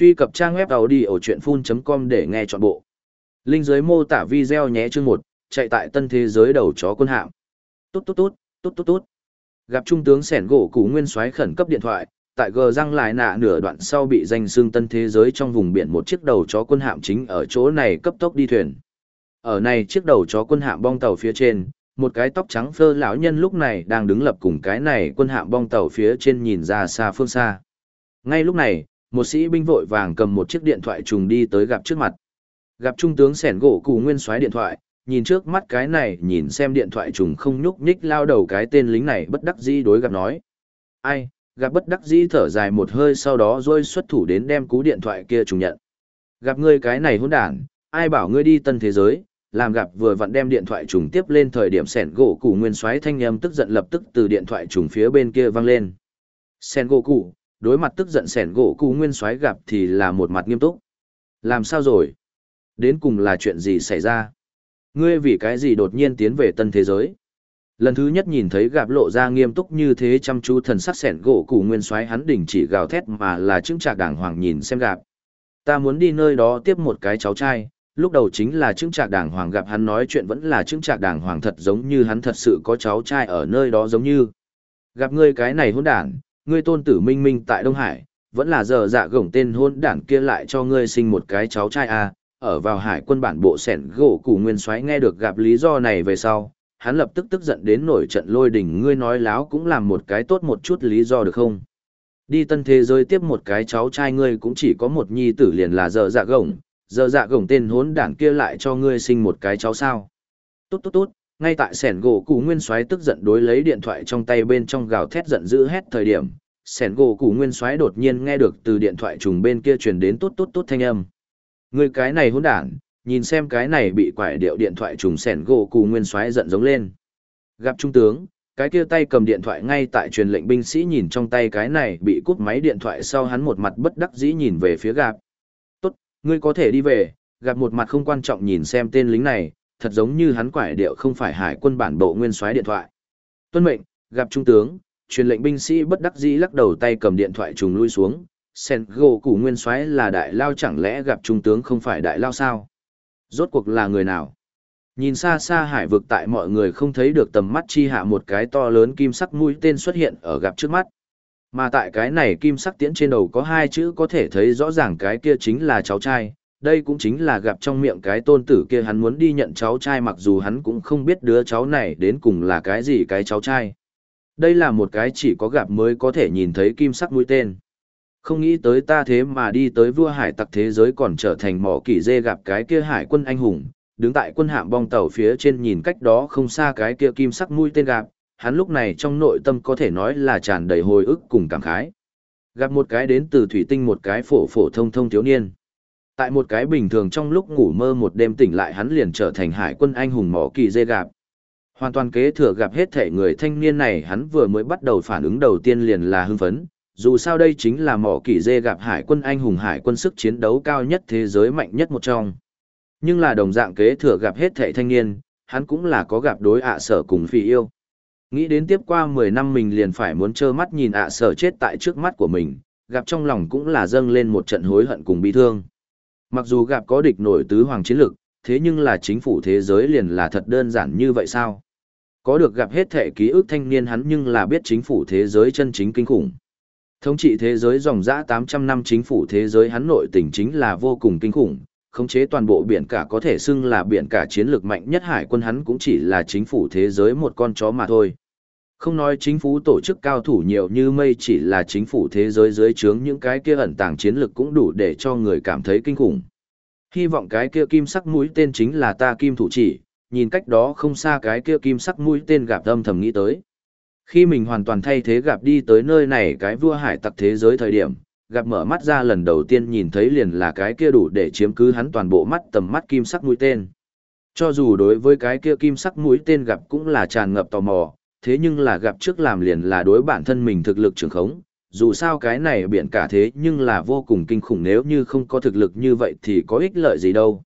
Truy cập trang web đầu đi ở chuyện full.com để nghe trọn bộ. Linh dưới mô tả video nhé chương 1, chạy tại tân thế giới đầu chó quân hạm. Tốt tốt tốt, tốt tốt tốt. Gặp trung tướng sẻn gỗ củ nguyên soái khẩn cấp điện thoại, tại gờ răng lại nạ nửa đoạn sau bị danh xương tân thế giới trong vùng biển một chiếc đầu chó quân hạm chính ở chỗ này cấp tốc đi thuyền. Ở này chiếc đầu chó quân hạm bong tàu phía trên, một cái tóc trắng phơ lão nhân lúc này đang đứng lập cùng cái này quân hạm bong tàu phía trên nhìn ra xa phương xa. Ngay lúc này, một sĩ binh vội vàng cầm một chiếc điện thoại trùng đi tới gặp trước mặt. Gặp trung tướng sẻn gỗ cù nguyên soái điện thoại, nhìn trước mắt cái này nhìn xem điện thoại trùng không nhúc nhích lao đầu cái tên lính này bất đắc dĩ đối gặp nói. Ai, gặp bất đắc dĩ thở dài một hơi sau đó rồi xuất thủ đến đem cú điện thoại kia trùng nhận. Gặp ngươi cái này hỗn đản, ai bảo ngươi đi tân thế giới, làm gặp vừa vặn đem điện thoại trùng tiếp lên thời điểm sẻn gỗ cù nguyên soái thanh âm tức giận lập tức từ điện thoại trùng phía bên kia vang lên. Sẻn gỗ cù, đối mặt tức giận sẻn gỗ cụ nguyên soái gặp thì là một mặt nghiêm túc. Làm sao rồi? Đến cùng là chuyện gì xảy ra? Ngươi vì cái gì đột nhiên tiến về tân thế giới? Lần thứ nhất nhìn thấy gặp lộ ra nghiêm túc như thế chăm chú thần sắc sẻn gỗ cụ nguyên soái hắn đỉnh chỉ gào thét mà là chứng trạc đàng hoàng nhìn xem gặp. Ta muốn đi nơi đó tiếp một cái cháu trai, lúc đầu chính là chứng trạc đàng hoàng gặp hắn nói chuyện vẫn là chứng trạc đàng hoàng thật giống như hắn thật sự có cháu trai ở nơi đó giống như. Gặp ngươi cái này hôn đản, ngươi tôn tử minh minh tại Đông Hải, vẫn là giờ dạ gổng tên hôn đản kia lại cho ngươi sinh một cái cháu trai à, ở vào hải quân bản bộ sẻn gỗ củ nguyên soái nghe được gặp lý do này về sau, hắn lập tức tức giận đến nổi trận lôi đỉnh ngươi nói láo cũng làm một cái tốt một chút lý do được không? Đi tân thế giới tiếp một cái cháu trai ngươi cũng chỉ có một nhi tử liền là giờ dạ gổng, giờ dạ gổng tên hốn đản kia lại cho ngươi sinh một cái cháu sao. Tốt tốt tốt, ngay tại sẻn gỗ cụ nguyên soái tức giận đối lấy điện thoại trong tay bên trong gào thét giận dữ hét thời điểm, sẻn gỗ cụ nguyên soái đột nhiên nghe được từ điện thoại trùng bên kia truyền đến tốt tốt tốt thanh âm. Người cái này hỗn đản, nhìn xem cái này bị quải điệu điện thoại trùng sẻn gỗ cụ nguyên soái giận giống lên. Gặp trung tướng, cái kia tay cầm điện thoại ngay tại truyền lệnh binh sĩ nhìn trong tay cái này bị cút máy điện thoại sau hắn một mặt bất đắc dĩ nhìn về phía gạp. Tốt, ngươi có thể đi về gặp một mặt không quan trọng nhìn xem tên lính này thật giống như hắn quải điệu không phải hải quân bản bộ nguyên soái điện thoại. Tuân mệnh, gặp trung tướng, truyền lệnh binh sĩ bất đắc dĩ lắc đầu tay cầm điện thoại trùng lui xuống. Sen gỗ củ nguyên soái là đại lao chẳng lẽ gặp trung tướng không phải đại lao sao? Rốt cuộc là người nào? Nhìn xa xa hải vực tại mọi người không thấy được tầm mắt chi hạ một cái to lớn kim sắc mũi tên xuất hiện ở gặp trước mắt. Mà tại cái này kim sắc tiễn trên đầu có hai chữ có thể thấy rõ ràng cái kia chính là cháu trai, đây cũng chính là gặp trong miệng cái tôn tử kia hắn muốn đi nhận cháu trai mặc dù hắn cũng không biết đứa cháu này đến cùng là cái gì cái cháu trai. Đây là một cái chỉ có gặp mới có thể nhìn thấy kim sắc mũi tên. Không nghĩ tới ta thế mà đi tới vua hải tặc thế giới còn trở thành mỏ kỳ dê gặp cái kia hải quân anh hùng, đứng tại quân hạm bong tàu phía trên nhìn cách đó không xa cái kia kim sắc mũi tên gặp, hắn lúc này trong nội tâm có thể nói là tràn đầy hồi ức cùng cảm khái. Gặp một cái đến từ thủy tinh một cái phổ phổ thông thông thiếu niên. Tại một cái bình thường trong lúc ngủ mơ một đêm tỉnh lại hắn liền trở thành hải quân anh hùng mỏ kỳ dê gạp. Hoàn toàn kế thừa gặp hết thể người thanh niên này hắn vừa mới bắt đầu phản ứng đầu tiên liền là hưng phấn. Dù sao đây chính là mỏ kỳ dê gặp hải quân anh hùng hải quân sức chiến đấu cao nhất thế giới mạnh nhất một trong. Nhưng là đồng dạng kế thừa gặp hết thể thanh niên, hắn cũng là có gặp đối ạ sở cùng phi yêu. Nghĩ đến tiếp qua 10 năm mình liền phải muốn trơ mắt nhìn ạ sở chết tại trước mắt của mình, gặp trong lòng cũng là dâng lên một trận hối hận cùng bi thương. Mặc dù gặp có địch nổi tứ hoàng chiến lực, thế nhưng là chính phủ thế giới liền là thật đơn giản như vậy sao? Có được gặp hết thể ký ức thanh niên hắn nhưng là biết chính phủ thế giới chân chính kinh khủng. Thống trị thế giới dòng dã 800 năm chính phủ thế giới hắn nội tình chính là vô cùng kinh khủng, khống chế toàn bộ biển cả có thể xưng là biển cả chiến lược mạnh nhất hải quân hắn cũng chỉ là chính phủ thế giới một con chó mà thôi. Không nói chính phủ tổ chức cao thủ nhiều như mây chỉ là chính phủ thế giới dưới trướng những cái kia ẩn tàng chiến lực cũng đủ để cho người cảm thấy kinh khủng. Hy vọng cái kia kim sắc mũi tên chính là ta kim thủ chỉ, nhìn cách đó không xa cái kia kim sắc mũi tên gặp âm thầm nghĩ tới. Khi mình hoàn toàn thay thế gặp đi tới nơi này cái vua hải tặc thế giới thời điểm, gặp mở mắt ra lần đầu tiên nhìn thấy liền là cái kia đủ để chiếm cứ hắn toàn bộ mắt tầm mắt kim sắc mũi tên. Cho dù đối với cái kia kim sắc mũi tên gặp cũng là tràn ngập tò mò, thế nhưng là gặp trước làm liền là đối bản thân mình thực lực trường khống, dù sao cái này biển cả thế nhưng là vô cùng kinh khủng nếu như không có thực lực như vậy thì có ích lợi gì đâu.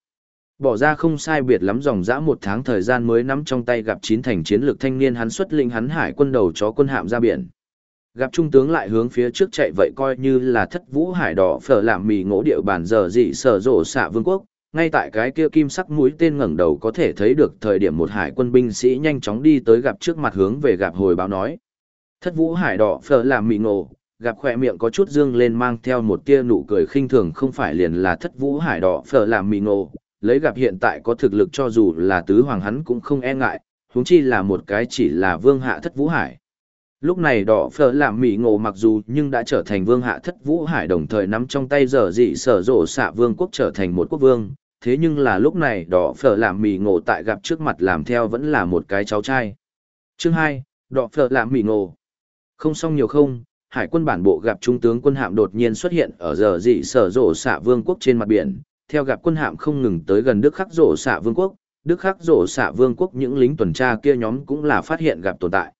Bỏ ra không sai biệt lắm dòng dã một tháng thời gian mới nắm trong tay gặp chín thành chiến lược thanh niên hắn xuất linh hắn hải quân đầu chó quân hạm ra biển. Gặp trung tướng lại hướng phía trước chạy vậy coi như là thất vũ hải đỏ phở làm mì ngỗ điệu bản giờ dị sở rổ xạ vương quốc. Ngay tại cái kia kim sắc mũi tên ngẩng đầu có thể thấy được thời điểm một hải quân binh sĩ nhanh chóng đi tới gặp trước mặt hướng về gặp hồi báo nói. Thất vũ hải đỏ phở làm mị ngộ, gặp khỏe miệng có chút dương lên mang theo một tia nụ cười khinh thường không phải liền là thất vũ hải đỏ phở làm mị ngộ, lấy gặp hiện tại có thực lực cho dù là tứ hoàng hắn cũng không e ngại, huống chi là một cái chỉ là vương hạ thất vũ hải. Lúc này đỏ phở làm mì ngộ mặc dù nhưng đã trở thành vương hạ thất vũ hải đồng thời nắm trong tay giờ dị sở rộ xạ vương quốc trở thành một quốc vương, thế nhưng là lúc này đỏ phở làm mì ngộ tại gặp trước mặt làm theo vẫn là một cái cháu trai. Chương hai đỏ phở làm mì ngộ. Không xong nhiều không, hải quân bản bộ gặp trung tướng quân hạm đột nhiên xuất hiện ở giờ dị sở rổ xạ vương quốc trên mặt biển, theo gặp quân hạm không ngừng tới gần Đức Khắc rổ xạ vương quốc, Đức Khắc rổ xạ vương quốc những lính tuần tra kia nhóm cũng là phát hiện gặp tồn tại.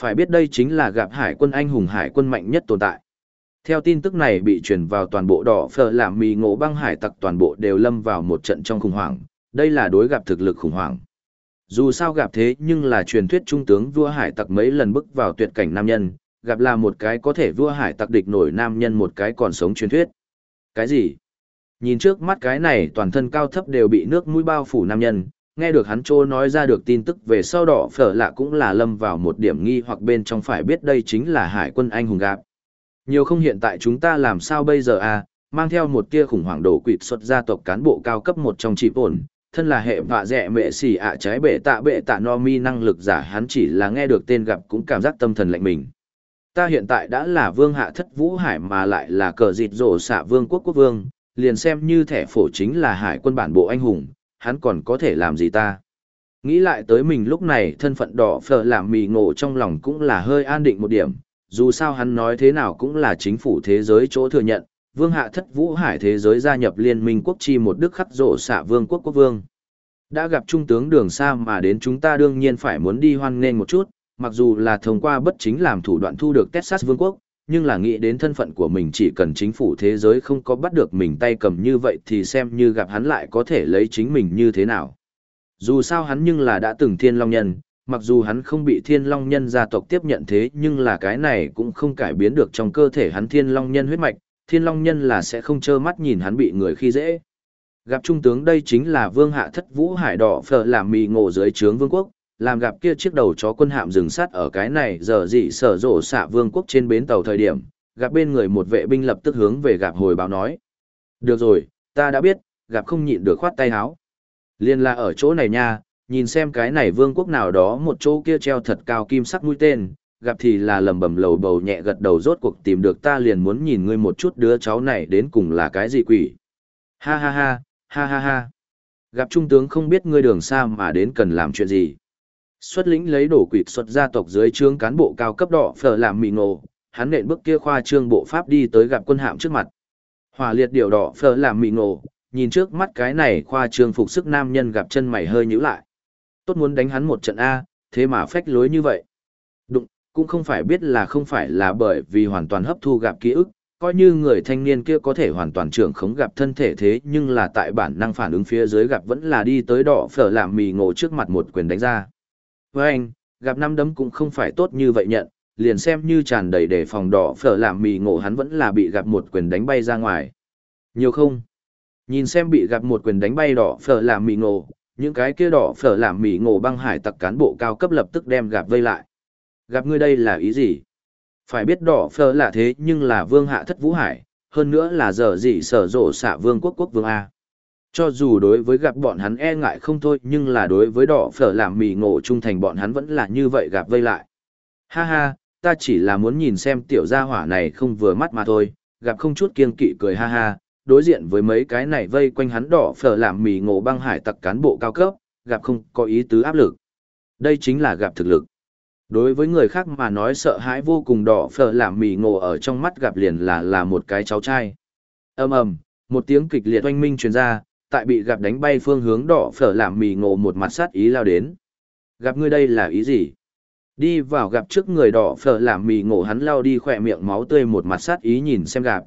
Phải biết đây chính là gặp hải quân anh hùng hải quân mạnh nhất tồn tại. Theo tin tức này bị truyền vào toàn bộ đỏ phở làm mì ngộ băng hải tặc toàn bộ đều lâm vào một trận trong khủng hoảng, đây là đối gặp thực lực khủng hoảng. Dù sao gặp thế nhưng là truyền thuyết trung tướng vua hải tặc mấy lần bước vào tuyệt cảnh nam nhân, gặp là một cái có thể vua hải tặc địch nổi nam nhân một cái còn sống truyền thuyết. Cái gì? Nhìn trước mắt cái này toàn thân cao thấp đều bị nước mũi bao phủ nam nhân, nghe được hắn trô nói ra được tin tức về sau đỏ phở lạ cũng là lâm vào một điểm nghi hoặc bên trong phải biết đây chính là hải quân anh hùng gặp. Nhiều không hiện tại chúng ta làm sao bây giờ à, mang theo một tia khủng hoảng đổ quỵt xuất gia tộc cán bộ cao cấp một trong trị ổn, thân là hệ vạ dẹ mệ xỉ ạ trái bệ tạ bệ tạ no mi năng lực giả hắn chỉ là nghe được tên gặp cũng cảm giác tâm thần lạnh mình. Ta hiện tại đã là vương hạ thất vũ hải mà lại là cờ dịt rổ xạ vương quốc quốc vương, liền xem như thẻ phổ chính là hải quân bản bộ anh hùng, hắn còn có thể làm gì ta. Nghĩ lại tới mình lúc này thân phận đỏ phở làm mì ngộ trong lòng cũng là hơi an định một điểm, dù sao hắn nói thế nào cũng là chính phủ thế giới chỗ thừa nhận, vương hạ thất vũ hải thế giới gia nhập liên minh quốc chi một đức khắc rộ xạ vương quốc quốc vương. Đã gặp trung tướng đường xa mà đến chúng ta đương nhiên phải muốn đi hoan nghênh một chút, mặc dù là thông qua bất chính làm thủ đoạn thu được Texas vương quốc, nhưng là nghĩ đến thân phận của mình chỉ cần chính phủ thế giới không có bắt được mình tay cầm như vậy thì xem như gặp hắn lại có thể lấy chính mình như thế nào. Dù sao hắn nhưng là đã từng thiên long nhân, mặc dù hắn không bị thiên long nhân gia tộc tiếp nhận thế nhưng là cái này cũng không cải biến được trong cơ thể hắn thiên long nhân huyết mạch, thiên long nhân là sẽ không trơ mắt nhìn hắn bị người khi dễ. Gặp trung tướng đây chính là vương hạ thất vũ hải đỏ phở làm mì ngộ dưới trướng vương quốc, làm gặp kia chiếc đầu chó quân hạm dừng sát ở cái này giờ dị sở rộ xạ vương quốc trên bến tàu thời điểm, gặp bên người một vệ binh lập tức hướng về gặp hồi báo nói. Được rồi, ta đã biết, gặp không nhịn được khoát tay háo. Liên là ở chỗ này nha, nhìn xem cái này vương quốc nào đó một chỗ kia treo thật cao kim sắc mũi tên, gặp thì là lầm bầm lầu bầu nhẹ gật đầu rốt cuộc tìm được ta liền muốn nhìn ngươi một chút đứa cháu này đến cùng là cái gì quỷ. Ha ha ha, ha ha ha. Gặp trung tướng không biết ngươi đường xa mà đến cần làm chuyện gì. Xuất lĩnh lấy đổ quỷ xuất gia tộc dưới trướng cán bộ cao cấp đỏ phở làm mì ngộ, hắn nện bước kia khoa trương bộ pháp đi tới gặp quân hạm trước mặt. Hỏa liệt điều đỏ phở làm mì ngộ, nhìn trước mắt cái này khoa trương phục sức nam nhân gặp chân mày hơi nhíu lại. Tốt muốn đánh hắn một trận A, thế mà phách lối như vậy. Đụng, cũng không phải biết là không phải là bởi vì hoàn toàn hấp thu gặp ký ức, coi như người thanh niên kia có thể hoàn toàn trưởng khống gặp thân thể thế nhưng là tại bản năng phản ứng phía dưới gặp vẫn là đi tới đỏ phở làm mì ngộ trước mặt một quyền đánh ra. Với anh, gặp năm đấm cũng không phải tốt như vậy nhận, liền xem như tràn đầy để phòng đỏ phở làm mì ngộ hắn vẫn là bị gặp một quyền đánh bay ra ngoài. Nhiều không? Nhìn xem bị gặp một quyền đánh bay đỏ phở làm mì ngộ, những cái kia đỏ phở làm mì ngộ băng hải tặc cán bộ cao cấp lập tức đem gặp vây lại. Gặp ngươi đây là ý gì? Phải biết đỏ phở là thế nhưng là vương hạ thất vũ hải, hơn nữa là giờ gì sở rộ xạ vương quốc quốc vương A. Cho dù đối với gặp bọn hắn e ngại không thôi nhưng là đối với đỏ phở làm mì ngộ trung thành bọn hắn vẫn là như vậy gặp vây lại. Ha ha, ta chỉ là muốn nhìn xem tiểu gia hỏa này không vừa mắt mà thôi, gặp không chút kiên kỵ cười ha ha, đối diện với mấy cái này vây quanh hắn đỏ phở làm mì ngộ băng hải tặc cán bộ cao cấp, gặp không có ý tứ áp lực. Đây chính là gặp thực lực. Đối với người khác mà nói sợ hãi vô cùng đỏ phở làm mì ngộ ở trong mắt gặp liền là là một cái cháu trai. ầm ầm, một tiếng kịch liệt oanh minh truyền ra, tại bị gặp đánh bay phương hướng đỏ phở làm mì ngộ một mặt sát ý lao đến. Gặp ngươi đây là ý gì? Đi vào gặp trước người đỏ phở làm mì ngộ hắn lao đi khỏe miệng máu tươi một mặt sát ý nhìn xem gặp.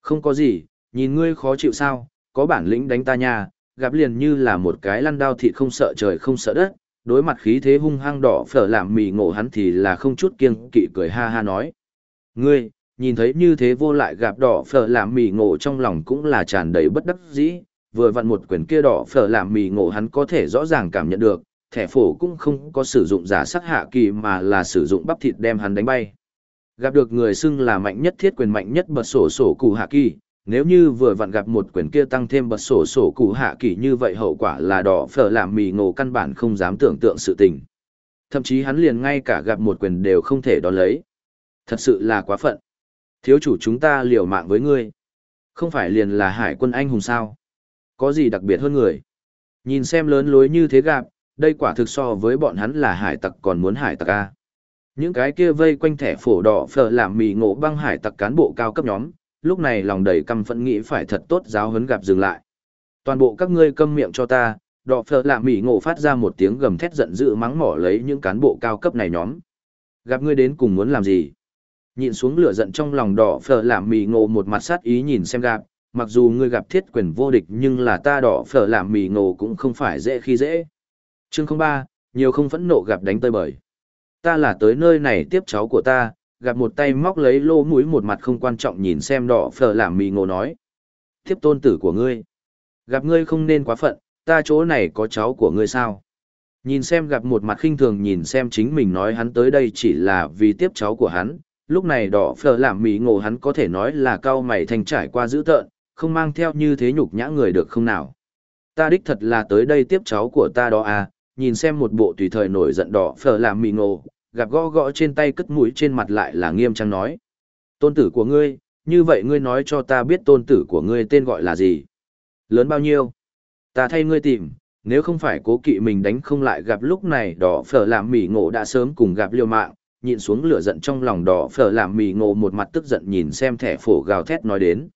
Không có gì, nhìn ngươi khó chịu sao, có bản lĩnh đánh ta nha, gặp liền như là một cái lăn đao thịt không sợ trời không sợ đất, đối mặt khí thế hung hăng đỏ phở làm mì ngộ hắn thì là không chút kiêng kỵ cười ha ha nói. Ngươi, nhìn thấy như thế vô lại gặp đỏ phở làm mì ngộ trong lòng cũng là tràn đầy bất đắc dĩ, vừa vặn một quyển kia đỏ phở làm mì ngộ hắn có thể rõ ràng cảm nhận được, thẻ phổ cũng không có sử dụng giả sắc hạ kỳ mà là sử dụng bắp thịt đem hắn đánh bay. Gặp được người xưng là mạnh nhất thiết quyền mạnh nhất bật sổ sổ cụ hạ kỳ, nếu như vừa vặn gặp một quyển kia tăng thêm bật sổ sổ cụ hạ kỳ như vậy hậu quả là đỏ phở làm mì ngộ căn bản không dám tưởng tượng sự tình. Thậm chí hắn liền ngay cả gặp một quyền đều không thể đón lấy. Thật sự là quá phận. Thiếu chủ chúng ta liều mạng với ngươi. Không phải liền là hải quân anh hùng sao. Có gì đặc biệt hơn người. Nhìn xem lớn lối như thế gặp, đây quả thực so với bọn hắn là hải tặc còn muốn hải tặc a. Những cái kia vây quanh thẻ phổ đỏ phở làm mì ngộ băng hải tặc cán bộ cao cấp nhóm, lúc này lòng đầy căm phẫn nghĩ phải thật tốt giáo huấn gặp dừng lại. Toàn bộ các ngươi câm miệng cho ta, đỏ phở lạ mỉ ngộ phát ra một tiếng gầm thét giận dữ mắng mỏ lấy những cán bộ cao cấp này nhóm. Gặp ngươi đến cùng muốn làm gì? Nhìn xuống lửa giận trong lòng đỏ phở làm mì ngộ một mặt sát ý nhìn xem gặp, mặc dù ngươi gặp thiết quyền vô địch nhưng là ta đỏ phở làm mì ngộ cũng không phải dễ khi dễ. Chương 03, nhiều không phẫn nộ gặp đánh tơi bời. Ta là tới nơi này tiếp cháu của ta, gặp một tay móc lấy lô mũi một mặt không quan trọng nhìn xem đỏ phở làm mì ngộ nói. Tiếp tôn tử của ngươi. Gặp ngươi không nên quá phận, ta chỗ này có cháu của ngươi sao? Nhìn xem gặp một mặt khinh thường nhìn xem chính mình nói hắn tới đây chỉ là vì tiếp cháu của hắn, lúc này đỏ phở làm mì ngộ hắn có thể nói là cao mày thành trải qua dữ tợn, không mang theo như thế nhục nhã người được không nào. Ta đích thật là tới đây tiếp cháu của ta đó à, nhìn xem một bộ tùy thời nổi giận đỏ phở làm mì ngộ, gặp gõ gõ trên tay cất mũi trên mặt lại là nghiêm trang nói. Tôn tử của ngươi, như vậy ngươi nói cho ta biết tôn tử của ngươi tên gọi là gì? Lớn bao nhiêu? Ta thay ngươi tìm, nếu không phải cố kỵ mình đánh không lại gặp lúc này đỏ phở làm mỉ ngộ đã sớm cùng gặp liều mạng, nhịn xuống lửa giận trong lòng đỏ phở làm mỉ ngộ một mặt tức giận nhìn xem thẻ phổ gào thét nói đến.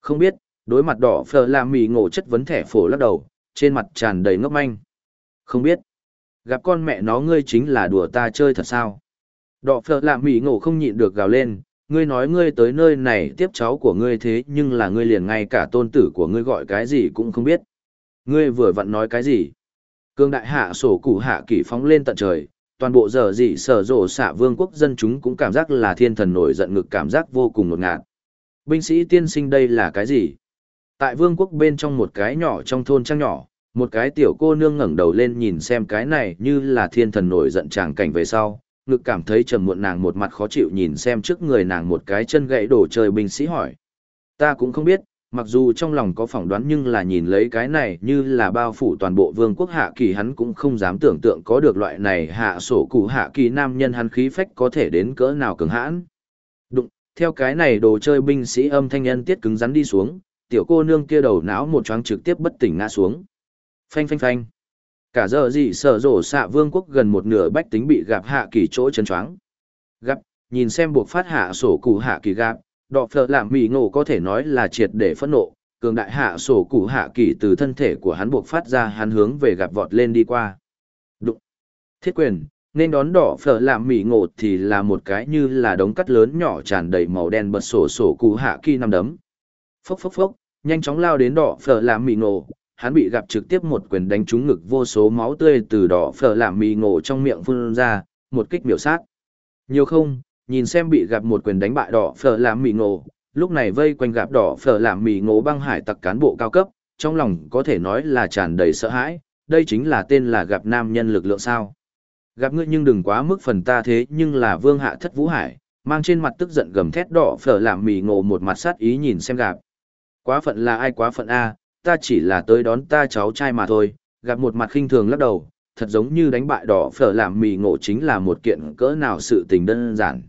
Không biết, đối mặt đỏ phở làm mỉ ngộ chất vấn thẻ phổ lắc đầu, trên mặt tràn đầy ngốc manh. Không biết, gặp con mẹ nó ngươi chính là đùa ta chơi thật sao? Đọ phở làm mì ngộ không nhịn được gào lên, ngươi nói ngươi tới nơi này tiếp cháu của ngươi thế nhưng là ngươi liền ngay cả tôn tử của ngươi gọi cái gì cũng không biết. Ngươi vừa vặn nói cái gì? Cương đại hạ sổ cụ hạ kỷ phóng lên tận trời, toàn bộ giờ dị sở rộ xạ vương quốc dân chúng cũng cảm giác là thiên thần nổi giận ngực cảm giác vô cùng ngột ngạt. Binh sĩ tiên sinh đây là cái gì? Tại vương quốc bên trong một cái nhỏ trong thôn trang nhỏ, một cái tiểu cô nương ngẩng đầu lên nhìn xem cái này như là thiên thần nổi giận tràng cảnh về sau, ngực cảm thấy trầm muộn nàng một mặt khó chịu nhìn xem trước người nàng một cái chân gãy đổ trời binh sĩ hỏi. Ta cũng không biết, mặc dù trong lòng có phỏng đoán nhưng là nhìn lấy cái này như là bao phủ toàn bộ vương quốc hạ kỳ hắn cũng không dám tưởng tượng có được loại này hạ sổ cụ hạ kỳ nam nhân hắn khí phách có thể đến cỡ nào cường hãn. Đụng, theo cái này đồ chơi binh sĩ âm thanh nhân tiết cứng rắn đi xuống, tiểu cô nương kia đầu não một choáng trực tiếp bất tỉnh ngã xuống. Phanh phanh phanh. Cả giờ gì sở rổ xạ vương quốc gần một nửa bách tính bị gặp hạ kỳ chỗ chấn choáng. Gặp, nhìn xem buộc phát hạ sổ cụ hạ kỳ gặp, đọ phở làm mì ngộ có thể nói là triệt để phẫn nộ cường đại hạ sổ cụ hạ kỳ từ thân thể của hắn buộc phát ra hắn hướng về gặp vọt lên đi qua đụng thiết quyền nên đón đỏ phở làm mì ngộ thì là một cái như là đống cắt lớn nhỏ tràn đầy màu đen bật sổ sổ cụ hạ kỳ nằm đấm phốc phốc phốc nhanh chóng lao đến đỏ phở làm mì ngộ hắn bị gặp trực tiếp một quyền đánh trúng ngực vô số máu tươi từ đỏ phở làm mì ngộ trong miệng phun ra một kích miểu sát nhiều không nhìn xem bị gặp một quyền đánh bại đỏ phở làm mì ngộ, lúc này vây quanh gặp đỏ phở làm mì ngộ băng hải tặc cán bộ cao cấp, trong lòng có thể nói là tràn đầy sợ hãi, đây chính là tên là gặp nam nhân lực lượng sao. Gặp ngươi nhưng đừng quá mức phần ta thế nhưng là vương hạ thất vũ hải, mang trên mặt tức giận gầm thét đỏ phở làm mì ngộ một mặt sát ý nhìn xem gặp. Quá phận là ai quá phận A, ta chỉ là tới đón ta cháu trai mà thôi, gặp một mặt khinh thường lắc đầu, thật giống như đánh bại đỏ phở làm mì ngộ chính là một kiện cỡ nào sự tình đơn giản.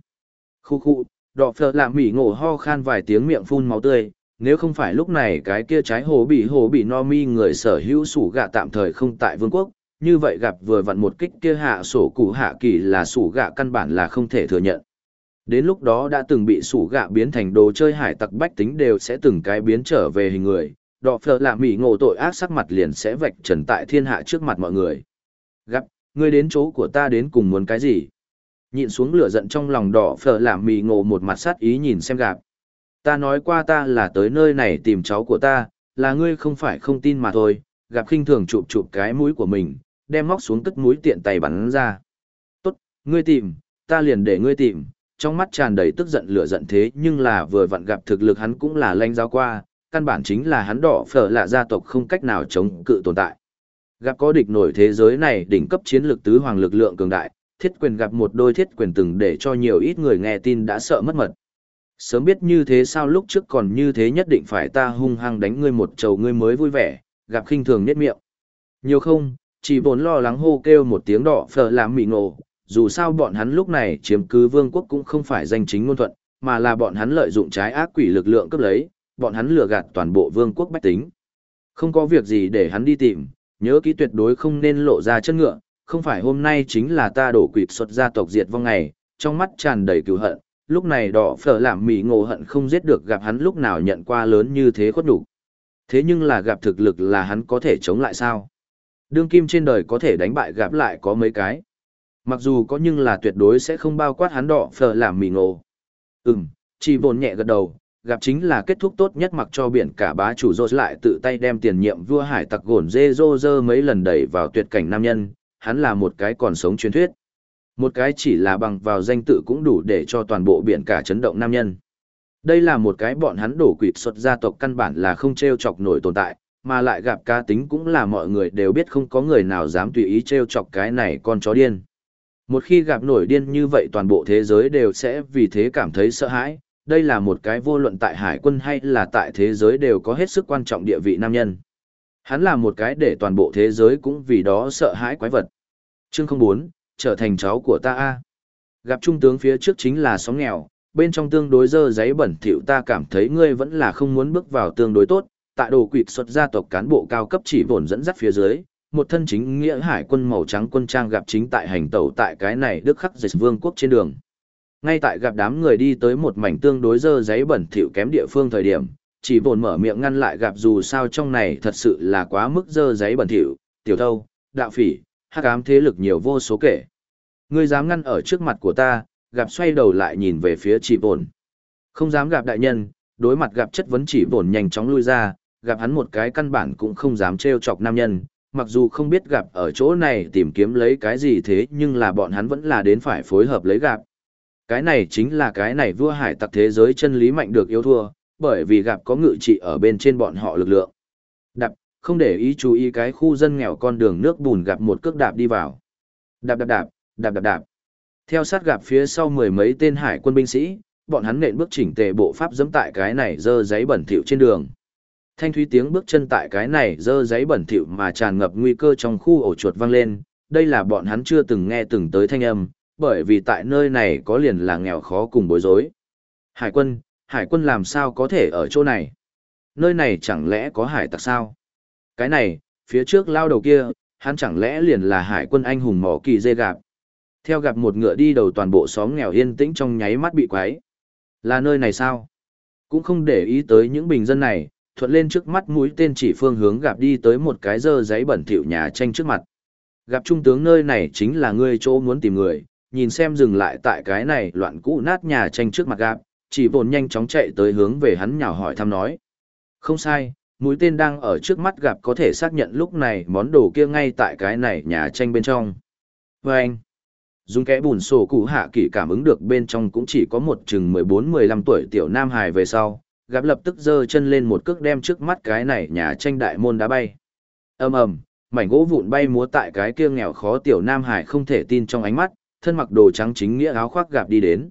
Khu khu, đỏ phở làm mì ngộ ho khan vài tiếng miệng phun máu tươi, nếu không phải lúc này cái kia trái hồ bị hồ bị no mi người sở hữu sủ gạ tạm thời không tại vương quốc, như vậy gặp vừa vặn một kích kia hạ sổ cụ hạ kỳ là sủ gạ căn bản là không thể thừa nhận. Đến lúc đó đã từng bị sủ gạ biến thành đồ chơi hải tặc bách tính đều sẽ từng cái biến trở về hình người, đỏ phở là mỉ ngộ tội ác sắc mặt liền sẽ vạch trần tại thiên hạ trước mặt mọi người. Gặp, ngươi đến chỗ của ta đến cùng muốn cái gì? nhịn xuống lửa giận trong lòng đỏ phở là mỉ ngộ một mặt sát ý nhìn xem gặp. Ta nói qua ta là tới nơi này tìm cháu của ta, là ngươi không phải không tin mà thôi, gặp khinh thường chụp chụp cái mũi của mình, đem móc xuống cất mũi tiện tay bắn ra. Tốt, ngươi tìm, ta liền để ngươi tìm, trong mắt tràn đầy tức giận lửa giận thế nhưng là vừa vặn gặp thực lực hắn cũng là lanh giáo qua, căn bản chính là hắn đỏ phở là gia tộc không cách nào chống cự tồn tại. Gặp có địch nổi thế giới này đỉnh cấp chiến lược tứ hoàng lực lượng cường đại, thiết quyền gặp một đôi thiết quyền từng để cho nhiều ít người nghe tin đã sợ mất mật. Sớm biết như thế sao lúc trước còn như thế nhất định phải ta hung hăng đánh ngươi một trầu ngươi mới vui vẻ, gặp khinh thường nhất miệng. Nhiều không, chỉ vốn lo lắng hô kêu một tiếng đỏ phở làm mị ngộ, dù sao bọn hắn lúc này chiếm cứ vương quốc cũng không phải danh chính ngôn thuận, mà là bọn hắn lợi dụng trái ác quỷ lực lượng cấp lấy, bọn hắn lừa gạt toàn bộ vương quốc bách tính. Không có việc gì để hắn đi tìm, nhớ kỹ tuyệt đối không nên lộ ra chân ngựa, không phải hôm nay chính là ta đổ quỵt xuất gia tộc diệt vong ngày, trong mắt tràn đầy cừu hận, lúc này đỏ phở làm mỉ ngộ hận không giết được gặp hắn lúc nào nhận qua lớn như thế khuất đủ. Thế nhưng là gặp thực lực là hắn có thể chống lại sao? Đương kim trên đời có thể đánh bại gặp lại có mấy cái. Mặc dù có nhưng là tuyệt đối sẽ không bao quát hắn đỏ phở làm mỉ ngộ. Ừm, chỉ vồn nhẹ gật đầu, gặp chính là kết thúc tốt nhất mặc cho biển cả bá chủ rô lại tự tay đem tiền nhiệm vua hải tặc gồn dê rô rơ mấy lần đẩy vào tuyệt cảnh nam nhân, hắn là một cái còn sống truyền thuyết. Một cái chỉ là bằng vào danh tự cũng đủ để cho toàn bộ biển cả chấn động nam nhân. Đây là một cái bọn hắn đổ quỵt xuất gia tộc căn bản là không treo chọc nổi tồn tại, mà lại gặp cá tính cũng là mọi người đều biết không có người nào dám tùy ý treo chọc cái này con chó điên. Một khi gặp nổi điên như vậy toàn bộ thế giới đều sẽ vì thế cảm thấy sợ hãi, đây là một cái vô luận tại hải quân hay là tại thế giới đều có hết sức quan trọng địa vị nam nhân. Hắn là một cái để toàn bộ thế giới cũng vì đó sợ hãi quái vật. Chương 04, trở thành cháu của ta a. Gặp trung tướng phía trước chính là sóng nghèo, bên trong tương đối dơ giấy bẩn thỉu ta cảm thấy ngươi vẫn là không muốn bước vào tương đối tốt, tại đồ quỵt xuất gia tộc cán bộ cao cấp chỉ vồn dẫn dắt phía dưới, một thân chính nghĩa hải quân màu trắng quân trang gặp chính tại hành tẩu tại cái này đức khắc dịch vương quốc trên đường. Ngay tại gặp đám người đi tới một mảnh tương đối dơ giấy bẩn thỉu kém địa phương thời điểm, chỉ bồn mở miệng ngăn lại gặp dù sao trong này thật sự là quá mức dơ giấy bẩn thỉu, tiểu thâu, đạo phỉ, hắc ám thế lực nhiều vô số kể. Ngươi dám ngăn ở trước mặt của ta, gặp xoay đầu lại nhìn về phía chỉ bồn Không dám gặp đại nhân, đối mặt gặp chất vấn chỉ bổn nhanh chóng lui ra, gặp hắn một cái căn bản cũng không dám trêu chọc nam nhân, mặc dù không biết gặp ở chỗ này tìm kiếm lấy cái gì thế nhưng là bọn hắn vẫn là đến phải phối hợp lấy gặp. Cái này chính là cái này vua hải tặc thế giới chân lý mạnh được yêu thua, bởi vì gặp có ngự trị ở bên trên bọn họ lực lượng. Đạp, không để ý chú ý cái khu dân nghèo con đường nước bùn gặp một cước đạp đi vào. Đạp đạp đạp, đạp đạp đạp. Theo sát gặp phía sau mười mấy tên hải quân binh sĩ, bọn hắn nện bước chỉnh tề bộ pháp dẫm tại cái này dơ giấy bẩn thỉu trên đường. Thanh thúy tiếng bước chân tại cái này dơ giấy bẩn thỉu mà tràn ngập nguy cơ trong khu ổ chuột vang lên, đây là bọn hắn chưa từng nghe từng tới thanh âm, bởi vì tại nơi này có liền là nghèo khó cùng bối rối. Hải quân, hải quân làm sao có thể ở chỗ này? Nơi này chẳng lẽ có hải tặc sao? Cái này, phía trước lao đầu kia, hắn chẳng lẽ liền là hải quân anh hùng mỏ kỳ dê gạp? Theo gặp một ngựa đi đầu toàn bộ xóm nghèo yên tĩnh trong nháy mắt bị quái. Là nơi này sao? Cũng không để ý tới những bình dân này, thuận lên trước mắt mũi tên chỉ phương hướng gặp đi tới một cái dơ giấy bẩn thỉu nhà tranh trước mặt. Gặp trung tướng nơi này chính là ngươi chỗ muốn tìm người, nhìn xem dừng lại tại cái này loạn cũ nát nhà tranh trước mặt gặp, chỉ vồn nhanh chóng chạy tới hướng về hắn nhào hỏi thăm nói. Không sai, mũi tên đang ở trước mắt gặp có thể xác nhận lúc này món đồ kia ngay tại cái này nhà tranh bên trong. Và anh, dùng kẽ bùn sổ cụ hạ kỳ cảm ứng được bên trong cũng chỉ có một chừng 14-15 tuổi tiểu nam hài về sau, gặp lập tức giơ chân lên một cước đem trước mắt cái này nhà tranh đại môn đá bay. ầm ầm, mảnh gỗ vụn bay múa tại cái kia nghèo khó tiểu nam hải không thể tin trong ánh mắt, thân mặc đồ trắng chính nghĩa áo khoác gạp đi đến.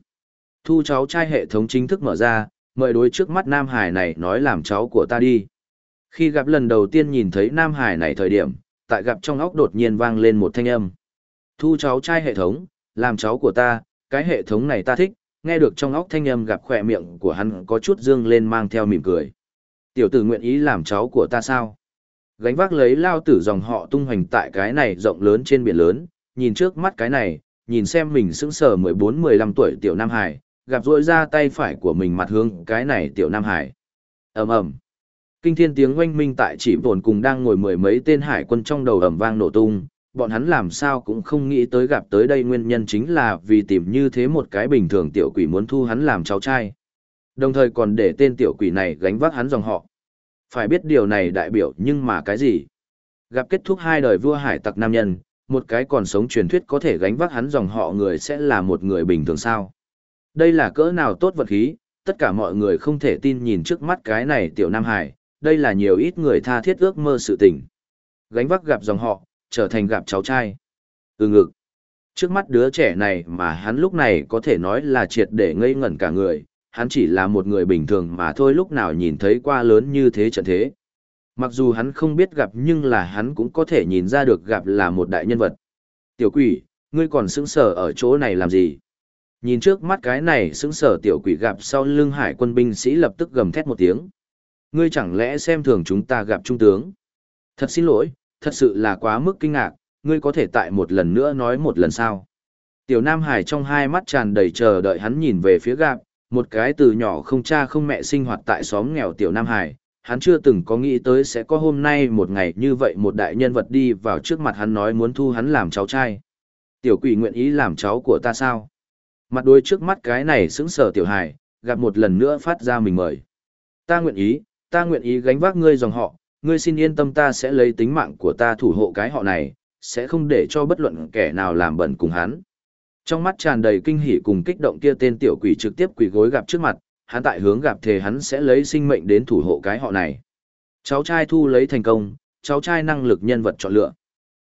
Thu cháu trai hệ thống chính thức mở ra, mời đối trước mắt Nam Hải này nói làm cháu của ta đi. Khi gặp lần đầu tiên nhìn thấy Nam Hải này thời điểm, tại gặp trong óc đột nhiên vang lên một thanh âm. Thu cháu trai hệ thống, làm cháu của ta, cái hệ thống này ta thích, nghe được trong óc thanh âm gặp khỏe miệng của hắn có chút dương lên mang theo mỉm cười. Tiểu tử nguyện ý làm cháu của ta sao? Gánh vác lấy lao tử dòng họ tung hoành tại cái này rộng lớn trên biển lớn, nhìn trước mắt cái này, nhìn xem mình sững sờ 14-15 tuổi tiểu Nam Hải, gặp rỗi ra tay phải của mình mặt hướng cái này tiểu Nam Hải. ầm ầm Kinh thiên tiếng oanh minh tại chỉ tồn cùng đang ngồi mười mấy tên hải quân trong đầu ầm vang nổ tung, bọn hắn làm sao cũng không nghĩ tới gặp tới đây nguyên nhân chính là vì tìm như thế một cái bình thường tiểu quỷ muốn thu hắn làm cháu trai. Đồng thời còn để tên tiểu quỷ này gánh vác hắn dòng họ. Phải biết điều này đại biểu nhưng mà cái gì? Gặp kết thúc hai đời vua hải tặc nam nhân, một cái còn sống truyền thuyết có thể gánh vác hắn dòng họ người sẽ là một người bình thường sao. Đây là cỡ nào tốt vật khí, tất cả mọi người không thể tin nhìn trước mắt cái này tiểu Nam Hải, đây là nhiều ít người tha thiết ước mơ sự tình. Gánh vác gặp dòng họ, trở thành gặp cháu trai. Ừ ngực. Trước mắt đứa trẻ này mà hắn lúc này có thể nói là triệt để ngây ngẩn cả người, hắn chỉ là một người bình thường mà thôi lúc nào nhìn thấy qua lớn như thế trận thế. Mặc dù hắn không biết gặp nhưng là hắn cũng có thể nhìn ra được gặp là một đại nhân vật. Tiểu quỷ, ngươi còn sững sờ ở chỗ này làm gì? Nhìn trước mắt cái này sững sờ tiểu quỷ gặp sau lưng hải quân binh sĩ lập tức gầm thét một tiếng. Ngươi chẳng lẽ xem thường chúng ta gặp trung tướng? Thật xin lỗi, thật sự là quá mức kinh ngạc, ngươi có thể tại một lần nữa nói một lần sao? Tiểu Nam Hải trong hai mắt tràn đầy chờ đợi hắn nhìn về phía gặp, một cái từ nhỏ không cha không mẹ sinh hoạt tại xóm nghèo Tiểu Nam Hải, hắn chưa từng có nghĩ tới sẽ có hôm nay một ngày như vậy một đại nhân vật đi vào trước mặt hắn nói muốn thu hắn làm cháu trai. Tiểu quỷ nguyện ý làm cháu của ta sao? Mặt đôi trước mắt cái này sững sờ tiểu hài, gặp một lần nữa phát ra mình mời. Ta nguyện ý, ta nguyện ý gánh vác ngươi dòng họ, ngươi xin yên tâm ta sẽ lấy tính mạng của ta thủ hộ cái họ này, sẽ không để cho bất luận kẻ nào làm bẩn cùng hắn. Trong mắt tràn đầy kinh hỉ cùng kích động kia tên tiểu quỷ trực tiếp quỳ gối gặp trước mặt, hắn tại hướng gặp thề hắn sẽ lấy sinh mệnh đến thủ hộ cái họ này. Cháu trai thu lấy thành công, cháu trai năng lực nhân vật chọn lựa.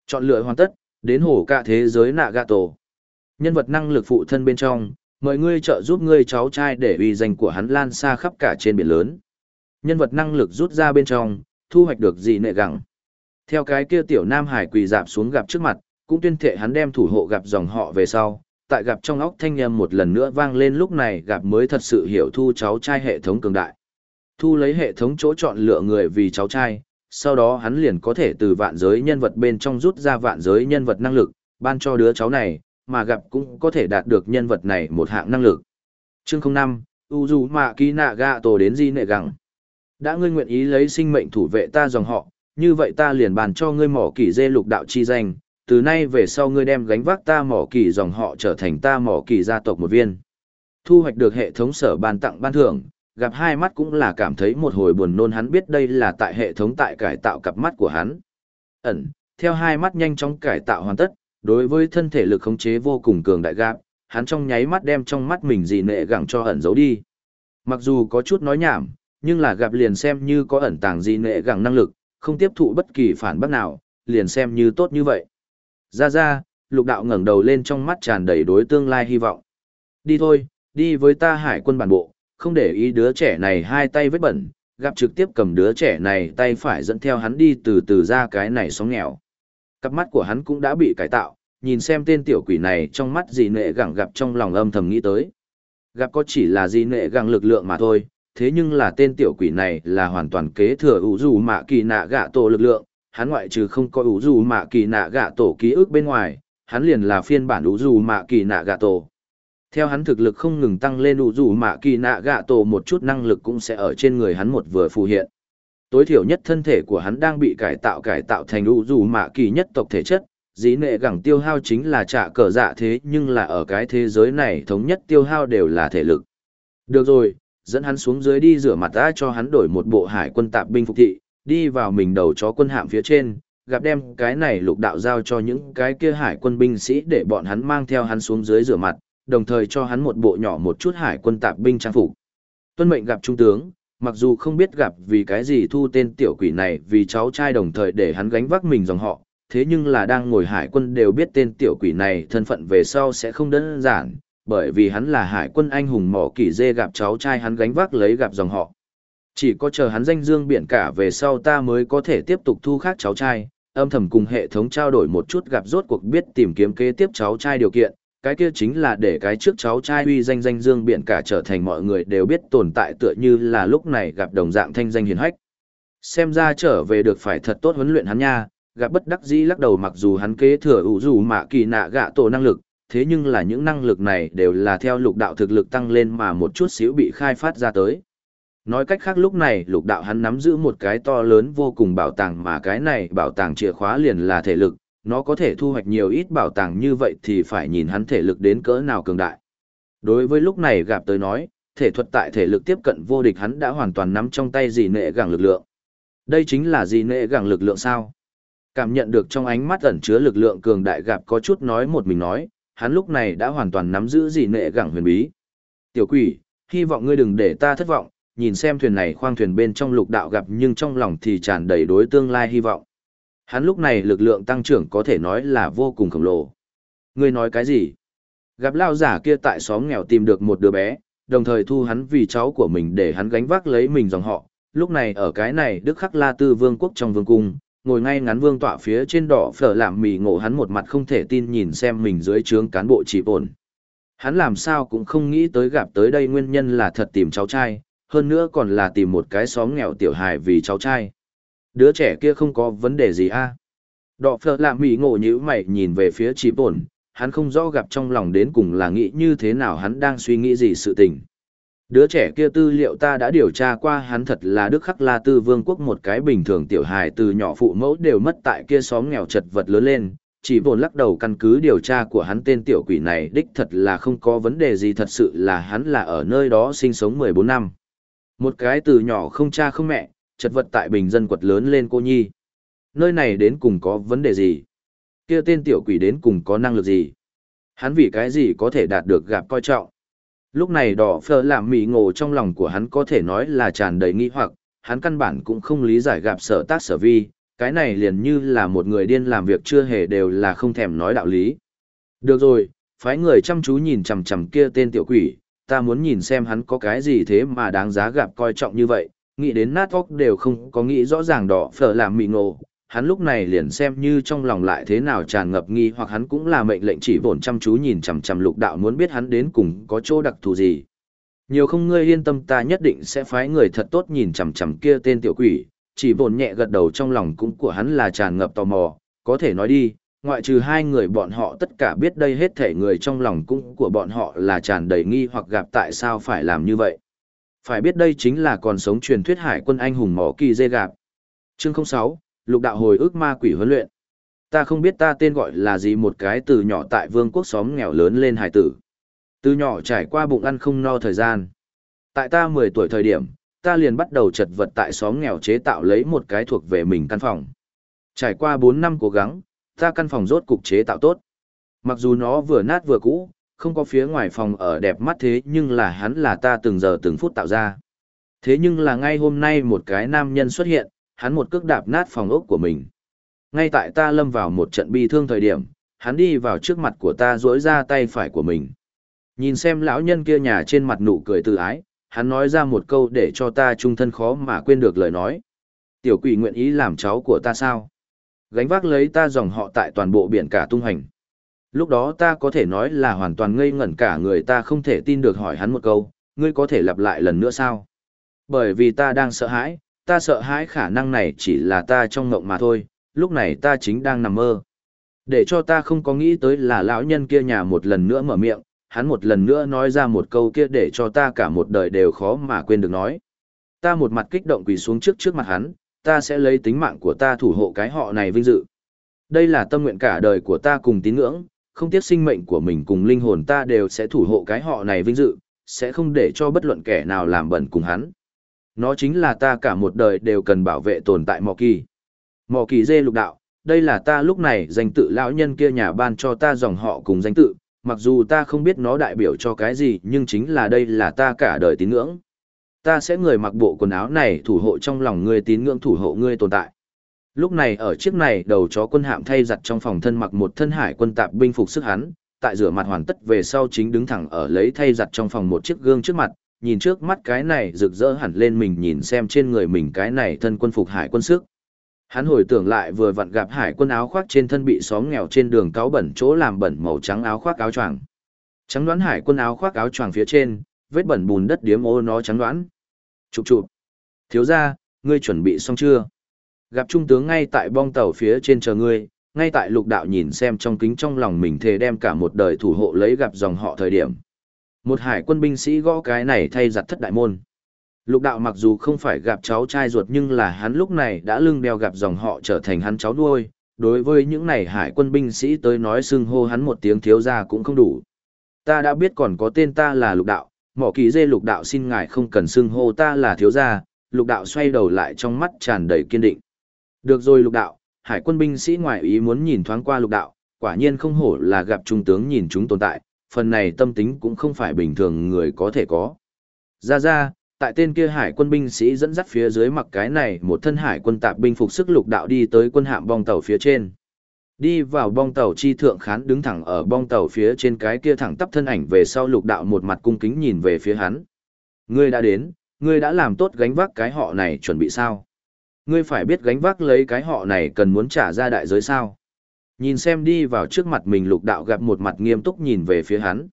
Chọn lựa hoàn tất, đến hổ cả thế giới nạ gạ tổ. Nhân vật năng lực phụ thân bên trong, mời ngươi trợ giúp ngươi cháu trai để uy danh của hắn lan xa khắp cả trên biển lớn. Nhân vật năng lực rút ra bên trong, thu hoạch được gì nệ gặng. Theo cái kia tiểu nam hải quỳ dạp xuống gặp trước mặt, cũng tuyên thệ hắn đem thủ hộ gặp dòng họ về sau, tại gặp trong óc thanh nhầm một lần nữa vang lên lúc này gặp mới thật sự hiểu thu cháu trai hệ thống cường đại. Thu lấy hệ thống chỗ chọn lựa người vì cháu trai, sau đó hắn liền có thể từ vạn giới nhân vật bên trong rút ra vạn giới nhân vật năng lực, ban cho đứa cháu này, mà gặp cũng có thể đạt được nhân vật này một hạng năng lực. Chương 05, Uzu Mạ Kỳ Nạ Gạ Tổ đến Di Nệ Gặng. Đã ngươi nguyện ý lấy sinh mệnh thủ vệ ta dòng họ, như vậy ta liền bàn cho ngươi mỏ kỳ dê lục đạo chi danh, từ nay về sau ngươi đem gánh vác ta mỏ kỳ dòng họ trở thành ta mỏ kỳ gia tộc một viên. Thu hoạch được hệ thống sở ban tặng ban thưởng, gặp hai mắt cũng là cảm thấy một hồi buồn nôn hắn biết đây là tại hệ thống tại cải tạo cặp mắt của hắn. Ẩn, theo hai mắt nhanh chóng cải tạo hoàn tất, đối với thân thể lực khống chế vô cùng cường đại gạp, hắn trong nháy mắt đem trong mắt mình gì nệ gẳng cho ẩn giấu đi. Mặc dù có chút nói nhảm, nhưng là gặp liền xem như có ẩn tàng gì nệ gẳng năng lực, không tiếp thụ bất kỳ phản bác nào, liền xem như tốt như vậy. Ra ra, lục đạo ngẩng đầu lên trong mắt tràn đầy đối tương lai hy vọng. Đi thôi, đi với ta hải quân bản bộ, không để ý đứa trẻ này hai tay vết bẩn, gặp trực tiếp cầm đứa trẻ này tay phải dẫn theo hắn đi từ từ ra cái này sóng nghèo. Cặp mắt của hắn cũng đã bị cải tạo, nhìn xem tên tiểu quỷ này trong mắt gì nệ gẳng gặp trong lòng âm thầm nghĩ tới. Gặp có chỉ là gì nệ gẳng lực lượng mà thôi, thế nhưng là tên tiểu quỷ này là hoàn toàn kế thừa ủ dù mạ kỳ nạ gạ tổ lực lượng, hắn ngoại trừ không có ủ dù mạ kỳ nạ gạ tổ ký ức bên ngoài, hắn liền là phiên bản ủ dù mạ kỳ nạ gạ tổ. Theo hắn thực lực không ngừng tăng lên ủ dù mạ kỳ nạ gạ tổ một chút năng lực cũng sẽ ở trên người hắn một vừa phù hiện. Tối thiểu nhất thân thể của hắn đang bị cải tạo cải tạo thành ủ dù mạ kỳ nhất tộc thể chất, dĩ nệ gẳng tiêu hao chính là trả cờ dạ thế nhưng là ở cái thế giới này thống nhất tiêu hao đều là thể lực. Được rồi, dẫn hắn xuống dưới đi rửa mặt ta cho hắn đổi một bộ hải quân tạp binh phục thị, đi vào mình đầu chó quân hạm phía trên, gặp đem cái này lục đạo giao cho những cái kia hải quân binh sĩ để bọn hắn mang theo hắn xuống dưới rửa mặt, đồng thời cho hắn một bộ nhỏ một chút hải quân tạp binh trang phục. Tuân mệnh gặp trung tướng, mặc dù không biết gặp vì cái gì thu tên tiểu quỷ này vì cháu trai đồng thời để hắn gánh vác mình dòng họ, thế nhưng là đang ngồi hải quân đều biết tên tiểu quỷ này thân phận về sau sẽ không đơn giản, bởi vì hắn là hải quân anh hùng mỏ kỳ dê gặp cháu trai hắn gánh vác lấy gặp dòng họ. Chỉ có chờ hắn danh dương biển cả về sau ta mới có thể tiếp tục thu khác cháu trai, âm thầm cùng hệ thống trao đổi một chút gặp rốt cuộc biết tìm kiếm kế tiếp cháu trai điều kiện, cái kia chính là để cái trước cháu trai uy danh danh dương biển cả trở thành mọi người đều biết tồn tại tựa như là lúc này gặp đồng dạng thanh danh hiền hách. Xem ra trở về được phải thật tốt huấn luyện hắn nha, gặp bất đắc dĩ lắc đầu mặc dù hắn kế thừa ủ dù mạ kỳ nạ gạ tổ năng lực, thế nhưng là những năng lực này đều là theo lục đạo thực lực tăng lên mà một chút xíu bị khai phát ra tới. Nói cách khác lúc này lục đạo hắn nắm giữ một cái to lớn vô cùng bảo tàng mà cái này bảo tàng chìa khóa liền là thể lực, nó có thể thu hoạch nhiều ít bảo tàng như vậy thì phải nhìn hắn thể lực đến cỡ nào cường đại. Đối với lúc này gặp tới nói, thể thuật tại thể lực tiếp cận vô địch hắn đã hoàn toàn nắm trong tay gì nệ gẳng lực lượng. Đây chính là gì nệ gẳng lực lượng sao? Cảm nhận được trong ánh mắt ẩn chứa lực lượng cường đại gặp có chút nói một mình nói, hắn lúc này đã hoàn toàn nắm giữ gì nệ gẳng huyền bí. Tiểu quỷ, hy vọng ngươi đừng để ta thất vọng, nhìn xem thuyền này khoang thuyền bên trong lục đạo gặp nhưng trong lòng thì tràn đầy đối tương lai hy vọng. Hắn lúc này lực lượng tăng trưởng có thể nói là vô cùng khổng lồ. Ngươi nói cái gì? Gặp lao giả kia tại xóm nghèo tìm được một đứa bé, đồng thời thu hắn vì cháu của mình để hắn gánh vác lấy mình dòng họ. Lúc này ở cái này Đức Khắc La Tư Vương quốc trong vương cung, ngồi ngay ngắn vương tọa phía trên đỏ phở làm mì ngộ hắn một mặt không thể tin nhìn xem mình dưới trướng cán bộ chỉ ổn. Hắn làm sao cũng không nghĩ tới gặp tới đây nguyên nhân là thật tìm cháu trai, hơn nữa còn là tìm một cái xóm nghèo tiểu hài vì cháu trai. Đứa trẻ kia không có vấn đề gì a à? Đỏ phở làm mỉ ngộ như mày nhìn về phía chỉ bổn hắn không rõ gặp trong lòng đến cùng là nghĩ như thế nào hắn đang suy nghĩ gì sự tình. Đứa trẻ kia tư liệu ta đã điều tra qua hắn thật là Đức Khắc La Tư Vương quốc một cái bình thường tiểu hài từ nhỏ phụ mẫu đều mất tại kia xóm nghèo chật vật lớn lên, chỉ bồn lắc đầu căn cứ điều tra của hắn tên tiểu quỷ này đích thật là không có vấn đề gì thật sự là hắn là ở nơi đó sinh sống 14 năm. Một cái từ nhỏ không cha không mẹ, chật vật tại bình dân quật lớn lên cô nhi. Nơi này đến cùng có vấn đề gì? kia tên tiểu quỷ đến cùng có năng lực gì? Hắn vì cái gì có thể đạt được gặp coi trọng? Lúc này đỏ phơ làm mỉ ngộ trong lòng của hắn có thể nói là tràn đầy nghi hoặc, hắn căn bản cũng không lý giải gặp sở tác sở vi, cái này liền như là một người điên làm việc chưa hề đều là không thèm nói đạo lý. Được rồi, phái người chăm chú nhìn chằm chằm kia tên tiểu quỷ, ta muốn nhìn xem hắn có cái gì thế mà đáng giá gặp coi trọng như vậy, nghĩ đến nát óc đều không có nghĩ rõ ràng đỏ phở làm mỉ ngộ, hắn lúc này liền xem như trong lòng lại thế nào tràn ngập nghi hoặc hắn cũng là mệnh lệnh chỉ vồn chăm chú nhìn chằm chằm lục đạo muốn biết hắn đến cùng có chỗ đặc thù gì. Nhiều không ngươi yên tâm ta nhất định sẽ phái người thật tốt nhìn chằm chằm kia tên tiểu quỷ, chỉ vồn nhẹ gật đầu trong lòng cũng của hắn là tràn ngập tò mò, có thể nói đi, ngoại trừ hai người bọn họ tất cả biết đây hết thể người trong lòng cũng của bọn họ là tràn đầy nghi hoặc gặp tại sao phải làm như vậy. Phải biết đây chính là còn sống truyền thuyết hải quân anh hùng mỏ kỳ dê gạp. Chương 06, lục đạo hồi ước ma quỷ huấn luyện. Ta không biết ta tên gọi là gì một cái từ nhỏ tại vương quốc xóm nghèo lớn lên hải tử. Từ nhỏ trải qua bụng ăn không no thời gian. Tại ta 10 tuổi thời điểm, ta liền bắt đầu chật vật tại xóm nghèo chế tạo lấy một cái thuộc về mình căn phòng. Trải qua 4 năm cố gắng, ta căn phòng rốt cục chế tạo tốt. Mặc dù nó vừa nát vừa cũ, không có phía ngoài phòng ở đẹp mắt thế nhưng là hắn là ta từng giờ từng phút tạo ra. Thế nhưng là ngay hôm nay một cái nam nhân xuất hiện, hắn một cước đạp nát phòng ốc của mình. Ngay tại ta lâm vào một trận bi thương thời điểm, hắn đi vào trước mặt của ta duỗi ra tay phải của mình. Nhìn xem lão nhân kia nhà trên mặt nụ cười từ ái, hắn nói ra một câu để cho ta trung thân khó mà quên được lời nói. Tiểu quỷ nguyện ý làm cháu của ta sao? Gánh vác lấy ta dòng họ tại toàn bộ biển cả tung hành. Lúc đó ta có thể nói là hoàn toàn ngây ngẩn cả người ta không thể tin được hỏi hắn một câu, ngươi có thể lặp lại lần nữa sao? Bởi vì ta đang sợ hãi, ta sợ hãi khả năng này chỉ là ta trong ngộng mà thôi, lúc này ta chính đang nằm mơ. Để cho ta không có nghĩ tới là lão nhân kia nhà một lần nữa mở miệng, hắn một lần nữa nói ra một câu kia để cho ta cả một đời đều khó mà quên được nói. Ta một mặt kích động quỳ xuống trước trước mặt hắn, ta sẽ lấy tính mạng của ta thủ hộ cái họ này vinh dự. Đây là tâm nguyện cả đời của ta cùng tín ngưỡng, không tiếc sinh mệnh của mình cùng linh hồn ta đều sẽ thủ hộ cái họ này vinh dự, sẽ không để cho bất luận kẻ nào làm bẩn cùng hắn. Nó chính là ta cả một đời đều cần bảo vệ tồn tại mò kỳ. Mò kỳ dê lục đạo, đây là ta lúc này danh tự lão nhân kia nhà ban cho ta dòng họ cùng danh tự, mặc dù ta không biết nó đại biểu cho cái gì nhưng chính là đây là ta cả đời tín ngưỡng. Ta sẽ người mặc bộ quần áo này thủ hộ trong lòng ngươi tín ngưỡng thủ hộ ngươi tồn tại. Lúc này ở chiếc này đầu chó quân hạm thay giặt trong phòng thân mặc một thân hải quân tạp binh phục sức hắn, tại rửa mặt hoàn tất về sau chính đứng thẳng ở lấy thay giặt trong phòng một chiếc gương trước mặt, nhìn trước mắt cái này rực rỡ hẳn lên mình nhìn xem trên người mình cái này thân quân phục hải quân sức. Hắn hồi tưởng lại vừa vặn gặp hải quân áo khoác trên thân bị xóm nghèo trên đường cáo bẩn chỗ làm bẩn màu trắng áo khoác áo choàng. Trắng đoán hải quân áo khoác áo choàng phía trên, vết bẩn bùn đất điếm ô nó trắng đoán. Chụp chụp. Thiếu ra, ngươi chuẩn bị xong chưa? Gặp trung tướng ngay tại bong tàu phía trên chờ ngươi, ngay tại lục đạo nhìn xem trong kính trong lòng mình thề đem cả một đời thủ hộ lấy gặp dòng họ thời điểm. Một hải quân binh sĩ gõ cái này thay giặt thất đại môn. Lục đạo mặc dù không phải gặp cháu trai ruột nhưng là hắn lúc này đã lưng đeo gặp dòng họ trở thành hắn cháu nuôi. Đối với những này hải quân binh sĩ tới nói xưng hô hắn một tiếng thiếu ra cũng không đủ. Ta đã biết còn có tên ta là lục đạo, mỏ kỳ dê lục đạo xin ngài không cần xưng hô ta là thiếu gia, lục đạo xoay đầu lại trong mắt tràn đầy kiên định. Được rồi lục đạo, hải quân binh sĩ ngoại ý muốn nhìn thoáng qua lục đạo, quả nhiên không hổ là gặp trung tướng nhìn chúng tồn tại, phần này tâm tính cũng không phải bình thường người có thể có. Ra ra, tại tên kia hải quân binh sĩ dẫn dắt phía dưới mặc cái này một thân hải quân tạp binh phục sức lục đạo đi tới quân hạm bong tàu phía trên. Đi vào bong tàu chi thượng khán đứng thẳng ở bong tàu phía trên cái kia thẳng tắp thân ảnh về sau lục đạo một mặt cung kính nhìn về phía hắn. Ngươi đã đến, ngươi đã làm tốt gánh vác cái họ này chuẩn bị sao? Ngươi phải biết gánh vác lấy cái họ này cần muốn trả ra đại giới sao? Nhìn xem đi vào trước mặt mình lục đạo gặp một mặt nghiêm túc nhìn về phía hắn.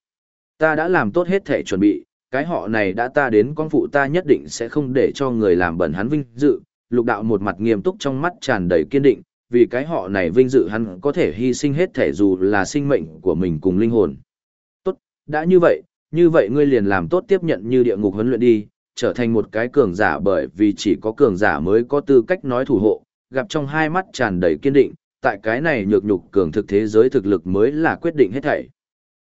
Ta đã làm tốt hết thể chuẩn bị, cái họ này đã ta đến con phụ ta nhất định sẽ không để cho người làm bẩn hắn vinh dự. Lục đạo một mặt nghiêm túc trong mắt tràn đầy kiên định, vì cái họ này vinh dự hắn có thể hy sinh hết thể dù là sinh mệnh của mình cùng linh hồn. Tốt, đã như vậy, như vậy ngươi liền làm tốt tiếp nhận như địa ngục huấn luyện đi, trở thành một cái cường giả bởi vì chỉ có cường giả mới có tư cách nói thủ hộ, gặp trong hai mắt tràn đầy kiên định, tại cái này nhược nhục cường thực thế giới thực lực mới là quyết định hết thảy.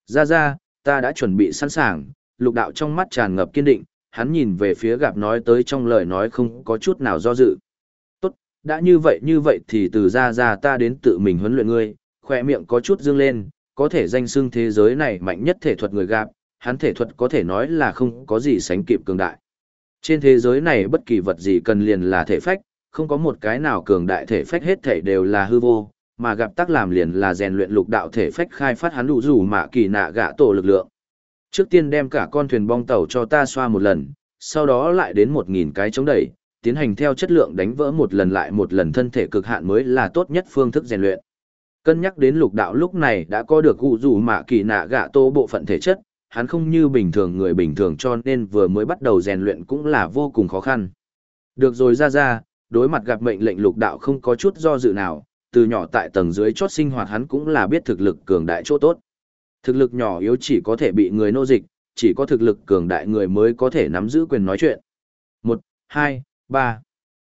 Ra ra, ta đã chuẩn bị sẵn sàng, lục đạo trong mắt tràn ngập kiên định, hắn nhìn về phía gặp nói tới trong lời nói không có chút nào do dự. Đã như vậy như vậy thì từ ra ra ta đến tự mình huấn luyện ngươi, khỏe miệng có chút dương lên, có thể danh xưng thế giới này mạnh nhất thể thuật người gặp, hắn thể thuật có thể nói là không có gì sánh kịp cường đại. Trên thế giới này bất kỳ vật gì cần liền là thể phách, không có một cái nào cường đại thể phách hết thể đều là hư vô, mà gặp tác làm liền là rèn luyện lục đạo thể phách khai phát hắn đủ rủ mạ kỳ nạ gạ tổ lực lượng. Trước tiên đem cả con thuyền bong tàu cho ta xoa một lần, sau đó lại đến một nghìn cái chống đẩy, tiến hành theo chất lượng đánh vỡ một lần lại một lần thân thể cực hạn mới là tốt nhất phương thức rèn luyện. Cân nhắc đến lục đạo lúc này đã có được cụ rủ mạ kỳ nạ gạ tô bộ phận thể chất, hắn không như bình thường người bình thường cho nên vừa mới bắt đầu rèn luyện cũng là vô cùng khó khăn. Được rồi ra ra, đối mặt gặp mệnh lệnh lục đạo không có chút do dự nào, từ nhỏ tại tầng dưới chót sinh hoạt hắn cũng là biết thực lực cường đại chỗ tốt. Thực lực nhỏ yếu chỉ có thể bị người nô dịch, chỉ có thực lực cường đại người mới có thể nắm giữ quyền nói chuyện. 1, 2, 3.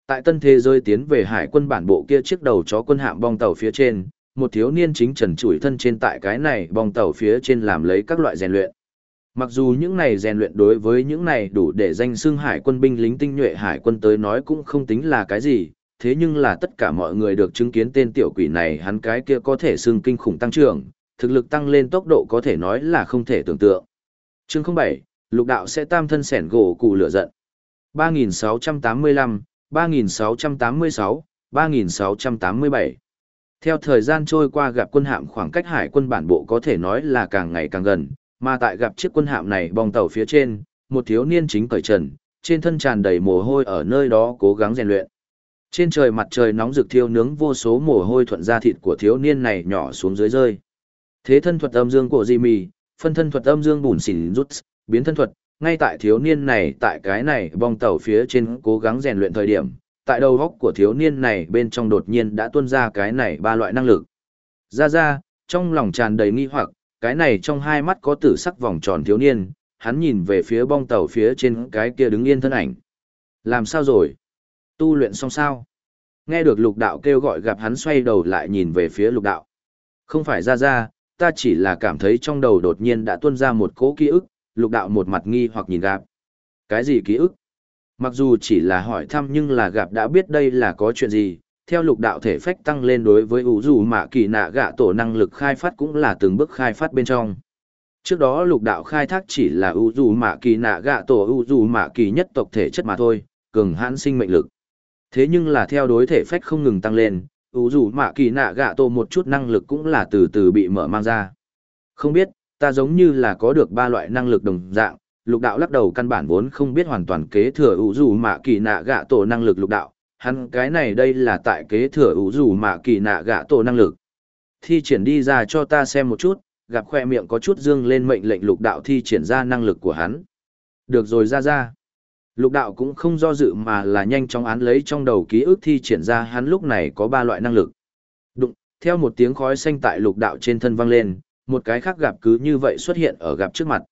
Tại tân thế giới tiến về hải quân bản bộ kia chiếc đầu chó quân hạm bong tàu phía trên, một thiếu niên chính trần trụi thân trên tại cái này bong tàu phía trên làm lấy các loại rèn luyện. Mặc dù những này rèn luyện đối với những này đủ để danh xưng hải quân binh lính tinh nhuệ hải quân tới nói cũng không tính là cái gì, thế nhưng là tất cả mọi người được chứng kiến tên tiểu quỷ này hắn cái kia có thể xưng kinh khủng tăng trưởng, thực lực tăng lên tốc độ có thể nói là không thể tưởng tượng. Chương 07, lục đạo sẽ tam thân sẻn gỗ cụ lửa giận. 3685, 3686, 3687. Theo thời gian trôi qua gặp quân hạm khoảng cách hải quân bản bộ có thể nói là càng ngày càng gần, mà tại gặp chiếc quân hạm này bong tàu phía trên, một thiếu niên chính cởi trần, trên thân tràn đầy mồ hôi ở nơi đó cố gắng rèn luyện. Trên trời mặt trời nóng rực thiêu nướng vô số mồ hôi thuận ra thịt của thiếu niên này nhỏ xuống dưới rơi. Thế thân thuật âm dương của Jimmy, phân thân thuật âm dương bùn xỉn rút, biến thân thuật, ngay tại thiếu niên này tại cái này bong tàu phía trên cố gắng rèn luyện thời điểm, tại đầu góc của thiếu niên này bên trong đột nhiên đã tuôn ra cái này ba loại năng lực. Ra ra, trong lòng tràn đầy nghi hoặc, cái này trong hai mắt có tử sắc vòng tròn thiếu niên, hắn nhìn về phía bong tàu phía trên cái kia đứng yên thân ảnh. Làm sao rồi? Tu luyện xong sao? Nghe được lục đạo kêu gọi gặp hắn xoay đầu lại nhìn về phía lục đạo. Không phải ra ra, ta chỉ là cảm thấy trong đầu đột nhiên đã tuôn ra một cỗ ký ức, lục đạo một mặt nghi hoặc nhìn gạp. Cái gì ký ức? Mặc dù chỉ là hỏi thăm nhưng là gặp đã biết đây là có chuyện gì, theo lục đạo thể phách tăng lên đối với ủ dù mạ kỳ nạ gạ tổ năng lực khai phát cũng là từng bước khai phát bên trong. Trước đó lục đạo khai thác chỉ là ủ dù mạ kỳ nạ gạ tổ ủ dù mạ kỳ nhất tộc thể chất mà thôi, cường hãn sinh mệnh lực. Thế nhưng là theo đối thể phách không ngừng tăng lên, ủ dù mạ kỳ nạ gạ tổ một chút năng lực cũng là từ từ bị mở mang ra. Không biết, ta giống như là có được ba loại năng lực đồng dạng, lục đạo lắc đầu căn bản vốn không biết hoàn toàn kế thừa ủ dù mạ kỳ nạ gạ tổ năng lực lục đạo, hắn cái này đây là tại kế thừa ủ dù mạ kỳ nạ gạ tổ năng lực. Thi triển đi ra cho ta xem một chút, gặp khoe miệng có chút dương lên mệnh lệnh lục đạo thi triển ra năng lực của hắn. Được rồi ra ra. Lục đạo cũng không do dự mà là nhanh chóng án lấy trong đầu ký ức thi triển ra hắn lúc này có ba loại năng lực. Đụng, theo một tiếng khói xanh tại lục đạo trên thân vang lên, một cái khác gặp cứ như vậy xuất hiện ở gặp trước mặt.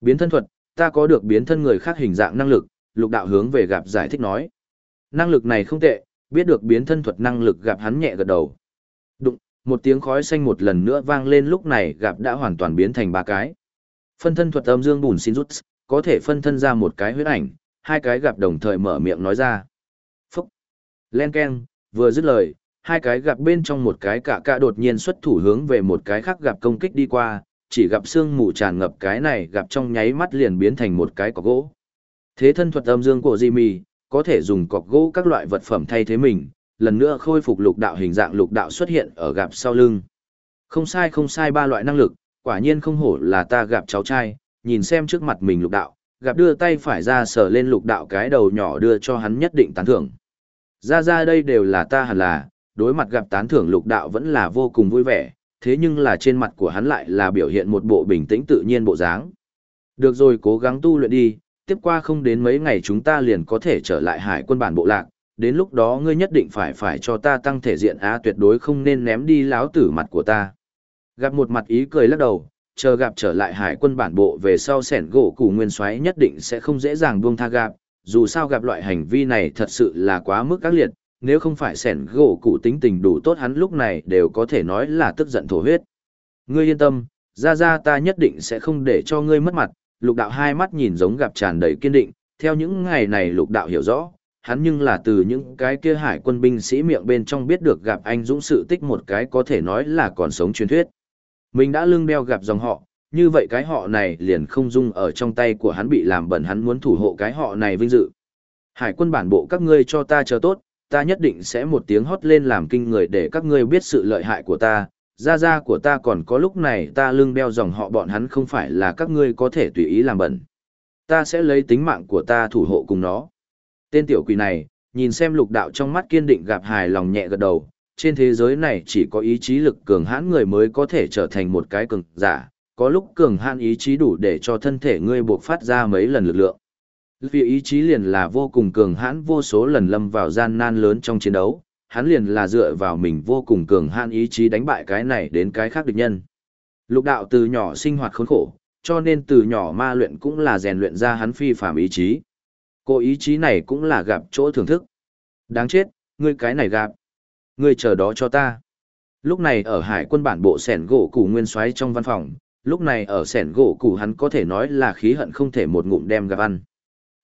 Biến thân thuật, ta có được biến thân người khác hình dạng năng lực, lục đạo hướng về gặp giải thích nói. Năng lực này không tệ, biết được biến thân thuật năng lực gặp hắn nhẹ gật đầu. Đụng, một tiếng khói xanh một lần nữa vang lên lúc này gặp đã hoàn toàn biến thành ba cái. Phân thân thuật âm dương bùn xin rút, có thể phân thân ra một cái huyết ảnh, hai cái gặp đồng thời mở miệng nói ra. Phúc! Len Ken, vừa dứt lời, hai cái gặp bên trong một cái cả cả đột nhiên xuất thủ hướng về một cái khác gặp công kích đi qua, chỉ gặp sương mù tràn ngập cái này gặp trong nháy mắt liền biến thành một cái cọc gỗ. Thế thân thuật âm dương của Jimmy, có thể dùng cọc gỗ các loại vật phẩm thay thế mình, lần nữa khôi phục lục đạo hình dạng lục đạo xuất hiện ở gặp sau lưng. Không sai không sai ba loại năng lực, quả nhiên không hổ là ta gặp cháu trai, nhìn xem trước mặt mình lục đạo, gặp đưa tay phải ra sờ lên lục đạo cái đầu nhỏ đưa cho hắn nhất định tán thưởng. Ra ra đây đều là ta hẳn là, đối mặt gặp tán thưởng lục đạo vẫn là vô cùng vui vẻ, thế nhưng là trên mặt của hắn lại là biểu hiện một bộ bình tĩnh tự nhiên bộ dáng. Được rồi cố gắng tu luyện đi, tiếp qua không đến mấy ngày chúng ta liền có thể trở lại hải quân bản bộ lạc, đến lúc đó ngươi nhất định phải phải cho ta tăng thể diện á tuyệt đối không nên ném đi láo tử mặt của ta. Gặp một mặt ý cười lắc đầu, chờ gặp trở lại hải quân bản bộ về sau sẻn gỗ củ nguyên xoáy nhất định sẽ không dễ dàng buông tha gặp, dù sao gặp loại hành vi này thật sự là quá mức các liệt, nếu không phải sẻn gỗ cụ tính tình đủ tốt hắn lúc này đều có thể nói là tức giận thổ huyết. Ngươi yên tâm, ra ra ta nhất định sẽ không để cho ngươi mất mặt, lục đạo hai mắt nhìn giống gặp tràn đầy kiên định, theo những ngày này lục đạo hiểu rõ, hắn nhưng là từ những cái kia hải quân binh sĩ miệng bên trong biết được gặp anh dũng sự tích một cái có thể nói là còn sống truyền thuyết. Mình đã lưng đeo gặp dòng họ, như vậy cái họ này liền không dung ở trong tay của hắn bị làm bẩn hắn muốn thủ hộ cái họ này vinh dự. Hải quân bản bộ các ngươi cho ta chờ tốt, ta nhất định sẽ một tiếng hót lên làm kinh người để các ngươi biết sự lợi hại của ta. Gia gia của ta còn có lúc này ta lưng đeo dòng họ bọn hắn không phải là các ngươi có thể tùy ý làm bẩn. Ta sẽ lấy tính mạng của ta thủ hộ cùng nó. Tên tiểu quỷ này, nhìn xem lục đạo trong mắt kiên định gặp hài lòng nhẹ gật đầu, trên thế giới này chỉ có ý chí lực cường hãn người mới có thể trở thành một cái cường giả, có lúc cường hãn ý chí đủ để cho thân thể ngươi buộc phát ra mấy lần lực lượng. Vì ý chí liền là vô cùng cường hãn vô số lần lâm vào gian nan lớn trong chiến đấu, hắn liền là dựa vào mình vô cùng cường hãn ý chí đánh bại cái này đến cái khác địch nhân. Lục đạo từ nhỏ sinh hoạt khốn khổ, cho nên từ nhỏ ma luyện cũng là rèn luyện ra hắn phi phạm ý chí. Cô ý chí này cũng là gặp chỗ thưởng thức. Đáng chết, ngươi cái này gặp. Ngươi chờ đó cho ta. Lúc này ở hải quân bản bộ sẻn gỗ củ nguyên xoáy trong văn phòng, lúc này ở sẻn gỗ củ hắn có thể nói là khí hận không thể một ngụm đem gặp ăn.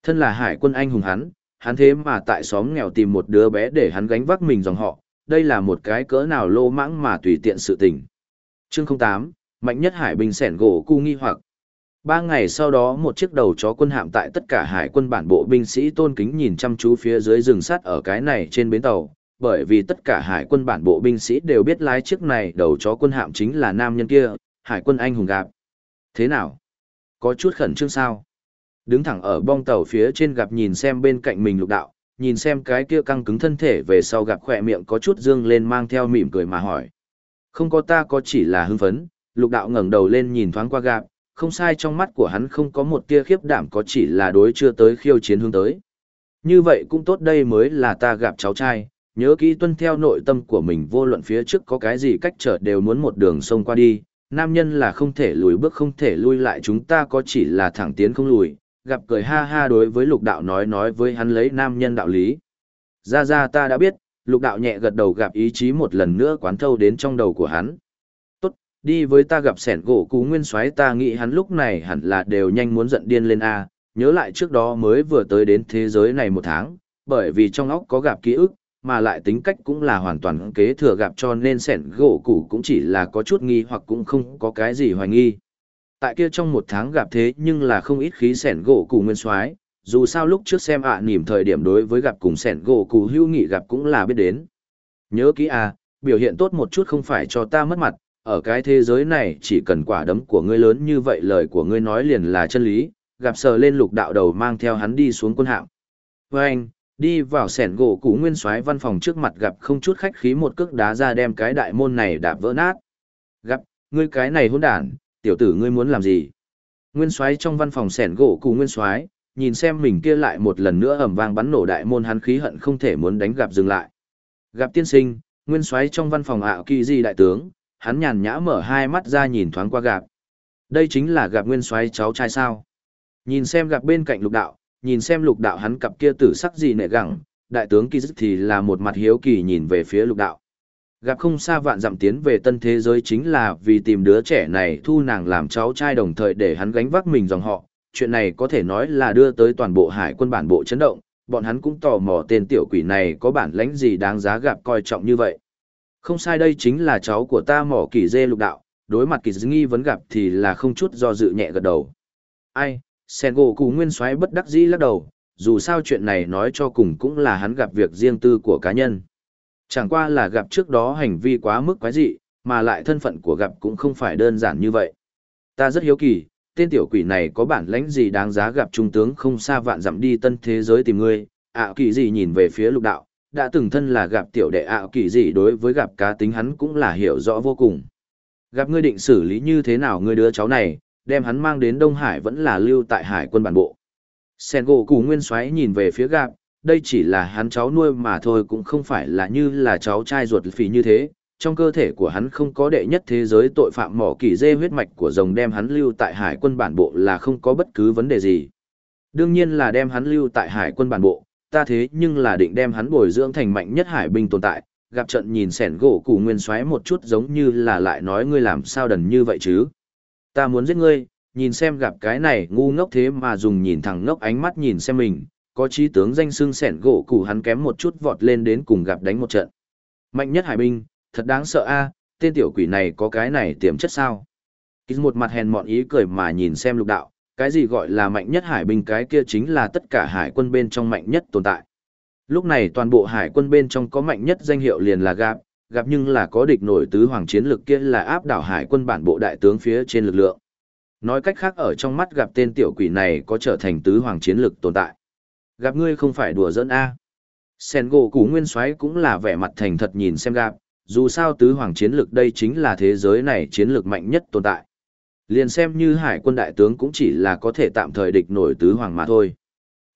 Thân là hải quân anh hùng hắn, hắn thế mà tại xóm nghèo tìm một đứa bé để hắn gánh vác mình dòng họ, đây là một cái cỡ nào lô mãng mà tùy tiện sự tình. Chương 08, mạnh nhất hải binh sẻn gỗ cu nghi hoặc. Ba ngày sau đó một chiếc đầu chó quân hạm tại tất cả hải quân bản bộ binh sĩ tôn kính nhìn chăm chú phía dưới rừng sắt ở cái này trên bến tàu, bởi vì tất cả hải quân bản bộ binh sĩ đều biết lái chiếc này đầu chó quân hạm chính là nam nhân kia, hải quân anh hùng gạp. Thế nào? Có chút khẩn trương sao? Đứng thẳng ở bong tàu phía trên gặp nhìn xem bên cạnh mình lục đạo, nhìn xem cái kia căng cứng thân thể về sau gặp khỏe miệng có chút dương lên mang theo mỉm cười mà hỏi. Không có ta có chỉ là hưng phấn, lục đạo ngẩng đầu lên nhìn thoáng qua gặp, không sai trong mắt của hắn không có một tia khiếp đảm có chỉ là đối chưa tới khiêu chiến hướng tới. Như vậy cũng tốt đây mới là ta gặp cháu trai, nhớ kỹ tuân theo nội tâm của mình vô luận phía trước có cái gì cách trở đều muốn một đường sông qua đi, nam nhân là không thể lùi bước không thể lui lại chúng ta có chỉ là thẳng tiến không lùi, gặp cười ha ha đối với lục đạo nói nói với hắn lấy nam nhân đạo lý. Ra ra ta đã biết, lục đạo nhẹ gật đầu gặp ý chí một lần nữa quán thâu đến trong đầu của hắn. Tốt, đi với ta gặp sẻn gỗ cú nguyên soái ta nghĩ hắn lúc này hẳn là đều nhanh muốn giận điên lên A, nhớ lại trước đó mới vừa tới đến thế giới này một tháng, bởi vì trong óc có gặp ký ức, mà lại tính cách cũng là hoàn toàn kế thừa gặp cho nên sẻn gỗ củ cũng chỉ là có chút nghi hoặc cũng không có cái gì hoài nghi. Tại kia trong một tháng gặp thế nhưng là không ít khí sẻn gỗ cụ nguyên soái dù sao lúc trước xem ạ à, nỉm thời điểm đối với gặp cùng sẻn gỗ cụ hưu nghị gặp cũng là biết đến. Nhớ kỹ à, biểu hiện tốt một chút không phải cho ta mất mặt, ở cái thế giới này chỉ cần quả đấm của ngươi lớn như vậy lời của ngươi nói liền là chân lý, gặp sờ lên lục đạo đầu mang theo hắn đi xuống quân hạm. Với anh, đi vào sẻn gỗ cụ nguyên soái văn phòng trước mặt gặp không chút khách khí một cước đá ra đem cái đại môn này đạp vỡ nát. Gặp, ngươi cái này hỗn đản, tiểu tử ngươi muốn làm gì? Nguyên soái trong văn phòng sẻn gỗ cũ nguyên soái, nhìn xem mình kia lại một lần nữa ầm vang bắn nổ đại môn hắn khí hận không thể muốn đánh gặp dừng lại. Gặp tiên sinh, nguyên soái trong văn phòng ảo kỳ di đại tướng, hắn nhàn nhã mở hai mắt ra nhìn thoáng qua gặp. Đây chính là gặp nguyên soái cháu trai sao? Nhìn xem gặp bên cạnh lục đạo, nhìn xem lục đạo hắn cặp kia tử sắc gì nệ gẳng, đại tướng kỳ dứt thì là một mặt hiếu kỳ nhìn về phía lục đạo. Gặp không xa vạn dặm tiến về tân thế giới chính là vì tìm đứa trẻ này thu nàng làm cháu trai đồng thời để hắn gánh vác mình dòng họ. Chuyện này có thể nói là đưa tới toàn bộ hải quân bản bộ chấn động, bọn hắn cũng tò mò tên tiểu quỷ này có bản lãnh gì đáng giá gặp coi trọng như vậy. Không sai đây chính là cháu của ta mỏ kỳ dê lục đạo, đối mặt kỳ nghi vấn gặp thì là không chút do dự nhẹ gật đầu. Ai, sen gỗ cụ nguyên soái bất đắc dĩ lắc đầu, dù sao chuyện này nói cho cùng cũng là hắn gặp việc riêng tư của cá nhân. Chẳng qua là gặp trước đó hành vi quá mức quái dị, mà lại thân phận của gặp cũng không phải đơn giản như vậy. Ta rất hiếu kỳ, tên tiểu quỷ này có bản lãnh gì đáng giá gặp trung tướng không xa vạn dặm đi tân thế giới tìm ngươi, ạ kỳ gì nhìn về phía lục đạo, đã từng thân là gặp tiểu đệ ạ kỳ gì đối với gặp cá tính hắn cũng là hiểu rõ vô cùng. Gặp ngươi định xử lý như thế nào ngươi đứa cháu này, đem hắn mang đến Đông Hải vẫn là lưu tại hải quân bản bộ. Sen gỗ củ nguyên xoáy nhìn về phía gặp, đây chỉ là hắn cháu nuôi mà thôi cũng không phải là như là cháu trai ruột phì như thế. Trong cơ thể của hắn không có đệ nhất thế giới tội phạm mỏ kỳ dê huyết mạch của rồng đem hắn lưu tại hải quân bản bộ là không có bất cứ vấn đề gì. Đương nhiên là đem hắn lưu tại hải quân bản bộ, ta thế nhưng là định đem hắn bồi dưỡng thành mạnh nhất hải binh tồn tại, gặp trận nhìn sẻn gỗ củ nguyên xoáy một chút giống như là lại nói ngươi làm sao đần như vậy chứ. Ta muốn giết ngươi, nhìn xem gặp cái này ngu ngốc thế mà dùng nhìn thẳng ngốc ánh mắt nhìn xem mình, có trí tướng danh xưng sẻn gỗ củ hắn kém một chút vọt lên đến cùng gặp đánh một trận. Mạnh nhất hải binh, thật đáng sợ a, tên tiểu quỷ này có cái này tiềm chất sao? Kýt một mặt hèn mọn ý cười mà nhìn xem lục đạo, cái gì gọi là mạnh nhất hải binh cái kia chính là tất cả hải quân bên trong mạnh nhất tồn tại. Lúc này toàn bộ hải quân bên trong có mạnh nhất danh hiệu liền là gặp, gặp nhưng là có địch nổi tứ hoàng chiến lực kia là áp đảo hải quân bản bộ đại tướng phía trên lực lượng. Nói cách khác ở trong mắt gặp tên tiểu quỷ này có trở thành tứ hoàng chiến lực tồn tại. Gặp ngươi không phải đùa giỡn A. Sen gỗ củ nguyên soái cũng là vẻ mặt thành thật nhìn xem gặp, dù sao tứ hoàng chiến lực đây chính là thế giới này chiến lược mạnh nhất tồn tại. Liền xem như hải quân đại tướng cũng chỉ là có thể tạm thời địch nổi tứ hoàng mà thôi.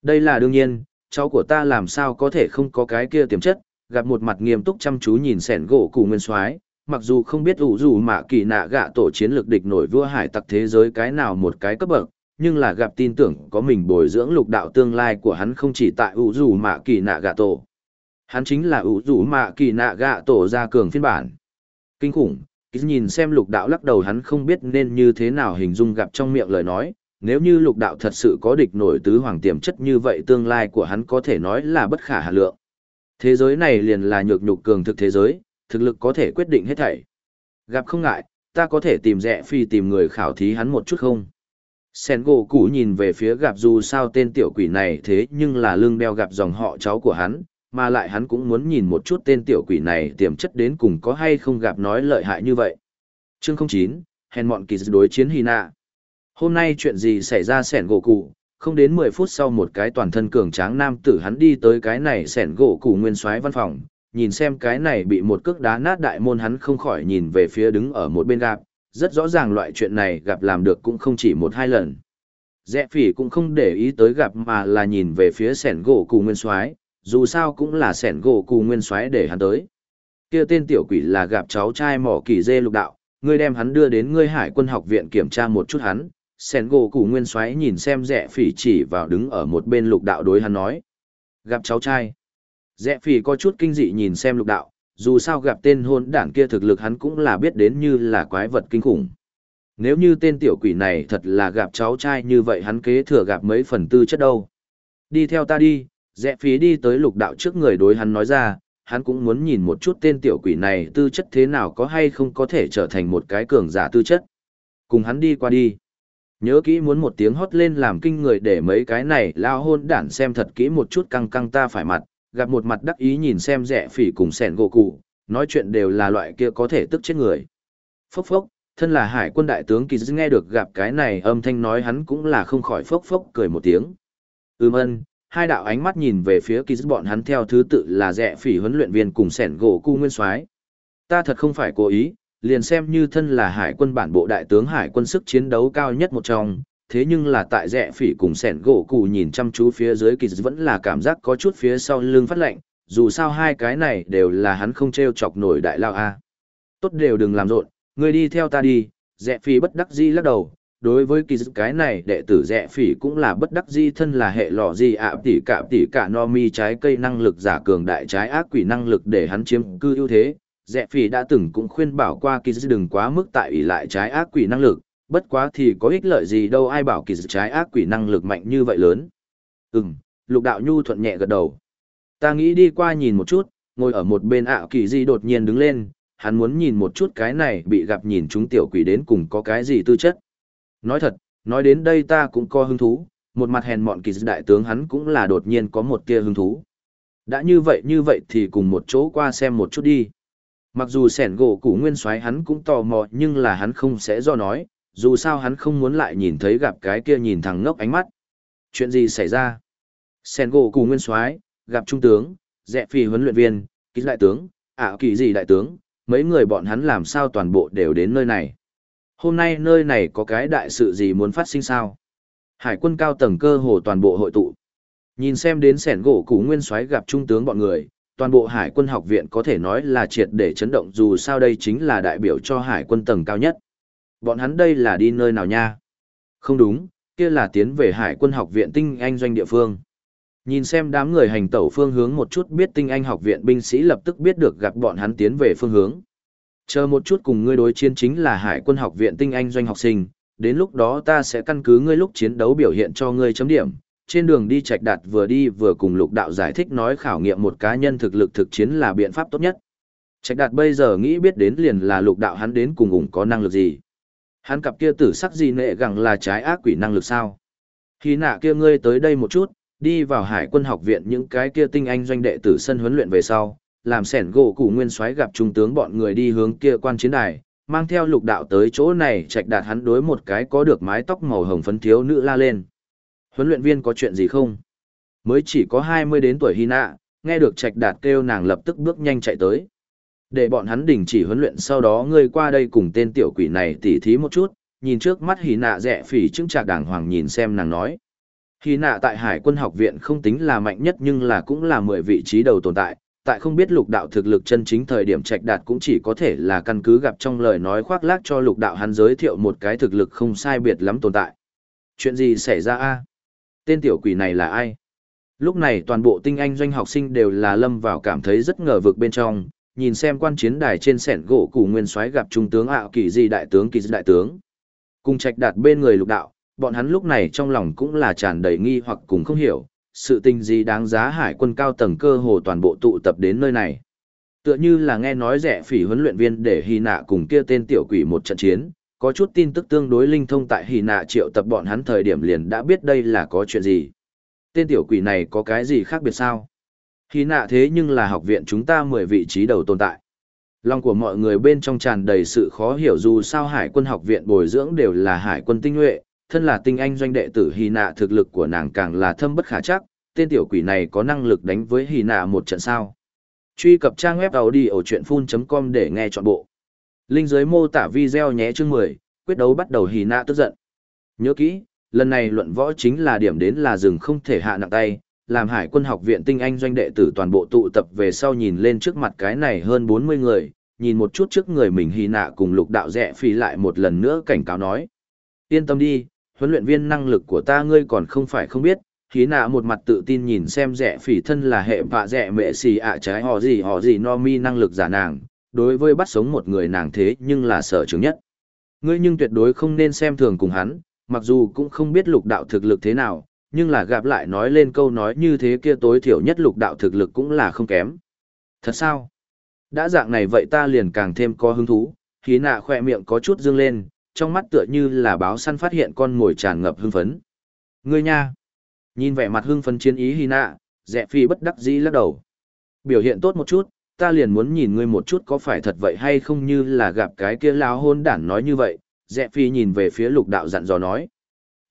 Đây là đương nhiên, cháu của ta làm sao có thể không có cái kia tiềm chất, gặp một mặt nghiêm túc chăm chú nhìn sẻn gỗ cụ nguyên soái mặc dù không biết ủ dù mà kỳ nạ gạ tổ chiến lược địch nổi vua hải tặc thế giới cái nào một cái cấp bậc nhưng là gặp tin tưởng có mình bồi dưỡng lục đạo tương lai của hắn không chỉ tại ủ dù mạ kỳ nạ gạ tổ. Hắn chính là ủ rủ mạ kỳ nạ gạ tổ ra cường phiên bản. Kinh khủng nhìn xem lục đạo lắc đầu hắn không biết nên như thế nào hình dung gặp trong miệng lời nói. Nếu như lục đạo thật sự có địch nổi tứ hoàng tiềm chất như vậy tương lai của hắn có thể nói là bất khả hà lượng. Thế giới này liền là nhược nhục cường thực thế giới, thực lực có thể quyết định hết thảy. Gặp không ngại, ta có thể tìm rẽ phi tìm người khảo thí hắn một chút không? Sen gỗ cũ nhìn về phía gặp dù sao tên tiểu quỷ này thế nhưng là lương đeo gặp dòng họ cháu của hắn mà lại hắn cũng muốn nhìn một chút tên tiểu quỷ này tiềm chất đến cùng có hay không gặp nói lợi hại như vậy. Chương 09, hèn mọn kỳ đối chiến hy nạ. Hôm nay chuyện gì xảy ra sẻn gỗ cụ, không đến 10 phút sau một cái toàn thân cường tráng nam tử hắn đi tới cái này sẻn gỗ cụ nguyên soái văn phòng, nhìn xem cái này bị một cước đá nát đại môn hắn không khỏi nhìn về phía đứng ở một bên gặp, rất rõ ràng loại chuyện này gặp làm được cũng không chỉ một hai lần. Dẹ phỉ cũng không để ý tới gặp mà là nhìn về phía sẻn gỗ cù nguyên soái dù sao cũng là sẻn gỗ cù nguyên soái để hắn tới. Kia tên tiểu quỷ là gặp cháu trai mỏ kỳ dê lục đạo, ngươi đem hắn đưa đến ngươi hải quân học viện kiểm tra một chút hắn. Sẻn gỗ cù nguyên soái nhìn xem rẽ phỉ chỉ vào đứng ở một bên lục đạo đối hắn nói. Gặp cháu trai. Rẽ phỉ có chút kinh dị nhìn xem lục đạo, dù sao gặp tên hôn đảng kia thực lực hắn cũng là biết đến như là quái vật kinh khủng. Nếu như tên tiểu quỷ này thật là gặp cháu trai như vậy hắn kế thừa gặp mấy phần tư chất đâu. Đi theo ta đi, dẹ phí đi tới lục đạo trước người đối hắn nói ra, hắn cũng muốn nhìn một chút tên tiểu quỷ này tư chất thế nào có hay không có thể trở thành một cái cường giả tư chất. Cùng hắn đi qua đi. Nhớ kỹ muốn một tiếng hót lên làm kinh người để mấy cái này lao hôn đản xem thật kỹ một chút căng căng ta phải mặt, gặp một mặt đắc ý nhìn xem rẻ phỉ cùng sẻn gỗ cụ, nói chuyện đều là loại kia có thể tức chết người. Phốc phốc, thân là hải quân đại tướng kỳ dư nghe được gặp cái này âm thanh nói hắn cũng là không khỏi phốc phốc cười một tiếng. Ừm ân, hai đạo ánh mắt nhìn về phía kỳ bọn hắn theo thứ tự là rẻ phỉ huấn luyện viên cùng sẻn gỗ cu nguyên soái ta thật không phải cố ý liền xem như thân là hải quân bản bộ đại tướng hải quân sức chiến đấu cao nhất một trong thế nhưng là tại rẽ phỉ cùng sẻn gỗ cụ nhìn chăm chú phía dưới kỳ vẫn là cảm giác có chút phía sau lưng phát lạnh, dù sao hai cái này đều là hắn không t r e o chọc nổi đại lao a. Tốt đều đừng làm rộn, người đi theo ta đi, rẽ phỉ bất đắc di lắc đầu, đối với kỳ cái này đệ tử rẻ phỉ cũng là bất đắc di thân là hệ lò gì ạ, tỉ cả tỉ cả no mi trái cây năng lực giả cường đại trái ác quỷ năng lực để hắn chiếm cư ưu thế. Rẻ phỉ đã từng cũng khuyên bảo qua kỳ đừng quá mức tại ỷ lại trái ác quỷ năng lực bất quá thì có ích lợi gì đâu ai bảo kỳ dự trái ác quỷ năng lực mạnh như vậy lớn ừm lục đạo nhu thuận nhẹ gật đầu ta nghĩ đi qua nhìn một chút ngồi ở một bên ảo kỳ di đột nhiên đứng lên hắn muốn nhìn một chút cái này bị gặp nhìn chúng tiểu quỷ đến cùng có cái gì tư chất. Nói thật, nói đến đây ta cũng có hứng thú, một mặt hèn mọn kỳ đại tướng hắn cũng là đột nhiên có một tia hứng thú. Đã như vậy như vậy thì cùng một chỗ qua xem một chút đi. Mặc dù sẻn gỗ củ nguyên soái hắn cũng tò mò nhưng là hắn không sẽ do nói, dù sao hắn không muốn lại nhìn thấy gặp cái kia nhìn thằng ngốc ánh mắt. Chuyện gì xảy ra? Sẻn gỗ cùng nguyên soái gặp trung tướng, dẹ phi huấn luyện viên, ký đại tướng, ảo kỳ gì đại tướng, mấy người bọn hắn làm sao toàn bộ đều đến nơi này. Hôm nay nơi này có cái đại sự gì muốn phát sinh sao? Hải quân cao tầng cơ hồ toàn bộ hội tụ. Nhìn xem đến sẻn gỗ củ nguyên soái gặp trung tướng bọn người, toàn bộ hải quân học viện có thể nói là triệt để chấn động dù sao đây chính là đại biểu cho hải quân tầng cao nhất. Bọn hắn đây là đi nơi nào nha? Không đúng, kia là tiến về hải quân học viện tinh anh doanh địa phương. Nhìn xem đám người hành tẩu phương hướng một chút biết tinh anh học viện binh sĩ lập tức biết được gặp bọn hắn tiến về phương hướng. Chờ một chút cùng ngươi đối chiến chính là hải quân học viện tinh anh doanh học sinh, đến lúc đó ta sẽ căn cứ ngươi lúc chiến đấu biểu hiện cho ngươi chấm điểm. Trên đường đi trạch đạt vừa đi vừa cùng lục đạo giải thích nói khảo nghiệm một cá nhân thực lực thực chiến là biện pháp tốt nhất. Trạch đạt bây giờ nghĩ biết đến liền là lục đạo hắn đến cùng ủng có năng lực gì. Hắn cặp kia tử sắc gì nệ gẳng là trái ác quỷ năng lực sao. Khi nạ kia ngươi tới đây một chút, đi vào hải quân học viện những cái kia tinh anh doanh đệ tử sân huấn luyện về sau, làm sẻn gỗ củ nguyên soái gặp trung tướng bọn người đi hướng kia quan chiến đài, mang theo lục đạo tới chỗ này trạch đạt hắn đối một cái có được mái tóc màu hồng phấn thiếu nữ la lên. Huấn luyện viên có chuyện gì không? Mới chỉ có 20 đến tuổi hy nạ, nghe được trạch đạt kêu nàng lập tức bước nhanh chạy tới. Để bọn hắn đình chỉ huấn luyện sau đó ngươi qua đây cùng tên tiểu quỷ này tỉ thí một chút, nhìn trước mắt hỉ nạ rẻ phỉ chứng trạc đàng hoàng nhìn xem nàng nói. Hỉ nạ tại hải quân học viện không tính là mạnh nhất nhưng là cũng là 10 vị trí đầu tồn tại, tại không biết lục đạo thực lực chân chính thời điểm trạch đạt cũng chỉ có thể là căn cứ gặp trong lời nói khoác lác cho lục đạo hắn giới thiệu một cái thực lực không sai biệt lắm tồn tại. Chuyện gì xảy ra a? Tên tiểu quỷ này là ai? Lúc này toàn bộ tinh anh doanh học sinh đều là lâm vào cảm thấy rất ngờ vực bên trong, nhìn xem quan chiến đài trên sẻn gỗ củ nguyên soái gặp trung tướng ạo kỳ di đại tướng kỳ di đại tướng. Cùng trạch đạt bên người lục đạo, bọn hắn lúc này trong lòng cũng là tràn đầy nghi hoặc cùng không hiểu, sự tình gì đáng giá hải quân cao tầng cơ hồ toàn bộ tụ tập đến nơi này. Tựa như là nghe nói rẻ phỉ huấn luyện viên để hy nạ cùng kia tên tiểu quỷ một trận chiến, có chút tin tức tương đối linh thông tại hy nạ triệu tập bọn hắn thời điểm liền đã biết đây là có chuyện gì. Tên tiểu quỷ này có cái gì khác biệt sao? Hy nạ thế nhưng là học viện chúng ta mười vị trí đầu tồn tại. Lòng của mọi người bên trong tràn đầy sự khó hiểu dù sao hải quân học viện bồi dưỡng đều là hải quân tinh nhuệ, thân là tinh anh doanh đệ tử Hy nạ thực lực của nàng càng là thâm bất khả chắc, tên tiểu quỷ này có năng lực đánh với Hy nạ một trận sao. Truy cập trang web đầu đi ở chuyện full.com để nghe trọn bộ. Linh dưới mô tả video nhé chương 10, quyết đấu bắt đầu Hy nạ tức giận. Nhớ kỹ, lần này luận võ chính là điểm đến là rừng không thể hạ nặng tay, làm hải quân học viện tinh anh doanh đệ tử toàn bộ tụ tập về sau nhìn lên trước mặt cái này hơn 40 người, nhìn một chút trước người mình hy nạ cùng lục đạo rẽ phi lại một lần nữa cảnh cáo nói. Yên tâm đi, huấn luyện viên năng lực của ta ngươi còn không phải không biết, hí nạ một mặt tự tin nhìn xem rẻ phỉ thân là hệ vạ rẻ mẹ xì ạ trái họ gì họ gì no mi năng lực giả nàng, đối với bắt sống một người nàng thế nhưng là sở chứng nhất. Ngươi nhưng tuyệt đối không nên xem thường cùng hắn, mặc dù cũng không biết lục đạo thực lực thế nào, nhưng là gặp lại nói lên câu nói như thế kia tối thiểu nhất lục đạo thực lực cũng là không kém. Thật sao? Đã dạng này vậy ta liền càng thêm có hứng thú, khí nạ khoe miệng có chút dương lên, trong mắt tựa như là báo săn phát hiện con ngồi tràn ngập hưng phấn. Ngươi nha! Nhìn vẻ mặt hưng phấn chiến ý hy nạ, dẹ phi bất đắc dĩ lắc đầu. Biểu hiện tốt một chút, ta liền muốn nhìn ngươi một chút có phải thật vậy hay không như là gặp cái kia lao hôn đản nói như vậy. Dẹ phi nhìn về phía lục đạo dặn dò nói.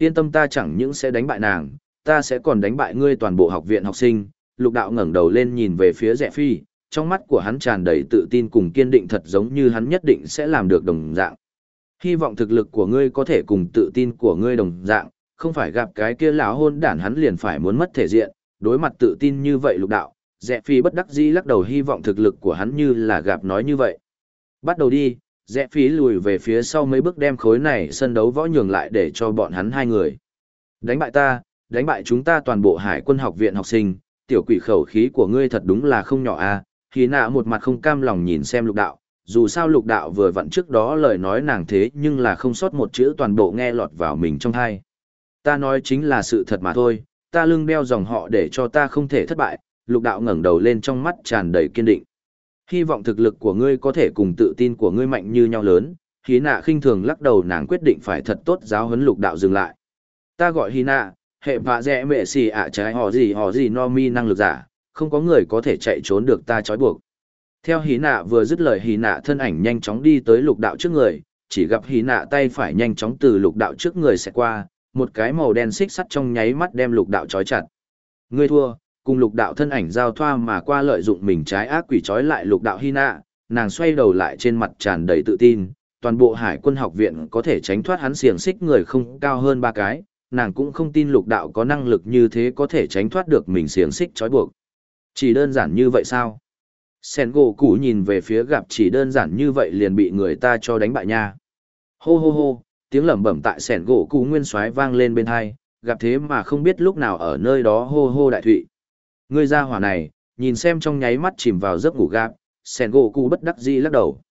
Yên tâm ta chẳng những sẽ đánh bại nàng, ta sẽ còn đánh bại ngươi toàn bộ học viện học sinh. Lục đạo ngẩng đầu lên nhìn về phía rẻ phi, trong mắt của hắn tràn đầy tự tin cùng kiên định thật giống như hắn nhất định sẽ làm được đồng dạng. Hy vọng thực lực của ngươi có thể cùng tự tin của ngươi đồng dạng, không phải gặp cái kia lão hôn đản hắn liền phải muốn mất thể diện, đối mặt tự tin như vậy lục đạo, Dẹ Phi bất đắc dĩ lắc đầu hy vọng thực lực của hắn như là gặp nói như vậy. Bắt đầu đi, rẽ phí lùi về phía sau mấy bước đem khối này sân đấu võ nhường lại để cho bọn hắn hai người. Đánh bại ta, đánh bại chúng ta toàn bộ hải quân học viện học sinh, tiểu quỷ khẩu khí của ngươi thật đúng là không nhỏ a. À. Khi nạ một mặt không cam lòng nhìn xem lục đạo, dù sao lục đạo vừa vặn trước đó lời nói nàng thế nhưng là không sót một chữ toàn bộ nghe lọt vào mình trong thai. Ta nói chính là sự thật mà thôi, ta lưng đeo dòng họ để cho ta không thể thất bại, lục đạo ngẩng đầu lên trong mắt tràn đầy kiên định. Hy vọng thực lực của ngươi có thể cùng tự tin của ngươi mạnh như nhau lớn, Hí nạ khinh thường lắc đầu nàng quyết định phải thật tốt giáo huấn lục đạo dừng lại. Ta gọi Hí nạ, hệ vạ rẽ mẹ xì ạ trái họ gì họ gì no mi năng lực giả, không có người có thể chạy trốn được ta trói buộc. Theo hí nạ vừa dứt lời hí nạ thân ảnh nhanh chóng đi tới lục đạo trước người, chỉ gặp hí nạ tay phải nhanh chóng từ lục đạo trước người sẽ qua, một cái màu đen xích sắt trong nháy mắt đem lục đạo trói chặt. Ngươi thua, cùng lục đạo thân ảnh giao thoa mà qua lợi dụng mình trái ác quỷ trói lại lục đạo hy nạ, nàng xoay đầu lại trên mặt tràn đầy tự tin, toàn bộ hải quân học viện có thể tránh thoát hắn xiềng xích người không cao hơn ba cái, nàng cũng không tin lục đạo có năng lực như thế có thể tránh thoát được mình xiềng xích trói buộc. Chỉ đơn giản như vậy sao? Sen gỗ cũ nhìn về phía gặp chỉ đơn giản như vậy liền bị người ta cho đánh bại nha. Hô hô hô, tiếng lẩm bẩm tại sẻn gỗ cũ nguyên soái vang lên bên hai, gặp thế mà không biết lúc nào ở nơi đó hô hô đại thụy. Người ra hỏa này, nhìn xem trong nháy mắt chìm vào giấc ngủ gạp, sẻn gỗ cụ bất đắc dĩ lắc đầu.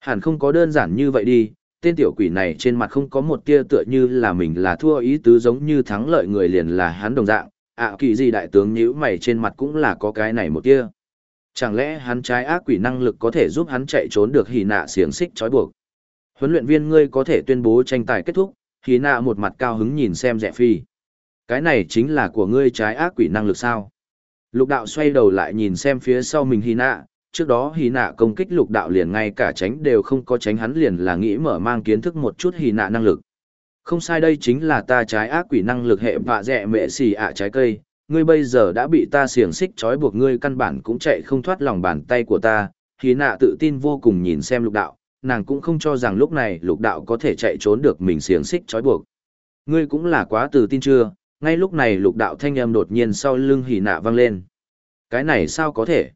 Hẳn không có đơn giản như vậy đi, tên tiểu quỷ này trên mặt không có một tia tựa như là mình là thua ý tứ giống như thắng lợi người liền là hắn đồng dạng, ạ à, kỳ gì đại tướng nhíu mày trên mặt cũng là có cái này một tia. Chẳng lẽ hắn trái ác quỷ năng lực có thể giúp hắn chạy trốn được hỉ nạ xiềng xích trói buộc? Huấn luyện viên ngươi có thể tuyên bố tranh tài kết thúc, hỉ nạ một mặt cao hứng nhìn xem rẻ phi. Cái này chính là của ngươi trái ác quỷ năng lực sao? Lục đạo xoay đầu lại nhìn xem phía sau mình hỉ nạ, trước đó hỉ nạ công kích lục đạo liền ngay cả tránh đều không có tránh hắn liền là nghĩ mở mang kiến thức một chút hỉ nạ năng lực. Không sai đây chính là ta trái ác quỷ năng lực hệ vạ dẹ mẹ xì ạ trái cây, ngươi bây giờ đã bị ta xiềng xích trói buộc ngươi căn bản cũng chạy không thoát lòng bàn tay của ta. hy nạ tự tin vô cùng nhìn xem lục đạo, nàng cũng không cho rằng lúc này lục đạo có thể chạy trốn được mình xiềng xích trói buộc. Ngươi cũng là quá tự tin chưa, ngay lúc này lục đạo thanh âm đột nhiên sau lưng hỉ nạ vang lên. Cái này sao có thể?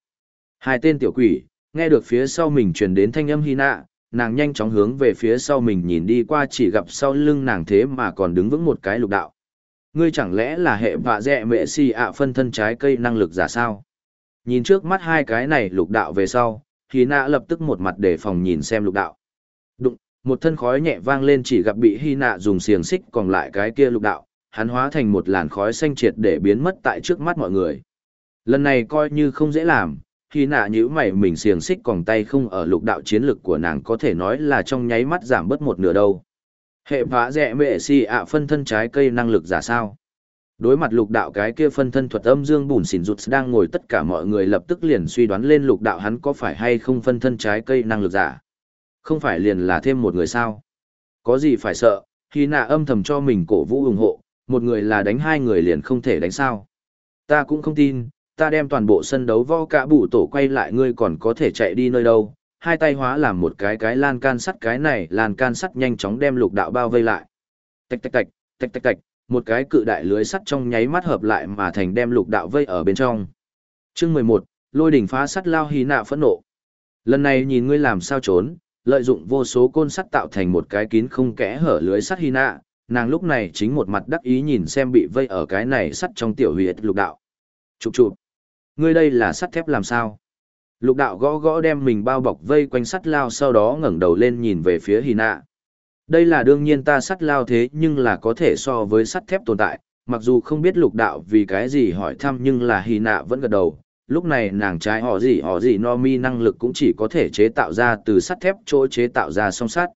Hai tên tiểu quỷ, nghe được phía sau mình truyền đến thanh âm hỉ nạ, nàng nhanh chóng hướng về phía sau mình nhìn đi qua chỉ gặp sau lưng nàng thế mà còn đứng vững một cái lục đạo. Ngươi chẳng lẽ là hệ vạ dẹ mẹ si ạ phân thân trái cây năng lực giả sao? Nhìn trước mắt hai cái này lục đạo về sau, Hy nạ lập tức một mặt để phòng nhìn xem lục đạo. Đụng, một thân khói nhẹ vang lên chỉ gặp bị Hy nạ dùng xiềng xích còn lại cái kia lục đạo, hắn hóa thành một làn khói xanh triệt để biến mất tại trước mắt mọi người. Lần này coi như không dễ làm, khi nạ nhữ mày mình xiềng xích còn tay không ở lục đạo chiến lực của nàng có thể nói là trong nháy mắt giảm bớt một nửa đâu. Hệ phá rẻ mệ si ạ phân thân trái cây năng lực giả sao? Đối mặt lục đạo cái kia phân thân thuật âm dương bùn xỉn rụt đang ngồi tất cả mọi người lập tức liền suy đoán lên lục đạo hắn có phải hay không phân thân trái cây năng lực giả. Không phải liền là thêm một người sao? Có gì phải sợ, khi nạ âm thầm cho mình cổ vũ ủng hộ, một người là đánh hai người liền không thể đánh sao. Ta cũng không tin, ta đem toàn bộ sân đấu vo cả bụ tổ quay lại ngươi còn có thể chạy đi nơi đâu, hai tay hóa làm một cái cái lan can sắt cái này lan can sắt nhanh chóng đem lục đạo bao vây lại. Tạch tạch tạch, tạch tạch tạch, một cái cự đại lưới sắt trong nháy mắt hợp lại mà thành đem lục đạo vây ở bên trong. Chương mười một lôi đỉnh phá sắt lao hí nạ phẫn nộ. Lần này nhìn ngươi làm sao trốn, lợi dụng vô số côn sắt tạo thành một cái kín không kẽ hở lưới sắt hy nạ, nàng lúc này chính một mặt đắc ý nhìn xem bị vây ở cái này sắt trong tiểu huyệt lục đạo. Chụp chụp. Ngươi đây là sắt thép làm sao? Lục đạo gõ gõ đem mình bao bọc vây quanh sắt lao sau đó ngẩng đầu lên nhìn về phía Hy nạ. Đây là đương nhiên ta sắt lao thế nhưng là có thể so với sắt thép tồn tại, mặc dù không biết lục đạo vì cái gì hỏi thăm nhưng là Hy nạ vẫn gật đầu. Lúc này nàng trái họ gì họ gì no mi năng lực cũng chỉ có thể chế tạo ra từ sắt thép chỗ chế tạo ra song sắt.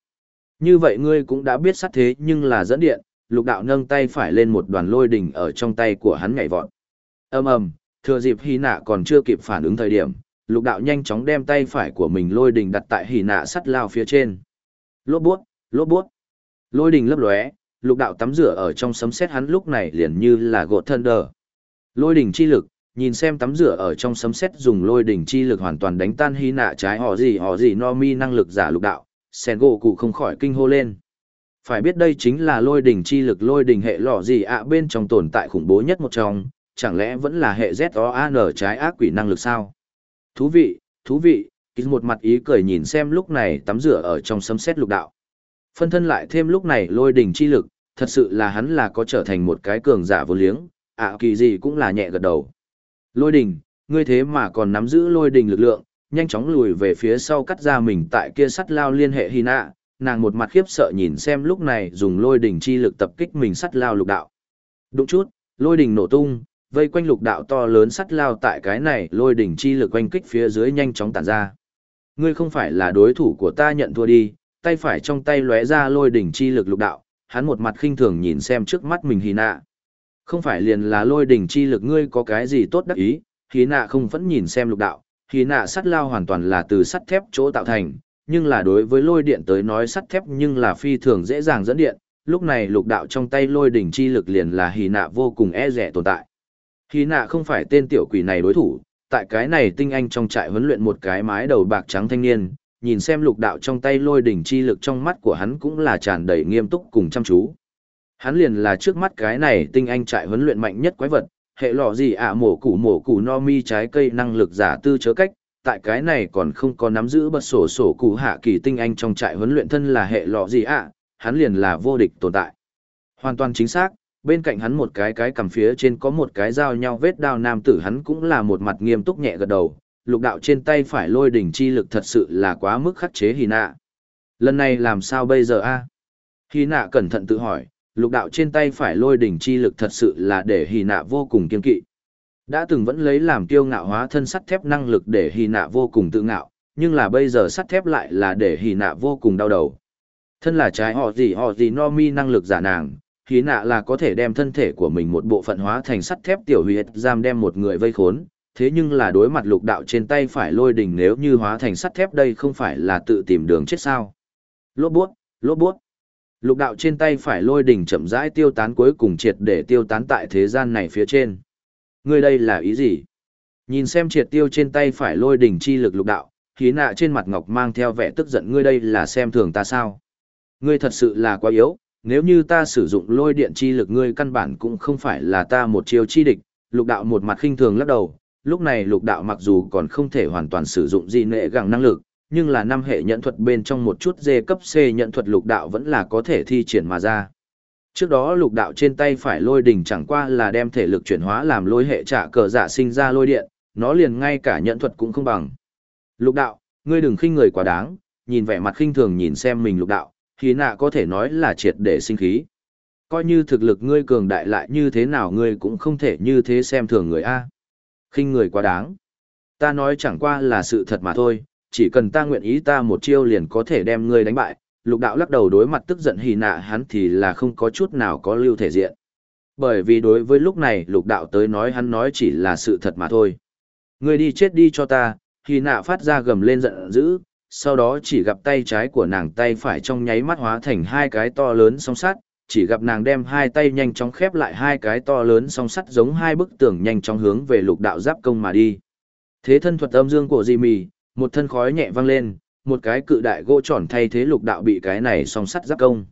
Như vậy ngươi cũng đã biết sát thế nhưng là dẫn điện, lục đạo nâng tay phải lên một đoàn lôi đỉnh ở trong tay của hắn nhảy vọt. ầm ầm, thừa dịp hy nạ còn chưa kịp phản ứng thời điểm, lục đạo nhanh chóng đem tay phải của mình lôi đình đặt tại hỉ nạ sắt lao phía trên. Lốp buốt lốp buốt lôi đình lấp lóe lục đạo tắm rửa ở trong sấm sét hắn lúc này liền như là gột thân đờ. Lôi đình chi lực nhìn xem tắm rửa ở trong sấm sét dùng lôi đình chi lực hoàn toàn đánh tan hy nạ trái họ gì họ gì no mi năng lực giả lục đạo sen gỗ cụ không khỏi kinh hô lên phải biết đây chính là lôi đỉnh chi lực lôi đỉnh hệ lọ gì ạ bên trong tồn tại khủng bố nhất một trong chẳng lẽ vẫn là hệ z o a n trái ác quỷ năng lực sao Thú vị, thú vị, ký một mặt ý cười nhìn xem lúc này tắm rửa ở trong sấm xét lục đạo. Phân thân lại thêm lúc này lôi đỉnh chi lực, thật sự là hắn là có trở thành một cái cường giả vô liếng, ạ à, kỳ gì cũng là nhẹ gật đầu. Lôi đỉnh, ngươi thế mà còn nắm giữ lôi đỉnh lực lượng, nhanh chóng lùi về phía sau cắt ra mình tại kia sắt lao liên hệ hy nạ, nàng một mặt khiếp sợ nhìn xem lúc này dùng lôi đỉnh chi lực tập kích mình sắt lao lục đạo. Đúng chút, lôi đỉnh nổ tung, vây quanh lục đạo to lớn sắt lao tại cái này lôi đỉnh chi lực quanh kích phía dưới nhanh chóng tản ra. Ngươi không phải là đối thủ của ta nhận thua đi, tay phải trong tay lóe ra lôi đỉnh chi lực lục đạo, hắn một mặt khinh thường nhìn xem trước mắt mình hy nạ. Không phải liền là lôi đỉnh chi lực ngươi có cái gì tốt đắc ý, hy nạ không vẫn nhìn xem lục đạo, hì nạ sắt lao hoàn toàn là từ sắt thép chỗ tạo thành, nhưng là đối với lôi điện tới nói sắt thép nhưng là phi thường dễ dàng dẫn điện, lúc này lục đạo trong tay lôi đỉnh chi lực liền là hì nạ vô cùng e rẻ tồn tại. Hì nạ không phải tên tiểu quỷ này đối thủ, tại cái này tinh anh trong trại huấn luyện một cái mái đầu bạc trắng thanh niên, nhìn xem lục đạo trong tay lôi đỉnh chi lực trong mắt của hắn cũng là tràn đầy nghiêm túc cùng chăm chú. Hắn liền là trước mắt cái này tinh anh trại huấn luyện mạnh nhất quái vật, hệ lọ gì ạ mổ củ mổ củ no mi trái cây năng lực giả tư chớ cách, tại cái này còn không có nắm giữ bật sổ sổ cụ hạ kỳ tinh anh trong trại huấn luyện thân là hệ lọ gì ạ, hắn liền là vô địch tồn tại. Hoàn toàn chính xác, bên cạnh hắn một cái cái cầm phía trên có một cái dao nhau vết đao nam tử hắn cũng là một mặt nghiêm túc nhẹ gật đầu, lục đạo trên tay phải lôi đỉnh chi lực thật sự là quá mức khắc chế hy nạ. Lần này làm sao bây giờ a? À? Hì nạ cẩn thận tự hỏi, lục đạo trên tay phải lôi đỉnh chi lực thật sự là để hì nạ vô cùng kiên kỵ. Đã từng vẫn lấy làm kiêu ngạo hóa thân sắt thép năng lực để hì nạ vô cùng tự ngạo, nhưng là bây giờ sắt thép lại là để hì nạ vô cùng đau đầu. Thân là trái họ gì họ gì no mi năng lực giả nàng, hì nạ là có thể đem thân thể của mình một bộ phận hóa thành sắt thép tiểu huyệt giam đem một người vây khốn, thế nhưng là đối mặt lục đạo trên tay phải lôi đỉnh nếu như hóa thành sắt thép đây không phải là tự tìm đường chết sao. Lốt buốt, lốt buốt. Lục đạo trên tay phải lôi đỉnh chậm rãi tiêu tán cuối cùng triệt để tiêu tán tại thế gian này phía trên. Ngươi đây là ý gì? Nhìn xem triệt tiêu trên tay phải lôi đỉnh chi lực lục đạo, khí nạ trên mặt ngọc mang theo vẻ tức giận ngươi đây là xem thường ta sao? Ngươi thật sự là quá yếu, nếu như ta sử dụng lôi điện chi lực ngươi căn bản cũng không phải là ta một chiêu chi địch, lục đạo một mặt khinh thường lắc đầu, lúc này lục đạo mặc dù còn không thể hoàn toàn sử dụng gì nệ gẳng năng lực, nhưng là năm hệ nhận thuật bên trong một chút dê cấp C nhận thuật lục đạo vẫn là có thể thi triển mà ra. Trước đó lục đạo trên tay phải lôi đỉnh chẳng qua là đem thể lực chuyển hóa làm lôi hệ trả cờ giả sinh ra lôi điện, nó liền ngay cả nhận thuật cũng không bằng. Lục đạo, ngươi đừng khinh người quá đáng, nhìn vẻ mặt khinh thường nhìn xem mình lục đạo, thì nạ có thể nói là triệt để sinh khí. Coi như thực lực ngươi cường đại lại như thế nào ngươi cũng không thể như thế xem thường người A khinh người quá đáng. Ta nói chẳng qua là sự thật mà thôi, chỉ cần ta nguyện ý ta một chiêu liền có thể đem ngươi đánh bại. Lục đạo lắc đầu đối mặt tức giận hì nạ hắn thì là không có chút nào có lưu thể diện. Bởi vì đối với lúc này lục đạo tới nói hắn nói chỉ là sự thật mà thôi. Ngươi đi chết đi cho ta, hì nạ phát ra gầm lên giận dữ, sau đó chỉ gặp tay trái của nàng tay phải trong nháy mắt hóa thành hai cái to lớn song sắt, chỉ gặp nàng đem hai tay nhanh chóng khép lại hai cái to lớn song sắt giống hai bức tường nhanh chóng hướng về lục đạo giáp công mà đi. Thế thân thuật âm dương của Di Mì, một thân khói nhẹ vang lên, một cái cự đại gỗ tròn thay thế lục đạo bị cái này song sắt giáp công.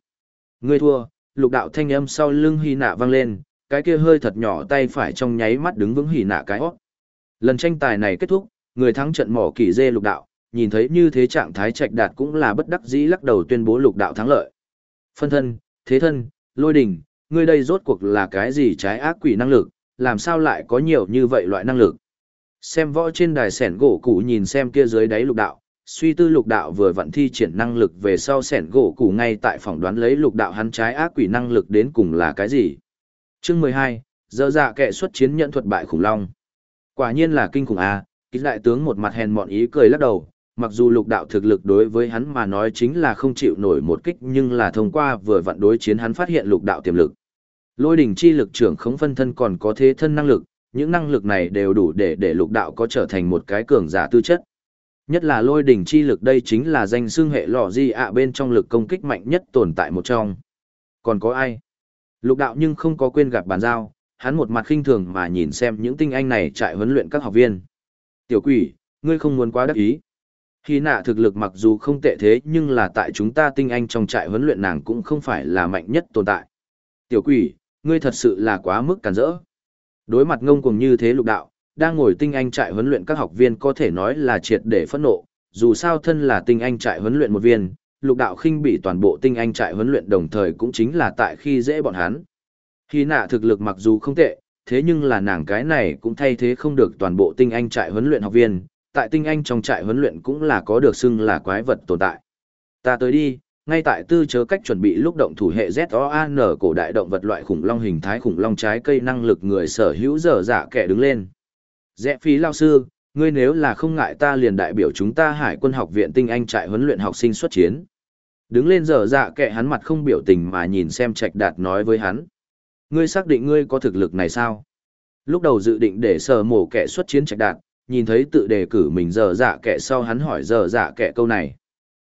Ngươi thua, lục đạo thanh âm sau lưng hy nạ vang lên, cái kia hơi thật nhỏ tay phải trong nháy mắt đứng vững hỉ nạ cái hót. Lần tranh tài này kết thúc, người thắng trận mỏ kỳ dê lục đạo, nhìn thấy như thế trạng thái trạch đạt cũng là bất đắc dĩ lắc đầu tuyên bố lục đạo thắng lợi. Phân thân, thế thân, lôi đình, ngươi đây rốt cuộc là cái gì trái ác quỷ năng lực, làm sao lại có nhiều như vậy loại năng lực. Xem võ trên đài sẻn gỗ cụ nhìn xem kia dưới đáy lục đạo, suy tư lục đạo vừa vận thi triển năng lực về sau sẻn gỗ cụ ngay tại phỏng đoán lấy lục đạo hắn trái ác quỷ năng lực đến cùng là cái gì. Chương mười hai, dơ dạ kệ xuất chiến nhận thuật bại khủng long. Quả nhiên là kinh khủng a, à, kích đại tướng một mặt hèn mọn ý cười lắc đầu, mặc dù lục đạo thực lực đối với hắn mà nói chính là không chịu nổi một kích nhưng là thông qua vừa vặn đối chiến hắn phát hiện lục đạo tiềm lực. Lôi đỉnh chi lực trưởng khống phân thân còn có thế thân năng lực, những năng lực này đều đủ để để lục đạo có trở thành một cái cường giả tư chất. Nhất là lôi đỉnh chi lực đây chính là danh xương hệ lọ di ạ bên trong lực công kích mạnh nhất tồn tại một trong. Còn có ai? Lục đạo nhưng không có quên gặp bàn giao, hắn một mặt khinh thường mà nhìn xem những tinh anh này trại huấn luyện các học viên. Tiểu quỷ, ngươi không muốn quá đắc ý. Hy nạ thực lực mặc dù không tệ thế nhưng là tại chúng ta tinh anh trong trại huấn luyện nàng cũng không phải là mạnh nhất tồn tại. Tiểu quỷ, ngươi thật sự là quá mức cản rỡ. Đối mặt ngông cuồng như thế lục đạo, đang ngồi tinh anh trại huấn luyện các học viên có thể nói là triệt để phẫn nộ, dù sao thân là tinh anh trại huấn luyện một viên, lục đạo khinh bị toàn bộ tinh anh trại huấn luyện đồng thời cũng chính là tại khi dễ bọn hắn. Khi nạ thực lực mặc dù không tệ, thế nhưng là nàng cái này cũng thay thế không được toàn bộ tinh anh trại huấn luyện học viên, tại tinh anh trong trại huấn luyện cũng là có được xưng là quái vật tồn tại. Ta tới đi, ngay tại tư chớ cách chuẩn bị lúc động thủ hệ ZOAN cổ đại động vật loại khủng long hình thái khủng long trái cây năng lực người sở hữu dở dạ kẻ đứng lên. Dẹ phí lao sư, Ngươi nếu là không ngại ta liền đại biểu chúng ta hải quân học viện tinh anh trại huấn luyện học sinh xuất chiến. Đứng lên dở dạ kệ hắn mặt không biểu tình mà nhìn xem trạch đạt nói với hắn. Ngươi xác định ngươi có thực lực này sao? Lúc đầu dự định để sở mổ kẻ xuất chiến trạch đạt, nhìn thấy tự đề cử mình dở dạ kẻ sau hắn hỏi dở dạ kẻ câu này.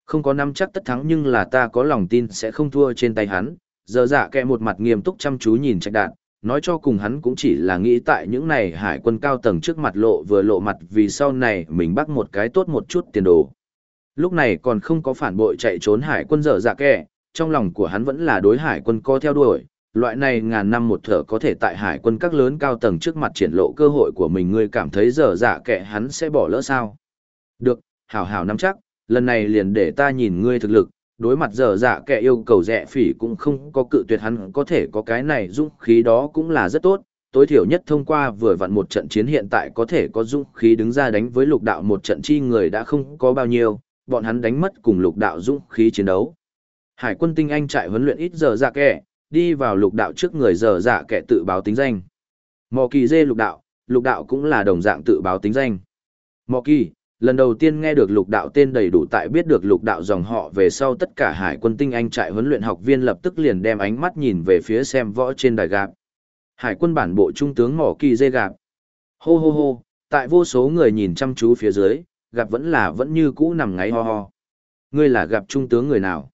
Không có nắm chắc tất thắng nhưng là ta có lòng tin sẽ không thua trên tay hắn. Giờ dạ kẹ một mặt nghiêm túc chăm chú nhìn trạch đạn, nói cho cùng hắn cũng chỉ là nghĩ tại những này hải quân cao tầng trước mặt lộ vừa lộ mặt vì sau này mình bắt một cái tốt một chút tiền đồ. Lúc này còn không có phản bội chạy trốn hải quân dở dạ kẹ, trong lòng của hắn vẫn là đối hải quân co theo đuổi, loại này ngàn năm một thở có thể tại hải quân các lớn cao tầng trước mặt triển lộ cơ hội của mình ngươi cảm thấy dở dạ kẹ hắn sẽ bỏ lỡ sao. Được, hảo hảo nắm chắc, lần này liền để ta nhìn ngươi thực lực, đối mặt dở dạ kẻ yêu cầu rẻ phỉ cũng không có cự tuyệt hắn có thể có cái này dũng khí đó cũng là rất tốt, tối thiểu nhất thông qua vừa vặn một trận chiến hiện tại có thể có dũng khí đứng ra đánh với lục đạo một trận chi người đã không có bao nhiêu, bọn hắn đánh mất cùng lục đạo dũng khí chiến đấu. Hải quân tinh anh trại huấn luyện ít giờ dạ kẻ, đi vào lục đạo trước người giờ dạ kẻ tự báo tính danh. Mò kỳ dê lục đạo, lục đạo cũng là đồng dạng tự báo tính danh. Mò kỳ, lần đầu tiên nghe được lục đạo tên đầy đủ tại biết được lục đạo dòng họ về sau tất cả hải quân tinh anh trại huấn luyện học viên lập tức liền đem ánh mắt nhìn về phía xem võ trên đài gạp. Hải quân bản bộ trung tướng mỏ kỳ dê gạp. Hô hô hô, tại vô số người nhìn chăm chú phía dưới, gặp vẫn là vẫn như cũ nằm ngáy ho ho. Ngươi là gặp trung tướng người nào?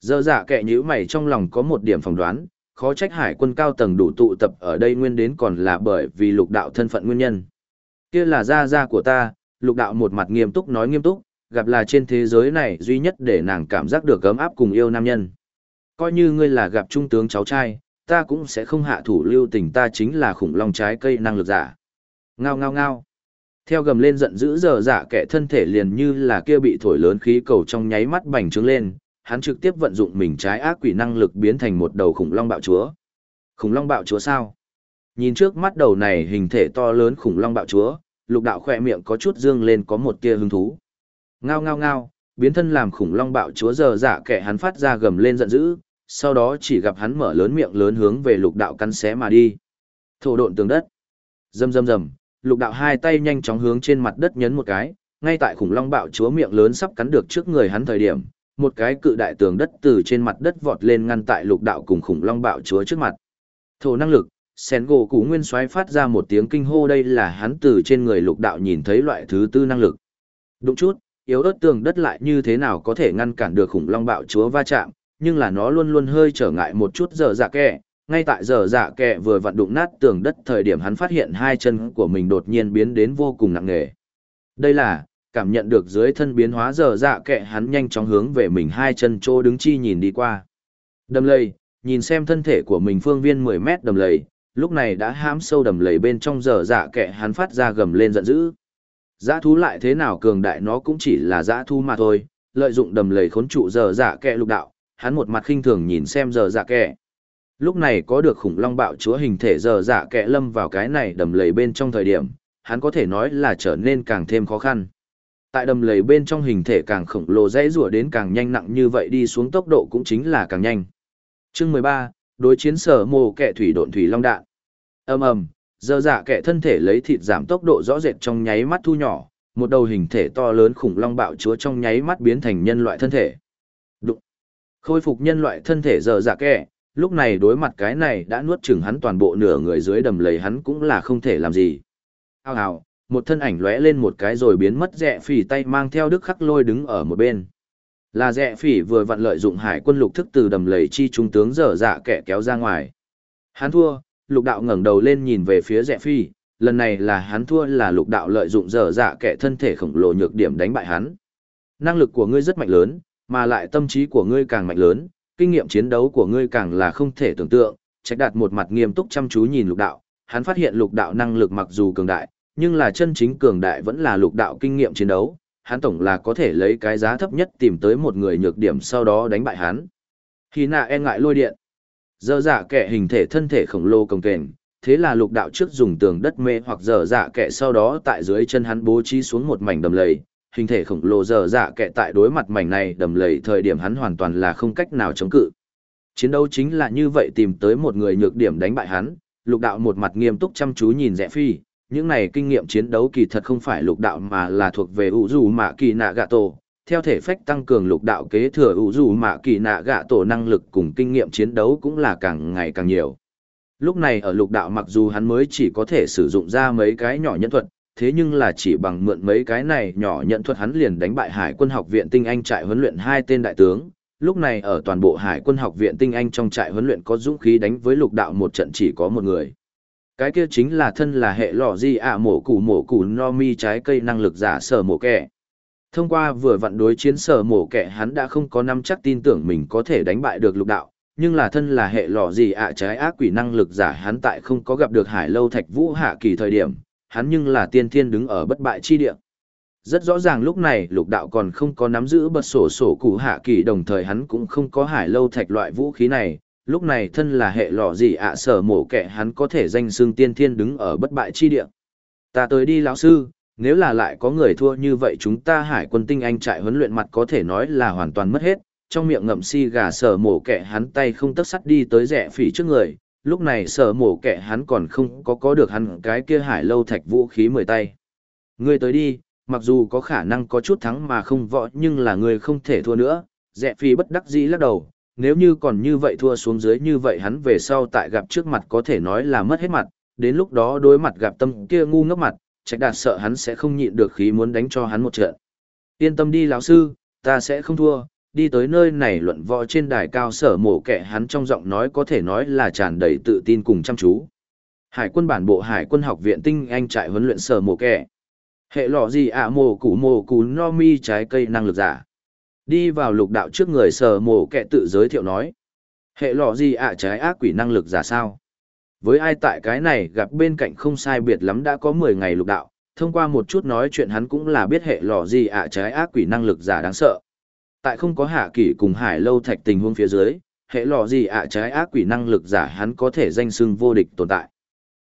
Dơ dạ kệ nhữ mày trong lòng có một điểm phỏng đoán, khó trách hải quân cao tầng đủ tụ tập ở đây nguyên đến còn là bởi vì lục đạo thân phận nguyên nhân. Kia là gia gia của ta, lục đạo một mặt nghiêm túc nói nghiêm túc, gặp là trên thế giới này duy nhất để nàng cảm giác được ấm áp cùng yêu nam nhân. Coi như ngươi là gặp trung tướng cháu trai, ta cũng sẽ không hạ thủ lưu tình ta chính là khủng long trái cây năng lực giả. Ngao ngao ngao. Theo gầm lên giận dữ dở dạ kẻ thân thể liền như là kia bị thổi lớn khí cầu trong nháy mắt bành trướng lên, hắn trực tiếp vận dụng mình trái ác quỷ năng lực biến thành một đầu khủng long bạo chúa. Khủng long bạo chúa sao? Nhìn trước mắt đầu này hình thể to lớn khủng long bạo chúa, lục đạo khỏe miệng có chút dương lên có một tia hứng thú. Ngao ngao ngao, biến thân làm khủng long bạo chúa giờ dạ kẻ hắn phát ra gầm lên giận dữ, sau đó chỉ gặp hắn mở lớn miệng lớn hướng về lục đạo cắn xé mà đi. Thổ độn tường đất. Rầm rầm rầm, lục đạo hai tay nhanh chóng hướng trên mặt đất nhấn một cái, ngay tại khủng long bạo chúa miệng lớn sắp cắn được trước người hắn thời điểm, một cái cự đại tường đất từ trên mặt đất vọt lên ngăn tại lục đạo cùng khủng long bạo chúa trước mặt. Thổ năng lực, sen gỗ cũ nguyên soái phát ra một tiếng kinh hô đây là hắn từ trên người lục đạo nhìn thấy loại thứ tư năng lực. Đúng chút, yếu ớt tường đất lại như thế nào có thể ngăn cản được khủng long bạo chúa va chạm, nhưng là nó luôn luôn hơi trở ngại một chút giờ dạ kẹ. Ngay tại giờ dạ kẹ vừa vặn đụng nát tường đất thời điểm hắn phát hiện hai chân của mình đột nhiên biến đến vô cùng nặng nề. Đây là, cảm nhận được dưới thân biến hóa giờ dạ kẹ hắn nhanh chóng hướng về mình hai chân chỗ đứng chi nhìn đi qua. Đầm lầy, nhìn xem thân thể của mình phương viên 10 mét đầm lầy, lúc này đã hãm sâu đầm lầy bên trong giờ dạ kẻ hắn phát ra gầm lên giận dữ. Dã thú lại thế nào cường đại nó cũng chỉ là dã thú mà thôi, lợi dụng đầm lầy khốn trụ giờ dạ kẻ lục đạo, hắn một mặt khinh thường nhìn xem giờ dạ kẻ. Lúc này có được khủng long bạo chúa hình thể giờ dạ kẻ lâm vào cái này đầm lầy bên trong thời điểm, hắn có thể nói là trở nên càng thêm khó khăn. Tại đầm lầy bên trong hình thể càng khổng lồ dãy rủa đến càng nhanh nặng như vậy đi xuống tốc độ cũng chính là càng nhanh. Chương 13, đối chiến sở mồ kẻ thủy độn thủy long đạn. Ầm ầm, dơ dạ kẻ thân thể lấy thịt giảm tốc độ rõ rệt trong nháy mắt thu nhỏ, một đầu hình thể to lớn khủng long bạo chúa trong nháy mắt biến thành nhân loại thân thể. Đụng. Khôi phục nhân loại thân thể dơ dạ kẻ, lúc này đối mặt cái này đã nuốt chửng hắn toàn bộ nửa người dưới đầm lầy hắn cũng là không thể làm gì. hào hào một thân ảnh lóe lên một cái rồi biến mất rẽ phỉ tay mang theo đức khắc lôi đứng ở một bên. Là rẽ phỉ vừa vặn lợi dụng hải quân lục thức từ đầm lầy chi trung tướng dở dạ kẻ kéo ra ngoài. Hắn thua, lục đạo ngẩng đầu lên nhìn về phía rẽ Phi, lần này là hắn thua là lục đạo lợi dụng dở dạ kẻ thân thể khổng lồ nhược điểm đánh bại hắn. Năng lực của ngươi rất mạnh lớn, mà lại tâm trí của ngươi càng mạnh lớn, kinh nghiệm chiến đấu của ngươi càng là không thể tưởng tượng. Trạch đạt một mặt nghiêm túc chăm chú nhìn lục đạo, hắn phát hiện lục đạo năng lực mặc dù cường đại, nhưng là chân chính cường đại vẫn là lục đạo kinh nghiệm chiến đấu, hắn tổng là có thể lấy cái giá thấp nhất tìm tới một người nhược điểm sau đó đánh bại hắn. Khi nạ e ngại lôi điện, dơ dạ kẻ hình thể thân thể khổng lồ cồng kềnh, thế là lục đạo trước dùng tường đất mê hoặc dở dạ kẻ sau đó tại dưới chân hắn bố trí xuống một mảnh đầm lầy, hình thể khổng lồ dở dạ kẻ tại đối mặt mảnh này đầm lầy thời điểm hắn hoàn toàn là không cách nào chống cự. Chiến đấu chính là như vậy tìm tới một người nhược điểm đánh bại hắn, lục đạo một mặt nghiêm túc chăm chú nhìn rẽ phi, những này kinh nghiệm chiến đấu kỳ thật không phải lục đạo mà là thuộc về ủ dù mạ kỳ nạ gạ tổ. Theo thể phách tăng cường lục đạo kế thừa ủ dù mạ kỳ nạ gạ tổ năng lực cùng kinh nghiệm chiến đấu cũng là càng ngày càng nhiều. Lúc này ở lục đạo mặc dù hắn mới chỉ có thể sử dụng ra mấy cái nhỏ nhân thuật, thế nhưng là chỉ bằng mượn mấy cái này nhỏ nhận thuật hắn liền đánh bại hải quân học viện tinh anh trại huấn luyện hai tên đại tướng. Lúc này ở toàn bộ hải quân học viện tinh anh trong trại huấn luyện có dũng khí đánh với lục đạo một trận chỉ có một người. Cái kia chính là thân là hệ lọ di ạ mổ củ mổ củ no mi trái cây năng lực giả sở mổ kẻ. Thông qua vừa vặn đối chiến sở mổ kẻ hắn đã không có năm chắc tin tưởng mình có thể đánh bại được lục đạo, nhưng là thân là hệ lọ gì ạ trái ác quỷ năng lực giả hắn tại không có gặp được hải lâu thạch vũ hạ kỳ thời điểm, hắn nhưng là tiên thiên đứng ở bất bại chi địa. Rất rõ ràng lúc này lục đạo còn không có nắm giữ bật sổ sổ cụ hạ kỳ đồng thời hắn cũng không có hải lâu thạch loại vũ khí này, lúc này thân là hệ lọ gì ạ sở mổ kẻ hắn có thể danh xưng tiên thiên đứng ở bất bại chi địa. Ta tới đi lão sư, nếu là lại có người thua như vậy chúng ta hải quân tinh anh trại huấn luyện mặt có thể nói là hoàn toàn mất hết, trong miệng ngậm si gà sở mổ kẻ hắn tay không tất sắt đi tới rẻ phỉ trước người, lúc này sở mổ kẻ hắn còn không có có được hắn cái kia hải lâu thạch vũ khí mười tay. Ngươi tới đi, mặc dù có khả năng có chút thắng mà không võ nhưng là ngươi không thể thua nữa, rẻ phỉ bất đắc dĩ lắc đầu, nếu như còn như vậy thua xuống dưới như vậy hắn về sau tại gặp trước mặt có thể nói là mất hết mặt, đến lúc đó đối mặt gặp tâm kia ngu ngốc mặt, trạch đạt sợ hắn sẽ không nhịn được khí muốn đánh cho hắn một trận. Yên tâm đi lão sư, ta sẽ không thua, đi tới nơi này luận võ trên đài cao sở mổ kẻ hắn trong giọng nói có thể nói là tràn đầy tự tin cùng chăm chú. Hải quân bản bộ Hải quân học viện tinh anh trại huấn luyện sở mổ kẻ. Hệ lọ gì ạ mồ củ mồ củ no mi trái cây năng lực giả. Đi vào lục đạo trước người sở mổ kẻ tự giới thiệu nói. Hệ lọ gì ạ trái ác quỷ năng lực giả sao? Với ai tại cái này gặp bên cạnh không sai biệt lắm đã có 10 ngày lục đạo, thông qua một chút nói chuyện hắn cũng là biết hệ lọ gì ạ trái ác quỷ năng lực giả đáng sợ. Tại không có hạ kỷ cùng hải lâu thạch tình huống phía dưới hệ lò gì ạ trái ác quỷ năng lực giả hắn có thể danh xưng vô địch tồn tại.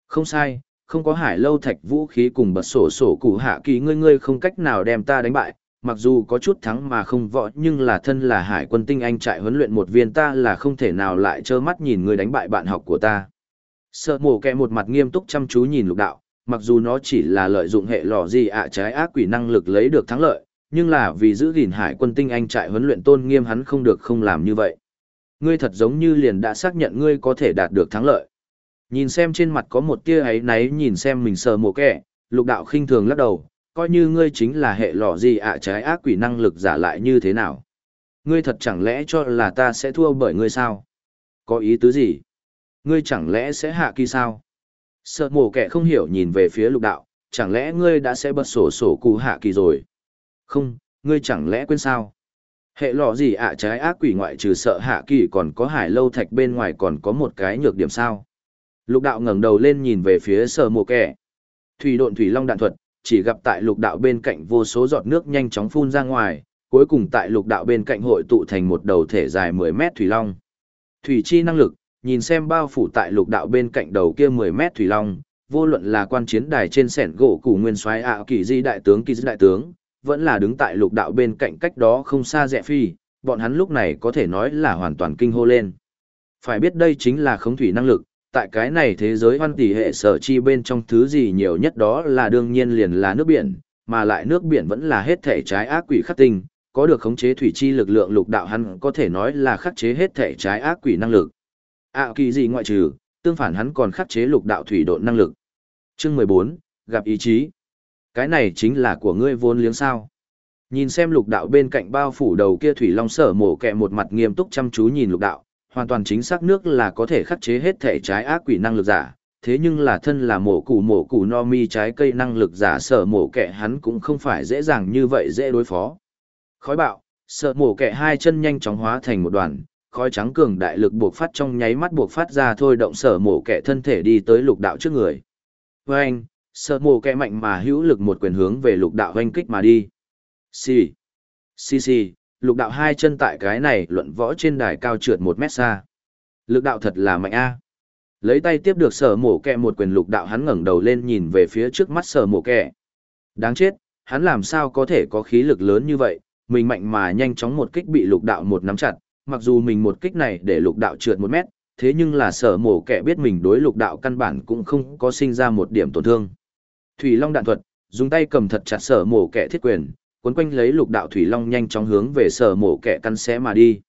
Không sai không có hải lâu thạch vũ khí cùng bật sổ sổ cụ hạ kỳ ngươi ngươi không cách nào đem ta đánh bại mặc dù có chút thắng mà không võ nhưng là thân là hải quân tinh anh trại huấn luyện một viên ta là không thể nào lại trơ mắt nhìn ngươi đánh bại bạn học của ta sợ mổ kẹ một mặt nghiêm túc chăm chú nhìn lục đạo mặc dù nó chỉ là lợi dụng hệ lò gì ạ trái ác quỷ năng lực lấy được thắng lợi nhưng là vì giữ gìn hải quân tinh anh trại huấn luyện tôn nghiêm hắn không được không làm như vậy. Ngươi thật giống như liền đã xác nhận ngươi có thể đạt được thắng lợi. Nhìn xem trên mặt có một tia ấy náy nhìn xem mình sờ mồ kẻ, lục đạo khinh thường lắc đầu, coi như ngươi chính là hệ lò gì ạ trái ác quỷ năng lực giả lại như thế nào. Ngươi thật chẳng lẽ cho là ta sẽ thua bởi ngươi sao? Có ý tứ gì? Ngươi chẳng lẽ sẽ hạ kỳ sao? Sợ mổ kẻ không hiểu nhìn về phía lục đạo, chẳng lẽ ngươi đã sẽ bật sổ sổ cụ hạ kỳ rồi? Không, ngươi chẳng lẽ quên sao? Hệ lọ gì ạ trái ác quỷ ngoại trừ sợ hạ kỳ còn có hải lâu thạch bên ngoài còn có một cái nhược điểm sao? Lục đạo ngẩng đầu lên nhìn về phía sở mổ kẻ. Thủy độn thủy long đạn thuật, chỉ gặp tại lục đạo bên cạnh vô số giọt nước nhanh chóng phun ra ngoài, cuối cùng tại lục đạo bên cạnh hội tụ thành một đầu thể dài 10 mét thủy long. Thủy chi năng lực, nhìn xem bao phủ tại lục đạo bên cạnh đầu kia 10 mét thủy long, vô luận là quan chiến đài trên sẻn gỗ củ nguyên soái ạ kỳ di đại tướng kỳ di đại tướng, vẫn là đứng tại lục đạo bên cạnh cách đó không xa rẻ phi, bọn hắn lúc này có thể nói là hoàn toàn kinh hô lên. Phải biết đây chính là khống thủy năng lực, tại cái này thế giới hoan tỷ hệ sở chi bên trong thứ gì nhiều nhất đó là đương nhiên liền là nước biển, mà lại nước biển vẫn là hết thể trái ác quỷ khắc tinh, có được khống chế thủy chi lực lượng lục đạo hắn có thể nói là khắc chế hết thể trái ác quỷ năng lực. À kỳ gì ngoại trừ, tương phản hắn còn khắc chế lục đạo thủy độn năng lực. Chương 14, gặp ý chí. Cái này chính là của ngươi vốn liếng sao. Nhìn xem lục đạo bên cạnh bao phủ đầu kia thủy long sở mổ kẹ một mặt nghiêm túc chăm chú nhìn lục đạo, hoàn toàn chính xác nước là có thể khắc chế hết thể trái ác quỷ năng lực giả, thế nhưng là thân là mổ củ mổ củ no mi trái cây năng lực giả sở mổ kẹ hắn cũng không phải dễ dàng như vậy dễ đối phó. Khói bạo, sợ mổ kẹ hai chân nhanh chóng hóa thành một đoàn, khói trắng cường đại lực buộc phát trong nháy mắt buộc phát ra thôi động sở mổ kẻ thân thể đi tới lục đạo trước người. Với anh, sở mổ kẻ mạnh mà hữu lực một quyền hướng về lục đạo hoanh kích mà đi. Xì, xì xì, lục đạo hai chân tại cái này luận võ trên đài cao trượt một mét xa. Lực đạo thật là mạnh a. Lấy tay tiếp được sở mổ kẹ một quyền lục đạo hắn ngẩng đầu lên nhìn về phía trước mắt sở mổ kẹ. Đáng chết, hắn làm sao có thể có khí lực lớn như vậy, mình mạnh mà nhanh chóng một kích bị lục đạo một nắm chặt, mặc dù mình một kích này để lục đạo trượt một mét, thế nhưng là sở mổ kẹ biết mình đối lục đạo căn bản cũng không có sinh ra một điểm tổn thương. Thủy Long đạn thuật, dùng tay cầm thật chặt sở mổ kẻ thiết quyền, cuốn quanh lấy lục đạo Thủy Long nhanh chóng hướng về sở mổ kẻ căn xé mà đi.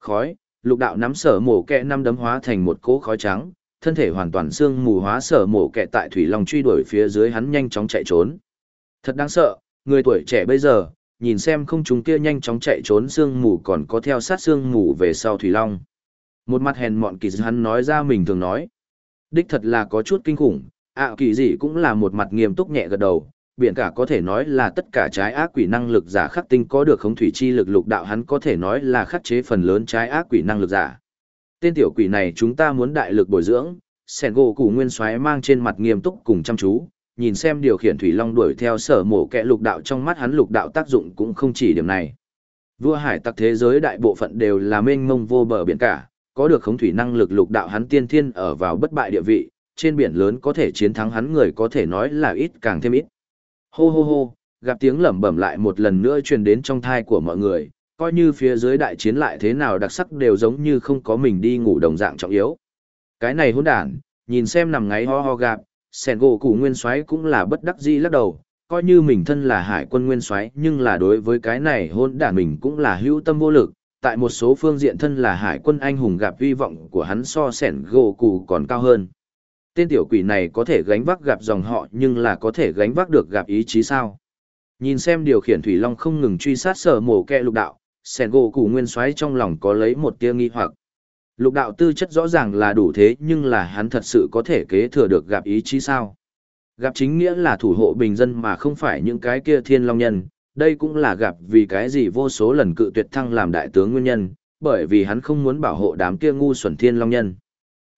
Khói, lục đạo nắm sở mổ kẻ năm đấm hóa thành một cỗ khói trắng, thân thể hoàn toàn xương mù hóa sở mổ kẻ tại Thủy Long truy đuổi phía dưới hắn nhanh chóng chạy trốn. Thật đáng sợ, người tuổi trẻ bây giờ, nhìn xem không chúng kia nhanh chóng chạy trốn xương mù còn có theo sát xương mù về sau Thủy Long. Một mặt hèn mọn kỳ hắn nói ra mình thường nói. Đích thật là có chút kinh khủng, ạ kỳ gì cũng là một mặt nghiêm túc nhẹ gật đầu, biển cả có thể nói là tất cả trái ác quỷ năng lực giả khắc tinh có được khống thủy chi lực lục đạo hắn có thể nói là khắc chế phần lớn trái ác quỷ năng lực giả. Tên tiểu quỷ này chúng ta muốn đại lực bồi dưỡng, sẻn gỗ củ nguyên soái mang trên mặt nghiêm túc cùng chăm chú, nhìn xem điều khiển thủy long đuổi theo sở mổ kẹ lục đạo trong mắt hắn lục đạo tác dụng cũng không chỉ điểm này. Vua hải tặc thế giới đại bộ phận đều là mênh mông vô bờ biển cả, có được khống thủy năng lực lục đạo hắn tiên thiên ở vào bất bại địa vị, trên biển lớn có thể chiến thắng hắn người có thể nói là ít càng thêm ít. Hô hô hô, gặp tiếng lẩm bẩm lại một lần nữa truyền đến trong thai của mọi người, coi như phía dưới đại chiến lại thế nào đặc sắc đều giống như không có mình đi ngủ đồng dạng trọng yếu. Cái này hỗn đản, nhìn xem nằm ngáy ho ho gặp, sẻn gỗ cụ nguyên soái cũng là bất đắc dĩ lắc đầu, coi như mình thân là hải quân nguyên soái nhưng là đối với cái này hỗn đản mình cũng là hữu tâm vô lực, tại một số phương diện thân là hải quân anh hùng gặp hy vọng của hắn so sẻn gỗ cụ còn cao hơn. Tên tiểu quỷ này có thể gánh vác gặp dòng họ nhưng là có thể gánh vác được gặp ý chí sao. Nhìn xem điều khiển thủy long không ngừng truy sát sở mổ kẹ lục đạo, sẻn gỗ cụ nguyên soái trong lòng có lấy một tia nghi hoặc. Lục đạo tư chất rõ ràng là đủ thế nhưng là hắn thật sự có thể kế thừa được gặp ý chí sao. Gặp chính nghĩa là thủ hộ bình dân mà không phải những cái kia thiên long nhân, đây cũng là gặp vì cái gì vô số lần cự tuyệt thăng làm đại tướng nguyên nhân, bởi vì hắn không muốn bảo hộ đám kia ngu xuẩn thiên long nhân.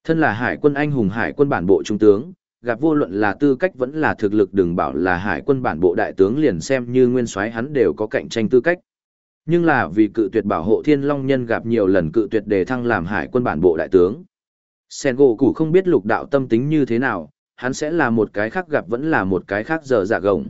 Thân là hải quân anh hùng hải quân bản bộ trung tướng, gặp vô luận là tư cách vẫn là thực lực đừng bảo là hải quân bản bộ đại tướng liền xem như nguyên soái hắn đều có cạnh tranh tư cách. Nhưng là vì cự tuyệt bảo hộ thiên long nhân gặp nhiều lần cự tuyệt đề thăng làm hải quân bản bộ đại tướng. Sen gỗ củ không biết lục đạo tâm tính như thế nào, hắn sẽ là một cái khác gặp vẫn là một cái khác giờ dạ gồng.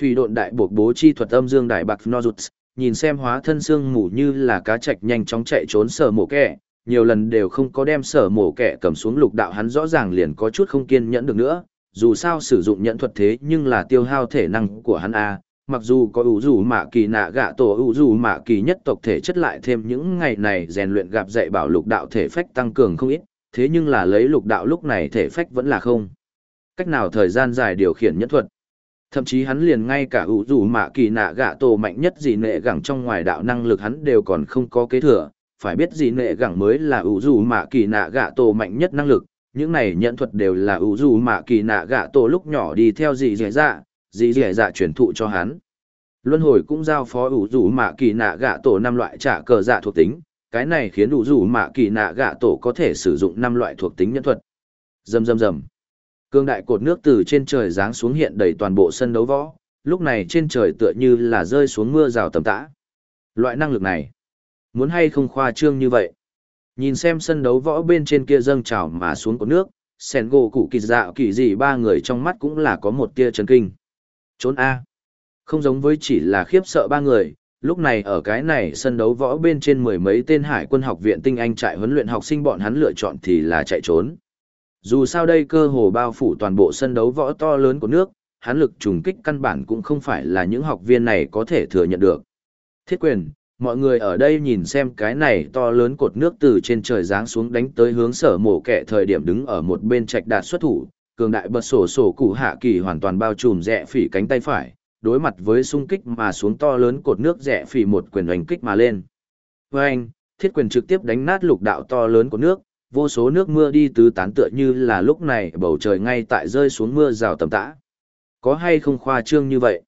Thủy độn đại buộc bố chi thuật âm dương đại bạc Nozuts, nhìn xem hóa thân xương mù như là cá chạch nhanh chóng chạy trốn sở mổ kẻ, nhiều lần đều không có đem sở mổ kẻ cầm xuống lục đạo hắn rõ ràng liền có chút không kiên nhẫn được nữa, dù sao sử dụng nhẫn thuật thế nhưng là tiêu hao thể năng của hắn a mặc dù có ủ rủ mạ kỳ nạ gạ tổ ủ rủ mạ kỳ nhất tộc thể chất lại thêm những ngày này rèn luyện gặp dạy bảo lục đạo thể phách tăng cường không ít, thế nhưng là lấy lục đạo lúc này thể phách vẫn là không. Cách nào thời gian dài điều khiển nhất thuật? Thậm chí hắn liền ngay cả ủ rủ mạ kỳ nạ gạ tổ mạnh nhất gì nệ gẳng trong ngoài đạo năng lực hắn đều còn không có kế thừa. Phải biết gì nệ gẳng mới là ủ rủ mạ kỳ nạ gạ tổ mạnh nhất năng lực, những này nhận thuật đều là ủ rủ mạ kỳ nạ gạ tổ lúc nhỏ đi theo gì dễ dạ dì dì dạ truyền thụ cho hắn. Luân hồi cũng giao phó ủ rủ mạ kỳ nạ gạ tổ năm loại trả cờ dạ thuộc tính, cái này khiến ủ rủ mạ kỳ nạ gạ tổ có thể sử dụng năm loại thuộc tính nhân thuật. Rầm rầm rầm. Cương đại cột nước từ trên trời giáng xuống hiện đầy toàn bộ sân đấu võ, lúc này trên trời tựa như là rơi xuống mưa rào tầm tã. Loại năng lực này, muốn hay không khoa trương như vậy. Nhìn xem sân đấu võ bên trên kia dâng trào mà xuống cột nước, sen gỗ cụ kỳ dạo kỳ gì ba người trong mắt cũng là có một tia chấn kinh. Trốn A. Không giống với chỉ là khiếp sợ ba người, lúc này ở cái này sân đấu võ bên trên mười mấy tên hải quân học viện tinh anh trại huấn luyện học sinh bọn hắn lựa chọn thì là chạy trốn. Dù sao đây cơ hồ bao phủ toàn bộ sân đấu võ to lớn của nước, hắn lực trùng kích căn bản cũng không phải là những học viên này có thể thừa nhận được. Thiết quyền, mọi người ở đây nhìn xem cái này to lớn cột nước từ trên trời giáng xuống đánh tới hướng sở mổ kẻ thời điểm đứng ở một bên trạch đạt xuất thủ, cường đại bật sổ sổ cụ hạ kỳ hoàn toàn bao trùm rẽ phỉ cánh tay phải, đối mặt với xung kích mà xuống to lớn cột nước rẽ phỉ một quyền oanh kích mà lên. Với anh, thiết quyền trực tiếp đánh nát lục đạo to lớn của nước, vô số nước mưa đi tứ tán tựa như là lúc này bầu trời ngay tại rơi xuống mưa rào tầm tã. Có hay không khoa trương như vậy?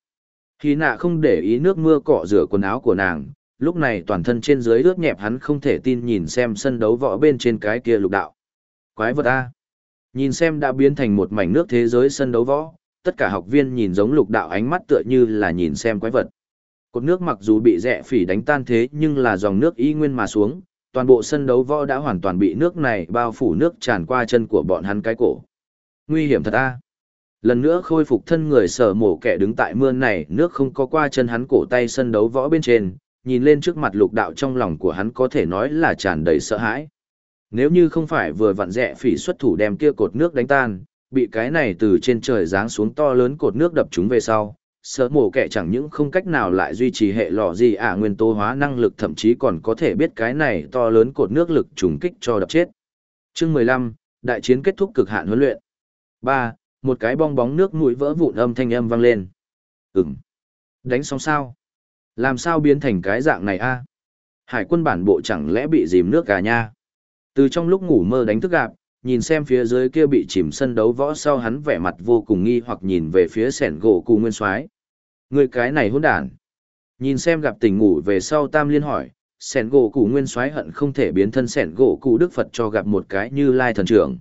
Khi nạ không để ý nước mưa cọ rửa quần áo của nàng, lúc này toàn thân trên dưới ướt nhẹp hắn không thể tin nhìn xem sân đấu võ bên trên cái kia lục đạo. Quái vật A. Nhìn xem đã biến thành một mảnh nước thế giới sân đấu võ, tất cả học viên nhìn giống lục đạo ánh mắt tựa như là nhìn xem quái vật. Cột nước mặc dù bị rẽ phỉ đánh tan thế nhưng là dòng nước y nguyên mà xuống, toàn bộ sân đấu võ đã hoàn toàn bị nước này bao phủ nước tràn qua chân của bọn hắn cái cổ. Nguy hiểm thật a. Lần nữa khôi phục thân người sở mổ kẻ đứng tại mưa này, nước không có qua chân hắn cổ tay sân đấu võ bên trên, nhìn lên trước mặt lục đạo trong lòng của hắn có thể nói là tràn đầy sợ hãi. Nếu như không phải vừa vặn rẽ phỉ xuất thủ đem kia cột nước đánh tan, bị cái này từ trên trời giáng xuống to lớn cột nước đập chúng về sau. Sở mổ kẻ chẳng những không cách nào lại duy trì hệ lò gì ả nguyên tố hóa năng lực thậm chí còn có thể biết cái này to lớn cột nước lực trùng kích cho đập chết. Chương 15, đại chiến kết thúc cực hạn huấn luyện. 3. Một cái bong bóng nước mũi vỡ vụn âm thanh âm vang lên. Ừm. Đánh xong sao? Làm sao biến thành cái dạng này a? Hải quân bản bộ chẳng lẽ bị dìm nước cả nha? Từ trong lúc ngủ mơ đánh thức gạp, nhìn xem phía dưới kia bị chìm sân đấu võ sau hắn vẻ mặt vô cùng nghi hoặc nhìn về phía sẻn gỗ cụ nguyên soái. Người cái này hôn đản. Nhìn xem gặp tỉnh ngủ về sau tam liên hỏi sẻn gỗ cụ nguyên soái hận không thể biến thân sẻn gỗ cụ đức phật cho gặp một cái như lai thần trưởng.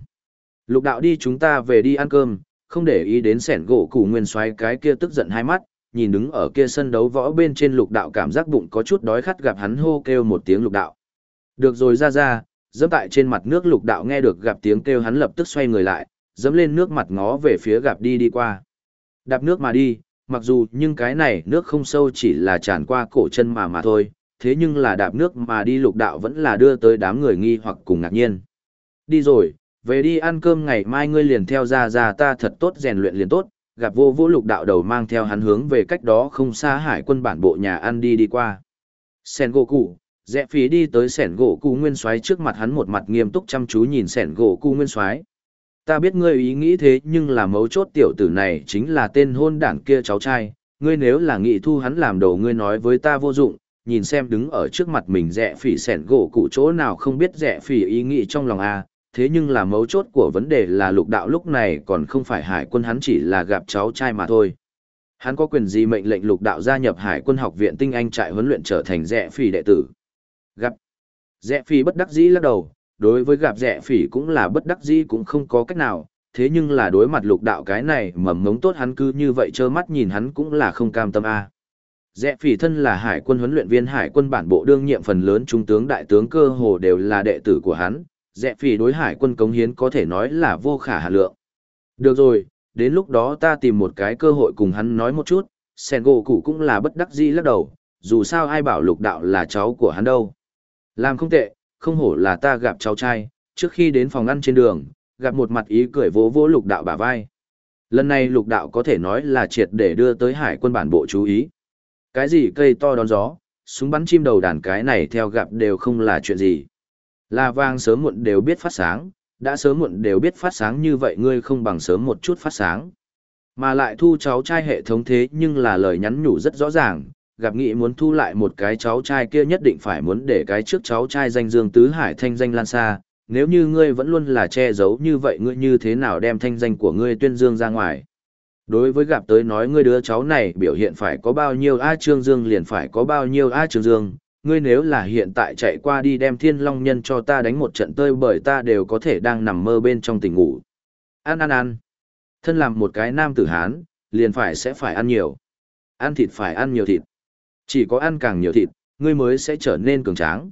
Lục đạo đi chúng ta về đi ăn cơm không để ý đến sẻn gỗ cụ nguyên soái cái kia tức giận hai mắt nhìn đứng ở kia sân đấu võ bên trên lục đạo cảm giác bụng có chút đói khát gặp hắn hô kêu một tiếng lục đạo. Được rồi ra ra dẫm tại trên mặt nước lục đạo nghe được gặp tiếng kêu hắn lập tức xoay người lại, dẫm lên nước mặt ngó về phía gặp đi đi qua. Đạp nước mà đi, mặc dù nhưng cái này nước không sâu chỉ là tràn qua cổ chân mà mà thôi, thế nhưng là đạp nước mà đi lục đạo vẫn là đưa tới đám người nghi hoặc cùng ngạc nhiên. Đi rồi, về đi ăn cơm ngày mai ngươi liền theo ra ra ta thật tốt rèn luyện liền tốt, gặp vô vũ lục đạo đầu mang theo hắn hướng về cách đó không xa hải quân bản bộ nhà ăn đi đi qua. Sen Goku, Rẽ phí đi tới sẻn gỗ cụ nguyên soái trước mặt hắn một mặt nghiêm túc chăm chú nhìn sẻn gỗ cụ nguyên soái. Ta biết ngươi ý nghĩ thế nhưng là mấu chốt tiểu tử này chính là tên hôn đảng kia cháu trai. Ngươi nếu là nghị thu hắn làm đồ ngươi nói với ta vô dụng, nhìn xem đứng ở trước mặt mình rẽ phỉ sẻn gỗ cụ chỗ nào không biết rẽ phỉ ý nghĩ trong lòng a. Thế nhưng là mấu chốt của vấn đề là lục đạo lúc này còn không phải hải quân hắn chỉ là gặp cháu trai mà thôi. Hắn có quyền gì mệnh lệnh lục đạo gia nhập hải quân học viện tinh anh trại huấn luyện trở thành rẽ phỉ đệ tử. Gặp. Rẽ phỉ bất đắc dĩ lắc đầu, đối với gặp rẽ phỉ cũng là bất đắc dĩ cũng không có cách nào, thế nhưng là đối mặt lục đạo cái này mầm ngống tốt hắn cứ như vậy trơ mắt nhìn hắn cũng là không cam tâm a. Rẽ phỉ thân là hải quân huấn luyện viên hải quân bản bộ đương nhiệm phần lớn trung tướng đại tướng cơ hồ đều là đệ tử của hắn, rẽ phỉ đối hải quân cống hiến có thể nói là vô khả hà lượng. Được rồi, đến lúc đó ta tìm một cái cơ hội cùng hắn nói một chút, sen gỗ cụ cũng là bất đắc dĩ lắc đầu, dù sao ai bảo lục đạo là cháu của hắn đâu. Làm không tệ, không hổ là ta gặp cháu trai, trước khi đến phòng ăn trên đường, gặp một mặt ý cười vỗ vỗ lục đạo bả vai. Lần này lục đạo có thể nói là triệt để đưa tới hải quân bản bộ chú ý. Cái gì cây to đón gió, súng bắn chim đầu đàn cái này theo gặp đều không là chuyện gì. Là vang sớm muộn đều biết phát sáng, đã sớm muộn đều biết phát sáng như vậy ngươi không bằng sớm một chút phát sáng. Mà lại thu cháu trai hệ thống thế nhưng là lời nhắn nhủ rất rõ ràng, gặp nghị muốn thu lại một cái cháu trai kia nhất định phải muốn để cái trước cháu trai danh dương tứ hải thanh danh lan xa, nếu như ngươi vẫn luôn là che giấu như vậy ngươi như thế nào đem thanh danh của ngươi tuyên dương ra ngoài. Đối với gặp tới nói ngươi đứa cháu này biểu hiện phải có bao nhiêu A Trương Dương liền phải có bao nhiêu A Trương Dương, ngươi nếu là hiện tại chạy qua đi đem thiên long nhân cho ta đánh một trận tơi bởi ta đều có thể đang nằm mơ bên trong tình ngủ. Ăn ăn ăn. Thân làm một cái nam tử Hán, liền phải sẽ phải ăn nhiều. Ăn thịt phải ăn nhiều thịt. Chỉ có ăn càng nhiều thịt, ngươi mới sẽ trở nên cường tráng.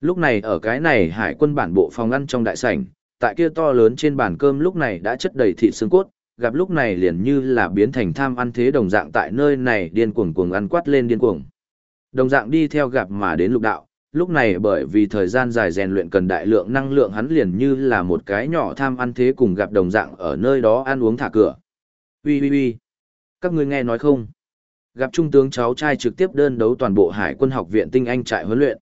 Lúc này ở cái này hải quân bản bộ phòng ăn trong đại sảnh, tại kia to lớn trên bàn cơm lúc này đã chất đầy thịt xương cốt, gặp lúc này liền như là biến thành tham ăn thế đồng dạng tại nơi này điên cuồng cuồng ăn quát lên điên cuồng. Đồng dạng đi theo gặp mà đến lục đạo, lúc này bởi vì thời gian dài rèn luyện cần đại lượng năng lượng hắn liền như là một cái nhỏ tham ăn thế cùng gặp đồng dạng ở nơi đó ăn uống thả cửa. Ui ui ui, các ngươi nghe nói không? Gặp trung tướng cháu trai trực tiếp đơn đấu toàn bộ hải quân học viện tinh anh trại huấn luyện.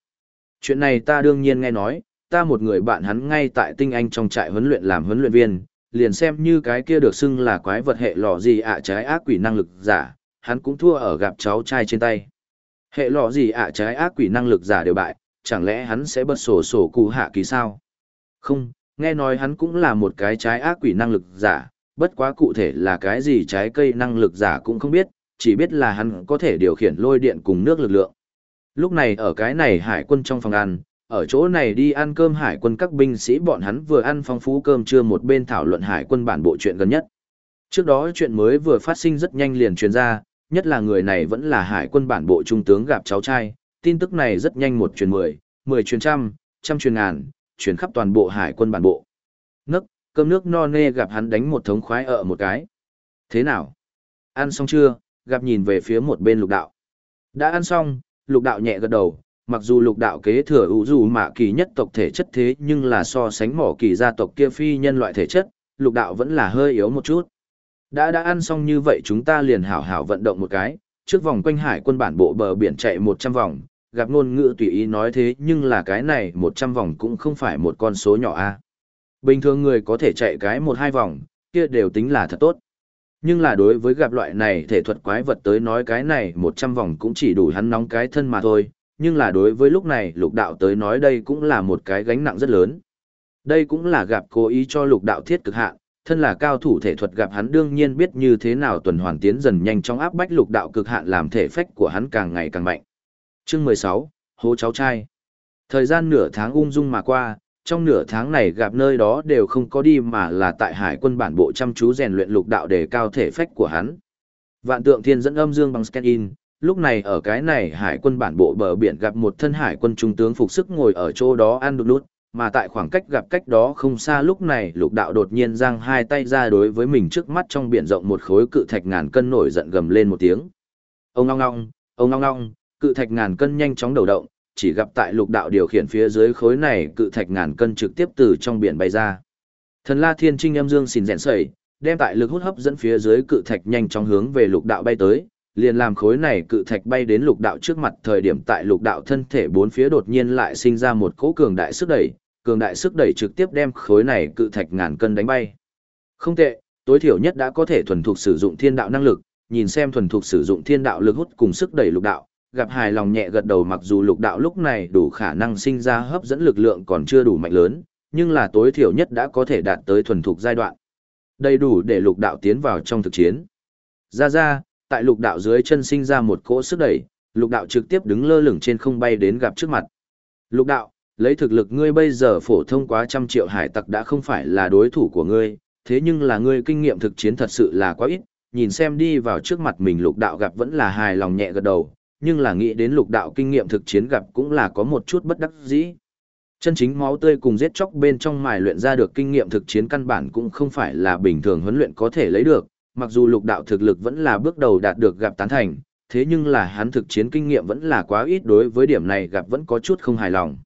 Chuyện này ta đương nhiên nghe nói, ta một người bạn hắn ngay tại tinh anh trong trại huấn luyện làm huấn luyện viên, liền xem như cái kia được xưng là quái vật hệ lò gì ạ trái ác quỷ năng lực giả, hắn cũng thua ở gặp cháu trai trên tay. Hệ lò gì ạ trái ác quỷ năng lực giả đều bại, chẳng lẽ hắn sẽ bật sổ sổ cụ hạ kỳ sao? Không, nghe nói hắn cũng là một cái trái ác quỷ năng lực giả, bất quá cụ thể là cái gì trái cây năng lực giả cũng không biết, chỉ biết là hắn có thể điều khiển lôi điện cùng nước lực lượng. Lúc này ở cái này hải quân trong phòng ăn, ở chỗ này đi ăn cơm hải quân các binh sĩ bọn hắn vừa ăn phong phú cơm trưa một bên thảo luận hải quân bản bộ chuyện gần nhất. Trước đó chuyện mới vừa phát sinh rất nhanh liền truyền ra, nhất là người này vẫn là hải quân bản bộ trung tướng gặp cháu trai, tin tức này rất nhanh một truyền mười, mười truyền trăm, trăm truyền ngàn, truyền khắp toàn bộ hải quân bản bộ. Nấc, cơm nước no nê gặp hắn đánh một thống khoái ở một cái. Thế nào? Ăn xong chưa? Gặp nhìn về phía một bên lục đạo. Đã ăn xong, lục đạo nhẹ gật đầu, mặc dù lục đạo kế thừa ủ dù mạ kỳ nhất tộc thể chất thế nhưng là so sánh mỏ kỳ gia tộc kia phi nhân loại thể chất, lục đạo vẫn là hơi yếu một chút. Đã đã ăn xong như vậy chúng ta liền hảo hảo vận động một cái, trước vòng quanh hải quân bản bộ bờ biển chạy 100 vòng, gặp ngôn ngữ tùy ý nói thế nhưng là cái này 100 vòng cũng không phải một con số nhỏ a. Bình thường người có thể chạy cái 1-2 vòng, kia đều tính là thật tốt. Nhưng là đối với gặp loại này thể thuật quái vật tới nói cái này 100 vòng cũng chỉ đủ hắn nóng cái thân mà thôi, nhưng là đối với lúc này lục đạo tới nói đây cũng là một cái gánh nặng rất lớn. Đây cũng là gặp cố ý cho lục đạo thiết cực hạn, thân là cao thủ thể thuật gặp hắn đương nhiên biết như thế nào tuần hoàn tiến dần nhanh trong áp bách lục đạo cực hạn làm thể phách của hắn càng ngày càng mạnh. Chương 16, Hố cháu trai. Thời gian nửa tháng ung dung mà qua, trong nửa tháng này gặp nơi đó đều không có đi mà là tại hải quân bản bộ chăm chú rèn luyện lục đạo để cao thể phách của hắn. Vạn tượng thiên dẫn âm dương bằng scan in, lúc này ở cái này hải quân bản bộ bờ biển gặp một thân hải quân trung tướng phục sức ngồi ở chỗ đó ăn đút nút, mà tại khoảng cách gặp cách đó không xa lúc này lục đạo đột nhiên giang hai tay ra đối với mình trước mắt trong biển rộng một khối cự thạch ngàn cân nổi giận gầm lên một tiếng. Ông ngong ngong, ông ngong ngong, cự thạch ngàn cân nhanh chóng đầu động, chỉ gặp tại lục đạo điều khiển phía dưới khối này cự thạch ngàn cân trực tiếp từ trong biển bay ra. Thần La Thiên Trinh âm dương xin rèn sẩy, đem tại lực hút hấp dẫn phía dưới cự thạch nhanh chóng hướng về lục đạo bay tới, liền làm khối này cự thạch bay đến lục đạo trước mặt thời điểm tại lục đạo thân thể bốn phía đột nhiên lại sinh ra một cỗ cường đại sức đẩy, cường đại sức đẩy trực tiếp đem khối này cự thạch ngàn cân đánh bay. Không tệ, tối thiểu nhất đã có thể thuần thục sử dụng thiên đạo năng lực, nhìn xem thuần thục sử dụng thiên đạo lực hút cùng sức đẩy lục đạo, gặp hài lòng nhẹ gật đầu mặc dù lục đạo lúc này đủ khả năng sinh ra hấp dẫn lực lượng còn chưa đủ mạnh lớn, nhưng là tối thiểu nhất đã có thể đạt tới thuần thục giai đoạn. Đầy đủ để lục đạo tiến vào trong thực chiến. Ra ra, tại lục đạo dưới chân sinh ra một cỗ sức đẩy, lục đạo trực tiếp đứng lơ lửng trên không bay đến gặp trước mặt. Lục đạo, lấy thực lực ngươi bây giờ phổ thông quá trăm triệu hải tặc đã không phải là đối thủ của ngươi, thế nhưng là ngươi kinh nghiệm thực chiến thật sự là quá ít, nhìn xem đi vào trước mặt mình lục đạo gặp vẫn là hài lòng nhẹ gật đầu, nhưng là nghĩ đến lục đạo kinh nghiệm thực chiến gặp cũng là có một chút bất đắc dĩ. Chân chính máu tươi cùng giết chóc bên trong mài luyện ra được kinh nghiệm thực chiến căn bản cũng không phải là bình thường huấn luyện có thể lấy được, mặc dù lục đạo thực lực vẫn là bước đầu đạt được gặp tán thành, thế nhưng là hắn thực chiến kinh nghiệm vẫn là quá ít đối với điểm này gặp vẫn có chút không hài lòng.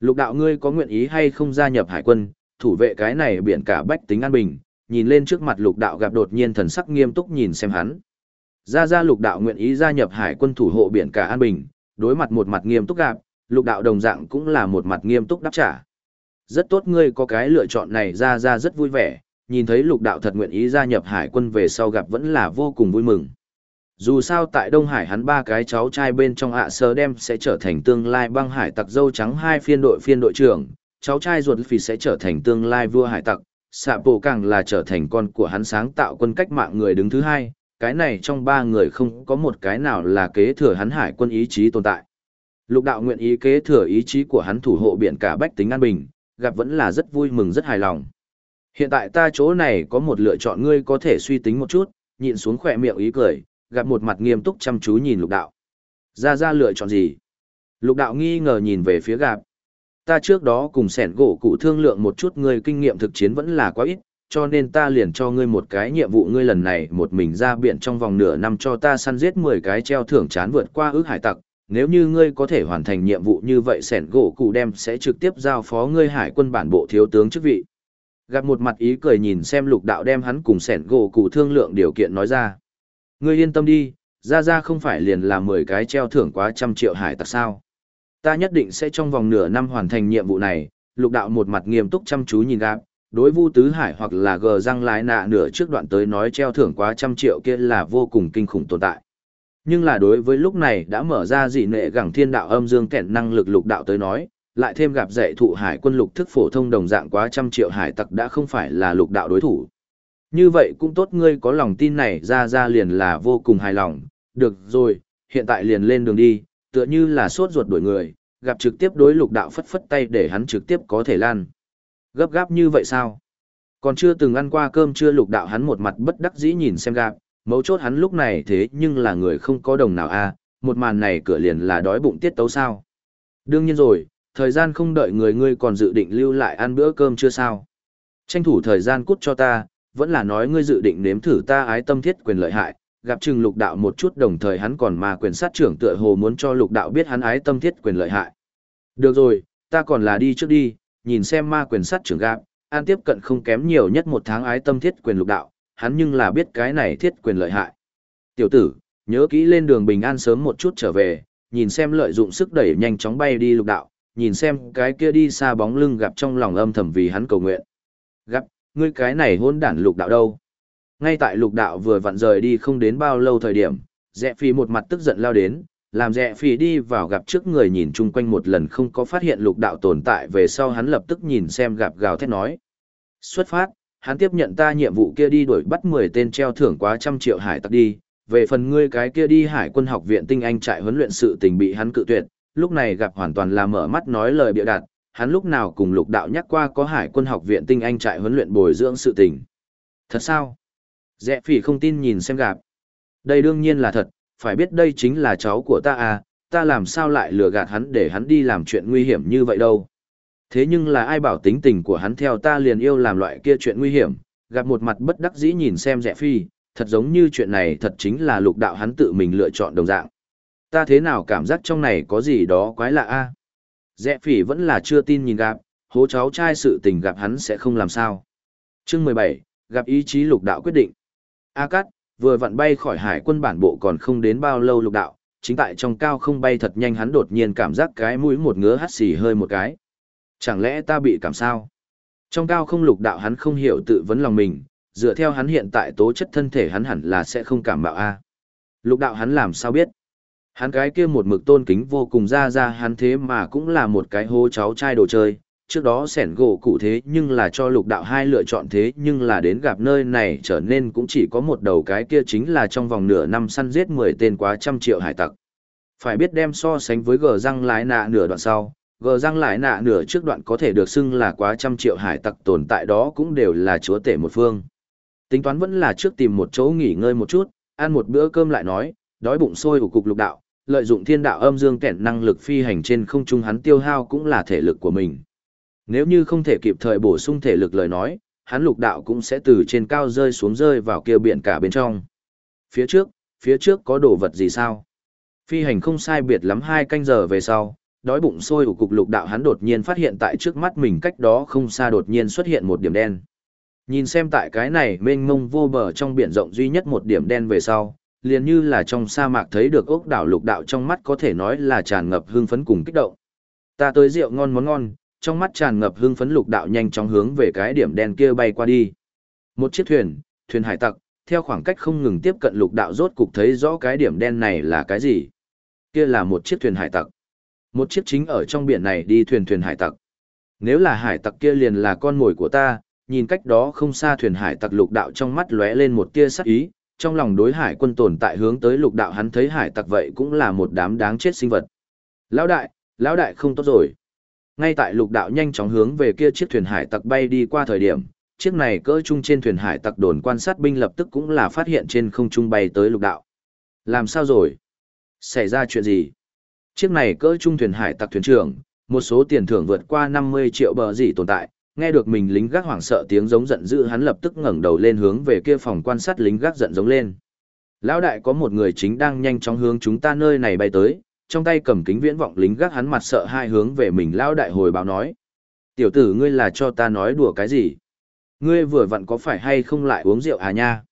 Lục đạo ngươi có nguyện ý hay không gia nhập hải quân, thủ vệ cái này biển cả bách tính an bình, nhìn lên trước mặt lục đạo gặp đột nhiên thần sắc nghiêm túc nhìn xem hắn. Gia Gia lục đạo nguyện ý gia nhập hải quân thủ hộ biển cả an bình, đối mặt một mặt nghiêm túc gặp, lục đạo đồng dạng cũng là một mặt nghiêm túc đáp trả. Rất tốt ngươi có cái lựa chọn này Gia Gia rất vui vẻ, nhìn thấy lục đạo thật nguyện ý gia nhập hải quân về sau gặp vẫn là vô cùng vui mừng. Dù sao tại Đông Hải hắn ba cái cháu trai bên trong ạ sơ đem sẽ trở thành tương lai băng hải tặc dâu trắng hai phiên đội phiên đội trưởng, cháu trai ruột phì sẽ trở thành tương lai vua hải tặc, xạ bộ càng là trở thành con của hắn sáng tạo quân cách mạng người đứng thứ hai, cái này trong ba người không có một cái nào là kế thừa hắn hải quân ý chí tồn tại. Lục đạo nguyện ý kế thừa ý chí của hắn thủ hộ biển cả bách tính an bình, gặp vẫn là rất vui mừng rất hài lòng. Hiện tại ta chỗ này có một lựa chọn ngươi có thể suy tính một chút, nhịn xuống khỏe miệng ý cười, gặp một mặt nghiêm túc chăm chú nhìn lục đạo. Ra ra lựa chọn gì? Lục đạo nghi ngờ nhìn về phía gặp. Ta trước đó cùng sẻn gỗ cụ thương lượng một chút người kinh nghiệm thực chiến vẫn là quá ít, cho nên ta liền cho ngươi một cái nhiệm vụ ngươi lần này một mình ra biển trong vòng nửa năm cho ta săn giết 10 cái treo thưởng chán vượt qua ước hải tặc. Nếu như ngươi có thể hoàn thành nhiệm vụ như vậy sẻn gỗ cụ đem sẽ trực tiếp giao phó ngươi hải quân bản bộ thiếu tướng chức vị. Gặp một mặt ý cười nhìn xem lục đạo đem hắn cùng sẻn gỗ cụ thương lượng điều kiện nói ra. Ngươi yên tâm đi, ra ra không phải liền là 10 cái treo thưởng quá trăm triệu hải tặc sao. Ta nhất định sẽ trong vòng nửa năm hoàn thành nhiệm vụ này, lục đạo một mặt nghiêm túc chăm chú nhìn gạp, đối vu tứ hải hoặc là gờ răng lái nạ nửa trước đoạn tới nói treo thưởng quá trăm triệu kia là vô cùng kinh khủng tồn tại. Nhưng là đối với lúc này đã mở ra dị nệ gẳng thiên đạo âm dương kẹn năng lực lục đạo tới nói, lại thêm gặp dạy thụ hải quân lục thức phổ thông đồng dạng quá trăm triệu hải tặc đã không phải là lục đạo đối thủ. Như vậy cũng tốt ngươi có lòng tin này ra ra liền là vô cùng hài lòng, được rồi, hiện tại liền lên đường đi, tựa như là sốt ruột đuổi người, gặp trực tiếp đối lục đạo phất phất tay để hắn trực tiếp có thể lan. Gấp gáp như vậy sao? Còn chưa từng ăn qua cơm chưa lục đạo hắn một mặt bất đắc dĩ nhìn xem gạp, mấu chốt hắn lúc này thế nhưng là người không có đồng nào a à, một màn này cửa liền là đói bụng tiết tấu sao. Đương nhiên rồi, thời gian không đợi người ngươi còn dự định lưu lại ăn bữa cơm chưa sao. Tranh thủ thời gian cút cho ta, vẫn là nói ngươi dự định nếm thử ta ái tâm thiết quyền lợi hại, gặp chừng lục đạo một chút đồng thời hắn còn mà quyền sát trưởng tựa hồ muốn cho lục đạo biết hắn ái tâm thiết quyền lợi hại. Được rồi, ta còn là đi trước đi, nhìn xem ma quyền sát trưởng gạp, an tiếp cận không kém nhiều nhất một tháng ái tâm thiết quyền lục đạo, hắn nhưng là biết cái này thiết quyền lợi hại. Tiểu tử, nhớ kỹ lên đường bình an sớm một chút trở về, nhìn xem lợi dụng sức đẩy nhanh chóng bay đi lục đạo, nhìn xem cái kia đi xa bóng lưng gặp trong lòng âm thầm vì hắn cầu nguyện. Gặp, ngươi cái này hôn đản lục đạo đâu? Ngay tại lục đạo vừa vặn rời đi không đến bao lâu thời điểm, dẹ phi một mặt tức giận lao đến, làm rẽ phi đi vào gặp trước người nhìn chung quanh một lần không có phát hiện lục đạo tồn tại về sau hắn lập tức nhìn xem gặp gào thét nói. Xuất phát, hắn tiếp nhận ta nhiệm vụ kia đi đuổi bắt 10 tên treo thưởng quá trăm triệu hải tặc đi, về phần ngươi cái kia đi hải quân học viện tinh anh trại huấn luyện sự tình bị hắn cự tuyệt, lúc này gặp hoàn toàn là mở mắt nói lời bịa đặt, hắn lúc nào cùng lục đạo nhắc qua có hải quân học viện tinh anh trại huấn luyện bồi dưỡng sự tình. Thật sao? rẽ phỉ không tin nhìn xem gặp. Đây đương nhiên là thật, phải biết đây chính là cháu của ta à, ta làm sao lại lừa gạt hắn để hắn đi làm chuyện nguy hiểm như vậy đâu. Thế nhưng là ai bảo tính tình của hắn theo ta liền yêu làm loại kia chuyện nguy hiểm, gặp một mặt bất đắc dĩ nhìn xem rẻ phi, thật giống như chuyện này thật chính là lục đạo hắn tự mình lựa chọn đồng dạng. Ta thế nào cảm giác trong này có gì đó quái lạ a? Rẽ phỉ vẫn là chưa tin nhìn gặp, hố cháu trai sự tình gặp hắn sẽ không làm sao. Chương mười bảy gặp ý chí lục đạo quyết định. A Cát, vừa vặn bay khỏi hải quân bản bộ còn không đến bao lâu lục đạo, chính tại trong cao không bay thật nhanh hắn đột nhiên cảm giác cái mũi một ngứa hắt xì hơi một cái. Chẳng lẽ ta bị cảm sao? Trong cao không lục đạo hắn không hiểu tự vấn lòng mình, dựa theo hắn hiện tại tố chất thân thể hắn hẳn là sẽ không cảm bạo a. Lục đạo hắn làm sao biết? Hắn cái kia một mực tôn kính vô cùng ra ra hắn thế mà cũng là một cái hô cháu trai đồ chơi. Trước đó sẻn gỗ cụ thế nhưng là cho lục đạo hai lựa chọn thế nhưng là đến gặp nơi này trở nên cũng chỉ có một đầu cái kia chính là trong vòng nửa năm săn giết 10 tên quá trăm triệu hải tặc. Phải biết đem so sánh với gờ răng lái nạ nửa đoạn sau, gờ răng lái nạ nửa trước đoạn có thể được xưng là quá trăm triệu hải tặc tồn tại đó cũng đều là chúa tể một phương. Tính toán vẫn là trước tìm một chỗ nghỉ ngơi một chút, ăn một bữa cơm lại nói, đói bụng sôi của cục lục đạo, lợi dụng thiên đạo âm dương kẹn năng lực phi hành trên không trung hắn tiêu hao cũng là thể lực của mình. Nếu như không thể kịp thời bổ sung thể lực lời nói, hắn lục đạo cũng sẽ từ trên cao rơi xuống rơi vào kia biển cả bên trong. Phía trước, phía trước có đồ vật gì sao? Phi hành không sai biệt lắm hai canh giờ về sau, đói bụng sôi của cục lục đạo hắn đột nhiên phát hiện tại trước mắt mình cách đó không xa đột nhiên xuất hiện một điểm đen. Nhìn xem tại cái này mênh mông vô bờ trong biển rộng duy nhất một điểm đen về sau, liền như là trong sa mạc thấy được ốc đảo lục đạo trong mắt có thể nói là tràn ngập hương phấn cùng kích động. Ta tới rượu ngon món ngon, trong mắt tràn ngập hương phấn lục đạo nhanh chóng hướng về cái điểm đen kia bay qua đi. Một chiếc thuyền, thuyền hải tặc, theo khoảng cách không ngừng tiếp cận lục đạo rốt cục thấy rõ cái điểm đen này là cái gì. Kia là một chiếc thuyền hải tặc. Một chiếc chính ở trong biển này đi thuyền thuyền hải tặc. Nếu là hải tặc kia liền là con mồi của ta, nhìn cách đó không xa thuyền hải tặc lục đạo trong mắt lóe lên một tia sắc ý, trong lòng đối hải quân tồn tại hướng tới lục đạo hắn thấy hải tặc vậy cũng là một đám đáng chết sinh vật. Lão đại, lão đại không tốt rồi. Ngay tại lục đạo nhanh chóng hướng về kia chiếc thuyền hải tặc bay đi qua thời điểm, chiếc này cỡ chung trên thuyền hải tặc đồn quan sát binh lập tức cũng là phát hiện trên không trung bay tới lục đạo. Làm sao rồi? Xảy ra chuyện gì? Chiếc này cỡ trung thuyền hải tặc thuyền trưởng, một số tiền thưởng vượt qua 50 triệu bờ gì tồn tại, nghe được mình lính gác hoảng sợ tiếng giống giận dữ hắn lập tức ngẩng đầu lên hướng về kia phòng quan sát lính gác giận giống lên. Lão đại có một người chính đang nhanh chóng hướng chúng ta nơi này bay tới, trong tay cầm kính viễn vọng lính gác hắn mặt sợ hai hướng về mình lão đại hồi báo nói. Tiểu tử ngươi là cho ta nói đùa cái gì? Ngươi vừa vặn có phải hay không lại uống rượu à nha?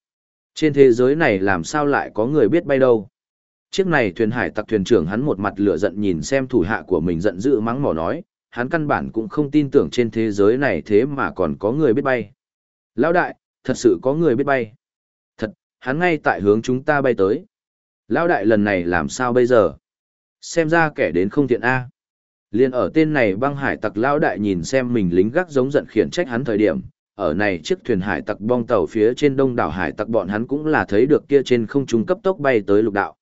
Trên thế giới này làm sao lại có người biết bay đâu? Chiếc này thuyền hải tặc thuyền trưởng hắn một mặt lửa giận nhìn xem thủ hạ của mình giận dữ mắng mỏ nói, hắn căn bản cũng không tin tưởng trên thế giới này thế mà còn có người biết bay. Lão đại, thật sự có người biết bay. Thật, hắn ngay tại hướng chúng ta bay tới. Lão đại lần này làm sao bây giờ? Xem ra kẻ đến không thiện A. Liên ở tên này băng hải tặc lão đại nhìn xem mình lính gác giống giận khiển trách hắn thời điểm, ở này chiếc thuyền hải tặc bong tàu phía trên đông đảo hải tặc bọn hắn cũng là thấy được kia trên không trung cấp tốc bay tới lục đạo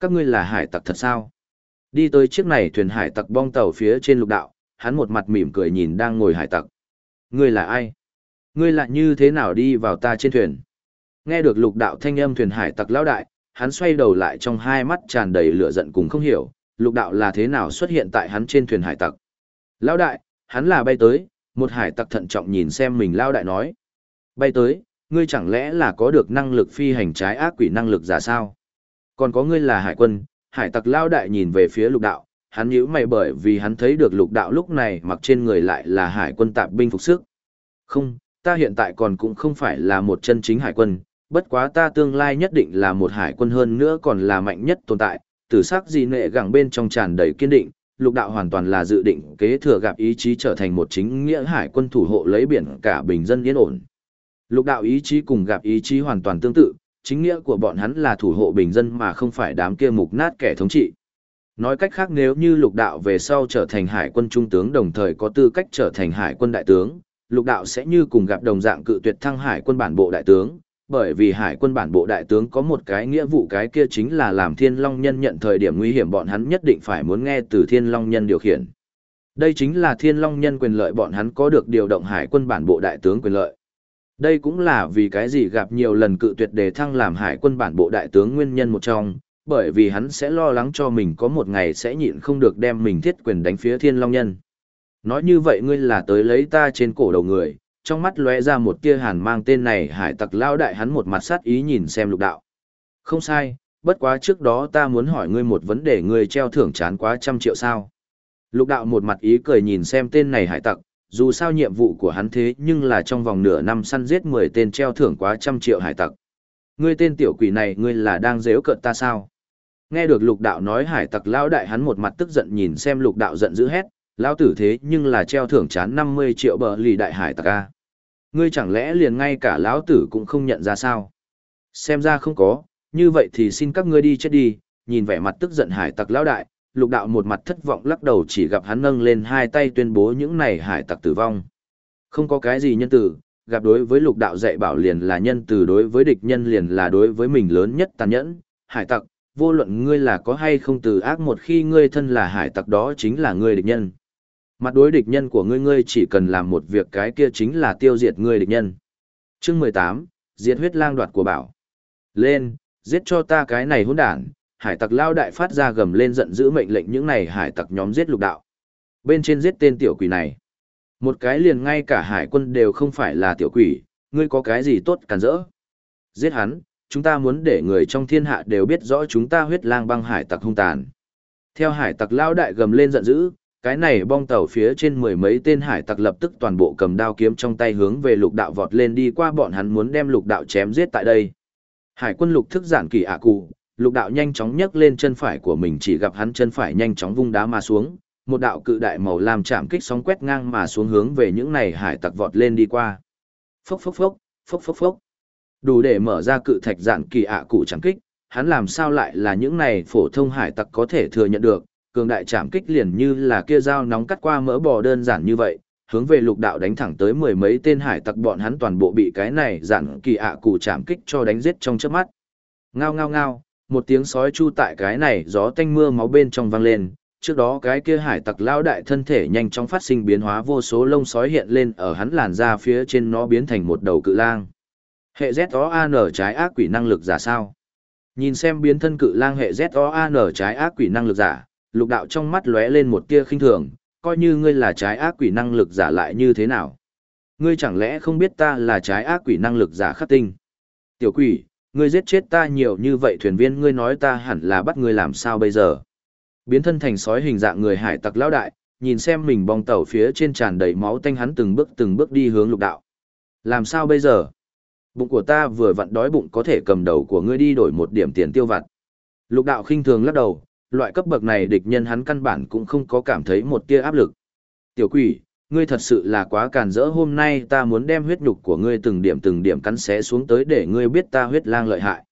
các ngươi là hải tặc thật sao? Đi tới chiếc này thuyền hải tặc bong tàu phía trên lục đạo, hắn một mặt mỉm cười nhìn đang ngồi hải tặc. Ngươi là ai? Ngươi lại như thế nào đi vào ta trên thuyền? Nghe được lục đạo thanh âm thuyền hải tặc lão đại, hắn xoay đầu lại trong hai mắt tràn đầy lửa giận cùng không hiểu, lục đạo là thế nào xuất hiện tại hắn trên thuyền hải tặc. Lão đại, hắn là bay tới, một hải tặc thận trọng nhìn xem mình lão đại nói. Bay tới, ngươi chẳng lẽ là có được năng lực phi hành trái ác quỷ năng lực giả sao? còn có ngươi là hải quân, hải tặc lao đại nhìn về phía lục đạo, hắn nhíu mày bởi vì hắn thấy được lục đạo lúc này mặc trên người lại là hải quân tạp binh phục sức. Không, ta hiện tại còn cũng không phải là một chân chính hải quân, bất quá ta tương lai nhất định là một hải quân hơn nữa còn là mạnh nhất tồn tại, tử sắc gì nệ gẳng bên trong tràn đầy kiên định, lục đạo hoàn toàn là dự định kế thừa gặp ý chí trở thành một chính nghĩa hải quân thủ hộ lấy biển cả bình dân yên ổn. Lục đạo ý chí cùng gặp ý chí hoàn toàn tương tự, chính nghĩa của bọn hắn là thủ hộ bình dân mà không phải đám kia mục nát kẻ thống trị. Nói cách khác nếu như lục đạo về sau trở thành hải quân trung tướng đồng thời có tư cách trở thành hải quân đại tướng, lục đạo sẽ như cùng gặp đồng dạng cự tuyệt thăng hải quân bản bộ đại tướng, bởi vì hải quân bản bộ đại tướng có một cái nghĩa vụ cái kia chính là làm thiên long nhân nhận thời điểm nguy hiểm bọn hắn nhất định phải muốn nghe từ thiên long nhân điều khiển. Đây chính là thiên long nhân quyền lợi bọn hắn có được điều động hải quân bản bộ đại tướng quyền lợi. Đây cũng là vì cái gì gặp nhiều lần cự tuyệt đề thăng làm hải quân bản bộ đại tướng nguyên nhân một trong, bởi vì hắn sẽ lo lắng cho mình có một ngày sẽ nhịn không được đem mình thiết quyền đánh phía thiên long nhân. Nói như vậy ngươi là tới lấy ta trên cổ đầu người, trong mắt lóe ra một tia hàn mang tên này hải tặc lao đại hắn một mặt sát ý nhìn xem lục đạo. Không sai, bất quá trước đó ta muốn hỏi ngươi một vấn đề ngươi treo thưởng chán quá trăm triệu sao. Lục đạo một mặt ý cười nhìn xem tên này hải tặc, dù sao nhiệm vụ của hắn thế nhưng là trong vòng nửa năm săn giết 10 tên treo thưởng quá trăm triệu hải tặc. Ngươi tên tiểu quỷ này ngươi là đang dễu cợt ta sao? Nghe được lục đạo nói hải tặc lao đại hắn một mặt tức giận nhìn xem lục đạo giận dữ hét, lao tử thế nhưng là treo thưởng chán 50 triệu bờ lì đại hải tặc a. Ngươi chẳng lẽ liền ngay cả lão tử cũng không nhận ra sao? Xem ra không có, như vậy thì xin các ngươi đi chết đi, nhìn vẻ mặt tức giận hải tặc lão đại, lục đạo một mặt thất vọng lắc đầu chỉ gặp hắn nâng lên hai tay tuyên bố những này hải tặc tử vong. Không có cái gì nhân tử, gặp đối với lục đạo dạy bảo liền là nhân từ đối với địch nhân liền là đối với mình lớn nhất tàn nhẫn, hải tặc, vô luận ngươi là có hay không từ ác một khi ngươi thân là hải tặc đó chính là ngươi địch nhân. Mặt đối địch nhân của ngươi ngươi chỉ cần làm một việc cái kia chính là tiêu diệt ngươi địch nhân. Chương mười tám Diệt huyết lang đoạt của bảo. Lên, giết cho ta cái này hỗn đản, hải tặc lao đại phát ra gầm lên giận dữ mệnh lệnh những này hải tặc nhóm giết lục đạo. Bên trên giết tên tiểu quỷ này. Một cái liền ngay cả hải quân đều không phải là tiểu quỷ, ngươi có cái gì tốt cản rỡ. Giết hắn, chúng ta muốn để người trong thiên hạ đều biết rõ chúng ta huyết lang băng hải tặc hung tàn. Theo hải tặc lao đại gầm lên giận dữ, cái này bong tàu phía trên mười mấy tên hải tặc lập tức toàn bộ cầm đao kiếm trong tay hướng về lục đạo vọt lên đi qua bọn hắn muốn đem lục đạo chém giết tại đây. Hải quân lục thức giản kỳ ạ cụ, lục đạo nhanh chóng nhấc lên chân phải của mình chỉ gặp hắn chân phải nhanh chóng vung đá mà xuống, một đạo cự đại màu làm chạm kích sóng quét ngang mà xuống hướng về những này hải tặc vọt lên đi qua. Phốc phốc phốc, phốc phốc phốc. Đủ để mở ra cự thạch giản kỳ ạ cụ chạm kích, hắn làm sao lại là những này phổ thông hải tặc có thể thừa nhận được, cường đại chạm kích liền như là kia dao nóng cắt qua mỡ bò đơn giản như vậy, hướng về lục đạo đánh thẳng tới mười mấy tên hải tặc bọn hắn toàn bộ bị cái này giản kỳ ạ cụ chạm kích cho đánh giết trong chớp mắt. Ngao ngao ngao, một tiếng sói chu tại cái này gió tanh mưa máu bên trong vang lên, trước đó cái kia hải tặc lao đại thân thể nhanh chóng phát sinh biến hóa vô số lông sói hiện lên ở hắn làn da phía trên nó biến thành một đầu cự lang. Hệ ZOAN trái ác quỷ năng lực giả sao? Nhìn xem biến thân cự lang hệ ZOAN trái ác quỷ năng lực giả, lục đạo trong mắt lóe lên một tia khinh thường, coi như ngươi là trái ác quỷ năng lực giả lại như thế nào. Ngươi chẳng lẽ không biết ta là trái ác quỷ năng lực giả khắc tinh? Tiểu quỷ, ngươi giết chết ta nhiều như vậy thuyền viên ngươi nói ta hẳn là bắt ngươi làm sao bây giờ? Biến thân thành sói hình dạng người hải tặc lão đại, nhìn xem mình bong tàu phía trên tràn đầy máu tanh hắn từng bước từng bước đi hướng lục đạo. Làm sao bây giờ? Bụng của ta vừa vặn đói bụng có thể cầm đầu của ngươi đi đổi một điểm tiền tiêu vặt. Lục đạo khinh thường lắc đầu, loại cấp bậc này địch nhân hắn căn bản cũng không có cảm thấy một tia áp lực. Tiểu quỷ, ngươi thật sự là quá càn rỡ hôm nay ta muốn đem huyết nhục của ngươi từng điểm từng điểm cắn xé xuống tới để ngươi biết ta huyết lang lợi hại.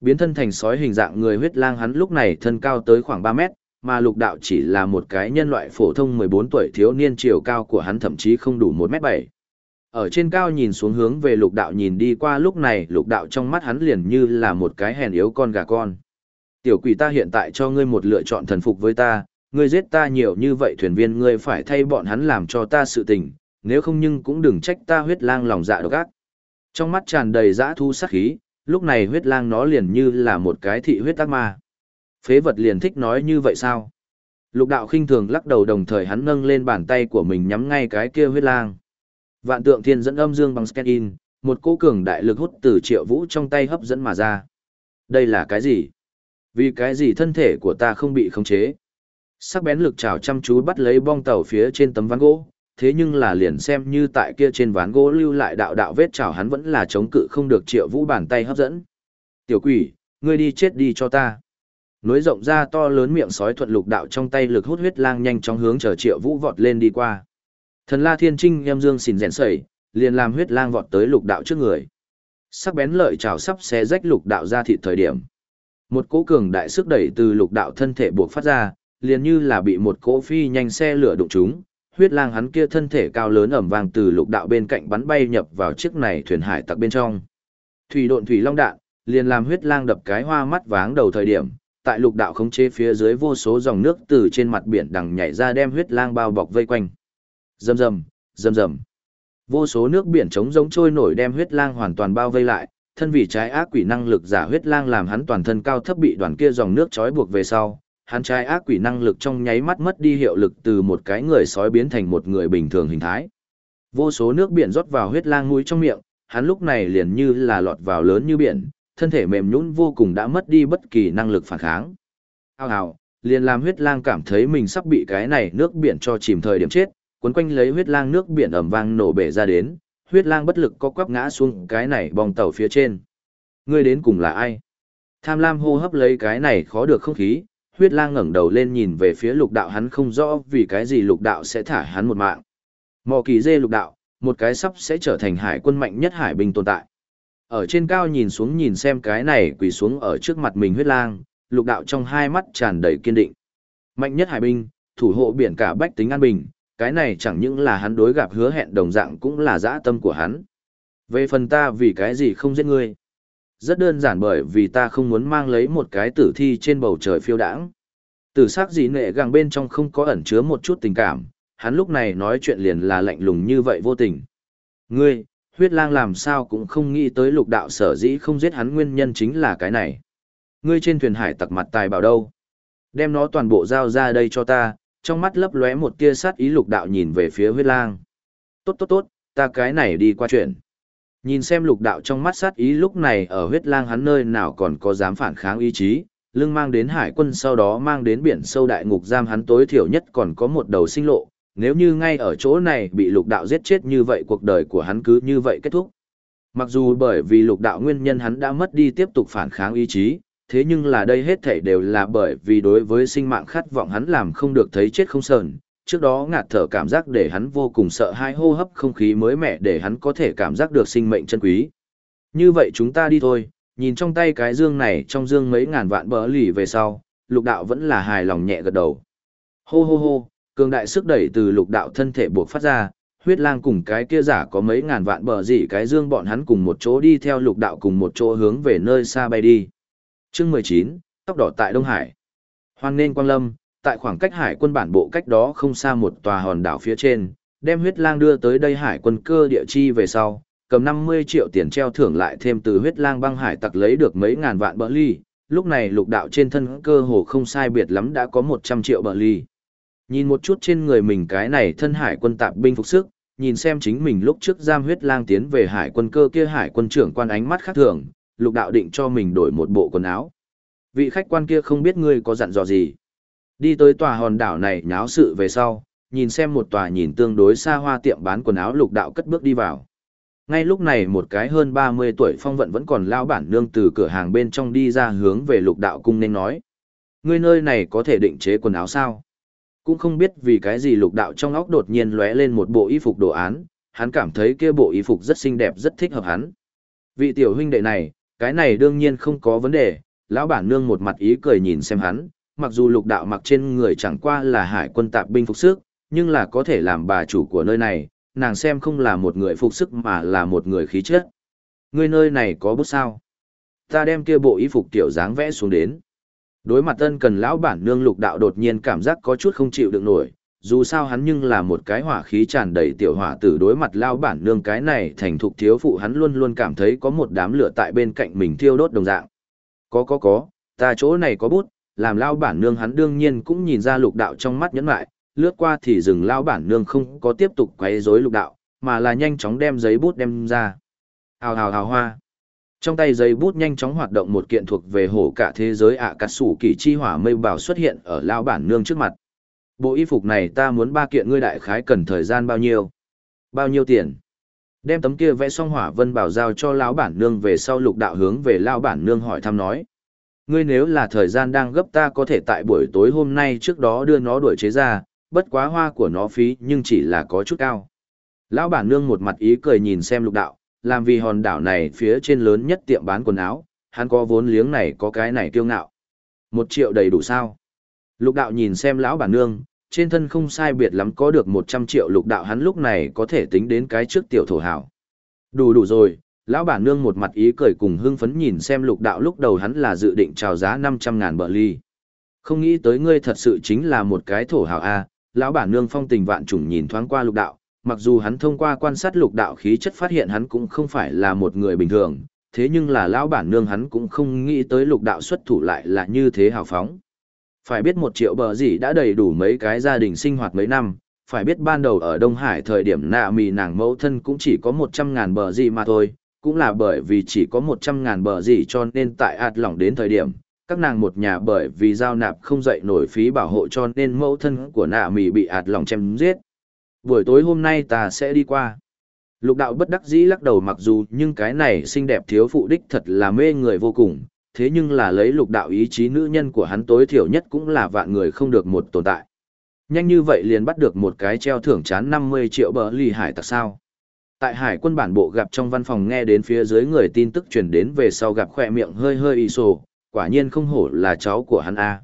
Biến thân thành sói hình dạng người huyết lang hắn lúc này thân cao tới khoảng 3 mét, mà lục đạo chỉ là một cái nhân loại phổ thông 14 tuổi thiếu niên chiều cao của hắn thậm chí không đủ 1 mét 7. Ở trên cao nhìn xuống hướng về lục đạo nhìn đi qua lúc này lục đạo trong mắt hắn liền như là một cái hèn yếu con gà con. Tiểu quỷ ta hiện tại cho ngươi một lựa chọn thần phục với ta, ngươi giết ta nhiều như vậy thuyền viên ngươi phải thay bọn hắn làm cho ta sự tình, nếu không nhưng cũng đừng trách ta huyết lang lòng dạ độc ác. Trong mắt tràn đầy dã thu sát khí, lúc này huyết lang nó liền như là một cái thị huyết ác ma. Phế vật liền thích nói như vậy sao? Lục đạo khinh thường lắc đầu đồng thời hắn nâng lên bàn tay của mình nhắm ngay cái kia huyết lang. Vạn tượng thiên dẫn âm dương bằng scan in, một cỗ cường đại lực hút từ triệu vũ trong tay hấp dẫn mà ra. Đây là cái gì? Vì cái gì thân thể của ta không bị khống chế? Sắc bén lực chảo chăm chú bắt lấy bong tàu phía trên tấm ván gỗ, thế nhưng là liền xem như tại kia trên ván gỗ lưu lại đạo đạo vết chảo hắn vẫn là chống cự không được triệu vũ bàn tay hấp dẫn. Tiểu quỷ, ngươi đi chết đi cho ta. Nối rộng ra to lớn miệng sói thuận lục đạo trong tay lực hút huyết lang nhanh chóng hướng chờ triệu vũ vọt lên đi qua. Thần la thiên trinh em dương xìn rèn sẩy, liền làm huyết lang vọt tới lục đạo trước người. Sắc bén lợi chảo sắp xé rách lục đạo ra thịt thời điểm. Một cỗ cường đại sức đẩy từ lục đạo thân thể buộc phát ra, liền như là bị một cỗ phi nhanh xe lửa đụng trúng, huyết lang hắn kia thân thể cao lớn ẩm vàng từ lục đạo bên cạnh bắn bay nhập vào chiếc này thuyền hải tặc bên trong. Thủy độn thủy long đạn, liền làm huyết lang đập cái hoa mắt váng đầu thời điểm, tại lục đạo khống chế phía dưới vô số dòng nước từ trên mặt biển đằng nhảy ra đem huyết lang bao bọc vây quanh. Rầm rầm, rầm rầm. Vô số nước biển trống giống trôi nổi đem huyết lang hoàn toàn bao vây lại, thân vì trái ác quỷ năng lực giả huyết lang làm hắn toàn thân cao thấp bị đoàn kia dòng nước trói buộc về sau, hắn trái ác quỷ năng lực trong nháy mắt mất đi hiệu lực từ một cái người sói biến thành một người bình thường hình thái. Vô số nước biển rót vào huyết lang mũi trong miệng, hắn lúc này liền như là lọt vào lớn như biển, thân thể mềm nhũn vô cùng đã mất đi bất kỳ năng lực phản kháng. Ao ào, liền làm huyết lang cảm thấy mình sắp bị cái này nước biển cho chìm thời điểm chết, cuốn quanh lấy huyết lang nước biển ầm vang nổ bể ra đến, huyết lang bất lực có quắp ngã xuống cái này bong tàu phía trên. Ngươi đến cùng là ai? Tham lam hô hấp lấy cái này khó được không khí, huyết lang ngẩng đầu lên nhìn về phía lục đạo hắn không rõ vì cái gì lục đạo sẽ thả hắn một mạng. Mò kỳ dê lục đạo, một cái sắp sẽ trở thành hải quân mạnh nhất hải binh tồn tại. Ở trên cao nhìn xuống nhìn xem cái này quỳ xuống ở trước mặt mình huyết lang, lục đạo trong hai mắt tràn đầy kiên định. Mạnh nhất hải binh, thủ hộ biển cả bách tính an bình, cái này chẳng những là hắn đối gặp hứa hẹn đồng dạng cũng là dã tâm của hắn. Về phần ta vì cái gì không giết ngươi? Rất đơn giản bởi vì ta không muốn mang lấy một cái tử thi trên bầu trời phiêu đãng. Tử sắc dị nệ gàng bên trong không có ẩn chứa một chút tình cảm, hắn lúc này nói chuyện liền là lạnh lùng như vậy vô tình. Ngươi, huyết lang làm sao cũng không nghĩ tới lục đạo sở dĩ không giết hắn nguyên nhân chính là cái này. Ngươi trên thuyền hải tặc mặt tài bảo đâu? Đem nó toàn bộ giao ra đây cho ta, trong mắt lấp lóe một tia sát ý lục đạo nhìn về phía huyết lang. Tốt tốt tốt, ta cái này đi qua chuyện. Nhìn xem lục đạo trong mắt sát ý lúc này ở huyết lang hắn nơi nào còn có dám phản kháng ý chí, lưng mang đến hải quân sau đó mang đến biển sâu đại ngục giam hắn tối thiểu nhất còn có một đầu sinh lộ, nếu như ngay ở chỗ này bị lục đạo giết chết như vậy cuộc đời của hắn cứ như vậy kết thúc. Mặc dù bởi vì lục đạo nguyên nhân hắn đã mất đi tiếp tục phản kháng ý chí, thế nhưng là đây hết thảy đều là bởi vì đối với sinh mạng khát vọng hắn làm không được thấy chết không sờn. Trước đó ngạt thở cảm giác để hắn vô cùng sợ hai hô hấp không khí mới mẻ để hắn có thể cảm giác được sinh mệnh chân quý. Như vậy chúng ta đi thôi, nhìn trong tay cái dương này trong dương mấy ngàn vạn bỡ lì về sau, lục đạo vẫn là hài lòng nhẹ gật đầu. Hô hô hô, cường đại sức đẩy từ lục đạo thân thể buộc phát ra, huyết lang cùng cái kia giả có mấy ngàn vạn bờ gì cái dương bọn hắn cùng một chỗ đi theo lục đạo cùng một chỗ hướng về nơi xa bay đi chương mười chín, tóc đỏ tại đông hải. Hoan nên quang lâm, tại khoảng cách hải quân bản bộ cách đó không xa một tòa hòn đảo phía trên, đem huyết lang đưa tới đây hải quân cơ địa chi về sau, cầm năm mươi triệu tiền treo thưởng lại thêm từ huyết lang băng hải tặc lấy được mấy ngàn vạn bờ ly. Lúc này lục đạo trên thân cơ hồ không sai biệt lắm đã có một trăm triệu bờ ly. Nhìn một chút trên người mình cái này thân hải quân tạp binh phục sức, nhìn xem chính mình lúc trước giam huyết lang tiến về hải quân cơ kia hải quân trưởng quan ánh mắt khác thường lục đạo định cho mình đổi một bộ quần áo. Vị khách quan kia không biết ngươi có dặn dò gì. Đi tới tòa hòn đảo này nháo sự về sau, nhìn xem một tòa nhìn tương đối xa hoa tiệm bán quần áo lục đạo cất bước đi vào. Ngay lúc này một cái hơn 30 tuổi phong vận vẫn còn lao bản nương từ cửa hàng bên trong đi ra hướng về lục đạo cung nên nói. Ngươi nơi này có thể định chế quần áo sao? Cũng không biết vì cái gì lục đạo trong óc đột nhiên lóe lên một bộ y phục đồ án, hắn cảm thấy kia bộ y phục rất xinh đẹp rất thích hợp hắn. Vị tiểu huynh đệ này, cái này đương nhiên không có vấn đề, lão bản nương một mặt ý cười nhìn xem hắn, mặc dù lục đạo mặc trên người chẳng qua là hải quân tạp binh phục sức, nhưng là có thể làm bà chủ của nơi này, nàng xem không là một người phục sức mà là một người khí chất. Người nơi này có bút sao? Ta đem kia bộ y phục tiểu dáng vẽ xuống đến. Đối mặt tân cần lão bản nương lục đạo đột nhiên cảm giác có chút không chịu được nổi, dù sao hắn nhưng là một cái hỏa khí tràn đầy tiểu hỏa tử đối mặt lao bản nương cái này thành thục thiếu phụ hắn luôn luôn cảm thấy có một đám lửa tại bên cạnh mình thiêu đốt đồng dạng. Có có có, ta chỗ này có bút, làm lao bản nương hắn đương nhiên cũng nhìn ra lục đạo trong mắt nhẫn lại, lướt qua thì dừng lao bản nương không có tiếp tục quấy rối lục đạo, mà là nhanh chóng đem giấy bút đem ra. Hào hào hào hoa. Trong tay giấy bút nhanh chóng hoạt động một kiện thuộc về hổ cả thế giới ạ à cắt sủ kỳ chi hỏa mây bảo xuất hiện ở lao bản nương trước mặt. Bộ y phục này ta muốn ba kiện ngươi đại khái cần thời gian bao nhiêu? Bao nhiêu tiền? Đem tấm kia vẽ xong hỏa vân bảo giao cho lão bản nương về sau lục đạo hướng về lão bản nương hỏi thăm nói. Ngươi nếu là thời gian đang gấp ta có thể tại buổi tối hôm nay trước đó đưa nó đuổi chế ra, bất quá hoa của nó phí nhưng chỉ là có chút cao. Lão bản nương một mặt ý cười nhìn xem lục đạo, làm vì hòn đảo này phía trên lớn nhất tiệm bán quần áo, hắn có vốn liếng này có cái này kiêu ngạo. Một triệu đầy đủ sao? Lục đạo nhìn xem lão bản nương, trên thân không sai biệt lắm có được 100 triệu lục đạo hắn lúc này có thể tính đến cái trước tiểu thổ hảo. Đủ đủ rồi, lão bản nương một mặt ý cười cùng hưng phấn nhìn xem lục đạo lúc đầu hắn là dự định chào giá 500 ngàn bờ ly. Không nghĩ tới ngươi thật sự chính là một cái thổ hảo A, lão bản nương phong tình vạn trùng nhìn thoáng qua lục đạo, mặc dù hắn thông qua quan sát lục đạo khí chất phát hiện hắn cũng không phải là một người bình thường, thế nhưng là lão bản nương hắn cũng không nghĩ tới lục đạo xuất thủ lại là như thế hào phóng. Phải biết một triệu bờ gì đã đầy đủ mấy cái gia đình sinh hoạt mấy năm, phải biết ban đầu ở Đông Hải thời điểm nạ mì nàng mẫu thân cũng chỉ có một trăm ngàn bờ gì mà thôi, cũng là bởi vì chỉ có một trăm ngàn bờ gì cho nên tại ạt lỏng đến thời điểm, các nàng một nhà bởi vì giao nạp không dậy nổi phí bảo hộ cho nên mẫu thân của nạ mì bị ạt lỏng chém giết. Buổi tối hôm nay ta sẽ đi qua. Lục đạo bất đắc dĩ lắc đầu mặc dù nhưng cái này xinh đẹp thiếu phụ đích thật là mê người vô cùng, thế nhưng là lấy lục đạo ý chí nữ nhân của hắn tối thiểu nhất cũng là vạn người không được một tồn tại. Nhanh như vậy liền bắt được một cái treo thưởng chán 50 triệu bờ lì hải tặc sao. Tại hải quân bản bộ gặp trong văn phòng nghe đến phía dưới người tin tức truyền đến về sau gặp khỏe miệng hơi hơi y sổ, quả nhiên không hổ là cháu của hắn A.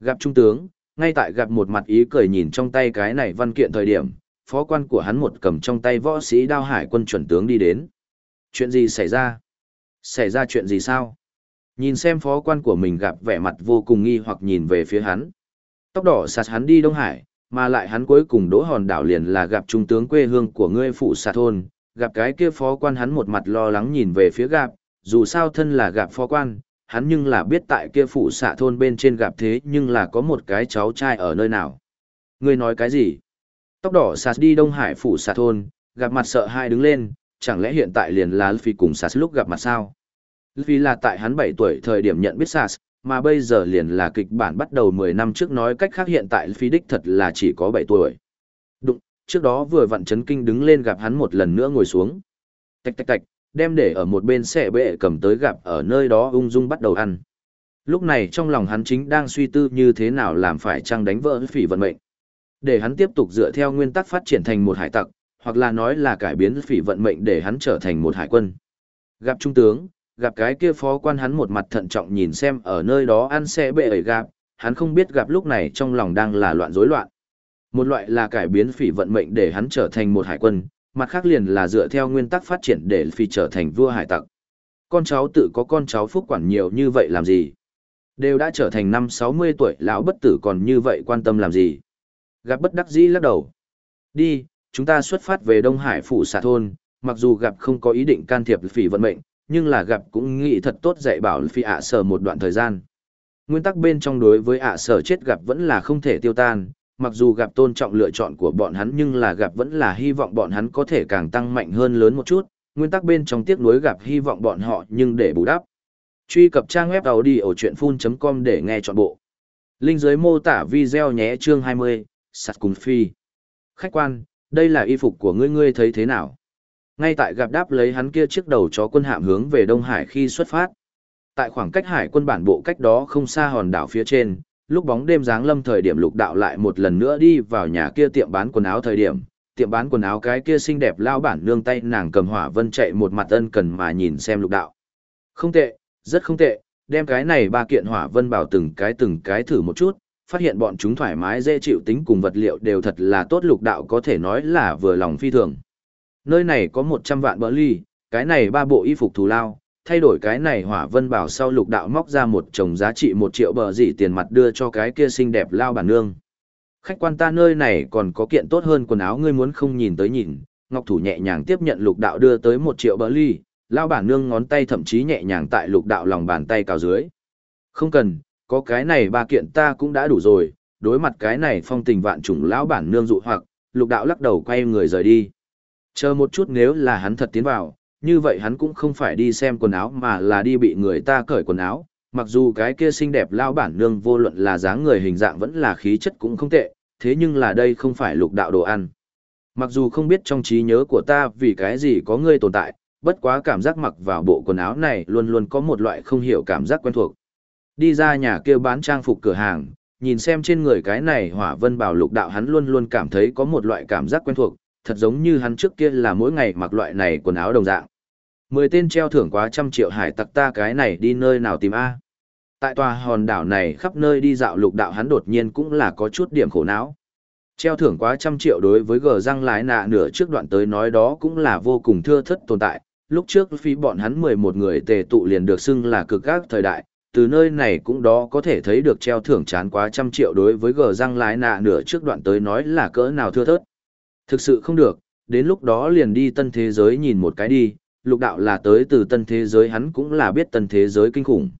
Gặp trung tướng, ngay tại gặp một mặt ý cười nhìn trong tay cái này văn kiện thời điểm, phó quan của hắn một cầm trong tay võ sĩ đao hải quân chuẩn tướng đi đến. Chuyện gì xảy ra? Xảy ra chuyện gì sao? Nhìn xem phó quan của mình gặp vẻ mặt vô cùng nghi hoặc nhìn về phía hắn. Tóc đỏ sạt hắn đi Đông Hải, mà lại hắn cuối cùng đỗ hòn đảo liền là gặp trung tướng quê hương của ngươi phụ sạt thôn, gặp cái kia phó quan hắn một mặt lo lắng nhìn về phía gặp, dù sao thân là gặp phó quan, hắn nhưng là biết tại kia phụ xạ thôn bên trên gặp thế nhưng là có một cái cháu trai ở nơi nào. Ngươi nói cái gì? Tóc đỏ sạt đi Đông Hải phụ xạ thôn, gặp mặt sợ hai đứng lên, chẳng lẽ hiện tại liền là Luffy cùng sạt lúc gặp mặt sao? Luffy là tại hắn 7 tuổi thời điểm nhận biết sars mà bây giờ liền là kịch bản bắt đầu 10 năm trước nói cách khác hiện tại Luffy đích thật là chỉ có 7 tuổi. Đụng, trước đó vừa vặn chấn kinh đứng lên gặp hắn một lần nữa ngồi xuống. Tạch tạch tạch, đem để ở một bên xe bệ cầm tới gặp ở nơi đó ung dung bắt đầu ăn. Lúc này trong lòng hắn chính đang suy tư như thế nào làm phải chăng đánh vỡ phỉ vận mệnh. Để hắn tiếp tục dựa theo nguyên tắc phát triển thành một hải tặc, hoặc là nói là cải biến phỉ vận mệnh để hắn trở thành một hải quân. Gặp trung tướng, gặp cái kia phó quan hắn một mặt thận trọng nhìn xem ở nơi đó ăn xe bệ ấy gặp, hắn không biết gặp lúc này trong lòng đang là loạn rối loạn. Một loại là cải biến phỉ vận mệnh để hắn trở thành một hải quân, mặt khác liền là dựa theo nguyên tắc phát triển để phi trở thành vua hải tặc. Con cháu tự có con cháu phúc quản nhiều như vậy làm gì? Đều đã trở thành năm 60 tuổi lão bất tử còn như vậy quan tâm làm gì? Gặp bất đắc dĩ lắc đầu. Đi, chúng ta xuất phát về Đông Hải phủ xà thôn, mặc dù gặp không có ý định can thiệp phỉ vận mệnh, nhưng là gặp cũng nghĩ thật tốt dạy bảo phi ạ sở một đoạn thời gian. Nguyên tắc bên trong đối với ạ sở chết gặp vẫn là không thể tiêu tan, mặc dù gặp tôn trọng lựa chọn của bọn hắn nhưng là gặp vẫn là hy vọng bọn hắn có thể càng tăng mạnh hơn lớn một chút, nguyên tắc bên trong tiếc nuối gặp hy vọng bọn họ nhưng để bù đắp. Truy cập trang web đầu đi ở audiochuyenphun.com để nghe trọn bộ. Linh dưới mô tả video nhé chương 20, sạt cùng phi. Khách quan, đây là y phục của ngươi ngươi thấy thế nào? Ngay tại gặp đáp lấy hắn kia chiếc đầu chó quân hạm hướng về Đông Hải khi xuất phát. Tại khoảng cách hải quân bản bộ cách đó không xa hòn đảo phía trên, lúc bóng đêm giáng lâm thời điểm lục đạo lại một lần nữa đi vào nhà kia tiệm bán quần áo thời điểm, tiệm bán quần áo cái kia xinh đẹp lao bản nương tay nàng cầm hỏa vân chạy một mặt ân cần mà nhìn xem lục đạo. Không tệ, rất không tệ, đem cái này ba kiện hỏa vân bảo từng cái từng cái thử một chút, phát hiện bọn chúng thoải mái dễ chịu tính cùng vật liệu đều thật là tốt lục đạo có thể nói là vừa lòng phi thường. Nơi này có 100 vạn bỡ ly, cái này ba bộ y phục thù lao, thay đổi cái này hỏa vân bảo sau lục đạo móc ra một chồng giá trị một triệu bờ dị tiền mặt đưa cho cái kia xinh đẹp lao bản nương. Khách quan ta nơi này còn có kiện tốt hơn quần áo ngươi muốn không nhìn tới nhìn, ngọc thủ nhẹ nhàng tiếp nhận lục đạo đưa tới một triệu bờ ly, lao bản nương ngón tay thậm chí nhẹ nhàng tại lục đạo lòng bàn tay cào dưới. Không cần, có cái này ba kiện ta cũng đã đủ rồi, đối mặt cái này phong tình vạn trùng lão bản nương dụ hoặc, lục đạo lắc đầu quay người rời đi. Chờ một chút nếu là hắn thật tiến vào, như vậy hắn cũng không phải đi xem quần áo mà là đi bị người ta cởi quần áo. Mặc dù cái kia xinh đẹp lao bản nương vô luận là dáng người hình dạng vẫn là khí chất cũng không tệ, thế nhưng là đây không phải lục đạo đồ ăn. Mặc dù không biết trong trí nhớ của ta vì cái gì có ngươi tồn tại, bất quá cảm giác mặc vào bộ quần áo này luôn luôn có một loại không hiểu cảm giác quen thuộc. Đi ra nhà kia bán trang phục cửa hàng, nhìn xem trên người cái này hỏa vân bảo lục đạo hắn luôn luôn cảm thấy có một loại cảm giác quen thuộc, thật giống như hắn trước kia là mỗi ngày mặc loại này quần áo đồng dạng. Mười tên treo thưởng quá trăm triệu hải tặc ta cái này đi nơi nào tìm A. Tại tòa hòn đảo này khắp nơi đi dạo lục đạo hắn đột nhiên cũng là có chút điểm khổ não. Treo thưởng quá trăm triệu đối với gờ răng lái nạ nửa trước đoạn tới nói đó cũng là vô cùng thưa thất tồn tại. Lúc trước phí bọn hắn 11 người tề tụ liền được xưng là cực các thời đại, từ nơi này cũng đó có thể thấy được treo thưởng chán quá trăm triệu đối với gờ răng lái nạ nửa trước đoạn tới nói là cỡ nào thưa thớt. Thực sự không được, đến lúc đó liền đi tân thế giới nhìn một cái đi, lục đạo là tới từ tân thế giới hắn cũng là biết tân thế giới kinh khủng.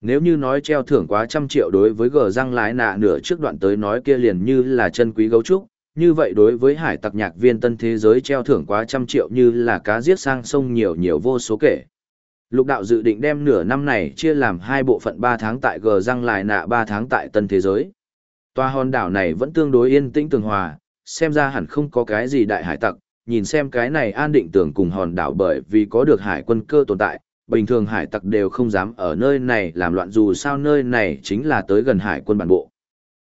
Nếu như nói treo thưởng quá trăm triệu đối với gờ răng lái nạ nửa trước đoạn tới nói kia liền như là chân quý gấu trúc, như vậy đối với hải tặc nhạc viên tân thế giới treo thưởng quá trăm triệu như là cá giết sang sông nhiều nhiều vô số kể. Lục đạo dự định đem nửa năm này chia làm hai bộ phận 3 tháng tại gờ răng lại nạ 3 tháng tại tân thế giới. Tòa hòn đảo này vẫn tương đối yên tĩnh tường hòa, xem ra hẳn không có cái gì đại hải tặc, nhìn xem cái này an định tưởng cùng hòn đảo bởi vì có được hải quân cơ tồn tại, bình thường hải tặc đều không dám ở nơi này làm loạn dù sao nơi này chính là tới gần hải quân bản bộ.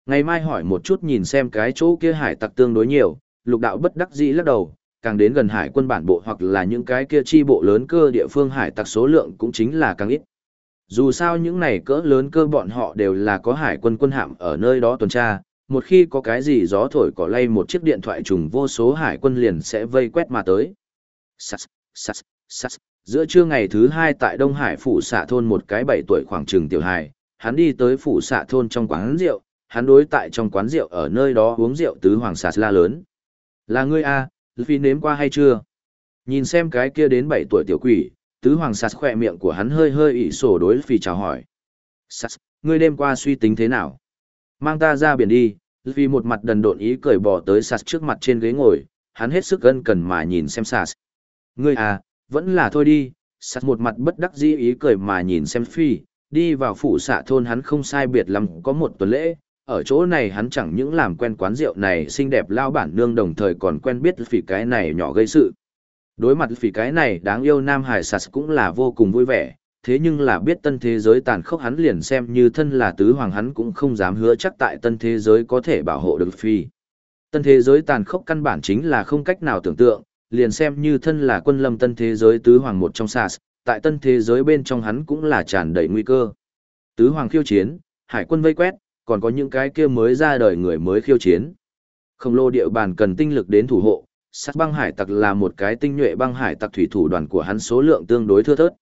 Ngày mai hỏi một chút nhìn xem cái chỗ kia hải tặc tương đối nhiều, lục đạo bất đắc dĩ lắc đầu, càng đến gần hải quân bản bộ hoặc là những cái kia chi bộ lớn cơ địa phương hải tặc số lượng cũng chính là càng ít. Dù sao những này cỡ lớn cơ bọn họ đều là có hải quân quân hạm ở nơi đó tuần tra, một khi có cái gì gió thổi cỏ lay một chiếc điện thoại trùng vô số hải quân liền sẽ vây quét mà tới. Sas, sas, sas. Giữa trưa ngày thứ hai tại Đông Hải phủ xạ thôn một cái bảy tuổi khoảng trường tiểu hài, hắn đi tới phủ xạ thôn trong quán rượu, hắn đối tại trong quán rượu ở nơi đó uống rượu tứ hoàng sạt la lớn. Là ngươi à, a, vì nếm qua hay chưa? Nhìn xem cái kia đến bảy tuổi tiểu quỷ, tứ hoàng sạt khỏe miệng của hắn hơi hơi ỉ sổ đối phi chào hỏi. Sạt, ngươi đêm qua suy tính thế nào? Mang ta ra biển đi, Vì một mặt đần độn ý cười bỏ tới sạt trước mặt trên ghế ngồi, hắn hết sức gân cần mà nhìn xem sạt. Ngươi à, vẫn là thôi đi, sạt một mặt bất đắc dĩ ý cười mà nhìn xem Phi, đi vào phủ xạ thôn hắn không sai biệt lắm có một tuần lễ, ở chỗ này hắn chẳng những làm quen quán rượu này xinh đẹp lao bản nương đồng thời còn quen biết phỉ cái này nhỏ gây sự. Đối mặt phỉ cái này đáng yêu Nam Hải sạt cũng là vô cùng vui vẻ, thế nhưng là biết tân thế giới tàn khốc hắn liền xem như thân là tứ hoàng hắn cũng không dám hứa chắc tại tân thế giới có thể bảo hộ được phi. Tân thế giới tàn khốc căn bản chính là không cách nào tưởng tượng, liền xem như thân là quân lâm tân thế giới tứ hoàng một trong sas, tại tân thế giới bên trong hắn cũng là tràn đầy nguy cơ. Tứ hoàng khiêu chiến, hải quân vây quét, còn có những cái kia mới ra đời người mới khiêu chiến. Khổng lồ địa bàn cần tinh lực đến thủ hộ, sát băng hải tặc là một cái tinh nhuệ băng hải tặc thủy thủ đoàn của hắn số lượng tương đối thưa thớt.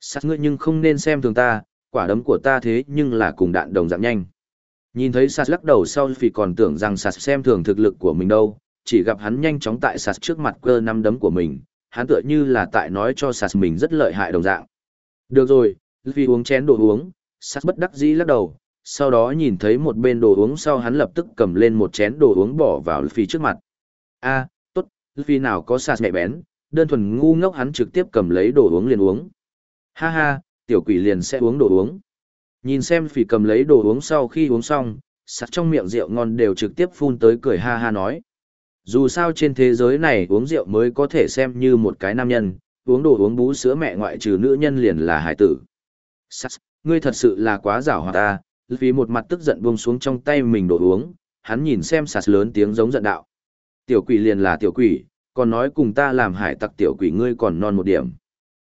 Sát ngươi nhưng không nên xem thường ta, quả đấm của ta thế nhưng là cùng đạn đồng dạng nhanh. Nhìn thấy Sạt lắc đầu sau vì còn tưởng rằng Sạt xem thường thực lực của mình đâu, chỉ gặp hắn nhanh chóng tại Sạt trước mặt cơ năm đấm của mình, hắn tựa như là tại nói cho Sạt mình rất lợi hại đồng dạng. Được rồi, vì uống chén đồ uống, Sạt bất đắc dĩ lắc đầu, sau đó nhìn thấy một bên đồ uống sau hắn lập tức cầm lên một chén đồ uống bỏ vào Luffy trước mặt. a à, tốt, Luffy nào có sạt mẹ bén, đơn thuần ngu ngốc hắn trực tiếp cầm lấy đồ uống liền uống. Ha ha, tiểu quỷ liền sẽ uống đồ uống. Nhìn xem phỉ cầm lấy đồ uống sau khi uống xong, sặc trong miệng rượu ngon đều trực tiếp phun tới cười ha ha nói. Dù sao trên thế giới này uống rượu mới có thể xem như một cái nam nhân, uống đồ uống bú sữa mẹ ngoại trừ nữ nhân liền là hải tử. Sắt, ngươi thật sự là quá giảo hòa ta, vì một mặt tức giận buông xuống trong tay mình đồ uống, hắn nhìn xem sạt lớn tiếng giống giận đạo. Tiểu quỷ liền là tiểu quỷ, còn nói cùng ta làm hải tặc tiểu quỷ ngươi còn non một điểm.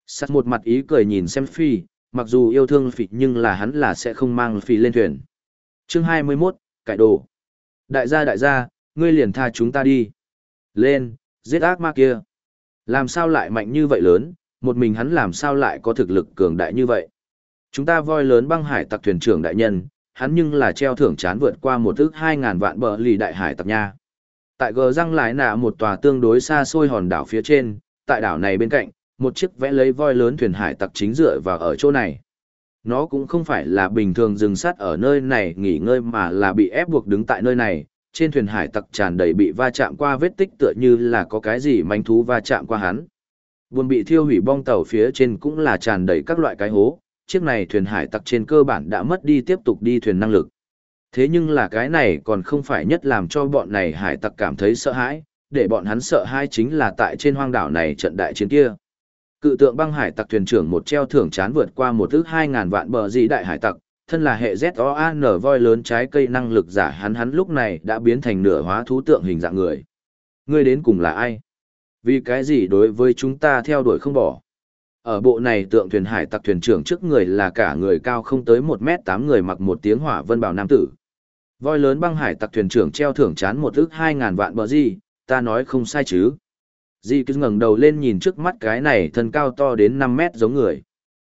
Sắt một mặt ý cười nhìn xem phi, mặc dù yêu thương phi nhưng là hắn là sẽ không mang phi lên thuyền. Chương 21, cải đồ. Đại gia đại gia, ngươi liền tha chúng ta đi. Lên, giết ác ma kia. Làm sao lại mạnh như vậy lớn, một mình hắn làm sao lại có thực lực cường đại như vậy. Chúng ta voi lớn băng hải tặc thuyền trưởng đại nhân, hắn nhưng là treo thưởng chán vượt qua một ước hai ngàn vạn bờ lì đại hải tặc nha. Tại gờ răng lái nạ một tòa tương đối xa xôi hòn đảo phía trên, tại đảo này bên cạnh, một chiếc vẽ lấy voi lớn thuyền hải tặc chính dựa vào ở chỗ này. Nó cũng không phải là bình thường dừng sát ở nơi này nghỉ ngơi mà là bị ép buộc đứng tại nơi này, trên thuyền hải tặc tràn đầy bị va chạm qua vết tích tựa như là có cái gì manh thú va chạm qua hắn. Buồn bị thiêu hủy bong tàu phía trên cũng là tràn đầy các loại cái hố, chiếc này thuyền hải tặc trên cơ bản đã mất đi tiếp tục đi thuyền năng lực. Thế nhưng là cái này còn không phải nhất làm cho bọn này hải tặc cảm thấy sợ hãi, để bọn hắn sợ hãi chính là tại trên hoang đảo này trận đại chiến kia. Cự tượng băng hải tặc thuyền trưởng một treo thưởng chán vượt qua một ước hai ngàn vạn bờ dị đại hải tặc, thân là hệ ZOAN voi lớn trái cây năng lực giả hắn hắn lúc này đã biến thành nửa hóa thú tượng hình dạng người. Ngươi đến cùng là ai? Vì cái gì đối với chúng ta theo đuổi không bỏ? Ở bộ này tượng thuyền hải tặc thuyền trưởng trước người là cả người cao không tới một mét tám người mặc một tiếng hỏa vân bảo nam tử. Voi lớn băng hải tặc thuyền trưởng treo thưởng chán một ước hai ngàn vạn bờ gì, ta nói không sai chứ. Di cứ ngẩng đầu lên nhìn trước mắt cái này thân cao to đến năm mét giống người.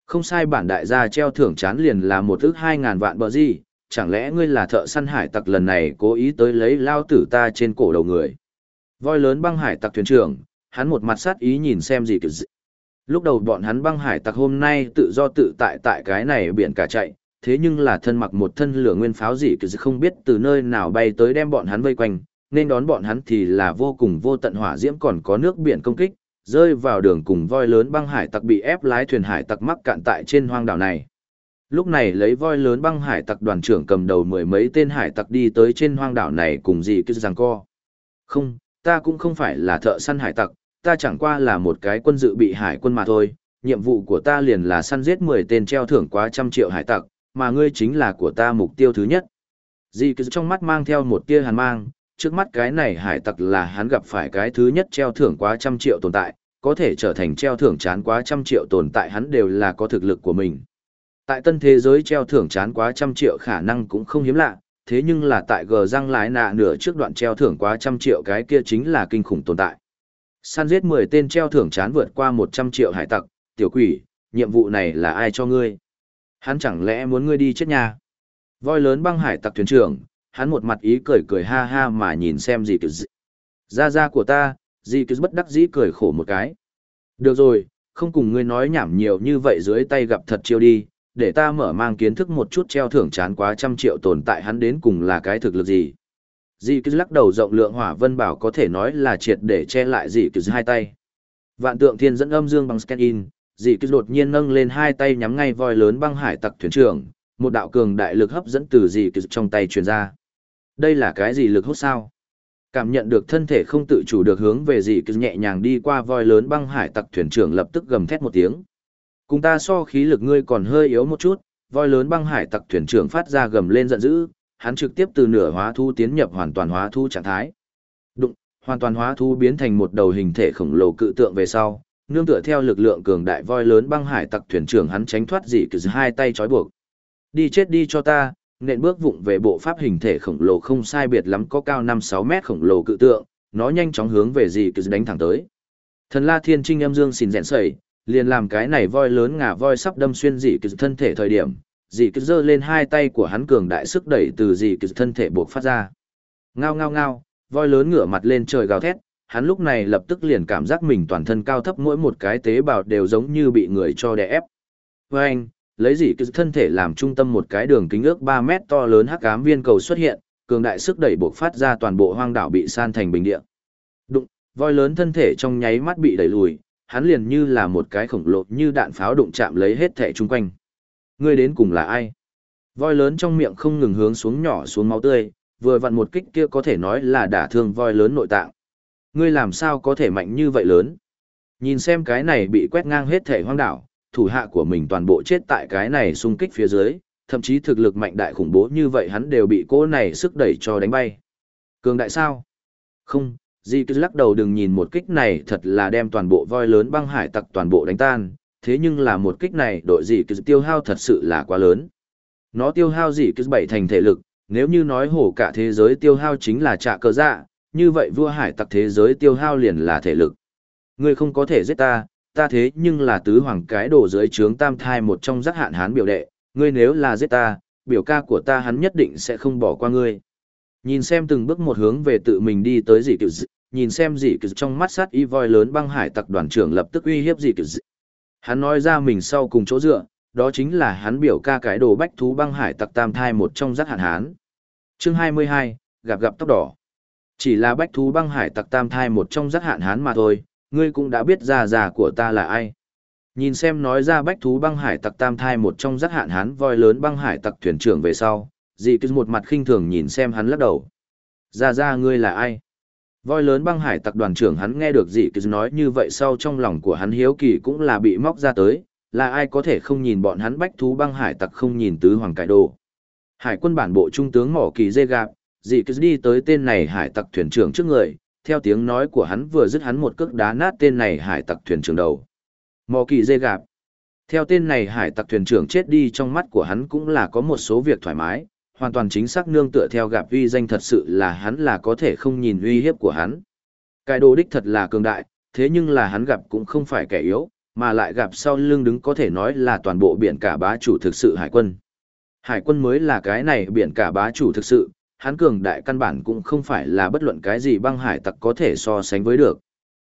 Không sai bản đại gia treo thưởng chán liền là một ước hai ngàn vạn bờ gì, chẳng lẽ ngươi là thợ săn hải tặc lần này cố ý tới lấy lao tử ta trên cổ đầu người. Voi lớn băng hải tặc thuyền trưởng, hắn một mặt sát ý nhìn xem gì cứ Lúc đầu bọn hắn băng hải tặc hôm nay tự do tự tại tại cái này biển cả chạy, thế nhưng là thân mặc một thân lửa nguyên pháo gì cứ không biết từ nơi nào bay tới đem bọn hắn vây quanh, nên đón bọn hắn thì là vô cùng vô tận hỏa diễm còn có nước biển công kích, rơi vào đường cùng voi lớn băng hải tặc bị ép lái thuyền hải tặc mắc cạn tại trên hoang đảo này. Lúc này lấy voi lớn băng hải tặc đoàn trưởng cầm đầu mười mấy tên hải tặc đi tới trên hoang đảo này cùng gì cứ rằng co. Không, ta cũng không phải là thợ săn hải tặc, ta chẳng qua là một cái quân dự bị hải quân mà thôi, nhiệm vụ của ta liền là săn giết 10 tên treo thưởng quá trăm triệu hải tặc, mà ngươi chính là của ta mục tiêu thứ nhất. Dì cứ trong mắt mang theo một tia hàn mang, trước mắt cái này hải tặc là hắn gặp phải cái thứ nhất treo thưởng quá trăm triệu tồn tại, có thể trở thành treo thưởng chán quá trăm triệu tồn tại hắn đều là có thực lực của mình. Tại tân thế giới treo thưởng chán quá trăm triệu khả năng cũng không hiếm lạ, thế nhưng là tại gờ răng lái nạ nửa trước đoạn treo thưởng quá trăm triệu cái kia chính là kinh khủng tồn tại. Săn giết 10 tên treo thưởng chán vượt qua 100 triệu hải tặc, tiểu quỷ, nhiệm vụ này là ai cho ngươi? Hắn chẳng lẽ muốn ngươi đi chết nhà? Voi lớn băng hải tặc thuyền trưởng, hắn một mặt ý cười cười ha ha mà nhìn xem gì cứ Ra ra của ta, gì cứ bất đắc dĩ cười khổ một cái. Được rồi, không cùng ngươi nói nhảm nhiều như vậy dưới tay gặp thật chiêu đi, để ta mở mang kiến thức một chút treo thưởng chán quá trăm triệu tồn tại hắn đến cùng là cái thực lực gì. Dì cứ lắc đầu rộng lượng hỏa vân bảo có thể nói là triệt để che lại dì cứ hai tay. Vạn tượng thiên dẫn âm dương bằng scan in, dì cứ đột nhiên nâng lên hai tay nhắm ngay voi lớn băng hải tặc thuyền trưởng, một đạo cường đại lực hấp dẫn từ dì cứ trong tay truyền ra. Đây là cái gì lực hút sao? Cảm nhận được thân thể không tự chủ được hướng về dì cứ nhẹ nhàng đi qua voi lớn băng hải tặc thuyền trưởng lập tức gầm thét một tiếng. Cùng ta so khí lực ngươi còn hơi yếu một chút, voi lớn băng hải tặc thuyền trưởng phát ra gầm lên giận dữ, hắn trực tiếp từ nửa hóa thu tiến nhập hoàn toàn hóa thu trạng thái. Đụng, hoàn toàn hóa thu biến thành một đầu hình thể khổng lồ cự tượng về sau, nương tựa theo lực lượng cường đại voi lớn băng hải tặc thuyền trưởng hắn tránh thoát dị cứ hai tay trói buộc. Đi chết đi cho ta, nện bước vụng về bộ pháp hình thể khổng lồ không sai biệt lắm có cao 5-6 mét khổng lồ cự tượng, nó nhanh chóng hướng về dì cứ đánh thẳng tới. Thần La Thiên Trinh âm dương xin rèn sẩy, liền làm cái này voi lớn ngà voi sắp đâm xuyên dì cứ thân thể thời điểm, dì cứ giơ lên hai tay của hắn cường đại sức đẩy từ dì cứ thân thể buộc phát ra. Ngao ngao ngao, voi lớn ngửa mặt lên trời gào thét, hắn lúc này lập tức liền cảm giác mình toàn thân cao thấp mỗi một cái tế bào đều giống như bị người cho đè ép. Với anh, lấy dị cứ thân thể làm trung tâm một cái đường kính ước 3 mét to lớn hắc ám viên cầu xuất hiện, cường đại sức đẩy buộc phát ra toàn bộ hoang đảo bị san thành bình địa. Đụng, voi lớn thân thể trong nháy mắt bị đẩy lùi, hắn liền như là một cái khổng lồ như đạn pháo đụng chạm lấy hết thể chung quanh. Ngươi đến cùng là ai? Voi lớn trong miệng không ngừng hướng xuống nhỏ xuống máu tươi, vừa vặn một kích kia có thể nói là đả thương voi lớn nội tạng. Ngươi làm sao có thể mạnh như vậy lớn? Nhìn xem cái này bị quét ngang hết thể hoang đảo, thủ hạ của mình toàn bộ chết tại cái này xung kích phía dưới, thậm chí thực lực mạnh đại khủng bố như vậy hắn đều bị cô này sức đẩy cho đánh bay. Cường đại sao? Không, Di cứ lắc đầu đừng nhìn một kích này thật là đem toàn bộ voi lớn băng hải tặc toàn bộ đánh tan, thế nhưng là một kích này đội Di cứ tiêu hao thật sự là quá lớn. Nó tiêu hao Di cứ bảy thành thể lực, nếu như nói hổ cả thế giới tiêu hao chính là trạ cơ dạ, như vậy vua hải tặc thế giới tiêu hao liền là thể lực. Ngươi không có thể giết ta, ta thế nhưng là tứ hoàng cái đồ dưới trướng tam thai một trong giác hạn hán biểu đệ, ngươi nếu là giết ta, biểu ca của ta hắn nhất định sẽ không bỏ qua ngươi. Nhìn xem từng bước một hướng về tự mình đi tới dị cựu nhìn xem dị cựu trong mắt sát y voi lớn băng hải tặc đoàn trưởng lập tức uy hiếp dị cựu Hắn nói ra mình sau cùng chỗ dựa, đó chính là hắn biểu ca cái đồ bách thú băng hải tặc tam thai một trong giác hạn hán. Chương 22, gặp gặp tóc đỏ. Chỉ là bách thú băng hải tặc tam thai một trong giác hạn hán mà thôi, ngươi cũng đã biết già già của ta là ai. Nhìn xem nói ra bách thú băng hải tặc tam thai một trong giác hạn hán voi lớn băng hải tặc thuyền trưởng về sau, dị cứ một mặt khinh thường nhìn xem hắn lắc đầu. Ra ra ngươi là ai? Voi lớn băng hải tặc đoàn trưởng hắn nghe được dị cứ nói như vậy sau trong lòng của hắn hiếu kỳ cũng là bị móc ra tới, là ai có thể không nhìn bọn hắn bách thú băng hải tặc không nhìn tứ hoàng cải đồ. Hải quân bản bộ trung tướng mỏ kỳ dê gạp, dị cứ đi tới tên này hải tặc thuyền trưởng trước người, theo tiếng nói của hắn vừa dứt hắn một cước đá nát tên này hải tặc thuyền trưởng đầu. mò kỳ dê gạp. Theo tên này hải tặc thuyền trưởng chết đi trong mắt của hắn cũng là có một số việc thoải mái, hoàn toàn chính xác nương tựa theo gặp uy danh thật sự là hắn là có thể không nhìn uy hiếp của hắn. Cái đồ đích thật là cường đại, thế nhưng là hắn gặp cũng không phải kẻ yếu, mà lại gặp sau lưng đứng có thể nói là toàn bộ biển cả bá chủ thực sự hải quân. Hải quân mới là cái này biển cả bá chủ thực sự, hắn cường đại căn bản cũng không phải là bất luận cái gì băng hải tặc có thể so sánh với được.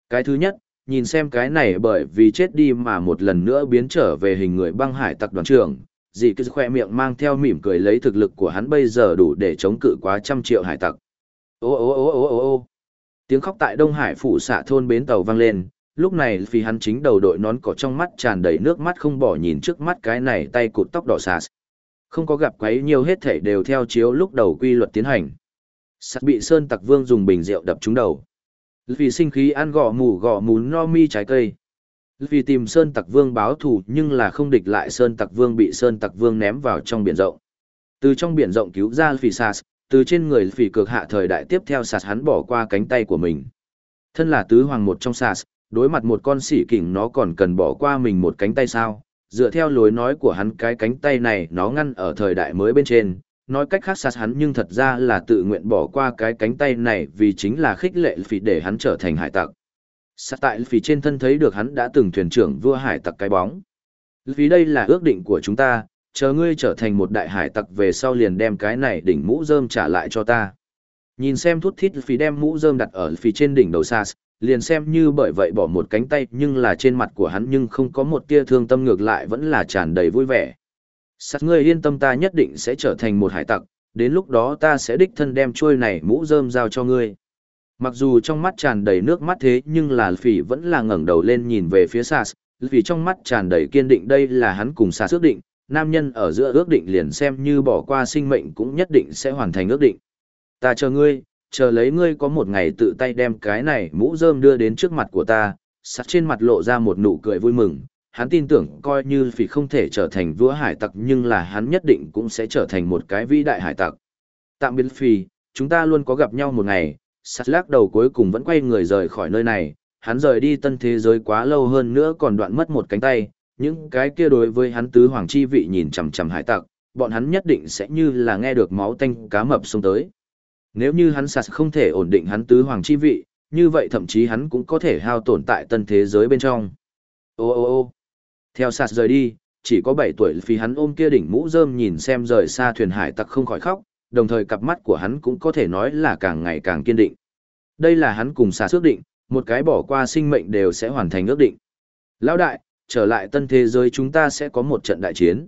Cái thứ nhất, nhìn xem cái này bởi vì chết đi mà một lần nữa biến trở về hình người băng hải tặc đoàn trưởng, dì cứ khoe miệng mang theo mỉm cười lấy thực lực của hắn bây giờ đủ để chống cự quá trăm triệu hải tặc. Ô ô ô ô ô ô tiếng khóc tại Đông Hải phủ xạ thôn bến tàu vang lên, lúc này vì hắn chính đầu đội nón cỏ trong mắt tràn đầy nước mắt không bỏ nhìn trước mắt cái này tay cụt tóc đỏ sạt. Không có gặp quấy nhiều hết thể đều theo chiếu lúc đầu quy luật tiến hành. Sắt bị Sơn Tặc Vương dùng bình rượu đập trúng đầu. Vì sinh khí ăn gò mù gò mù no mi trái cây. Vì tìm Sơn Tặc Vương báo thù nhưng là không địch lại Sơn Tặc Vương bị Sơn Tặc Vương ném vào trong biển rộng. Từ trong biển rộng cứu ra Phi Sas, từ trên người Phi cực hạ thời đại tiếp theo Sas hắn bỏ qua cánh tay của mình. Thân là tứ hoàng một trong Sas, đối mặt một con sỉ kỉnh nó còn cần bỏ qua mình một cánh tay sao? Dựa theo lối nói của hắn cái cánh tay này nó ngăn ở thời đại mới bên trên, nói cách khác sát hắn nhưng thật ra là tự nguyện bỏ qua cái cánh tay này vì chính là khích lệ phì để hắn trở thành hải tặc sát tại phì trên thân thấy được hắn đã từng thuyền trưởng vua hải tặc cái bóng. Vì đây là ước định của chúng ta, chờ ngươi trở thành một đại hải tặc về sau liền đem cái này đỉnh mũ rơm trả lại cho ta. Nhìn xem thút thít phì đem mũ rơm đặt ở phì trên đỉnh đầu Sas, liền xem như bởi vậy bỏ một cánh tay nhưng là trên mặt của hắn nhưng không có một tia thương tâm ngược lại vẫn là tràn đầy vui vẻ. Sát ngươi yên tâm ta nhất định sẽ trở thành một hải tặc, đến lúc đó ta sẽ đích thân đem chuôi này mũ rơm giao cho ngươi. Mặc dù trong mắt tràn đầy nước mắt thế nhưng là phỉ vẫn là ngẩng đầu lên nhìn về phía Sas, vì trong mắt tràn đầy kiên định đây là hắn cùng Sas ước định, nam nhân ở giữa ước định liền xem như bỏ qua sinh mệnh cũng nhất định sẽ hoàn thành ước định. Ta chờ ngươi, chờ lấy ngươi có một ngày tự tay đem cái này mũ rơm đưa đến trước mặt của ta, sắt trên mặt lộ ra một nụ cười vui mừng, hắn tin tưởng coi như phỉ không thể trở thành vua hải tặc nhưng là hắn nhất định cũng sẽ trở thành một cái vĩ đại hải tặc. Tạm biệt phỉ, chúng ta luôn có gặp nhau một ngày, sắt lắc đầu cuối cùng vẫn quay người rời khỏi nơi này, hắn rời đi tân thế giới quá lâu hơn nữa còn đoạn mất một cánh tay, những cái kia đối với hắn tứ hoàng chi vị nhìn chằm chằm hải tặc, bọn hắn nhất định sẽ như là nghe được máu tanh cá mập xuống tới. Nếu như hắn sạt không thể ổn định hắn tứ hoàng chi vị, như vậy thậm chí hắn cũng có thể hao tổn tại tân thế giới bên trong. Ô ô ô theo sạt rời đi, chỉ có 7 tuổi vì hắn ôm kia đỉnh mũ rơm nhìn xem rời xa thuyền hải tặc không khỏi khóc, đồng thời cặp mắt của hắn cũng có thể nói là càng ngày càng kiên định. Đây là hắn cùng sạt ước định, một cái bỏ qua sinh mệnh đều sẽ hoàn thành ước định. Lão đại, trở lại tân thế giới chúng ta sẽ có một trận đại chiến.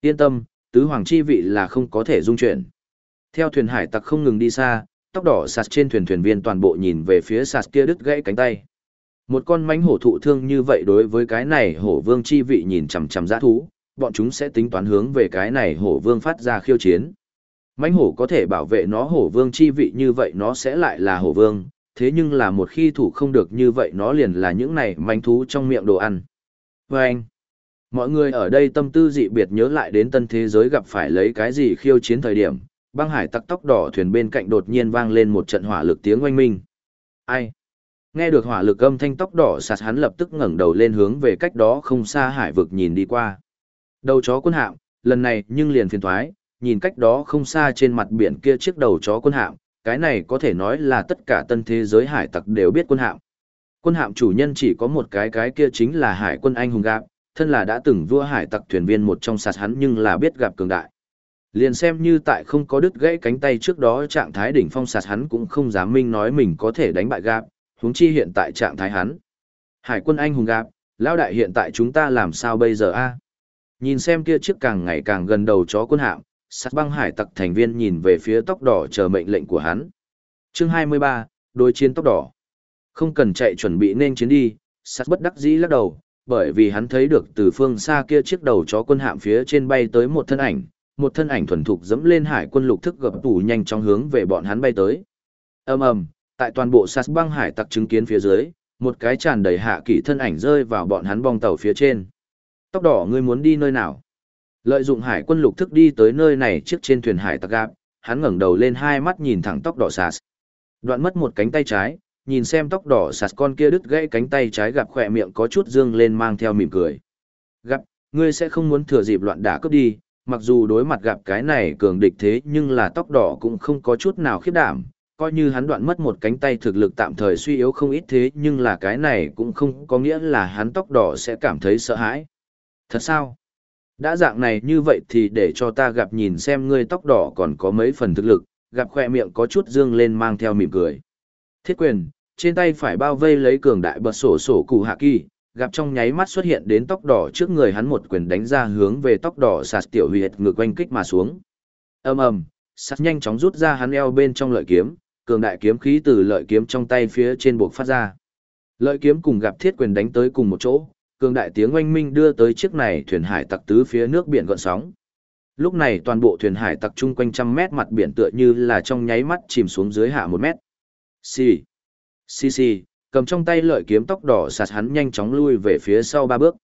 Yên tâm, tứ hoàng chi vị là không có thể dung chuyển. Theo thuyền hải tặc không ngừng đi xa, tóc đỏ sạt trên thuyền thuyền viên toàn bộ nhìn về phía sạt kia đứt gãy cánh tay. Một con mánh hổ thụ thương như vậy đối với cái này hổ vương chi vị nhìn chằm chằm dã thú, bọn chúng sẽ tính toán hướng về cái này hổ vương phát ra khiêu chiến mãnh hổ có thể bảo vệ nó hổ vương chi vị như vậy nó sẽ lại là hổ vương, thế nhưng là một khi thủ không được như vậy nó liền là những này manh thú trong miệng đồ ăn. Và anh, mọi người ở đây tâm tư dị biệt nhớ lại đến tân thế giới gặp phải lấy cái gì khiêu chiến thời điểm, băng hải Tặc tóc đỏ thuyền bên cạnh đột nhiên vang lên một trận hỏa lực tiếng oanh minh. Ai? Nghe được hỏa lực âm thanh tóc đỏ sạt hắn lập tức ngẩng đầu lên hướng về cách đó không xa hải vực nhìn đi qua. Đầu chó quân hạm, lần này nhưng liền phiền thoái, nhìn cách đó không xa trên mặt biển kia chiếc đầu chó quân hạm, cái này có thể nói là tất cả tân thế giới hải tặc đều biết quân hạm. Quân hạm chủ nhân chỉ có một cái cái kia chính là hải quân anh hùng gạp, thân là đã từng vua hải tặc thuyền viên một trong sạt hắn nhưng là biết gặp cường đại. Liền xem như tại không có đứt gãy cánh tay trước đó trạng thái đỉnh phong sạt hắn cũng không dám minh nói mình có thể đánh bại gạp, huống chi hiện tại trạng thái hắn. Hải quân anh hùng gạp, lão đại hiện tại chúng ta làm sao bây giờ a? Nhìn xem kia chiếc càng ngày càng gần đầu chó quân hạm, sát băng hải tặc thành viên nhìn về phía tóc đỏ chờ mệnh lệnh của hắn. Chương 23, đối chiến tóc đỏ. Không cần chạy chuẩn bị nên chiến đi, sát bất đắc dĩ lắc đầu, bởi vì hắn thấy được từ phương xa kia chiếc đầu chó quân hạm phía trên bay tới một thân ảnh, một thân ảnh thuần thục dẫm lên hải quân lục thức gập tủ nhanh chóng hướng về bọn hắn bay tới. Ầm ầm, tại toàn bộ sát băng hải tặc chứng kiến phía dưới, một cái tràn đầy hạ kỷ thân ảnh rơi vào bọn hắn bong tàu phía trên. Tóc đỏ ngươi muốn đi nơi nào? Lợi dụng hải quân lục thức đi tới nơi này trước trên thuyền hải tặc gạp, hắn ngẩng đầu lên hai mắt nhìn thẳng tóc đỏ sạt. Đoạn mất một cánh tay trái, nhìn xem tóc đỏ sạt con kia đứt gãy cánh tay trái gặp khỏe miệng có chút dương lên mang theo mỉm cười. Gặp, ngươi sẽ không muốn thừa dịp loạn đả cướp đi, mặc dù đối mặt gặp cái này cường địch thế nhưng là tóc đỏ cũng không có chút nào khiếp đảm, coi như hắn đoạn mất một cánh tay thực lực tạm thời suy yếu không ít thế nhưng là cái này cũng không có nghĩa là hắn tóc đỏ sẽ cảm thấy sợ hãi. Thật sao? Đã dạng này như vậy thì để cho ta gặp nhìn xem ngươi tóc đỏ còn có mấy phần thực lực, gặp khoe miệng có chút dương lên mang theo mỉm cười. Thiết quyền, trên tay phải bao vây lấy cường đại bật sổ sổ cụ hạ kỳ, gặp trong nháy mắt xuất hiện đến tóc đỏ trước người hắn một quyền đánh ra hướng về tóc đỏ sạt tiểu huyệt ngược quanh kích mà xuống. ầm ầm, sạt nhanh chóng rút ra hắn eo bên trong lợi kiếm, cường đại kiếm khí từ lợi kiếm trong tay phía trên buộc phát ra. Lợi kiếm cùng gặp thiết quyền đánh tới cùng một chỗ, cường đại tiếng oanh minh đưa tới chiếc này thuyền hải tặc tứ phía nước biển gợn sóng. Lúc này toàn bộ thuyền hải tặc chung quanh trăm mét mặt biển tựa như là trong nháy mắt chìm xuống dưới hạ một mét. Xì, xì xì, cầm trong tay lợi kiếm tóc đỏ sạt hắn nhanh chóng lui về phía sau ba bước.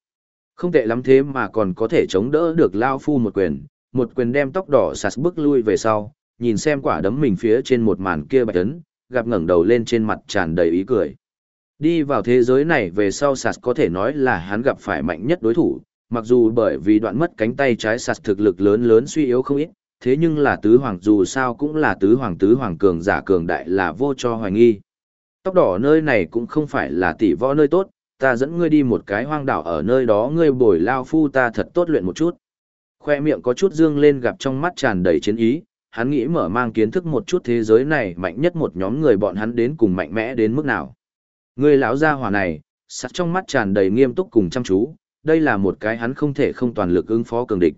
Không tệ lắm thế mà còn có thể chống đỡ được Lao Phu một quyền, một quyền đem tóc đỏ sạt bước lui về sau, nhìn xem quả đấm mình phía trên một màn kia bạch tấn, gặp ngẩng đầu lên trên mặt tràn đầy ý cười. Đi vào thế giới này về sau sạt có thể nói là hắn gặp phải mạnh nhất đối thủ, mặc dù bởi vì đoạn mất cánh tay trái sạt thực lực lớn lớn suy yếu không ít, thế nhưng là tứ hoàng dù sao cũng là tứ hoàng tứ hoàng cường giả cường đại là vô cho hoài nghi. Tóc đỏ nơi này cũng không phải là tỷ võ nơi tốt, ta dẫn ngươi đi một cái hoang đảo ở nơi đó ngươi bồi lao phu ta thật tốt luyện một chút. Khoe miệng có chút dương lên gặp trong mắt tràn đầy chiến ý, hắn nghĩ mở mang kiến thức một chút thế giới này mạnh nhất một nhóm người bọn hắn đến cùng mạnh mẽ đến mức nào. Người lão gia hỏa này, sắc trong mắt tràn đầy nghiêm túc cùng chăm chú, đây là một cái hắn không thể không toàn lực ứng phó cường địch.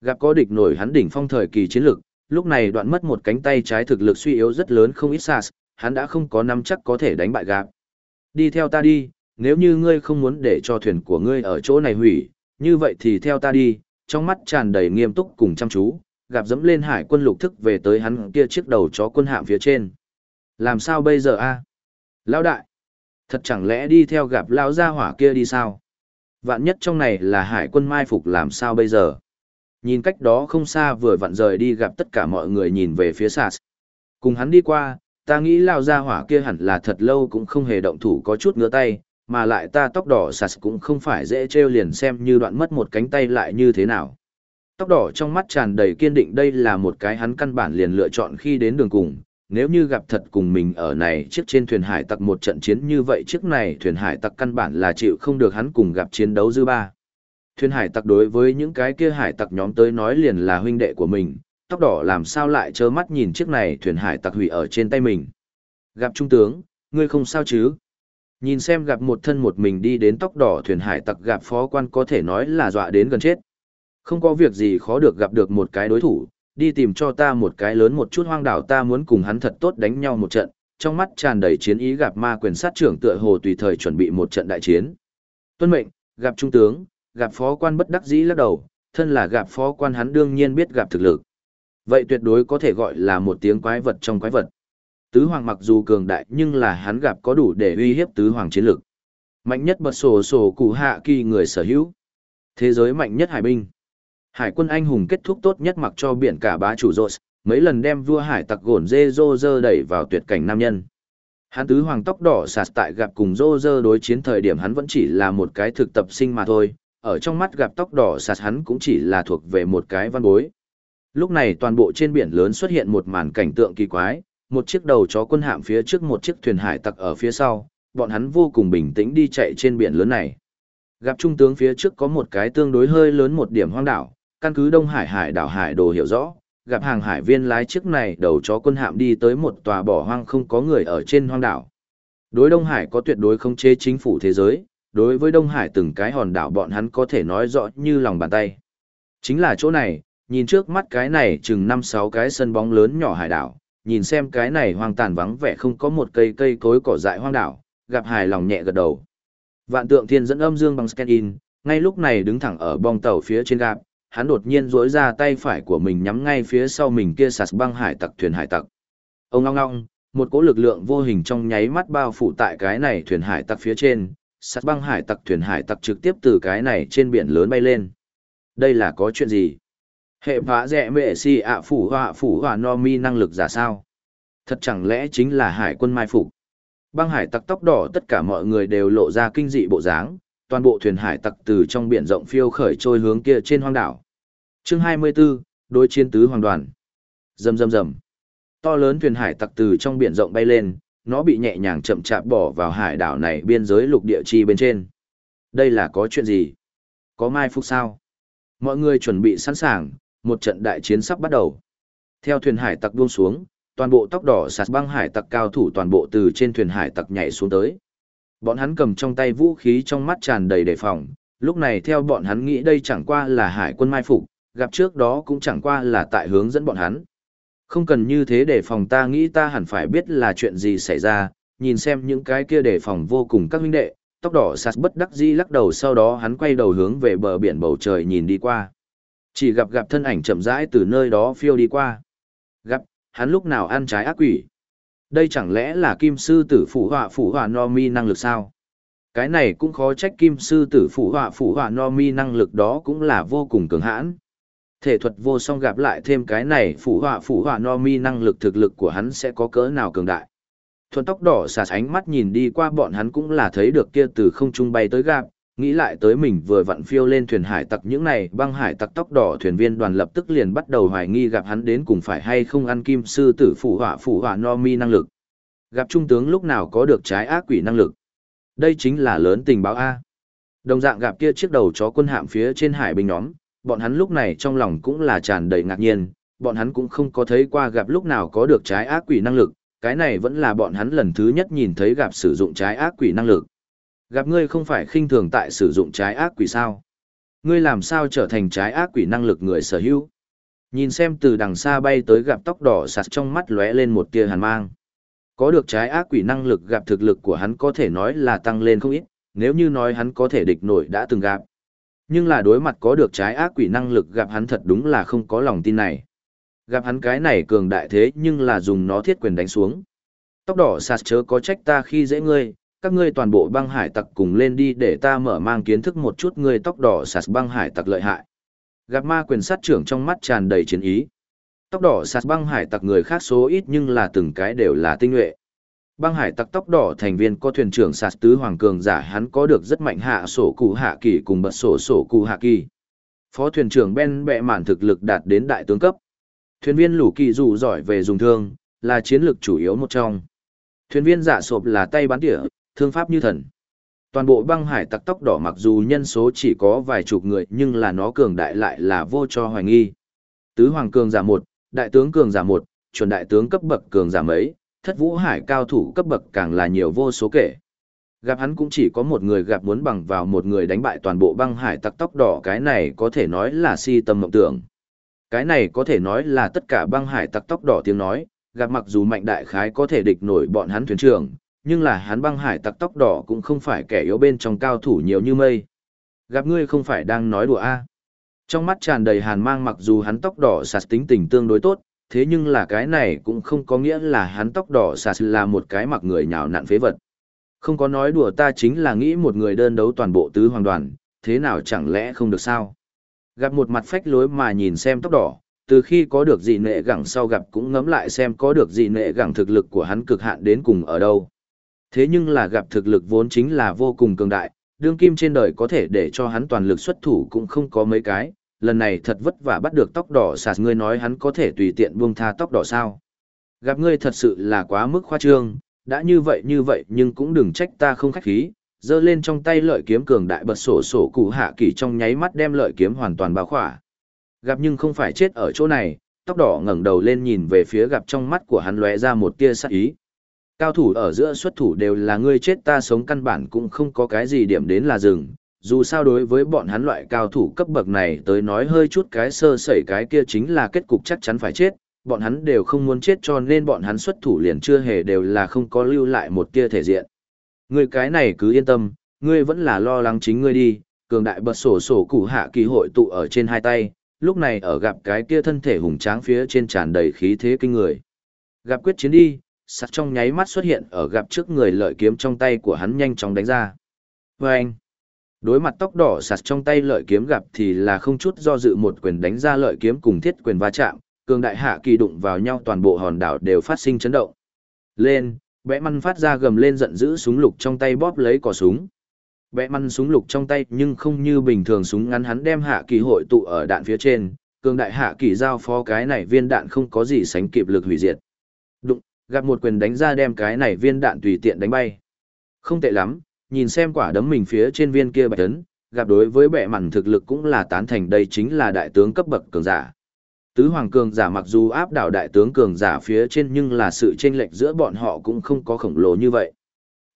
Gặp có địch nổi hắn đỉnh phong thời kỳ chiến lực, lúc này đoạn mất một cánh tay trái thực lực suy yếu rất lớn không ít sas, hắn đã không có nắm chắc có thể đánh bại gạp. Đi theo ta đi, nếu như ngươi không muốn để cho thuyền của ngươi ở chỗ này hủy, như vậy thì theo ta đi, trong mắt tràn đầy nghiêm túc cùng chăm chú, gặp dẫm lên hải quân lục thức về tới hắn kia chiếc đầu chó quân hạm phía trên. Làm sao bây giờ a? Lão đại, thật chẳng lẽ đi theo gặp lão gia hỏa kia đi sao? Vạn nhất trong này là hải quân mai phục làm sao bây giờ? Nhìn cách đó không xa vừa vặn rời đi gặp tất cả mọi người nhìn về phía sạt. Cùng hắn đi qua, ta nghĩ lão gia hỏa kia hẳn là thật lâu cũng không hề động thủ có chút ngứa tay, mà lại ta tóc đỏ sạt cũng không phải dễ treo liền xem như đoạn mất một cánh tay lại như thế nào tóc đỏ trong mắt tràn đầy kiên định đây là một cái hắn căn bản liền lựa chọn khi đến đường cùng. Nếu như gặp thật cùng mình ở này chiếc trên thuyền hải tặc một trận chiến như vậy chiếc này thuyền hải tặc căn bản là chịu không được hắn cùng gặp chiến đấu dư ba. Thuyền hải tặc đối với những cái kia hải tặc nhóm tới nói liền là huynh đệ của mình, tóc đỏ làm sao lại trơ mắt nhìn chiếc này thuyền hải tặc hủy ở trên tay mình. Gặp trung tướng, ngươi không sao chứ? Nhìn xem gặp một thân một mình đi đến tóc đỏ thuyền hải tặc gặp phó quan có thể nói là dọa đến gần chết. Không có việc gì khó được gặp được một cái đối thủ, đi tìm cho ta một cái lớn một chút hoang đảo ta muốn cùng hắn thật tốt đánh nhau một trận, trong mắt tràn đầy chiến ý gặp ma quyền sát trưởng tựa hồ tùy thời chuẩn bị một trận đại chiến. Tuân mệnh, gặp trung tướng, gặp phó quan bất đắc dĩ lắc đầu, thân là gặp phó quan hắn đương nhiên biết gặp thực lực. Vậy tuyệt đối có thể gọi là một tiếng quái vật trong quái vật. Tứ hoàng mặc dù cường đại nhưng là hắn gặp có đủ để uy hiếp tứ hoàng chiến lực. Mạnh nhất bật sổ sổ cụ hạ kỳ người sở hữu. Thế giới mạnh nhất hải binh. Hải quân anh hùng kết thúc tốt nhất mặc cho biển cả bá chủ rột, mấy lần đem vua hải tặc gồn dê dô dơ đẩy vào tuyệt cảnh nam nhân. Hắn tứ hoàng tóc đỏ sạt tại gặp cùng dô dơ đối chiến thời điểm hắn vẫn chỉ là một cái thực tập sinh mà thôi, ở trong mắt gặp tóc đỏ sạt hắn cũng chỉ là thuộc về một cái văn bối. Lúc này toàn bộ trên biển lớn xuất hiện một màn cảnh tượng kỳ quái, một chiếc đầu chó quân hạm phía trước một chiếc thuyền hải tặc ở phía sau, bọn hắn vô cùng bình tĩnh đi chạy trên biển lớn này. Gặp trung tướng phía trước có một cái tương đối hơi lớn một điểm hoang đảo, căn cứ Đông Hải hải đảo hải đồ hiểu rõ, gặp hàng hải viên lái chiếc này đầu chó quân hạm đi tới một tòa bỏ hoang không có người ở trên hoang đảo. Đối Đông Hải có tuyệt đối không chế chính phủ thế giới, đối với Đông Hải từng cái hòn đảo bọn hắn có thể nói rõ như lòng bàn tay. Chính là chỗ này, nhìn trước mắt cái này chừng 5-6 cái sân bóng lớn nhỏ hải đảo, nhìn xem cái này hoang tàn vắng vẻ không có một cây cây cối cỏ dại hoang đảo, gặp hài lòng nhẹ gật đầu. Vạn tượng thiên dẫn âm dương bằng scan in, ngay lúc này đứng thẳng ở bong tàu phía trên gạp, hắn đột nhiên duỗi ra tay phải của mình nhắm ngay phía sau mình kia sạt băng hải tặc thuyền hải tặc. Ông ngong ngong, một cỗ lực lượng vô hình trong nháy mắt bao phủ tại cái này thuyền hải tặc phía trên, sạt băng hải tặc thuyền hải tặc trực tiếp từ cái này trên biển lớn bay lên. Đây là có chuyện gì? Hệ vã rẻ mệ si ạ phủ họa phủ họa no mi năng lực giả sao? Thật chẳng lẽ chính là hải quân mai phục? Băng hải tặc tóc đỏ tất cả mọi người đều lộ ra kinh dị bộ dáng, toàn bộ thuyền hải tặc từ trong biển rộng phiêu khởi trôi hướng kia trên hoang đảo. Chương 24, đối chiến tứ hoàng đoàn. Rầm rầm rầm. To lớn thuyền hải tặc từ trong biển rộng bay lên, nó bị nhẹ nhàng chậm chạp bỏ vào hải đảo này biên giới lục địa chi bên trên. Đây là có chuyện gì? Có mai phục sao? Mọi người chuẩn bị sẵn sàng, một trận đại chiến sắp bắt đầu. Theo thuyền hải tặc buông xuống, toàn bộ tóc đỏ sạt băng hải tặc cao thủ toàn bộ từ trên thuyền hải tặc nhảy xuống tới. Bọn hắn cầm trong tay vũ khí trong mắt tràn đầy đề phòng, lúc này theo bọn hắn nghĩ đây chẳng qua là hải quân mai phục, gặp trước đó cũng chẳng qua là tại hướng dẫn bọn hắn. Không cần như thế để phòng ta nghĩ ta hẳn phải biết là chuyện gì xảy ra, nhìn xem những cái kia đề phòng vô cùng các huynh đệ, tóc đỏ sạt bất đắc dĩ lắc đầu sau đó hắn quay đầu hướng về bờ biển bầu trời nhìn đi qua. Chỉ gặp gặp thân ảnh chậm rãi từ nơi đó phiêu đi qua. Gặp, hắn lúc nào ăn trái ác quỷ. Đây chẳng lẽ là kim sư tử phủ họa phủ họa no mi năng lực sao? Cái này cũng khó trách kim sư tử phủ họa phủ họa no mi năng lực đó cũng là vô cùng cường hãn. Thể thuật vô song gặp lại thêm cái này phủ họa phủ họa no mi năng lực thực lực của hắn sẽ có cỡ nào cường đại. Thuần tóc đỏ xà ánh mắt nhìn đi qua bọn hắn cũng là thấy được kia từ không trung bay tới gặp, nghĩ lại tới mình vừa vặn phiêu lên thuyền hải tặc những này, băng hải tặc tóc đỏ thuyền viên đoàn lập tức liền bắt đầu hoài nghi gặp hắn đến cùng phải hay không ăn kim sư tử phủ hỏa phủ hỏa no mi năng lực. Gặp trung tướng lúc nào có được trái ác quỷ năng lực? Đây chính là lớn tình báo a. Đồng dạng gặp kia chiếc đầu chó quân hạm phía trên hải bình nhóm, bọn hắn lúc này trong lòng cũng là tràn đầy ngạc nhiên, bọn hắn cũng không có thấy qua gặp lúc nào có được trái ác quỷ năng lực, cái này vẫn là bọn hắn lần thứ nhất nhìn thấy gặp sử dụng trái ác quỷ năng lực. Gặp ngươi không phải khinh thường tại sử dụng trái ác quỷ sao? Ngươi làm sao trở thành trái ác quỷ năng lực người sở hữu? Nhìn xem từ đằng xa bay tới gặp tóc đỏ sạt trong mắt lóe lên một tia hàn mang. Có được trái ác quỷ năng lực gặp thực lực của hắn có thể nói là tăng lên không ít, nếu như nói hắn có thể địch nổi đã từng gặp. Nhưng là đối mặt có được trái ác quỷ năng lực gặp hắn thật đúng là không có lòng tin này. Gặp hắn cái này cường đại thế nhưng là dùng nó thiết quyền đánh xuống. Tóc đỏ sạt chớ có trách ta khi dễ ngươi, các ngươi toàn bộ băng hải tặc cùng lên đi để ta mở mang kiến thức một chút ngươi tóc đỏ sạt băng hải tặc lợi hại. Gặp ma quyền sát trưởng trong mắt tràn đầy chiến ý. Tóc đỏ sạt băng hải tặc người khác số ít nhưng là từng cái đều là tinh nhuệ. Băng hải tặc tóc đỏ thành viên có thuyền trưởng sạt tứ hoàng cường giả hắn có được rất mạnh hạ sổ cụ hạ kỳ cùng bật sổ sổ cụ hạ kỳ. Phó thuyền trưởng Ben bệ mạn thực lực đạt đến đại tướng cấp. Thuyền viên lũ kỳ dù giỏi về dùng thương, là chiến lược chủ yếu một trong. Thuyền viên giả sộp là tay bắn tỉa, thương pháp như thần. Toàn bộ băng hải tặc tóc đỏ mặc dù nhân số chỉ có vài chục người nhưng là nó cường đại lại là vô cho hoài nghi. Tứ hoàng cường giả một, đại tướng cường giả một, chuẩn đại tướng cấp bậc cường giả mấy, thất vũ hải cao thủ cấp bậc càng là nhiều vô số kể. Gặp hắn cũng chỉ có một người gặp muốn bằng vào một người đánh bại toàn bộ băng hải tặc tóc đỏ cái này có thể nói là si tâm mộng tưởng. Cái này có thể nói là tất cả băng hải tặc tóc đỏ tiếng nói, gặp mặc dù mạnh đại khái có thể địch nổi bọn hắn thuyền trưởng, nhưng là hắn băng hải tặc tóc đỏ cũng không phải kẻ yếu bên trong cao thủ nhiều như mây. Gặp ngươi không phải đang nói đùa a Trong mắt tràn đầy hàn mang mặc dù hắn tóc đỏ sạt tính tình tương đối tốt, thế nhưng là cái này cũng không có nghĩa là hắn tóc đỏ sạt là một cái mặc người nhào nặn phế vật. Không có nói đùa ta chính là nghĩ một người đơn đấu toàn bộ tứ hoàng đoàn, thế nào chẳng lẽ không được sao? Gặp một mặt phách lối mà nhìn xem tóc đỏ, từ khi có được gì nệ gẳng sau gặp cũng ngẫm lại xem có được gì nệ gẳng thực lực của hắn cực hạn đến cùng ở đâu. Thế nhưng là gặp thực lực vốn chính là vô cùng cường đại, đương kim trên đời có thể để cho hắn toàn lực xuất thủ cũng không có mấy cái, lần này thật vất vả bắt được tóc đỏ sạt ngươi nói hắn có thể tùy tiện buông tha tóc đỏ sao. Gặp ngươi thật sự là quá mức khoa trương, đã như vậy như vậy nhưng cũng đừng trách ta không khách khí, giơ lên trong tay lợi kiếm cường đại bật sổ sổ cụ hạ kỳ trong nháy mắt đem lợi kiếm hoàn toàn bao khỏa. Gặp nhưng không phải chết ở chỗ này, tóc đỏ ngẩng đầu lên nhìn về phía gặp trong mắt của hắn lóe ra một tia sắc ý. Cao thủ ở giữa xuất thủ đều là ngươi chết ta sống căn bản cũng không có cái gì điểm đến là dừng. Dù sao đối với bọn hắn loại cao thủ cấp bậc này tới nói hơi chút cái sơ sẩy cái kia chính là kết cục chắc chắn phải chết, bọn hắn đều không muốn chết cho nên bọn hắn xuất thủ liền chưa hề đều là không có lưu lại một tia thể diện. Ngươi cái này cứ yên tâm, ngươi vẫn là lo lắng chính ngươi đi, cường đại bật sổ sổ củ hạ kỳ hội tụ ở trên hai tay, lúc này ở gặp cái kia thân thể hùng tráng phía trên tràn đầy khí thế kinh người. Gặp quyết chiến đi, sắt trong nháy mắt xuất hiện ở gặp trước người lợi kiếm trong tay của hắn nhanh chóng đánh ra. Và anh, đối mặt tóc đỏ sạt trong tay lợi kiếm gặp thì là không chút do dự một quyền đánh ra lợi kiếm cùng thiết quyền va chạm, cường đại hạ kỳ đụng vào nhau toàn bộ hòn đảo đều phát sinh chấn động. Lên, bẽ măn phát ra gầm lên giận dữ súng lục trong tay bóp lấy cò súng. Bẽ măn súng lục trong tay nhưng không như bình thường súng ngắn hắn đem hạ kỳ hội tụ ở đạn phía trên, cường đại hạ kỳ giao phó cái này viên đạn không có gì sánh kịp lực hủy diệt. Đụng, gặp một quyền đánh ra đem cái này viên đạn tùy tiện đánh bay. Không tệ lắm, nhìn xem quả đấm mình phía trên viên kia bạch tấn, gặp đối với bệ mặn thực lực cũng là tán thành đây chính là đại tướng cấp bậc cường giả. Tứ hoàng cường giả mặc dù áp đảo đại tướng cường giả phía trên nhưng là sự chênh lệch giữa bọn họ cũng không có khổng lồ như vậy.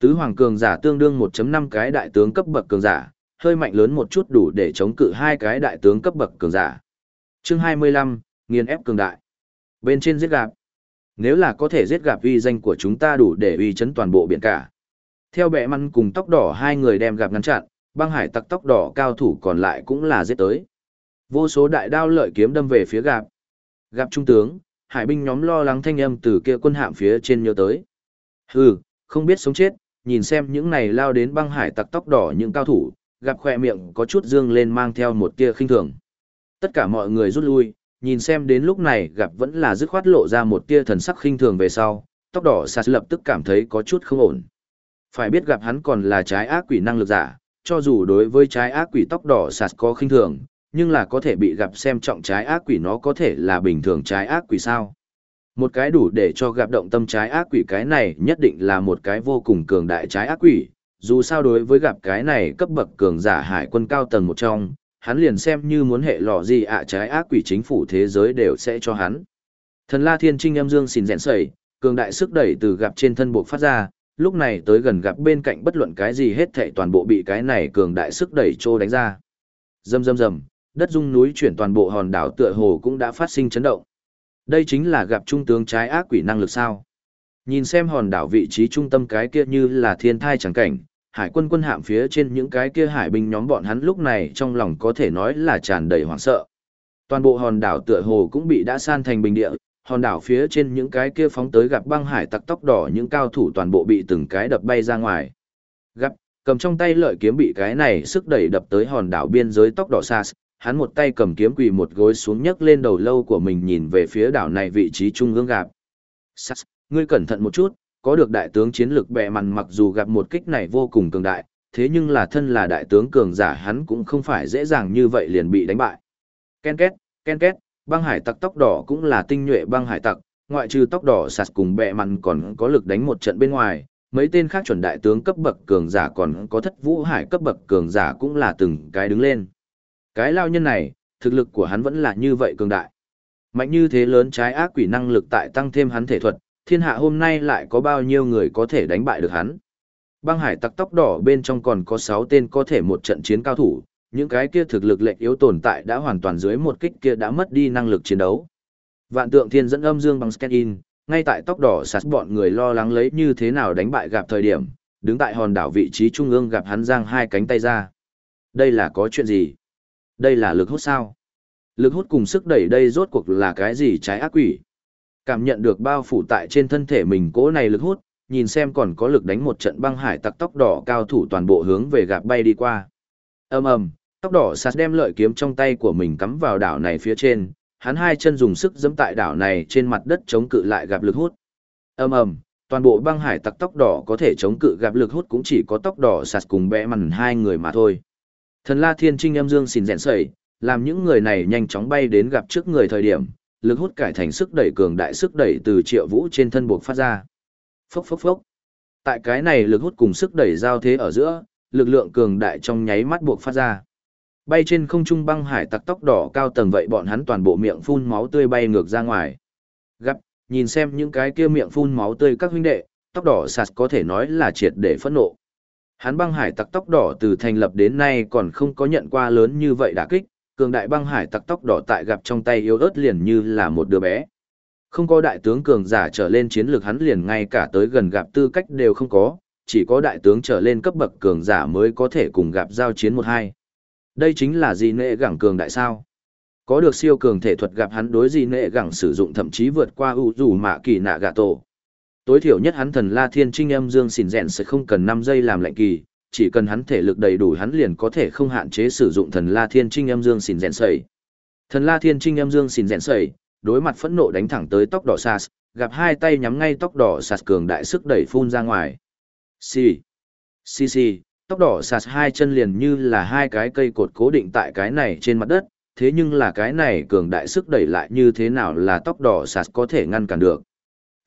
Tứ hoàng cường giả tương đương 1.5 cái đại tướng cấp bậc cường giả, hơi mạnh lớn một chút đủ để chống cự hai cái đại tướng cấp bậc cường giả. Chương 25, nghiền ép cường đại. Bên trên giết gạp. Nếu là có thể giết gặp uy danh của chúng ta đủ để uy chấn toàn bộ biển cả. Theo bệ măn cùng tóc đỏ hai người đem gặp ngăn chặn, băng hải tặc tóc đỏ cao thủ còn lại cũng là giết tới. Vô số đại đao lợi kiếm đâm về phía gạp. Gặp trung tướng, hải binh nhóm lo lắng thanh âm từ kia quân hạm phía trên nhớ tới. Hừ, không biết sống chết, nhìn xem những này lao đến băng hải tặc tóc đỏ những cao thủ, gặp khỏe miệng có chút dương lên mang theo một tia khinh thường. Tất cả mọi người rút lui, nhìn xem đến lúc này gặp vẫn là dứt khoát lộ ra một tia thần sắc khinh thường về sau, tóc đỏ sạt lập tức cảm thấy có chút không ổn. Phải biết gặp hắn còn là trái ác quỷ năng lực giả, cho dù đối với trái ác quỷ tóc đỏ sạt có khinh thường, nhưng là có thể bị gặp xem trọng trái ác quỷ nó có thể là bình thường trái ác quỷ sao. Một cái đủ để cho gặp động tâm trái ác quỷ cái này nhất định là một cái vô cùng cường đại trái ác quỷ, dù sao đối với gặp cái này cấp bậc cường giả hải quân cao tầng một trong, hắn liền xem như muốn hệ lọ gì ạ trái ác quỷ chính phủ thế giới đều sẽ cho hắn. Thần La Thiên Trinh âm dương xin rèn sẩy, cường đại sức đẩy từ gặp trên thân buộc phát ra, lúc này tới gần gặp bên cạnh bất luận cái gì hết thảy toàn bộ bị cái này cường đại sức đẩy trô đánh ra. Rầm rầm rầm, đất rung núi chuyển toàn bộ hòn đảo tựa hồ cũng đã phát sinh chấn động. Đây chính là gặp trung tướng trái ác quỷ năng lực sao? Nhìn xem hòn đảo vị trí trung tâm cái kia như là thiên thai chẳng cảnh, hải quân quân hạm phía trên những cái kia hải binh nhóm bọn hắn lúc này trong lòng có thể nói là tràn đầy hoảng sợ. Toàn bộ hòn đảo tựa hồ cũng bị đã san thành bình địa, hòn đảo phía trên những cái kia phóng tới gặp băng hải tặc tóc đỏ những cao thủ toàn bộ bị từng cái đập bay ra ngoài. Gặp, cầm trong tay lợi kiếm bị cái này sức đẩy đập tới hòn đảo biên giới tóc đỏ xa, hắn một tay cầm kiếm quỳ một gối xuống nhấc lên đầu lâu của mình nhìn về phía đảo này vị trí trung ương gặp. Sas, ngươi cẩn thận một chút, có được đại tướng chiến lược bè mặn mặc dù gặp một kích này vô cùng cường đại, thế nhưng là thân là đại tướng cường giả hắn cũng không phải dễ dàng như vậy liền bị đánh bại. Ken két, ken két, băng hải tặc tóc đỏ cũng là tinh nhuệ băng hải tặc, ngoại trừ tóc đỏ sạt cùng bè mặn còn có lực đánh một trận bên ngoài, mấy tên khác chuẩn đại tướng cấp bậc cường giả còn có thất vũ hải cấp bậc cường giả cũng là từng cái đứng lên. Cái lao nhân này, thực lực của hắn vẫn là như vậy cường đại. Mạnh như thế lớn trái ác quỷ năng lực tại tăng thêm hắn thể thuật, thiên hạ hôm nay lại có bao nhiêu người có thể đánh bại được hắn. Băng hải tặc tóc đỏ bên trong còn có 6 tên có thể một trận chiến cao thủ, những cái kia thực lực lệnh yếu tồn tại đã hoàn toàn dưới một kích kia đã mất đi năng lực chiến đấu. Vạn tượng thiên dẫn âm dương bằng scan in, ngay tại tóc đỏ sạt bọn người lo lắng lấy như thế nào đánh bại gặp thời điểm, đứng tại hòn đảo vị trí trung ương gặp hắn giang hai cánh tay ra. Đây là có chuyện gì? Đây là lực hút sao? Lực hút cùng sức đẩy đây rốt cuộc là cái gì trái ác quỷ? Cảm nhận được bao phủ tại trên thân thể mình cỗ này lực hút, nhìn xem còn có lực đánh một trận băng hải tặc tóc đỏ cao thủ toàn bộ hướng về gạp bay đi qua. ầm ầm, tóc đỏ sạt đem lợi kiếm trong tay của mình cắm vào đảo này phía trên, hắn hai chân dùng sức giẫm tại đảo này trên mặt đất chống cự lại gặp lực hút. ầm ầm, toàn bộ băng hải tặc tóc đỏ có thể chống cự gặp lực hút cũng chỉ có tóc đỏ sạt cùng bẽ mằn hai người mà thôi. Thần La Thiên Trinh âm dương xỉn rèn sẩy, làm những người này nhanh chóng bay đến gặp trước người thời điểm, lực hút cải thành sức đẩy cường đại sức đẩy từ triệu vũ trên thân buộc phát ra. Phốc phốc phốc. Tại cái này lực hút cùng sức đẩy giao thế ở giữa, lực lượng cường đại trong nháy mắt buộc phát ra. Bay trên không trung băng hải tặc tóc đỏ cao tầng vậy bọn hắn toàn bộ miệng phun máu tươi bay ngược ra ngoài. Gặp, nhìn xem những cái kia miệng phun máu tươi các huynh đệ, tóc đỏ sạt có thể nói là triệt để phẫn nộ. Hắn băng hải tặc tóc đỏ từ thành lập đến nay còn không có nhận qua lớn như vậy đả kích, cường đại băng hải tặc tóc đỏ tại gặp trong tay yếu ớt liền như là một đứa bé. Không có đại tướng cường giả trở lên chiến lược hắn liền ngay cả tới gần gặp tư cách đều không có, chỉ có đại tướng trở lên cấp bậc cường giả mới có thể cùng gặp giao chiến một hai. Đây chính là gì nệ gẳng cường đại sao? Có được siêu cường thể thuật gặp hắn đối gì nệ gẳng sử dụng thậm chí vượt qua ưu dù mạ kỳ nạ gạ tổ. Tối thiểu nhất hắn thần la thiên trinh âm dương xỉn rèn sẽ không cần 5 giây làm lệnh kỳ, chỉ cần hắn thể lực đầy đủ hắn liền có thể không hạn chế sử dụng thần la thiên trinh âm dương xỉn rèn sẩy. Thần la thiên trinh âm dương xỉn rèn sẩy, đối mặt phẫn nộ đánh thẳng tới tóc đỏ sas, gặp hai tay nhắm ngay tóc đỏ sas cường đại sức đẩy phun ra ngoài. Xì, xì xì, tóc đỏ sas hai chân liền như là hai cái cây cột cố định tại cái này trên mặt đất, thế nhưng là cái này cường đại sức đẩy lại như thế nào là tóc đỏ sas có thể ngăn cản được.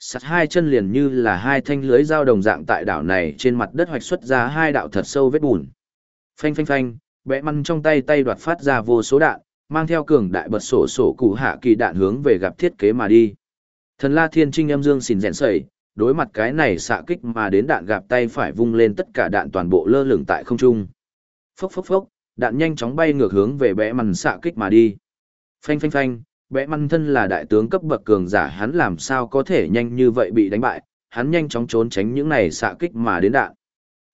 Sạt hai chân liền như là hai thanh lưới dao đồng dạng tại đảo này trên mặt đất hoạch xuất ra hai đạo thật sâu vết bùn. Phanh phanh phanh, bẽ măn trong tay tay đoạt phát ra vô số đạn, mang theo cường đại bật sổ sổ cụ hạ kỳ đạn hướng về gặp thiết kế mà đi. Thần La Thiên Trinh âm dương xỉn rèn sẩy, đối mặt cái này xạ kích mà đến đạn gặp tay phải vung lên tất cả đạn toàn bộ lơ lửng tại không trung. Phốc phốc phốc, đạn nhanh chóng bay ngược hướng về bẽ măn xạ kích mà đi. Phanh phanh phanh, bẽ măn thân là đại tướng cấp bậc cường giả hắn làm sao có thể nhanh như vậy bị đánh bại, hắn nhanh chóng trốn tránh những này xạ kích mà đến đạn.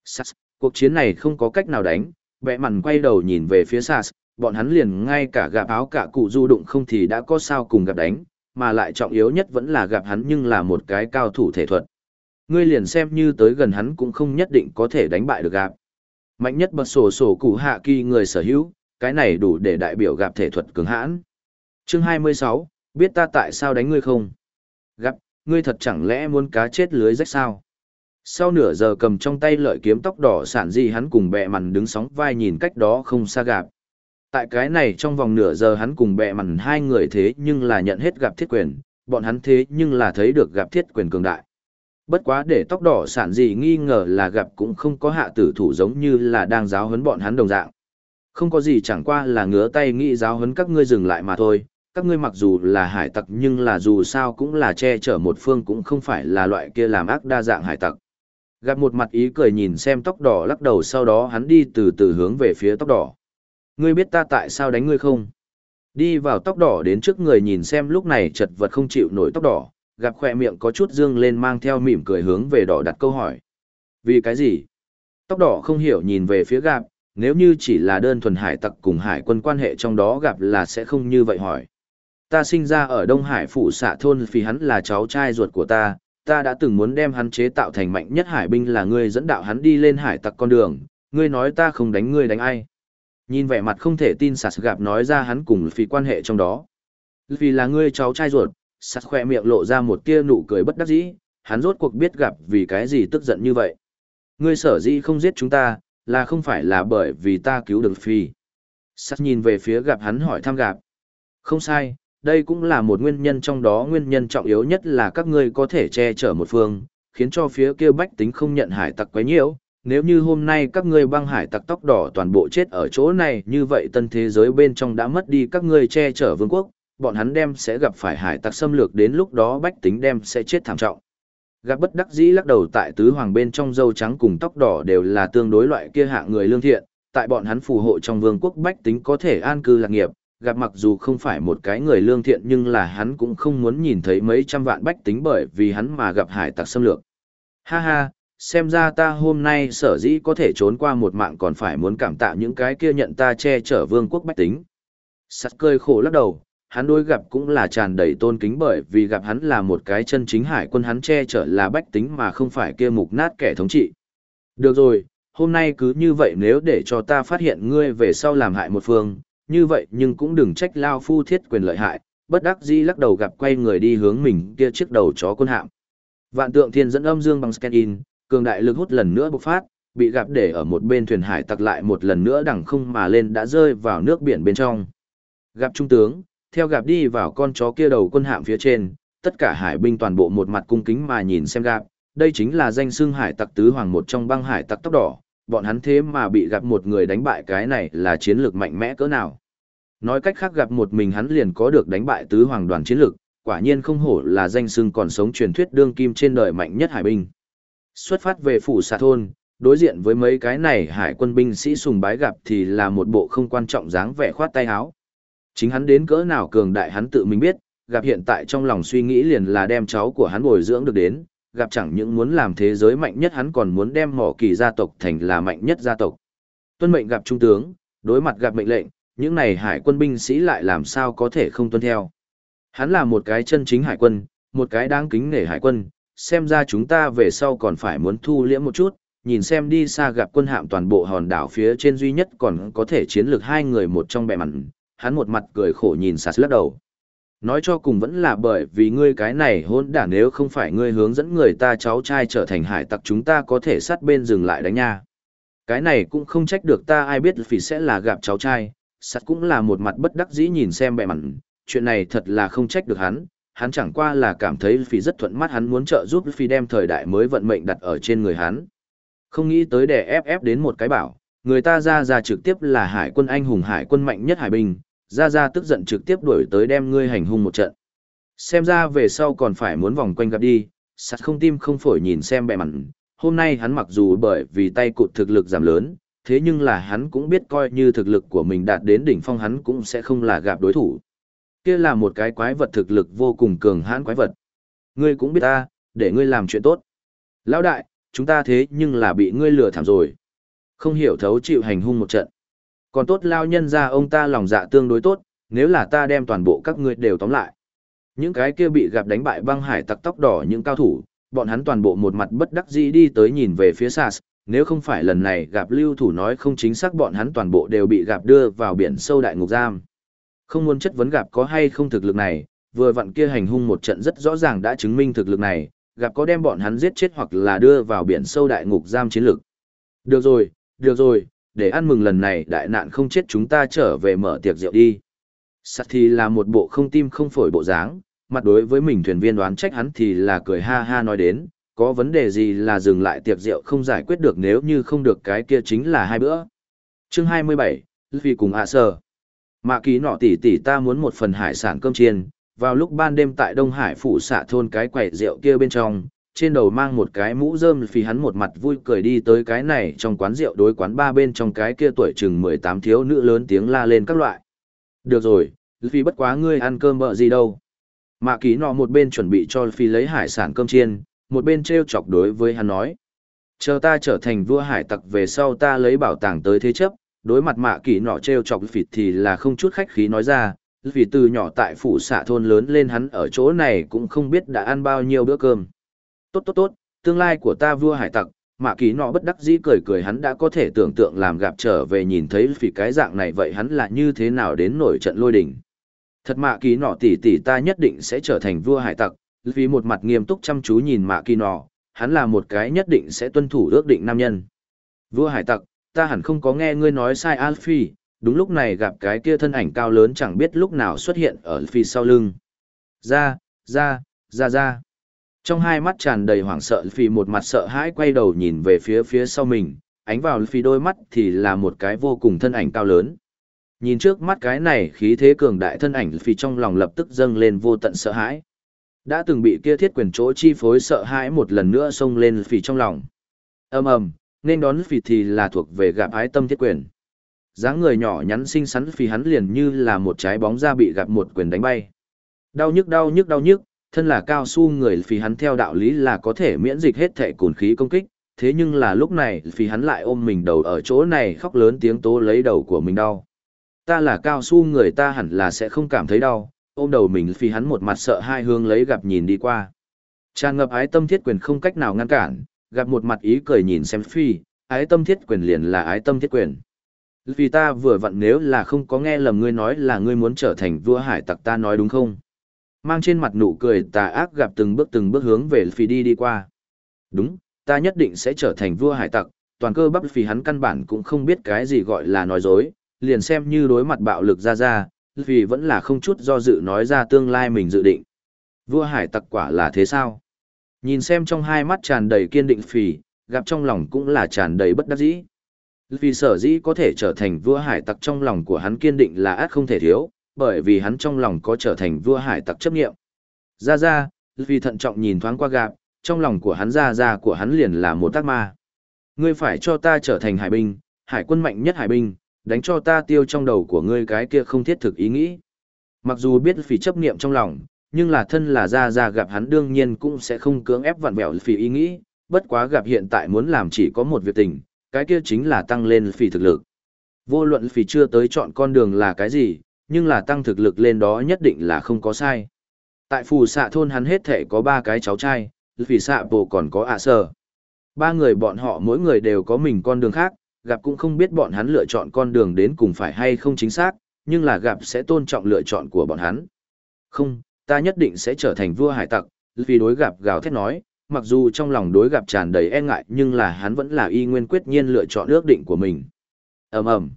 Sas, cuộc chiến này không có cách nào đánh, bẽ măn quay đầu nhìn về phía Sas, bọn hắn liền ngay cả gặp áo cả cụ du đụng không thì đã có sao cùng gặp đánh, mà lại trọng yếu nhất vẫn là gặp hắn nhưng là một cái cao thủ thể thuật. Ngươi liền xem như tới gần hắn cũng không nhất định có thể đánh bại được gặp. Mạnh nhất bật sổ sổ cụ hạ kỳ người sở hữu, cái này đủ để đại biểu gặp thể thuật cường hãn chương 26, biết ta tại sao đánh ngươi không? Gặp, ngươi thật chẳng lẽ muốn cá chết lưới rách sao? Sau nửa giờ cầm trong tay lợi kiếm tóc đỏ sản gì hắn cùng bẹ mằn đứng sóng vai nhìn cách đó không xa gặp. Tại cái này trong vòng nửa giờ hắn cùng bẹ mằn hai người thế nhưng là nhận hết gặp thiết quyền, bọn hắn thế nhưng là thấy được gặp thiết quyền cường đại. Bất quá để tóc đỏ sản gì nghi ngờ là gặp cũng không có hạ tử thủ giống như là đang giáo huấn bọn hắn đồng dạng. Không có gì chẳng qua là ngứa tay nghĩ giáo huấn các ngươi dừng lại mà thôi, các ngươi mặc dù là hải tặc nhưng là dù sao cũng là che chở một phương cũng không phải là loại kia làm ác đa dạng hải tặc. Gặp một mặt ý cười nhìn xem tóc đỏ lắc đầu sau đó hắn đi từ từ hướng về phía tóc đỏ. Ngươi biết ta tại sao đánh ngươi không? Đi vào tóc đỏ đến trước người nhìn xem lúc này chật vật không chịu nổi tóc đỏ, gặp khỏe miệng có chút dương lên mang theo mỉm cười hướng về đỏ đặt câu hỏi. Vì cái gì? Tóc đỏ không hiểu nhìn về phía gặp, nếu như chỉ là đơn thuần hải tặc cùng hải quân quan hệ trong đó gặp là sẽ không như vậy hỏi ta sinh ra ở Đông Hải phủ xạ thôn vì hắn là cháu trai ruột của ta, ta đã từng muốn đem hắn chế tạo thành mạnh nhất hải binh là ngươi dẫn đạo hắn đi lên hải tặc con đường, ngươi nói ta không đánh ngươi đánh ai. Nhìn vẻ mặt không thể tin sạt gặp nói ra hắn cùng phi quan hệ trong đó. Vì là ngươi cháu trai ruột, sạt khoe miệng lộ ra một tia nụ cười bất đắc dĩ, hắn rốt cuộc biết gặp vì cái gì tức giận như vậy. Ngươi sở dĩ không giết chúng ta, là không phải là bởi vì ta cứu được phi. Sắt nhìn về phía gặp hắn hỏi thăm gặp. Không sai, đây cũng là một nguyên nhân trong đó nguyên nhân trọng yếu nhất là các ngươi có thể che chở một phương, khiến cho phía kia bách tính không nhận hải tặc quấy nhiễu. Nếu như hôm nay các ngươi băng hải tặc tóc đỏ toàn bộ chết ở chỗ này như vậy tân thế giới bên trong đã mất đi các ngươi che chở vương quốc, bọn hắn đem sẽ gặp phải hải tặc xâm lược đến lúc đó bách tính đem sẽ chết thảm trọng. Gặp bất đắc dĩ lắc đầu tại tứ hoàng bên trong dâu trắng cùng tóc đỏ đều là tương đối loại kia hạng người lương thiện, tại bọn hắn phù hộ trong vương quốc bách tính có thể an cư lạc nghiệp, gặp mặc dù không phải một cái người lương thiện nhưng là hắn cũng không muốn nhìn thấy mấy trăm vạn bách tính bởi vì hắn mà gặp hải tặc xâm lược. Ha ha, xem ra ta hôm nay sở dĩ có thể trốn qua một mạng còn phải muốn cảm tạ những cái kia nhận ta che chở vương quốc bách tính. Sắt cơi khổ lắc đầu, hắn đối gặp cũng là tràn đầy tôn kính bởi vì gặp hắn là một cái chân chính hải quân hắn che chở là bách tính mà không phải kia mục nát kẻ thống trị. Được rồi, hôm nay cứ như vậy nếu để cho ta phát hiện ngươi về sau làm hại một phương, như vậy nhưng cũng đừng trách Lao Phu thiết quyền lợi hại, bất đắc dĩ lắc đầu gặp quay người đi hướng mình kia chiếc đầu chó quân hạm. Vạn tượng thiên dẫn âm dương bằng scan in, cường đại lực hút lần nữa bộc phát, bị gặp để ở một bên thuyền hải tặc lại một lần nữa đằng không mà lên đã rơi vào nước biển bên trong. Gặp trung tướng, theo gặp đi vào con chó kia đầu quân hạm phía trên, tất cả hải binh toàn bộ một mặt cung kính mà nhìn xem gặp, đây chính là danh xưng hải tặc tứ hoàng một trong băng hải tặc tóc đỏ, bọn hắn thế mà bị gặp một người đánh bại cái này là chiến lược mạnh mẽ cỡ nào. Nói cách khác gặp một mình hắn liền có được đánh bại tứ hoàng đoàn chiến lược, quả nhiên không hổ là danh xưng còn sống truyền thuyết đương kim trên đời mạnh nhất hải binh. Xuất phát về phủ xà thôn, đối diện với mấy cái này hải quân binh sĩ sùng bái gặp thì là một bộ không quan trọng dáng vẻ khoát tay áo. Chính hắn đến cỡ nào cường đại hắn tự mình biết, gặp hiện tại trong lòng suy nghĩ liền là đem cháu của hắn bồi dưỡng được đến, gặp chẳng những muốn làm thế giới mạnh nhất hắn còn muốn đem mỏ kỳ gia tộc thành là mạnh nhất gia tộc. Tuân mệnh gặp trung tướng, đối mặt gặp mệnh lệnh, những này hải quân binh sĩ lại làm sao có thể không tuân theo. Hắn là một cái chân chính hải quân, một cái đáng kính nể hải quân, xem ra chúng ta về sau còn phải muốn thu liễm một chút, nhìn xem đi xa gặp quân hạm toàn bộ hòn đảo phía trên duy nhất còn có thể chiến lược hai người một trong bè mặn, hắn một mặt cười khổ nhìn sạt lắc đầu. Nói cho cùng vẫn là bởi vì ngươi cái này hôn đả nếu không phải ngươi hướng dẫn người ta cháu trai trở thành hải tặc chúng ta có thể sát bên dừng lại đánh nha. Cái này cũng không trách được ta ai biết vì sẽ là gặp cháu trai, Sát cũng là một mặt bất đắc dĩ nhìn xem bè mặn, chuyện này thật là không trách được hắn, hắn chẳng qua là cảm thấy phi rất thuận mắt hắn muốn trợ giúp phi đem thời đại mới vận mệnh đặt ở trên người hắn. Không nghĩ tới để ép ép đến một cái bảo, người ta ra ra trực tiếp là hải quân anh hùng hải quân mạnh nhất hải binh, ra ra tức giận trực tiếp đuổi tới đem ngươi hành hung một trận. Xem ra về sau còn phải muốn vòng quanh gặp đi, sắt không tim không phổi nhìn xem bẻ mặn, hôm nay hắn mặc dù bởi vì tay cụt thực lực giảm lớn, thế nhưng là hắn cũng biết coi như thực lực của mình đạt đến đỉnh phong hắn cũng sẽ không là gặp đối thủ. Kia là một cái quái vật thực lực vô cùng cường hãn quái vật. Ngươi cũng biết ta, để ngươi làm chuyện tốt. Lão đại, chúng ta thế nhưng là bị ngươi lừa thảm rồi. Không hiểu thấu chịu hành hung một trận. Còn tốt lao nhân ra ông ta lòng dạ tương đối tốt, nếu là ta đem toàn bộ các ngươi đều tóm lại. Những cái kia bị gặp đánh bại băng hải tặc tóc đỏ những cao thủ, bọn hắn toàn bộ một mặt bất đắc dĩ đi tới nhìn về phía Sars, nếu không phải lần này gặp lưu thủ nói không chính xác bọn hắn toàn bộ đều bị gặp đưa vào biển sâu đại ngục giam. Không muốn chất vấn gặp có hay không thực lực này, vừa vặn kia hành hung một trận rất rõ ràng đã chứng minh thực lực này, gặp có đem bọn hắn giết chết hoặc là đưa vào biển sâu đại ngục giam chiến lực. Được rồi, được rồi, để ăn mừng lần này đại nạn không chết chúng ta trở về mở tiệc rượu đi. Sắt thì là một bộ không tim không phổi bộ dáng, mặt đối với mình thuyền viên đoán trách hắn thì là cười ha ha nói đến, có vấn đề gì là dừng lại tiệc rượu không giải quyết được nếu như không được cái kia chính là hai bữa. Chương 27, vì cùng ạ à sơ. Mạ ký nọ tỷ tỷ ta muốn một phần hải sản cơm chiên, vào lúc ban đêm tại Đông Hải phủ xạ thôn cái quầy rượu kia bên trong, trên đầu mang một cái mũ rơm phì hắn một mặt vui cười đi tới cái này trong quán rượu đối quán ba bên trong cái kia tuổi chừng 18 thiếu nữ lớn tiếng la lên các loại. Được rồi, vì bất quá ngươi ăn cơm bợ gì đâu. Mạ ký nọ một bên chuẩn bị cho phi lấy hải sản cơm chiên, một bên treo chọc đối với hắn nói. Chờ ta trở thành vua hải tặc về sau ta lấy bảo tàng tới thế chấp, đối mặt mạ kỳ nọ treo chọc phịt thì là không chút khách khí nói ra, vì từ nhỏ tại phủ xạ thôn lớn lên hắn ở chỗ này cũng không biết đã ăn bao nhiêu bữa cơm. Tốt tốt tốt, tương lai của ta vua hải tặc, mạ kỳ nọ bất đắc dĩ cười cười hắn đã có thể tưởng tượng làm gặp trở về nhìn thấy phỉ cái dạng này vậy hắn là như thế nào đến nổi trận lôi đỉnh. Thật mạ kỳ nọ tỷ tỷ ta nhất định sẽ trở thành vua hải tặc, vì một mặt nghiêm túc chăm chú nhìn mạ kỳ nọ, hắn là một cái nhất định sẽ tuân thủ ước định nam nhân. Vua hải tặc, ta hẳn không có nghe ngươi nói sai Alfie, đúng lúc này gặp cái kia thân ảnh cao lớn chẳng biết lúc nào xuất hiện ở phía sau lưng. Ra, ra, ra ra. Trong hai mắt tràn đầy hoảng sợ Phi một mặt sợ hãi quay đầu nhìn về phía phía sau mình, ánh vào Phi đôi mắt thì là một cái vô cùng thân ảnh cao lớn. Nhìn trước mắt cái này khí thế cường đại thân ảnh Phi trong lòng lập tức dâng lên vô tận sợ hãi. Đã từng bị kia thiết quyền chỗ chi phối sợ hãi một lần nữa xông lên Phi trong lòng. ầm ầm nên đón Phi thì là thuộc về gặp ái tâm thiết quyền dáng người nhỏ nhắn xinh xắn Phi hắn liền như là một trái bóng da bị gặp một quyền đánh bay. Đau nhức đau nhức đau nhức, thân là cao su người phì hắn theo đạo lý là có thể miễn dịch hết thể cồn khí công kích, thế nhưng là lúc này phì hắn lại ôm mình đầu ở chỗ này khóc lớn tiếng tố lấy đầu của mình đau. Ta là cao su người ta hẳn là sẽ không cảm thấy đau, ôm đầu mình phì hắn một mặt sợ hai hương lấy gặp nhìn đi qua. Tràn ngập ái tâm thiết quyền không cách nào ngăn cản, gặp một mặt ý cười nhìn xem phi, ái tâm thiết quyền liền là ái tâm thiết quyền. Vì ta vừa vặn nếu là không có nghe lầm ngươi nói là ngươi muốn trở thành vua hải tặc ta nói đúng không? Mang trên mặt nụ cười tà ác gặp từng bước từng bước hướng về phi đi đi qua. Đúng, ta nhất định sẽ trở thành vua hải tặc, toàn cơ bắp phi hắn căn bản cũng không biết cái gì gọi là nói dối, liền xem như đối mặt bạo lực ra ra, vì vẫn là không chút do dự nói ra tương lai mình dự định. Vua hải tặc quả là thế sao? Nhìn xem trong hai mắt tràn đầy kiên định phì, gặp trong lòng cũng là tràn đầy bất đắc dĩ. Vì sở dĩ có thể trở thành vua hải tặc trong lòng của hắn kiên định là át không thể thiếu, bởi vì hắn trong lòng có trở thành vua hải tặc chấp nghiệm. Ra ra, vì thận trọng nhìn thoáng qua gạp, trong lòng của hắn ra ra của hắn liền là một tác ma. Ngươi phải cho ta trở thành hải binh, hải quân mạnh nhất hải binh, đánh cho ta tiêu trong đầu của ngươi cái kia không thiết thực ý nghĩ. Mặc dù biết phỉ chấp niệm trong lòng, nhưng là thân là ra ra gặp hắn đương nhiên cũng sẽ không cưỡng ép vặn vẹo phỉ ý nghĩ, bất quá gặp hiện tại muốn làm chỉ có một việc tình, cái kia chính là tăng lên phỉ thực lực. Vô luận phỉ chưa tới chọn con đường là cái gì, nhưng là tăng thực lực lên đó nhất định là không có sai. Tại phù xạ thôn hắn hết thể có ba cái cháu trai, vì xạ bộ còn có ạ sở. Ba người bọn họ mỗi người đều có mình con đường khác, gặp cũng không biết bọn hắn lựa chọn con đường đến cùng phải hay không chính xác, nhưng là gặp sẽ tôn trọng lựa chọn của bọn hắn. Không, ta nhất định sẽ trở thành vua hải tặc, vì đối gặp gào thét nói, mặc dù trong lòng đối gặp tràn đầy e ngại nhưng là hắn vẫn là y nguyên quyết nhiên lựa chọn ước định của mình. ầm ầm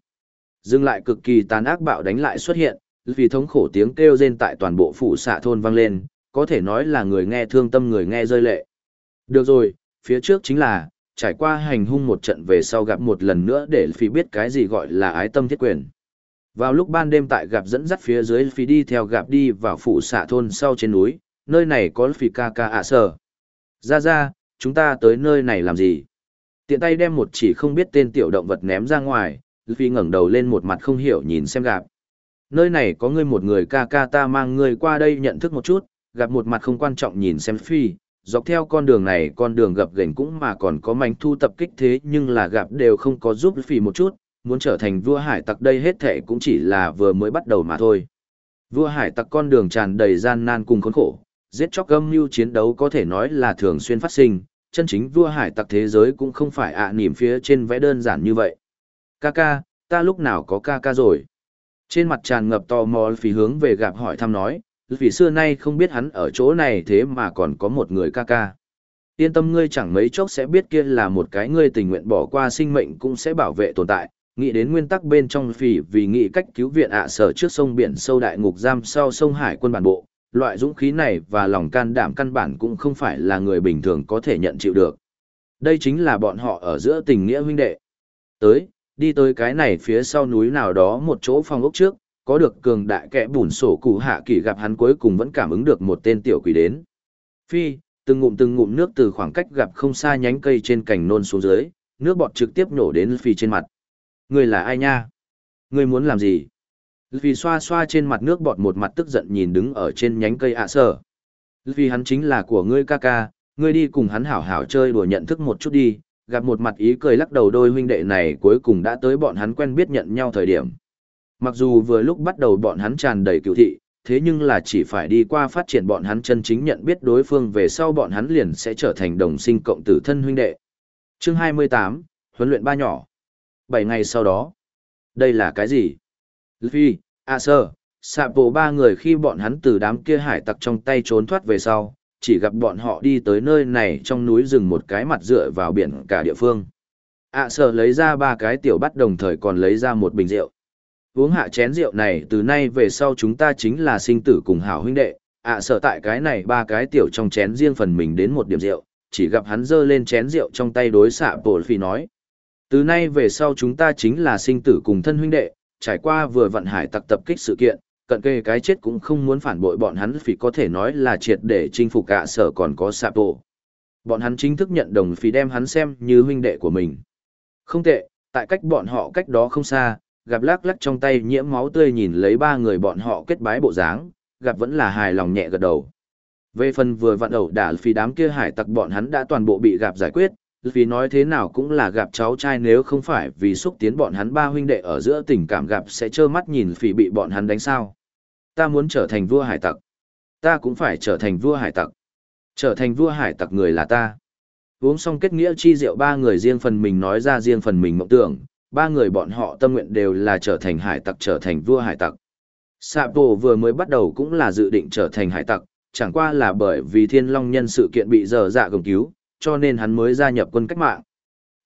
Dừng lại cực kỳ tàn ác bạo đánh lại xuất hiện, vì thống khổ tiếng kêu rên tại toàn bộ phủ xạ thôn vang lên, có thể nói là người nghe thương tâm người nghe rơi lệ. Được rồi, phía trước chính là, trải qua hành hung một trận về sau gặp một lần nữa để phi biết cái gì gọi là ái tâm thiết quyền. Vào lúc ban đêm tại gặp dẫn dắt phía dưới phi đi theo gặp đi vào phủ xạ thôn sau trên núi, nơi này có phi ca ca ạ sở. Ra ra, chúng ta tới nơi này làm gì? Tiện tay đem một chỉ không biết tên tiểu động vật ném ra ngoài, phi ngẩng đầu lên một mặt không hiểu nhìn xem gặp. Nơi này có ngươi một người ca ca ta mang ngươi qua đây nhận thức một chút, gặp một mặt không quan trọng nhìn xem phi, dọc theo con đường này con đường gập ghềnh cũng mà còn có mảnh thu tập kích thế nhưng là gặp đều không có giúp phi một chút, muốn trở thành vua hải tặc đây hết thể cũng chỉ là vừa mới bắt đầu mà thôi. Vua hải tặc con đường tràn đầy gian nan cùng khốn khổ, giết chóc âm mưu chiến đấu có thể nói là thường xuyên phát sinh, chân chính vua hải tặc thế giới cũng không phải ạ à phía trên vẽ đơn giản như vậy. Kaka, ta lúc nào có Kaka rồi? Trên mặt tràn ngập tò mò phí hướng về gặp hỏi thăm nói, vì xưa nay không biết hắn ở chỗ này thế mà còn có một người Kaka. Yên tâm ngươi chẳng mấy chốc sẽ biết kia là một cái ngươi tình nguyện bỏ qua sinh mệnh cũng sẽ bảo vệ tồn tại, nghĩ đến nguyên tắc bên trong phỉ vì nghĩ cách cứu viện ạ sở trước sông biển sâu đại ngục giam sau sông hải quân bản bộ, loại dũng khí này và lòng can đảm căn bản cũng không phải là người bình thường có thể nhận chịu được. Đây chính là bọn họ ở giữa tình nghĩa huynh đệ. Tới, đi tới cái này phía sau núi nào đó một chỗ phong ốc trước, có được cường đại kẻ bùn sổ cụ hạ kỳ gặp hắn cuối cùng vẫn cảm ứng được một tên tiểu quỷ đến. Phi, từng ngụm từng ngụm nước từ khoảng cách gặp không xa nhánh cây trên cành nôn xuống dưới, nước bọt trực tiếp nổ đến phi trên mặt. Người là ai nha? Người muốn làm gì? Vì xoa xoa trên mặt nước bọt một mặt tức giận nhìn đứng ở trên nhánh cây ạ sở. Vì hắn chính là của ngươi ca ca, ngươi đi cùng hắn hảo hảo chơi đùa nhận thức một chút đi, gặp một mặt ý cười lắc đầu đôi huynh đệ này cuối cùng đã tới bọn hắn quen biết nhận nhau thời điểm. Mặc dù vừa lúc bắt đầu bọn hắn tràn đầy cựu thị, thế nhưng là chỉ phải đi qua phát triển bọn hắn chân chính nhận biết đối phương về sau bọn hắn liền sẽ trở thành đồng sinh cộng tử thân huynh đệ. Chương 28, huấn luyện ba nhỏ. 7 ngày sau đó. Đây là cái gì? Luffy, A Sơ, Sạp bộ ba người khi bọn hắn từ đám kia hải tặc trong tay trốn thoát về sau, chỉ gặp bọn họ đi tới nơi này trong núi rừng một cái mặt dựa vào biển cả địa phương. À, ạ sở lấy ra ba cái tiểu bắt đồng thời còn lấy ra một bình rượu. Uống hạ chén rượu này từ nay về sau chúng ta chính là sinh tử cùng hảo huynh đệ. À, ạ sở tại cái này ba cái tiểu trong chén riêng phần mình đến một điểm rượu, chỉ gặp hắn dơ lên chén rượu trong tay đối xạ bổ phi nói. Từ nay về sau chúng ta chính là sinh tử cùng thân huynh đệ, trải qua vừa vận hải tặc tập kích sự kiện, cận kề cái chết cũng không muốn phản bội bọn hắn vì có thể nói là triệt để chinh phục cả sở còn có sạp Sapo. Bọn hắn chính thức nhận đồng phí đem hắn xem như huynh đệ của mình. Không tệ, tại cách bọn họ cách đó không xa, gặp lắc lắc trong tay nhiễm máu tươi nhìn lấy ba người bọn họ kết bái bộ dáng, gặp vẫn là hài lòng nhẹ gật đầu. Về phần vừa vặn ẩu đả phi đám kia hải tặc bọn hắn đã toàn bộ bị gặp giải quyết, vì nói thế nào cũng là gặp cháu trai nếu không phải vì xúc tiến bọn hắn ba huynh đệ ở giữa tình cảm gặp sẽ trơ mắt nhìn phỉ bị bọn hắn đánh sao. Ta muốn trở thành vua hải tặc. Ta cũng phải trở thành vua hải tặc. Trở thành vua hải tặc người là ta. Uống xong kết nghĩa chi rượu ba người riêng phần mình nói ra riêng phần mình mộng tưởng, ba người bọn họ tâm nguyện đều là trở thành hải tặc trở thành vua hải tặc. Sapo vừa mới bắt đầu cũng là dự định trở thành hải tặc, chẳng qua là bởi vì thiên long nhân sự kiện bị dở dạ gồng cứu, cho nên hắn mới gia nhập quân cách mạng.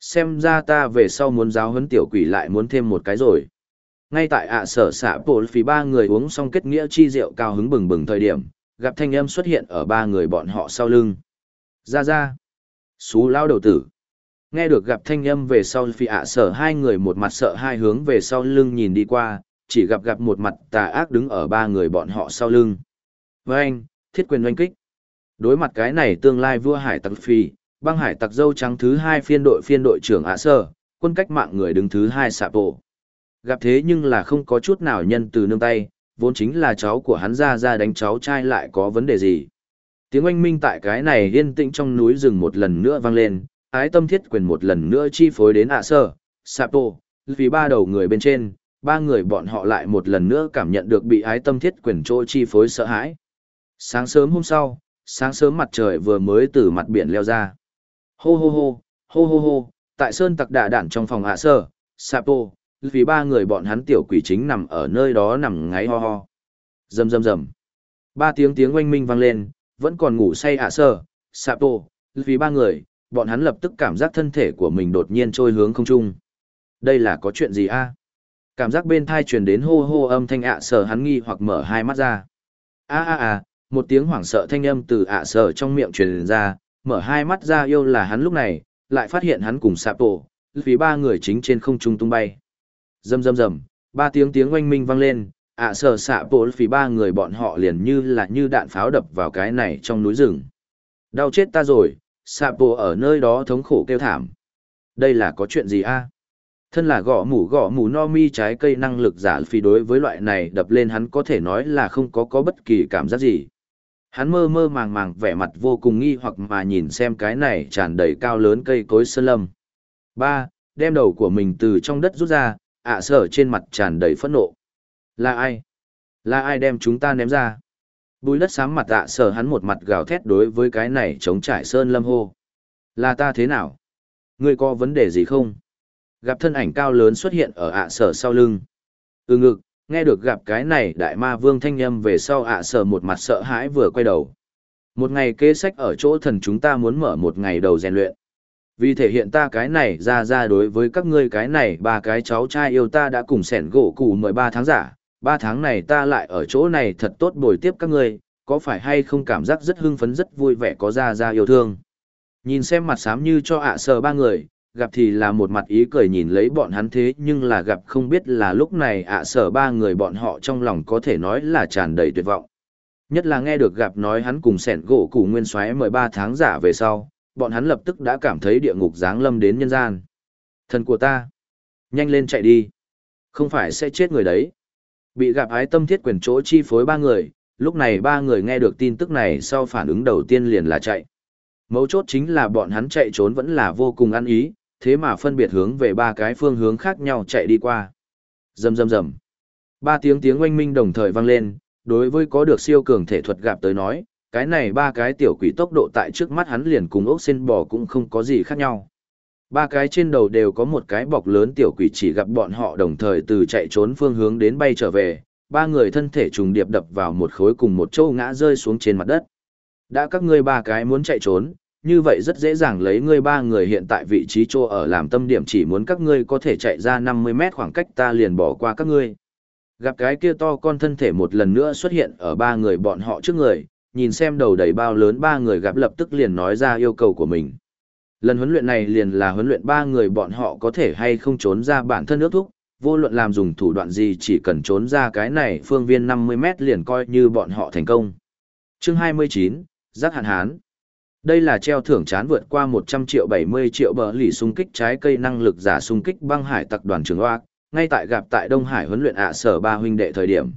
Xem ra ta về sau muốn giáo huấn tiểu quỷ lại muốn thêm một cái rồi. Ngay tại ạ sở xạ bộ phì ba người uống xong kết nghĩa chi rượu cao hứng bừng bừng thời điểm, gặp thanh âm xuất hiện ở ba người bọn họ sau lưng. Ra ra. Xú lao đầu tử. Nghe được gặp thanh âm về sau phi ạ sở hai người một mặt sợ hai hướng về sau lưng nhìn đi qua, chỉ gặp gặp một mặt tà ác đứng ở ba người bọn họ sau lưng. Với anh, thiết quyền oanh kích. Đối mặt cái này tương lai vua hải tặc phi, băng hải tặc dâu trắng thứ hai phiên đội phiên đội trưởng ạ sở, quân cách mạng người đứng thứ hai xạ bộ. Gặp thế nhưng là không có chút nào nhân từ nương tay, vốn chính là cháu của hắn ra ra đánh cháu trai lại có vấn đề gì. Tiếng oanh minh tại cái này yên tĩnh trong núi rừng một lần nữa vang lên, ái tâm thiết quyền một lần nữa chi phối đến ạ sở, Sapo, vì ba đầu người bên trên, ba người bọn họ lại một lần nữa cảm nhận được bị ái tâm thiết quyền trôi chi phối sợ hãi. Sáng sớm hôm sau, sáng sớm mặt trời vừa mới từ mặt biển leo ra. Hô hô hô, hô hô hô, tại sơn tặc đạ đản trong phòng hạ sơ, Sapo, vì ba người bọn hắn tiểu quỷ chính nằm ở nơi đó nằm ngáy ho ho. Rầm rầm rầm. Ba tiếng tiếng oanh minh vang lên, vẫn còn ngủ say hạ sơ, Sapo, vì ba người, bọn hắn lập tức cảm giác thân thể của mình đột nhiên trôi hướng không trung. Đây là có chuyện gì a? Cảm giác bên thai truyền đến hô hô âm thanh ạ sở hắn nghi hoặc mở hai mắt ra. A a a, một tiếng hoảng sợ thanh âm từ ạ sở trong miệng truyền ra, mở hai mắt ra yêu là hắn lúc này, lại phát hiện hắn cùng Sapo, vì ba người chính trên không trung tung bay. Rầm rầm rầm, ba tiếng tiếng oanh minh vang lên, ạ sở xạ bộ phì ba người bọn họ liền như là như đạn pháo đập vào cái này trong núi rừng. Đau chết ta rồi, xạ bộ ở nơi đó thống khổ kêu thảm. Đây là có chuyện gì a? Thân là gõ mủ gõ mủ no mi trái cây năng lực giả phi đối với loại này đập lên hắn có thể nói là không có có bất kỳ cảm giác gì. Hắn mơ mơ màng màng vẻ mặt vô cùng nghi hoặc mà nhìn xem cái này tràn đầy cao lớn cây cối sơn lâm. Ba, đem đầu của mình từ trong đất rút ra, ạ sở trên mặt tràn đầy phẫn nộ. Là ai? Là ai đem chúng ta ném ra? Bùi đất sám mặt ạ sở hắn một mặt gào thét đối với cái này chống trải sơn lâm hô. Là ta thế nào? Ngươi có vấn đề gì không? Gặp thân ảnh cao lớn xuất hiện ở ạ sở sau lưng. Ừ ngực, nghe được gặp cái này đại ma vương thanh âm về sau ạ sở một mặt sợ hãi vừa quay đầu. Một ngày kế sách ở chỗ thần chúng ta muốn mở một ngày đầu rèn luyện. Vì thể hiện ta cái này ra ra đối với các ngươi cái này ba cái cháu trai yêu ta đã cùng sẻn gỗ cụ mười ba tháng giả, ba tháng này ta lại ở chỗ này thật tốt bồi tiếp các ngươi, có phải hay không cảm giác rất hưng phấn rất vui vẻ có ra ra yêu thương. Nhìn xem mặt xám như cho ạ sờ ba người, gặp thì là một mặt ý cười nhìn lấy bọn hắn thế nhưng là gặp không biết là lúc này ạ sở ba người bọn họ trong lòng có thể nói là tràn đầy tuyệt vọng. Nhất là nghe được gặp nói hắn cùng sẻn gỗ củ nguyên xoáy mười ba tháng giả về sau, bọn hắn lập tức đã cảm thấy địa ngục giáng lâm đến nhân gian. Thần của ta, nhanh lên chạy đi. Không phải sẽ chết người đấy. Bị gặp ái tâm thiết quyền chỗ chi phối ba người, lúc này ba người nghe được tin tức này sau phản ứng đầu tiên liền là chạy. Mấu chốt chính là bọn hắn chạy trốn vẫn là vô cùng ăn ý, thế mà phân biệt hướng về ba cái phương hướng khác nhau chạy đi qua. Rầm rầm rầm. Ba tiếng tiếng oanh minh đồng thời vang lên, đối với có được siêu cường thể thuật gặp tới nói, cái này ba cái tiểu quỷ tốc độ tại trước mắt hắn liền cùng ốc sen bò cũng không có gì khác nhau. Ba cái trên đầu đều có một cái bọc lớn tiểu quỷ chỉ gặp bọn họ đồng thời từ chạy trốn phương hướng đến bay trở về, ba người thân thể trùng điệp đập vào một khối cùng một châu ngã rơi xuống trên mặt đất. Đã các ngươi ba cái muốn chạy trốn, như vậy rất dễ dàng lấy ngươi ba người hiện tại vị trí chỗ ở làm tâm điểm chỉ muốn các ngươi có thể chạy ra 50 mét khoảng cách ta liền bỏ qua các ngươi. Gặp cái kia to con thân thể một lần nữa xuất hiện ở ba người bọn họ trước người, nhìn xem đầu đầy bao lớn ba người gặp lập tức liền nói ra yêu cầu của mình. Lần huấn luyện này liền là huấn luyện ba người bọn họ có thể hay không trốn ra bản thân ước thúc, vô luận làm dùng thủ đoạn gì chỉ cần trốn ra cái này phương viên 50 mét liền coi như bọn họ thành công. Chương 29, Giác hạn hán. Đây là treo thưởng chán vượt qua 100 triệu 70 triệu bờ lì xung kích trái cây năng lực giả xung kích băng hải tặc đoàn trường hoa, ngay tại gặp tại Đông Hải huấn luyện ạ sở ba huynh đệ thời điểm.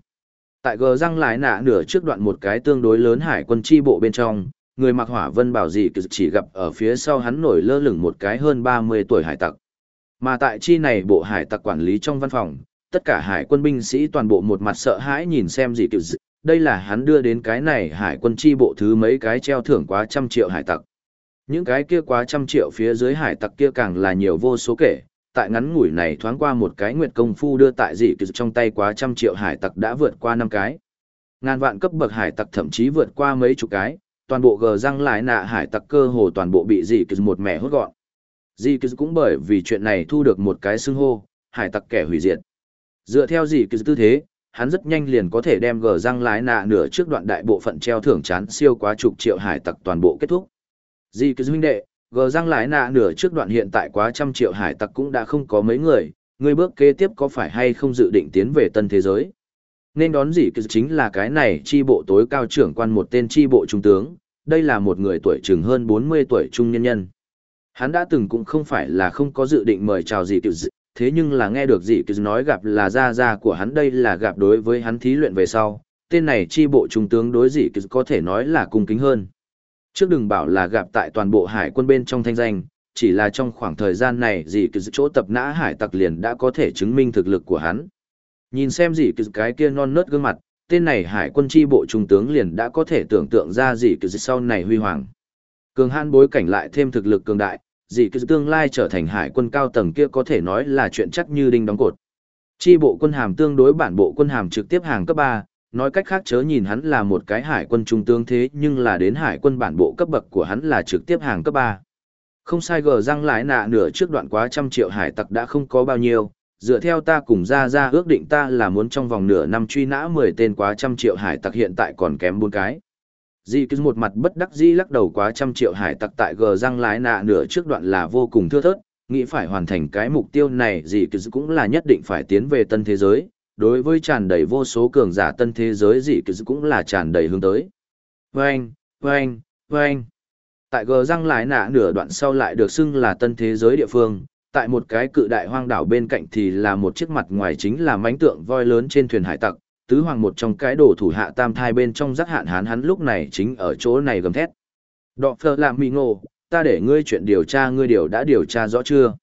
Tại gờ răng lái nạ nửa trước đoạn một cái tương đối lớn hải quân tri bộ bên trong, người mặc hỏa vân bảo dị chỉ gặp ở phía sau hắn nổi lơ lửng một cái hơn 30 tuổi hải tặc. Mà tại chi này bộ hải tặc quản lý trong văn phòng, tất cả hải quân binh sĩ toàn bộ một mặt sợ hãi nhìn xem dị kiểu đây là hắn đưa đến cái này hải quân chi bộ thứ mấy cái treo thưởng quá trăm triệu hải tặc. Những cái kia quá trăm triệu phía dưới hải tặc kia càng là nhiều vô số kể, tại ngắn ngủi này thoáng qua một cái nguyệt công phu đưa tại dị kỳ trong tay quá trăm triệu hải tặc đã vượt qua năm cái. Ngàn vạn cấp bậc hải tặc thậm chí vượt qua mấy chục cái, toàn bộ gờ răng lại nạ hải tặc cơ hồ toàn bộ bị dị kỳ một mẻ hốt gọn. Dị kỳ cũng bởi vì chuyện này thu được một cái xưng hô, hải tặc kẻ hủy diệt. Dựa theo dị kỳ tư thế, hắn rất nhanh liền có thể đem gờ răng lái nạ nửa trước đoạn đại bộ phận treo thưởng chán siêu quá chục triệu hải tặc toàn bộ kết thúc. Di cứ huynh đệ, gờ răng lái nạ nửa trước đoạn hiện tại quá trăm triệu hải tặc cũng đã không có mấy người, người bước kế tiếp có phải hay không dự định tiến về tân thế giới. Nên đón gì cứ chính là cái này tri bộ tối cao trưởng quan một tên tri bộ trung tướng, đây là một người tuổi chừng hơn 40 tuổi trung nhân nhân. Hắn đã từng cũng không phải là không có dự định mời chào gì kiểu thế nhưng là nghe được gì cứ nói gặp là gia gia của hắn đây là gặp đối với hắn thí luyện về sau, tên này tri bộ trung tướng đối dị cứ có thể nói là cung kính hơn. Trước đừng bảo là gặp tại toàn bộ hải quân bên trong thanh danh, chỉ là trong khoảng thời gian này gì cứ chỗ tập nã hải tặc liền đã có thể chứng minh thực lực của hắn. Nhìn xem gì cứ cái kia non nớt gương mặt, tên này hải quân chi bộ trung tướng liền đã có thể tưởng tượng ra gì cứ sau này huy hoàng. Cường hãn bối cảnh lại thêm thực lực cường đại, gì cứ tương lai trở thành hải quân cao tầng kia có thể nói là chuyện chắc như đinh đóng cột. Chi bộ quân hàm tương đối bản bộ quân hàm trực tiếp hàng cấp 3, nói cách khác chớ nhìn hắn là một cái hải quân trung tướng thế nhưng là đến hải quân bản bộ cấp bậc của hắn là trực tiếp hàng cấp 3. Không sai gờ răng lái nạ nửa trước đoạn quá trăm triệu hải tặc đã không có bao nhiêu, dựa theo ta cùng ra ra ước định ta là muốn trong vòng nửa năm truy nã 10 tên quá trăm triệu hải tặc hiện tại còn kém bốn cái. Di cứ một mặt bất đắc dĩ lắc đầu quá trăm triệu hải tặc tại gờ răng lái nạ nửa trước đoạn là vô cùng thưa thớt, nghĩ phải hoàn thành cái mục tiêu này gì cứ cũng là nhất định phải tiến về tân thế giới, đối với tràn đầy vô số cường giả tân thế giới gì kỳ cũng là tràn đầy hướng tới. Vâng, vâng, vâng. Tại gờ răng lái nạ nửa đoạn sau lại được xưng là tân thế giới địa phương, tại một cái cự đại hoang đảo bên cạnh thì là một chiếc mặt ngoài chính là mánh tượng voi lớn trên thuyền hải tặc, tứ hoàng một trong cái đồ thủ hạ tam thai bên trong giác hạn hán hắn lúc này chính ở chỗ này gầm thét. Đọ phơ làm mì ngộ, ta để ngươi chuyện điều tra ngươi điều đã điều tra rõ chưa?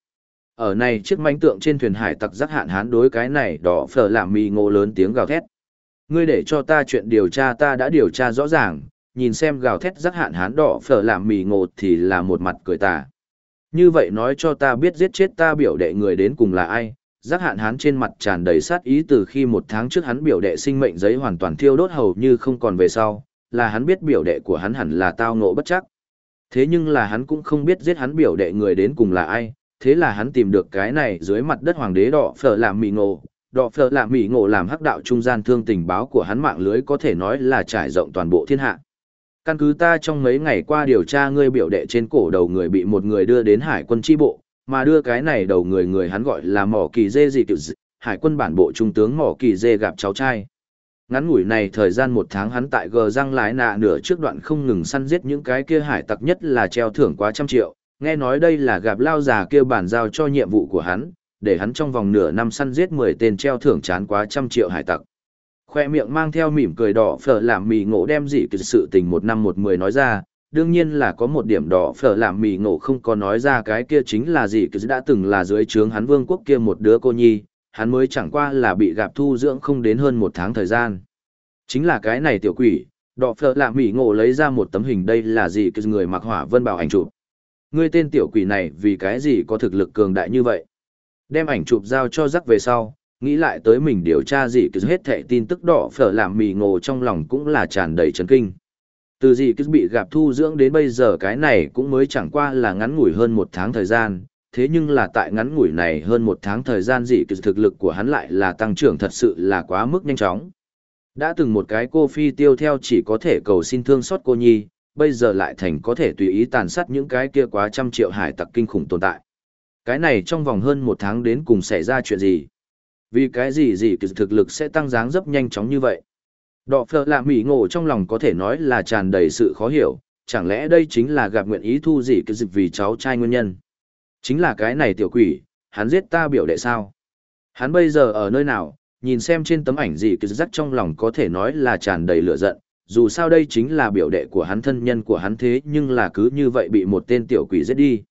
Ở này chiếc manh tượng trên thuyền hải tặc giác hạn hán đối cái này đỏ phở làm mì ngộ lớn tiếng gào thét. Ngươi để cho ta chuyện điều tra ta đã điều tra rõ ràng, nhìn xem gào thét giác hạn hán đỏ phở làm mì ngộ thì là một mặt cười tà. Như vậy nói cho ta biết giết chết ta biểu đệ người đến cùng là ai, giác hạn hán trên mặt tràn đầy sát ý từ khi một tháng trước hắn biểu đệ sinh mệnh giấy hoàn toàn thiêu đốt hầu như không còn về sau, là hắn biết biểu đệ của hắn hẳn là tao ngộ bất chắc. Thế nhưng là hắn cũng không biết giết hắn biểu đệ người đến cùng là ai, thế là hắn tìm được cái này dưới mặt đất hoàng đế đỏ phở làm mì ngộ. Đỏ phở làm mì ngộ làm hắc đạo trung gian thương tình báo của hắn mạng lưới có thể nói là trải rộng toàn bộ thiên hạ. Căn cứ ta trong mấy ngày qua điều tra ngươi biểu đệ trên cổ đầu người bị một người đưa đến hải quân tri bộ, mà đưa cái này đầu người người hắn gọi là mỏ kỳ dê gì kiểu hải quân bản bộ trung tướng mỏ kỳ dê gặp cháu trai. Ngắn ngủi này thời gian một tháng hắn tại gờ răng lái nạ nửa trước đoạn không ngừng săn giết những cái kia hải tặc nhất là treo thưởng quá trăm triệu, nghe nói đây là gặp lao già kia bản giao cho nhiệm vụ của hắn, để hắn trong vòng nửa năm săn giết 10 tên treo thưởng chán quá trăm triệu hải tặc. Khoe miệng mang theo mỉm cười đỏ phở làm mì ngộ đem dị kỳ sự tình một năm một mười nói ra, đương nhiên là có một điểm đỏ phở làm mì ngộ không có nói ra cái kia chính là gì kỳ đã từng là dưới trướng hắn vương quốc kia một đứa cô nhi, hắn mới chẳng qua là bị gặp thu dưỡng không đến hơn một tháng thời gian. Chính là cái này tiểu quỷ, đỏ phở làm mì ngộ lấy ra một tấm hình đây là gì kỳ người mặc hỏa vân bảo ảnh chụp. Ngươi tên tiểu quỷ này vì cái gì có thực lực cường đại như vậy? Đem ảnh chụp giao cho rắc về sau, nghĩ lại tới mình điều tra gì cứ hết thệ tin tức đỏ phở làm mì ngộ trong lòng cũng là tràn đầy chấn kinh. Từ gì cứ bị gặp thu dưỡng đến bây giờ cái này cũng mới chẳng qua là ngắn ngủi hơn một tháng thời gian, thế nhưng là tại ngắn ngủi này hơn một tháng thời gian gì cứ thực lực của hắn lại là tăng trưởng thật sự là quá mức nhanh chóng. Đã từng một cái cô phi tiêu theo chỉ có thể cầu xin thương xót cô nhi, bây giờ lại thành có thể tùy ý tàn sát những cái kia quá trăm triệu hải tặc kinh khủng tồn tại. Cái này trong vòng hơn một tháng đến cùng xảy ra chuyện gì? Vì cái gì gì thực lực sẽ tăng dáng dấp nhanh chóng như vậy? Đọ phở lạ mỉ ngộ trong lòng có thể nói là tràn đầy sự khó hiểu, chẳng lẽ đây chính là gặp nguyện ý thu gì cái dịch vì cháu trai nguyên nhân. Chính là cái này tiểu quỷ, hắn giết ta biểu đệ sao? Hắn bây giờ ở nơi nào, nhìn xem trên tấm ảnh gì cái rắc trong lòng có thể nói là tràn đầy lửa giận, dù sao đây chính là biểu đệ của hắn thân nhân của hắn thế nhưng là cứ như vậy bị một tên tiểu quỷ giết đi.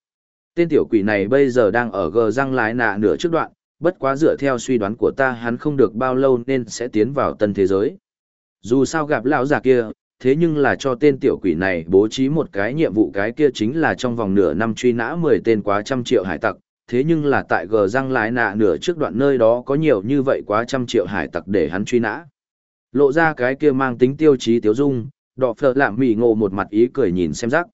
Tên tiểu quỷ này bây giờ đang ở gờ răng lái nạ nửa trước đoạn, bất quá dựa theo suy đoán của ta hắn không được bao lâu nên sẽ tiến vào tân thế giới. Dù sao gặp lão già kia, thế nhưng là cho tên tiểu quỷ này bố trí một cái nhiệm vụ cái kia chính là trong vòng nửa năm truy nã 10 tên quá trăm triệu hải tặc, thế nhưng là tại gờ răng lái nạ nửa trước đoạn nơi đó có nhiều như vậy quá trăm triệu hải tặc để hắn truy nã. Lộ ra cái kia mang tính tiêu chí tiếu dung, đọ phở lạm mỉ ngộ một mặt ý cười nhìn xem rắc.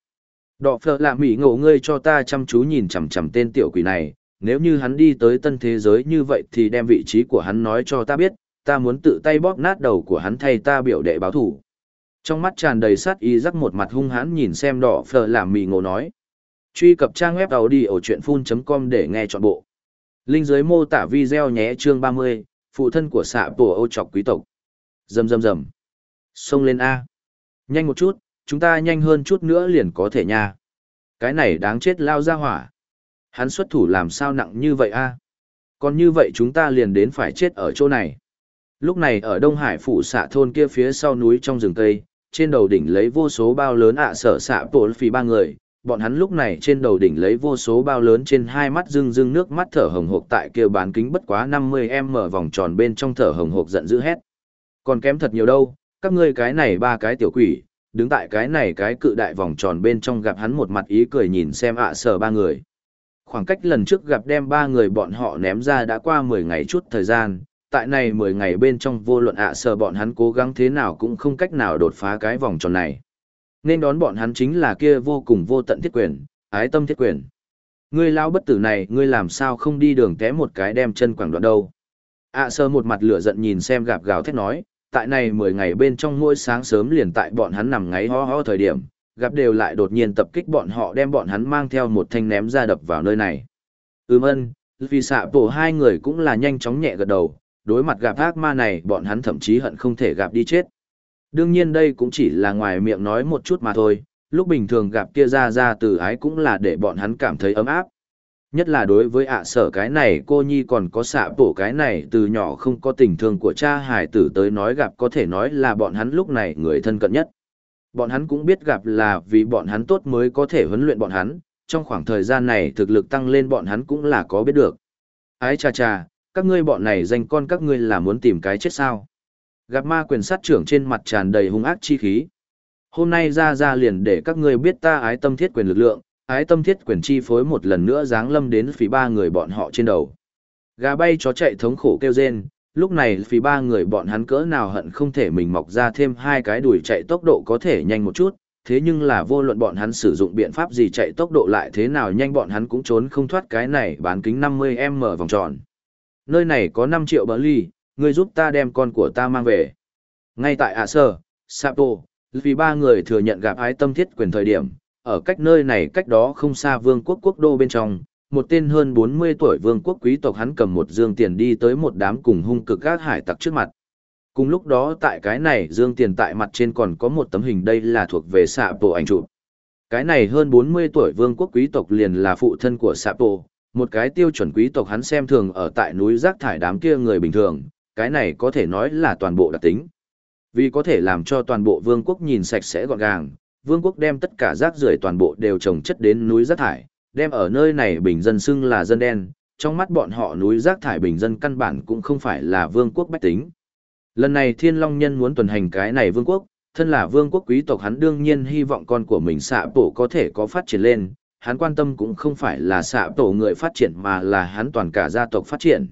Đọ phở lạm mỉ ngộ ngươi cho ta chăm chú nhìn chằm chằm tên tiểu quỷ này, nếu như hắn đi tới tân thế giới như vậy thì đem vị trí của hắn nói cho ta biết, ta muốn tự tay bóp nát đầu của hắn thay ta biểu đệ báo thủ. Trong mắt tràn đầy sát ý rắc một mặt hung hãn nhìn xem đỏ phở làm mì ngộ nói. Truy cập trang web đầu đi ở chuyện full.com để nghe trọn bộ. Linh dưới mô tả video nhé chương 30, phụ thân của xạ tổ ô trọc quý tộc. Rầm rầm rầm. Xông lên A. Nhanh một chút, chúng ta nhanh hơn chút nữa liền có thể nha. Cái này đáng chết lao ra hỏa. Hắn xuất thủ làm sao nặng như vậy A. Còn như vậy chúng ta liền đến phải chết ở chỗ này. Lúc này ở Đông Hải phủ xạ thôn kia phía sau núi trong rừng cây, trên đầu đỉnh lấy vô số bao lớn ạ sở xạ bộ phì ba người, bọn hắn lúc này trên đầu đỉnh lấy vô số bao lớn trên hai mắt rưng rưng nước mắt thở hồng hộc tại kia bán kính bất quá 50m vòng tròn bên trong thở hồng hộc giận dữ hét. Còn kém thật nhiều đâu, các ngươi cái này ba cái tiểu quỷ, đứng tại cái này cái cự đại vòng tròn bên trong gặp hắn một mặt ý cười nhìn xem ạ sở ba người. Khoảng cách lần trước gặp đem ba người bọn họ ném ra đã qua 10 ngày chút thời gian, tại này 10 ngày bên trong vô luận ạ sở bọn hắn cố gắng thế nào cũng không cách nào đột phá cái vòng tròn này. Nên đón bọn hắn chính là kia vô cùng vô tận thiết quyền, ái tâm thiết quyền. Ngươi lao bất tử này, ngươi làm sao không đi đường té một cái đem chân quảng đoạn đâu. ạ sơ một mặt lửa giận nhìn xem gạp gào thét nói, tại này 10 ngày bên trong mỗi sáng sớm liền tại bọn hắn nằm ngáy ho ho thời điểm, gặp đều lại đột nhiên tập kích bọn họ đem bọn hắn mang theo một thanh ném ra đập vào nơi này. Ừm ân, vì xạ bổ hai người cũng là nhanh chóng nhẹ gật đầu, đối mặt gặp ác ma này bọn hắn thậm chí hận không thể gặp đi chết. Đương nhiên đây cũng chỉ là ngoài miệng nói một chút mà thôi, lúc bình thường gặp kia ra ra từ ái cũng là để bọn hắn cảm thấy ấm áp. Nhất là đối với ạ sở cái này cô nhi còn có xạ bổ cái này từ nhỏ không có tình thương của cha hải tử tới nói gặp có thể nói là bọn hắn lúc này người thân cận nhất. Bọn hắn cũng biết gặp là vì bọn hắn tốt mới có thể huấn luyện bọn hắn, trong khoảng thời gian này thực lực tăng lên bọn hắn cũng là có biết được. Ái cha cha, các ngươi bọn này danh con các ngươi là muốn tìm cái chết sao. Gặp ma quyền sát trưởng trên mặt tràn đầy hung ác chi khí. Hôm nay ra ra liền để các ngươi biết ta ái tâm thiết quyền lực lượng, ái tâm thiết quyền chi phối một lần nữa giáng lâm đến phí ba người bọn họ trên đầu. Gà bay chó chạy thống khổ kêu rên, lúc này phí ba người bọn hắn cỡ nào hận không thể mình mọc ra thêm hai cái đùi chạy tốc độ có thể nhanh một chút, thế nhưng là vô luận bọn hắn sử dụng biện pháp gì chạy tốc độ lại thế nào nhanh bọn hắn cũng trốn không thoát cái này bán kính 50m vòng tròn. Nơi này có 5 triệu bờ ly, người giúp ta đem con của ta mang về. Ngay tại ạ sơ, Sapo, vì ba người thừa nhận gặp ái tâm thiết quyền thời điểm, ở cách nơi này cách đó không xa vương quốc quốc đô bên trong, một tên hơn 40 tuổi vương quốc quý tộc hắn cầm một dương tiền đi tới một đám cùng hung cực các hải tặc trước mặt. Cùng lúc đó tại cái này dương tiền tại mặt trên còn có một tấm hình đây là thuộc về xạ bộ ảnh chụp. Cái này hơn 40 tuổi vương quốc quý tộc liền là phụ thân của xạ bộ, một cái tiêu chuẩn quý tộc hắn xem thường ở tại núi rác thải đám kia người bình thường, cái này có thể nói là toàn bộ đặc tính. Vì có thể làm cho toàn bộ vương quốc nhìn sạch sẽ gọn gàng, vương quốc đem tất cả rác rưởi toàn bộ đều trồng chất đến núi rác thải, đem ở nơi này bình dân xưng là dân đen, trong mắt bọn họ núi rác thải bình dân căn bản cũng không phải là vương quốc bách tính. Lần này Thiên Long Nhân muốn tuần hành cái này vương quốc, thân là vương quốc quý tộc hắn đương nhiên hy vọng con của mình xạ tổ có thể có phát triển lên, hắn quan tâm cũng không phải là xạ tổ người phát triển mà là hắn toàn cả gia tộc phát triển.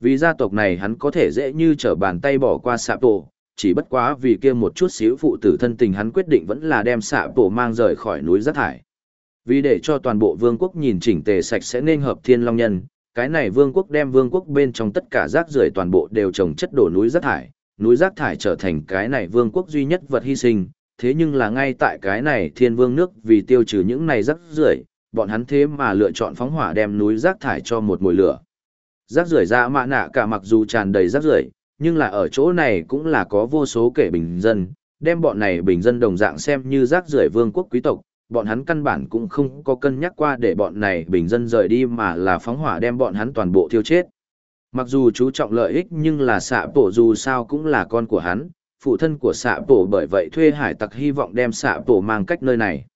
Vì gia tộc này hắn có thể dễ như trở bàn tay bỏ qua xạ tổ, chỉ bất quá vì kia một chút xíu phụ tử thân tình hắn quyết định vẫn là đem xạ tổ mang rời khỏi núi rác thải. Vì để cho toàn bộ vương quốc nhìn chỉnh tề sạch sẽ nên hợp thiên long nhân, cái này vương quốc đem vương quốc bên trong tất cả rác rưởi toàn bộ đều trồng chất đổ núi rác thải, núi rác thải trở thành cái này vương quốc duy nhất vật hy sinh, thế nhưng là ngay tại cái này thiên vương nước vì tiêu trừ những này rác rưởi, bọn hắn thế mà lựa chọn phóng hỏa đem núi rác thải cho một mùi lửa. Rác rưởi ra mạ nạ cả mặc dù tràn đầy rác rưởi, nhưng là ở chỗ này cũng là có vô số kẻ bình dân, đem bọn này bình dân đồng dạng xem như rác rưởi vương quốc quý tộc, bọn hắn căn bản cũng không có cân nhắc qua để bọn này bình dân rời đi mà là phóng hỏa đem bọn hắn toàn bộ thiêu chết. Mặc dù chú trọng lợi ích nhưng là xạ bộ dù sao cũng là con của hắn, phụ thân của xạ bộ bởi vậy thuê hải tặc hy vọng đem xạ bộ mang cách nơi này.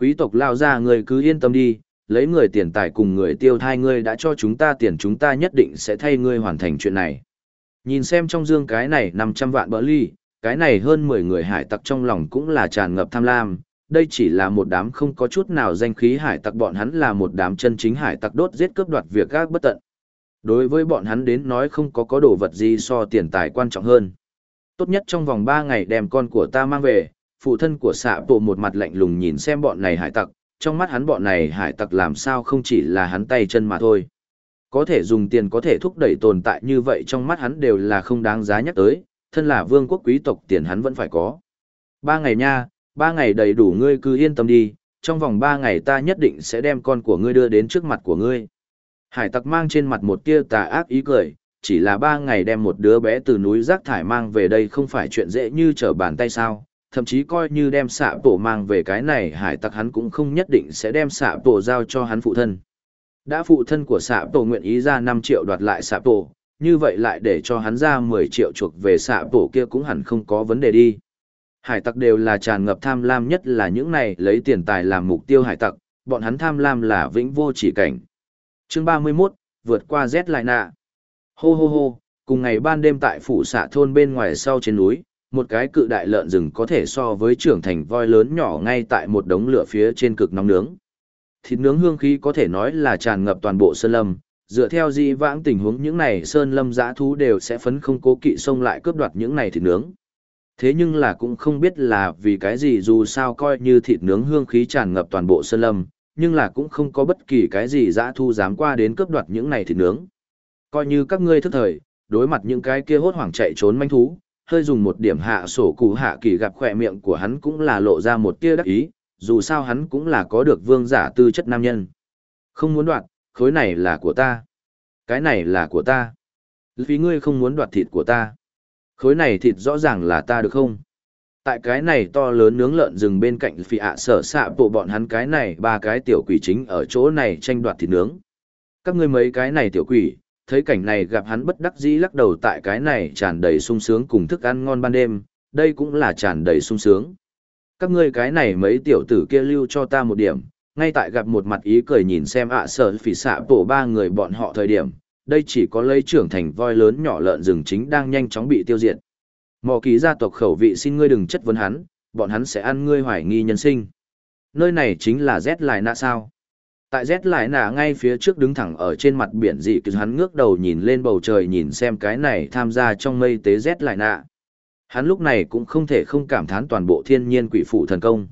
Quý tộc lao ra người cứ yên tâm đi, lấy người tiền tài cùng người tiêu thai ngươi đã cho chúng ta tiền chúng ta nhất định sẽ thay ngươi hoàn thành chuyện này. Nhìn xem trong dương cái này 500 vạn bỡ ly, cái này hơn 10 người hải tặc trong lòng cũng là tràn ngập tham lam, đây chỉ là một đám không có chút nào danh khí hải tặc bọn hắn là một đám chân chính hải tặc đốt giết cướp đoạt việc gác bất tận. Đối với bọn hắn đến nói không có có đồ vật gì so tiền tài quan trọng hơn. Tốt nhất trong vòng 3 ngày đem con của ta mang về, phụ thân của xạ bộ một mặt lạnh lùng nhìn xem bọn này hải tặc, trong mắt hắn bọn này hải tặc làm sao không chỉ là hắn tay chân mà thôi. Có thể dùng tiền có thể thúc đẩy tồn tại như vậy trong mắt hắn đều là không đáng giá nhắc tới, thân là vương quốc quý tộc tiền hắn vẫn phải có. Ba ngày nha, ba ngày đầy đủ ngươi cứ yên tâm đi, trong vòng ba ngày ta nhất định sẽ đem con của ngươi đưa đến trước mặt của ngươi. Hải tặc mang trên mặt một tia tà ác ý cười, chỉ là ba ngày đem một đứa bé từ núi rác thải mang về đây không phải chuyện dễ như trở bàn tay sao, thậm chí coi như đem xạ tổ mang về cái này hải tặc hắn cũng không nhất định sẽ đem xạ tổ giao cho hắn phụ thân. Đã phụ thân của xạ tổ nguyện ý ra 5 triệu đoạt lại xạ tổ, như vậy lại để cho hắn ra 10 triệu chuộc về xạ tổ kia cũng hẳn không có vấn đề đi. Hải tặc đều là tràn ngập tham lam nhất là những này lấy tiền tài làm mục tiêu hải tặc, bọn hắn tham lam là vĩnh vô chỉ cảnh. Chương 31, vượt qua Z lại nạ. Hô hô hô, cùng ngày ban đêm tại phủ xạ thôn bên ngoài sau trên núi, một cái cự đại lợn rừng có thể so với trưởng thành voi lớn nhỏ ngay tại một đống lửa phía trên cực nóng nướng. Thịt nướng hương khí có thể nói là tràn ngập toàn bộ sơn lâm, dựa theo di vãng tình huống những này sơn lâm dã thú đều sẽ phấn không cố kỵ xông lại cướp đoạt những này thịt nướng. Thế nhưng là cũng không biết là vì cái gì dù sao coi như thịt nướng hương khí tràn ngập toàn bộ sơn lâm, nhưng là cũng không có bất kỳ cái gì dã thu dám qua đến cướp đoạt những này thịt nướng. Coi như các ngươi thức thời, đối mặt những cái kia hốt hoảng chạy trốn manh thú, hơi dùng một điểm hạ sổ cụ hạ kỳ gặp khỏe miệng của hắn cũng là lộ ra một tia đắc ý, dù sao hắn cũng là có được vương giả tư chất nam nhân. Không muốn đoạt, khối này là của ta. Cái này là của ta. Vì ngươi không muốn đoạt thịt của ta. Khối này thịt rõ ràng là ta được không? Tại cái này to lớn nướng lợn rừng bên cạnh phi ạ sở xạ bộ bọn hắn cái này ba cái tiểu quỷ chính ở chỗ này tranh đoạt thịt nướng. Các ngươi mấy cái này tiểu quỷ, thấy cảnh này gặp hắn bất đắc dĩ lắc đầu tại cái này tràn đầy sung sướng cùng thức ăn ngon ban đêm, đây cũng là tràn đầy sung sướng. Các ngươi cái này mấy tiểu tử kia lưu cho ta một điểm, ngay tại gặp một mặt ý cười nhìn xem ạ sợ phỉ xạ bổ ba người bọn họ thời điểm, đây chỉ có lấy trưởng thành voi lớn nhỏ lợn rừng chính đang nhanh chóng bị tiêu diệt. Mò ký gia tộc khẩu vị xin ngươi đừng chất vấn hắn, bọn hắn sẽ ăn ngươi hoài nghi nhân sinh. Nơi này chính là Z lại nạ sao. Tại Z lại nạ ngay phía trước đứng thẳng ở trên mặt biển dị cứ hắn ngước đầu nhìn lên bầu trời nhìn xem cái này tham gia trong mây tế Z lại nạ. Hắn lúc này cũng không thể không cảm thán toàn bộ thiên nhiên quỷ phụ thần công.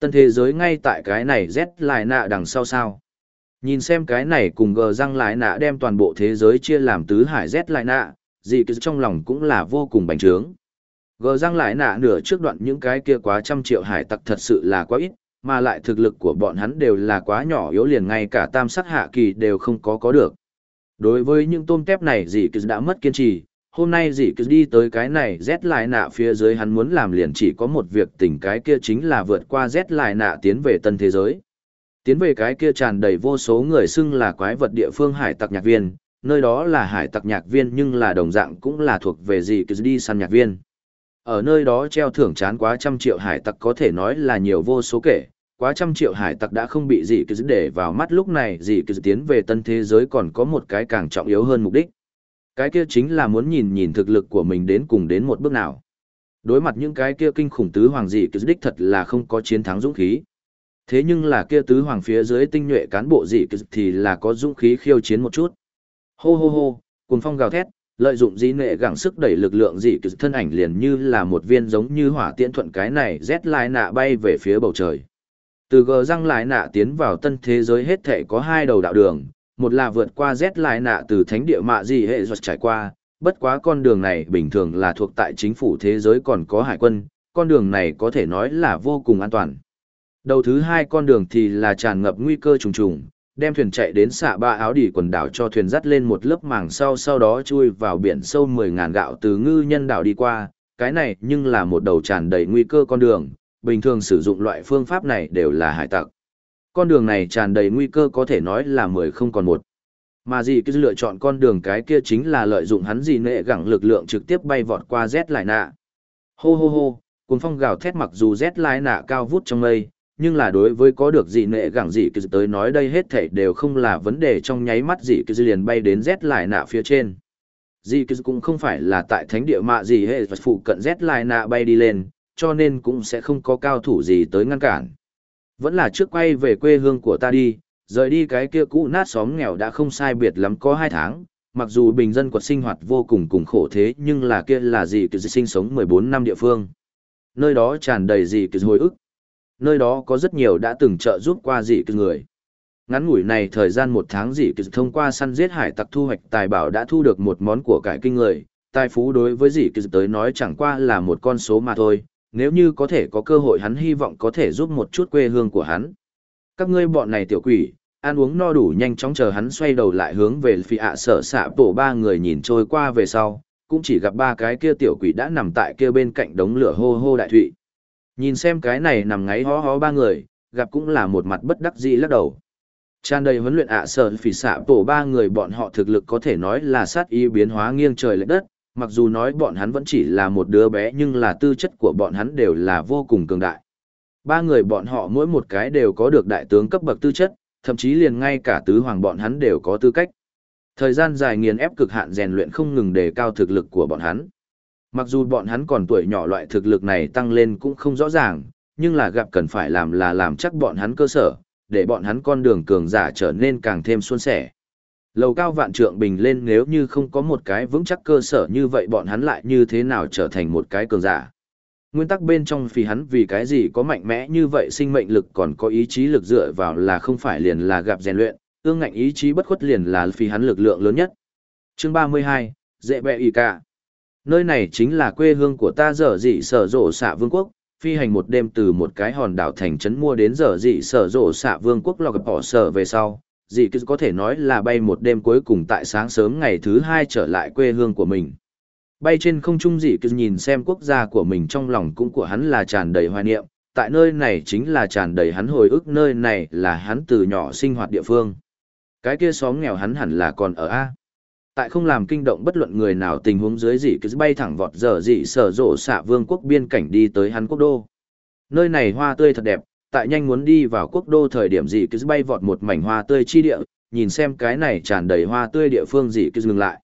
Tân thế giới ngay tại cái này Z lại nạ đằng sau sao. Nhìn xem cái này cùng gờ răng lại nạ đem toàn bộ thế giới chia làm tứ hải Z lại nạ, dị cứ trong lòng cũng là vô cùng bành trướng. Gờ răng lại nạ nửa trước đoạn những cái kia quá trăm triệu hải tặc thật sự là quá ít, mà lại thực lực của bọn hắn đều là quá nhỏ yếu liền ngay cả tam sắc hạ kỳ đều không có có được. Đối với những tôm tép này dị cứ đã mất kiên trì, hôm nay dì cứ đi tới cái này rét lại nạ phía dưới hắn muốn làm liền chỉ có một việc tỉnh cái kia chính là vượt qua rét lại nạ tiến về tân thế giới. Tiến về cái kia tràn đầy vô số người xưng là quái vật địa phương hải tặc nhạc viên, nơi đó là hải tặc nhạc viên nhưng là đồng dạng cũng là thuộc về dì cứ đi săn nhạc viên. Ở nơi đó treo thưởng chán quá trăm triệu hải tặc có thể nói là nhiều vô số kể, quá trăm triệu hải tặc đã không bị dì cứ để vào mắt lúc này dì cứ tiến về tân thế giới còn có một cái càng trọng yếu hơn mục đích. Cái kia chính là muốn nhìn nhìn thực lực của mình đến cùng đến một bước nào. Đối mặt những cái kia kinh khủng tứ hoàng gì cứ đích thật là không có chiến thắng dũng khí. Thế nhưng là kia tứ hoàng phía dưới tinh nhuệ cán bộ gì thì là có dũng khí khiêu chiến một chút. Hô hô hô, cuồng phong gào thét, lợi dụng dĩ nệ gẳng sức đẩy lực lượng dị kỳ thân ảnh liền như là một viên giống như hỏa tiễn thuận cái này rét lại nạ bay về phía bầu trời từ gờ răng lại nạ tiến vào tân thế giới hết thể có hai đầu đạo đường một là vượt qua rét lại nạ từ thánh địa mạ gì hệ ruột trải qua bất quá con đường này bình thường là thuộc tại chính phủ thế giới còn có hải quân con đường này có thể nói là vô cùng an toàn đầu thứ hai con đường thì là tràn ngập nguy cơ trùng trùng đem thuyền chạy đến xạ ba áo đỉ quần đảo cho thuyền dắt lên một lớp màng sau sau đó chui vào biển sâu mười ngàn gạo từ ngư nhân đảo đi qua, cái này nhưng là một đầu tràn đầy nguy cơ con đường, bình thường sử dụng loại phương pháp này đều là hải tặc. Con đường này tràn đầy nguy cơ có thể nói là mười không còn một. Mà gì cứ lựa chọn con đường cái kia chính là lợi dụng hắn gì nệ gẳng lực lượng trực tiếp bay vọt qua Z lại nạ. Hô hô hô, cuốn phong gào thét mặc dù Z lại nạ cao vút trong mây, nhưng là đối với có được gì nệ gẳng gì cứ tới nói đây hết thảy đều không là vấn đề trong nháy mắt gì cứ liền bay đến Z lại nạ phía trên. dì cứ cũng không phải là tại thánh địa mạ gì hệ và phụ cận Z lại nạ bay đi lên, cho nên cũng sẽ không có cao thủ gì tới ngăn cản. Vẫn là trước quay về quê hương của ta đi, rời đi cái kia cũ nát xóm nghèo đã không sai biệt lắm có hai tháng, mặc dù bình dân quật sinh hoạt vô cùng cùng khổ thế nhưng là kia là gì cứ sinh sống 14 năm địa phương. Nơi đó tràn đầy gì cứ hồi ức, nơi đó có rất nhiều đã từng trợ giúp qua dị kỳ người. Ngắn ngủi này thời gian một tháng dị kỳ thông qua săn giết hải tặc thu hoạch tài bảo đã thu được một món của cải kinh người, tài phú đối với dị kỳ tới nói chẳng qua là một con số mà thôi, nếu như có thể có cơ hội hắn hy vọng có thể giúp một chút quê hương của hắn. Các ngươi bọn này tiểu quỷ, ăn uống no đủ nhanh chóng chờ hắn xoay đầu lại hướng về phi ạ sở xạ tổ ba người nhìn trôi qua về sau, cũng chỉ gặp ba cái kia tiểu quỷ đã nằm tại kia bên cạnh đống lửa hô hô đại thụy. Nhìn xem cái này nằm ngáy hó hó ba người, gặp cũng là một mặt bất đắc dĩ lắc đầu. Tràn đầy huấn luyện ạ à phỉ xạ tổ ba người bọn họ thực lực có thể nói là sát y biến hóa nghiêng trời lệch đất, mặc dù nói bọn hắn vẫn chỉ là một đứa bé nhưng là tư chất của bọn hắn đều là vô cùng cường đại. Ba người bọn họ mỗi một cái đều có được đại tướng cấp bậc tư chất, thậm chí liền ngay cả tứ hoàng bọn hắn đều có tư cách. Thời gian dài nghiền ép cực hạn rèn luyện không ngừng đề cao thực lực của bọn hắn. Mặc dù bọn hắn còn tuổi nhỏ loại thực lực này tăng lên cũng không rõ ràng, nhưng là gặp cần phải làm là làm chắc bọn hắn cơ sở, để bọn hắn con đường cường giả trở nên càng thêm suôn sẻ. Lầu cao vạn trượng bình lên nếu như không có một cái vững chắc cơ sở như vậy bọn hắn lại như thế nào trở thành một cái cường giả. Nguyên tắc bên trong phi hắn vì cái gì có mạnh mẽ như vậy sinh mệnh lực còn có ý chí lực dựa vào là không phải liền là gặp rèn luyện, ương ngạnh ý chí bất khuất liền là phi hắn lực lượng lớn nhất. Chương 32, Dễ bẹ ý cả. Nơi này chính là quê hương của ta dở dị sở rổ xạ vương quốc, phi hành một đêm từ một cái hòn đảo thành trấn mua đến dở dị sở rộ xạ vương quốc lọc bỏ sở về sau. Dị cứ có thể nói là bay một đêm cuối cùng tại sáng sớm ngày thứ hai trở lại quê hương của mình. Bay trên không trung dị cứ nhìn xem quốc gia của mình trong lòng cũng của hắn là tràn đầy hoài niệm, tại nơi này chính là tràn đầy hắn hồi ức nơi này là hắn từ nhỏ sinh hoạt địa phương. Cái kia xóm nghèo hắn hẳn là còn ở A. Tại không làm kinh động bất luận người nào tình huống dưới gì cứ bay thẳng vọt giờ dị sở rộ xạ vương quốc biên cảnh đi tới hắn quốc đô. Nơi này hoa tươi thật đẹp, tại nhanh muốn đi vào quốc đô thời điểm gì cứ bay vọt một mảnh hoa tươi chi địa, nhìn xem cái này tràn đầy hoa tươi địa phương gì cứ dừng lại.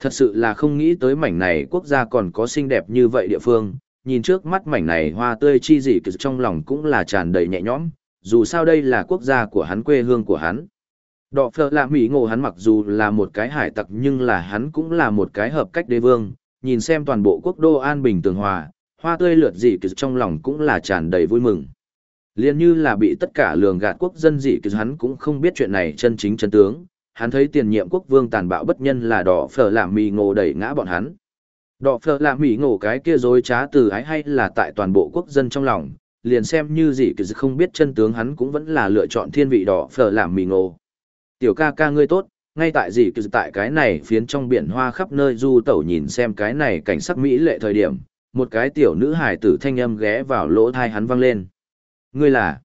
Thật sự là không nghĩ tới mảnh này quốc gia còn có xinh đẹp như vậy địa phương, nhìn trước mắt mảnh này hoa tươi chi gì cứ trong lòng cũng là tràn đầy nhẹ nhõm, dù sao đây là quốc gia của hắn quê hương của hắn. Đọ phở là Mỹ ngộ hắn mặc dù là một cái hải tặc nhưng là hắn cũng là một cái hợp cách đế vương, nhìn xem toàn bộ quốc đô an bình tường hòa, hoa tươi lượt dị kỳ trong lòng cũng là tràn đầy vui mừng. Liên như là bị tất cả lường gạt quốc dân dị kỳ hắn cũng không biết chuyện này chân chính chân tướng, hắn thấy tiền nhiệm quốc vương tàn bạo bất nhân là đỏ phở làm mì ngộ đẩy ngã bọn hắn. Đỏ phở làm mì ngộ cái kia dối trá từ ái hay là tại toàn bộ quốc dân trong lòng, liền xem như dị kỳ không biết chân tướng hắn cũng vẫn là lựa chọn thiên vị đỏ phở làm mì ngộ tiểu ca ca ngươi tốt, ngay tại dị kỳ tại cái này phiến trong biển hoa khắp nơi du tẩu nhìn xem cái này cảnh sắc mỹ lệ thời điểm, một cái tiểu nữ hài tử thanh âm ghé vào lỗ thai hắn vang lên. Ngươi là?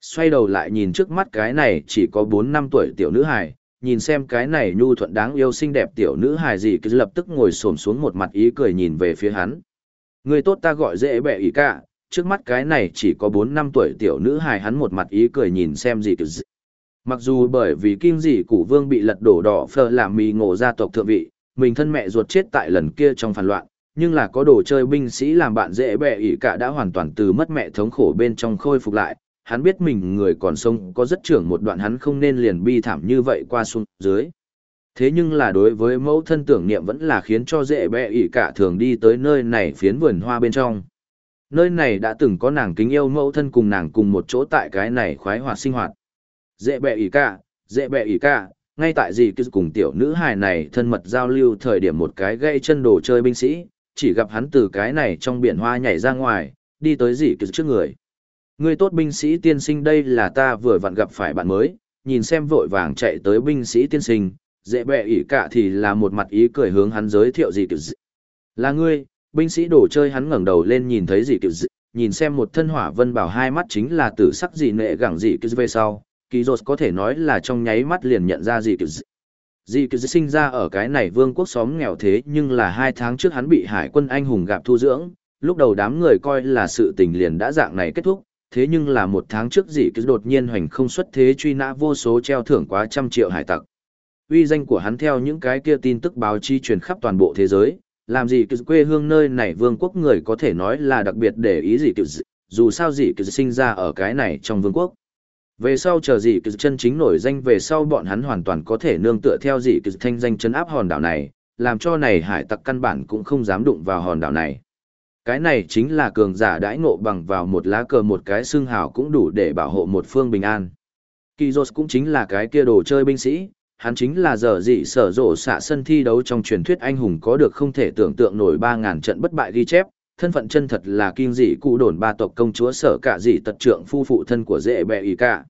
Xoay đầu lại nhìn trước mắt cái này chỉ có bốn năm tuổi tiểu nữ hài, nhìn xem cái này nhu thuận đáng yêu xinh đẹp tiểu nữ hài gì cứ lập tức ngồi xổm xuống một mặt ý cười nhìn về phía hắn. người tốt ta gọi dễ bẹ ý cả, trước mắt cái này chỉ có bốn năm tuổi tiểu nữ hài hắn một mặt ý cười nhìn xem gì cứ Mặc dù bởi vì kim dị cụ vương bị lật đổ đỏ phờ làm mì ngộ gia tộc thượng vị, mình thân mẹ ruột chết tại lần kia trong phản loạn, nhưng là có đồ chơi binh sĩ làm bạn dễ bẹ ỉ cả đã hoàn toàn từ mất mẹ thống khổ bên trong khôi phục lại. Hắn biết mình người còn sống có rất trưởng một đoạn hắn không nên liền bi thảm như vậy qua xuống dưới. Thế nhưng là đối với mẫu thân tưởng niệm vẫn là khiến cho dễ bẹ ỉ cả thường đi tới nơi này phiến vườn hoa bên trong. Nơi này đã từng có nàng kính yêu mẫu thân cùng nàng cùng một chỗ tại cái này khoái hoạt sinh hoạt dễ bẹ ỉ cả, dễ bẹ ỉ cả, ngay tại gì cứ cùng tiểu nữ hài này thân mật giao lưu thời điểm một cái gây chân đồ chơi binh sĩ, chỉ gặp hắn từ cái này trong biển hoa nhảy ra ngoài, đi tới gì cứ trước người. Người tốt binh sĩ tiên sinh đây là ta vừa vặn gặp phải bạn mới, nhìn xem vội vàng chạy tới binh sĩ tiên sinh, dễ bẹ ỉ cả thì là một mặt ý cười hướng hắn giới thiệu gì kiểu Là ngươi, binh sĩ đồ chơi hắn ngẩng đầu lên nhìn thấy gì kiểu nhìn xem một thân hỏa vân bảo hai mắt chính là tử sắc gì nệ gẳng gì kiểu về sau, kỳ rột có thể nói là trong nháy mắt liền nhận ra gì kiểu Dì cứ sinh ra ở cái này vương quốc xóm nghèo thế nhưng là hai tháng trước hắn bị hải quân anh hùng gặp thu dưỡng, lúc đầu đám người coi là sự tình liền đã dạng này kết thúc, thế nhưng là một tháng trước dì cứ đột nhiên hoành không xuất thế truy nã vô số treo thưởng quá trăm triệu hải tặc. Uy danh của hắn theo những cái kia tin tức báo chí truyền khắp toàn bộ thế giới, làm gì cứ quê hương nơi này vương quốc người có thể nói là đặc biệt để ý gì cứ dù sao gì cứ sinh ra ở cái này trong vương quốc. Về sau chờ dị kỳ chân chính nổi danh về sau bọn hắn hoàn toàn có thể nương tựa theo dị kỳ thanh danh chấn áp hòn đảo này, làm cho này hải tặc căn bản cũng không dám đụng vào hòn đảo này. Cái này chính là cường giả đãi ngộ bằng vào một lá cờ một cái xương hào cũng đủ để bảo hộ một phương bình an. Kyros cũng chính là cái kia đồ chơi binh sĩ, hắn chính là giờ dị sở rộ xạ sân thi đấu trong truyền thuyết anh hùng có được không thể tưởng tượng nổi 3.000 trận bất bại ghi chép, thân phận chân thật là kim dị cụ đồn ba tộc công chúa sở cả dị tật trượng phu phụ thân của dễ bẹ ý cả.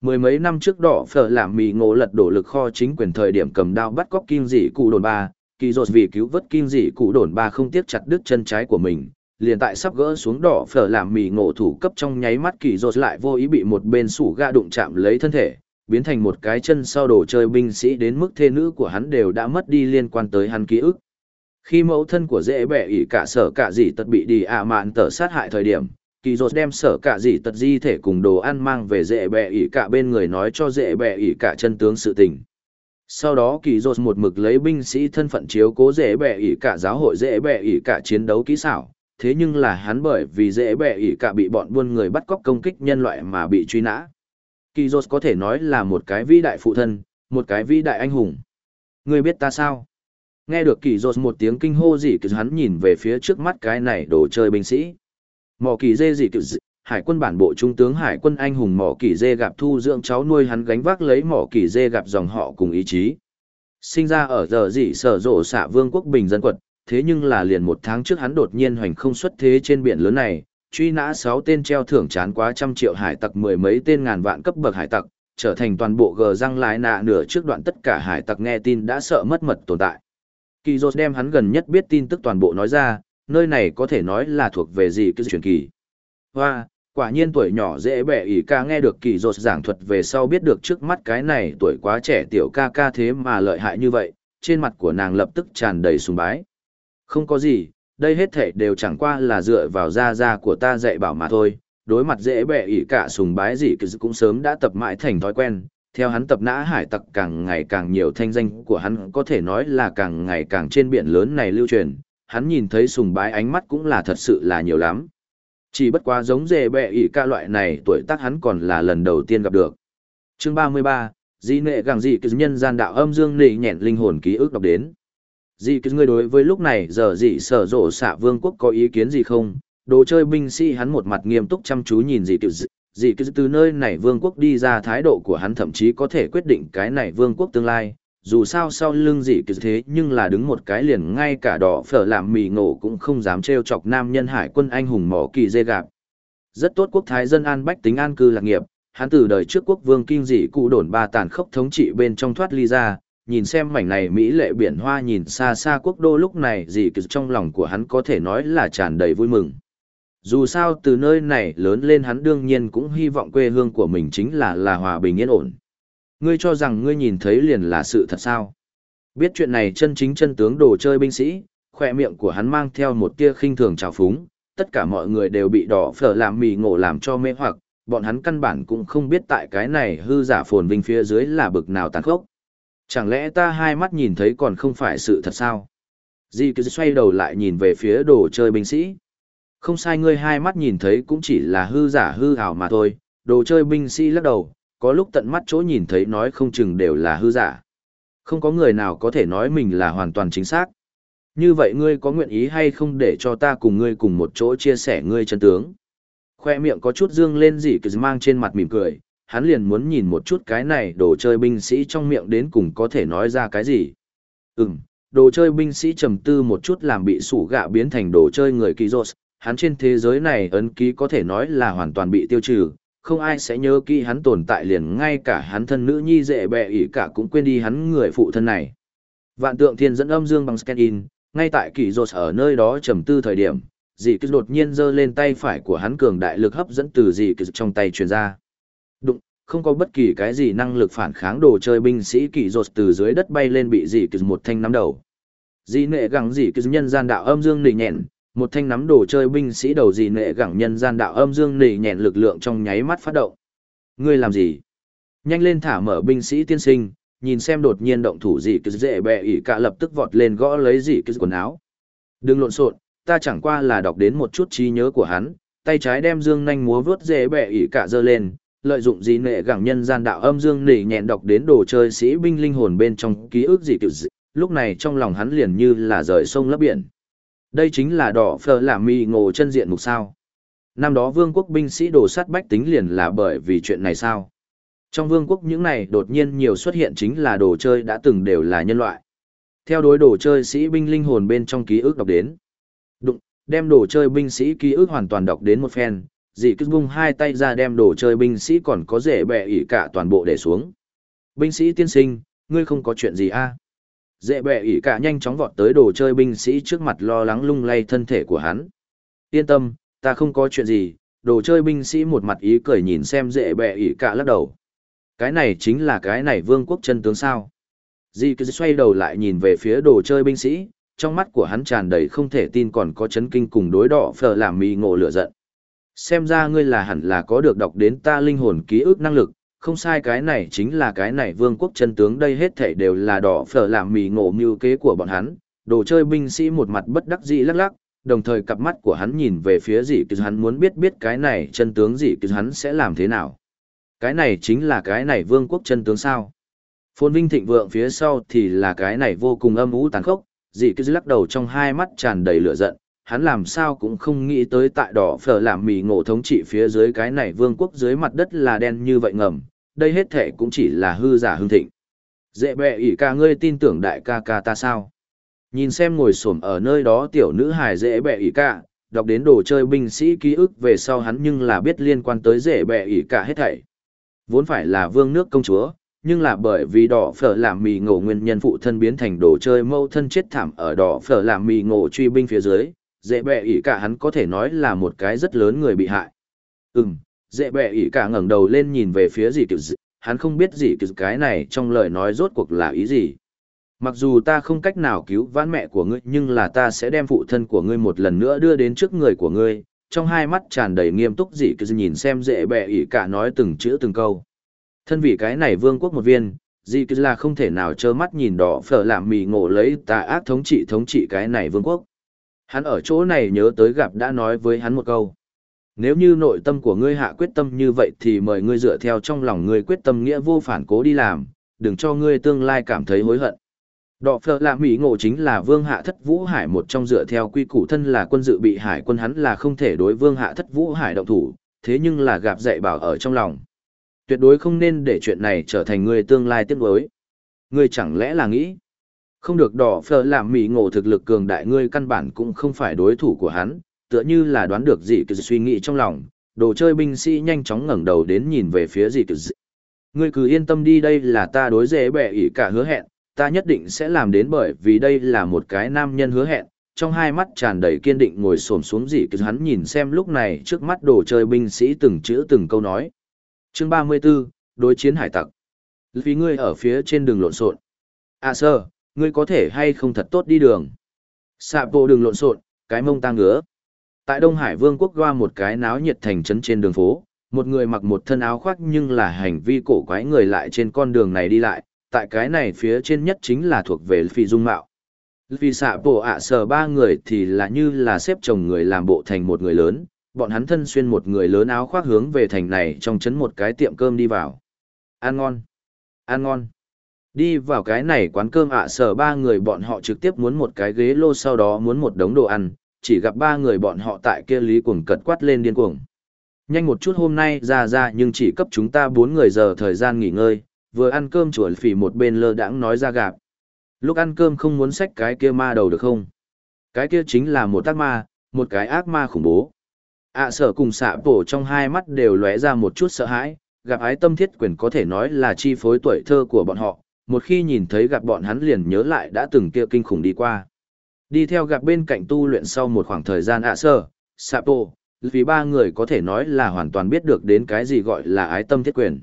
Mười mấy năm trước đỏ phở làm mì ngộ lật đổ lực kho chính quyền thời điểm cầm đao bắt cóc kim dị cụ đồn ba, kỳ dột vì cứu vớt kim dị cụ đồn ba không tiếc chặt đứt chân trái của mình. Liền tại sắp gỡ xuống đỏ phở làm mì ngộ thủ cấp trong nháy mắt kỳ dột lại vô ý bị một bên sủ ga đụng chạm lấy thân thể, biến thành một cái chân sau đồ chơi binh sĩ đến mức thê nữ của hắn đều đã mất đi liên quan tới hắn ký ức. Khi mẫu thân của dễ bẻ ỉ cả sở cả dì tật bị đi ạ mạn tở sát hại thời điểm, kỳ dột đem sở cả dì tật di thể cùng đồ ăn mang về dễ bẻ ỉ cả bên người nói cho dễ bẻ ỉ cả chân tướng sự tình. Sau đó kỳ dột một mực lấy binh sĩ thân phận chiếu cố dễ bẻ ỉ cả giáo hội dễ bẻ ỉ cả chiến đấu kỹ xảo, thế nhưng là hắn bởi vì dễ bẻ ỉ cả bị bọn buôn người bắt cóc công kích nhân loại mà bị truy nã. Kỳ dột có thể nói là một cái vĩ đại phụ thân, một cái vĩ đại anh hùng. Ngươi biết ta sao? Nghe được kỳ rột một tiếng kinh hô gì kỳ hắn nhìn về phía trước mắt cái này đồ chơi binh sĩ. Mỏ kỳ dê gì cứ hải quân bản bộ trung tướng hải quân anh hùng mỏ kỳ dê gặp thu dưỡng cháu nuôi hắn gánh vác lấy mỏ kỳ dê gặp dòng họ cùng ý chí. Sinh ra ở giờ dị sở rộ xạ vương quốc bình dân quật, thế nhưng là liền một tháng trước hắn đột nhiên hoành không xuất thế trên biển lớn này, truy nã sáu tên treo thưởng chán quá trăm triệu hải tặc mười mấy tên ngàn vạn cấp bậc hải tặc, trở thành toàn bộ gờ răng lái nạ nửa trước đoạn tất cả hải tặc nghe tin đã sợ mất mật tồn tại. Kỳ Dột đem hắn gần nhất biết tin tức toàn bộ nói ra, nơi này có thể nói là thuộc về gì cứ truyền kỳ. Hoa, quả nhiên tuổi nhỏ dễ bẻ ỉ ca nghe được Kỳ Dột giảng thuật về sau biết được trước mắt cái này tuổi quá trẻ tiểu ca ca thế mà lợi hại như vậy, trên mặt của nàng lập tức tràn đầy sùng bái. Không có gì, đây hết thể đều chẳng qua là dựa vào gia gia của ta dạy bảo mà thôi, đối mặt dễ bẻ ỉ cả sùng bái gì cũng sớm đã tập mãi thành thói quen, theo hắn tập nã hải tặc càng ngày càng nhiều thanh danh của hắn có thể nói là càng ngày càng trên biển lớn này lưu truyền, hắn nhìn thấy sùng bái ánh mắt cũng là thật sự là nhiều lắm. Chỉ bất quá giống dề bẹ ỉ ca loại này tuổi tác hắn còn là lần đầu tiên gặp được. Chương 33, Di nệ gàng dị cứ nhân gian đạo âm dương nị nhẹn linh hồn ký ức đọc đến. Dị cứ ngươi đối với lúc này giờ dị sở rộ xạ vương quốc có ý kiến gì không? Đồ chơi binh sĩ hắn một mặt nghiêm túc chăm chú nhìn dị cứ dị cứ từ nơi này vương quốc đi ra thái độ của hắn thậm chí có thể quyết định cái này vương quốc tương lai. Dù sao sau lưng dị cứ thế nhưng là đứng một cái liền ngay cả đỏ phở làm mì ngộ cũng không dám trêu chọc nam nhân hải quân anh hùng mỏ kỳ dê gạp. Rất tốt quốc thái dân an bách tính an cư lạc nghiệp, hắn từ đời trước quốc vương kinh dị cụ đồn ba tàn khốc thống trị bên trong thoát ly ra, nhìn xem mảnh này mỹ lệ biển hoa nhìn xa xa quốc đô lúc này dị cứ trong lòng của hắn có thể nói là tràn đầy vui mừng dù sao từ nơi này lớn lên hắn đương nhiên cũng hy vọng quê hương của mình chính là là hòa bình yên ổn. Ngươi cho rằng ngươi nhìn thấy liền là sự thật sao? Biết chuyện này chân chính chân tướng đồ chơi binh sĩ, khoe miệng của hắn mang theo một tia khinh thường trào phúng, tất cả mọi người đều bị đỏ phở làm mì ngộ làm cho mê hoặc, bọn hắn căn bản cũng không biết tại cái này hư giả phồn vinh phía dưới là bực nào tàn khốc. Chẳng lẽ ta hai mắt nhìn thấy còn không phải sự thật sao? Di cứ xoay đầu lại nhìn về phía đồ chơi binh sĩ. Không sai ngươi hai mắt nhìn thấy cũng chỉ là hư giả hư ảo mà thôi, đồ chơi binh sĩ lắc đầu, có lúc tận mắt chỗ nhìn thấy nói không chừng đều là hư giả. Không có người nào có thể nói mình là hoàn toàn chính xác. Như vậy ngươi có nguyện ý hay không để cho ta cùng ngươi cùng một chỗ chia sẻ ngươi chân tướng? Khoe miệng có chút dương lên gì cứ mang trên mặt mỉm cười, hắn liền muốn nhìn một chút cái này đồ chơi binh sĩ trong miệng đến cùng có thể nói ra cái gì. Ừm, đồ chơi binh sĩ trầm tư một chút làm bị sủ gạ biến thành đồ chơi người kỳ rột, hắn trên thế giới này ấn ký có thể nói là hoàn toàn bị tiêu trừ, không ai sẽ nhớ kỹ hắn tồn tại liền ngay cả hắn thân nữ nhi dễ bẹ ỉ cả cũng quên đi hắn người phụ thân này. Vạn tượng thiên dẫn âm dương bằng scan in, ngay tại kỳ rột ở nơi đó trầm tư thời điểm, dì cứ đột nhiên giơ lên tay phải của hắn cường đại lực hấp dẫn từ dì cứ trong tay truyền ra. Đụng, không có bất kỳ cái gì năng lực phản kháng đồ chơi binh sĩ kỳ rột từ dưới đất bay lên bị dì cứ một thanh nắm đầu. Dì nệ gắng dì cứ nhân gian đạo âm dương nỉ nhẹn, một thanh nắm đồ chơi binh sĩ đầu gì nệ gẳng nhân gian đạo âm dương nỉ nhẹn lực lượng trong nháy mắt phát động. Ngươi làm gì? Nhanh lên thả mở binh sĩ tiên sinh, nhìn xem đột nhiên động thủ gì cứ dễ bẹ ỉ cả lập tức vọt lên gõ lấy gì cứ quần áo. Đừng lộn xộn, ta chẳng qua là đọc đến một chút trí nhớ của hắn, tay trái đem dương nhanh múa vớt dễ bẹ ỉ cả giơ lên, lợi dụng gì nệ gẳng nhân gian đạo âm dương nỉ nhẹn đọc đến đồ chơi sĩ binh linh hồn bên trong ký ức gì cứ gì, lúc này trong lòng hắn liền như là rời sông lấp biển. Đây chính là đỏ phở làm mì ngộ chân diện mục sao. Năm đó vương quốc binh sĩ đổ sát bách tính liền là bởi vì chuyện này sao. Trong vương quốc những này đột nhiên nhiều xuất hiện chính là đồ chơi đã từng đều là nhân loại. Theo đối đồ chơi sĩ binh linh hồn bên trong ký ức đọc đến. Đụng, đem đồ chơi binh sĩ ký ức hoàn toàn đọc đến một phen, dị cứ bung hai tay ra đem đồ chơi binh sĩ còn có rể bẹ ỉ cả toàn bộ để xuống. Binh sĩ tiên sinh, ngươi không có chuyện gì a à? Dễ bẹ ỉ cả nhanh chóng vọt tới đồ chơi binh sĩ trước mặt lo lắng lung lay thân thể của hắn. Yên tâm, ta không có chuyện gì, đồ chơi binh sĩ một mặt ý cười nhìn xem dễ bẹ ỉ cả lắc đầu. Cái này chính là cái này vương quốc chân tướng sao. Di cứ xoay đầu lại nhìn về phía đồ chơi binh sĩ, trong mắt của hắn tràn đầy không thể tin còn có chấn kinh cùng đối đỏ phở làm mì ngộ lửa giận. Xem ra ngươi là hẳn là có được đọc đến ta linh hồn ký ức năng lực, không sai cái này chính là cái này vương quốc chân tướng đây hết thảy đều là đỏ phở làm mì ngộ mưu kế của bọn hắn, đồ chơi binh sĩ một mặt bất đắc dĩ lắc lắc, đồng thời cặp mắt của hắn nhìn về phía dị kỳ hắn muốn biết biết cái này chân tướng dị kỳ hắn sẽ làm thế nào. Cái này chính là cái này vương quốc chân tướng sao. Phồn vinh thịnh vượng phía sau thì là cái này vô cùng âm ú tàn khốc, dị kỳ lắc đầu trong hai mắt tràn đầy lửa giận, hắn làm sao cũng không nghĩ tới tại đỏ phở làm mì ngộ thống trị phía dưới cái này vương quốc dưới mặt đất là đen như vậy ngầm, đây hết thệ cũng chỉ là hư giả hương thịnh. Dễ bẹ ỉ ca ngươi tin tưởng đại ca ca ta sao? Nhìn xem ngồi xổm ở nơi đó tiểu nữ hài dễ bẹ ỉ ca, đọc đến đồ chơi binh sĩ ký ức về sau hắn nhưng là biết liên quan tới dễ bẹ ỉ ca hết thảy. Vốn phải là vương nước công chúa, nhưng là bởi vì đỏ phở làm mì ngộ nguyên nhân phụ thân biến thành đồ chơi mâu thân chết thảm ở đỏ phở làm mì ngộ truy binh phía dưới, dễ bẹ ỉ cả hắn có thể nói là một cái rất lớn người bị hại. Ừm, dễ bẹ ỉ cả ngẩng đầu lên nhìn về phía gì kiểu dì hắn không biết gì kiểu cái này trong lời nói rốt cuộc là ý gì. Mặc dù ta không cách nào cứu vãn mẹ của ngươi nhưng là ta sẽ đem phụ thân của ngươi một lần nữa đưa đến trước người của ngươi, trong hai mắt tràn đầy nghiêm túc dì kiểu dì nhìn xem dễ bẹ ỉ cả nói từng chữ từng câu. Thân vì cái này vương quốc một viên, dị cứ là không thể nào trơ mắt nhìn đỏ phở làm mì ngộ lấy tà ác thống trị thống trị cái này vương quốc. Hắn ở chỗ này nhớ tới gặp đã nói với hắn một câu. Nếu như nội tâm của ngươi hạ quyết tâm như vậy thì mời ngươi dựa theo trong lòng ngươi quyết tâm nghĩa vô phản cố đi làm, đừng cho ngươi tương lai cảm thấy hối hận. Đọ phở lạ mỹ ngộ chính là vương hạ thất vũ hải một trong dựa theo quy củ thân là quân dự bị hải quân hắn là không thể đối vương hạ thất vũ hải động thủ, thế nhưng là gặp dạy bảo ở trong lòng. Tuyệt đối không nên để chuyện này trở thành người tương lai tiếc đối. Ngươi chẳng lẽ là nghĩ, không được đỏ phở làm mỹ ngộ thực lực cường đại ngươi căn bản cũng không phải đối thủ của hắn, tựa như là đoán được gì cứ suy nghĩ trong lòng, đồ chơi binh sĩ nhanh chóng ngẩng đầu đến nhìn về phía gì cứ Ngươi cứ yên tâm đi đây là ta đối dễ bẻ ỉ cả hứa hẹn, ta nhất định sẽ làm đến bởi vì đây là một cái nam nhân hứa hẹn, trong hai mắt tràn đầy kiên định ngồi xổm xuống gì cứ hắn nhìn xem lúc này trước mắt đồ chơi binh sĩ từng chữ từng câu nói. Chương 34, đối chiến hải tặc. Vì ngươi ở phía trên đường lộn xộn. À sơ, ngươi có thể hay không thật tốt đi đường. Sạ bộ đường lộn xộn, cái mông ta ngứa. Tại Đông Hải Vương quốc qua một cái náo nhiệt thành trấn trên đường phố, một người mặc một thân áo khoác nhưng là hành vi cổ quái người lại trên con đường này đi lại, tại cái này phía trên nhất chính là thuộc về phi dung mạo. Vì xạ bộ ạ sờ ba người thì là như là xếp chồng người làm bộ thành một người lớn, bọn hắn thân xuyên một người lớn áo khoác hướng về thành này trong chấn một cái tiệm cơm đi vào. Ăn ngon! Ăn ngon! Đi vào cái này quán cơm ạ sờ ba người bọn họ trực tiếp muốn một cái ghế lô sau đó muốn một đống đồ ăn, chỉ gặp ba người bọn họ tại kia lý cuồng cật quát lên điên cuồng. Nhanh một chút hôm nay ra ra nhưng chỉ cấp chúng ta bốn người giờ thời gian nghỉ ngơi, vừa ăn cơm chuột phỉ một bên lơ đãng nói ra gạp. Lúc ăn cơm không muốn xách cái kia ma đầu được không? Cái kia chính là một tác ma, một cái ác ma khủng bố. À, ạ sở cùng xạ bổ trong hai mắt đều lóe ra một chút sợ hãi, gặp ái tâm thiết quyền có thể nói là chi phối tuổi thơ của bọn họ, một khi nhìn thấy gặp bọn hắn liền nhớ lại đã từng kia kinh khủng đi qua. Đi theo gặp bên cạnh tu luyện sau một khoảng thời gian ạ sở, xạ bổ, vì ba người có thể nói là hoàn toàn biết được đến cái gì gọi là ái tâm thiết quyền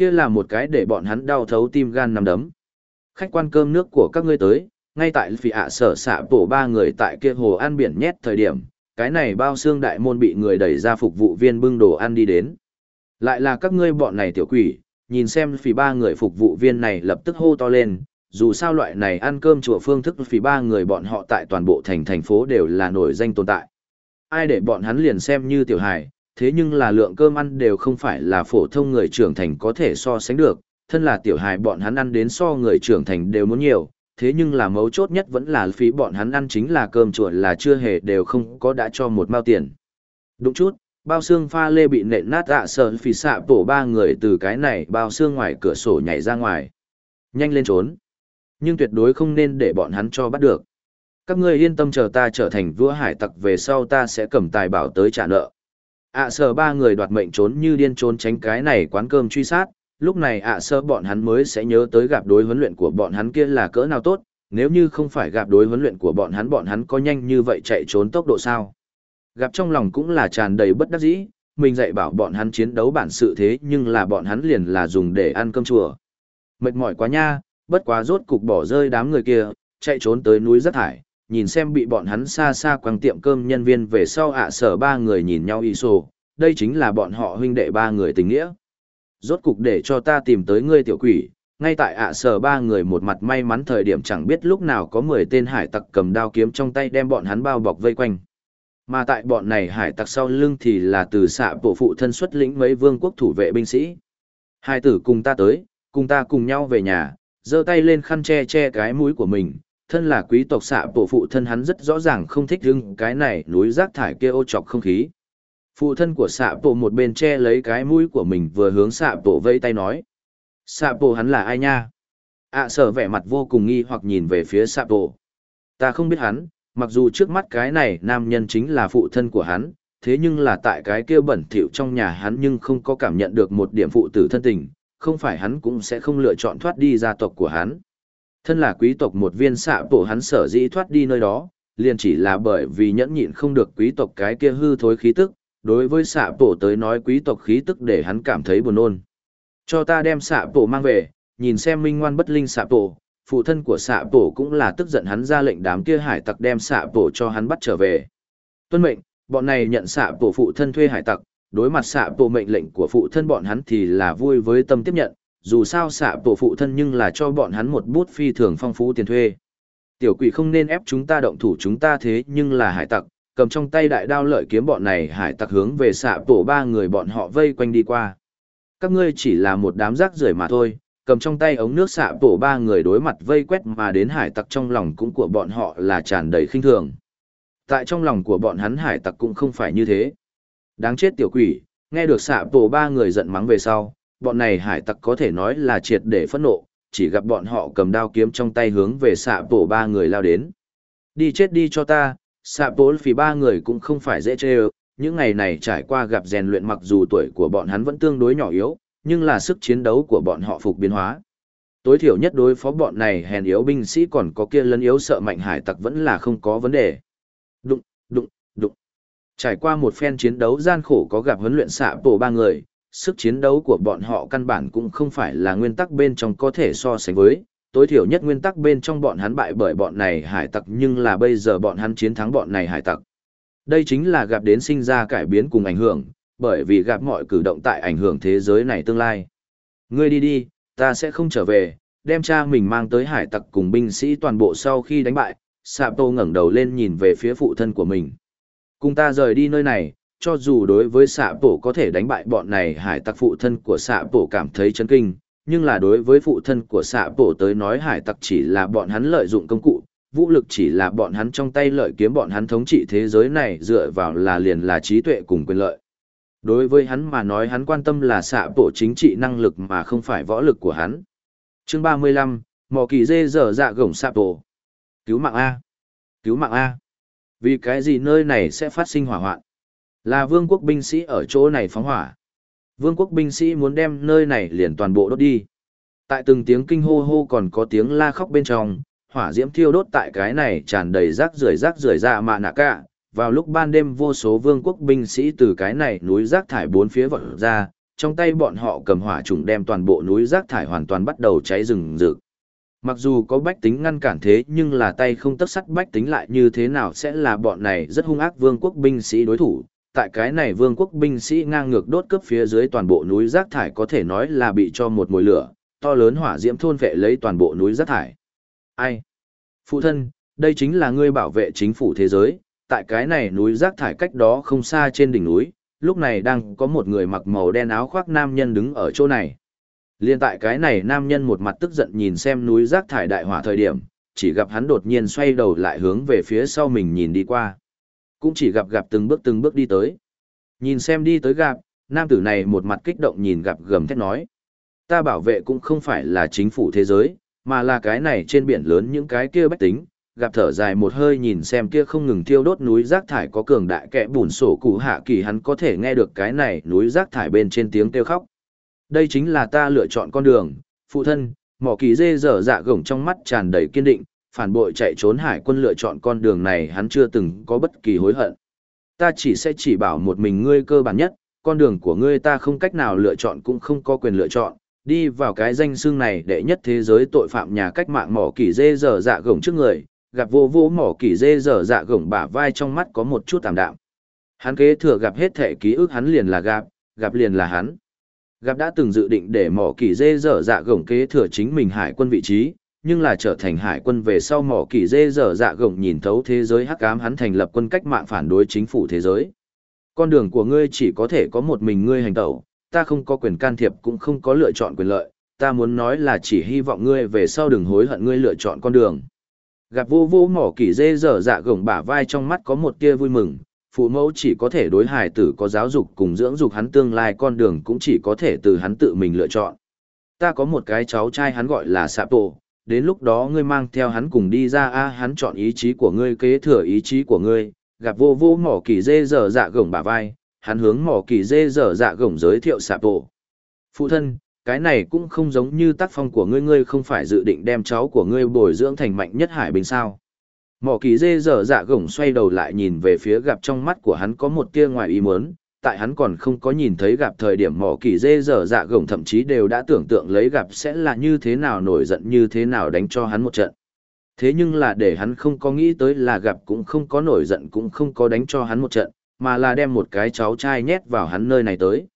kia là một cái để bọn hắn đau thấu tim gan nằm đấm. Khách quan cơm nước của các ngươi tới, ngay tại vì ạ sở xạ bổ ba người tại kia hồ ăn biển nhét thời điểm, cái này bao xương đại môn bị người đẩy ra phục vụ viên bưng đồ ăn đi đến. Lại là các ngươi bọn này tiểu quỷ, nhìn xem phỉ ba người phục vụ viên này lập tức hô to lên, dù sao loại này ăn cơm chùa phương thức vì ba người bọn họ tại toàn bộ thành thành phố đều là nổi danh tồn tại. Ai để bọn hắn liền xem như tiểu hài, thế nhưng là lượng cơm ăn đều không phải là phổ thông người trưởng thành có thể so sánh được, thân là tiểu hài bọn hắn ăn đến so người trưởng thành đều muốn nhiều, thế nhưng là mấu chốt nhất vẫn là phí bọn hắn ăn chính là cơm chuột là chưa hề đều không có đã cho một mao tiền. Đúng chút, bao xương pha lê bị nện nát ạ sợ phì xạ bổ ba người từ cái này bao xương ngoài cửa sổ nhảy ra ngoài. Nhanh lên trốn. Nhưng tuyệt đối không nên để bọn hắn cho bắt được. Các ngươi yên tâm chờ ta trở thành vua hải tặc về sau ta sẽ cầm tài bảo tới trả nợ. Ạ à ba người đoạt mệnh trốn như điên trốn tránh cái này quán cơm truy sát, lúc này ạ à sơ bọn hắn mới sẽ nhớ tới gặp đối huấn luyện của bọn hắn kia là cỡ nào tốt, nếu như không phải gặp đối huấn luyện của bọn hắn bọn hắn có nhanh như vậy chạy trốn tốc độ sao? Gặp trong lòng cũng là tràn đầy bất đắc dĩ, mình dạy bảo bọn hắn chiến đấu bản sự thế nhưng là bọn hắn liền là dùng để ăn cơm chùa. Mệt mỏi quá nha bất quá rốt cục bỏ rơi đám người kia chạy trốn tới núi rác thải nhìn xem bị bọn hắn xa xa quăng tiệm cơm nhân viên về sau ạ sở ba người nhìn nhau y sổ, đây chính là bọn họ huynh đệ ba người tình nghĩa. Rốt cục để cho ta tìm tới ngươi tiểu quỷ, ngay tại ạ sở ba người một mặt may mắn thời điểm chẳng biết lúc nào có 10 tên hải tặc cầm đao kiếm trong tay đem bọn hắn bao bọc vây quanh. Mà tại bọn này hải tặc sau lưng thì là từ xạ bộ phụ thân xuất lĩnh mấy vương quốc thủ vệ binh sĩ. Hai tử cùng ta tới, cùng ta cùng nhau về nhà, giơ tay lên khăn che che cái mũi của mình. Thân là quý tộc xạ bộ phụ thân hắn rất rõ ràng không thích hưng cái này núi rác thải kia ô chọc không khí. Phụ thân của xạ bộ một bên che lấy cái mũi của mình vừa hướng xạ bộ vây tay nói. Xạ bộ hắn là ai nha? ạ sở vẻ mặt vô cùng nghi hoặc nhìn về phía xạ bộ. Ta không biết hắn, mặc dù trước mắt cái này nam nhân chính là phụ thân của hắn, thế nhưng là tại cái kia bẩn thỉu trong nhà hắn nhưng không có cảm nhận được một điểm phụ tử thân tình, không phải hắn cũng sẽ không lựa chọn thoát đi gia tộc của hắn. Thân là quý tộc một viên xạ bộ hắn sở dĩ thoát đi nơi đó, liền chỉ là bởi vì nhẫn nhịn không được quý tộc cái kia hư thối khí tức, đối với xạ bộ tới nói quý tộc khí tức để hắn cảm thấy buồn nôn. Cho ta đem xạ bộ mang về, nhìn xem minh ngoan bất linh xạ bộ, phụ thân của xạ bộ cũng là tức giận hắn ra lệnh đám kia hải tặc đem xạ bộ cho hắn bắt trở về. Tuân mệnh, bọn này nhận xạ bộ phụ thân thuê hải tặc, đối mặt xạ bộ mệnh lệnh của phụ thân bọn hắn thì là vui với tâm tiếp nhận, dù sao xạ bộ phụ thân nhưng là cho bọn hắn một bút phi thường phong phú tiền thuê. Tiểu quỷ không nên ép chúng ta động thủ chúng ta thế nhưng là hải tặc, cầm trong tay đại đao lợi kiếm bọn này hải tặc hướng về xạ bộ ba người bọn họ vây quanh đi qua. Các ngươi chỉ là một đám rác rưởi mà thôi, cầm trong tay ống nước xạ bộ ba người đối mặt vây quét mà đến hải tặc trong lòng cũng của bọn họ là tràn đầy khinh thường. Tại trong lòng của bọn hắn hải tặc cũng không phải như thế. Đáng chết tiểu quỷ, nghe được xạ bộ ba người giận mắng về sau, bọn này hải tặc có thể nói là triệt để phẫn nộ, chỉ gặp bọn họ cầm đao kiếm trong tay hướng về xạ bộ ba người lao đến. Đi chết đi cho ta, xạ bộ phì ba người cũng không phải dễ chê những ngày này trải qua gặp rèn luyện mặc dù tuổi của bọn hắn vẫn tương đối nhỏ yếu, nhưng là sức chiến đấu của bọn họ phục biến hóa. Tối thiểu nhất đối phó bọn này hèn yếu binh sĩ còn có kia lấn yếu sợ mạnh hải tặc vẫn là không có vấn đề. Đụng, đụng. Trải qua một phen chiến đấu gian khổ có gặp huấn luyện xạ bộ ba người, sức chiến đấu của bọn họ căn bản cũng không phải là nguyên tắc bên trong có thể so sánh với, tối thiểu nhất nguyên tắc bên trong bọn hắn bại bởi bọn này hải tặc nhưng là bây giờ bọn hắn chiến thắng bọn này hải tặc. Đây chính là gặp đến sinh ra cải biến cùng ảnh hưởng, bởi vì gặp mọi cử động tại ảnh hưởng thế giới này tương lai. Ngươi đi đi, ta sẽ không trở về, đem cha mình mang tới hải tặc cùng binh sĩ toàn bộ sau khi đánh bại, Sapo ngẩng đầu lên nhìn về phía phụ thân của mình. Cùng ta rời đi nơi này, cho dù đối với xạ bổ có thể đánh bại bọn này hải tặc phụ thân của xạ bổ cảm thấy chấn kinh, nhưng là đối với phụ thân của xạ bổ tới nói hải tặc chỉ là bọn hắn lợi dụng công cụ, vũ lực chỉ là bọn hắn trong tay lợi kiếm bọn hắn thống trị thế giới này dựa vào là liền là trí tuệ cùng quyền lợi. Đối với hắn mà nói hắn quan tâm là xạ bổ chính trị năng lực mà không phải võ lực của hắn. Chương 35, mò kỳ dê dở dạ gổng xạ bổ. Cứu mạng A. Cứu mạng A. Vì cái gì nơi này sẽ phát sinh hỏa hoạn? Là vương quốc binh sĩ ở chỗ này phóng hỏa. Vương quốc binh sĩ muốn đem nơi này liền toàn bộ đốt đi. Tại từng tiếng kinh hô hô còn có tiếng la khóc bên trong, hỏa diễm thiêu đốt tại cái này tràn đầy rác rưởi rác rưởi dạ ra mà nạ cả. Vào lúc ban đêm vô số vương quốc binh sĩ từ cái này núi rác thải bốn phía vọt ra, trong tay bọn họ cầm hỏa trùng đem toàn bộ núi rác thải hoàn toàn bắt đầu cháy rừng rực. Mặc dù có bách tính ngăn cản thế nhưng là tay không tất sắt bách tính lại như thế nào sẽ là bọn này rất hung ác vương quốc binh sĩ đối thủ. Tại cái này vương quốc binh sĩ ngang ngược đốt cướp phía dưới toàn bộ núi rác thải có thể nói là bị cho một mùi lửa, to lớn hỏa diễm thôn vệ lấy toàn bộ núi rác thải. Ai? Phụ thân, đây chính là ngươi bảo vệ chính phủ thế giới, tại cái này núi rác thải cách đó không xa trên đỉnh núi, lúc này đang có một người mặc màu đen áo khoác nam nhân đứng ở chỗ này. Liên tại cái này nam nhân một mặt tức giận nhìn xem núi rác thải đại hỏa thời điểm, chỉ gặp hắn đột nhiên xoay đầu lại hướng về phía sau mình nhìn đi qua. Cũng chỉ gặp gặp từng bước từng bước đi tới. Nhìn xem đi tới gặp, nam tử này một mặt kích động nhìn gặp gầm thét nói. Ta bảo vệ cũng không phải là chính phủ thế giới, mà là cái này trên biển lớn những cái kia bách tính. Gặp thở dài một hơi nhìn xem kia không ngừng thiêu đốt núi rác thải có cường đại kẽ bùn sổ cụ hạ kỳ hắn có thể nghe được cái này núi rác thải bên trên tiếng kêu khóc. Đây chính là ta lựa chọn con đường, phụ thân, mỏ kỳ dê dở dạ gồng trong mắt tràn đầy kiên định, phản bội chạy trốn hải quân lựa chọn con đường này hắn chưa từng có bất kỳ hối hận. Ta chỉ sẽ chỉ bảo một mình ngươi cơ bản nhất, con đường của ngươi ta không cách nào lựa chọn cũng không có quyền lựa chọn, đi vào cái danh xương này đệ nhất thế giới tội phạm nhà cách mạng mỏ kỳ dê dở dạ gồng trước người, gặp vô vô mỏ kỳ dê dở dạ gồng bả vai trong mắt có một chút tạm đạm. Hắn kế thừa gặp hết thể ký ức hắn liền là gặp, gặp liền là hắn. Gặp đã từng dự định để mỏ kỳ dê dở dạ gồng kế thừa chính mình hải quân vị trí, nhưng là trở thành hải quân về sau mỏ kỳ dê dở dạ gồng nhìn thấu thế giới hắc ám hắn thành lập quân cách mạng phản đối chính phủ thế giới. Con đường của ngươi chỉ có thể có một mình ngươi hành tẩu, ta không có quyền can thiệp cũng không có lựa chọn quyền lợi, ta muốn nói là chỉ hy vọng ngươi về sau đừng hối hận ngươi lựa chọn con đường. Gặp vô vô mỏ kỳ dê dở dạ gồng bả vai trong mắt có một tia vui mừng, phụ mẫu chỉ có thể đối hài tử có giáo dục cùng dưỡng dục hắn tương lai con đường cũng chỉ có thể từ hắn tự mình lựa chọn. Ta có một cái cháu trai hắn gọi là Sạ Tổ, đến lúc đó ngươi mang theo hắn cùng đi ra a hắn chọn ý chí của ngươi kế thừa ý chí của ngươi, gặp vô vô mỏ kỳ dê dở dạ gồng bả vai, hắn hướng mỏ kỳ dê dở dạ gồng giới thiệu Sạ Tổ. Phụ thân, cái này cũng không giống như tác phong của ngươi ngươi không phải dự định đem cháu của ngươi bồi dưỡng thành mạnh nhất hải bình sao. Mỏ kỳ dê dở dạ gồng xoay đầu lại nhìn về phía gặp trong mắt của hắn có một tia ngoài ý muốn, tại hắn còn không có nhìn thấy gặp thời điểm mỏ kỳ dê dở dạ gồng thậm chí đều đã tưởng tượng lấy gặp sẽ là như thế nào nổi giận như thế nào đánh cho hắn một trận. Thế nhưng là để hắn không có nghĩ tới là gặp cũng không có nổi giận cũng không có đánh cho hắn một trận, mà là đem một cái cháu trai nhét vào hắn nơi này tới.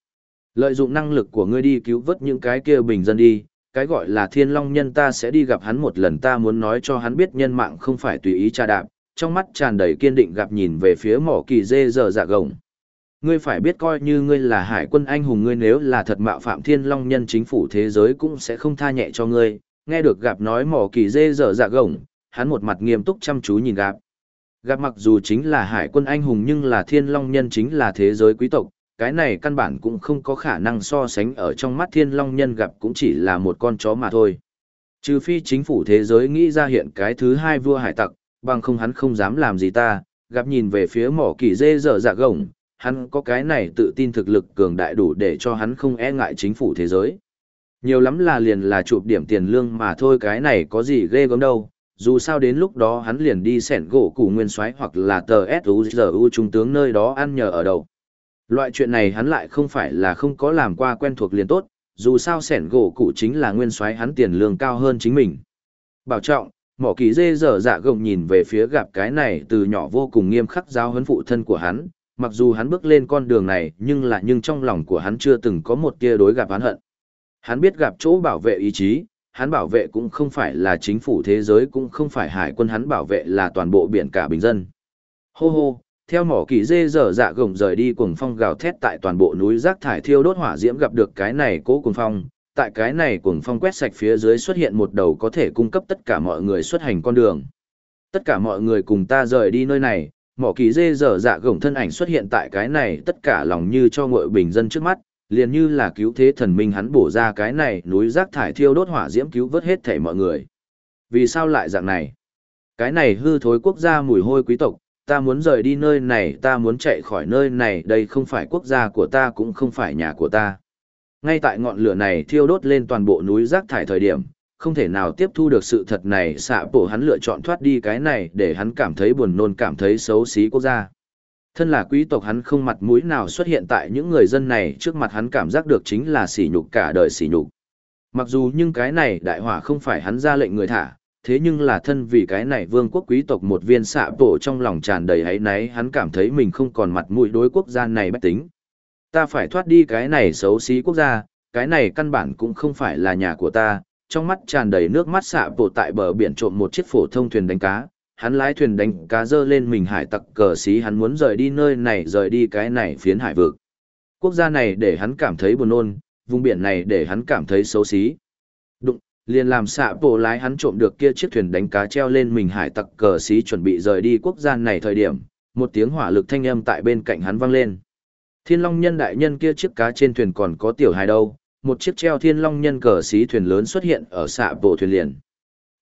Lợi dụng năng lực của ngươi đi cứu vớt những cái kia bình dân đi, cái gọi là thiên long nhân ta sẽ đi gặp hắn một lần ta muốn nói cho hắn biết nhân mạng không phải tùy ý tra đạp, trong mắt tràn đầy kiên định gặp nhìn về phía mỏ kỳ dê dở dạ gồng. Ngươi phải biết coi như ngươi là hải quân anh hùng ngươi nếu là thật mạo phạm thiên long nhân chính phủ thế giới cũng sẽ không tha nhẹ cho ngươi, nghe được gặp nói mỏ kỳ dê dở dạ gồng, hắn một mặt nghiêm túc chăm chú nhìn gặp. Gặp mặc dù chính là hải quân anh hùng nhưng là thiên long nhân chính là thế giới quý tộc, cái này căn bản cũng không có khả năng so sánh ở trong mắt thiên long nhân gặp cũng chỉ là một con chó mà thôi. Trừ phi chính phủ thế giới nghĩ ra hiện cái thứ hai vua hải tặc, bằng không hắn không dám làm gì ta, gặp nhìn về phía mỏ kỳ dê dở dạ gồng, hắn có cái này tự tin thực lực cường đại đủ để cho hắn không e ngại chính phủ thế giới. Nhiều lắm là liền là chụp điểm tiền lương mà thôi cái này có gì ghê gớm đâu, dù sao đến lúc đó hắn liền đi sẻn gỗ củ nguyên soái hoặc là tờ S.U.G.U. trung tướng nơi đó ăn nhờ ở đầu. Loại chuyện này hắn lại không phải là không có làm qua quen thuộc liền tốt, dù sao sẻn gỗ cụ chính là nguyên soái hắn tiền lương cao hơn chính mình. Bảo trọng, mỏ kỳ dê dở dạ gồng nhìn về phía gặp cái này từ nhỏ vô cùng nghiêm khắc giáo huấn phụ thân của hắn, mặc dù hắn bước lên con đường này nhưng là nhưng trong lòng của hắn chưa từng có một tia đối gặp hắn hận. Hắn biết gặp chỗ bảo vệ ý chí, hắn bảo vệ cũng không phải là chính phủ thế giới cũng không phải hải quân hắn bảo vệ là toàn bộ biển cả bình dân. Hô hô, theo mỏ kỳ dê dở dạ gồng rời đi cuồng phong gào thét tại toàn bộ núi rác thải thiêu đốt hỏa diễm gặp được cái này cố cuồng phong. Tại cái này cuồng phong quét sạch phía dưới xuất hiện một đầu có thể cung cấp tất cả mọi người xuất hành con đường. Tất cả mọi người cùng ta rời đi nơi này, mỏ kỳ dê dở dạ gồng thân ảnh xuất hiện tại cái này, tất cả lòng như cho ngội bình dân trước mắt, liền như là cứu thế thần minh hắn bổ ra cái này núi rác thải thiêu đốt hỏa diễm cứu vớt hết thể mọi người. Vì sao lại dạng này? Cái này hư thối quốc gia mùi hôi quý tộc ta muốn rời đi nơi này, ta muốn chạy khỏi nơi này, đây không phải quốc gia của ta cũng không phải nhà của ta. Ngay tại ngọn lửa này thiêu đốt lên toàn bộ núi rác thải thời điểm, không thể nào tiếp thu được sự thật này xạ bổ hắn lựa chọn thoát đi cái này để hắn cảm thấy buồn nôn cảm thấy xấu xí quốc gia. Thân là quý tộc hắn không mặt mũi nào xuất hiện tại những người dân này trước mặt hắn cảm giác được chính là sỉ nhục cả đời sỉ nhục. Mặc dù nhưng cái này đại hỏa không phải hắn ra lệnh người thả, thế nhưng là thân vì cái này vương quốc quý tộc một viên xạ bổ trong lòng tràn đầy hãy náy hắn cảm thấy mình không còn mặt mũi đối quốc gia này bách tính. Ta phải thoát đi cái này xấu xí quốc gia, cái này căn bản cũng không phải là nhà của ta, trong mắt tràn đầy nước mắt xạ bổ tại bờ biển trộm một chiếc phổ thông thuyền đánh cá, hắn lái thuyền đánh cá dơ lên mình hải tặc cờ xí hắn muốn rời đi nơi này rời đi cái này phiến hải vực. Quốc gia này để hắn cảm thấy buồn nôn, vùng biển này để hắn cảm thấy xấu xí. Liền làm xạ bộ lái hắn trộm được kia chiếc thuyền đánh cá treo lên mình hải tặc cờ xí chuẩn bị rời đi quốc gia này thời điểm, một tiếng hỏa lực thanh âm tại bên cạnh hắn vang lên. Thiên long nhân đại nhân kia chiếc cá trên thuyền còn có tiểu hài đâu, một chiếc treo thiên long nhân cờ xí thuyền lớn xuất hiện ở xạ bộ thuyền liền.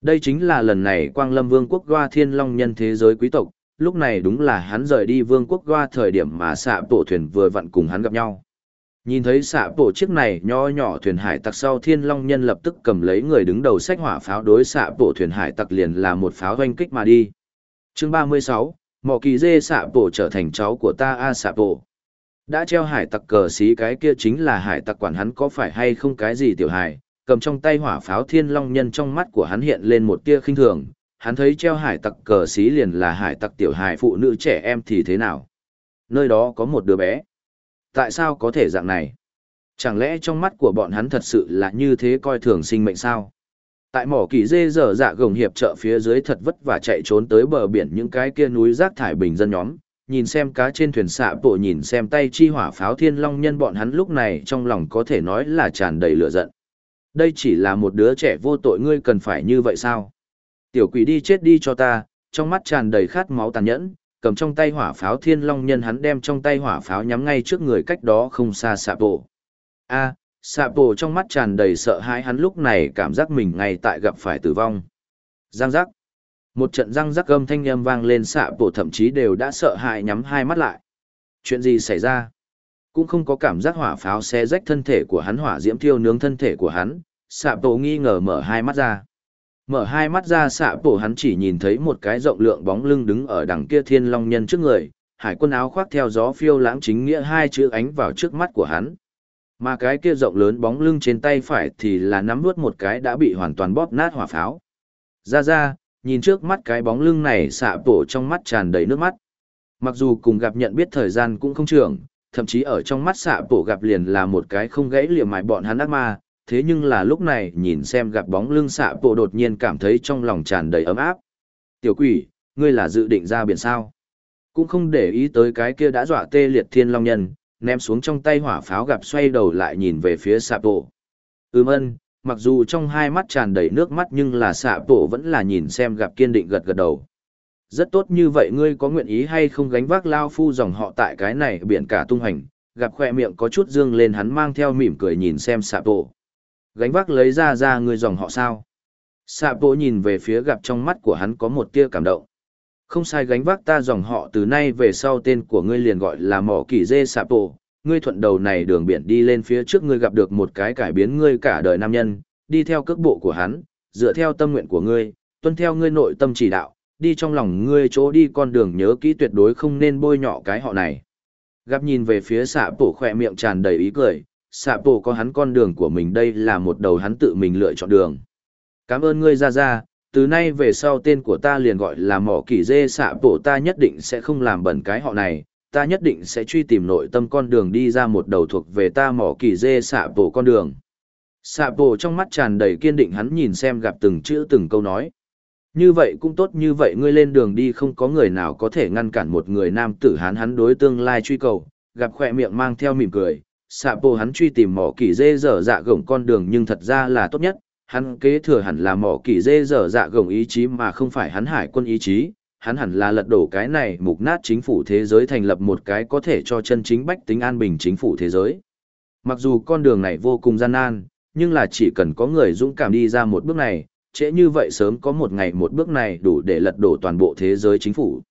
Đây chính là lần này quang lâm vương quốc goa thiên long nhân thế giới quý tộc, lúc này đúng là hắn rời đi vương quốc goa thời điểm mà xạ bộ thuyền vừa vặn cùng hắn gặp nhau. Nhìn thấy xạ bộ chiếc này nho nhỏ thuyền hải tặc sau thiên long nhân lập tức cầm lấy người đứng đầu sách hỏa pháo đối xạ bộ thuyền hải tặc liền là một pháo doanh kích mà đi. chương ba mươi sáu mỏ kỳ dê xạ bộ trở thành cháu của ta a xạ bộ. Đã treo hải tặc cờ xí cái kia chính là hải tặc quản hắn có phải hay không cái gì tiểu hải, cầm trong tay hỏa pháo thiên long nhân trong mắt của hắn hiện lên một tia khinh thường, hắn thấy treo hải tặc cờ xí liền là hải tặc tiểu hải phụ nữ trẻ em thì thế nào? Nơi đó có một đứa bé. Tại sao có thể dạng này? Chẳng lẽ trong mắt của bọn hắn thật sự là như thế coi thường sinh mệnh sao? Tại mỏ kỳ dê dở dạ gồng hiệp trợ phía dưới thật vất vả chạy trốn tới bờ biển những cái kia núi rác thải bình dân nhóm, nhìn xem cá trên thuyền xạ bộ nhìn xem tay chi hỏa pháo thiên long nhân bọn hắn lúc này trong lòng có thể nói là tràn đầy lửa giận. Đây chỉ là một đứa trẻ vô tội ngươi cần phải như vậy sao? Tiểu quỷ đi chết đi cho ta, trong mắt tràn đầy khát máu tàn nhẫn, cầm trong tay hỏa pháo thiên long nhân hắn đem trong tay hỏa pháo nhắm ngay trước người cách đó không xa xạ bộ. A, xạ bộ trong mắt tràn đầy sợ hãi hắn lúc này cảm giác mình ngay tại gặp phải tử vong. Giang giác. Một trận răng rắc âm thanh âm vang lên xạ bộ thậm chí đều đã sợ hãi nhắm hai mắt lại. Chuyện gì xảy ra? Cũng không có cảm giác hỏa pháo xé rách thân thể của hắn hỏa diễm thiêu nướng thân thể của hắn, xạ bộ nghi ngờ mở hai mắt ra. Mở hai mắt ra xạ bổ hắn chỉ nhìn thấy một cái rộng lượng bóng lưng đứng ở đằng kia thiên long nhân trước người, hải quân áo khoác theo gió phiêu lãng chính nghĩa hai chữ ánh vào trước mắt của hắn. Mà cái kia rộng lớn bóng lưng trên tay phải thì là nắm nuốt một cái đã bị hoàn toàn bóp nát hỏa pháo. Ra ra, nhìn trước mắt cái bóng lưng này xạ bổ trong mắt tràn đầy nước mắt. Mặc dù cùng gặp nhận biết thời gian cũng không trường, thậm chí ở trong mắt xạ bổ gặp liền là một cái không gãy liềm mại bọn hắn ác ma, thế nhưng là lúc này nhìn xem gặp bóng lưng xạ bộ đột nhiên cảm thấy trong lòng tràn đầy ấm áp. Tiểu quỷ, ngươi là dự định ra biển sao? Cũng không để ý tới cái kia đã dọa tê liệt thiên long nhân, ném xuống trong tay hỏa pháo gặp xoay đầu lại nhìn về phía xạ bộ. Ừm ân, mặc dù trong hai mắt tràn đầy nước mắt nhưng là xạ bộ vẫn là nhìn xem gặp kiên định gật gật đầu. Rất tốt như vậy ngươi có nguyện ý hay không gánh vác lao phu dòng họ tại cái này biển cả tung hành, gặp khoe miệng có chút dương lên hắn mang theo mỉm cười nhìn xem xạ bộ. Gánh vác lấy ra ra ngươi dòng họ sao? Xạ bộ nhìn về phía gặp trong mắt của hắn có một tia cảm động. Không sai gánh vác ta dòng họ từ nay về sau tên của ngươi liền gọi là mỏ kỳ dê xạ bộ. Ngươi thuận đầu này đường biển đi lên phía trước ngươi gặp được một cái cải biến ngươi cả đời nam nhân, đi theo cước bộ của hắn, dựa theo tâm nguyện của ngươi, tuân theo ngươi nội tâm chỉ đạo, đi trong lòng ngươi chỗ đi con đường nhớ kỹ tuyệt đối không nên bôi nhọ cái họ này. Gặp nhìn về phía xạ bộ khỏe miệng tràn đầy ý cười, xạ bộ có hắn con đường của mình đây là một đầu hắn tự mình lựa chọn đường. Cảm ơn ngươi ra ra, từ nay về sau tên của ta liền gọi là mỏ kỳ dê xạ bộ ta nhất định sẽ không làm bẩn cái họ này, ta nhất định sẽ truy tìm nội tâm con đường đi ra một đầu thuộc về ta mỏ kỳ dê xạ bộ con đường. Xạ bộ trong mắt tràn đầy kiên định hắn nhìn xem gặp từng chữ từng câu nói. Như vậy cũng tốt như vậy ngươi lên đường đi không có người nào có thể ngăn cản một người nam tử hán hắn đối tương lai truy cầu, gặp khỏe miệng mang theo mỉm cười, xạ bộ hắn truy tìm mỏ kỳ dê dở dạ gồng con đường nhưng thật ra là tốt nhất, hắn kế thừa hẳn là mỏ kỳ dê dở dạ gồng ý chí mà không phải hắn hải quân ý chí, hắn hẳn là lật đổ cái này mục nát chính phủ thế giới thành lập một cái có thể cho chân chính bách tính an bình chính phủ thế giới. Mặc dù con đường này vô cùng gian nan, nhưng là chỉ cần có người dũng cảm đi ra một bước này, trễ như vậy sớm có một ngày một bước này đủ để lật đổ toàn bộ thế giới chính phủ.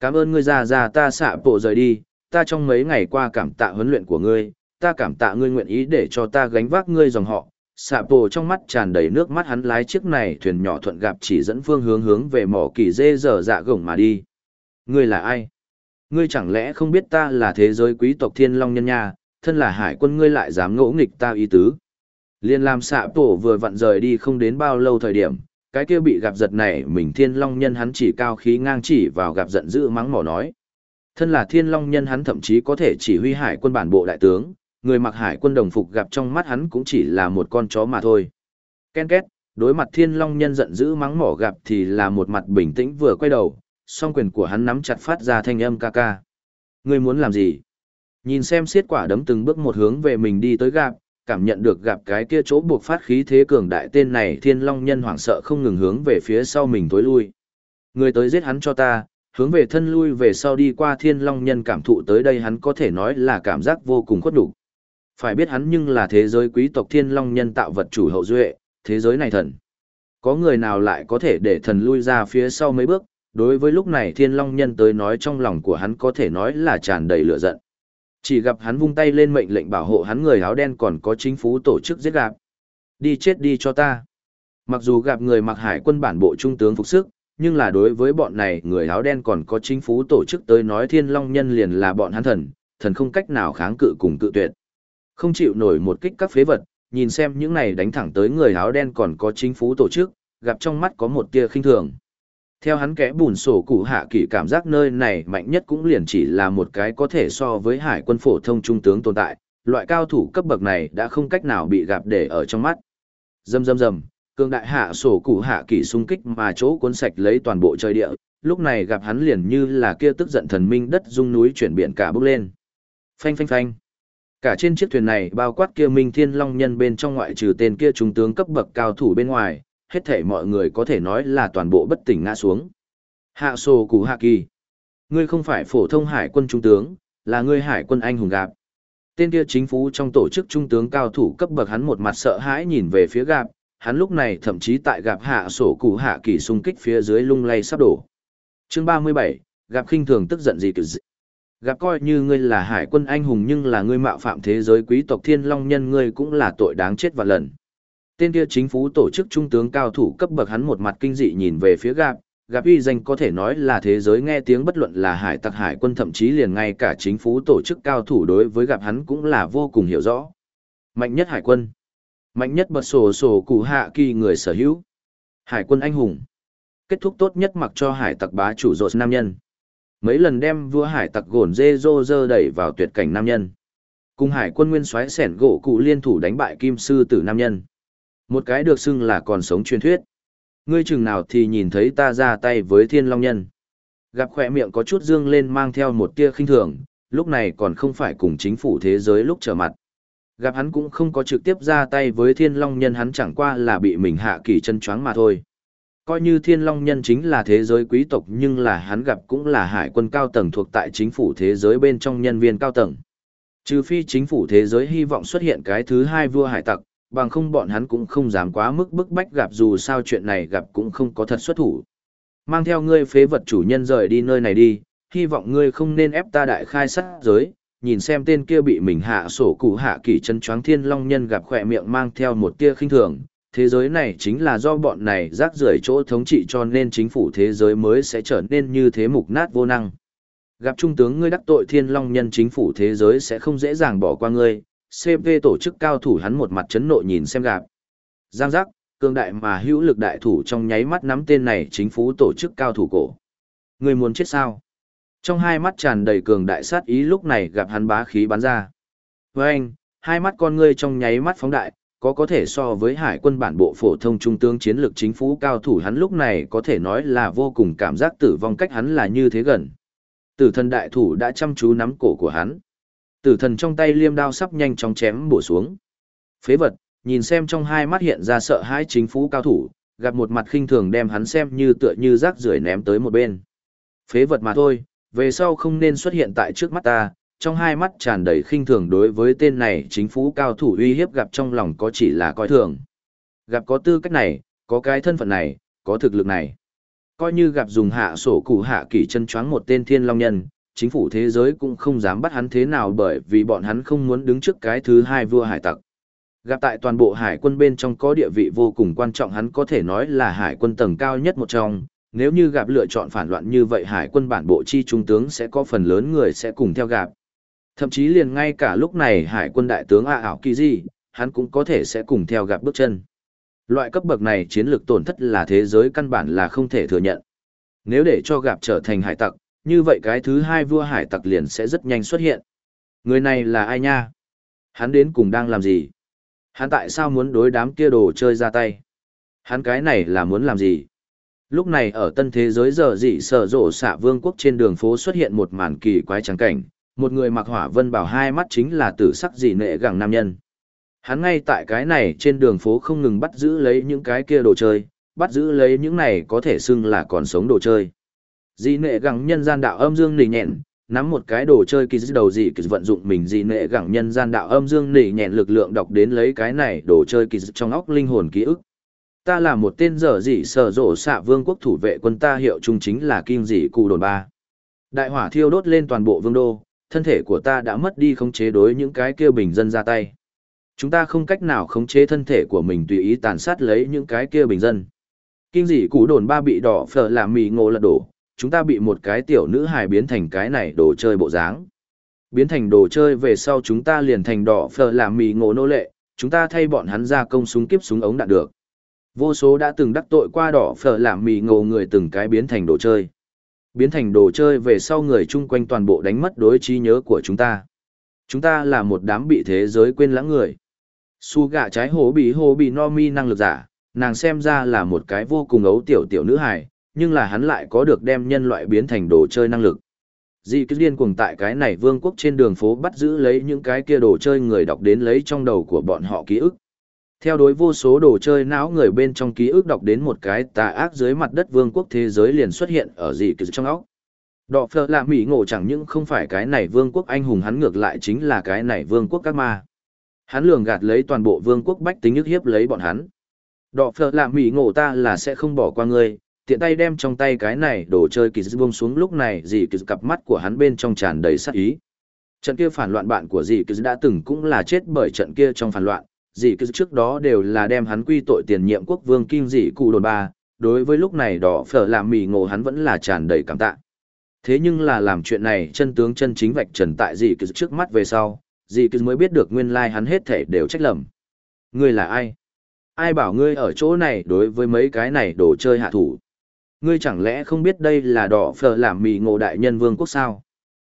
Cảm ơn ngươi ra ra ta xạ bộ rời đi, ta trong mấy ngày qua cảm tạ huấn luyện của ngươi, ta cảm tạ ngươi nguyện ý để cho ta gánh vác ngươi dòng họ. Xạ bồ trong mắt tràn đầy nước mắt hắn lái chiếc này thuyền nhỏ thuận gặp chỉ dẫn phương hướng hướng về mỏ kỳ dê dở dạ gồng mà đi. Ngươi là ai? Ngươi chẳng lẽ không biết ta là thế giới quý tộc thiên long nhân nha, thân là hải quân ngươi lại dám ngỗ nghịch ta ý tứ. Liên làm xạ tổ vừa vặn rời đi không đến bao lâu thời điểm, cái kia bị gặp giật này mình thiên long nhân hắn chỉ cao khí ngang chỉ vào gặp giận dữ mắng mỏ nói. Thân là thiên long nhân hắn thậm chí có thể chỉ huy hải quân bản bộ đại tướng, người mặc hải quân đồng phục gặp trong mắt hắn cũng chỉ là một con chó mà thôi. Ken két, đối mặt thiên long nhân giận dữ mắng mỏ gặp thì là một mặt bình tĩnh vừa quay đầu, song quyền của hắn nắm chặt phát ra thanh âm ca ca. Ngươi muốn làm gì? Nhìn xem xiết quả đấm từng bước một hướng về mình đi tới gặp, cảm nhận được gặp cái kia chỗ buộc phát khí thế cường đại tên này thiên long nhân hoảng sợ không ngừng hướng về phía sau mình tối lui. Người tới giết hắn cho ta, hướng về thân lui về sau đi qua thiên long nhân cảm thụ tới đây hắn có thể nói là cảm giác vô cùng khuất đủ. Phải biết hắn nhưng là thế giới quý tộc thiên long nhân tạo vật chủ hậu duệ, thế giới này thần. Có người nào lại có thể để thần lui ra phía sau mấy bước, đối với lúc này thiên long nhân tới nói trong lòng của hắn có thể nói là tràn đầy lửa giận. Chỉ gặp hắn vung tay lên mệnh lệnh bảo hộ hắn người áo đen còn có chính phủ tổ chức giết gạp. Đi chết đi cho ta. Mặc dù gặp người mặc hải quân bản bộ trung tướng phục sức, nhưng là đối với bọn này người áo đen còn có chính phủ tổ chức tới nói thiên long nhân liền là bọn hắn thần, thần không cách nào kháng cự cùng cự tuyệt. Không chịu nổi một kích các phế vật, nhìn xem những này đánh thẳng tới người áo đen còn có chính phủ tổ chức, gặp trong mắt có một tia khinh thường. Theo hắn kẽ bùn sổ cụ hạ kỳ cảm giác nơi này mạnh nhất cũng liền chỉ là một cái có thể so với hải quân phổ thông trung tướng tồn tại, loại cao thủ cấp bậc này đã không cách nào bị gặp để ở trong mắt. Dầm dầm dầm, cường đại hạ sổ cụ hạ kỳ xung kích mà chỗ cuốn sạch lấy toàn bộ trời địa, lúc này gặp hắn liền như là kia tức giận thần minh đất dung núi chuyển biển cả bước lên. Phanh phanh phanh. Cả trên chiếc thuyền này bao quát kia Minh Thiên Long nhân bên trong ngoại trừ tên kia trung tướng cấp bậc cao thủ bên ngoài, hết thể mọi người có thể nói là toàn bộ bất tỉnh ngã xuống. Hạ sổ cụ hạ kỳ. Ngươi không phải phổ thông hải quân trung tướng, là ngươi hải quân anh hùng gạp. Tên kia chính phủ trong tổ chức trung tướng cao thủ cấp bậc hắn một mặt sợ hãi nhìn về phía gạp, hắn lúc này thậm chí tại gạp hạ sổ cụ hạ kỳ xung kích phía dưới lung lay sắp đổ. Chương 37, gặp khinh thường tức giận gì kiểu dị. Gặp coi như ngươi là hải quân anh hùng nhưng là ngươi mạo phạm thế giới quý tộc thiên long nhân ngươi cũng là tội đáng chết và lần. Tên kia chính phủ tổ chức trung tướng cao thủ cấp bậc hắn một mặt kinh dị nhìn về phía gặp, gặp uy danh có thể nói là thế giới nghe tiếng bất luận là hải tặc hải quân thậm chí liền ngay cả chính phủ tổ chức cao thủ đối với gặp hắn cũng là vô cùng hiểu rõ. Mạnh nhất hải quân. Mạnh nhất bật sổ sổ cụ hạ kỳ người sở hữu. Hải quân anh hùng. Kết thúc tốt nhất mặc cho hải tặc bá chủ rột nam nhân. Mấy lần đem vua hải tặc gồn dê dô dơ đẩy vào tuyệt cảnh nam nhân. Cùng hải quân nguyên soái sẻn gỗ cụ liên thủ đánh bại kim sư tử nam nhân. Một cái được xưng là còn sống truyền thuyết. Ngươi chừng nào thì nhìn thấy ta ra tay với thiên long nhân. Gặp khoe miệng có chút dương lên mang theo một tia khinh thường, lúc này còn không phải cùng chính phủ thế giới lúc trở mặt. Gặp hắn cũng không có trực tiếp ra tay với thiên long nhân hắn chẳng qua là bị mình hạ kỳ chân choáng mà thôi. Coi như thiên long nhân chính là thế giới quý tộc nhưng là hắn gặp cũng là hải quân cao tầng thuộc tại chính phủ thế giới bên trong nhân viên cao tầng. Trừ phi chính phủ thế giới hy vọng xuất hiện cái thứ hai vua hải tặc, bằng không bọn hắn cũng không dám quá mức bức bách gặp dù sao chuyện này gặp cũng không có thật xuất thủ. Mang theo ngươi phế vật chủ nhân rời đi nơi này đi, hy vọng ngươi không nên ép ta đại khai sát giới, nhìn xem tên kia bị mình hạ sổ cụ hạ kỳ chân choáng thiên long nhân gặp khỏe miệng mang theo một tia khinh thường. Thế giới này chính là do bọn này rác rưởi chỗ thống trị cho nên chính phủ thế giới mới sẽ trở nên như thế mục nát vô năng. Gặp trung tướng ngươi đắc tội thiên long nhân chính phủ thế giới sẽ không dễ dàng bỏ qua ngươi, CP tổ chức cao thủ hắn một mặt chấn nộ nhìn xem gặp. Giang giác, cương đại mà hữu lực đại thủ trong nháy mắt nắm tên này chính phủ tổ chức cao thủ cổ. Ngươi muốn chết sao? Trong hai mắt tràn đầy cường đại sát ý lúc này gặp hắn bá khí bắn ra. Với anh, hai mắt con ngươi trong nháy mắt phóng đại, có có thể so với hải quân bản bộ phổ thông trung tướng chiến lược chính phủ cao thủ hắn lúc này có thể nói là vô cùng cảm giác tử vong cách hắn là như thế gần. Tử thần đại thủ đã chăm chú nắm cổ của hắn. Tử thần trong tay liêm đao sắp nhanh chóng chém bổ xuống. Phế vật, nhìn xem trong hai mắt hiện ra sợ hãi chính phủ cao thủ, gặp một mặt khinh thường đem hắn xem như tựa như rác rưởi ném tới một bên. Phế vật mà thôi, về sau không nên xuất hiện tại trước mắt ta, trong hai mắt tràn đầy khinh thường đối với tên này chính phủ cao thủ uy hiếp gặp trong lòng có chỉ là coi thường. Gặp có tư cách này, có cái thân phận này, có thực lực này. Coi như gặp dùng hạ sổ cụ hạ kỷ chân choáng một tên thiên long nhân, chính phủ thế giới cũng không dám bắt hắn thế nào bởi vì bọn hắn không muốn đứng trước cái thứ hai vua hải tặc. Gặp tại toàn bộ hải quân bên trong có địa vị vô cùng quan trọng hắn có thể nói là hải quân tầng cao nhất một trong, nếu như gặp lựa chọn phản loạn như vậy hải quân bản bộ chi trung tướng sẽ có phần lớn người sẽ cùng theo gặp. Thậm chí liền ngay cả lúc này hải quân đại tướng A ảo kỳ gì, hắn cũng có thể sẽ cùng theo gặp bước chân. Loại cấp bậc này chiến lược tổn thất là thế giới căn bản là không thể thừa nhận. Nếu để cho gặp trở thành hải tặc, như vậy cái thứ hai vua hải tặc liền sẽ rất nhanh xuất hiện. Người này là ai nha? Hắn đến cùng đang làm gì? Hắn tại sao muốn đối đám kia đồ chơi ra tay? Hắn cái này là muốn làm gì? Lúc này ở tân thế giới giờ dị sở rộ xạ vương quốc trên đường phố xuất hiện một màn kỳ quái trắng cảnh, một người mặc hỏa vân bảo hai mắt chính là tử sắc dị nệ gẳng nam nhân. Hắn ngay tại cái này trên đường phố không ngừng bắt giữ lấy những cái kia đồ chơi, bắt giữ lấy những này có thể xưng là còn sống đồ chơi. Dị nệ gẳng nhân gian đạo âm dương nỉ nhẹn, nắm một cái đồ chơi kỳ đầu dị kỳ vận dụng mình dị nệ gẳng nhân gian đạo âm dương nỉ nhẹn lực lượng đọc đến lấy cái này đồ chơi kỳ trong óc linh hồn ký ức ta là một tên dở dị sở rộ xạ vương quốc thủ vệ quân ta hiệu trung chính là kim dị cụ đồn ba đại hỏa thiêu đốt lên toàn bộ vương đô thân thể của ta đã mất đi khống chế đối những cái kia bình dân ra tay. Chúng ta không cách nào khống chế thân thể của mình tùy ý tàn sát lấy những cái kia bình dân. Kinh dị củ đồn ba bị đỏ phở làm mì ngộ lật đổ, chúng ta bị một cái tiểu nữ hài biến thành cái này đồ chơi bộ dáng. Biến thành đồ chơi về sau chúng ta liền thành đỏ phở làm mì ngộ nô lệ, chúng ta thay bọn hắn ra công súng kiếp súng ống đạn được. Vô số đã từng đắc tội qua đỏ phở làm mì ngộ người từng cái biến thành đồ chơi. Biến thành đồ chơi về sau người chung quanh toàn bộ đánh mất đối trí nhớ của chúng ta. Chúng ta là một đám bị thế giới quên lãng người. Su gạ trái hố bị hố bị no mi năng lực giả, nàng xem ra là một cái vô cùng ấu tiểu tiểu nữ hài, nhưng là hắn lại có được đem nhân loại biến thành đồ chơi năng lực. Dị cứ điên cuồng tại cái này vương quốc trên đường phố bắt giữ lấy những cái kia đồ chơi người đọc đến lấy trong đầu của bọn họ ký ức. Theo đối vô số đồ chơi não người bên trong ký ức đọc đến một cái tà ác dưới mặt đất vương quốc thế giới liền xuất hiện ở dị kỳ trong óc. Đọ phở là mỹ ngộ chẳng những không phải cái này vương quốc anh hùng hắn ngược lại chính là cái này vương quốc các ma. Hắn lường gạt lấy toàn bộ vương quốc bách tính ức hiếp lấy bọn hắn. Đọ phở là mỹ ngộ ta là sẽ không bỏ qua ngươi, tiện tay đem trong tay cái này đồ chơi kỳ dư buông xuống lúc này dì kỳ cặp mắt của hắn bên trong tràn đầy sát ý. Trận kia phản loạn bạn của dì kỳ đã từng cũng là chết bởi trận kia trong phản loạn, dì cứ trước đó đều là đem hắn quy tội tiền nhiệm quốc vương Kim dì cụ đồn ba, đối với lúc này đỏ phở làm mì ngộ hắn vẫn là tràn đầy cảm tạ. Thế nhưng là làm chuyện này chân tướng chân chính vạch trần tại dì cứ trước mắt về sau, dì cứ mới biết được nguyên lai hắn hết thể đều trách lầm. Ngươi là ai? Ai bảo ngươi ở chỗ này đối với mấy cái này đồ chơi hạ thủ? Ngươi chẳng lẽ không biết đây là đỏ phở làm mì ngộ đại nhân vương quốc sao?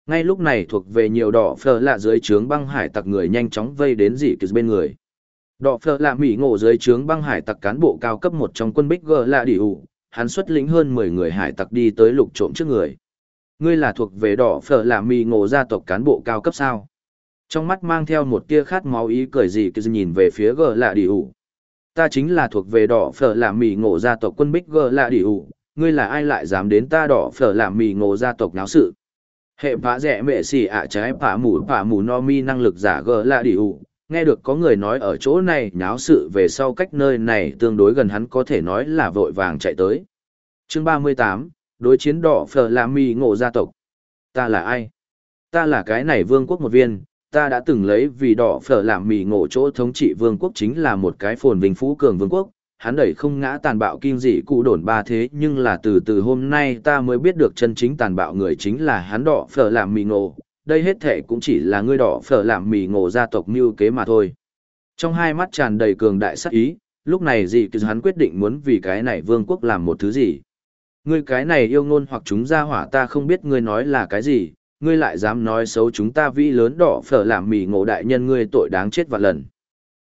Ngay lúc này thuộc về nhiều đỏ phở lạ dưới trướng băng hải tặc người nhanh chóng vây đến dị kỳ bên người. Đỏ phở là mỉ ngộ dưới trướng băng hải tặc cán bộ cao cấp một trong quân bích gờ lạ đỉ hụ, hắn xuất lĩnh hơn mười người hải tặc đi tới lục trộm trước người. Ngươi là thuộc về đỏ phở là mỉ ngộ gia tộc cán bộ cao cấp sao? Trong mắt mang theo một tia khát máu ý cười gì cứ nhìn về phía gờ lạ đỉ hụ. Ta chính là thuộc về đỏ phở là mỉ ngộ gia tộc quân bích gờ lạ đỉ hụ, ngươi là ai lại dám đến ta đỏ phở làm mỉ ngộ gia tộc náo sự. Hệ phá rẻ mẹ xỉ ạ trái phá mù phá mù no mi năng lực giả gờ là đỉ hụ Nghe được có người nói ở chỗ này nháo sự về sau cách nơi này tương đối gần hắn có thể nói là vội vàng chạy tới. chương ba mươi tám đối chiến đỏ phở là mì ngộ gia tộc. Ta là ai? Ta là cái này vương quốc một viên, ta đã từng lấy vì đỏ phở làm mì ngộ chỗ thống trị vương quốc chính là một cái phồn vinh phú cường vương quốc, hắn đẩy không ngã tàn bạo kim dị cụ đồn ba thế nhưng là từ từ hôm nay ta mới biết được chân chính tàn bạo người chính là hắn đỏ phở làm mì ngộ đây hết thể cũng chỉ là ngươi đỏ phở làm mì ngộ gia tộc mưu kế mà thôi. Trong hai mắt tràn đầy cường đại sắc ý lúc này dì cứ hắn quyết định muốn vì cái này vương quốc làm một thứ gì. Ngươi cái này yêu ngôn hoặc chúng ra hỏa ta không biết ngươi nói là cái gì ngươi lại dám nói xấu chúng ta vĩ lớn đỏ phở làm mì ngộ đại nhân ngươi tội đáng chết vạn lần.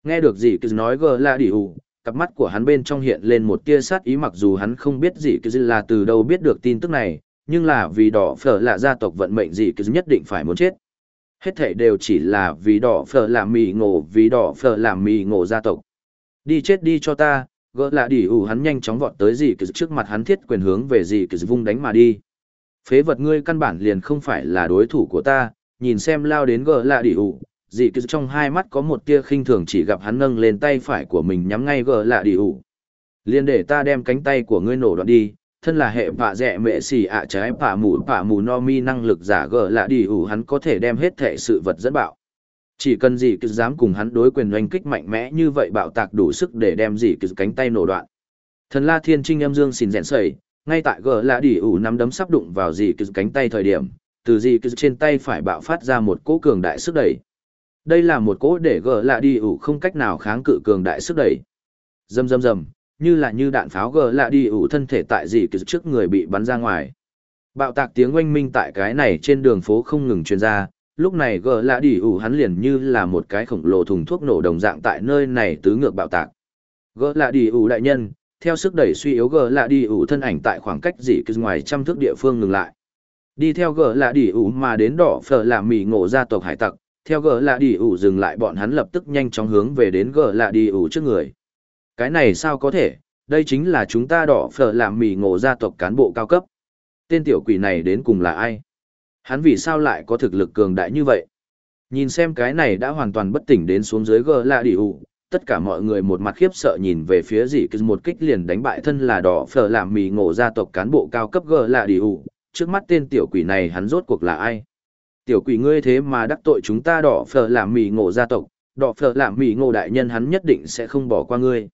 Nghe được dì cứ nói gờ là đi hù cặp mắt của hắn bên trong hiện lên một tia sát ý mặc dù hắn không biết gì cứ là từ đâu biết được tin tức này, nhưng là vì đỏ phở là gia tộc vận mệnh gì cứ nhất định phải muốn chết. Hết thể đều chỉ là vì đỏ phở làm mì ngộ vì đỏ phở làm mì ngộ gia tộc. Đi chết đi cho ta, gỡ lạ đỉ ủ hắn nhanh chóng vọt tới gì cứ trước mặt hắn thiết quyền hướng về gì cứ vung đánh mà đi. Phế vật ngươi căn bản liền không phải là đối thủ của ta, nhìn xem lao đến gỡ lạ đỉ ủ, dị cứ trong hai mắt có một tia khinh thường chỉ gặp hắn nâng lên tay phải của mình nhắm ngay gờ lạ đỉ ủ liền để ta đem cánh tay của ngươi nổ đoạn đi thân là hệ vạ dẹ mệ xì ạ trái vạ mù vạ mù no mi năng lực giả gờ lạ đi ủ hắn có thể đem hết thể sự vật dẫn bạo. Chỉ cần gì cứ dám cùng hắn đối quyền oanh kích mạnh mẽ như vậy bạo tạc đủ sức để đem gì cứ cánh tay nổ đoạn. Thần la thiên trinh em dương xin rẽn sầy ngay tại gờ lạ đi ủ nắm đấm sắp đụng vào gì cứ cánh tay thời điểm từ gì cứ trên tay phải bạo phát ra một cỗ cường đại sức đẩy. Đây là một cỗ để gờ lạ đi ủ không cách nào kháng cự cường đại sức đẩy. Dầm dầm dầm, như là như đạn pháo gờ lạ đi ủ thân thể tại dị kỳ trước người bị bắn ra ngoài. Bạo tạc tiếng oanh minh tại cái này trên đường phố không ngừng truyền ra, lúc này gờ lạ đi ủ hắn liền như là một cái khổng lồ thùng thuốc nổ đồng dạng tại nơi này tứ ngược bạo tạc. Gờ lạ đi ủ đại nhân, theo sức đẩy suy yếu gờ lạ đi ủ thân ảnh tại khoảng cách dị kỳ ngoài trăm thước địa phương ngừng lại. Đi theo gờ lạ đi ủ mà đến đỏ phở là mì ngộ gia tộc hải tặc, theo gờ lạ đi ủ dừng lại bọn hắn lập tức nhanh chóng hướng về đến gờ lạ đi ủ trước người cái này sao có thể đây chính là chúng ta đỏ phở làm mì ngộ gia tộc cán bộ cao cấp. Tên tiểu quỷ này đến cùng là ai? Hắn vì sao lại có thực lực cường đại như vậy? Nhìn xem cái này đã hoàn toàn bất tỉnh đến xuống dưới gờ lạ đi ủ tất cả mọi người một mặt khiếp sợ nhìn về phía dì cứ một kích liền đánh bại thân là đỏ phở làm mì ngộ gia tộc cán bộ cao cấp gờ lạ đi ủ. Trước mắt tên tiểu quỷ này hắn rốt cuộc là ai? Tiểu quỷ ngươi thế mà đắc tội chúng ta đỏ phở làm mì ngộ gia tộc, đỏ phở làm mì ngộ đại nhân hắn nhất định sẽ không bỏ qua ngươi.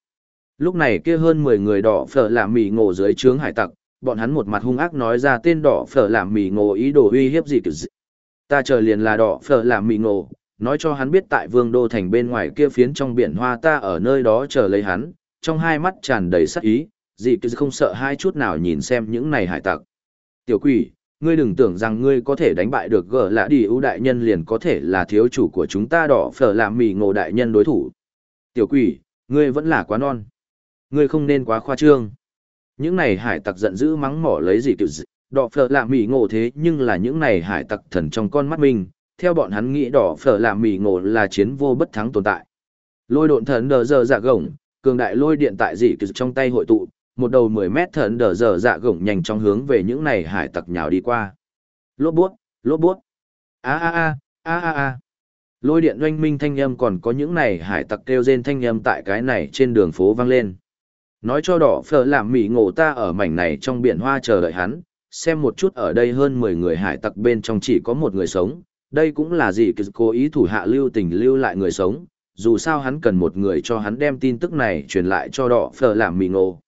Lúc này kia hơn mười người đỏ phở làm mì ngộ dưới trướng hải tặc, bọn hắn một mặt hung ác nói ra tên đỏ phở làm mì ngộ ý đồ uy hiếp gì kiểu gì. Ta chờ liền là đỏ phở làm mì ngộ, nói cho hắn biết tại vương đô thành bên ngoài kia phiến trong biển hoa ta ở nơi đó chờ lấy hắn, trong hai mắt tràn đầy sắc ý, dị cứ không sợ hai chút nào nhìn xem những này hải tặc. Tiểu quỷ, ngươi đừng tưởng rằng ngươi có thể đánh bại được gở lạ đi ưu đại nhân liền có thể là thiếu chủ của chúng ta đỏ phở làm mì ngộ đại nhân đối thủ. Tiểu quỷ, ngươi vẫn là quá non. Ngươi không nên quá khoa trương. Những này hải tặc giận dữ mắng mỏ lấy gì kiểu gì, đỏ phở làm mì ngộ thế nhưng là những này hải tặc thần trong con mắt mình, theo bọn hắn nghĩ đỏ phở làm mì ngộ là chiến vô bất thắng tồn tại. Lôi độn thần đờ giờ dạ gồng, cường đại lôi điện tại dị kiểu trong tay hội tụ, một đầu 10 mét thần đờ giờ dạ gồng nhanh trong hướng về những này hải tặc nhào đi qua. Lốp bút, lốp bút. A a a, a a a. Lôi điện doanh minh thanh âm còn có những này hải tặc kêu rên thanh âm tại cái này trên đường phố vang lên. Nói cho đỏ phở làm mỉ ngộ ta ở mảnh này trong biển hoa chờ đợi hắn, xem một chút ở đây hơn 10 người hải tặc bên trong chỉ có một người sống, đây cũng là gì cố ý thủ hạ lưu tình lưu lại người sống, dù sao hắn cần một người cho hắn đem tin tức này truyền lại cho đỏ phở làm mì ngộ.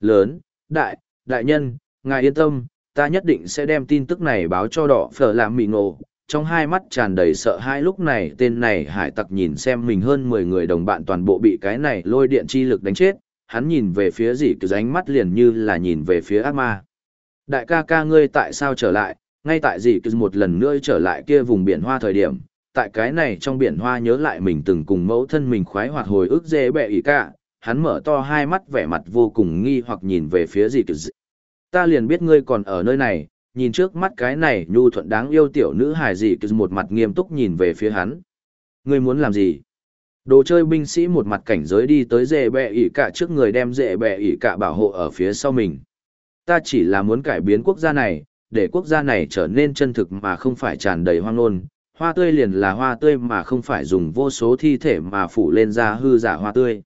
Lớn, đại, đại nhân, ngài yên tâm, ta nhất định sẽ đem tin tức này báo cho đỏ phở làm mì ngộ. Trong hai mắt tràn đầy sợ hãi lúc này tên này hải tặc nhìn xem mình hơn 10 người đồng bạn toàn bộ bị cái này lôi điện chi lực đánh chết, hắn nhìn về phía dì cứ ánh mắt liền như là nhìn về phía ác ma. Đại ca ca ngươi tại sao trở lại, ngay tại dì cứ một lần nữa trở lại kia vùng biển hoa thời điểm, tại cái này trong biển hoa nhớ lại mình từng cùng mẫu thân mình khoái hoạt hồi ức dễ bẹ ý cả, hắn mở to hai mắt vẻ mặt vô cùng nghi hoặc nhìn về phía dì cứ ta liền biết ngươi còn ở nơi này, nhìn trước mắt cái này nhu thuận đáng yêu tiểu nữ hài dì cứ một mặt nghiêm túc nhìn về phía hắn. Ngươi muốn làm gì? Đồ chơi binh sĩ một mặt cảnh giới đi tới dễ bẹ ỉ cả trước người đem dễ bẹ ỉ cả bảo hộ ở phía sau mình. Ta chỉ là muốn cải biến quốc gia này, để quốc gia này trở nên chân thực mà không phải tràn đầy hoang nôn. Hoa tươi liền là hoa tươi mà không phải dùng vô số thi thể mà phủ lên ra hư giả hoa tươi.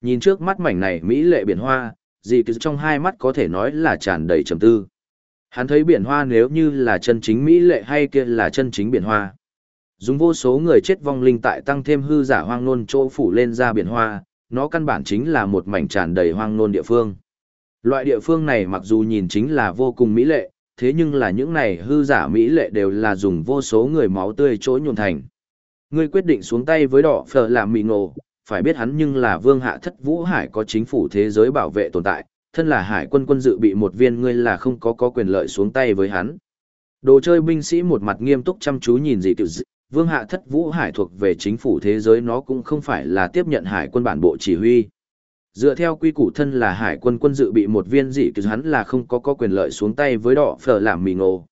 Nhìn trước mắt mảnh này mỹ lệ biển hoa, gì cứ trong hai mắt có thể nói là tràn đầy trầm tư. Hắn thấy biển hoa nếu như là chân chính mỹ lệ hay kia là chân chính biển hoa. Dùng vô số người chết vong linh tại tăng thêm hư giả hoang nôn chỗ phủ lên ra biển hoa, nó căn bản chính là một mảnh tràn đầy hoang nôn địa phương. Loại địa phương này mặc dù nhìn chính là vô cùng mỹ lệ, thế nhưng là những này hư giả mỹ lệ đều là dùng vô số người máu tươi chỗ nhuộm thành. Ngươi quyết định xuống tay với đỏ phở làm mì ngộ, phải biết hắn nhưng là vương hạ thất vũ hải có chính phủ thế giới bảo vệ tồn tại, thân là hải quân quân dự bị một viên ngươi là không có có quyền lợi xuống tay với hắn. Đồ chơi binh sĩ một mặt nghiêm túc chăm chú nhìn dị tiểu dị, vương hạ thất vũ hải thuộc về chính phủ thế giới nó cũng không phải là tiếp nhận hải quân bản bộ chỉ huy. Dựa theo quy củ thân là hải quân quân dự bị một viên dị cứ hắn là không có có quyền lợi xuống tay với đỏ phở làm mì ngộ.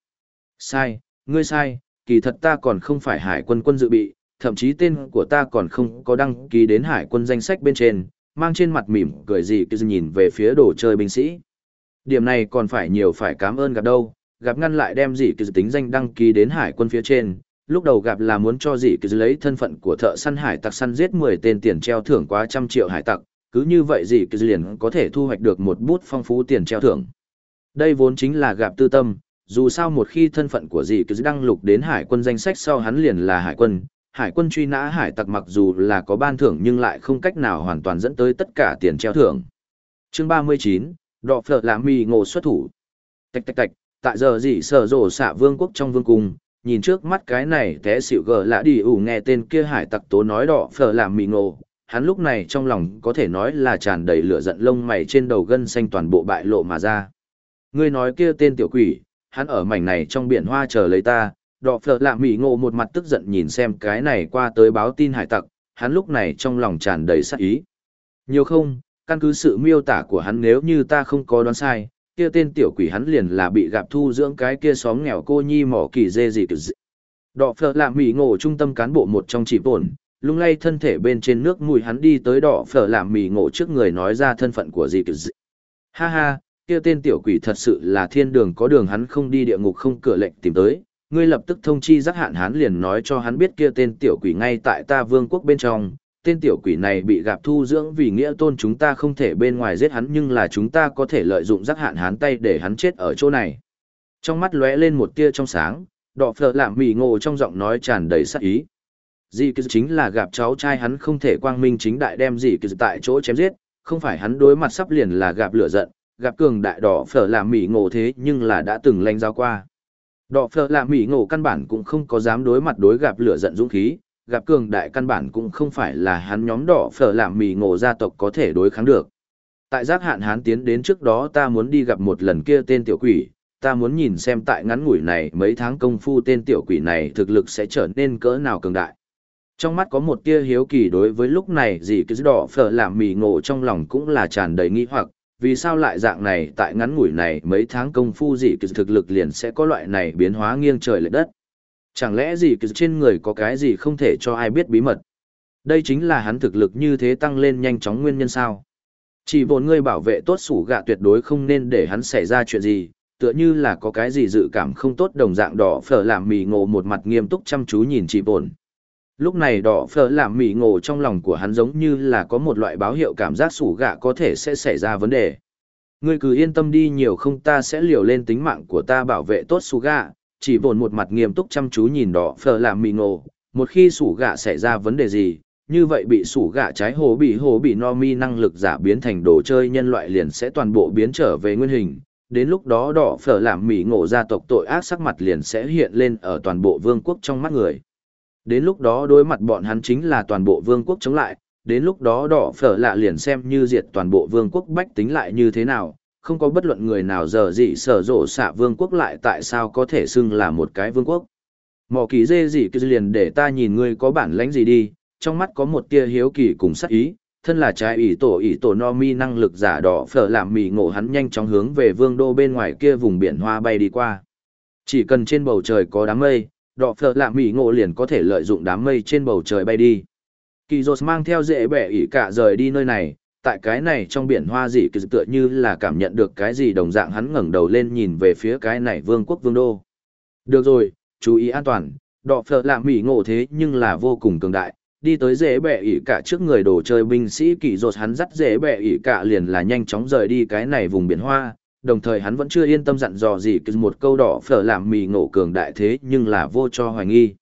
Sai, ngươi sai, kỳ thật ta còn không phải hải quân quân dự bị, thậm chí tên của ta còn không có đăng ký đến hải quân danh sách bên trên, mang trên mặt mỉm cười gì cứ nhìn về phía đồ chơi binh sĩ. Điểm này còn phải nhiều phải cảm ơn gặp đâu, gặp ngăn lại đem gì cứ tính danh đăng ký đến hải quân phía trên, lúc đầu gặp là muốn cho dì cứ lấy thân phận của thợ săn hải tặc săn giết 10 tên tiền treo thưởng quá trăm triệu hải tặc, cứ như vậy dì cứ liền có thể thu hoạch được một bút phong phú tiền treo thưởng. Đây vốn chính là gặp tư tâm, dù sao một khi thân phận của dì cứ đăng lục đến hải quân danh sách sau hắn liền là hải quân, hải quân truy nã hải tặc mặc dù là có ban thưởng nhưng lại không cách nào hoàn toàn dẫn tới tất cả tiền treo thưởng. Chương 39, Đọ Phở Lạ Mì Ngộ xuất thủ. Tạch tạch tạch, tại giờ dì sở rổ xạ vương quốc trong vương cung, nhìn trước mắt cái này té xịu gờ lạ đi ủ nghe tên kia hải tặc tố nói đỏ phở làm mì ngộ. Hắn lúc này trong lòng có thể nói là tràn đầy lửa giận lông mày trên đầu gân xanh toàn bộ bại lộ mà ra. Ngươi nói kia tên tiểu quỷ, hắn ở mảnh này trong biển hoa chờ lấy ta. Đỏ phở lạ mì ngộ một mặt tức giận nhìn xem cái này qua tới báo tin hải tặc. Hắn lúc này trong lòng tràn đầy sắc ý. Nhiều không, căn cứ sự miêu tả của hắn nếu như ta không có đoán sai kia tên tiểu quỷ hắn liền là bị gặp thu dưỡng cái kia xóm nghèo cô nhi mỏ kỳ dê gì cứ dị. Đỏ phở làm mỉ ngộ trung tâm cán bộ một trong chỉ bổn, lung lay thân thể bên trên nước mùi hắn đi tới đỏ phở làm mỉ ngộ trước người nói ra thân phận của gì cứ dị. Ha ha, kia tên tiểu quỷ thật sự là thiên đường có đường hắn không đi địa ngục không cửa lệnh tìm tới. Ngươi lập tức thông chi giác hạn hắn liền nói cho hắn biết kia tên tiểu quỷ ngay tại ta vương quốc bên trong, tên tiểu quỷ này bị gặp thu dưỡng vì nghĩa tôn chúng ta không thể bên ngoài giết hắn nhưng là chúng ta có thể lợi dụng giác hạn hắn tay để hắn chết ở chỗ này. Trong mắt lóe lên một tia trong sáng, đỏ phở làm mỉ ngộ trong giọng nói tràn đầy sắc ý. Dị kỳ chính là gặp cháu trai hắn không thể quang minh chính đại đem dị kỳ tại chỗ chém giết, không phải hắn đối mặt sắp liền là gặp lửa giận, gặp cường đại đỏ phở làm mỉ ngộ thế nhưng là đã từng lanh giao qua. Đỏ phở làm mỉ ngộ căn bản cũng không có dám đối mặt đối gặp lửa giận dũng khí, gặp cường đại căn bản cũng không phải là hắn nhóm đỏ phở làm mì ngộ gia tộc có thể đối kháng được. Tại giác hạn hắn tiến đến trước đó ta muốn đi gặp một lần kia tên tiểu quỷ, ta muốn nhìn xem tại ngắn ngủi này mấy tháng công phu tên tiểu quỷ này thực lực sẽ trở nên cỡ nào cường đại. Trong mắt có một tia hiếu kỳ đối với lúc này gì cứ đỏ phở làm mì ngộ trong lòng cũng là tràn đầy nghi hoặc, vì sao lại dạng này tại ngắn ngủi này mấy tháng công phu gì cứ thực lực liền sẽ có loại này biến hóa nghiêng trời lệ đất. Chẳng lẽ gì kỳ trên người có cái gì không thể cho ai biết bí mật. Đây chính là hắn thực lực như thế tăng lên nhanh chóng nguyên nhân sao. Chỉ vốn ngươi bảo vệ tốt sủ gạ tuyệt đối không nên để hắn xảy ra chuyện gì, tựa như là có cái gì dự cảm không tốt đồng dạng đỏ phở làm mì ngộ một mặt nghiêm túc chăm chú nhìn chị bổn lúc này đỏ phở làm mì ngộ trong lòng của hắn giống như là có một loại báo hiệu cảm giác sủ gạ có thể sẽ xảy ra vấn đề ngươi cứ yên tâm đi nhiều không ta sẽ liều lên tính mạng của ta bảo vệ tốt sủ gạ chỉ vồn một mặt nghiêm túc chăm chú nhìn đỏ phở làm mì ngộ một khi sủ gạ xảy ra vấn đề gì như vậy bị sủ gạ trái hồ bị hồ bị no mi năng lực giả biến thành đồ chơi nhân loại liền sẽ toàn bộ biến trở về nguyên hình đến lúc đó đỏ phở làm mì ngộ gia tộc tội ác sắc mặt liền sẽ hiện lên ở toàn bộ vương quốc trong mắt người. Đến lúc đó đối mặt bọn hắn chính là toàn bộ vương quốc chống lại, đến lúc đó đỏ phở lạ liền xem như diệt toàn bộ vương quốc bách tính lại như thế nào, không có bất luận người nào giờ gì sở rộ xạ vương quốc lại tại sao có thể xưng là một cái vương quốc. Mỏ kỳ dê gì cứ liền để ta nhìn ngươi có bản lãnh gì đi, trong mắt có một tia hiếu kỳ cùng sắc ý, thân là trái ỷ tổ ỷ tổ no mi năng lực giả đỏ phở làm mì ngộ hắn nhanh chóng hướng về vương đô bên ngoài kia vùng biển hoa bay đi qua chỉ cần trên bầu trời có đám mây đỏ phở làm mì ngộ liền có thể lợi dụng đám mây trên bầu trời bay đi kỳ dột mang theo dễ bẻ ỉ cả rời đi nơi này tại cái này trong biển hoa dị kỳ tựa như là cảm nhận được cái gì đồng dạng hắn ngẩng đầu lên nhìn về phía cái này vương quốc vương đô. Được rồi, chú ý an toàn đỏ phở làm mì ngộ thế nhưng là vô cùng cường đại, đi tới dễ bẹ ỉ cả trước người đồ chơi binh sĩ kỳ rột hắn dắt dễ bẹ ỉ cả liền là nhanh chóng rời đi cái này vùng biển hoa, đồng thời hắn vẫn chưa yên tâm dặn dò gì cứ một câu đỏ phở làm mì ngộ cường đại thế nhưng là vô cho hoài nghi.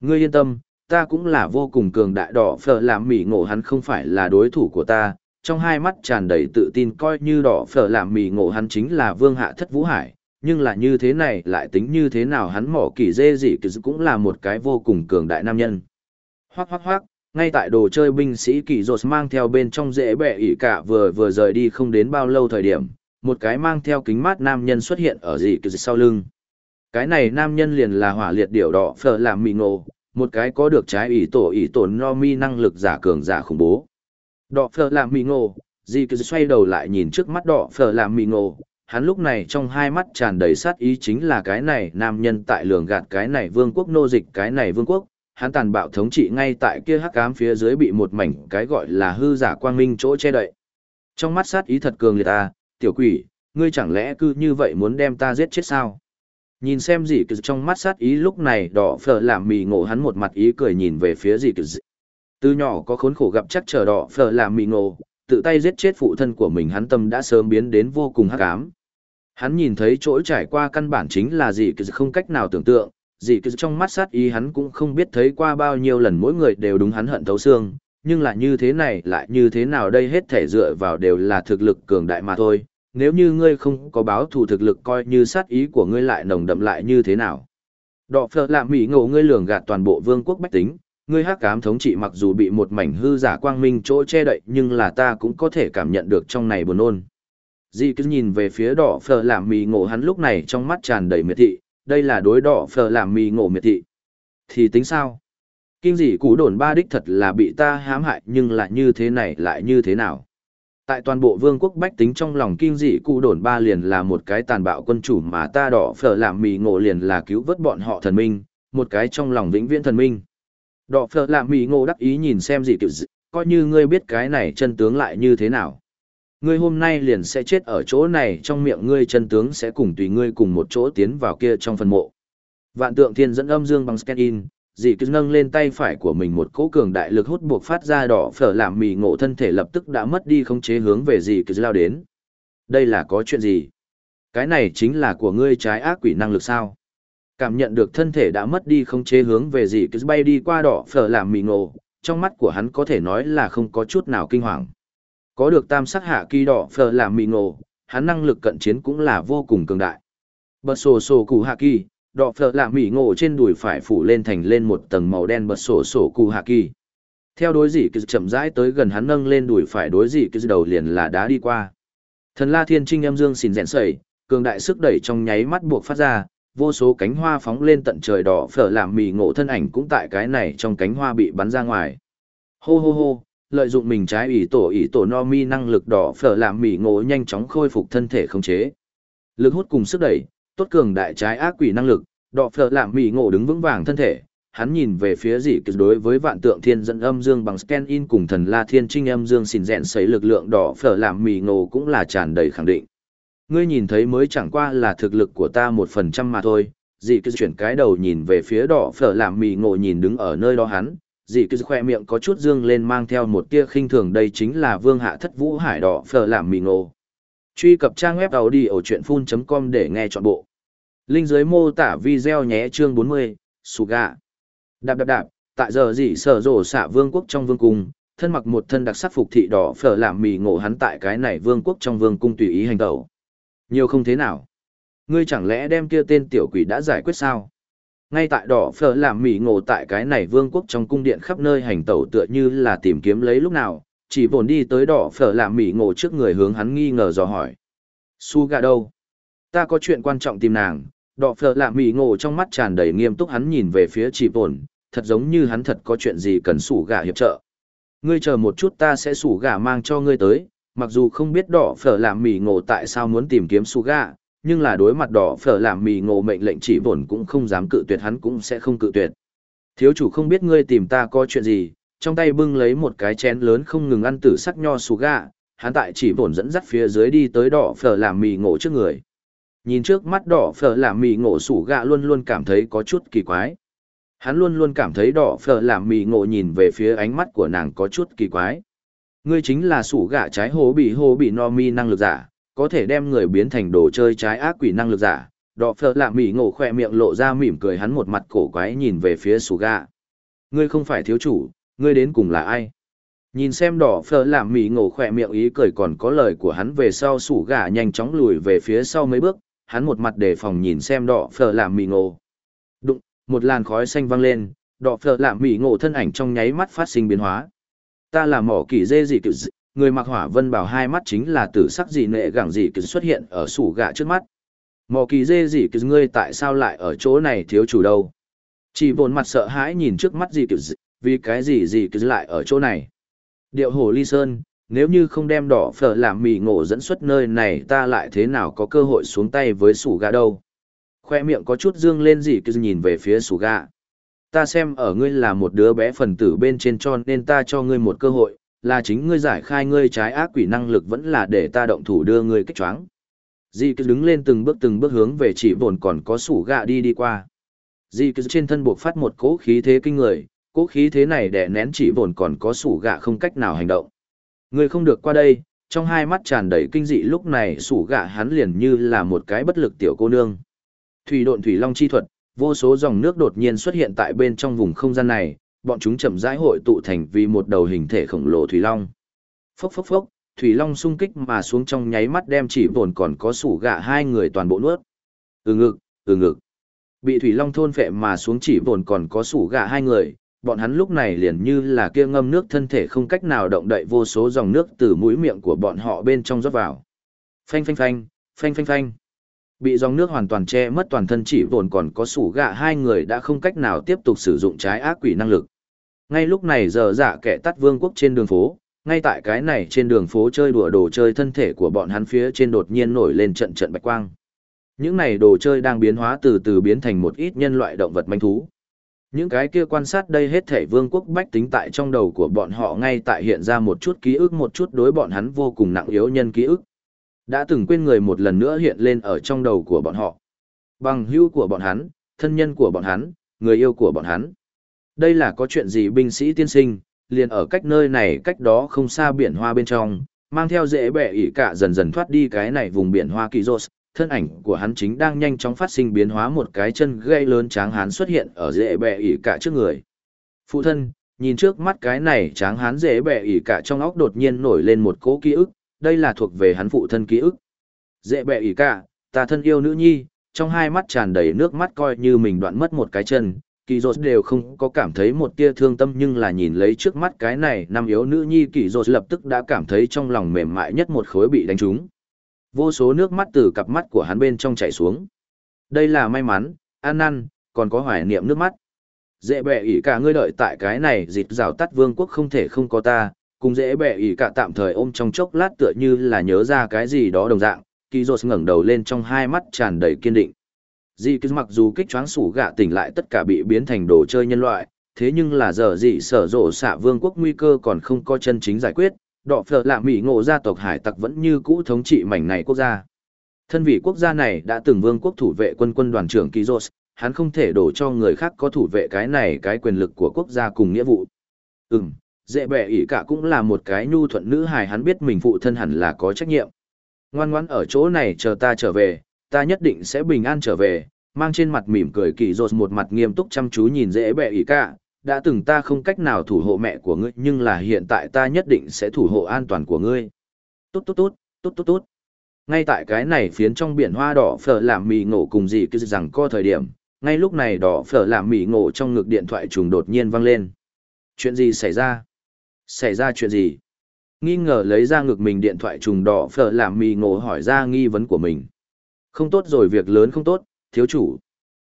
Ngươi yên tâm, ta cũng là vô cùng cường đại đỏ phở làm mì ngộ hắn không phải là đối thủ của ta trong hai mắt tràn đầy tự tin coi như đỏ phở làm mì ngộ hắn chính là vương hạ thất vũ hải nhưng là như thế này lại tính như thế nào hắn mỏ kỳ dê gì cũng là một cái vô cùng cường đại nam nhân Hoác hoác hoác, ngay tại đồ chơi binh sĩ kỳ rột mang theo bên trong dễ bẹ ỉ cả vừa vừa rời đi không đến bao lâu thời điểm, một cái mang theo kính mát nam nhân xuất hiện ở dị kỳ sau lưng. Cái này nam nhân liền là hỏa liệt điểu đỏ phở làm mì ngộ, một cái có được trái ỷ tổ ỷ tổ no mi năng lực giả cường giả khủng bố. Đỏ phở làm mì ngộ, dị cứ xoay đầu lại nhìn trước mắt đỏ phở làm mì ngộ, hắn lúc này trong hai mắt tràn đầy sát ý chính là cái này nam nhân tại lường gạt cái này vương quốc nô dịch cái này vương quốc, hắn tàn bạo thống trị ngay tại kia hắc ám phía dưới bị một mảnh cái gọi là hư giả quang minh chỗ che đậy. Trong mắt sát ý thật cường liệt ta, tiểu quỷ, ngươi chẳng lẽ cứ như vậy muốn đem ta giết chết sao? Nhìn xem gì cứ trong mắt sát ý lúc này đỏ phở làm mì ngộ hắn một mặt ý cười nhìn về phía gì cứ từ nhỏ có khốn khổ gặp chắc chờ đỏ phở làm mì ngộ, tự tay giết chết phụ thân của mình hắn tâm đã sớm biến đến vô cùng hắc ám. Hắn nhìn thấy chỗ trải qua căn bản chính là gì cứ không cách nào tưởng tượng, gì cứ trong mắt sát ý hắn cũng không biết thấy qua bao nhiêu lần mỗi người đều đúng hắn hận thấu xương, nhưng là như thế này lại như thế nào đây hết thể dựa vào đều là thực lực cường đại mà thôi, nếu như ngươi không có báo thù thực lực coi như sát ý của ngươi lại nồng đậm lại như thế nào. Đọ phở làm mỹ ngộ ngươi lường gạt toàn bộ vương quốc bách tính, ngươi hắc cám thống trị mặc dù bị một mảnh hư giả quang minh chỗ che đậy nhưng là ta cũng có thể cảm nhận được trong này buồn nôn. Di cứ nhìn về phía đỏ phở làm mì ngộ hắn lúc này trong mắt tràn đầy miệt thị, đây là đối đỏ phở làm mì ngộ miệt thị. Thì tính sao? Kinh dị cú đồn ba đích thật là bị ta hãm hại nhưng lại như thế này lại như thế nào? Tại toàn bộ vương quốc bách tính trong lòng kinh dị cụ đồn ba liền là một cái tàn bạo quân chủ mà ta đỏ phở làm mì ngộ liền là cứu vớt bọn họ thần minh, một cái trong lòng vĩnh viễn thần minh. Đỏ phở làm mì ngộ đắc ý nhìn xem gì kiểu gì, coi như ngươi biết cái này chân tướng lại như thế nào ngươi hôm nay liền sẽ chết ở chỗ này trong miệng ngươi chân tướng sẽ cùng tùy ngươi cùng một chỗ tiến vào kia trong phần mộ. Vạn tượng thiên dẫn âm dương bằng scan in, dì cứ nâng lên tay phải của mình một cỗ cường đại lực hút buộc phát ra đỏ phở làm mì ngộ thân thể lập tức đã mất đi khống chế hướng về dì cứ lao đến. Đây là có chuyện gì? Cái này chính là của ngươi trái ác quỷ năng lực sao? Cảm nhận được thân thể đã mất đi không chế hướng về gì cứ bay đi qua đỏ phở làm mì ngộ, trong mắt của hắn có thể nói là không có chút nào kinh hoàng. Có được tam sắc hạ kỳ đỏ phở làm mì ngộ, hắn năng lực cận chiến cũng là vô cùng cường đại. Bật sổ sổ cụ hạ kỳ, đỏ phở làm mì ngộ trên đùi phải phủ lên thành lên một tầng màu đen bật sổ sổ cụ hạ kỳ. Theo đối dị cứ chậm rãi tới gần hắn nâng lên đùi phải đối dị cứ đầu liền là đá đi qua. Thần La Thiên Trinh âm dương xỉn rèn sẩy, cường đại sức đẩy trong nháy mắt buộc phát ra, vô số cánh hoa phóng lên tận trời đỏ phở làm mì ngộ thân ảnh cũng tại cái này trong cánh hoa bị bắn ra ngoài. Hô hô hô, lợi dụng mình trái ỷ tổ ỷ tổ no mi năng lực đỏ phở làm mì ngộ nhanh chóng khôi phục thân thể không chế. Lực hút cùng sức đẩy, tốt cường đại trái ác quỷ năng lực, đỏ phở làm mì ngộ đứng vững vàng thân thể. Hắn nhìn về phía dị cực đối với vạn tượng thiên dẫn âm dương bằng scan in cùng thần la thiên trinh âm dương xìn rẹn sấy lực lượng đỏ phở làm mì ngộ cũng là tràn đầy khẳng định ngươi nhìn thấy mới chẳng qua là thực lực của ta một phần trăm mà thôi. Dì cứ chuyển cái đầu nhìn về phía đỏ phở làm mì ngộ nhìn đứng ở nơi đó hắn. Dì cứ khoe miệng có chút dương lên mang theo một tia khinh thường, đây chính là vương hạ thất vũ hải đỏ phở làm mì ngộ. Truy cập trang web tàu đi ở truyện phun com để nghe chọn bộ. Linh dưới mô tả video nhé, chương bốn mươi suga đạp đạp đạp, tại giờ dì sở rổ xạ vương quốc trong vương cung, thân mặc một thân đặc sắc phục thị đỏ phở làm mì ngộ hắn tại cái này vương quốc trong vương cung tùy ý hành tẩu nhiều không thế nào. Ngươi chẳng lẽ đem kia tên tiểu quỷ đã giải quyết sao? Ngay tại đỏ phở làm mỉ ngộ tại cái này vương quốc trong cung điện khắp nơi hành tẩu tựa như là tìm kiếm lấy lúc nào, chỉ vồn đi tới đỏ phở làm mỉ ngộ trước người hướng hắn nghi ngờ dò hỏi. Su gà đâu? Ta có chuyện quan trọng tìm nàng, đỏ phở làm mỉ ngộ trong mắt tràn đầy nghiêm túc hắn nhìn về phía chỉ vồn, thật giống như hắn thật có chuyện gì cần sủ gà hiệp trợ. Ngươi chờ một chút ta sẽ sủ gà mang cho ngươi tới, mặc dù không biết đỏ phở làm mì ngộ tại sao muốn tìm kiếm su gà nhưng là đối mặt đỏ phở làm mì ngộ mệnh lệnh chỉ vồn cũng không dám cự tuyệt, hắn cũng sẽ không cự tuyệt. Thiếu chủ không biết ngươi tìm ta có chuyện gì, trong tay bưng lấy một cái chén lớn không ngừng ăn tử sắc nho su gà hắn tại chỉ vồn dẫn dắt phía dưới đi tới đỏ phở làm mì ngộ trước người. Nhìn trước mắt đỏ phở làm mì ngộ sủ gà luôn luôn cảm thấy có chút kỳ quái. Hắn luôn luôn cảm thấy đỏ phở làm mì ngộ nhìn về phía ánh mắt của nàng có chút kỳ quái. Ngươi chính là sủ gạ trái hố bị hố bị no mi năng lực giả, có thể đem người biến thành đồ chơi trái ác quỷ năng lực giả. Đọ phở lạ mỉ ngộ khỏe miệng lộ ra mỉm cười hắn một mặt cổ quái nhìn về phía sủ gạ. Ngươi không phải thiếu chủ, ngươi đến cùng là ai? Nhìn xem đỏ phở làm mỉ ngổ khỏe miệng ý cười còn có lời của hắn về sau sủ gà nhanh chóng lùi về phía sau mấy bước, hắn một mặt đề phòng nhìn xem đỏ phở làm mỉ ngổ. Đụng, một làn khói xanh văng lên, đỏ phở làm mỉ ngổ thân ảnh trong nháy mắt phát sinh biến hóa. Ta là mỏ kỳ dê gì kiểu người mặc hỏa vân bảo hai mắt chính là tử sắc dị nệ gẳng dị kiểu xuất hiện ở sủ gạ trước mắt. Mỏ kỳ dê gì kiểu ngươi tại sao lại ở chỗ này thiếu chủ đâu? Chỉ vốn mặt sợ hãi nhìn trước mắt dị kiểu vì cái gì dị kiểu lại ở chỗ này? Điệu hồ ly sơn, nếu như không đem đỏ phở làm mì ngộ dẫn xuất nơi này ta lại thế nào có cơ hội xuống tay với sủ gạ đâu? Khoe miệng có chút dương lên dị kiểu nhìn về phía sủ gạ ta xem ở ngươi là một đứa bé phần tử bên trên cho nên ta cho ngươi một cơ hội, là chính ngươi giải khai ngươi trái ác quỷ năng lực vẫn là để ta động thủ đưa ngươi kích choáng. Di cứ đứng lên từng bước từng bước hướng về chỉ vồn còn có sủ gạ đi đi qua. Di cứ trên thân buộc phát một cỗ khí thế kinh người, cỗ khí thế này để nén chỉ vồn còn có sủ gạ không cách nào hành động. Ngươi không được qua đây, trong hai mắt tràn đầy kinh dị lúc này sủ gạ hắn liền như là một cái bất lực tiểu cô nương. Thủy độn thủy long chi thuật, vô số dòng nước đột nhiên xuất hiện tại bên trong vùng không gian này, bọn chúng chậm rãi hội tụ thành vì một đầu hình thể khổng lồ thủy long. Phốc phốc phốc, thủy long xung kích mà xuống trong nháy mắt đem chỉ vồn còn có sủ gạ hai người toàn bộ nuốt. Ừ ngực, ừ ngực. Bị thủy long thôn phệ mà xuống chỉ vồn còn có sủ gạ hai người, bọn hắn lúc này liền như là kia ngâm nước thân thể không cách nào động đậy vô số dòng nước từ mũi miệng của bọn họ bên trong rót vào. Phanh phanh phanh, phanh phanh phanh. Bị dòng nước hoàn toàn che mất toàn thân chỉ vồn còn có sủ gạ hai người đã không cách nào tiếp tục sử dụng trái ác quỷ năng lực. Ngay lúc này giờ dạ kẻ tắt vương quốc trên đường phố, ngay tại cái này trên đường phố chơi đùa đồ chơi thân thể của bọn hắn phía trên đột nhiên nổi lên trận trận bạch quang. Những này đồ chơi đang biến hóa từ từ biến thành một ít nhân loại động vật manh thú. Những cái kia quan sát đây hết thể vương quốc bách tính tại trong đầu của bọn họ ngay tại hiện ra một chút ký ức một chút đối bọn hắn vô cùng nặng yếu nhân ký ức. Đã từng quên người một lần nữa hiện lên ở trong đầu của bọn họ. Bằng hữu của bọn hắn, thân nhân của bọn hắn, người yêu của bọn hắn. Đây là có chuyện gì binh sĩ tiên sinh, liền ở cách nơi này cách đó không xa biển hoa bên trong, mang theo dễ bẻ ỉ cả dần dần thoát đi cái này vùng biển hoa kỳ rột, thân ảnh của hắn chính đang nhanh chóng phát sinh biến hóa một cái chân gây lớn tráng hán xuất hiện ở dễ bẻ ỉ cả trước người. Phụ thân, nhìn trước mắt cái này tráng hán dễ bẻ ỉ cả trong óc đột nhiên nổi lên một cỗ ký ức, đây là thuộc về hắn phụ thân ký ức. Dễ bệ ý cả, ta thân yêu nữ nhi, trong hai mắt tràn đầy nước mắt coi như mình đoạn mất một cái chân, kỳ dột đều không có cảm thấy một tia thương tâm nhưng là nhìn lấy trước mắt cái này năm yếu nữ nhi kỳ dột lập tức đã cảm thấy trong lòng mềm mại nhất một khối bị đánh trúng. Vô số nước mắt từ cặp mắt của hắn bên trong chảy xuống. Đây là may mắn, an năn, còn có hoài niệm nước mắt. Dễ bệ ý cả ngươi đợi tại cái này dịp rào tắt vương quốc không thể không có ta, cùng dễ bẻ ỉ cả tạm thời ôm trong chốc lát tựa như là nhớ ra cái gì đó đồng dạng, kỳ dột ngẩng đầu lên trong hai mắt tràn đầy kiên định. Dì cứ mặc dù kích choáng sủ gạ tỉnh lại tất cả bị biến thành đồ chơi nhân loại, thế nhưng là giờ dị sở rộ xạ vương quốc nguy cơ còn không có chân chính giải quyết, đọ phở lạ mỹ ngộ gia tộc hải tặc vẫn như cũ thống trị mảnh này quốc gia. Thân vị quốc gia này đã từng vương quốc thủ vệ quân quân đoàn trưởng Kizos, hắn không thể đổ cho người khác có thủ vệ cái này cái quyền lực của quốc gia cùng nghĩa vụ. Ừm, dễ bẻ ỉ cả cũng là một cái nhu thuận nữ hài hắn biết mình phụ thân hẳn là có trách nhiệm. Ngoan ngoãn ở chỗ này chờ ta trở về, ta nhất định sẽ bình an trở về, mang trên mặt mỉm cười kỳ rột một mặt nghiêm túc chăm chú nhìn dễ bẻ ỉ cả, đã từng ta không cách nào thủ hộ mẹ của ngươi nhưng là hiện tại ta nhất định sẽ thủ hộ an toàn của ngươi. Tốt tốt tốt, tốt tốt tốt. Ngay tại cái này phiến trong biển hoa đỏ phở làm mì ngộ cùng gì cứ rằng co thời điểm, ngay lúc này đỏ phở làm mì ngộ trong ngực điện thoại trùng đột nhiên vang lên. Chuyện gì xảy ra? Xảy ra chuyện gì? Nghi ngờ lấy ra ngực mình điện thoại trùng đỏ phở làm mì ngộ hỏi ra nghi vấn của mình. Không tốt rồi việc lớn không tốt, thiếu chủ.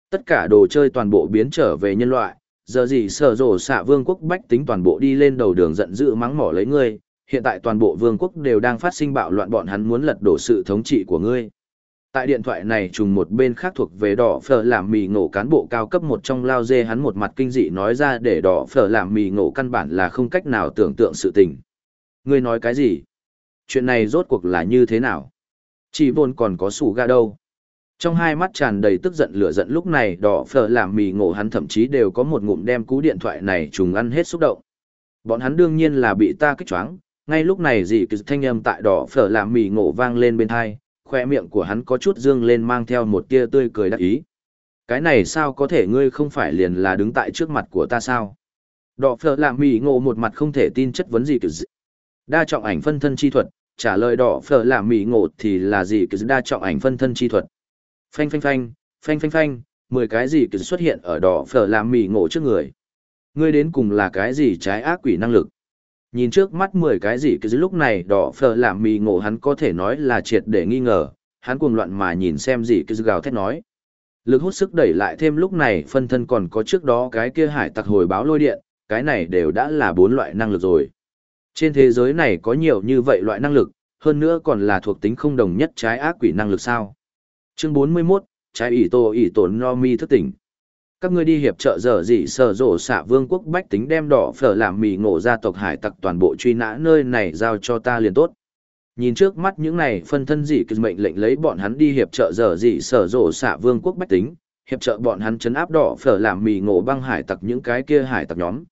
Tất cả đồ chơi toàn bộ biến trở về nhân loại, giờ gì sở rổ xạ vương quốc bách tính toàn bộ đi lên đầu đường giận dữ mắng mỏ lấy ngươi, hiện tại toàn bộ vương quốc đều đang phát sinh bạo loạn bọn hắn muốn lật đổ sự thống trị của ngươi. Tại điện thoại này trùng một bên khác thuộc về đỏ phở làm mì ngộ cán bộ cao cấp một trong lao dê hắn một mặt kinh dị nói ra để đỏ phở làm mì ngộ căn bản là không cách nào tưởng tượng sự tình. Ngươi nói cái gì? Chuyện này rốt cuộc là như thế nào? Chỉ vốn còn có sủ ga đâu. Trong hai mắt tràn đầy tức giận lửa giận lúc này đỏ phở làm mì ngộ hắn thậm chí đều có một ngụm đem cú điện thoại này trùng ăn hết xúc động. Bọn hắn đương nhiên là bị ta kích choáng, ngay lúc này dị cứ thanh âm tại đỏ phở làm mì ngộ vang lên bên thai khoe miệng của hắn có chút dương lên mang theo một tia tươi cười đắc ý. Cái này sao có thể ngươi không phải liền là đứng tại trước mặt của ta sao? Đỏ phở lạ mì ngộ một mặt không thể tin chất vấn gì kỳ Đa trọng ảnh phân thân chi thuật, trả lời đỏ phở lạ mì ngộ thì là gì kỳ đa trọng ảnh phân thân chi thuật. Phanh phanh phanh, phanh phanh phanh, mười cái gì cứ xuất hiện ở đỏ phở lạ mì ngộ trước người. Ngươi đến cùng là cái gì trái ác quỷ năng lực? Nhìn trước mắt mười cái gì cứ lúc này đỏ phở làm mì ngộ hắn có thể nói là triệt để nghi ngờ, hắn cuồng loạn mà nhìn xem gì cứ gào thét nói. Lực hút sức đẩy lại thêm lúc này phân thân còn có trước đó cái kia hải tặc hồi báo lôi điện, cái này đều đã là bốn loại năng lực rồi. Trên thế giới này có nhiều như vậy loại năng lực, hơn nữa còn là thuộc tính không đồng nhất trái ác quỷ năng lực sao. Chương 41, trái ỷ tổ ỷ tổ no mi thức tỉnh. Các ngươi đi hiệp trợ dở dị sở rộ xạ vương quốc bách tính đem đỏ phở làm mì ngộ gia tộc hải tặc toàn bộ truy nã nơi này giao cho ta liền tốt. Nhìn trước mắt những này phân thân dị kịch mệnh lệnh lấy bọn hắn đi hiệp trợ dở dị sở rộ xạ vương quốc bách tính, hiệp trợ bọn hắn chấn áp đỏ phở làm mì ngộ băng hải tặc những cái kia hải tặc nhóm.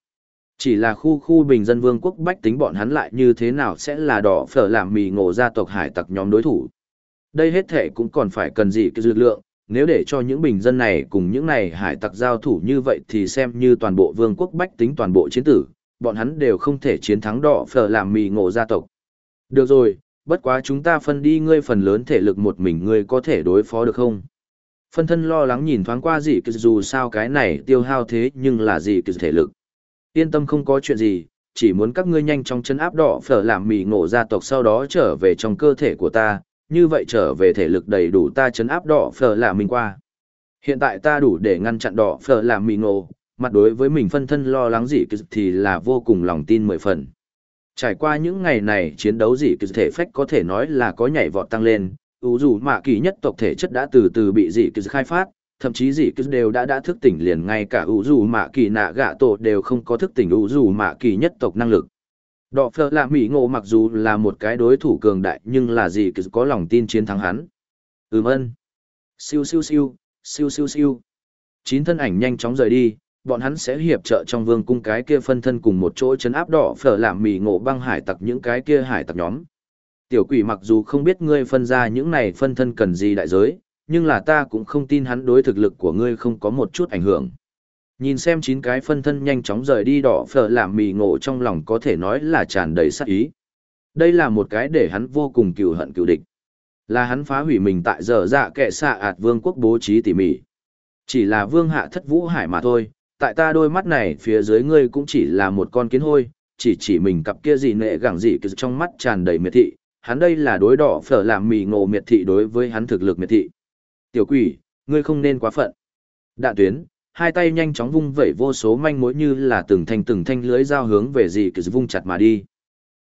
Chỉ là khu khu bình dân vương quốc bách tính bọn hắn lại như thế nào sẽ là đỏ phở làm mì ngộ gia tộc hải tặc nhóm đối thủ. Đây hết thể cũng còn phải cần gì cái dư lượng, nếu để cho những bình dân này cùng những này hải tặc giao thủ như vậy thì xem như toàn bộ vương quốc bách tính toàn bộ chiến tử, bọn hắn đều không thể chiến thắng đỏ phở làm mì ngộ gia tộc. Được rồi, bất quá chúng ta phân đi ngươi phần lớn thể lực một mình ngươi có thể đối phó được không? Phân thân lo lắng nhìn thoáng qua gì dù sao cái này tiêu hao thế nhưng là gì cái thể lực. Yên tâm không có chuyện gì, chỉ muốn các ngươi nhanh chóng chân áp đỏ phở làm mì ngộ gia tộc sau đó trở về trong cơ thể của ta, như vậy trở về thể lực đầy đủ ta chấn áp đỏ phở là mình qua. Hiện tại ta đủ để ngăn chặn đỏ phở là mình ngộ, mặt đối với mình phân thân lo lắng gì thì là vô cùng lòng tin mười phần. Trải qua những ngày này chiến đấu gì thể phách có thể nói là có nhảy vọt tăng lên, ủ dù mạ kỳ nhất tộc thể chất đã từ từ bị dị khai phát, thậm chí dị đều đã đã thức tỉnh liền ngay cả ủ dù mạ kỳ nạ gạ tổ đều không có thức tỉnh ủ dù mạ kỳ nhất tộc năng lực. Đỏ phở là Mỹ ngộ mặc dù là một cái đối thủ cường đại nhưng là gì cứ có lòng tin chiến thắng hắn. Ừm ân. Siêu siêu siêu, siêu siêu siêu. Chín thân ảnh nhanh chóng rời đi, bọn hắn sẽ hiệp trợ trong vương cung cái kia phân thân cùng một chỗ chấn áp đỏ phở làm Mỉ ngộ băng hải tặc những cái kia hải tặc nhóm. Tiểu quỷ mặc dù không biết ngươi phân ra những này phân thân cần gì đại giới, nhưng là ta cũng không tin hắn đối thực lực của ngươi không có một chút ảnh hưởng. Nhìn xem chín cái phân thân nhanh chóng rời đi đỏ phở làm mì ngộ trong lòng có thể nói là tràn đầy sát ý. Đây là một cái để hắn vô cùng cừu hận cừu địch. Là hắn phá hủy mình tại giờ dạ kệ xạ ạt vương quốc bố trí tỉ mỉ. Chỉ là vương hạ thất vũ hải mà thôi, tại ta đôi mắt này phía dưới ngươi cũng chỉ là một con kiến hôi, chỉ chỉ mình cặp kia gì nệ gẳng gì cứ trong mắt tràn đầy miệt thị, hắn đây là đối đỏ phở làm mì ngộ miệt thị đối với hắn thực lực miệt thị. Tiểu quỷ, ngươi không nên quá phận. Đạn tuyến, hai tay nhanh chóng vung vẩy vô số manh mối như là từng thanh từng thanh lưới dao hướng về gì cứ vung chặt mà đi.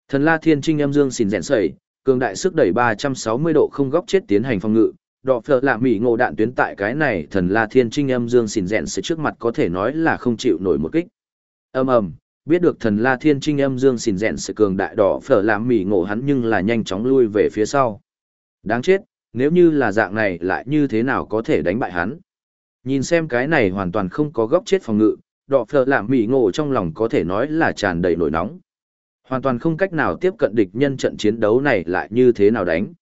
Thần La Thiên Trinh âm dương xỉn rèn sẩy, cường đại sức đẩy 360 độ không góc chết tiến hành phòng ngự, đỏ phở là mỹ ngộ đạn tuyến tại cái này thần La Thiên Trinh âm dương xỉn rèn sẩy trước mặt có thể nói là không chịu nổi một kích. Ầm ầm, biết được thần La Thiên Trinh âm dương xỉn rèn sẩy cường đại đỏ phở làm mỹ ngộ hắn nhưng là nhanh chóng lui về phía sau. Đáng chết, nếu như là dạng này lại như thế nào có thể đánh bại hắn. Nhìn xem cái này hoàn toàn không có góc chết phòng ngự, đọ phở làm mỹ ngộ trong lòng có thể nói là tràn đầy nổi nóng. Hoàn toàn không cách nào tiếp cận địch nhân trận chiến đấu này lại như thế nào đánh.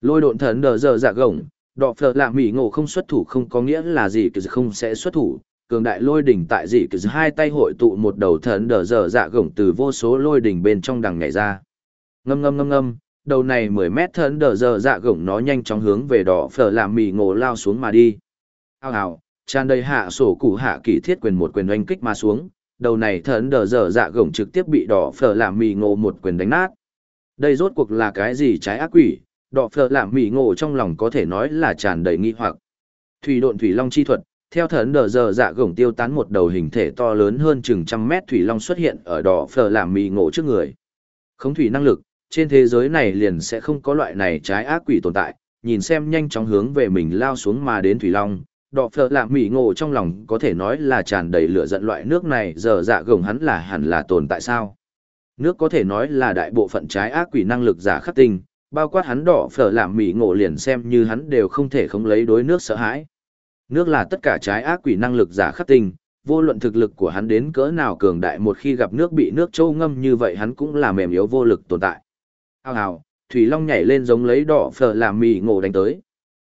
Lôi độn thần đờ giờ dạ gồng, đọ phở làm mỹ ngộ không xuất thủ không có nghĩa là gì cứ không sẽ xuất thủ. Cường đại lôi đỉnh tại dị cứ hai tay hội tụ một đầu thần đờ giờ dạ gồng từ vô số lôi đỉnh bên trong đằng nhảy ra. Ngâm ngâm ngâm ngâm, đầu này 10 mét thần đờ giờ dạ gồng nó nhanh chóng hướng về đỏ phở làm mỹ ngộ lao xuống mà đi. Ao ào, tràn đầy hạ sổ cụ hạ kỳ thiết quyền một quyền oanh kích mà xuống, đầu này thần đờ dở dạ gồng trực tiếp bị đỏ phở làm mì ngộ một quyền đánh nát. Đây rốt cuộc là cái gì trái ác quỷ, đỏ phở làm mì ngộ trong lòng có thể nói là tràn đầy nghi hoặc. Thủy độn thủy long chi thuật, theo thần đờ dở dạ gồng tiêu tán một đầu hình thể to lớn hơn chừng trăm mét thủy long xuất hiện ở đỏ phở làm mì ngộ trước người. Không thủy năng lực, trên thế giới này liền sẽ không có loại này trái ác quỷ tồn tại, nhìn xem nhanh chóng hướng về mình lao xuống mà đến thủy long, đỏ phở làm mỹ ngộ trong lòng có thể nói là tràn đầy lửa giận loại nước này, giờ dạ gồng hắn là hẳn là tồn tại sao? Nước có thể nói là đại bộ phận trái ác quỷ năng lực giả khắc tinh, bao quát hắn đỏ phở làm mỹ ngộ liền xem như hắn đều không thể không lấy đối nước sợ hãi. Nước là tất cả trái ác quỷ năng lực giả khắc tinh, vô luận thực lực của hắn đến cỡ nào cường đại một khi gặp nước bị nước trâu ngâm như vậy hắn cũng là mềm yếu vô lực tồn tại. Hào hào, thủy long nhảy lên giống lấy đỏ phở làm mì ngộ đánh tới.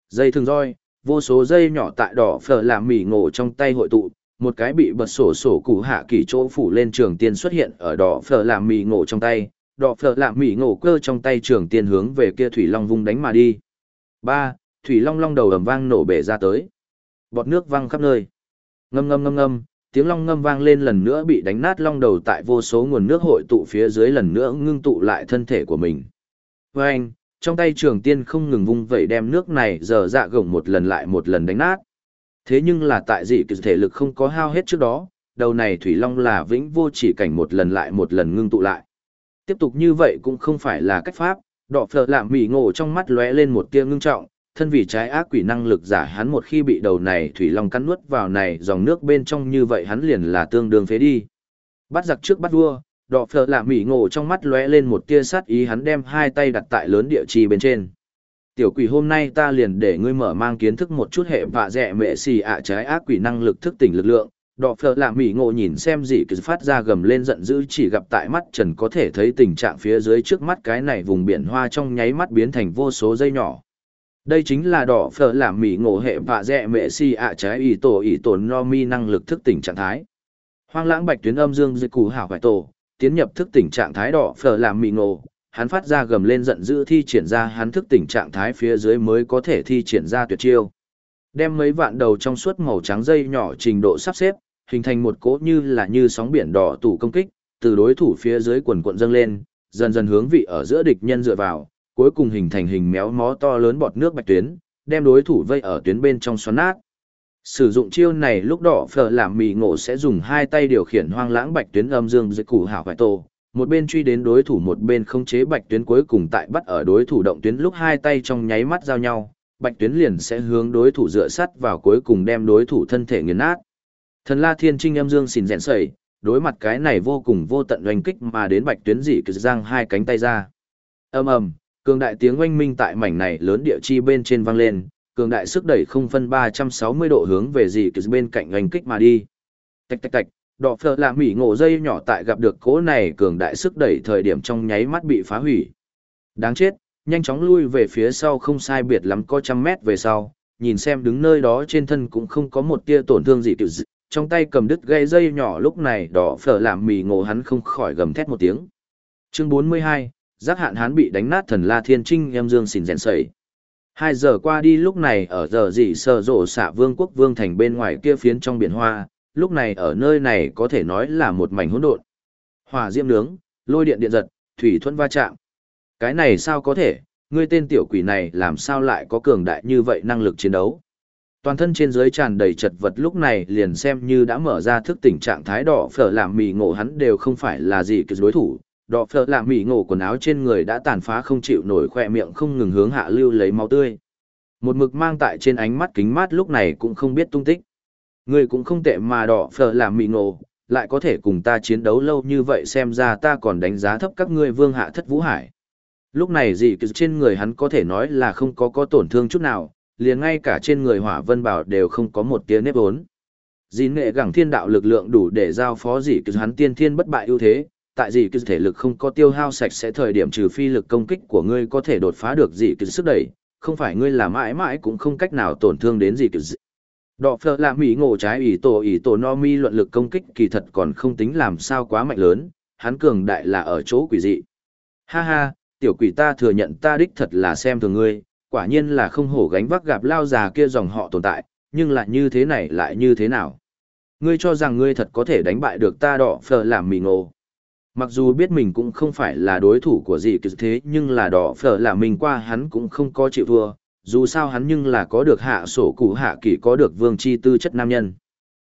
Dây thường roi vô số dây nhỏ tại đỏ phở làm mỉ ngộ trong tay hội tụ, một cái bị bật sổ sổ cụ hạ kỳ chỗ phủ lên trường tiên xuất hiện ở đỏ phở làm mỉ ngộ trong tay, đỏ phở làm mỉ ngộ cơ trong tay trường tiên hướng về kia thủy long vung đánh mà đi. ba Thủy long long đầu ầm vang nổ bể ra tới. Bọt nước văng khắp nơi. Ngâm ngâm ngâm ngâm, tiếng long ngâm vang lên lần nữa bị đánh nát long đầu tại vô số nguồn nước hội tụ phía dưới lần nữa ngưng tụ lại thân thể của mình. Vâng, trong tay trường tiên không ngừng vung vẩy đem nước này dở dạ gồng một lần lại một lần đánh nát. Thế nhưng là tại dị kỳ thể lực không có hao hết trước đó, đầu này Thủy Long là vĩnh vô chỉ cảnh một lần lại một lần ngưng tụ lại. Tiếp tục như vậy cũng không phải là cách pháp, đỏ phở làm mỉ ngộ trong mắt lóe lên một tia ngưng trọng, thân vì trái ác quỷ năng lực giả hắn một khi bị đầu này Thủy Long cắn nuốt vào này dòng nước bên trong như vậy hắn liền là tương đương phế đi. Bắt giặc trước bắt vua, đỏ phở lạ mỉ ngộ trong mắt lóe lên một tia sát ý, hắn đem hai tay đặt tại lớn địa chi bên trên. Tiểu quỷ, hôm nay ta liền để ngươi mở mang kiến thức một chút hệ vạ dẹ mệ xì ạ trái ác quỷ năng lực thức tỉnh lực lượng. Đỏ phở lạ mỉ ngộ nhìn xem gì cứ phát ra gầm lên giận dữ, chỉ gặp tại mắt trần có thể thấy tình trạng phía dưới trước mắt cái này vùng biển hoa trong nháy mắt biến thành vô số dây nhỏ. Đây chính là đỏ phở làm mỉ ngộ hệ vạ dẹ mệ xì ạ trái ý tổ ý tổ no mi năng lực thức tỉnh trạng thái. Hoang lãng bạch tuyến âm dương dịch cù hảo vải tổ tiến nhập thức tỉnh trạng thái đỏ phở làm mị ngộ, hắn phát ra gầm lên giận dữ thi triển ra hắn thức tỉnh trạng thái phía dưới mới có thể thi triển ra tuyệt chiêu. Đem mấy vạn đầu trong suốt màu trắng dây nhỏ trình độ sắp xếp, hình thành một cỗ như là như sóng biển đỏ tủ công kích, từ đối thủ phía dưới quần cuộn dâng lên, dần dần hướng vị ở giữa địch nhân dựa vào, cuối cùng hình thành hình méo mó to lớn bọt nước bạch tuyến, đem đối thủ vây ở tuyến bên trong xoắn nát. Sử dụng chiêu này lúc đỏ phở làm mì ngộ sẽ dùng hai tay điều khiển hoang lãng bạch tuyến âm dương dưới củ hảo hoài tổ, một bên truy đến đối thủ một bên không chế bạch tuyến cuối cùng tại bắt ở đối thủ động tuyến lúc hai tay trong nháy mắt giao nhau, bạch tuyến liền sẽ hướng đối thủ dựa sắt vào cuối cùng đem đối thủ thân thể nghiền nát. Thần La Thiên Trinh âm dương xỉn rèn sẩy, đối mặt cái này vô cùng vô tận oanh kích mà đến bạch tuyến dị cực giang hai cánh tay ra. Ầm ầm, cường đại tiếng oanh minh tại mảnh này lớn địa chi bên trên vang lên, cường đại sức đẩy không phân 360 độ hướng về gì từ bên cạnh ngành kích mà đi. Tạch tạch tạch, đỏ phở là mỉ ngộ dây nhỏ tại gặp được cố này cường đại sức đẩy thời điểm trong nháy mắt bị phá hủy. Đáng chết, nhanh chóng lui về phía sau không sai biệt lắm có trăm mét về sau, nhìn xem đứng nơi đó trên thân cũng không có một tia tổn thương gì từ dị. trong tay cầm đứt gây dây nhỏ lúc này đỏ phở làm mì ngộ hắn không khỏi gầm thét một tiếng. Chương 42, giác hạn hắn bị đánh nát thần La Thiên Trinh em dương xỉn rèn sẩy. Hai giờ qua đi lúc này ở giờ dị sở rộ xạ vương quốc vương thành bên ngoài kia phiến trong biển hoa, lúc này ở nơi này có thể nói là một mảnh hỗn độn. Hỏa diễm nướng, lôi điện điện giật, thủy thuẫn va chạm. Cái này sao có thể, ngươi tên tiểu quỷ này làm sao lại có cường đại như vậy năng lực chiến đấu. Toàn thân trên dưới tràn đầy chật vật lúc này liền xem như đã mở ra thức tỉnh trạng thái đỏ phở làm mì ngộ hắn đều không phải là gì cái đối thủ. Đỏ phở làm mỉ ngộ quần áo trên người đã tàn phá không chịu nổi khỏe miệng không ngừng hướng hạ lưu lấy máu tươi. Một mực mang tại trên ánh mắt kính mát lúc này cũng không biết tung tích. Người cũng không tệ mà đỏ phở làm mỉ ngộ, lại có thể cùng ta chiến đấu lâu như vậy xem ra ta còn đánh giá thấp các ngươi vương hạ thất vũ hải. Lúc này gì trên người hắn có thể nói là không có có tổn thương chút nào, liền ngay cả trên người hỏa vân bảo đều không có một tia nếp ốn. Dĩ nghệ gẳng thiên đạo lực lượng đủ để giao phó dị cứ hắn tiên thiên bất bại ưu thế, tại dị cứ thể lực không có tiêu hao sạch sẽ thời điểm trừ phi lực công kích của ngươi có thể đột phá được dị cứ sức đẩy, không phải ngươi là mãi mãi cũng không cách nào tổn thương đến dị cứ. Đọ phở là mỹ ngộ trái ỷ tổ ỷ tổ no mi luận lực công kích kỳ thật còn không tính làm sao quá mạnh lớn, hắn cường đại là ở chỗ quỷ dị. Ha ha, tiểu quỷ ta thừa nhận ta đích thật là xem thường ngươi, quả nhiên là không hổ gánh vác gặp lao già kia dòng họ tồn tại, nhưng lại như thế này lại như thế nào? Ngươi cho rằng ngươi thật có thể đánh bại được ta đỏ phở làm mì ngộ. Mặc dù biết mình cũng không phải là đối thủ của gì cứ thế nhưng là đỏ phở là mình qua hắn cũng không có chịu thua, dù sao hắn nhưng là có được hạ sổ cụ hạ kỳ có được vương chi tư chất nam nhân.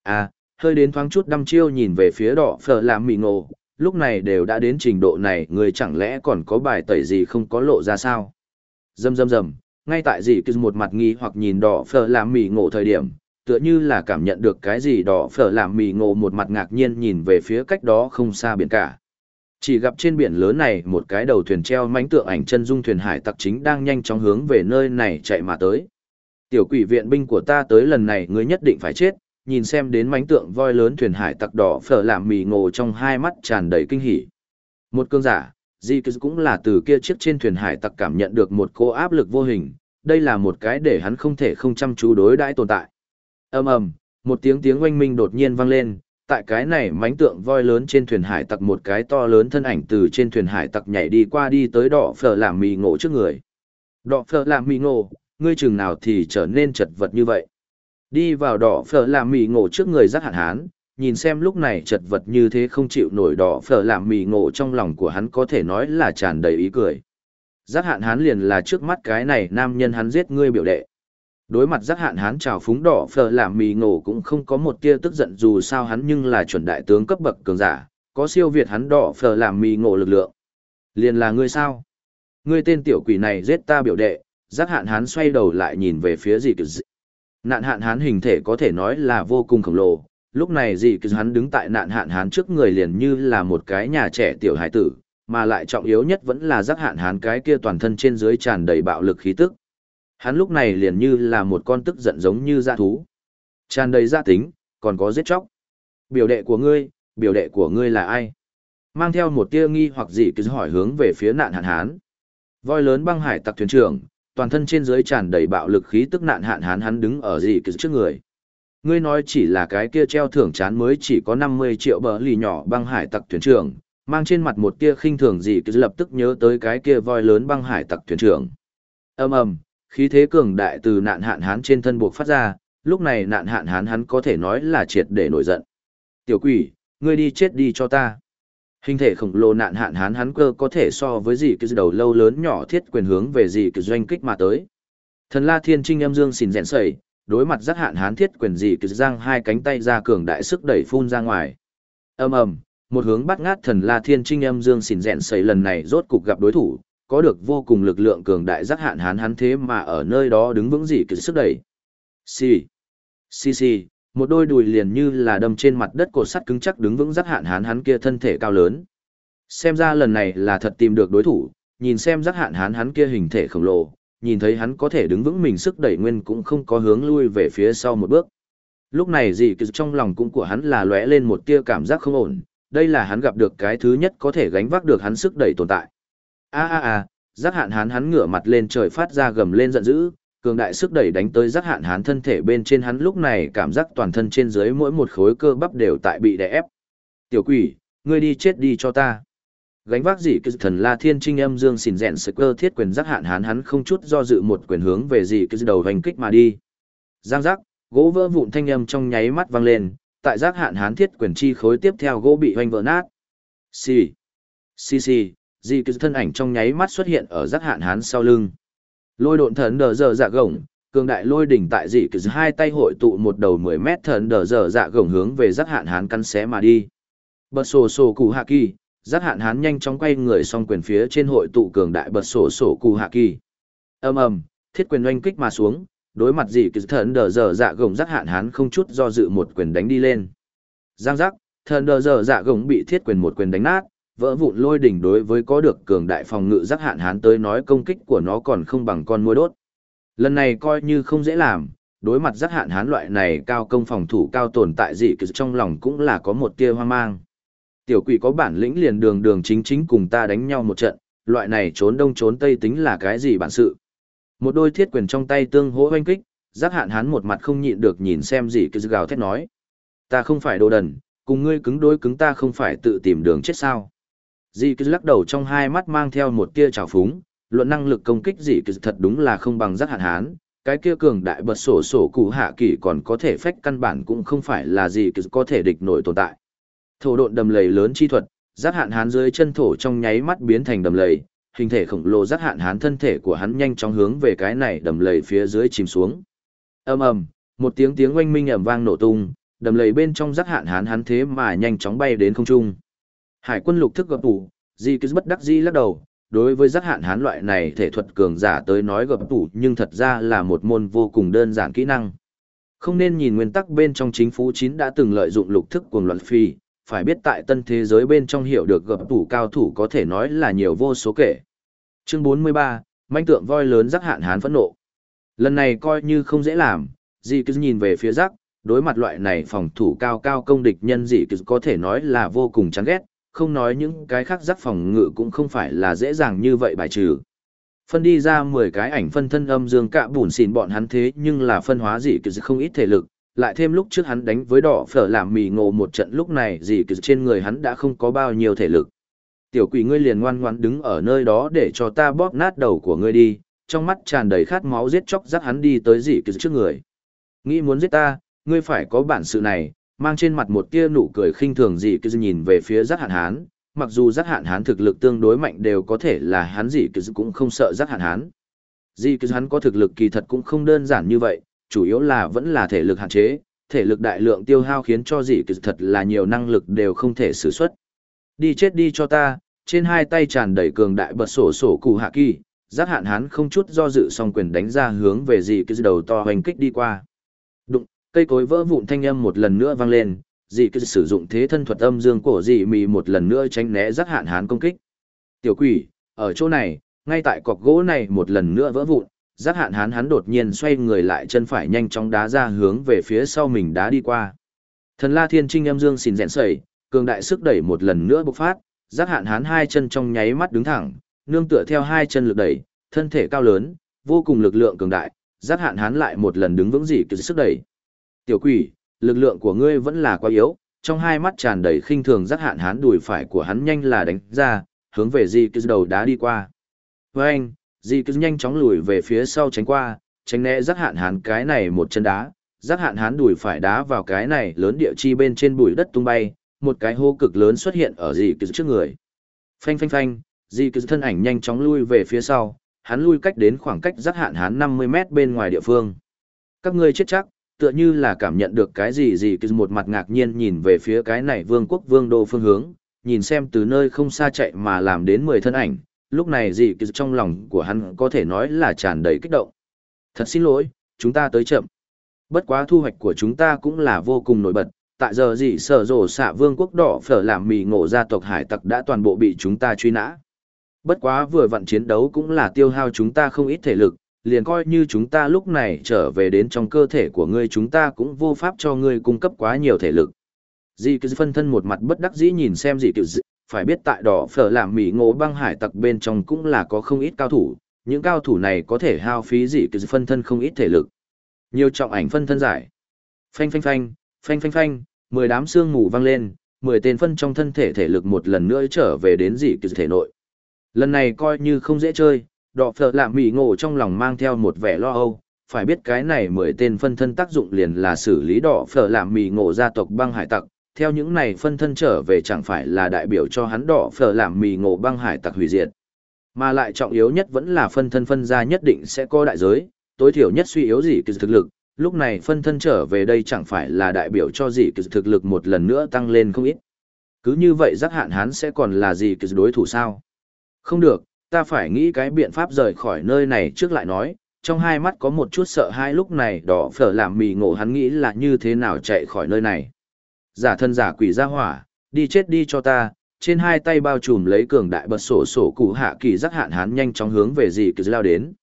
À, hơi đến thoáng chút đăm chiêu nhìn về phía đỏ phở làm mì ngộ, lúc này đều đã đến trình độ này người chẳng lẽ còn có bài tẩy gì không có lộ ra sao? Dầm dầm dầm, ngay tại dì cứ một mặt nghi hoặc nhìn đỏ phở làm mì ngộ thời điểm tựa như là cảm nhận được cái gì đỏ phở làm mì ngộ một mặt ngạc nhiên nhìn về phía cách đó không xa biển cả chỉ gặp trên biển lớn này một cái đầu thuyền treo mánh tượng ảnh chân dung thuyền hải tặc chính đang nhanh chóng hướng về nơi này chạy mà tới tiểu quỷ viện binh của ta tới lần này ngươi nhất định phải chết nhìn xem đến mánh tượng voi lớn thuyền hải tặc đỏ phở làm mì ngộ trong hai mắt tràn đầy kinh hỉ một cương giả Di Cư cũng là từ kia chiếc trên thuyền hải tặc cảm nhận được một cô áp lực vô hình, đây là một cái để hắn không thể không chăm chú đối đãi tồn tại. ầm ầm, một tiếng tiếng oanh minh đột nhiên vang lên, tại cái này mánh tượng voi lớn trên thuyền hải tặc một cái to lớn thân ảnh từ trên thuyền hải tặc nhảy đi qua đi tới đỏ phở làm mì ngộ trước người. Đỏ phở làm mì ngộ, ngươi chừng nào thì trở nên chật vật như vậy. Đi vào đỏ phở làm mì ngộ trước người giác hạn hán, nhìn xem lúc này chật vật như thế không chịu nổi đỏ phở làm mì ngộ trong lòng của hắn có thể nói là tràn đầy ý cười. Giác hạn hán liền là trước mắt cái này nam nhân hắn giết ngươi biểu đệ. Đối mặt giác hạn hán trào phúng đỏ phờ làm mì ngộ cũng không có một tia tức giận dù sao hắn nhưng là chuẩn đại tướng cấp bậc cường giả, có siêu việt hắn đỏ phờ làm mì ngộ lực lượng. Liền là ngươi sao? Ngươi tên tiểu quỷ này giết ta biểu đệ, giác hạn hán xoay đầu lại nhìn về phía gì cứ dị. Nạn hạn hán hình thể có thể nói là vô cùng khổng lồ, lúc này dị cứ hắn đứng tại nạn hạn hán trước người liền như là một cái nhà trẻ tiểu hải tử, mà lại trọng yếu nhất vẫn là giác hạn hán cái kia toàn thân trên dưới tràn đầy bạo lực khí tức. Hắn lúc này liền như là một con tức giận giống như dã thú. Tràn đầy gia tính, còn có giết chóc. Biểu đệ của ngươi, biểu đệ của ngươi là ai? Mang theo một tia nghi hoặc dị cứ hỏi hướng về phía nạn hạn hán. Voi lớn băng hải tặc thuyền trưởng, toàn thân trên dưới tràn đầy bạo lực khí tức nạn hạn hán hắn đứng ở dị cứ trước người. Ngươi nói chỉ là cái kia treo thưởng chán mới chỉ có 50 triệu bờ lì nhỏ băng hải tặc thuyền trưởng, mang trên mặt một tia khinh thường gì cứ lập tức nhớ tới cái kia voi lớn băng hải tặc thuyền trưởng. Ầm ầm, khí thế cường đại từ nạn hạn hán trên thân buộc phát ra, lúc này nạn hạn hán hắn có thể nói là triệt để nổi giận. Tiểu quỷ, ngươi đi chết đi cho ta. Hình thể khổng lồ nạn hạn hán hắn cơ có thể so với gì cái đầu lâu lớn nhỏ thiết quyền hướng về gì cái doanh kích mà tới. Thần La Thiên Trinh âm dương xỉn rèn sẩy, đối mặt giác hạn hán thiết quyền gì cứ giang hai cánh tay ra cường đại sức đẩy phun ra ngoài. ầm ầm, một hướng bắt ngát thần La Thiên Trinh âm dương xỉn rèn sẩy lần này rốt cục gặp đối thủ, có được vô cùng lực lượng cường đại giác hạn hán hắn thế mà ở nơi đó đứng vững gì kỳ sức đẩy. Xì, xì xì, một đôi đùi liền như là đâm trên mặt đất cột sắt cứng chắc đứng vững giác hạn hán hắn kia thân thể cao lớn. Xem ra lần này là thật tìm được đối thủ, nhìn xem giác hạn hán hắn kia hình thể khổng lồ, nhìn thấy hắn có thể đứng vững mình sức đẩy nguyên cũng không có hướng lui về phía sau một bước. Lúc này gì kỳ trong lòng cũng của hắn là lóe lên một tia cảm giác không ổn, đây là hắn gặp được cái thứ nhất có thể gánh vác được hắn sức đẩy tồn tại. A a a, giác hạn hán hắn ngửa mặt lên trời phát ra gầm lên giận dữ, cường đại sức đẩy đánh tới giác hạn hán thân thể bên trên hắn lúc này cảm giác toàn thân trên dưới mỗi một khối cơ bắp đều tại bị đè ép. Tiểu quỷ, ngươi đi chết đi cho ta. Gánh vác dị cứ thần la thiên trinh âm dương xỉn rẽn sực cơ thiết quyền giác hạn hán hắn không chút do dự một quyền hướng về dị cứ đầu hành kích mà đi. Giang giác, gỗ vỡ vụn thanh âm trong nháy mắt vang lên, tại giác hạn hán thiết quyền chi khối tiếp theo gỗ bị hoành vỡ nát. Xì, xì xì, dị cứ thân ảnh trong nháy mắt xuất hiện ở giác hạn hán sau lưng. Lôi độn thần đờ giờ dạ gồng, cường đại lôi đỉnh tại dị cứ hai tay hội tụ một đầu 10 mét thần đờ giờ dạ gồng hướng về giác hạn hán căn xé mà đi. Bật sổ sổ cụ hạ kỳ, giác hạn hán nhanh chóng quay người song quyền phía trên hội tụ cường đại bật sổ sổ cụ hạ kỳ. ầm ầm, thiết quyền oanh kích mà xuống, đối mặt dị cứ thần đờ giờ dạ gồng giác hạn hán không chút do dự một quyền đánh đi lên. Giang giác, thần đờ giờ dạ gồng bị thiết quyền một quyền đánh nát, vỡ vụn lôi đỉnh đối với có được cường đại phòng ngự giác hạn hán tới nói công kích của nó còn không bằng con muỗi đốt. Lần này coi như không dễ làm, đối mặt giác hạn hán loại này cao công phòng thủ cao tồn tại dị kỳ trong lòng cũng là có một tia hoang mang. Tiểu quỷ có bản lĩnh liền đường đường chính chính cùng ta đánh nhau một trận, loại này trốn đông trốn tây tính là cái gì bản sự. Một đôi thiết quyền trong tay tương hỗ hoanh kích, giác hạn hán một mặt không nhịn được nhìn xem gì kỳ gào thét nói. Ta không phải đồ đần, cùng ngươi cứng đối cứng ta không phải tự tìm đường chết sao. Dì cứ lắc đầu trong hai mắt mang theo một tia trào phúng, luận năng lực công kích dì cứ thật đúng là không bằng giác hạn hán, cái kia cường đại bật sổ sổ cụ hạ kỳ còn có thể phách căn bản cũng không phải là gì cứ có thể địch nổi tồn tại. Thổ độn đầm lầy lớn chi thuật, giác hạn hán dưới chân thổ trong nháy mắt biến thành đầm lầy, hình thể khổng lồ giác hạn hán thân thể của hắn nhanh chóng hướng về cái này đầm lầy phía dưới chìm xuống. Ầm ầm, một tiếng tiếng oanh minh ầm vang nổ tung, đầm lầy bên trong giác hạn hán hắn thế mà nhanh chóng bay đến không trung. Hải quân lục thức gập tủ, Di cứ bất đắc di lắc đầu, đối với giác hạn hán loại này thể thuật cường giả tới nói gập tủ nhưng thật ra là một môn vô cùng đơn giản kỹ năng. Không nên nhìn nguyên tắc bên trong chính phủ chín đã từng lợi dụng lục thức cuồng loạn phi, phải biết tại tân thế giới bên trong hiểu được gập tủ cao thủ có thể nói là nhiều vô số kể. Chương 43, manh tượng voi lớn giác hạn hán phẫn nộ. Lần này coi như không dễ làm, Di cứ nhìn về phía giác, đối mặt loại này phòng thủ cao cao công địch nhân dị cứ có thể nói là vô cùng chán ghét, không nói những cái khác giác phòng ngự cũng không phải là dễ dàng như vậy bài trừ. Phân đi ra 10 cái ảnh phân thân âm dương cạ bùn xỉn bọn hắn thế nhưng là phân hóa dị kỳ không ít thể lực, lại thêm lúc trước hắn đánh với đỏ phở làm mì ngộ một trận lúc này dị kỳ trên người hắn đã không có bao nhiêu thể lực. Tiểu quỷ ngươi liền ngoan ngoãn đứng ở nơi đó để cho ta bóp nát đầu của ngươi đi, trong mắt tràn đầy khát máu giết chóc dắt hắn đi tới dị kỳ trước người. Nghĩ muốn giết ta, ngươi phải có bản sự này, mang trên mặt một tia nụ cười khinh thường dị cứ nhìn về phía giác hạn hán, mặc dù giác hạn hán thực lực tương đối mạnh đều có thể là hắn dị cứ cũng không sợ giác hạn hán. Dị cứ hắn có thực lực kỳ thật cũng không đơn giản như vậy, chủ yếu là vẫn là thể lực hạn chế, thể lực đại lượng tiêu hao khiến cho dị cứ thật là nhiều năng lực đều không thể sử xuất. Đi chết đi cho ta, trên hai tay tràn đầy cường đại bật sổ sổ cụ hạ kỳ, giác hạn hán không chút do dự song quyền đánh ra hướng về dị cứ đầu to hoành kích đi qua. Cây cối vỡ vụn thanh âm một lần nữa vang lên, dị cứ sử dụng thế thân thuật âm dương cổ dị mì một lần nữa tránh né rắc hạn hán công kích. Tiểu quỷ, ở chỗ này, ngay tại cọc gỗ này một lần nữa vỡ vụn, rắc hạn hán hắn đột nhiên xoay người lại chân phải nhanh chóng đá ra hướng về phía sau mình đá đi qua. Thần La Thiên Trinh âm dương xỉn rèn sẩy, cường đại sức đẩy một lần nữa bộc phát, rắc hạn hán hai chân trong nháy mắt đứng thẳng, nương tựa theo hai chân lực đẩy, thân thể cao lớn, vô cùng lực lượng cường đại, rắc hạn hán lại một lần đứng vững dị cứ sức đẩy. Tiểu quỷ, lực lượng của ngươi vẫn là quá yếu, trong hai mắt tràn đầy khinh thường giác hạn hán đùi phải của hắn nhanh là đánh ra, hướng về Di cứ đầu đá đi qua. Với anh, dị cứ nhanh chóng lùi về phía sau tránh qua, tránh né giác hạn hán cái này một chân đá, giác hạn hán đùi phải đá vào cái này lớn địa chi bên trên bụi đất tung bay, một cái hô cực lớn xuất hiện ở Di cứ trước người. Phanh phanh phanh, Di cứ thân ảnh nhanh chóng lui về phía sau, hắn lui cách đến khoảng cách giác hạn hán 50 mét bên ngoài địa phương. Các ngươi chết chắc, tựa như là cảm nhận được cái gì gì cứ một mặt ngạc nhiên nhìn về phía cái này vương quốc vương đô phương hướng, nhìn xem từ nơi không xa chạy mà làm đến 10 thân ảnh, lúc này gì cứ trong lòng của hắn có thể nói là tràn đầy kích động. Thật xin lỗi, chúng ta tới chậm. Bất quá thu hoạch của chúng ta cũng là vô cùng nổi bật, tại giờ gì sở rổ xạ vương quốc đỏ phở làm mì ngộ gia tộc hải tặc đã toàn bộ bị chúng ta truy nã. Bất quá vừa vặn chiến đấu cũng là tiêu hao chúng ta không ít thể lực, liền coi như chúng ta lúc này trở về đến trong cơ thể của ngươi chúng ta cũng vô pháp cho ngươi cung cấp quá nhiều thể lực. Di cứ phân thân một mặt bất đắc dĩ nhìn xem gì kiểu dị, phải biết tại đỏ phở làm mỉ ngộ băng hải tặc bên trong cũng là có không ít cao thủ, những cao thủ này có thể hao phí gì cứ phân thân không ít thể lực. Nhiều trọng ảnh phân thân giải. Phanh phanh phanh, phanh phanh phanh, mười đám xương mù văng lên, mười tên phân trong thân thể thể lực một lần nữa trở về đến dị kỳ thể nội. Lần này coi như không dễ chơi, Đỏ phở lạm mì ngộ trong lòng mang theo một vẻ lo âu, phải biết cái này mười tên phân thân tác dụng liền là xử lý đỏ phở lạm mì ngộ gia tộc băng hải tặc, theo những này phân thân trở về chẳng phải là đại biểu cho hắn đỏ phở lạm mì ngộ băng hải tặc hủy diệt. Mà lại trọng yếu nhất vẫn là phân thân phân ra nhất định sẽ có đại giới, tối thiểu nhất suy yếu gì kỳ thực lực, lúc này phân thân trở về đây chẳng phải là đại biểu cho gì kỳ thực lực một lần nữa tăng lên không ít. Cứ như vậy giác hạn hắn sẽ còn là gì kỳ đối thủ sao? Không được, ta phải nghĩ cái biện pháp rời khỏi nơi này trước lại nói, trong hai mắt có một chút sợ hãi lúc này đỏ phở làm mì ngộ hắn nghĩ là như thế nào chạy khỏi nơi này. Giả thân giả quỷ ra hỏa, đi chết đi cho ta, trên hai tay bao trùm lấy cường đại bật sổ sổ cụ hạ kỳ giác hạn hắn nhanh chóng hướng về dì cứ lao đến.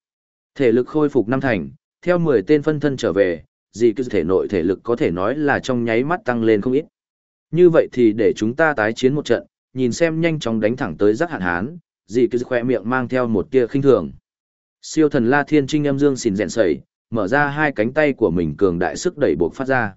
Thể lực khôi phục năm thành, theo 10 tên phân thân trở về, dì cứ thể nội thể lực có thể nói là trong nháy mắt tăng lên không ít. Như vậy thì để chúng ta tái chiến một trận, nhìn xem nhanh chóng đánh thẳng tới giác hạn hán, dì cứ khoe miệng mang theo một tia khinh thường. Siêu thần La Thiên Trinh âm dương xỉn rèn sẩy, mở ra hai cánh tay của mình cường đại sức đẩy buộc phát ra.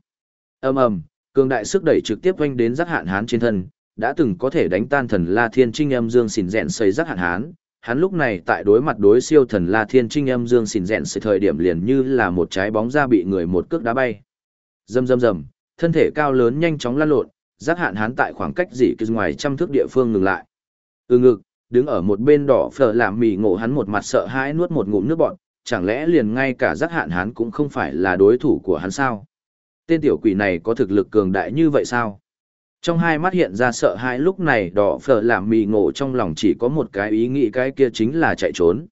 Ầm ầm, cường đại sức đẩy trực tiếp quanh đến giác hạn hán trên thân, đã từng có thể đánh tan thần La Thiên Trinh âm dương xỉn rèn sẩy giác hạn hán. Hắn lúc này tại đối mặt đối siêu thần La Thiên Trinh âm dương xỉn rèn sẩy thời điểm liền như là một trái bóng ra bị người một cước đá bay. Rầm rầm rầm, thân thể cao lớn nhanh chóng lăn lộn, giác hạn hán tại khoảng cách dì cứ ngoài trăm thước địa phương ngừng lại. Ừ ngực, đứng ở một bên đỏ phở làm mì ngộ hắn một mặt sợ hãi nuốt một ngụm nước bọt, chẳng lẽ liền ngay cả giác hạn hán cũng không phải là đối thủ của hắn sao? Tên tiểu quỷ này có thực lực cường đại như vậy sao? Trong hai mắt hiện ra sợ hãi lúc này đỏ phở làm mì ngộ trong lòng chỉ có một cái ý nghĩ cái kia chính là chạy trốn.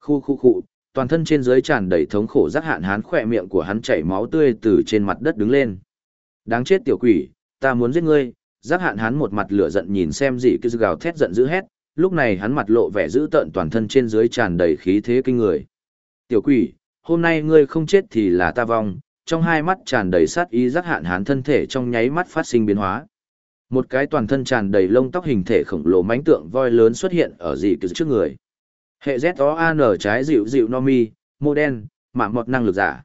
Khu khu khu, toàn thân trên dưới tràn đầy thống khổ giác hạn hán khỏe miệng của hắn chảy máu tươi từ trên mặt đất đứng lên. Đáng chết tiểu quỷ, ta muốn giết ngươi, giác hạn hán một mặt lửa giận nhìn xem gì cứ gào thét giận dữ hét, lúc này hắn mặt lộ vẻ dữ tợn toàn thân trên dưới tràn đầy khí thế kinh người. Tiểu quỷ, hôm nay ngươi không chết thì là ta vong, trong hai mắt tràn đầy sát ý giác hạn hán thân thể trong nháy mắt phát sinh biến hóa. Một cái toàn thân tràn đầy lông tóc hình thể khổng lồ mánh tượng voi lớn xuất hiện ở dị cứ trước người. Hệ Z-O-A-N trái dịu dịu no mi, mô đen, mạng mọt năng lực giả.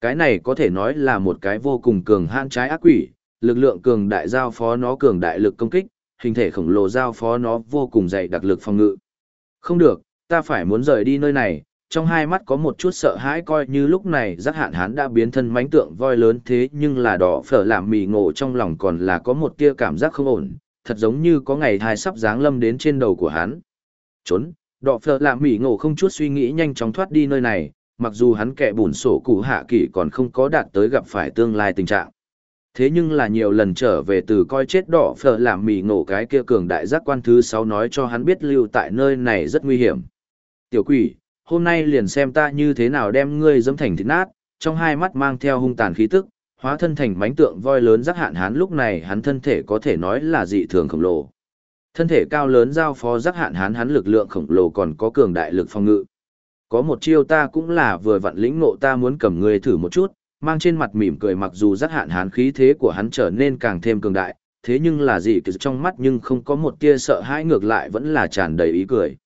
Cái này có thể nói là một cái vô cùng cường hãn trái ác quỷ, lực lượng cường đại giao phó nó cường đại lực công kích, hình thể khổng lồ giao phó nó vô cùng dày đặc lực phòng ngự. Không được, ta phải muốn rời đi nơi này, trong hai mắt có một chút sợ hãi coi như lúc này giác hạn hán đã biến thân mánh tượng voi lớn thế nhưng là đỏ phở làm mì ngộ trong lòng còn là có một tia cảm giác không ổn, thật giống như có ngày thai sắp giáng lâm đến trên đầu của hắn. Trốn, đỏ phở làm mì ngộ không chút suy nghĩ nhanh chóng thoát đi nơi này, mặc dù hắn kẻ bùn sổ cụ hạ kỷ còn không có đạt tới gặp phải tương lai tình trạng. Thế nhưng là nhiều lần trở về từ coi chết đỏ phở làm mì ngộ cái kia cường đại giác quan thứ sáu nói cho hắn biết lưu tại nơi này rất nguy hiểm. Tiểu quỷ, hôm nay liền xem ta như thế nào đem ngươi dẫm thành thịt nát, trong hai mắt mang theo hung tàn khí tức, hóa thân thành mánh tượng voi lớn giác hạn hắn lúc này hắn thân thể có thể nói là dị thường khổng lồ. Thân thể cao lớn giao phó giác hạn hắn hắn lực lượng khổng lồ còn có cường đại lực phòng ngự. Có một chiêu ta cũng là vừa vặn lĩnh ngộ ta muốn cầm ngươi thử một chút, mang trên mặt mỉm cười mặc dù rất hạn hán khí thế của hắn trở nên càng thêm cường đại, thế nhưng là gì cứ trong mắt nhưng không có một tia sợ hãi ngược lại vẫn là tràn đầy ý cười.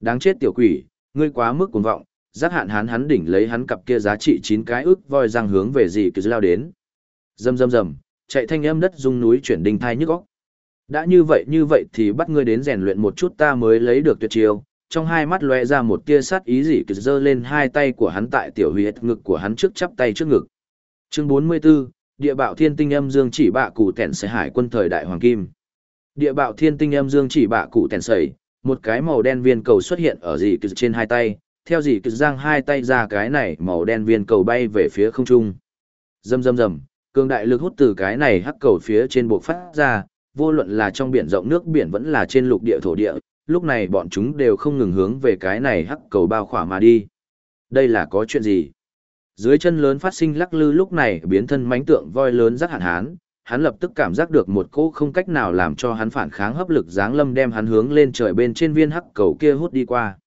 Đáng chết tiểu quỷ, ngươi quá mức cuồng vọng, giác hạn hán hắn đỉnh lấy hắn cặp kia giá trị chín cái ức voi răng hướng về gì cứ lao đến. Rầm rầm rầm, chạy thanh âm đất rung núi chuyển đinh thai nhức óc. Đã như vậy như vậy thì bắt ngươi đến rèn luyện một chút ta mới lấy được tuyệt chiêu, trong hai mắt lóe ra một tia sát ý dị cứ giơ lên hai tay của hắn tại tiểu huyết ngực của hắn trước chắp tay trước ngực. Chương 44, Địa bạo thiên tinh âm dương chỉ bạ cụ tèn sấy hải quân thời đại hoàng kim. Địa bạo thiên tinh âm dương chỉ bạ cụ tèn sẩy, một cái màu đen viên cầu xuất hiện ở dị cứ trên hai tay, theo dị cứ giang hai tay ra cái này màu đen viên cầu bay về phía không trung. Rầm rầm rầm, cường đại lực hút từ cái này hắc cầu phía trên bộ phát ra, vô luận là trong biển rộng nước biển vẫn là trên lục địa thổ địa, lúc này bọn chúng đều không ngừng hướng về cái này hắc cầu bao khỏa mà đi. Đây là có chuyện gì? Dưới chân lớn phát sinh lắc lư lúc này biến thân mánh tượng voi lớn rất hạn hán, hắn lập tức cảm giác được một cỗ không cách nào làm cho hắn phản kháng hấp lực giáng lâm đem hắn hướng lên trời bên trên viên hắc cầu kia hút đi qua.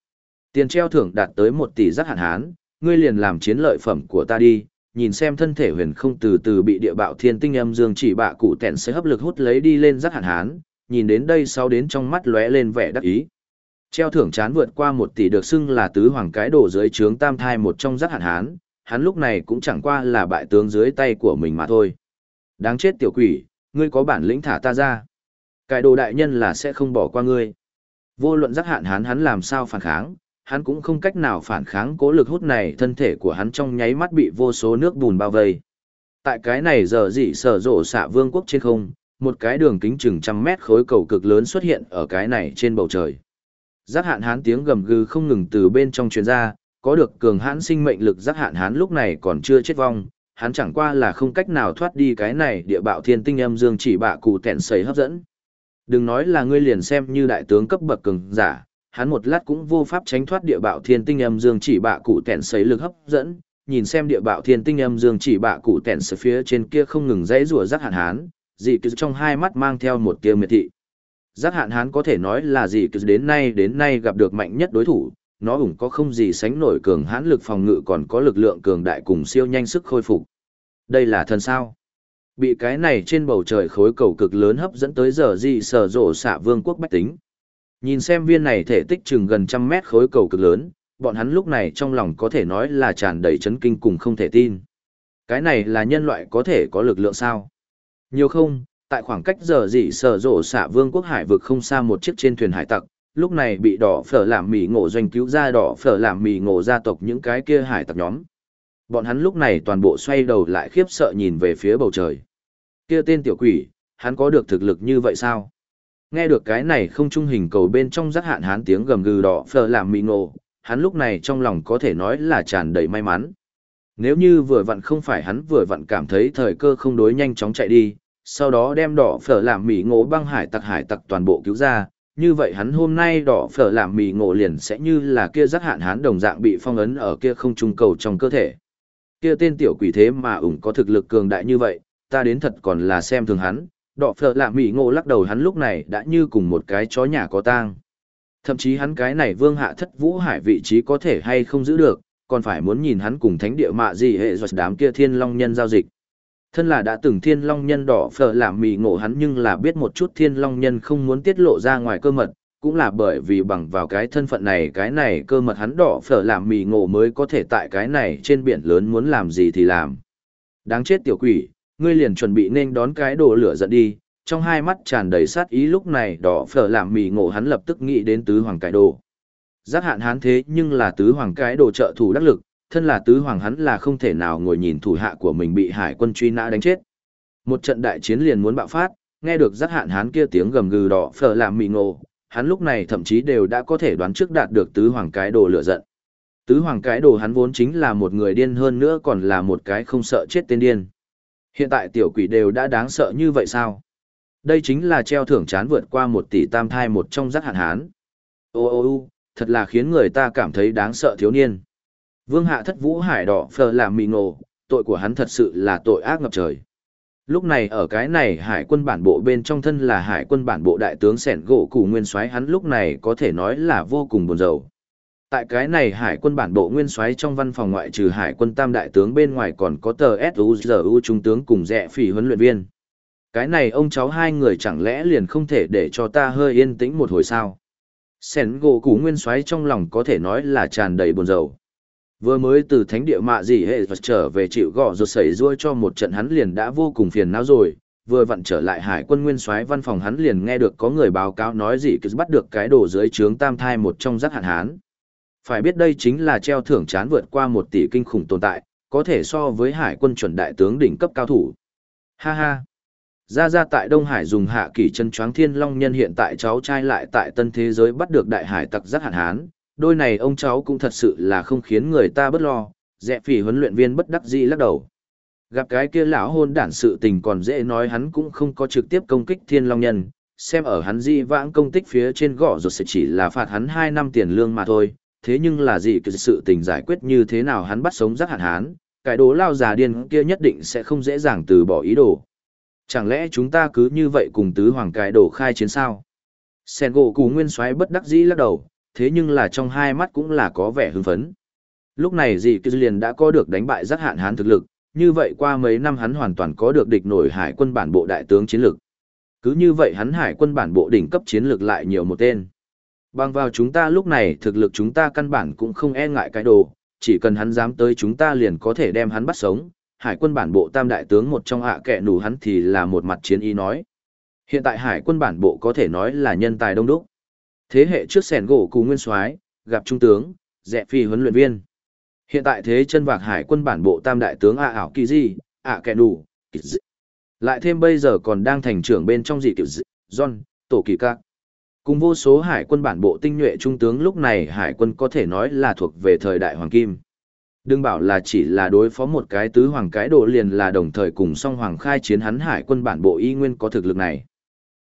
Tiền treo thưởng đạt tới một tỷ rất hạn hán, ngươi liền làm chiến lợi phẩm của ta đi, nhìn xem thân thể huyền không từ từ bị địa bạo thiên tinh âm dương chỉ bạ cụ tẹn sẽ hấp lực hút lấy đi lên rất hạn hán, nhìn đến đây sau đến trong mắt lóe lên vẻ đắc ý. Treo thưởng chán vượt qua một tỷ được xưng là tứ hoàng cái đổ dưới trướng tam thai một trong giác hạn hán, hắn lúc này cũng chẳng qua là bại tướng dưới tay của mình mà thôi. Đáng chết tiểu quỷ, ngươi có bản lĩnh thả ta ra. cái đồ đại nhân là sẽ không bỏ qua ngươi. Vô luận giác hạn hán hắn làm sao phản kháng, hắn cũng không cách nào phản kháng cố lực hút này thân thể của hắn trong nháy mắt bị vô số nước bùn bao vây. Tại cái này giờ dị sở rộ xạ vương quốc trên không, một cái đường kính chừng trăm mét khối cầu cực lớn xuất hiện ở cái này trên bầu trời. Giác hạn hán tiếng gầm gừ không ngừng từ bên trong truyền ra, có được cường hãn sinh mệnh lực giác hạn hán lúc này còn chưa chết vong, hắn chẳng qua là không cách nào thoát đi cái này địa bạo thiên tinh âm dương chỉ bạ cụ tẹn sấy hấp dẫn. Đừng nói là ngươi liền xem như đại tướng cấp bậc cường giả, hắn một lát cũng vô pháp tránh thoát địa bạo thiên tinh âm dương chỉ bạ cụ tẹn sấy lực hấp dẫn, nhìn xem địa bạo thiên tinh âm dương chỉ bạ cụ tẹn sấy phía trên kia không ngừng dãy rủa giác hạn hán, dị cứ trong hai mắt mang theo một tia miệt thị. Giác hạn hán có thể nói là dị cứ đến nay đến nay gặp được mạnh nhất đối thủ, nó ủng có không gì sánh nổi cường hãn lực phòng ngự còn có lực lượng cường đại cùng siêu nhanh sức khôi phục. Đây là thần sao? Bị cái này trên bầu trời khối cầu cực lớn hấp dẫn tới giờ dị sở rộ xạ vương quốc bách tính. Nhìn xem viên này thể tích chừng gần trăm mét khối cầu cực lớn, bọn hắn lúc này trong lòng có thể nói là tràn đầy chấn kinh cùng không thể tin. Cái này là nhân loại có thể có lực lượng sao? Nhiều không, tại khoảng cách giờ dị sở rộ xạ vương quốc hải vực không xa một chiếc trên thuyền hải tặc, lúc này bị đỏ phở làm mì ngộ doanh cứu ra đỏ phở làm mì ngộ gia tộc những cái kia hải tặc nhóm. Bọn hắn lúc này toàn bộ xoay đầu lại khiếp sợ nhìn về phía bầu trời. Kia tên tiểu quỷ, hắn có được thực lực như vậy sao? Nghe được cái này không trung hình cầu bên trong giác hạn hắn tiếng gầm gừ đỏ phở làm mì ngộ, hắn lúc này trong lòng có thể nói là tràn đầy may mắn. Nếu như vừa vặn không phải hắn vừa vặn cảm thấy thời cơ không đối nhanh chóng chạy đi, sau đó đem đỏ phở làm mì ngộ băng hải tặc hải tặc toàn bộ cứu ra, như vậy hắn hôm nay đỏ phở làm mì ngộ liền sẽ như là kia giác hạn hắn đồng dạng bị phong ấn ở kia không trung cầu trong cơ thể. Kia tên tiểu quỷ thế mà ủng có thực lực cường đại như vậy, ta đến thật còn là xem thường hắn, đỏ phở làm mì ngộ lắc đầu hắn lúc này đã như cùng một cái chó nhà có tang. Thậm chí hắn cái này vương hạ thất vũ hải vị trí có thể hay không giữ được, còn phải muốn nhìn hắn cùng thánh địa mạ gì hệ rồi đám kia thiên long nhân giao dịch. Thân là đã từng thiên long nhân đỏ phở làm mì ngộ hắn nhưng là biết một chút thiên long nhân không muốn tiết lộ ra ngoài cơ mật, cũng là bởi vì bằng vào cái thân phận này cái này cơ mật hắn đỏ phở làm mì ngộ mới có thể tại cái này trên biển lớn muốn làm gì thì làm. Đáng chết tiểu quỷ, ngươi liền chuẩn bị nên đón cái đồ lửa giận đi, trong hai mắt tràn đầy sát ý lúc này đỏ phở làm mì ngộ hắn lập tức nghĩ đến tứ hoàng cái đồ. Giác hạn hắn thế nhưng là tứ hoàng cái đồ trợ thủ đắc lực, thân là tứ hoàng hắn là không thể nào ngồi nhìn thủ hạ của mình bị hải quân truy nã đánh chết. Một trận đại chiến liền muốn bạo phát, nghe được giác hạn hắn kia tiếng gầm gừ đỏ phở làm mì ngộ, hắn lúc này thậm chí đều đã có thể đoán trước đạt được tứ hoàng cái đồ lửa giận. Tứ hoàng cái đồ hắn vốn chính là một người điên hơn nữa còn là một cái không sợ chết tên điên. Hiện tại tiểu quỷ đều đã đáng sợ như vậy sao? Đây chính là treo thưởng chán vượt qua một tỷ tam thai một trong giác hạn hán. Ô ô ô, thật là khiến người ta cảm thấy đáng sợ thiếu niên. Vương hạ thất vũ hải đỏ phờ làm mì ngộ, tội của hắn thật sự là tội ác ngập trời. Lúc này ở cái này hải quân bản bộ bên trong thân là hải quân bản bộ đại tướng sẻn gỗ củ nguyên soái hắn lúc này có thể nói là vô cùng buồn rầu. Tại cái này hải quân bản bộ nguyên soái trong văn phòng ngoại trừ hải quân tam đại tướng bên ngoài còn có tờ S.U.G.U. trung tướng cùng rẻ phỉ huấn luyện viên. Cái này ông cháu hai người chẳng lẽ liền không thể để cho ta hơi yên tĩnh một hồi sao? Sẻn gỗ củ nguyên soái trong lòng có thể nói là tràn đầy buồn rầu. Vừa mới từ thánh địa mạ gì hệ vật trở về chịu gõ rồi xảy ruôi cho một trận hắn liền đã vô cùng phiền não rồi, vừa vặn trở lại hải quân nguyên soái văn phòng hắn liền nghe được có người báo cáo nói gì cứ bắt được cái đồ dưới trướng tam thai một trong giác hạn hán. Phải biết đây chính là treo thưởng chán vượt qua một tỷ kinh khủng tồn tại, có thể so với hải quân chuẩn đại tướng đỉnh cấp cao thủ. Ha ha! Ra ra tại Đông Hải dùng hạ kỷ chân choáng thiên long nhân hiện tại cháu trai lại tại tân thế giới bắt được đại hải tặc giác hạn hán, đôi này ông cháu cũng thật sự là không khiến người ta bất lo, dẹ phỉ huấn luyện viên bất đắc dĩ lắc đầu. Gặp cái kia lão hôn đản sự tình còn dễ nói hắn cũng không có trực tiếp công kích thiên long nhân, xem ở hắn di vãng công tích phía trên gõ rồi sẽ chỉ là phạt hắn 2 năm tiền lương mà thôi, thế nhưng là gì cái sự tình giải quyết như thế nào hắn bắt sống rắc hạn hán, cái đố lao già điên kia nhất định sẽ không dễ dàng từ bỏ ý đồ. Chẳng lẽ chúng ta cứ như vậy cùng tứ hoàng cái đồ khai chiến sao? Sen gỗ cù nguyên xoáy bất đắc dĩ lắc đầu, thế nhưng là trong hai mắt cũng là có vẻ hưng phấn. Lúc này dì cứ liền đã có được đánh bại giác hạn hán thực lực, như vậy qua mấy năm hắn hoàn toàn có được địch nổi hải quân bản bộ đại tướng chiến lực. Cứ như vậy hắn hải quân bản bộ đỉnh cấp chiến lược lại nhiều một tên. Bằng vào chúng ta lúc này thực lực chúng ta căn bản cũng không e ngại cái đồ, chỉ cần hắn dám tới chúng ta liền có thể đem hắn bắt sống, hải quân bản bộ tam đại tướng một trong hạ kẻ nủ hắn thì là một mặt chiến ý nói. Hiện tại hải quân bản bộ có thể nói là nhân tài đông đúc. Thế hệ trước sẻn gỗ cù nguyên soái gặp trung tướng, rẽ phi huấn luyện viên. Hiện tại thế chân vạc hải quân bản bộ tam đại tướng ạ ảo kỳ di, ạ kẻ đủ lại thêm bây giờ còn đang thành trưởng bên trong dị kiểu dị, John, tổ kỳ các. Cùng vô số hải quân bản bộ tinh nhuệ trung tướng lúc này hải quân có thể nói là thuộc về thời đại hoàng kim. Đừng bảo là chỉ là đối phó một cái tứ hoàng cái độ liền là đồng thời cùng song hoàng khai chiến hắn hải quân bản bộ y nguyên có thực lực này.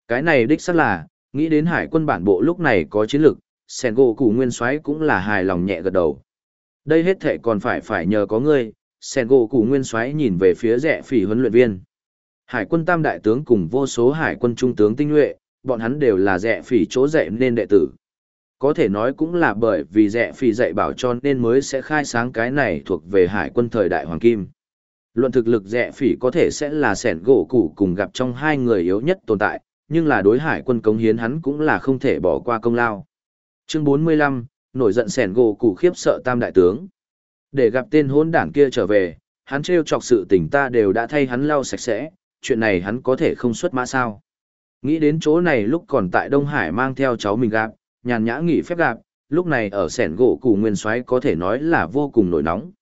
Cái này đích xác là, nghĩ đến hải quân bản bộ lúc này có chiến lực, sen gỗ củ nguyên soái cũng là hài lòng nhẹ gật đầu. Đây hết thể còn phải phải nhờ có ngươi, sen gỗ củ nguyên soái nhìn về phía rẻ phỉ huấn luyện viên. Hải quân tam đại tướng cùng vô số hải quân trung tướng tinh nhuệ, bọn hắn đều là rẻ phỉ chỗ dạy nên đệ tử. Có thể nói cũng là bởi vì rẻ phỉ dạy bảo cho nên mới sẽ khai sáng cái này thuộc về hải quân thời đại hoàng kim. Luận thực lực rẻ phỉ có thể sẽ là sẻn gỗ củ cùng gặp trong hai người yếu nhất tồn tại, nhưng là đối hải quân cống hiến hắn cũng là không thể bỏ qua công lao. Chương 45, nổi giận sẻn gỗ củ khiếp sợ tam đại tướng. Để gặp tên hôn đảng kia trở về, hắn trêu chọc sự tình ta đều đã thay hắn lau sạch sẽ, chuyện này hắn có thể không xuất mã sao. Nghĩ đến chỗ này lúc còn tại Đông Hải mang theo cháu mình gặp, nhàn nhã nghỉ phép gặp, lúc này ở sẻn gỗ củ nguyên soái có thể nói là vô cùng nổi nóng.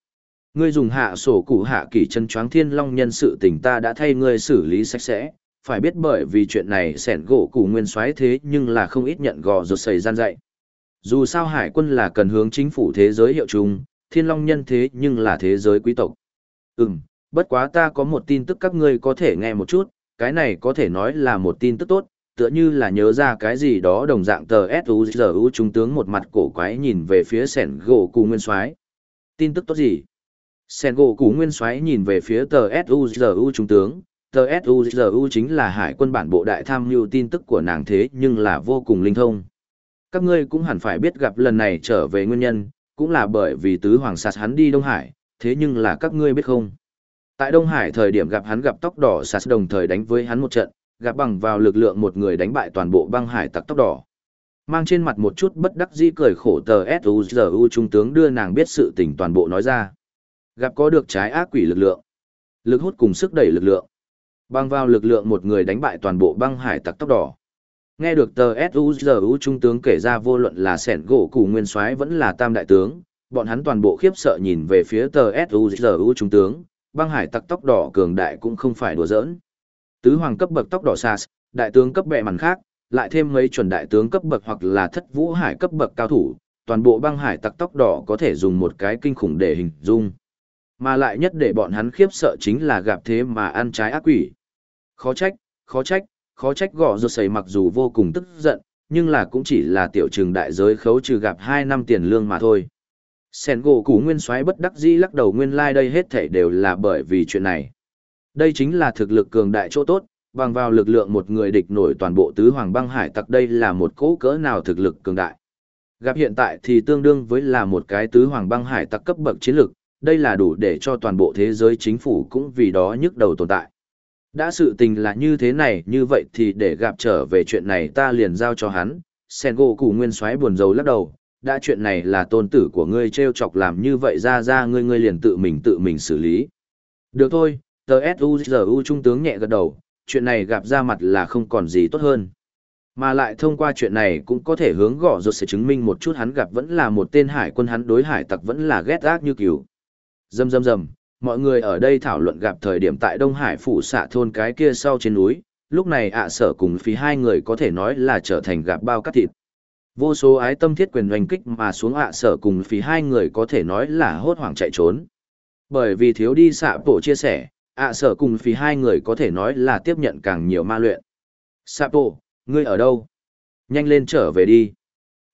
Ngươi dùng hạ sổ cụ hạ kỷ chân choáng thiên long nhân sự tình ta đã thay ngươi xử lý sạch sẽ, phải biết bởi vì chuyện này sẻn gỗ củ nguyên soái thế nhưng là không ít nhận gò rột xảy gian dạy. Dù sao hải quân là cần hướng chính phủ thế giới hiệu chung, thiên long nhân thế nhưng là thế giới quý tộc. Ừm, bất quá ta có một tin tức các ngươi có thể nghe một chút, cái này có thể nói là một tin tức tốt, tựa như là nhớ ra cái gì đó đồng dạng tờ S.U.G.U. trung tướng một mặt cổ quái nhìn về phía sẻn gỗ cù nguyên soái Tin tức tốt gì? Sẻn gỗ cù nguyên soái nhìn về phía tờ S.U.G.U. trung tướng, tờ S.U.G.U. chính là hải quân bản bộ đại tham mưu tin tức của nàng thế nhưng là vô cùng linh thông. Các ngươi cũng hẳn phải biết gặp lần này trở về nguyên nhân, cũng là bởi vì tứ hoàng sạt hắn đi Đông Hải, thế nhưng là các ngươi biết không? Tại Đông Hải thời điểm gặp hắn gặp tóc đỏ sạt đồng thời đánh với hắn một trận, gặp bằng vào lực lượng một người đánh bại toàn bộ băng hải tặc tóc đỏ. Mang trên mặt một chút bất đắc dĩ cười khổ tờ SUZU trung tướng đưa nàng biết sự tình toàn bộ nói ra. Gặp có được trái ác quỷ lực lượng. Lực hút cùng sức đẩy lực lượng băng vào lực lượng một người đánh bại toàn bộ băng hải tặc tóc đỏ. Nghe được tờ S.U.G.U. trung tướng kể ra vô luận là sẻn gỗ củ nguyên soái vẫn là tam đại tướng, bọn hắn toàn bộ khiếp sợ nhìn về phía tờ S.U.G.U. trung tướng, băng hải tặc tóc đỏ cường đại cũng không phải đùa giỡn. Tứ hoàng cấp bậc tóc đỏ sas, đại tướng cấp bệ màn khác, lại thêm mấy chuẩn đại tướng cấp bậc hoặc là thất vũ hải cấp bậc cao thủ, toàn bộ băng hải tặc tóc đỏ có thể dùng một cái kinh khủng để hình dung. Mà lại nhất để bọn hắn khiếp sợ chính là gặp thế mà ăn trái ác quỷ. Khó trách, khó trách, khó trách gõ rột sầy mặc dù vô cùng tức giận, nhưng là cũng chỉ là tiểu trường đại giới khấu trừ gặp 2 năm tiền lương mà thôi. Sen gỗ củ nguyên soái bất đắc dĩ lắc đầu nguyên lai like đây hết thảy đều là bởi vì chuyện này. Đây chính là thực lực cường đại chỗ tốt, bằng vào lực lượng một người địch nổi toàn bộ tứ hoàng băng hải tặc đây là một cỗ cỡ nào thực lực cường đại. Gặp hiện tại thì tương đương với là một cái tứ hoàng băng hải tặc cấp bậc chiến lực, đây là đủ để cho toàn bộ thế giới chính phủ cũng vì đó nhức đầu tồn tại. Đã sự tình là như thế này như vậy thì để gặp trở về chuyện này ta liền giao cho hắn, sen gỗ củ nguyên xoáy buồn rầu lắc đầu, đã chuyện này là tôn tử của ngươi treo chọc làm như vậy ra ra ngươi ngươi liền tự mình tự mình xử lý. Được thôi, tờ S.U.G.U. trung tướng nhẹ gật đầu, chuyện này gặp ra mặt là không còn gì tốt hơn. Mà lại thông qua chuyện này cũng có thể hướng gõ rột sẽ chứng minh một chút hắn gặp vẫn là một tên hải quân hắn đối hải tặc vẫn là ghét ác như kiểu. Dầm dầm dầm, mọi người ở đây thảo luận gặp thời điểm tại Đông Hải phủ xạ thôn cái kia sau trên núi, lúc này ạ sở cùng phí hai người có thể nói là trở thành gặp bao cắt thịt. Vô số ái tâm thiết quyền oanh kích mà xuống ạ sở cùng phí hai người có thể nói là hốt hoảng chạy trốn. Bởi vì thiếu đi xạ bộ chia sẻ, ạ sở cùng phí hai người có thể nói là tiếp nhận càng nhiều ma luyện. Xạ bộ, ngươi ở đâu? Nhanh lên trở về đi.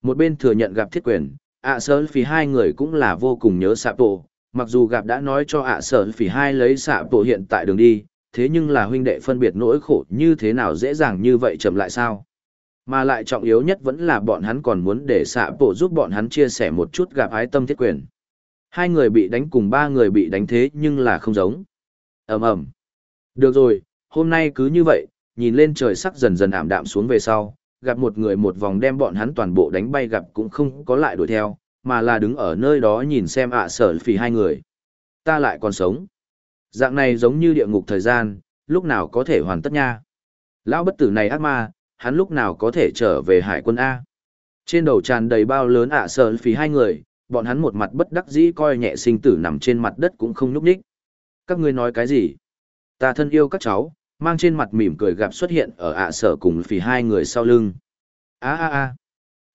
Một bên thừa nhận gặp thiết quyền, ạ sở phí hai người cũng là vô cùng nhớ xạ bộ, mặc dù gặp đã nói cho ạ sở phỉ hai lấy xạ bộ hiện tại đường đi, thế nhưng là huynh đệ phân biệt nỗi khổ như thế nào dễ dàng như vậy chậm lại sao? Mà lại trọng yếu nhất vẫn là bọn hắn còn muốn để xạ bộ giúp bọn hắn chia sẻ một chút gặp ái tâm thiết quyền. Hai người bị đánh cùng ba người bị đánh thế nhưng là không giống. ầm ầm Được rồi, hôm nay cứ như vậy, nhìn lên trời sắc dần dần ảm đạm xuống về sau, gặp một người một vòng đem bọn hắn toàn bộ đánh bay gặp cũng không có lại đuổi theo, mà là đứng ở nơi đó nhìn xem ạ sở phì hai người. Ta lại còn sống. Dạng này giống như địa ngục thời gian, lúc nào có thể hoàn tất nha. Lão bất tử này ác ma, hắn lúc nào có thể trở về hải quân A. Trên đầu tràn đầy bao lớn ạ sở phí hai người, bọn hắn một mặt bất đắc dĩ coi nhẹ sinh tử nằm trên mặt đất cũng không núp đích. Các ngươi nói cái gì? Ta thân yêu các cháu, mang trên mặt mỉm cười gặp xuất hiện ở ạ sở cùng phí hai người sau lưng. a a a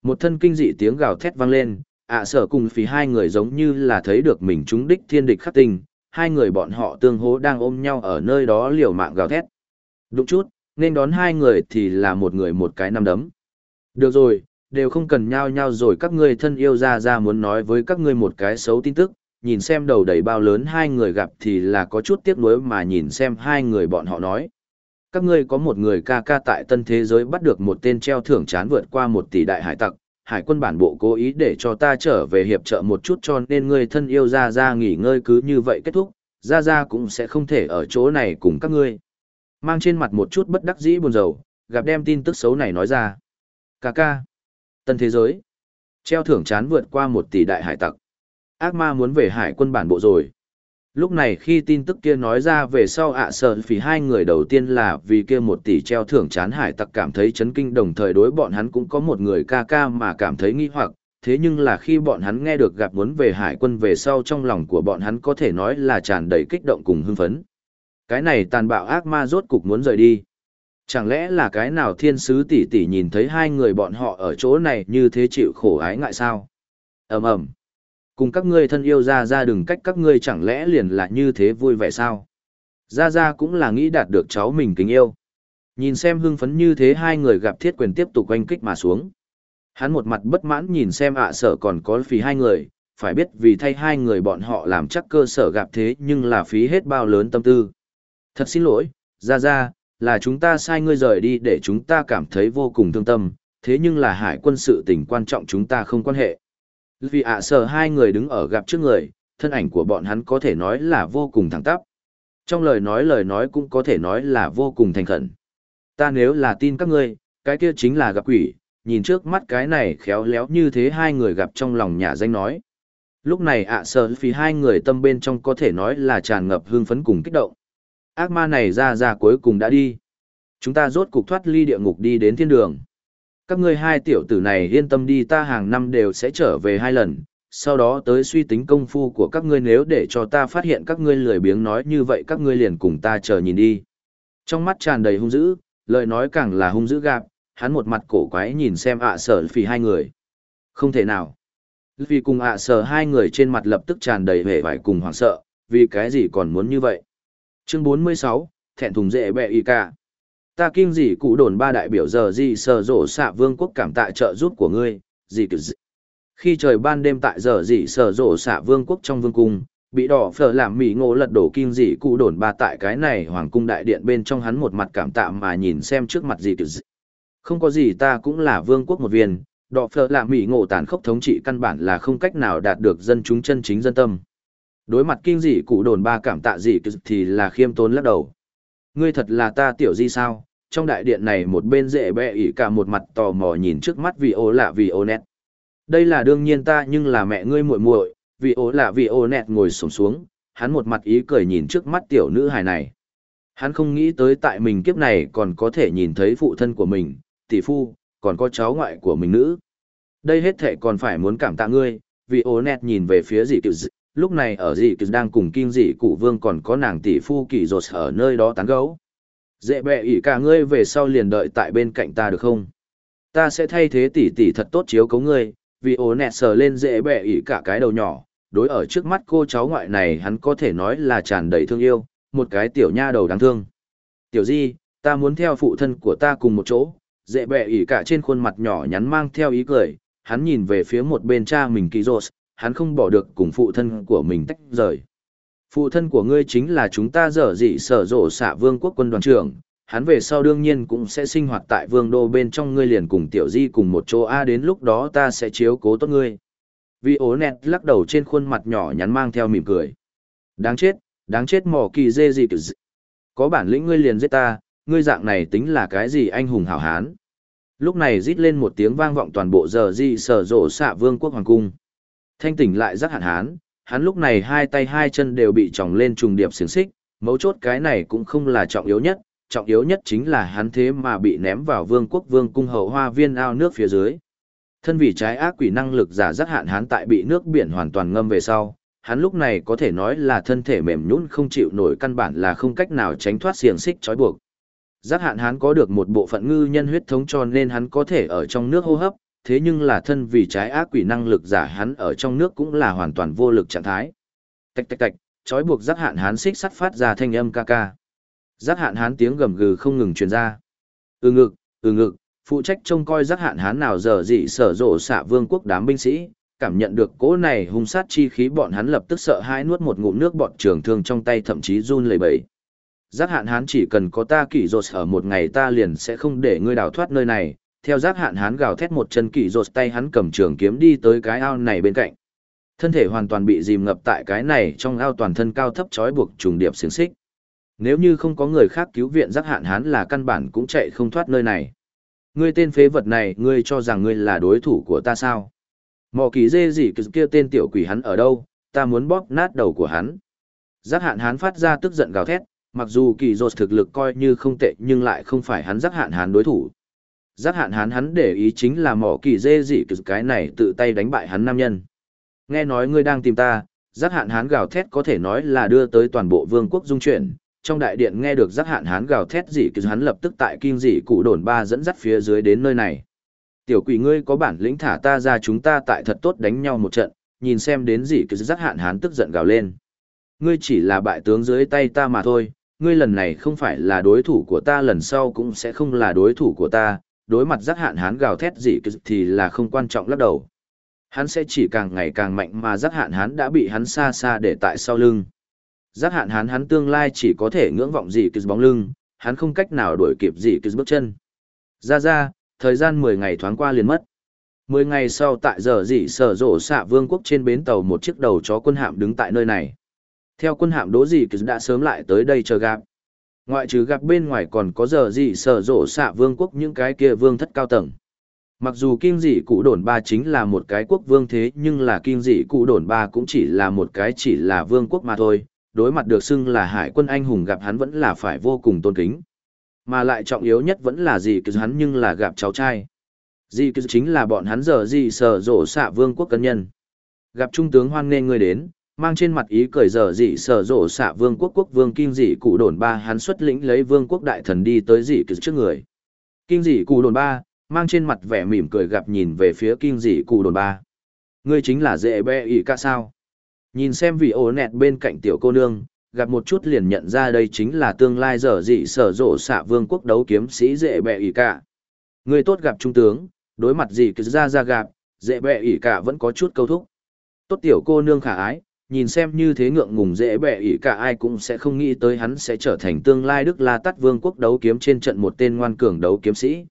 Một thân kinh dị tiếng gào thét vang lên, ạ sở cùng phí hai người giống như là thấy được mình trúng đích thiên địch khắc tinh, hai người bọn họ tương hố đang ôm nhau ở nơi đó liều mạng gào thét. Đúng chút, nên đón hai người thì là một người một cái năm đấm. Được rồi, đều không cần nhau nhau rồi các ngươi thân yêu ra ra muốn nói với các ngươi một cái xấu tin tức, nhìn xem đầu đầy bao lớn hai người gặp thì là có chút tiếc nuối mà nhìn xem hai người bọn họ nói. Các ngươi có một người ca ca tại tân thế giới bắt được một tên treo thưởng chán vượt qua một tỷ đại hải tặc, hải quân bản bộ cố ý để cho ta trở về hiệp trợ một chút cho nên ngươi thân yêu ra ra nghỉ ngơi cứ như vậy kết thúc, ra ra cũng sẽ không thể ở chỗ này cùng các ngươi. Mang trên mặt một chút bất đắc dĩ buồn rầu, gặp đem tin tức xấu này nói ra. Ca ca. Tân thế giới. Treo thưởng chán vượt qua một tỷ đại hải tặc. Ác ma muốn về hải quân bản bộ rồi. Lúc này khi tin tức kia nói ra về sau ạ sợ phỉ hai người đầu tiên là vì kia một tỷ treo thưởng chán hải tặc cảm thấy chấn kinh đồng thời đối bọn hắn cũng có một người ca ca mà cảm thấy nghi hoặc, thế nhưng là khi bọn hắn nghe được gặp muốn về hải quân về sau trong lòng của bọn hắn có thể nói là tràn đầy kích động cùng hưng phấn. Cái này tàn bạo ác ma rốt cục muốn rời đi. Chẳng lẽ là cái nào thiên sứ tỷ tỷ nhìn thấy hai người bọn họ ở chỗ này như thế chịu khổ ái ngại sao? ầm ầm Cùng các ngươi thân yêu ra ra đừng cách các ngươi chẳng lẽ liền là như thế vui vẻ sao? Ra ra cũng là nghĩ đạt được cháu mình kính yêu. Nhìn xem hưng phấn như thế hai người gặp thiết quyền tiếp tục oanh kích mà xuống. Hắn một mặt bất mãn nhìn xem ạ sở còn có phí hai người, phải biết vì thay hai người bọn họ làm chắc cơ sở gặp thế nhưng là phí hết bao lớn tâm tư. Thật xin lỗi, ra ra, là chúng ta sai ngươi rời đi để chúng ta cảm thấy vô cùng thương tâm, thế nhưng là hải quân sự tình quan trọng chúng ta không quan hệ. Vì ạ sở hai người đứng ở gặp trước người, thân ảnh của bọn hắn có thể nói là vô cùng thẳng tắp. Trong lời nói lời nói cũng có thể nói là vô cùng thành khẩn. Ta nếu là tin các ngươi, cái kia chính là gặp quỷ, nhìn trước mắt cái này khéo léo như thế hai người gặp trong lòng nhà danh nói. Lúc này ạ sở vì hai người tâm bên trong có thể nói là tràn ngập hương phấn cùng kích động. Ác ma này ra ra cuối cùng đã đi. Chúng ta rốt cục thoát ly địa ngục đi đến thiên đường. Các ngươi hai tiểu tử này yên tâm đi ta hàng năm đều sẽ trở về hai lần, sau đó tới suy tính công phu của các ngươi nếu để cho ta phát hiện các ngươi lười biếng nói như vậy các ngươi liền cùng ta chờ nhìn đi. Trong mắt tràn đầy hung dữ, lời nói càng là hung dữ gạp, hắn một mặt cổ quái nhìn xem ạ sở phì hai người. Không thể nào. Vì cùng ạ sở hai người trên mặt lập tức tràn đầy vẻ vải cùng hoảng sợ, vì cái gì còn muốn như vậy. Chương 46, thẹn thùng dễ bẹ y cả. Ta kinh dị cụ đồn ba đại biểu giờ gì sở rổ xạ vương quốc cảm tạ trợ giúp của ngươi, gì kiểu gì Khi trời ban đêm tại giờ dị sở rổ xạ vương quốc trong vương cung, bị đỏ phở làm mỹ ngộ lật đổ kinh dị cụ đồn ba tại cái này hoàng cung đại điện bên trong hắn một mặt cảm tạ mà nhìn xem trước mặt gì kiểu gì Không có gì ta cũng là vương quốc một viên, đỏ phở làm mỹ ngộ tàn khốc thống trị căn bản là không cách nào đạt được dân chúng chân chính dân tâm. Đối mặt kinh dị cụ đồn ba cảm tạ gì thì là khiêm tốn lắc đầu. Ngươi thật là ta tiểu di sao? Trong đại điện này một bên dễ bẹ ỉ cả một mặt tò mò nhìn trước mắt vì ô lạ vì ô nét. Đây là đương nhiên ta nhưng là mẹ ngươi muội muội, vì ô lạ vì ô nét ngồi sổng xuống, hắn một mặt ý cười nhìn trước mắt tiểu nữ hài này. Hắn không nghĩ tới tại mình kiếp này còn có thể nhìn thấy phụ thân của mình, tỷ phu, còn có cháu ngoại của mình nữ. Đây hết thể còn phải muốn cảm tạ ngươi, vì ô nét nhìn về phía dị tiểu dị, lúc này ở dị kỳ đang cùng kinh dị cụ vương còn có nàng tỷ phu kỳ rột ở nơi đó tán gấu. Dễ bẹ ỉ cả ngươi về sau liền đợi tại bên cạnh ta được không? Ta sẽ thay thế tỷ tỷ thật tốt chiếu cấu ngươi, vì ố nẹt sờ lên dễ bẹ ỉ cả cái đầu nhỏ. Đối ở trước mắt cô cháu ngoại này hắn có thể nói là tràn đầy thương yêu, một cái tiểu nha đầu đáng thương. Tiểu di, ta muốn theo phụ thân của ta cùng một chỗ. Dễ bẹ ỉ cả trên khuôn mặt nhỏ nhắn mang theo ý cười, hắn nhìn về phía một bên cha mình kỳ rột hắn không bỏ được cùng phụ thân của mình tách rời. Phụ thân của ngươi chính là chúng ta dở dị sở rộ xạ vương quốc quân đoàn trưởng, hắn về sau đương nhiên cũng sẽ sinh hoạt tại vương đô bên trong ngươi liền cùng tiểu di cùng một chỗ A đến lúc đó ta sẽ chiếu cố tốt ngươi. Vì ố nẹt lắc đầu trên khuôn mặt nhỏ nhắn mang theo mỉm cười. Đáng chết, đáng chết mỏ kỳ dê gì kiểu gì. Có bản lĩnh ngươi liền giết ta, ngươi dạng này tính là cái gì anh hùng hảo hán. Lúc này rít lên một tiếng vang vọng toàn bộ giờ di sở rộ xạ vương quốc hoàng cung. Thanh tỉnh lại rất hạn hán, hắn lúc này hai tay hai chân đều bị tròng lên trùng điệp xiềng xích, Mấu chốt cái này cũng không là trọng yếu nhất, trọng yếu nhất chính là hắn thế mà bị ném vào vương quốc vương cung hậu hoa viên ao nước phía dưới. Thân vì trái ác quỷ năng lực giả rất hạn hắn tại bị nước biển hoàn toàn ngâm về sau, hắn lúc này có thể nói là thân thể mềm nhũn không chịu nổi căn bản là không cách nào tránh thoát xiềng xích trói buộc. Giác hạn hắn có được một bộ phận ngư nhân huyết thống cho nên hắn có thể ở trong nước hô hấp, thế nhưng là thân vì trái ác quỷ năng lực giả hắn ở trong nước cũng là hoàn toàn vô lực trạng thái. Tạch tạch tạch, trói buộc giác hạn hán xích sắt phát ra thanh âm ca ca. Giác hạn hán tiếng gầm gừ không ngừng truyền ra. Ừ ngực, ừ ngực, phụ trách trông coi giác hạn hán nào giờ dị sở rộ xạ vương quốc đám binh sĩ, cảm nhận được cỗ này hung sát chi khí bọn hắn lập tức sợ hãi nuốt một ngụm nước bọn trường thương trong tay thậm chí run lẩy bẩy. Giác hạn hán chỉ cần có ta kỷ rột ở một ngày ta liền sẽ không để ngươi đào thoát nơi này. Theo giác hạn hán gào thét một chân kỳ rột tay hắn cầm trường kiếm đi tới cái ao này bên cạnh. Thân thể hoàn toàn bị dìm ngập tại cái này trong ao toàn thân cao thấp trói buộc trùng điệp xiềng xích. Nếu như không có người khác cứu viện giác hạn hán là căn bản cũng chạy không thoát nơi này. Ngươi tên phế vật này, ngươi cho rằng ngươi là đối thủ của ta sao? Mò kỳ dê gì kia tên tiểu quỷ hắn ở đâu, ta muốn bóp nát đầu của hắn. Giác hạn hán phát ra tức giận gào thét, mặc dù kỳ dột thực lực coi như không tệ nhưng lại không phải hắn giác hạn hán đối thủ. Giác hạn hán hắn để ý chính là mỏ kỳ dê dị cái này tự tay đánh bại hắn nam nhân. Nghe nói ngươi đang tìm ta, giác hạn hán gào thét có thể nói là đưa tới toàn bộ vương quốc dung chuyển, trong đại điện nghe được giác hạn hán gào thét dị cứ hắn lập tức tại kinh dị cụ đồn ba dẫn dắt phía dưới đến nơi này. Tiểu quỷ ngươi có bản lĩnh thả ta ra chúng ta tại thật tốt đánh nhau một trận nhìn xem đến dị cứ giác hạn hán tức giận gào lên. Ngươi chỉ là bại tướng dưới tay ta mà thôi ngươi lần này không phải là đối thủ của ta lần sau cũng sẽ không là đối thủ của ta đối mặt giác hạn hán gào thét gì thì là không quan trọng lắc đầu hắn sẽ chỉ càng ngày càng mạnh mà giác hạn hán đã bị hắn xa xa để tại sau lưng Giác hạn hắn hắn tương lai chỉ có thể ngưỡng vọng gì cứ bóng lưng, hắn không cách nào đuổi kịp gì cứ bước chân. Ra ra, thời gian 10 ngày thoáng qua liền mất. 10 ngày sau tại giờ dị sở rổ xạ vương quốc trên bến tàu một chiếc đầu chó quân hạm đứng tại nơi này. Theo quân hạm đỗ dị cứ đã sớm lại tới đây chờ gặp. Ngoại trừ gặp bên ngoài còn có giờ gì sở rộ xạ vương quốc những cái kia vương thất cao tầng. Mặc dù kinh dị cụ đồn ba chính là một cái quốc vương thế nhưng là kinh dị cụ đồn ba cũng chỉ là một cái chỉ là vương quốc mà thôi, đối mặt được xưng là hải quân anh hùng gặp hắn vẫn là phải vô cùng tôn kính. Mà lại trọng yếu nhất vẫn là gì cứ hắn nhưng là gặp cháu trai. Gì cứ chính là bọn hắn giờ gì sở rộ xạ vương quốc cân nhân. Gặp trung tướng hoan nghê người đến, mang trên mặt ý cười giờ dị sở rộ xạ vương quốc quốc vương kinh dị cụ đồn ba hắn xuất lĩnh lấy vương quốc đại thần đi tới dị cứ trước người. Kinh dị cụ đồn ba, mang trên mặt vẻ mỉm cười gặp nhìn về phía kinh dị cụ đồn ba. Ngươi chính là dễ bẹ ý ca sao? Nhìn xem vị ổ nẹt bên cạnh tiểu cô nương, gặp một chút liền nhận ra đây chính là tương lai dở dị sở rộ xạ vương quốc đấu kiếm sĩ dễ bẹ ỉ cả. Người tốt gặp trung tướng, đối mặt gì cứ ra ra gặp, dễ bẹ ỉ cả vẫn có chút câu thúc. Tốt tiểu cô nương khả ái, nhìn xem như thế ngượng ngùng dễ bẻ ỉ cả ai cũng sẽ không nghĩ tới hắn sẽ trở thành tương lai Đức La Tát Vương quốc đấu kiếm trên trận một tên ngoan cường đấu kiếm sĩ.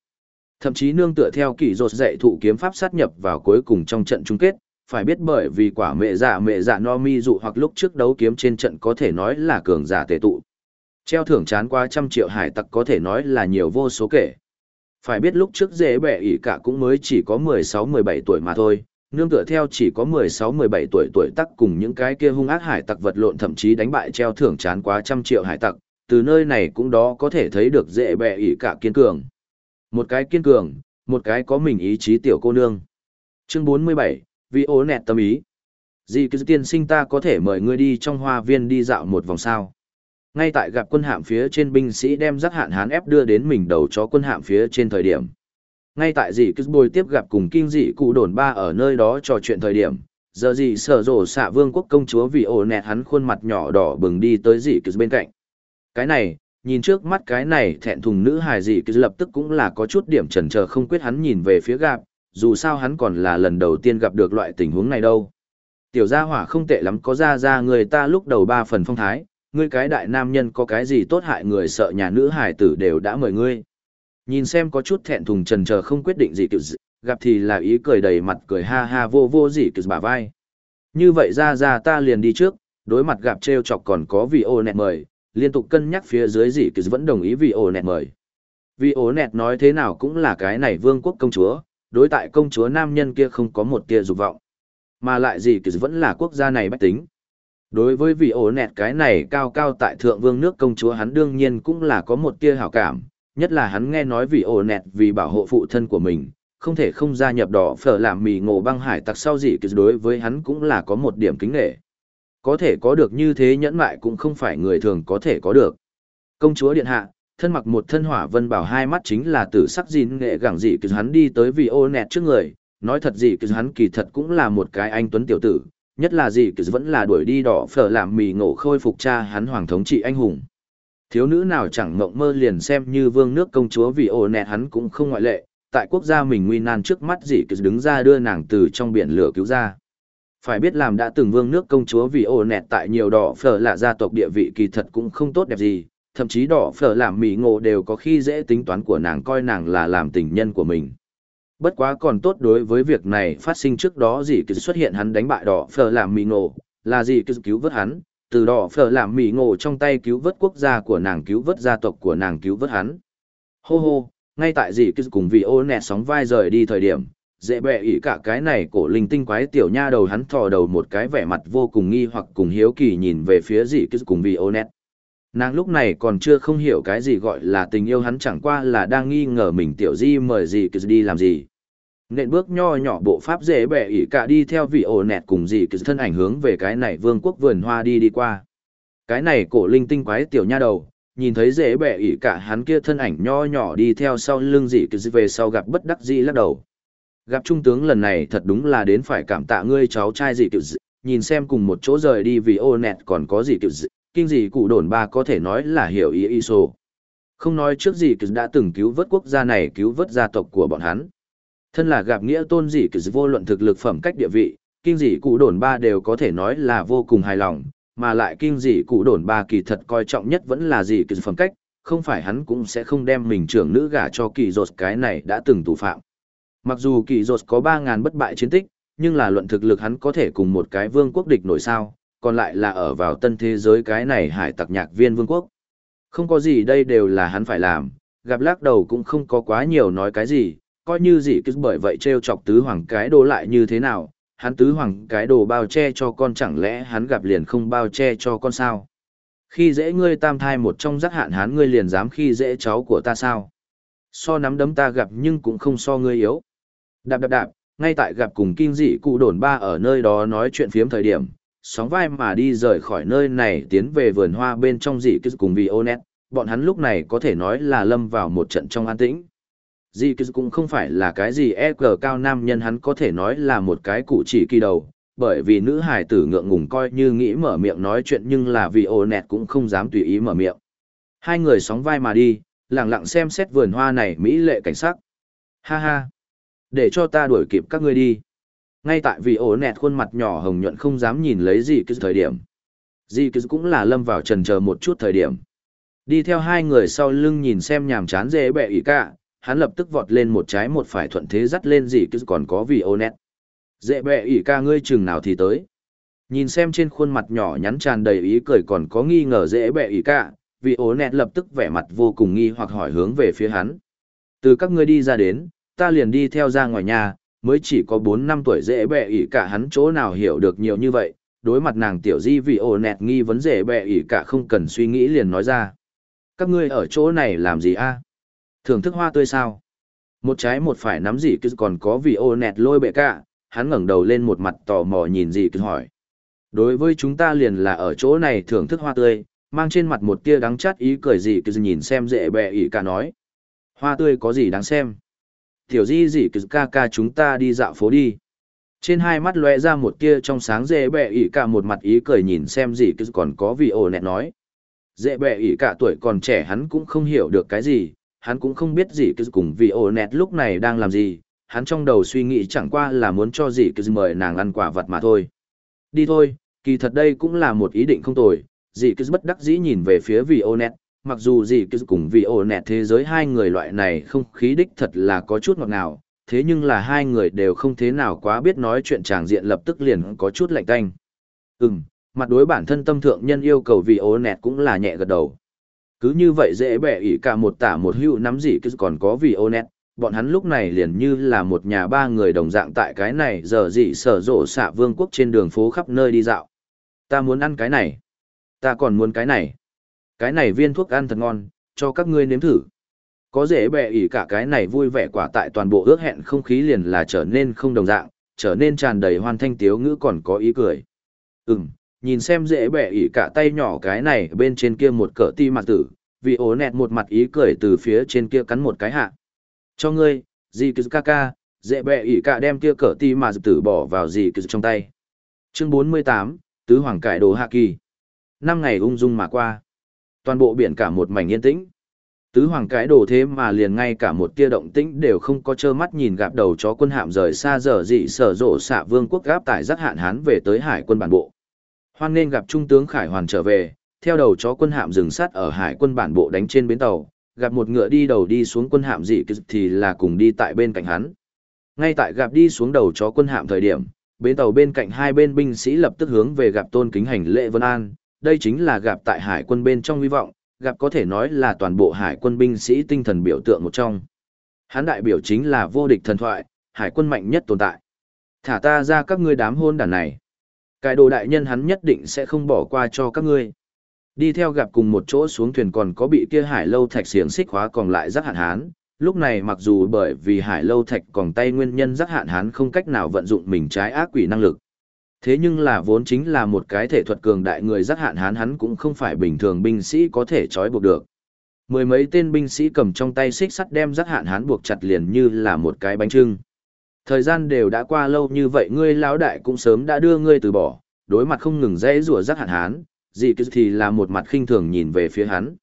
Thậm chí nương tựa theo kỷ rột dạy thụ kiếm pháp sát nhập vào cuối cùng trong trận chung kết, phải biết bởi vì quả mẹ dạ mẹ dạ no mi dụ hoặc lúc trước đấu kiếm trên trận có thể nói là cường giả tệ tụ. Treo thưởng chán qua trăm triệu hải tặc có thể nói là nhiều vô số kể. Phải biết lúc trước dễ bẻ ỉ cả cũng mới chỉ có 16-17 tuổi mà thôi, nương tựa theo chỉ có 16-17 tuổi tuổi tắc cùng những cái kia hung ác hải tặc vật lộn thậm chí đánh bại treo thưởng chán quá trăm triệu hải tặc, từ nơi này cũng đó có thể thấy được dễ bẹ ý cả kiên cường. Một cái kiên cường, một cái có mình ý chí tiểu cô nương. Chương 47, vì ố nẹt tâm ý. Dì cứ tiên sinh ta có thể mời ngươi đi trong hoa viên đi dạo một vòng sao. Ngay tại gặp quân hạm phía trên binh sĩ đem rắc hạn hán ép đưa đến mình đầu cho quân hạm phía trên thời điểm. Ngay tại dì cứ bồi tiếp gặp cùng kinh dị cụ đồn ba ở nơi đó trò chuyện thời điểm. Giờ dì sở rổ xạ vương quốc công chúa vì ổ nẹt hắn khuôn mặt nhỏ đỏ bừng đi tới dì cứ bên cạnh. Cái này, nhìn trước mắt cái này thẹn thùng nữ hài dì cứ lập tức cũng là có chút điểm chần chờ không quyết hắn nhìn về phía gạp dù sao hắn còn là lần đầu tiên gặp được loại tình huống này đâu. Tiểu gia hỏa không tệ lắm có ra ra người ta lúc đầu ba phần phong thái, ngươi cái đại nam nhân có cái gì tốt hại người sợ nhà nữ hải tử đều đã mời ngươi. Nhìn xem có chút thẹn thùng trần chờ không quyết định gì kiểu gì, gặp thì là ý cười đầy mặt cười ha ha vô vô gì kiểu bả vai. Như vậy ra ra ta liền đi trước, đối mặt gặp treo chọc còn có vị ô nẹt mời, liên tục cân nhắc phía dưới gì kiểu vẫn đồng ý vị ô nẹt mời. Vị ô nẹt nói thế nào cũng là cái này vương quốc công chúa, đối tại công chúa nam nhân kia không có một tia dục vọng. Mà lại gì kiểu vẫn là quốc gia này bách tính. Đối với vị ổ nẹt cái này cao cao tại thượng vương nước công chúa hắn đương nhiên cũng là có một tia hảo cảm, nhất là hắn nghe nói vì ổ nẹt vì bảo hộ phụ thân của mình, không thể không gia nhập đỏ phở làm mì ngộ băng hải tặc sau gì đối với hắn cũng là có một điểm kính nghệ. Có thể có được như thế nhẫn mại cũng không phải người thường có thể có được. Công chúa điện hạ, thân mặc một thân hỏa vân bảo hai mắt chính là tử sắc gìn nghệ gẳng dị cứ hắn đi tới vì ô nẹt trước người, nói thật dị cứ hắn kỳ thật cũng là một cái anh tuấn tiểu tử, nhất là dị cứ vẫn là đuổi đi đỏ phở làm mì ngộ khôi phục cha hắn hoàng thống trị anh hùng. Thiếu nữ nào chẳng mộng mơ liền xem như vương nước công chúa vì ô nẹt hắn cũng không ngoại lệ, tại quốc gia mình nguy nan trước mắt dì cứ đứng ra đưa nàng từ trong biển lửa cứu ra. Phải biết làm đã từng vương nước công chúa vì ô nẹt tại nhiều đỏ phở là gia tộc địa vị kỳ thật cũng không tốt đẹp gì, thậm chí đỏ phở làm mỹ ngộ đều có khi dễ tính toán của nàng coi nàng là làm tình nhân của mình. Bất quá còn tốt đối với việc này phát sinh trước đó gì cứ xuất hiện hắn đánh bại đỏ phở làm mỹ ngộ, là gì cứ cứu vớt hắn, từ đỏ phở làm mỉ ngộ trong tay cứu vớt quốc gia của nàng cứu vớt gia tộc của nàng cứu vớt hắn. Hô hô, ngay tại gì cứ cùng vị ô nẹt sóng vai rời đi thời điểm, dễ bẹ ỉ cả cái này cổ linh tinh quái tiểu nha đầu hắn thò đầu một cái vẻ mặt vô cùng nghi hoặc cùng hiếu kỳ nhìn về phía gì cứ cùng vị ô nẹt. Nàng lúc này còn chưa không hiểu cái gì gọi là tình yêu hắn chẳng qua là đang nghi ngờ mình tiểu di mời gì cứ đi làm gì. Nện bước nho nhỏ bộ pháp dễ bẻ ỉ cả đi theo vị ổ nẹt cùng dì cứ thân ảnh hướng về cái này vương quốc vườn hoa đi đi qua. Cái này cổ linh tinh quái tiểu nha đầu, nhìn thấy dễ bẻ ỉ cả hắn kia thân ảnh nho nhỏ đi theo sau lưng dì cứ về sau gặp bất đắc dĩ lắc đầu. Gặp trung tướng lần này thật đúng là đến phải cảm tạ ngươi cháu trai dì cứ nhìn xem cùng một chỗ rời đi vì ô nẹt còn có gì kiểu kinh dì cụ đồn ba có thể nói là hiểu ý iso. Không nói trước gì cứ đã từng cứu vớt quốc gia này cứu vớt gia tộc của bọn hắn. Thân là gặp nghĩa tôn dị kỳ vô luận thực lực phẩm cách địa vị, kinh dị cụ đồn ba đều có thể nói là vô cùng hài lòng, mà lại kinh dị cụ đồn ba kỳ thật coi trọng nhất vẫn là dị kỳ phẩm cách, không phải hắn cũng sẽ không đem mình trưởng nữ gả cho kỳ dột cái này đã từng tù phạm. Mặc dù kỳ dột có 3.000 bất bại chiến tích, nhưng là luận thực lực hắn có thể cùng một cái vương quốc địch nổi sao, còn lại là ở vào tân thế giới cái này hải tặc nhạc viên vương quốc. Không có gì đây đều là hắn phải làm, gặp lắc đầu cũng không có quá nhiều nói cái gì, coi như gì cứ bởi vậy treo chọc tứ hoàng cái đồ lại như thế nào, hắn tứ hoàng cái đồ bao che cho con chẳng lẽ hắn gặp liền không bao che cho con sao. Khi dễ ngươi tam thai một trong giác hạn hắn ngươi liền dám khi dễ cháu của ta sao. So nắm đấm ta gặp nhưng cũng không so ngươi yếu. Đạp đạp đạp, ngay tại gặp cùng kinh dị cụ đồn ba ở nơi đó nói chuyện phiếm thời điểm, sóng vai mà đi rời khỏi nơi này tiến về vườn hoa bên trong dị cứ cùng vì ô nét, bọn hắn lúc này có thể nói là lâm vào một trận trong an tĩnh. Dì cứ cũng không phải là cái gì e cờ cao nam nhân hắn có thể nói là một cái cụ chỉ kỳ đầu, bởi vì nữ hải tử ngượng ngùng coi như nghĩ mở miệng nói chuyện nhưng là vì ô nẹt cũng không dám tùy ý mở miệng. Hai người sóng vai mà đi, lặng lặng xem xét vườn hoa này mỹ lệ cảnh sắc. Ha ha! Để cho ta đuổi kịp các ngươi đi ngay tại vì ổ nẹt khuôn mặt nhỏ hồng nhuận không dám nhìn lấy gì cứ thời điểm dì cứ cũng là lâm vào trần chờ một chút thời điểm đi theo hai người sau lưng nhìn xem nhàm chán dễ bẹ ý cả hắn lập tức vọt lên một trái một phải thuận thế dắt lên gì cứ còn có vì ô nét. dễ bẹ ỉ ca ngươi chừng nào thì tới nhìn xem trên khuôn mặt nhỏ nhắn tràn đầy ý cười còn có nghi ngờ dễ bẹ ỉ cả vì ô nét lập tức vẻ mặt vô cùng nghi hoặc hỏi hướng về phía hắn từ các ngươi đi ra đến ta liền đi theo ra ngoài nhà mới chỉ có bốn năm tuổi dễ bẹ ỉ cả hắn chỗ nào hiểu được nhiều như vậy, đối mặt nàng tiểu di vì ồ nẹt nghi vấn dễ bẹ ỉ cả không cần suy nghĩ liền nói ra. Các ngươi ở chỗ này làm gì a? Thưởng thức hoa tươi sao? Một trái một phải nắm gì cứ còn có vì ô nẹt lôi bệ cả, hắn ngẩng đầu lên một mặt tò mò nhìn gì cứ hỏi. Đối với chúng ta liền là ở chỗ này thưởng thức hoa tươi, mang trên mặt một tia đắng chát ý cười gì cứ nhìn xem dễ bẹ ỉ cả nói. Hoa tươi có gì đáng xem? tiểu di gì cứ ca ca chúng ta đi dạo phố đi trên hai mắt lóe ra một tia trong sáng dễ bẹ ỉ cả một mặt ý cười nhìn xem gì cứ còn có vì ồ nẹt nói dễ bẹ ỉ cả tuổi còn trẻ hắn cũng không hiểu được cái gì hắn cũng không biết gì cứ cùng vì ồ nẹt lúc này đang làm gì hắn trong đầu suy nghĩ chẳng qua là muốn cho gì cứ mời nàng ăn quả vật mà thôi đi thôi kỳ thật đây cũng là một ý định không tồi dì cứ bất đắc dĩ nhìn về phía vì ô nẹt mặc dù gì cứ cùng vì ổ nẹt thế giới hai người loại này không khí đích thật là có chút ngọt ngào, thế nhưng là hai người đều không thế nào quá biết nói chuyện tràng diện lập tức liền có chút lạnh tanh. Ừm, mặt đối bản thân tâm thượng nhân yêu cầu vì ố nẹt cũng là nhẹ gật đầu. Cứ như vậy dễ bẻ ỉ cả một tả một hữu nắm gì cứ còn có vì ô nét, bọn hắn lúc này liền như là một nhà ba người đồng dạng tại cái này giờ gì sở rộ xạ vương quốc trên đường phố khắp nơi đi dạo. Ta muốn ăn cái này. Ta còn muốn cái này. Cái này viên thuốc ăn thật ngon, cho các ngươi nếm thử. Có dễ bẻ ỉ cả cái này vui vẻ quả tại toàn bộ ước hẹn không khí liền là trở nên không đồng dạng, trở nên tràn đầy hoan thanh tiếu ngữ còn có ý cười. Ừm, nhìn xem dễ bẻ ỉ cả tay nhỏ cái này bên trên kia một cỡ ti mặt tử, vì ố nẹt một mặt ý cười từ phía trên kia cắn một cái hạ. Cho ngươi, dì cứ ca ca, dễ bẻ ỉ cả đem kia cỡ ti mà tử bỏ vào dì cứ trong tay. Chương 48, Tứ Hoàng Cải Đồ Hạ Kỳ. Năm ngày ung dung mà qua. Toàn bộ biển cả một mảnh yên tĩnh. Tứ hoàng cái đồ thế mà liền ngay cả một tia động tĩnh đều không có trơ mắt nhìn gặp đầu chó quân hạm rời xa giờ dị sở rộ xạ vương quốc gáp tại giác hạn hán về tới hải quân bản bộ. Hoan nên gặp trung tướng Khải Hoàn trở về, theo đầu chó quân hạm dừng sát ở hải quân bản bộ đánh trên bến tàu, gặp một ngựa đi đầu đi xuống quân hạm dị thì là cùng đi tại bên cạnh hắn. Ngay tại gặp đi xuống đầu chó quân hạm thời điểm, bến tàu bên cạnh hai bên binh sĩ lập tức hướng về gặp tôn kính hành lễ vân an, đây chính là gặp tại hải quân bên trong hy vọng, gặp có thể nói là toàn bộ hải quân binh sĩ tinh thần biểu tượng một trong. Hắn đại biểu chính là vô địch thần thoại, hải quân mạnh nhất tồn tại. Thả ta ra các ngươi đám hôn đàn này. Cái đồ đại nhân hắn nhất định sẽ không bỏ qua cho các ngươi. Đi theo gặp cùng một chỗ xuống thuyền còn có bị kia hải lâu thạch xiềng xích khóa còn lại rất hạn hán. Lúc này mặc dù bởi vì hải lâu thạch còn tay nguyên nhân rất hạn hán không cách nào vận dụng mình trái ác quỷ năng lực. Thế nhưng là vốn chính là một cái thể thuật cường đại người giác hạn hán hắn cũng không phải bình thường binh sĩ có thể trói buộc được. Mười mấy tên binh sĩ cầm trong tay xích sắt đem giác hạn hán buộc chặt liền như là một cái bánh trưng. Thời gian đều đã qua lâu như vậy ngươi lão đại cũng sớm đã đưa ngươi từ bỏ, đối mặt không ngừng dễ rủa giác hạn hán, dị cứ thì là một mặt khinh thường nhìn về phía hắn.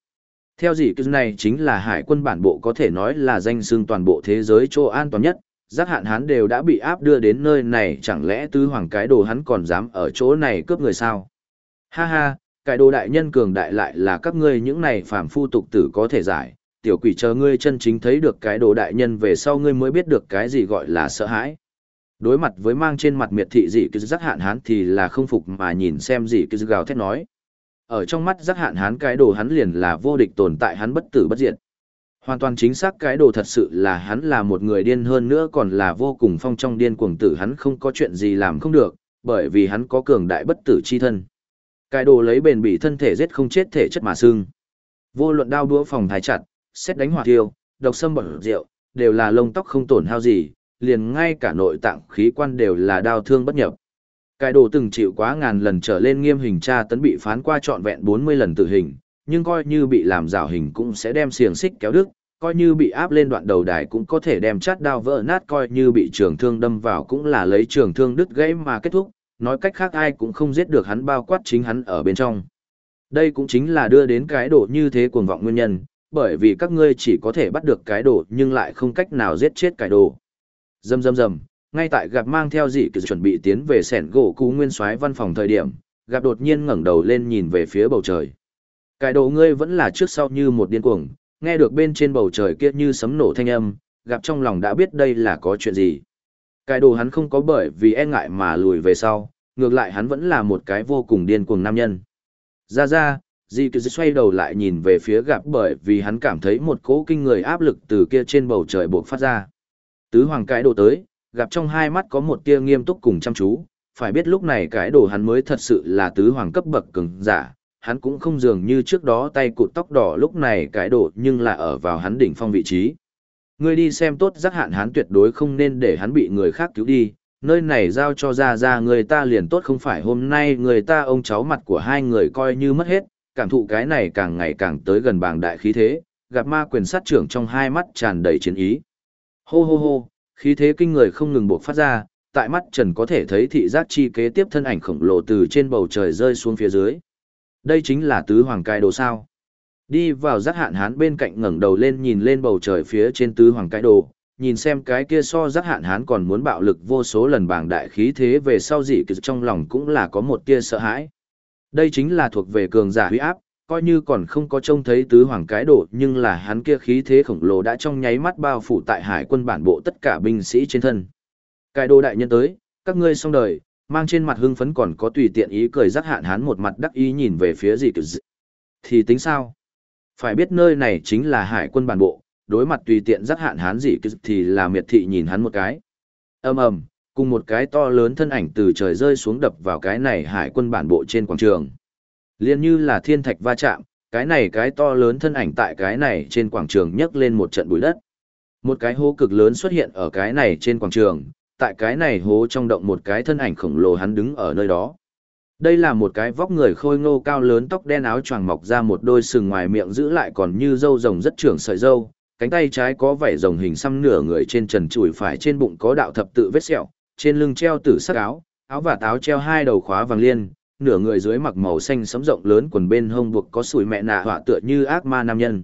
Theo dị cứ này chính là hải quân bản bộ có thể nói là danh xưng toàn bộ thế giới chỗ an toàn nhất, giác hạn hán đều đã bị áp đưa đến nơi này chẳng lẽ tứ hoàng cái đồ hắn còn dám ở chỗ này cướp người sao? Ha ha, cái đồ đại nhân cường đại lại là các ngươi những này phàm phu tục tử có thể giải, tiểu quỷ chờ ngươi chân chính thấy được cái đồ đại nhân về sau ngươi mới biết được cái gì gọi là sợ hãi. Đối mặt với mang trên mặt miệt thị dị cứ giác hạn Hán thì là không phục mà nhìn xem dị cứ gào thét nói. Ở trong mắt giác hạn Hán cái đồ hắn liền là vô địch tồn tại hắn bất tử bất diệt. Hoàn toàn chính xác cái đồ thật sự là hắn là một người điên hơn nữa còn là vô cùng phong trong điên cuồng tử hắn không có chuyện gì làm không được, bởi vì hắn có cường đại bất tử chi thân. Cái đồ lấy bền bỉ thân thể giết không chết thể chất mà xương. Vô luận đao đũa phòng thái chặt, xét đánh hỏa thiêu, độc sâm bẩn rượu, đều là lông tóc không tổn hao gì, liền ngay cả nội tạng khí quan đều là đau thương bất nhập. Cái đồ từng chịu quá ngàn lần trở lên nghiêm hình tra tấn bị phán qua trọn vẹn 40 lần tử hình, nhưng coi như bị làm rào hình cũng sẽ đem xiềng xích kéo đứt, coi như bị áp lên đoạn đầu đài cũng có thể đem chát đao vỡ nát coi như bị trường thương đâm vào cũng là lấy trường thương đứt gãy mà kết thúc, nói cách khác ai cũng không giết được hắn bao quát chính hắn ở bên trong. Đây cũng chính là đưa đến cái độ như thế cuồng vọng nguyên nhân, bởi vì các ngươi chỉ có thể bắt được cái đồ nhưng lại không cách nào giết chết cái đồ. Dầm dầm dầm, ngay tại gặp mang theo dị kỳ chuẩn bị tiến về sẻn gỗ cú nguyên soái văn phòng thời điểm, gặp đột nhiên ngẩng đầu lên nhìn về phía bầu trời. Cái đồ ngươi vẫn là trước sau như một điên cuồng, nghe được bên trên bầu trời kia như sấm nổ thanh âm, gặp trong lòng đã biết đây là có chuyện gì. Cái đồ hắn không có bởi vì e ngại mà lùi về sau, ngược lại hắn vẫn là một cái vô cùng điên cuồng nam nhân. Ra ra, Di cứ xoay đầu lại nhìn về phía gặp bởi vì hắn cảm thấy một cỗ kinh người áp lực từ kia trên bầu trời buộc phát ra. Tứ hoàng cái đồ tới, gặp trong hai mắt có một tia nghiêm túc cùng chăm chú, phải biết lúc này cái đồ hắn mới thật sự là tứ hoàng cấp bậc cường giả, hắn cũng không dường như trước đó tay cụt tóc đỏ lúc này cái đồ nhưng là ở vào hắn đỉnh phong vị trí. Ngươi đi xem tốt giác hạn hắn tuyệt đối không nên để hắn bị người khác cứu đi, nơi này giao cho ra ra người ta liền tốt không phải hôm nay người ta ông cháu mặt của hai người coi như mất hết, cảm thụ cái này càng ngày càng tới gần bảng đại khí thế, gặp ma quyền sát trưởng trong hai mắt tràn đầy chiến ý. Hô hô hô, khí thế kinh người không ngừng buộc phát ra, tại mắt trần có thể thấy thị giác chi kế tiếp thân ảnh khổng lồ từ trên bầu trời rơi xuống phía dưới. Đây chính là tứ hoàng cai đồ sao. Đi vào giác hạn hán bên cạnh ngẩng đầu lên nhìn lên bầu trời phía trên tứ hoàng cai đồ, nhìn xem cái kia so giác hạn hán còn muốn bạo lực vô số lần bảng đại khí thế về sau gì, kỳ trong lòng cũng là có một tia sợ hãi. Đây chính là thuộc về cường giả huy áp, coi như còn không có trông thấy tứ hoàng cái đồ nhưng là hắn kia khí thế khổng lồ đã trong nháy mắt bao phủ tại hải quân bản bộ tất cả binh sĩ trên thân. Cái đồ đại nhân tới, các ngươi xong đời, mang trên mặt hưng phấn còn có tùy tiện ý cười rắc hạn hắn một mặt đắc ý nhìn về phía gì cực dị. Thì tính sao? Phải biết nơi này chính là hải quân bản bộ, đối mặt tùy tiện rắc hạn hắn gì cực thì là miệt thị nhìn hắn một cái. ầm ầm cùng một cái to lớn thân ảnh từ trời rơi xuống đập vào cái này hải quân bản bộ trên quảng trường. Liên như là thiên thạch va chạm, cái này cái to lớn thân ảnh tại cái này trên quảng trường nhấc lên một trận bụi đất. Một cái hố cực lớn xuất hiện ở cái này trên quảng trường, tại cái này hố trong động một cái thân ảnh khổng lồ hắn đứng ở nơi đó. Đây là một cái vóc người khôi ngô cao lớn tóc đen áo choàng mọc ra một đôi sừng ngoài miệng giữ lại còn như râu rồng rất trưởng sợi râu, cánh tay trái có vảy rồng hình xăm nửa người trên trần trụi phải trên bụng có đạo thập tự vết sẹo, trên lưng treo tử sắc áo, áo và táo treo hai đầu khóa vàng liên, nửa người dưới mặc màu xanh sẫm rộng lớn quần bên hông buộc có sủi mẹ nạ họa tựa như ác ma nam nhân.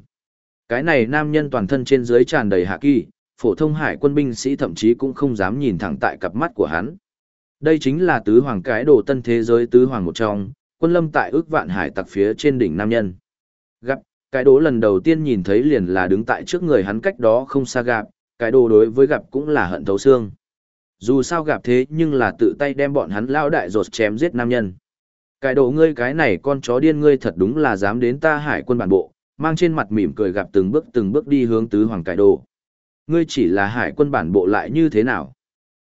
Cái này nam nhân toàn thân trên dưới tràn đầy hạ kỳ, phổ thông hải quân binh sĩ thậm chí cũng không dám nhìn thẳng tại cặp mắt của hắn. Đây chính là tứ hoàng cái đồ tân thế giới tứ hoàng một trong, quân lâm tại ước vạn hải tặc phía trên đỉnh nam nhân. Gặp, cái đồ lần đầu tiên nhìn thấy liền là đứng tại trước người hắn cách đó không xa gặp, cái đồ đối với gặp cũng là hận thấu xương. Dù sao gặp thế nhưng là tự tay đem bọn hắn lao đại rột chém giết nam nhân. Cái đồ ngươi cái này con chó điên ngươi thật đúng là dám đến ta hải quân bản bộ, mang trên mặt mỉm cười gặp từng bước từng bước đi hướng tứ hoàng cải đồ. Ngươi chỉ là hải quân bản bộ lại như thế nào?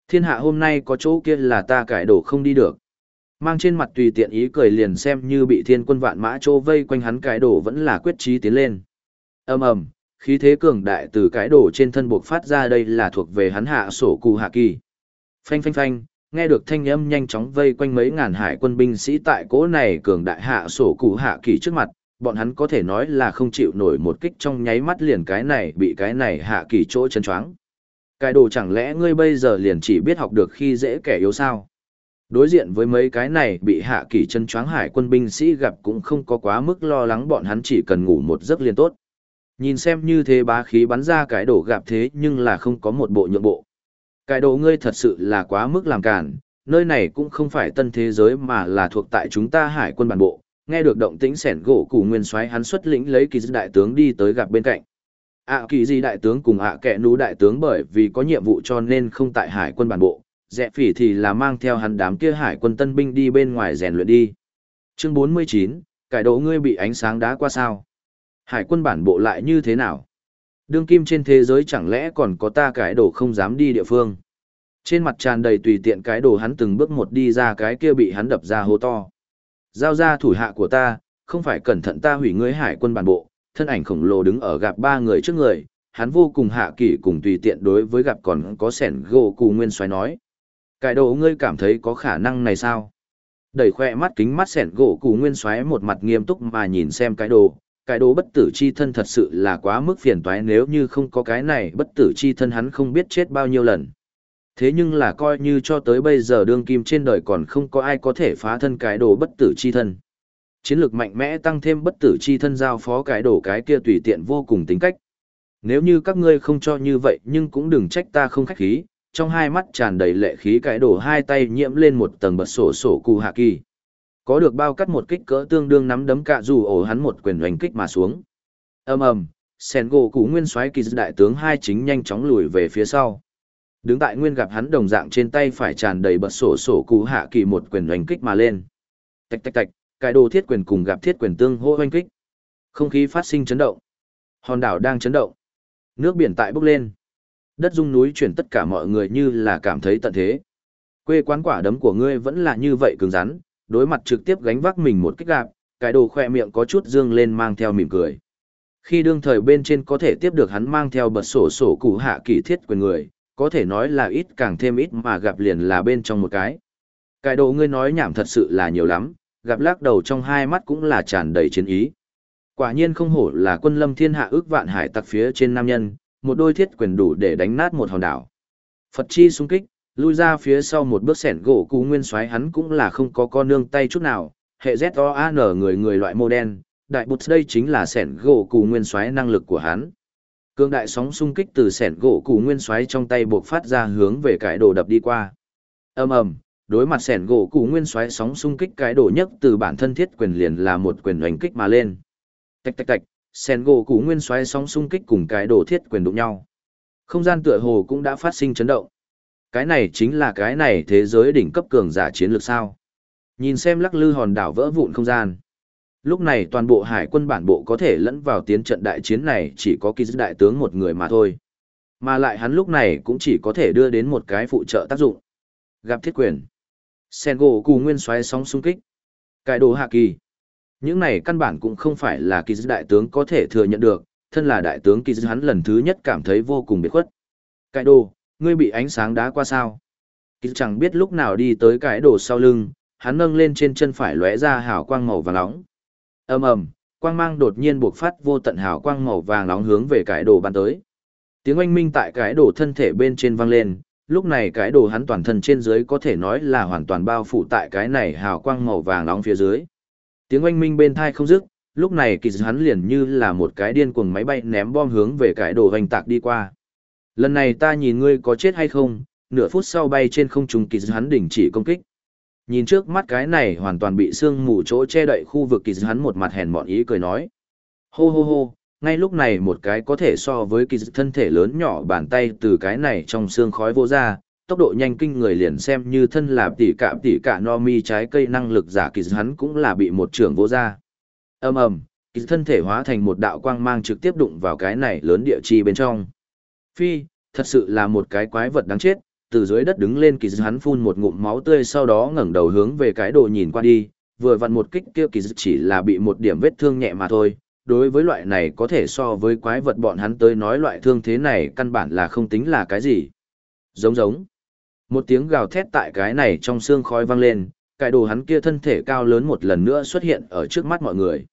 Thiên hạ hôm nay có chỗ kia là ta cải đồ không đi được. Mang trên mặt tùy tiện ý cười liền xem như bị thiên quân vạn mã trô vây quanh hắn cải đồ vẫn là quyết trí tiến lên. ầm ầm khí thế cường đại từ cái đồ trên thân buộc phát ra đây là thuộc về hắn hạ sổ cụ hạ kỳ. Phanh phanh phanh, nghe được thanh âm nhanh chóng vây quanh mấy ngàn hải quân binh sĩ tại cỗ này cường đại hạ sổ cụ hạ kỳ trước mặt, bọn hắn có thể nói là không chịu nổi một kích trong nháy mắt liền cái này bị cái này hạ kỳ chỗ chân choáng. Cái đồ chẳng lẽ ngươi bây giờ liền chỉ biết học được khi dễ kẻ yếu sao? Đối diện với mấy cái này bị hạ kỳ chân choáng hải quân binh sĩ gặp cũng không có quá mức lo lắng bọn hắn chỉ cần ngủ một giấc liền tốt. Nhìn xem như thế bá khí bắn ra cái đồ gặp thế nhưng là không có một bộ nhượng bộ. Cái đồ ngươi thật sự là quá mức làm cản, nơi này cũng không phải tân thế giới mà là thuộc tại chúng ta hải quân bản bộ, nghe được động tĩnh sẻn gỗ củ nguyên soái hắn xuất lĩnh lấy kỳ đại tướng đi tới gặp bên cạnh. Ạ kỳ di đại tướng cùng ạ Kẻ nú đại tướng bởi vì có nhiệm vụ cho nên không tại hải quân bản bộ. Rẽ phỉ thì là mang theo hắn đám kia hải quân tân binh đi bên ngoài rèn luyện đi. Chương 49, cải đồ ngươi bị ánh sáng đá qua sao? Hải quân bản bộ lại như thế nào? Đương kim trên thế giới chẳng lẽ còn có ta cái đồ không dám đi địa phương trên mặt tràn đầy tùy tiện cái đồ hắn từng bước một đi ra cái kia bị hắn đập ra hố to Giao ra thủ hạ của ta, không phải cẩn thận ta hủy ngươi hải quân bản bộ, thân ảnh khổng lồ đứng ở gặp ba người trước người, hắn vô cùng hạ kỷ cùng tùy tiện đối với gặp còn có sẻn gỗ cù nguyên xoáy nói. Cái đồ ngươi cảm thấy có khả năng này sao? Đẩy khoe mắt kính mắt sẻn gỗ cù nguyên xoáy một mặt nghiêm túc mà nhìn xem cái đồ. Cái đồ bất tử chi thân thật sự là quá mức phiền toái nếu như không có cái này bất tử chi thân hắn không biết chết bao nhiêu lần. Thế nhưng là coi như cho tới bây giờ đương kim trên đời còn không có ai có thể phá thân cái đồ bất tử chi thân. Chiến lược mạnh mẽ tăng thêm bất tử chi thân giao phó cái đồ cái kia tùy tiện vô cùng tính cách. Nếu như các ngươi không cho như vậy nhưng cũng đừng trách ta không khách khí, trong hai mắt tràn đầy lệ khí cái đồ hai tay nhiễm lên một tầng bật sổ sổ cù hạ kỳ. Có được bao cắt một kích cỡ tương đương nắm đấm cạ dù ổ hắn một quyền hoành kích mà xuống. ầm ầm, sen gỗ cũ nguyên soái kỳ đại tướng hai chính nhanh chóng lùi về phía sau. Đứng tại nguyên gặp hắn đồng dạng trên tay phải tràn đầy bật sổ sổ cụ hạ kỳ một quyền đánh kích mà lên. Tạch tạch tạch cái đồ thiết quyền cùng gặp thiết quyền tương hô oanh kích. Không khí phát sinh chấn động. Hòn đảo đang chấn động. Nước biển tại bốc lên. Đất dung núi chuyển tất cả mọi người như là cảm thấy tận thế. Quê quán quả đấm của ngươi vẫn là như vậy cứng rắn đối mặt trực tiếp gánh vác mình một kích gạp cái đồ khoe miệng có chút dương lên mang theo mỉm cười khi đương thời bên trên có thể tiếp được hắn mang theo bật sổ sổ cụ hạ kỳ thiết quyền người có thể nói là ít càng thêm ít mà gặp liền là bên trong một cái. Cái đồ ngươi nói nhảm thật sự là nhiều lắm, gặp lắc đầu trong hai mắt cũng là tràn đầy chiến ý. Quả nhiên không hổ là quân lâm thiên hạ ước vạn hải tặc phía trên nam nhân, một đôi thiết quyền đủ để đánh nát một hòn đảo. Phật chi xung kích, lui ra phía sau một bước sẻn gỗ cú nguyên xoáy hắn cũng là không có con nương tay chút nào, hệ Z-O-A-N người người loại mô đen, đại bụt đây chính là sẻn gỗ cú nguyên xoáy năng lực của hắn. Cương đại sóng xung kích từ sẻn gỗ cù nguyên xoáy trong tay buộc phát ra hướng về cái đồ đập đi qua. ầm ầm, đối mặt sẻn gỗ cù nguyên xoáy sóng xung kích cái đồ nhất từ bản thân thiết quyền liền là một quyền đánh kích mà lên. Tạch tạch tạch, sẻn gỗ cù nguyên xoáy sóng xung kích cùng cái đồ thiết quyền đụng nhau. Không gian tựa hồ cũng đã phát sinh chấn động. Cái này chính là cái này thế giới đỉnh cấp cường giả chiến lược sao? Nhìn xem lắc lư hòn đảo vỡ vụn không gian. Lúc này toàn bộ hải quân bản bộ có thể lẫn vào tiến trận đại chiến này chỉ có kỳ dư đại tướng một người mà thôi. Mà lại hắn lúc này cũng chỉ có thể đưa đến một cái phụ trợ tác dụng. gặp thiết quyền. Sen gỗ cù nguyên xoáy sóng xung kích. Cái đồ hạ kỳ. Những này căn bản cũng không phải là kỳ đại tướng có thể thừa nhận được, thân là đại tướng kỳ hắn lần thứ nhất cảm thấy vô cùng biệt khuất. Cái đồ, ngươi bị ánh sáng đá qua sao? Kỳ chẳng biết lúc nào đi tới cái đồ sau lưng, hắn nâng lên trên chân phải lóe ra hào quang màu vàng nóng. ầm ầm, quang mang đột nhiên buộc phát vô tận hào quang màu vàng nóng hướng về cái đồ ban tới. Tiếng oanh minh tại cái đồ thân thể bên trên vang lên, lúc này cái đồ hắn toàn thân trên dưới có thể nói là hoàn toàn bao phủ tại cái này hào quang màu vàng nóng phía dưới. Tiếng oanh minh bên thai không dứt, lúc này kỳ hắn liền như là một cái điên cuồng máy bay ném bom hướng về cái đồ hoành tạc đi qua. Lần này ta nhìn ngươi có chết hay không, nửa phút sau bay trên không trung kỳ hắn đình chỉ công kích. Nhìn trước mắt cái này hoàn toàn bị sương mù chỗ che đậy khu vực kỳ hắn một mặt hèn mọn ý cười nói. Hô hô hô, ngay lúc này một cái có thể so với kỳ thân thể lớn nhỏ bàn tay từ cái này trong xương khói vô ra, tốc độ nhanh kinh người liền xem như thân là tỉ cả tỉ cả no mi trái cây năng lực giả kỳ hắn cũng là bị một trưởng vô ra. ầm ầm, kỳ thân thể hóa thành một đạo quang mang trực tiếp đụng vào cái này lớn địa chi bên trong. Phi, thật sự là một cái quái vật đáng chết, từ dưới đất đứng lên kỳ hắn phun một ngụm máu tươi sau đó ngẩng đầu hướng về cái đồ nhìn qua đi, vừa vặn một kích kia kỳ chỉ là bị một điểm vết thương nhẹ mà thôi. Đối với loại này có thể so với quái vật bọn hắn tới nói loại thương thế này căn bản là không tính là cái gì. Giống giống. Một tiếng gào thét tại cái này trong xương khói vang lên, cái đồ hắn kia thân thể cao lớn một lần nữa xuất hiện ở trước mắt mọi người.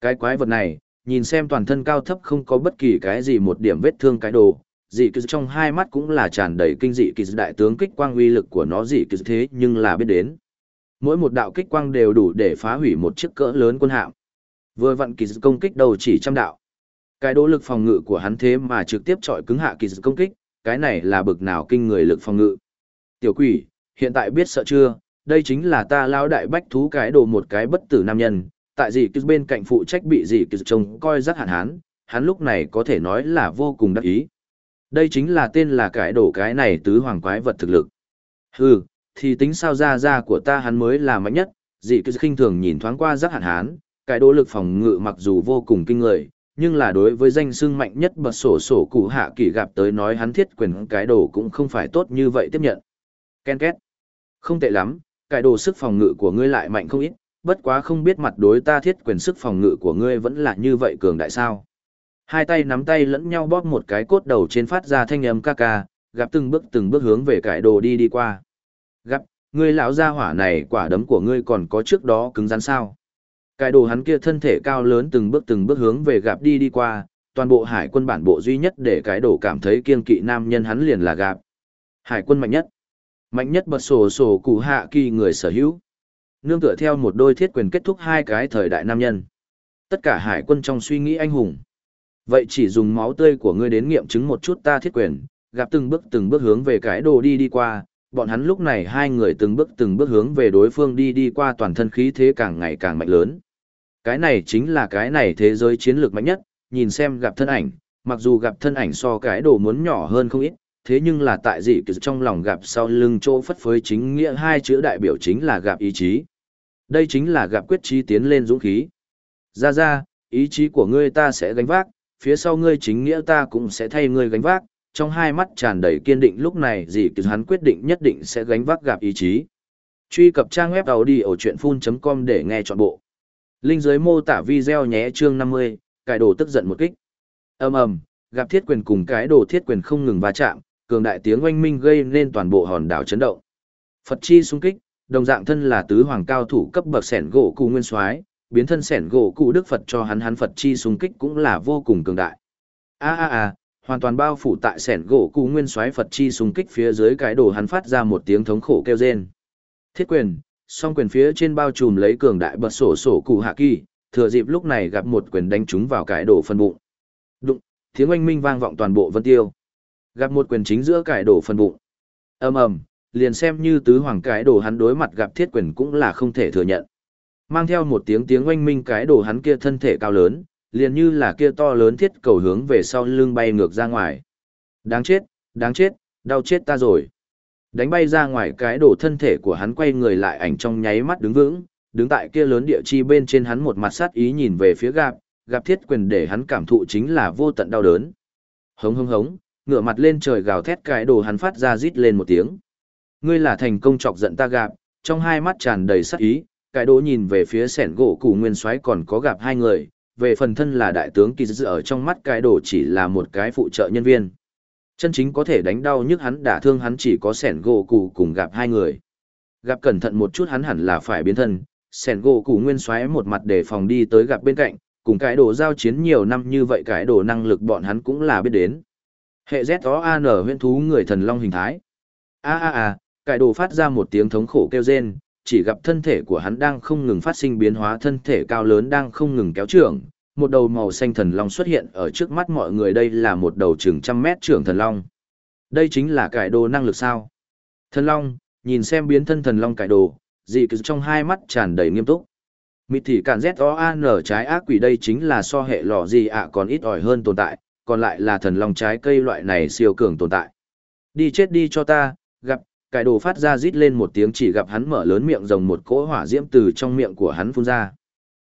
Cái quái vật này, nhìn xem toàn thân cao thấp không có bất kỳ cái gì một điểm vết thương cái đồ, dị kỳ trong hai mắt cũng là tràn đầy kinh dị kỳ đại tướng kích quang uy lực của nó dị kỳ thế nhưng là biết đến. Mỗi một đạo kích quang đều đủ để phá hủy một chiếc cỡ lớn quân hạm. Vừa vặn kỳ công kích đầu chỉ trăm đạo. Cái đỗ lực phòng ngự của hắn thế mà trực tiếp trọi cứng hạ kỳ công kích, cái này là bực nào kinh người lực phòng ngự. Tiểu quỷ, hiện tại biết sợ chưa, đây chính là ta lao đại bách thú cái đồ một cái bất tử nam nhân, tại dị kỳ bên cạnh phụ trách bị dị kỳ trông coi rất hạn hán, hắn lúc này có thể nói là vô cùng đắc ý. Đây chính là tên là cái đổ cái này tứ hoàng quái vật thực lực. Hừ, thì tính sao ra ra của ta hắn mới là mạnh nhất, dị cứ khinh thường nhìn thoáng qua giác hạn hán, cái đỗ lực phòng ngự mặc dù vô cùng kinh người, nhưng là đối với danh xưng mạnh nhất bật sổ sổ cụ hạ kỳ gặp tới nói hắn thiết quyền cái đồ cũng không phải tốt như vậy tiếp nhận. Ken két. Không tệ lắm, cái đồ sức phòng ngự của ngươi lại mạnh không ít, bất quá không biết mặt đối ta thiết quyền sức phòng ngự của ngươi vẫn là như vậy cường đại sao. Hai tay nắm tay lẫn nhau bóp một cái cốt đầu trên phát ra thanh âm ca ca, gặp từng bước từng bước hướng về cải đồ đi đi qua. Gặp, ngươi lão gia hỏa này quả đấm của ngươi còn có trước đó cứng rắn sao. Cải đồ hắn kia thân thể cao lớn từng bước từng bước hướng về gặp đi đi qua, toàn bộ hải quân bản bộ duy nhất để cái đồ cảm thấy kiên kỵ nam nhân hắn liền là gặp. Hải quân mạnh nhất. Mạnh nhất bật sổ sổ cụ hạ kỳ người sở hữu. Nương tựa theo một đôi thiết quyền kết thúc hai cái thời đại nam nhân. Tất cả hải quân trong suy nghĩ anh hùng. Vậy chỉ dùng máu tươi của ngươi đến nghiệm chứng một chút ta thiết quyền, gặp từng bước từng bước hướng về cái đồ đi đi qua, bọn hắn lúc này hai người từng bước từng bước hướng về đối phương đi đi qua toàn thân khí thế càng ngày càng mạnh lớn. Cái này chính là cái này thế giới chiến lược mạnh nhất, nhìn xem gặp thân ảnh, mặc dù gặp thân ảnh so cái đồ muốn nhỏ hơn không ít, thế nhưng là tại dị kỳ trong lòng gặp sau lưng chỗ phất phới chính nghĩa hai chữ đại biểu chính là gặp ý chí. Đây chính là gặp quyết chí tiến lên dũng khí. Ra ra, ý chí của ngươi ta sẽ gánh vác, phía sau ngươi chính nghĩa ta cũng sẽ thay ngươi gánh vác, trong hai mắt tràn đầy kiên định lúc này gì cứ hắn quyết định nhất định sẽ gánh vác gặp ý chí. Truy cập trang web đầu đi ở chuyện full.com để nghe trọn bộ. Linh dưới mô tả video nhé chương 50, cải đồ tức giận một kích. ầm ầm, gặp thiết quyền cùng cái đồ thiết quyền không ngừng va chạm, cường đại tiếng oanh minh gây nên toàn bộ hòn đảo chấn động. Phật chi xung kích, đồng dạng thân là tứ hoàng cao thủ cấp bậc sẻn gỗ cù nguyên soái biến thân sẻn gỗ cụ đức Phật cho hắn hắn Phật chi xung kích cũng là vô cùng cường đại. A a a, hoàn toàn bao phủ tại sẻn gỗ cụ nguyên xoáy Phật chi xung kích phía dưới cái đồ hắn phát ra một tiếng thống khổ kêu rên. Thiết quyền, song quyền phía trên bao trùm lấy cường đại bật sổ sổ cụ hạ kỳ, thừa dịp lúc này gặp một quyền đánh trúng vào cái đồ phân bụng. Đụng, tiếng oanh minh vang vọng toàn bộ vân tiêu. Gặp một quyền chính giữa cải đồ phân bụng. Ầm ầm, liền xem như tứ hoàng cái đồ hắn đối mặt gặp thiết quyền cũng là không thể thừa nhận mang theo một tiếng tiếng oanh minh cái đồ hắn kia thân thể cao lớn, liền như là kia to lớn thiết cầu hướng về sau lưng bay ngược ra ngoài. Đáng chết, đáng chết, đau chết ta rồi. Đánh bay ra ngoài cái đồ thân thể của hắn quay người lại ảnh trong nháy mắt đứng vững, đứng tại kia lớn địa chi bên trên hắn một mặt sát ý nhìn về phía gạp, gặp thiết quyền để hắn cảm thụ chính là vô tận đau đớn. Hống hống hống, ngửa mặt lên trời gào thét cái đồ hắn phát ra rít lên một tiếng. Ngươi là thành công chọc giận ta gạp, trong hai mắt tràn đầy sát ý, cái đỗ nhìn về phía sẻn gỗ cụ nguyên soái còn có gặp hai người, về phần thân là đại tướng kỳ dự ở trong mắt cái đồ chỉ là một cái phụ trợ nhân viên. Chân chính có thể đánh đau nhức hắn đả thương hắn chỉ có sẻn gỗ cụ cùng gặp hai người. Gặp cẩn thận một chút hắn hẳn là phải biến thân, sẻn gỗ cụ nguyên xoáy một mặt để phòng đi tới gặp bên cạnh, cùng cái đồ giao chiến nhiều năm như vậy cái đồ năng lực bọn hắn cũng là biết đến. Hệ z đó an huyễn thú người thần long hình thái. A a a, cái đồ phát ra một tiếng thống khổ kêu rên, chỉ gặp thân thể của hắn đang không ngừng phát sinh biến hóa thân thể cao lớn đang không ngừng kéo trưởng, một đầu màu xanh thần long xuất hiện ở trước mắt mọi người đây là một đầu chừng trăm mét trưởng thần long. Đây chính là cải đồ năng lực sao. Thần long, nhìn xem biến thân thần long cải đồ, dị cứ trong hai mắt tràn đầy nghiêm túc. Mịt thì cản Z-O-A-N trái ác quỷ đây chính là so hệ lò gì ạ còn ít ỏi hơn tồn tại, còn lại là thần long trái cây loại này siêu cường tồn tại. Đi chết đi cho ta, gặp, cải đồ phát ra rít lên một tiếng chỉ gặp hắn mở lớn miệng rồng một cỗ hỏa diễm từ trong miệng của hắn phun ra.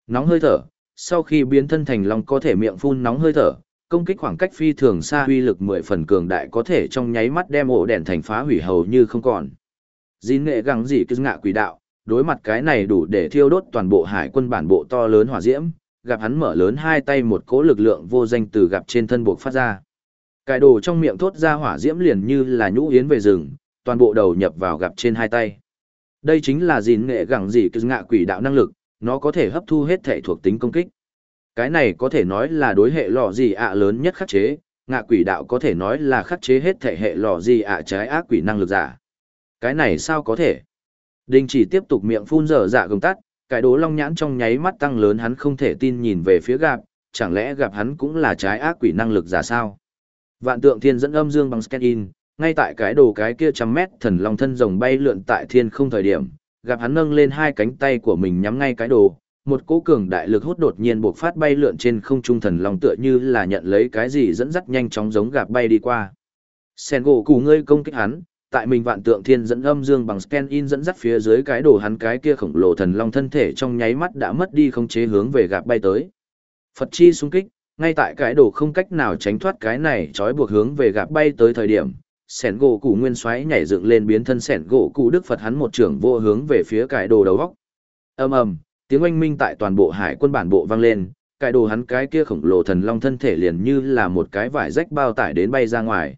Nóng hơi thở, sau khi biến thân thành long có thể miệng phun nóng hơi thở, công kích khoảng cách phi thường xa uy lực mười phần cường đại có thể trong nháy mắt đem ổ đèn thành phá hủy hầu như không còn. Dìn nghệ gắng gì cứ ngạ quỷ đạo, đối mặt cái này đủ để thiêu đốt toàn bộ hải quân bản bộ to lớn hỏa diễm, gặp hắn mở lớn hai tay một cỗ lực lượng vô danh từ gặp trên thân buộc phát ra. Cái đồ trong miệng thốt ra hỏa diễm liền như là nhũ yến về rừng, toàn bộ đầu nhập vào gặp trên hai tay. Đây chính là gìn nghệ gẳng gì cứ ngạ quỷ đạo năng lực, nó có thể hấp thu hết thể thuộc tính công kích. Cái này có thể nói là đối hệ lò gì ạ lớn nhất khắc chế, ngạ quỷ đạo có thể nói là khắc chế hết thể hệ lò gì ạ trái ác quỷ năng lực giả. Cái này sao có thể? Đình chỉ tiếp tục miệng phun dở dạ gồng tắt, cái đố long nhãn trong nháy mắt tăng lớn hắn không thể tin nhìn về phía gặp, chẳng lẽ gặp hắn cũng là trái ác quỷ năng lực giả sao? Vạn tượng thiên dẫn âm dương bằng scan in, ngay tại cái đồ cái kia trăm mét thần long thân rồng bay lượn tại thiên không thời điểm, gặp hắn nâng lên hai cánh tay của mình nhắm ngay cái đồ, một cỗ cường đại lực hút đột nhiên buộc phát bay lượn trên không trung thần long tựa như là nhận lấy cái gì dẫn dắt nhanh chóng giống gạp bay đi qua. Sen gỗ cù ngươi công kích hắn, tại mình vạn tượng thiên dẫn âm dương bằng scan in dẫn dắt phía dưới cái đồ hắn cái kia khổng lồ thần long thân thể trong nháy mắt đã mất đi không chế hướng về gạp bay tới. Phật chi xung kích, ngay tại cái đồ không cách nào tránh thoát cái này trói buộc hướng về gạp bay tới thời điểm, sẻn gỗ cụ nguyên xoáy nhảy dựng lên biến thân sẻn gỗ cụ đức phật hắn một trưởng vô hướng về phía cải đồ đầu góc. Ầm ầm, tiếng oanh minh tại toàn bộ hải quân bản bộ vang lên, cải đồ hắn cái kia khổng lồ thần long thân thể liền như là một cái vải rách bao tải đến bay ra ngoài.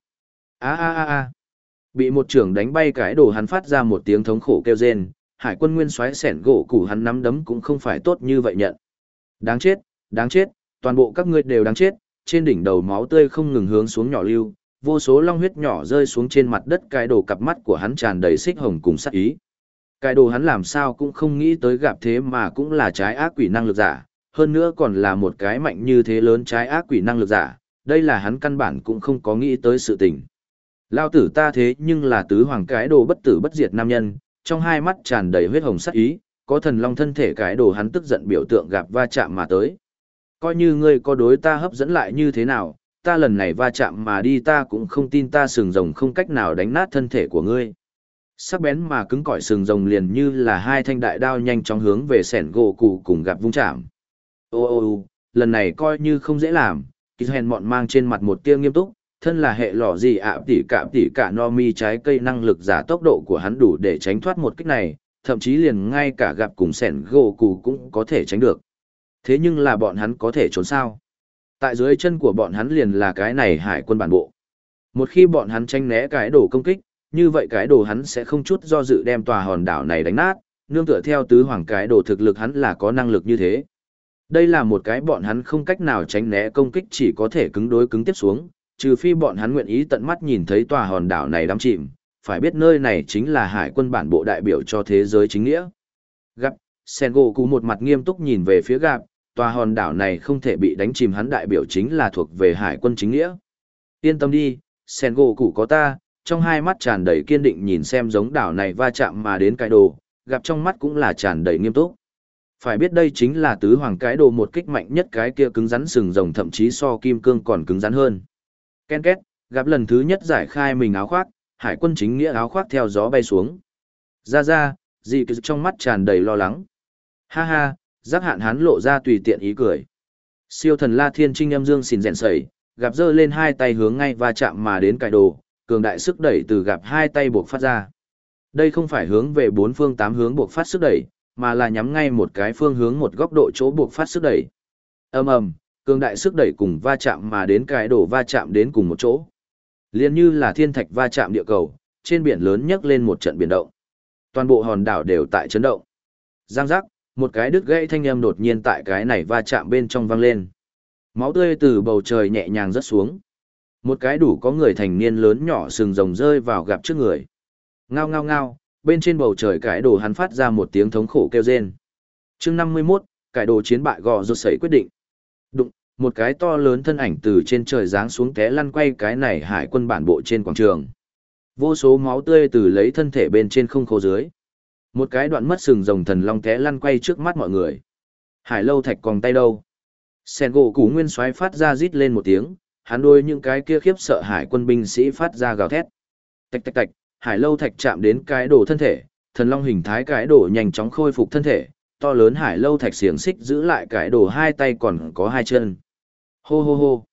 A a a a. Bị một trưởng đánh bay cái đồ hắn phát ra một tiếng thống khổ kêu rên, hải quân nguyên xoáy sẻn gỗ cụ hắn nắm đấm cũng không phải tốt như vậy nhận. Đáng chết đáng chết, toàn bộ các ngươi đều đáng chết, trên đỉnh đầu máu tươi không ngừng hướng xuống nhỏ lưu vô số long huyết nhỏ rơi xuống trên mặt đất cái đồ cặp mắt của hắn tràn đầy xích hồng cùng sắc ý. Cái đồ hắn làm sao cũng không nghĩ tới gặp thế mà cũng là trái ác quỷ năng lực giả, hơn nữa còn là một cái mạnh như thế lớn trái ác quỷ năng lực giả, đây là hắn căn bản cũng không có nghĩ tới sự tình. Lao tử ta thế nhưng là tứ hoàng cái đồ bất tử bất diệt nam nhân, trong hai mắt tràn đầy huyết hồng sắc ý, có thần long thân thể cái đồ hắn tức giận biểu tượng gặp va chạm mà tới. Coi như ngươi có đối ta hấp dẫn lại như thế nào, ta lần này va chạm mà đi ta cũng không tin ta sừng rồng không cách nào đánh nát thân thể của ngươi. Sắc bén mà cứng cỏi sừng rồng liền như là hai thanh đại đao nhanh chóng hướng về sẻn gỗ cụ cùng gặp vung chạm. Ô ô ô, lần này coi như không dễ làm, kỳ hèn mọn mang trên mặt một tia nghiêm túc, thân là hệ lọ gì ạ tỉ cả tỉ cả no mi trái cây năng lực giả tốc độ của hắn đủ để tránh thoát một kích này, thậm chí liền ngay cả gặp cùng sẻn gỗ cụ cũng có thể tránh được. Thế nhưng là bọn hắn có thể trốn sao? Tại dưới chân của bọn hắn liền là cái này hải quân bản bộ. Một khi bọn hắn tranh né cái đồ công kích, như vậy cái đồ hắn sẽ không chút do dự đem tòa hòn đảo này đánh nát, nương tựa theo tứ hoàng cái đồ thực lực hắn là có năng lực như thế. Đây là một cái bọn hắn không cách nào tránh né công kích chỉ có thể cứng đối cứng tiếp xuống, trừ phi bọn hắn nguyện ý tận mắt nhìn thấy tòa hòn đảo này đắm chìm, phải biết nơi này chính là hải quân bản bộ đại biểu cho thế giới chính nghĩa. Gặp, Sengo cú một mặt nghiêm túc nhìn về phía gặp, tòa hòn đảo này không thể bị đánh chìm hắn đại biểu chính là thuộc về hải quân chính nghĩa. Yên tâm đi, sen gỗ cũ có ta, trong hai mắt tràn đầy kiên định nhìn xem giống đảo này va chạm mà đến cái đồ, gặp trong mắt cũng là tràn đầy nghiêm túc. Phải biết đây chính là tứ hoàng cái đồ một kích mạnh nhất cái kia cứng rắn sừng rồng thậm chí so kim cương còn cứng rắn hơn. Ken két, gặp lần thứ nhất giải khai mình áo khoác, hải quân chính nghĩa áo khoác theo gió bay xuống. Ra ra, dị trong mắt tràn đầy lo lắng. Ha ha, giác hạn hán lộ ra tùy tiện ý cười. Siêu thần La Thiên Trinh âm dương xỉn rèn sẩy, gặp dơ lên hai tay hướng ngay va chạm mà đến cài đồ, cường đại sức đẩy từ gặp hai tay buộc phát ra. Đây không phải hướng về bốn phương tám hướng buộc phát sức đẩy, mà là nhắm ngay một cái phương hướng một góc độ chỗ buộc phát sức đẩy. Ầm ầm, cường đại sức đẩy cùng va chạm mà đến cái đổ va chạm đến cùng một chỗ. Liên như là thiên thạch va chạm địa cầu, trên biển lớn nhấc lên một trận biển động. Toàn bộ hòn đảo đều tại chấn động. Giang giác, một cái đứt gãy thanh âm đột nhiên tại cái này va chạm bên trong vang lên. Máu tươi từ bầu trời nhẹ nhàng rớt xuống. Một cái đủ có người thành niên lớn nhỏ sừng rồng rơi vào gặp trước người. Ngao ngao ngao, bên trên bầu trời cái đồ hắn phát ra một tiếng thống khổ kêu rên. chương 51, cái đồ chiến bại gò rụt sấy quyết định. Đụng, một cái to lớn thân ảnh từ trên trời giáng xuống té lăn quay cái này hải quân bản bộ trên quảng trường. Vô số máu tươi từ lấy thân thể bên trên không khô dưới. Một cái đoạn mất sừng rồng thần long té lăn quay trước mắt mọi người. Hải lâu thạch còn tay đâu? Sen gỗ củ nguyên xoáy phát ra rít lên một tiếng, hắn đôi những cái kia khiếp sợ hải quân binh sĩ phát ra gào thét. Tạch tạch tạch, hải lâu thạch chạm đến cái đổ thân thể, thần long hình thái cái đổ nhanh chóng khôi phục thân thể, to lớn hải lâu thạch xiềng xích giữ lại cái đổ hai tay còn có hai chân. Hô hô hô.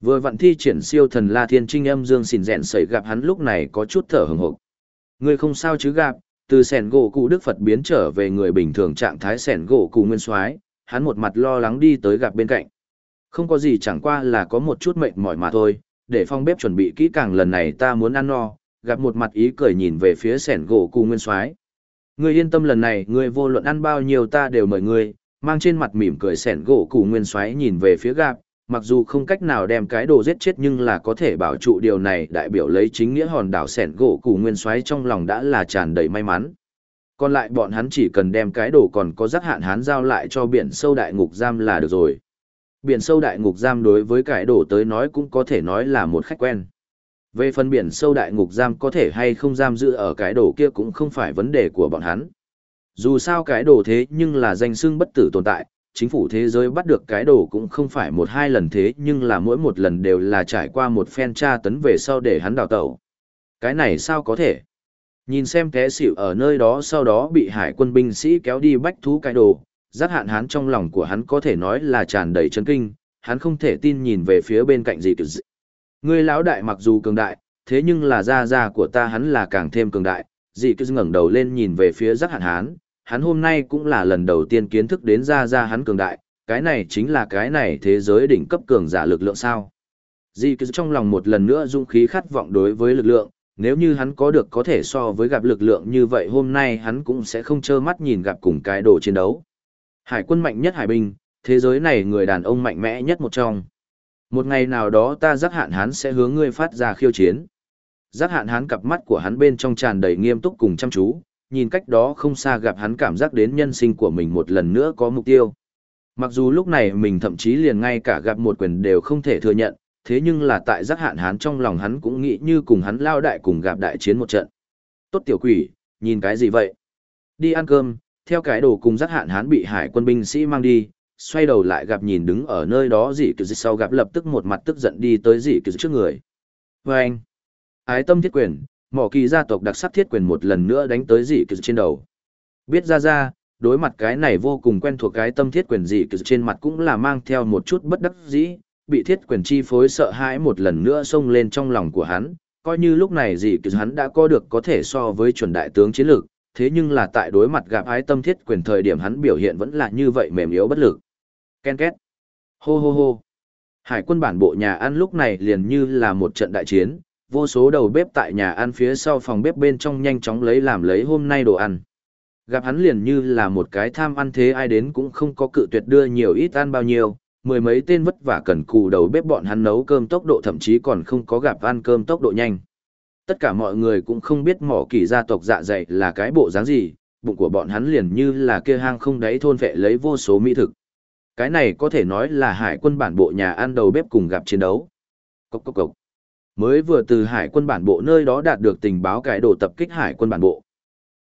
Vừa vận thi triển siêu thần La Thiên Trinh âm dương xỉn rẹn sẩy gặp hắn lúc này có chút thở hừng hực. Người không sao chứ gặp, từ sẻn gỗ cụ Đức Phật biến trở về người bình thường trạng thái sẻn gỗ cụ nguyên soái hắn một mặt lo lắng đi tới gặp bên cạnh. Không có gì chẳng qua là có một chút mệt mỏi mà thôi, để phong bếp chuẩn bị kỹ càng lần này ta muốn ăn no, gặp một mặt ý cười nhìn về phía sẻn gỗ cụ nguyên soái Ngươi yên tâm lần này, ngươi vô luận ăn bao nhiêu ta đều mời ngươi, mang trên mặt mỉm cười sẻn gỗ cụ nguyên soái nhìn về phía gặp, mặc dù không cách nào đem cái đồ giết chết nhưng là có thể bảo trụ điều này đại biểu lấy chính nghĩa hòn đảo sẻn gỗ cụ nguyên soái trong lòng đã là tràn đầy may mắn. Còn lại bọn hắn chỉ cần đem cái đồ còn có giác hạn hán giao lại cho biển sâu đại ngục giam là được rồi. Biển sâu đại ngục giam đối với cái đồ tới nói cũng có thể nói là một khách quen. Về phần biển sâu đại ngục giam có thể hay không giam giữ ở cái đồ kia cũng không phải vấn đề của bọn hắn. Dù sao cái đồ thế nhưng là danh xưng bất tử tồn tại, chính phủ thế giới bắt được cái đồ cũng không phải một hai lần thế nhưng là mỗi một lần đều là trải qua một phen tra tấn về sau để hắn đào tẩu. Cái này sao có thể? Nhìn xem té xỉu ở nơi đó sau đó bị hải quân binh sĩ kéo đi bách thú cái đồ, giác hạn hắn trong lòng của hắn có thể nói là tràn đầy chấn kinh, hắn không thể tin nhìn về phía bên cạnh gì từ người lão đại mặc dù cường đại, thế nhưng là gia gia của ta hắn là càng thêm cường đại, dị cứ ngẩng đầu lên nhìn về phía giác hạn hán, hắn hôm nay cũng là lần đầu tiên kiến thức đến Ra Ra hắn cường đại, cái này chính là cái này thế giới đỉnh cấp cường giả lực lượng sao. Di cứ trong lòng một lần nữa dung khí khát vọng đối với lực lượng, nếu như hắn có được có thể so với gặp lực lượng như vậy hôm nay hắn cũng sẽ không trơ mắt nhìn gặp cùng cái đồ chiến đấu. Hải quân mạnh nhất hải binh, thế giới này người đàn ông mạnh mẽ nhất một trong. Một ngày nào đó ta giác hạn hắn sẽ hướng ngươi phát ra khiêu chiến. Giác hạn hắn cặp mắt của hắn bên trong tràn đầy nghiêm túc cùng chăm chú, nhìn cách đó không xa gặp hắn cảm giác đến nhân sinh của mình một lần nữa có mục tiêu. Mặc dù lúc này mình thậm chí liền ngay cả gặp một quyền đều không thể thừa nhận, thế nhưng là tại giác hạn hắn trong lòng hắn cũng nghĩ như cùng hắn lao đại cùng gặp đại chiến một trận. Tốt tiểu quỷ, nhìn cái gì vậy? Đi ăn cơm, theo cái đồ cùng giác hạn hắn bị hải quân binh sĩ mang đi, xoay đầu lại gặp nhìn đứng ở nơi đó dị kỳ sau gặp lập tức một mặt tức giận đi tới dị kỳ trước người. Và anh, ái tâm thiết quyền, mỏ kỳ gia tộc đặc sắc thiết quyền một lần nữa đánh tới dị kỳ trên đầu. Biết ra ra, đối mặt cái này vô cùng quen thuộc cái tâm thiết quyền dị kỳ trên mặt cũng là mang theo một chút bất đắc dĩ, bị thiết quyền chi phối sợ hãi một lần nữa xông lên trong lòng của hắn, coi như lúc này dị kỳ hắn đã có được có thể so với chuẩn đại tướng chiến lược, thế nhưng là tại đối mặt gặp ái tâm thiết quyền thời điểm hắn biểu hiện vẫn là như vậy mềm yếu bất lực. Ken két. Hô hô hô. Hải quân bản bộ nhà ăn lúc này liền như là một trận đại chiến, vô số đầu bếp tại nhà ăn phía sau phòng bếp bên trong nhanh chóng lấy làm lấy hôm nay đồ ăn. Gặp hắn liền như là một cái tham ăn thế ai đến cũng không có cự tuyệt đưa nhiều ít ăn bao nhiêu, mười mấy tên vất vả cần cù đầu bếp bọn hắn nấu cơm tốc độ thậm chí còn không có gặp ăn cơm tốc độ nhanh. Tất cả mọi người cũng không biết mỏ kỳ gia tộc dạ dày là cái bộ dáng gì, bụng của bọn hắn liền như là kia hang không đáy thôn vệ lấy vô số mỹ thực. Cái này có thể nói là hải quân bản bộ nhà ăn đầu bếp cùng gặp chiến đấu. Cốc cốc cốc. Mới vừa từ hải quân bản bộ nơi đó đạt được tình báo cải đồ tập kích hải quân bản bộ.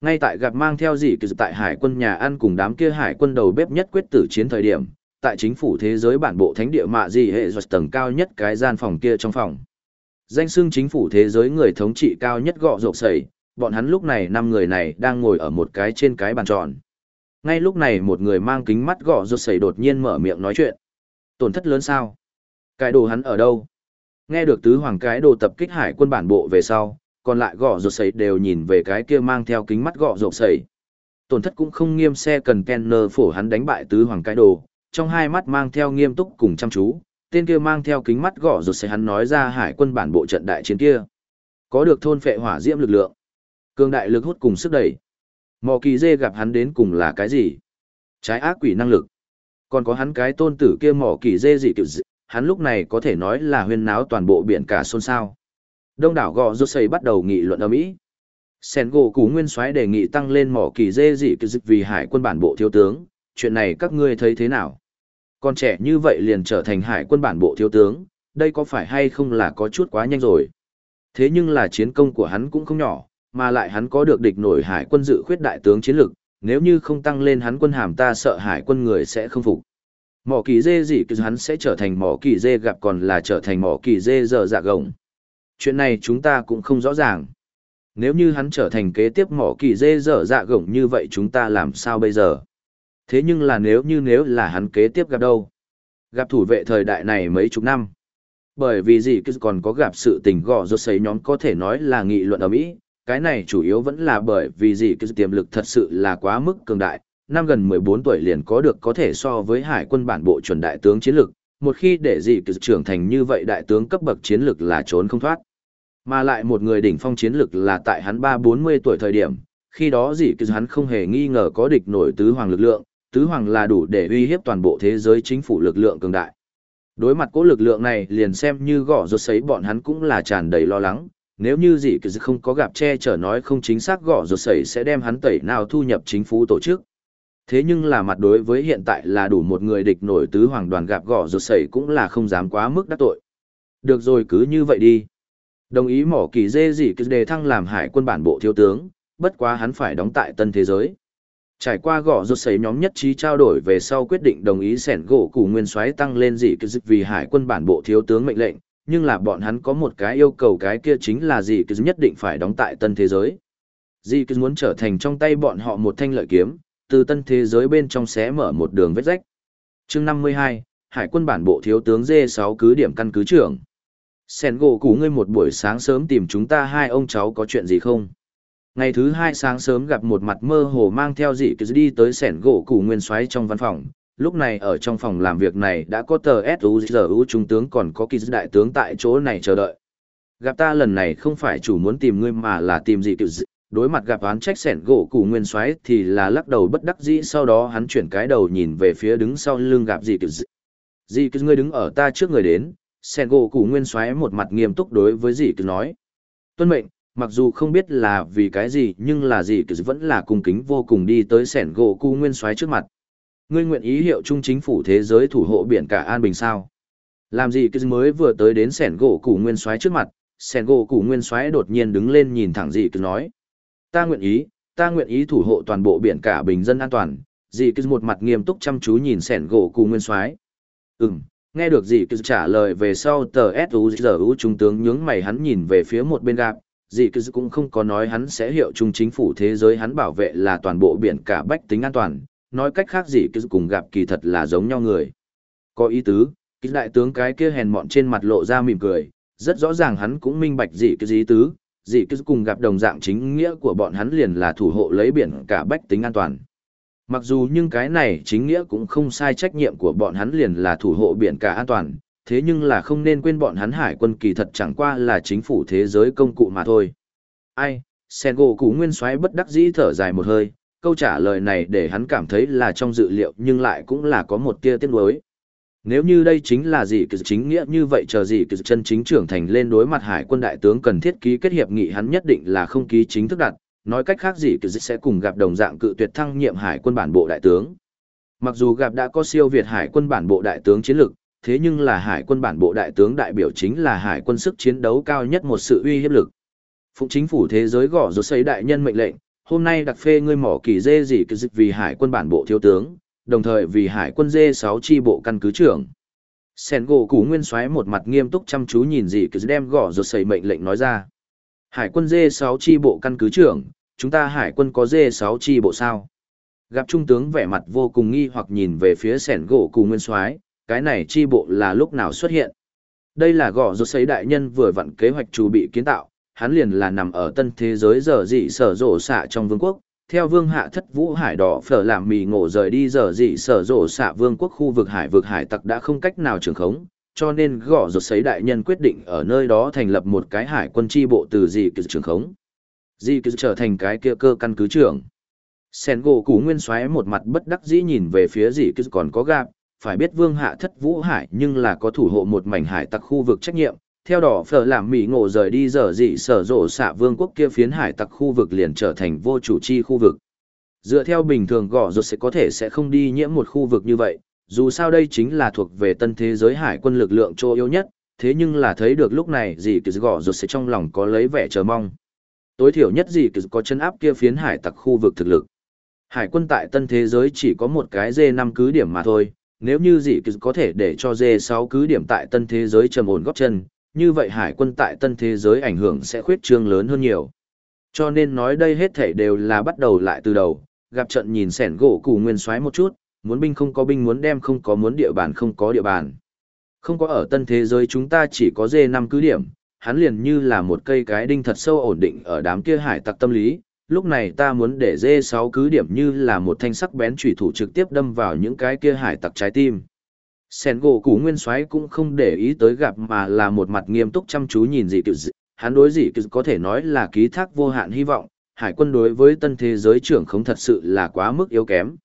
Ngay tại gặp mang theo gì kỳ tại hải quân nhà ăn cùng đám kia hải quân đầu bếp nhất quyết tử chiến thời điểm, tại chính phủ thế giới bản bộ thánh địa mạ gì hệ giật tầng cao nhất cái gian phòng kia trong phòng. Danh xưng chính phủ thế giới người thống trị cao nhất gọ rộp sẩy, bọn hắn lúc này năm người này đang ngồi ở một cái trên cái bàn tròn. Ngay lúc này một người mang kính mắt gọ rột sẩy đột nhiên mở miệng nói chuyện. Tổn thất lớn sao? Cái đồ hắn ở đâu? Nghe được tứ hoàng cái đồ tập kích hải quân bản bộ về sau, còn lại gõ rột sấy đều nhìn về cái kia mang theo kính mắt gõ rột sấy. Tổn thất cũng không nghiêm xe cần Kenner phổ hắn đánh bại tứ hoàng cái đồ, trong hai mắt mang theo nghiêm túc cùng chăm chú, tên kia mang theo kính mắt gõ rột sấy hắn nói ra hải quân bản bộ trận đại chiến kia. Có được thôn phệ hỏa diễm lực lượng, cường đại lực hút cùng sức đẩy. Mò kỳ dê gặp hắn đến cùng là cái gì? Trái ác quỷ năng lực. Còn có hắn cái tôn tử kia mỏ kỳ dê gì kiểu dị, hắn lúc này có thể nói là huyên náo toàn bộ biển cả xôn xao. Đông đảo gò rút xây bắt đầu nghị luận ở Mỹ. Sen gỗ cú nguyên soái đề nghị tăng lên mỏ kỳ dê dị kỳ dịch vì hải quân bản bộ thiếu tướng, chuyện này các ngươi thấy thế nào? Con trẻ như vậy liền trở thành hải quân bản bộ thiếu tướng, đây có phải hay không là có chút quá nhanh rồi? Thế nhưng là chiến công của hắn cũng không nhỏ, mà lại hắn có được địch nổi hải quân dự khuyết đại tướng chiến lực, nếu như không tăng lên hắn quân hàm ta sợ hải quân người sẽ không phục. Mỏ kỳ dê gì cứ hắn sẽ trở thành mỏ kỳ dê gặp còn là trở thành mỏ kỳ dê dở dạ gồng. Chuyện này chúng ta cũng không rõ ràng. Nếu như hắn trở thành kế tiếp mỏ kỳ dê dở dạ gồng như vậy chúng ta làm sao bây giờ? Thế nhưng là nếu như nếu là hắn kế tiếp gặp đâu? Gặp thủ vệ thời đại này mấy chục năm. Bởi vì gì cứ còn có gặp sự tình gõ rốt sấy nhóm có thể nói là nghị luận ở Mỹ, cái này chủ yếu vẫn là bởi vì gì cứ tiềm lực thật sự là quá mức cường đại, năm gần 14 tuổi liền có được có thể so với hải quân bản bộ chuẩn đại tướng chiến lực, một khi để gì cử trưởng thành như vậy đại tướng cấp bậc chiến lực là trốn không thoát. Mà lại một người đỉnh phong chiến lực là tại hắn 3-40 tuổi thời điểm, khi đó gì cử hắn không hề nghi ngờ có địch nổi tứ hoàng lực lượng, tứ hoàng là đủ để uy hiếp toàn bộ thế giới chính phủ lực lượng cường đại. Đối mặt cố lực lượng này liền xem như gõ rốt sấy bọn hắn cũng là tràn đầy lo lắng, nếu như gì cứ không có gặp che chở nói không chính xác gõ rột sấy sẽ đem hắn tẩy nào thu nhập chính phủ tổ chức. Thế nhưng là mặt đối với hiện tại là đủ một người địch nổi tứ hoàng đoàn gặp gõ rụt sẩy cũng là không dám quá mức đắc tội. Được rồi cứ như vậy đi. Đồng ý mỏ kỳ dê gì cứ đề thăng làm hải quân bản bộ thiếu tướng, bất quá hắn phải đóng tại tân thế giới. Trải qua gõ rột sấy nhóm nhất trí trao đổi về sau quyết định đồng ý sẻn gỗ củ nguyên soái tăng lên dị cứ vì hải quân bản bộ thiếu tướng mệnh lệnh, nhưng là bọn hắn có một cái yêu cầu cái kia chính là dị cứ nhất định phải đóng tại tân thế giới. Dị cứ muốn trở thành trong tay bọn họ một thanh lợi kiếm, từ tân thế giới bên trong xé mở một đường vết rách. chương 52, Hải quân bản bộ thiếu tướng D6 cứ điểm căn cứ trưởng. Sen gỗ củ ngươi một buổi sáng sớm tìm chúng ta hai ông cháu có chuyện gì không? Ngày thứ hai sáng sớm gặp một mặt mơ hồ mang theo dị cứ đi tới sẻn gỗ củ nguyên xoáy trong văn phòng, lúc này ở trong phòng làm việc này đã có tờ S.U.G.U. trung tướng còn có kỳ đại tướng tại chỗ này chờ đợi. Gặp ta lần này không phải chủ muốn tìm ngươi mà là tìm gì kiểu. Đối mặt gặp án trách sẻn gỗ củ nguyên soái thì là lắc đầu bất đắc dĩ sau đó hắn chuyển cái đầu nhìn về phía đứng sau lưng gặp gì kiểu gì Dị ngươi đứng ở ta trước người đến, sẻn gỗ củ nguyên soái một mặt nghiêm túc đối với dì cứ nói. Tuân mệnh, mặc dù không biết là vì cái gì nhưng là dì cứ vẫn là cung kính vô cùng đi tới sẻn gỗ củ nguyên soái trước mặt Ngươi nguyện ý hiệu chung chính phủ thế giới thủ hộ biển cả an bình sao? Làm gì cứ mới vừa tới đến sẻn gỗ củ nguyên soái trước mặt, sẻn gỗ củ nguyên soái đột nhiên đứng lên nhìn thẳng dì cứ nói. Ta nguyện ý, ta nguyện ý thủ hộ toàn bộ biển cả bình dân an toàn. Dì cứ một mặt nghiêm túc chăm chú nhìn sẻn gỗ củ nguyên soái. Ừm, nghe được dì cứ trả lời về sau tờ S.U.G.U. trung tướng nhướng mày hắn nhìn về phía một bên gạp. Dì cứ cũng không có nói hắn sẽ hiệu chung chính phủ thế giới hắn bảo vệ là toàn bộ biển cả bách tính an toàn, nói cách khác dì cứ cùng gặp kỳ thật là giống nhau người. Có ý tứ, kỳ đại tướng cái kia hèn mọn trên mặt lộ ra mỉm cười, rất rõ ràng hắn cũng minh bạch dì cái ý tứ, Dị cứ cùng gặp đồng dạng chính nghĩa của bọn hắn liền là thủ hộ lấy biển cả bách tính an toàn. Mặc dù nhưng cái này chính nghĩa cũng không sai trách nhiệm của bọn hắn liền là thủ hộ biển cả an toàn, thế nhưng là không nên quên bọn hắn hải quân kỳ thật chẳng qua là chính phủ thế giới công cụ mà thôi. Ai, sen gỗ cũ nguyên soái bất đắc dĩ thở dài một hơi, câu trả lời này để hắn cảm thấy là trong dự liệu nhưng lại cũng là có một tia tiếc nuối. Nếu như đây chính là gì kỳ chính nghĩa như vậy chờ gì kỳ chân chính trưởng thành lên đối mặt hải quân đại tướng cần thiết ký kết hiệp nghị hắn nhất định là không ký chính thức đặt, nói cách khác gì kỳ sẽ cùng gặp đồng dạng cự tuyệt thăng nhiệm hải quân bản bộ đại tướng. Mặc dù gặp đã có siêu việt hải quân bản bộ đại tướng chiến lực, thế nhưng là hải quân bản bộ đại tướng đại biểu chính là hải quân sức chiến đấu cao nhất một sự uy hiếp lực. Phụng chính phủ thế giới gõ rốt xây đại nhân mệnh lệnh, hôm nay đặc phê ngươi mỏ kỳ dê gì cứ dịch vì hải quân bản bộ thiếu tướng, đồng thời vì hải quân dê 6 chi bộ căn cứ trưởng. Sen gỗ củ nguyên xoáy một mặt nghiêm túc chăm chú nhìn gì cứ đem gõ rột sẩy mệnh lệnh nói ra. Hải quân dê 6 chi bộ căn cứ trưởng, chúng ta hải quân có dê 6 chi bộ sao? Gặp trung tướng vẻ mặt vô cùng nghi hoặc nhìn về phía sẻn gỗ củ nguyên soái cái này chi bộ là lúc nào xuất hiện. Đây là gõ rột sấy đại nhân vừa vặn kế hoạch chủ bị kiến tạo, hắn liền là nằm ở tân thế giới giờ dị sở rộ xạ trong vương quốc. Theo vương hạ thất vũ hải đỏ phở làm mì ngộ rời đi giờ dị sở rộ xạ vương quốc khu vực hải vực hải tặc đã không cách nào trường khống, cho nên gõ rột sấy đại nhân quyết định ở nơi đó thành lập một cái hải quân tri bộ từ dị kỳ trường khống. Dị kỳ trở thành cái kia cơ căn cứ trưởng. Sen gỗ cú nguyên xoáy một mặt bất đắc dĩ nhìn về phía dị kỳ còn có gạp, phải biết vương hạ thất vũ hải nhưng là có thủ hộ một mảnh hải tặc khu vực trách nhiệm, theo đỏ phở làm mỹ ngộ rời đi giờ dị sở rộ xạ vương quốc kia phiến hải tặc khu vực liền trở thành vô chủ chi khu vực. Dựa theo bình thường gõ rột sẽ có thể sẽ không đi nhiễm một khu vực như vậy, dù sao đây chính là thuộc về tân thế giới hải quân lực lượng chỗ yếu nhất, thế nhưng là thấy được lúc này gì cứ gõ rột sẽ trong lòng có lấy vẻ chờ mong. Tối thiểu nhất gì cứ có chân áp kia phiến hải tặc khu vực thực lực. Hải quân tại tân thế giới chỉ có một cái D5 cứ điểm mà thôi, nếu như gì cứ có thể để cho D6 cứ điểm tại tân thế giới trầm ổn góp chân, như vậy hải quân tại tân thế giới ảnh hưởng sẽ khuyết trương lớn hơn nhiều. Cho nên nói đây hết thể đều là bắt đầu lại từ đầu, gặp trận nhìn sẻn gỗ củ nguyên xoáy một chút, muốn binh không có binh muốn đem không có muốn địa bàn không có địa bàn. Không có ở tân thế giới chúng ta chỉ có dê năm cứ điểm, hắn liền như là một cây cái đinh thật sâu ổn định ở đám kia hải tặc tâm lý. Lúc này ta muốn để dê sáu cứ điểm như là một thanh sắc bén chủy thủ trực tiếp đâm vào những cái kia hải tặc trái tim. Sen gỗ củ nguyên soái cũng không để ý tới gặp mà là một mặt nghiêm túc chăm chú nhìn dị cựu dị. Hắn đối dị cựu có thể nói là ký thác vô hạn hy vọng, hải quân đối với tân thế giới trưởng không thật sự là quá mức yếu kém.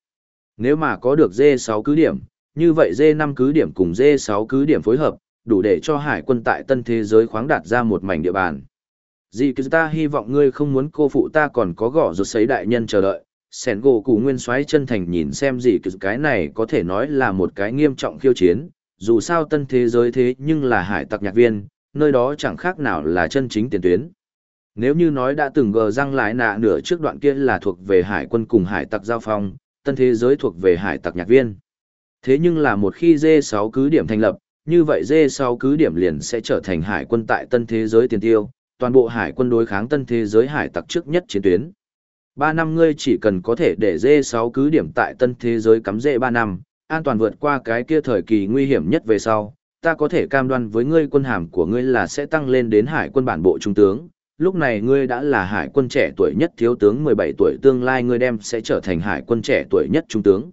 Nếu mà có được D6 cứ điểm, như vậy D5 cứ điểm cùng D6 cứ điểm phối hợp, đủ để cho hải quân tại tân thế giới khoáng đạt ra một mảnh địa bàn. Dì cứ ta hy vọng ngươi không muốn cô phụ ta còn có gõ rột sấy đại nhân chờ đợi. Sẻn gỗ cụ nguyên xoáy chân thành nhìn xem gì cái này có thể nói là một cái nghiêm trọng khiêu chiến, dù sao tân thế giới thế nhưng là hải tặc nhạc viên, nơi đó chẳng khác nào là chân chính tiền tuyến. Nếu như nói đã từng gờ răng lại nạ nửa trước đoạn kia là thuộc về hải quân cùng hải tặc giao phong, tân thế giới thuộc về hải tặc nhạc viên. Thế nhưng là một khi D6 cứ điểm thành lập, như vậy D6 cứ điểm liền sẽ trở thành hải quân tại tân thế giới tiền tiêu, toàn bộ hải quân đối kháng tân thế giới hải tặc trước nhất chiến tuyến. 3 năm ngươi chỉ cần có thể để dê 6 cứ điểm tại tân thế giới cắm dê 3 năm, an toàn vượt qua cái kia thời kỳ nguy hiểm nhất về sau, ta có thể cam đoan với ngươi quân hàm của ngươi là sẽ tăng lên đến hải quân bản bộ trung tướng, lúc này ngươi đã là hải quân trẻ tuổi nhất thiếu tướng 17 tuổi tương lai ngươi đem sẽ trở thành hải quân trẻ tuổi nhất trung tướng.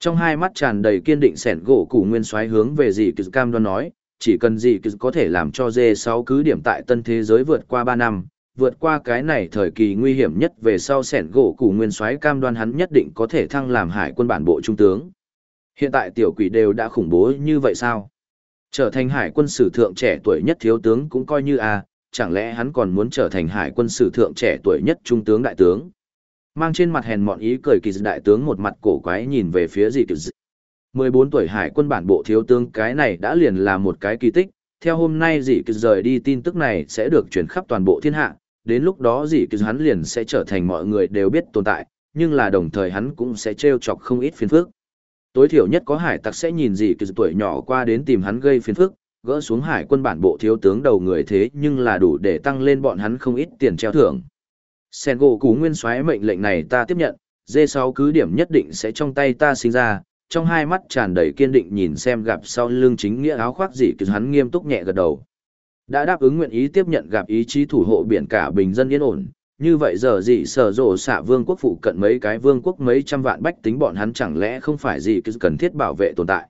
Trong hai mắt tràn đầy kiên định sẻn gỗ củ nguyên xoáy hướng về gì kỳ cam đoan nói, chỉ cần gì kỳ có thể làm cho dê 6 cứ điểm tại tân thế giới vượt qua 3 năm, vượt qua cái này thời kỳ nguy hiểm nhất về sau sẻn gỗ củ nguyên xoáy cam đoan hắn nhất định có thể thăng làm hải quân bản bộ trung tướng. Hiện tại tiểu quỷ đều đã khủng bố như vậy sao? Trở thành hải quân sử thượng trẻ tuổi nhất thiếu tướng cũng coi như a chẳng lẽ hắn còn muốn trở thành hải quân sử thượng trẻ tuổi nhất trung tướng đại tướng. Mang trên mặt hèn mọn ý cười kỳ dị đại tướng một mặt cổ quái nhìn về phía dị kỳ dị. 14 tuổi hải quân bản bộ thiếu tướng cái này đã liền là một cái kỳ tích, theo hôm nay dị kỳ rời đi tin tức này sẽ được truyền khắp toàn bộ thiên hạ, đến lúc đó dị kỳ hắn liền sẽ trở thành mọi người đều biết tồn tại, nhưng là đồng thời hắn cũng sẽ trêu chọc không ít phiền phức. Tối thiểu nhất có hải tặc sẽ nhìn dị kỳ tuổi nhỏ qua đến tìm hắn gây phiền phức, gỡ xuống hải quân bản bộ thiếu tướng đầu người thế nhưng là đủ để tăng lên bọn hắn không ít tiền treo thưởng. Sen gỗ cú nguyên soái mệnh lệnh này ta tiếp nhận, D6 cứ điểm nhất định sẽ trong tay ta sinh ra, trong hai mắt tràn đầy kiên định nhìn xem gặp sau lưng chính nghĩa áo khoác gì cứ hắn nghiêm túc nhẹ gật đầu. Đã đáp ứng nguyện ý tiếp nhận gặp ý chí thủ hộ biển cả bình dân yên ổn, như vậy giờ gì sở rộ xạ vương quốc phụ cận mấy cái vương quốc mấy trăm vạn bách tính bọn hắn chẳng lẽ không phải gì cứ cần thiết bảo vệ tồn tại.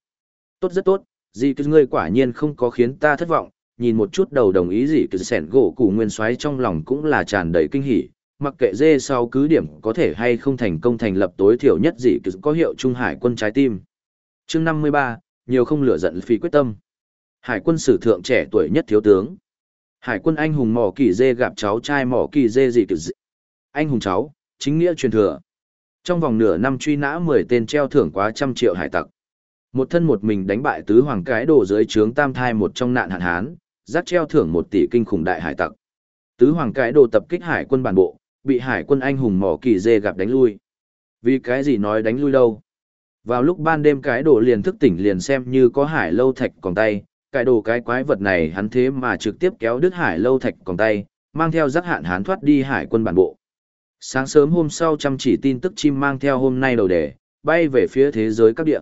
Tốt rất tốt, gì cứ ngươi quả nhiên không có khiến ta thất vọng, nhìn một chút đầu đồng ý gì cứ sẻn gỗ củ nguyên xoáy trong lòng cũng là tràn đầy kinh hỉ, mặc kệ dê sau cứ điểm có thể hay không thành công thành lập tối thiểu nhất gì cứ có hiệu trung hải quân trái tim. chương 53, nhiều không lửa giận phi quyết tâm. Hải quân sử thượng trẻ tuổi nhất thiếu tướng. Hải quân anh hùng mỏ kỳ dê gặp cháu trai mỏ kỳ dê gì kỳ dị. Anh hùng cháu, chính nghĩa truyền thừa. Trong vòng nửa năm truy nã 10 tên treo thưởng quá trăm triệu hải tặc. Một thân một mình đánh bại tứ hoàng cái đồ dưới trướng tam thai một trong nạn hạn hán, giác treo thưởng một tỷ kinh khủng đại hải tặc. Tứ hoàng cái đồ tập kích hải quân bản bộ, bị hải quân anh hùng mỏ kỳ dê gặp đánh lui. Vì cái gì nói đánh lui đâu? Vào lúc ban đêm cái đồ liền thức tỉnh liền xem như có hải lâu thạch còn tay, cái đồ cái quái vật này hắn thế mà trực tiếp kéo đứt hải lâu thạch còn tay, mang theo giác hạn hán thoát đi hải quân bản bộ. Sáng sớm hôm sau chăm chỉ tin tức chim mang theo hôm nay đầu đề, bay về phía thế giới các địa.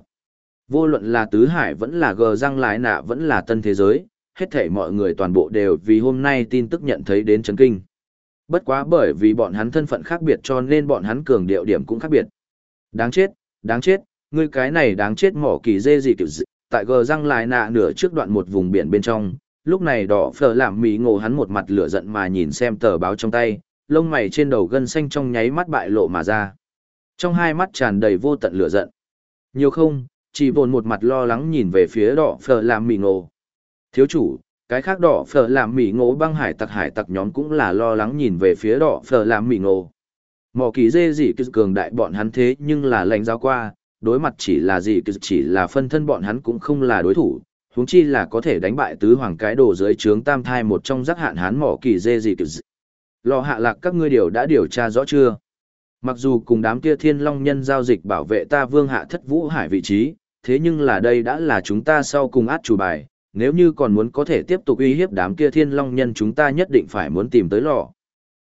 Vô luận là tứ hải vẫn là gờ răng lái nạ vẫn là tân thế giới, hết thể mọi người toàn bộ đều vì hôm nay tin tức nhận thấy đến chấn kinh. Bất quá bởi vì bọn hắn thân phận khác biệt cho nên bọn hắn cường điệu điểm cũng khác biệt. Đáng chết, đáng chết, ngươi cái này đáng chết mỏ kỳ dê gì kiểu dị. Tại gờ răng lại nạ nửa trước đoạn một vùng biển bên trong, lúc này đỏ phở làm mỹ ngộ hắn một mặt lửa giận mà nhìn xem tờ báo trong tay, lông mày trên đầu gân xanh trong nháy mắt bại lộ mà ra. Trong hai mắt tràn đầy vô tận lửa giận. Nhiều không, chỉ vồn một mặt lo lắng nhìn về phía đỏ phở làm mỹ ngộ. Thiếu chủ, cái khác đỏ phở làm mỹ ngộ băng hải tặc hải tặc nhóm cũng là lo lắng nhìn về phía đỏ phở làm mỹ ngộ. Mỏ kỳ dê dị cường đại bọn hắn thế nhưng là lãnh giáo qua, đối mặt chỉ là gì cứ chỉ là phân thân bọn hắn cũng không là đối thủ, huống chi là có thể đánh bại tứ hoàng cái đồ dưới trướng tam thai một trong giác hạn hán mỏ kỳ dê gì cứ Lò hạ lạc các ngươi điều đã điều tra rõ chưa? Mặc dù cùng đám kia thiên long nhân giao dịch bảo vệ ta vương hạ thất vũ hải vị trí, thế nhưng là đây đã là chúng ta sau cùng át chủ bài, nếu như còn muốn có thể tiếp tục uy hiếp đám kia thiên long nhân chúng ta nhất định phải muốn tìm tới lò.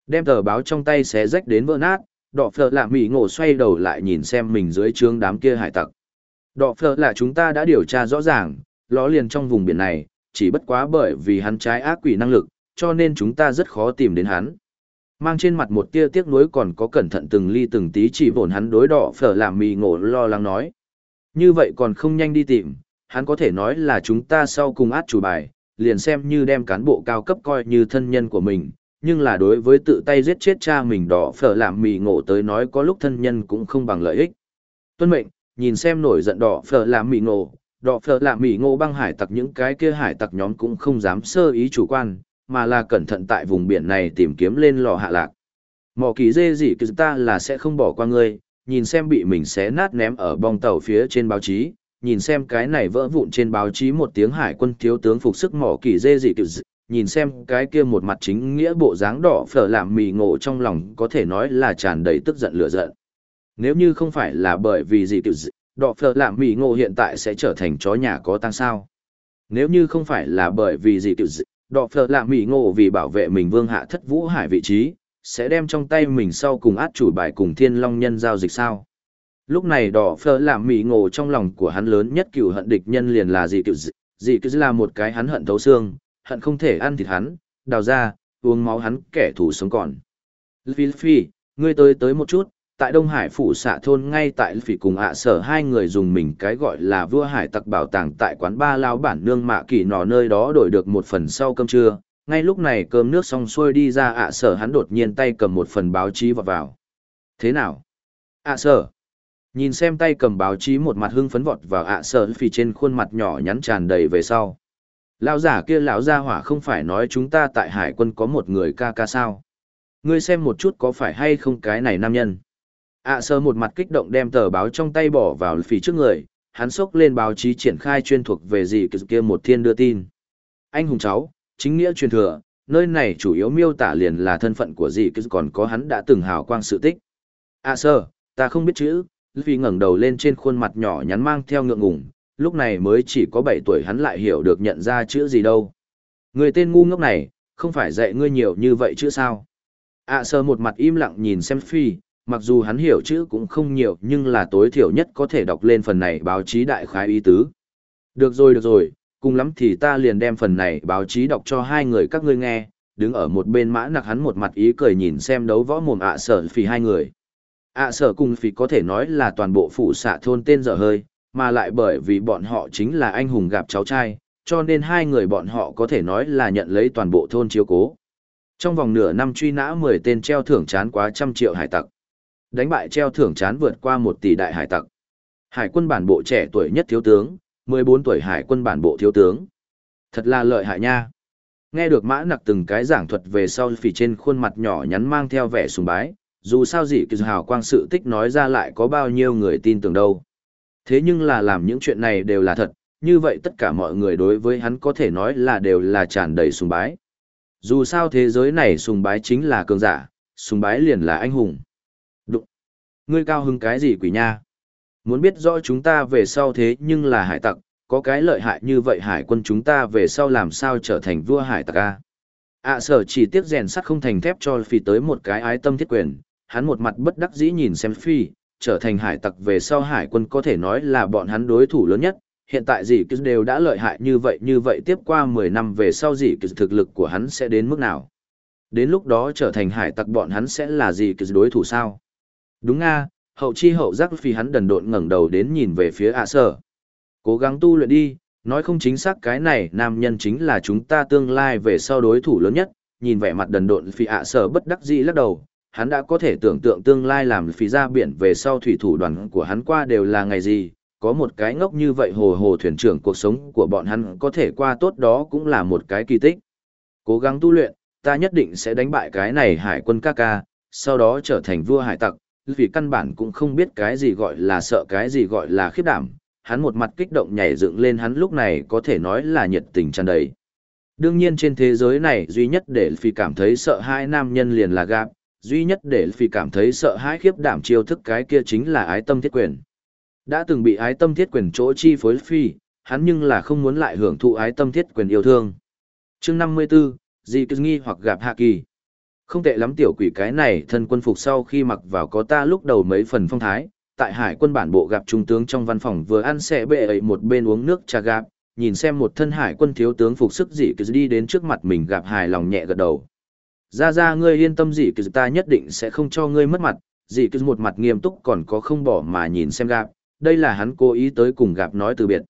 Đem tờ báo trong tay xé rách đến vỡ nát, đỏ phở là mỹ ngộ xoay đầu lại nhìn xem mình dưới trướng đám kia hải tặc. Đỏ phở là chúng ta đã điều tra rõ ràng, ló liền trong vùng biển này, chỉ bất quá bởi vì hắn trái ác quỷ năng lực, cho nên chúng ta rất khó tìm đến hắn. Mang trên mặt một tia tiếc nuối còn có cẩn thận từng ly từng tí chỉ vồn hắn đối đỏ phở làm mì ngộ lo lắng nói. Như vậy còn không nhanh đi tìm, hắn có thể nói là chúng ta sau cùng át chủ bài, liền xem như đem cán bộ cao cấp coi như thân nhân của mình, nhưng là đối với tự tay giết chết cha mình đỏ phở làm mì ngộ tới nói có lúc thân nhân cũng không bằng lợi ích. Tuân mệnh, nhìn xem nổi giận đỏ phở làm mì ngộ, đỏ phở làm mì ngộ băng hải tặc những cái kia hải tặc nhóm cũng không dám sơ ý chủ quan, mà là cẩn thận tại vùng biển này tìm kiếm lên lò hạ lạc. Mỏ kỳ dê gì cứ ta là sẽ không bỏ qua ngươi, nhìn xem bị mình xé nát ném ở bong tàu phía trên báo chí, nhìn xem cái này vỡ vụn trên báo chí một tiếng hải quân thiếu tướng phục sức mỏ kỳ dê gì cứ nhìn xem cái kia một mặt chính nghĩa bộ dáng đỏ phở làm mì ngộ trong lòng có thể nói là tràn đầy tức giận lửa giận. Nếu như không phải là bởi vì gì kiểu đỏ phở làm mì ngộ hiện tại sẽ trở thành chó nhà có tăng sao. Nếu như không phải là bởi vì gì kiểu đỏ phở làm mì ngộ vì bảo vệ mình vương hạ thất vũ hải vị trí, sẽ đem trong tay mình sau cùng át chủ bài cùng thiên long nhân giao dịch sao. Lúc này đỏ phở làm mì ngộ trong lòng của hắn lớn nhất cựu hận địch nhân liền là gì dị dị cứ là một cái hắn hận thấu xương, hận không thể ăn thịt hắn, đào ra, uống máu hắn kẻ thù sống còn. Phi Phi, ngươi tới tới một chút, tại Đông Hải phủ xạ thôn ngay tại Phi cùng ạ sở hai người dùng mình cái gọi là vua hải tặc bảo tàng tại quán ba lao bản nương mạ kỳ nọ nơi đó đổi được một phần sau cơm trưa. Ngay lúc này cơm nước xong xuôi đi ra ạ sở hắn đột nhiên tay cầm một phần báo chí vọt vào. Thế nào? ạ sở. Nhìn xem tay cầm báo chí một mặt hưng phấn vọt vào ạ sở Phi trên khuôn mặt nhỏ nhắn tràn đầy về sau. Lão giả kia lão gia hỏa không phải nói chúng ta tại hải quân có một người ca ca sao. Ngươi xem một chút có phải hay không cái này nam nhân. ạ sơ một mặt kích động đem tờ báo trong tay bỏ vào phì trước người, hắn xốc lên báo chí triển khai chuyên thuộc về gì kia một thiên đưa tin. Anh hùng cháu, chính nghĩa truyền thừa, nơi này chủ yếu miêu tả liền là thân phận của gì kia còn có hắn đã từng hào quang sự tích. ạ sơ, ta không biết chữ, vì ngẩng đầu lên trên khuôn mặt nhỏ nhắn mang theo ngượng ngùng, lúc này mới chỉ có 7 tuổi hắn lại hiểu được nhận ra chữ gì đâu. Người tên ngu ngốc này, không phải dạy ngươi nhiều như vậy chứ sao? ạ à, sơ một mặt im lặng nhìn xem phi, mặc dù hắn hiểu chữ cũng không nhiều nhưng là tối thiểu nhất có thể đọc lên phần này báo chí đại khái ý tứ. Được rồi được rồi, cùng lắm thì ta liền đem phần này báo chí đọc cho hai người các ngươi nghe, đứng ở một bên mã nặc hắn một mặt ý cười nhìn xem đấu võ mồm ạ à sở phì hai người. À, ạ sở cùng phì có thể nói là toàn bộ phủ xạ thôn tên dở hơi, mà lại bởi vì bọn họ chính là anh hùng gặp cháu trai, cho nên hai người bọn họ có thể nói là nhận lấy toàn bộ thôn chiếu cố. Trong vòng nửa năm truy nã 10 tên treo thưởng chán quá trăm triệu hải tặc. Đánh bại treo thưởng chán vượt qua một tỷ đại hải tặc. Hải quân bản bộ trẻ tuổi nhất thiếu tướng, 14 tuổi hải quân bản bộ thiếu tướng. Thật là lợi hại nha. Nghe được mã nặc từng cái giảng thuật về sau phỉ trên khuôn mặt nhỏ nhắn mang theo vẻ sùng bái, dù sao gì kỳ hào quang sự tích nói ra lại có bao nhiêu người tin tưởng đâu. Thế nhưng là làm những chuyện này đều là thật, như vậy tất cả mọi người đối với hắn có thể nói là đều là tràn đầy sùng bái. Dù sao thế giới này sùng bái chính là cường giả, sùng bái liền là anh hùng. Đụng! Ngươi cao hứng cái gì quỷ nha? Muốn biết rõ chúng ta về sau thế nhưng là hải tặc, có cái lợi hại như vậy hải quân chúng ta về sau làm sao trở thành vua hải tặc a? À sở chỉ tiếc rèn sắt không thành thép cho phi tới một cái ái tâm thiết quyền, hắn một mặt bất đắc dĩ nhìn xem phi, trở thành hải tặc về sau hải quân có thể nói là bọn hắn đối thủ lớn nhất, hiện tại gì cứ đều đã lợi hại như vậy như vậy tiếp qua 10 năm về sau gì cứ thực lực của hắn sẽ đến mức nào. Đến lúc đó trở thành hải tặc bọn hắn sẽ là gì cứ đối thủ sao? Đúng nga, hậu chi hậu giác phi hắn đần độn ngẩng đầu đến nhìn về phía ạ sở. Cố gắng tu luyện đi, nói không chính xác cái này nam nhân chính là chúng ta tương lai về sau đối thủ lớn nhất, nhìn vẻ mặt đần độn phi ạ sở bất đắc dĩ lắc đầu, hắn đã có thể tưởng tượng tương lai làm phí ra biển về sau thủy thủ đoàn của hắn qua đều là ngày gì, có một cái ngốc như vậy hồ hồ thuyền trưởng cuộc sống của bọn hắn có thể qua tốt đó cũng là một cái kỳ tích. Cố gắng tu luyện, ta nhất định sẽ đánh bại cái này hải quân ca ca, sau đó trở thành vua hải tặc, vì căn bản cũng không biết cái gì gọi là sợ cái gì gọi là khiếp đảm. Hắn một mặt kích động nhảy dựng lên hắn lúc này có thể nói là nhiệt tình tràn đầy. Đương nhiên trên thế giới này duy nhất để phi cảm thấy sợ hai nam nhân liền là gạp, duy nhất để phi cảm thấy sợ hãi khiếp đảm chiêu thức cái kia chính là ái tâm thiết quyền. Đã từng bị ái tâm thiết quyền chỗ chi phối phi, hắn nhưng là không muốn lại hưởng thụ ái tâm thiết quyền yêu thương. chương 54, gì Cứ Nghi hoặc gặp Hạ Kỳ. Không tệ lắm tiểu quỷ cái này thân quân phục sau khi mặc vào có ta lúc đầu mấy phần phong thái, tại hải quân bản bộ gặp trung tướng trong văn phòng vừa ăn xe bệ ấy một bên uống nước trà gạp, nhìn xem một thân hải quân thiếu tướng phục sức dị cứ đi đến trước mặt mình gặp hài lòng nhẹ gật đầu. Ra ra ngươi yên tâm gì, cứ ta nhất định sẽ không cho ngươi mất mặt, dị cứ một mặt nghiêm túc còn có không bỏ mà nhìn xem gạp, đây là hắn cố ý tới cùng gặp nói từ biệt.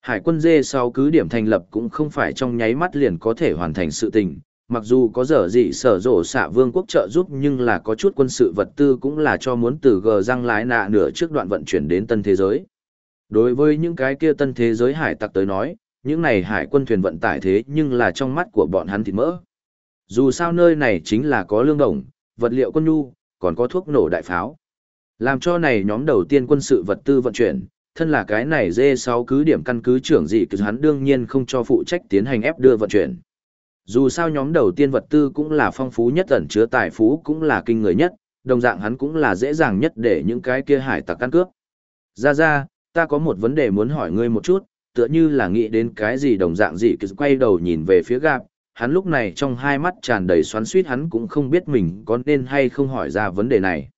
Hải quân dê sau cứ điểm thành lập cũng không phải trong nháy mắt liền có thể hoàn thành sự tình, mặc dù có dở dị sở rộ xạ vương quốc trợ giúp nhưng là có chút quân sự vật tư cũng là cho muốn từ gờ răng lái nạ nửa trước đoạn vận chuyển đến tân thế giới. Đối với những cái kia tân thế giới hải tặc tới nói, những này hải quân thuyền vận tải thế nhưng là trong mắt của bọn hắn thịt mỡ. Dù sao nơi này chính là có lương đồng, vật liệu quân nhu, còn có thuốc nổ đại pháo. Làm cho này nhóm đầu tiên quân sự vật tư vận chuyển, thân là cái này dê 6 cứ điểm căn cứ trưởng dị cứ hắn đương nhiên không cho phụ trách tiến hành ép đưa vận chuyển. Dù sao nhóm đầu tiên vật tư cũng là phong phú nhất ẩn chứa tài phú cũng là kinh người nhất, đồng dạng hắn cũng là dễ dàng nhất để những cái kia hải tặc căn cướp. Ra ra, ta có một vấn đề muốn hỏi ngươi một chút, tựa như là nghĩ đến cái gì đồng dạng gì cứ quay đầu nhìn về phía gạp, hắn lúc này trong hai mắt tràn đầy xoắn suýt hắn cũng không biết mình có nên hay không hỏi ra vấn đề này.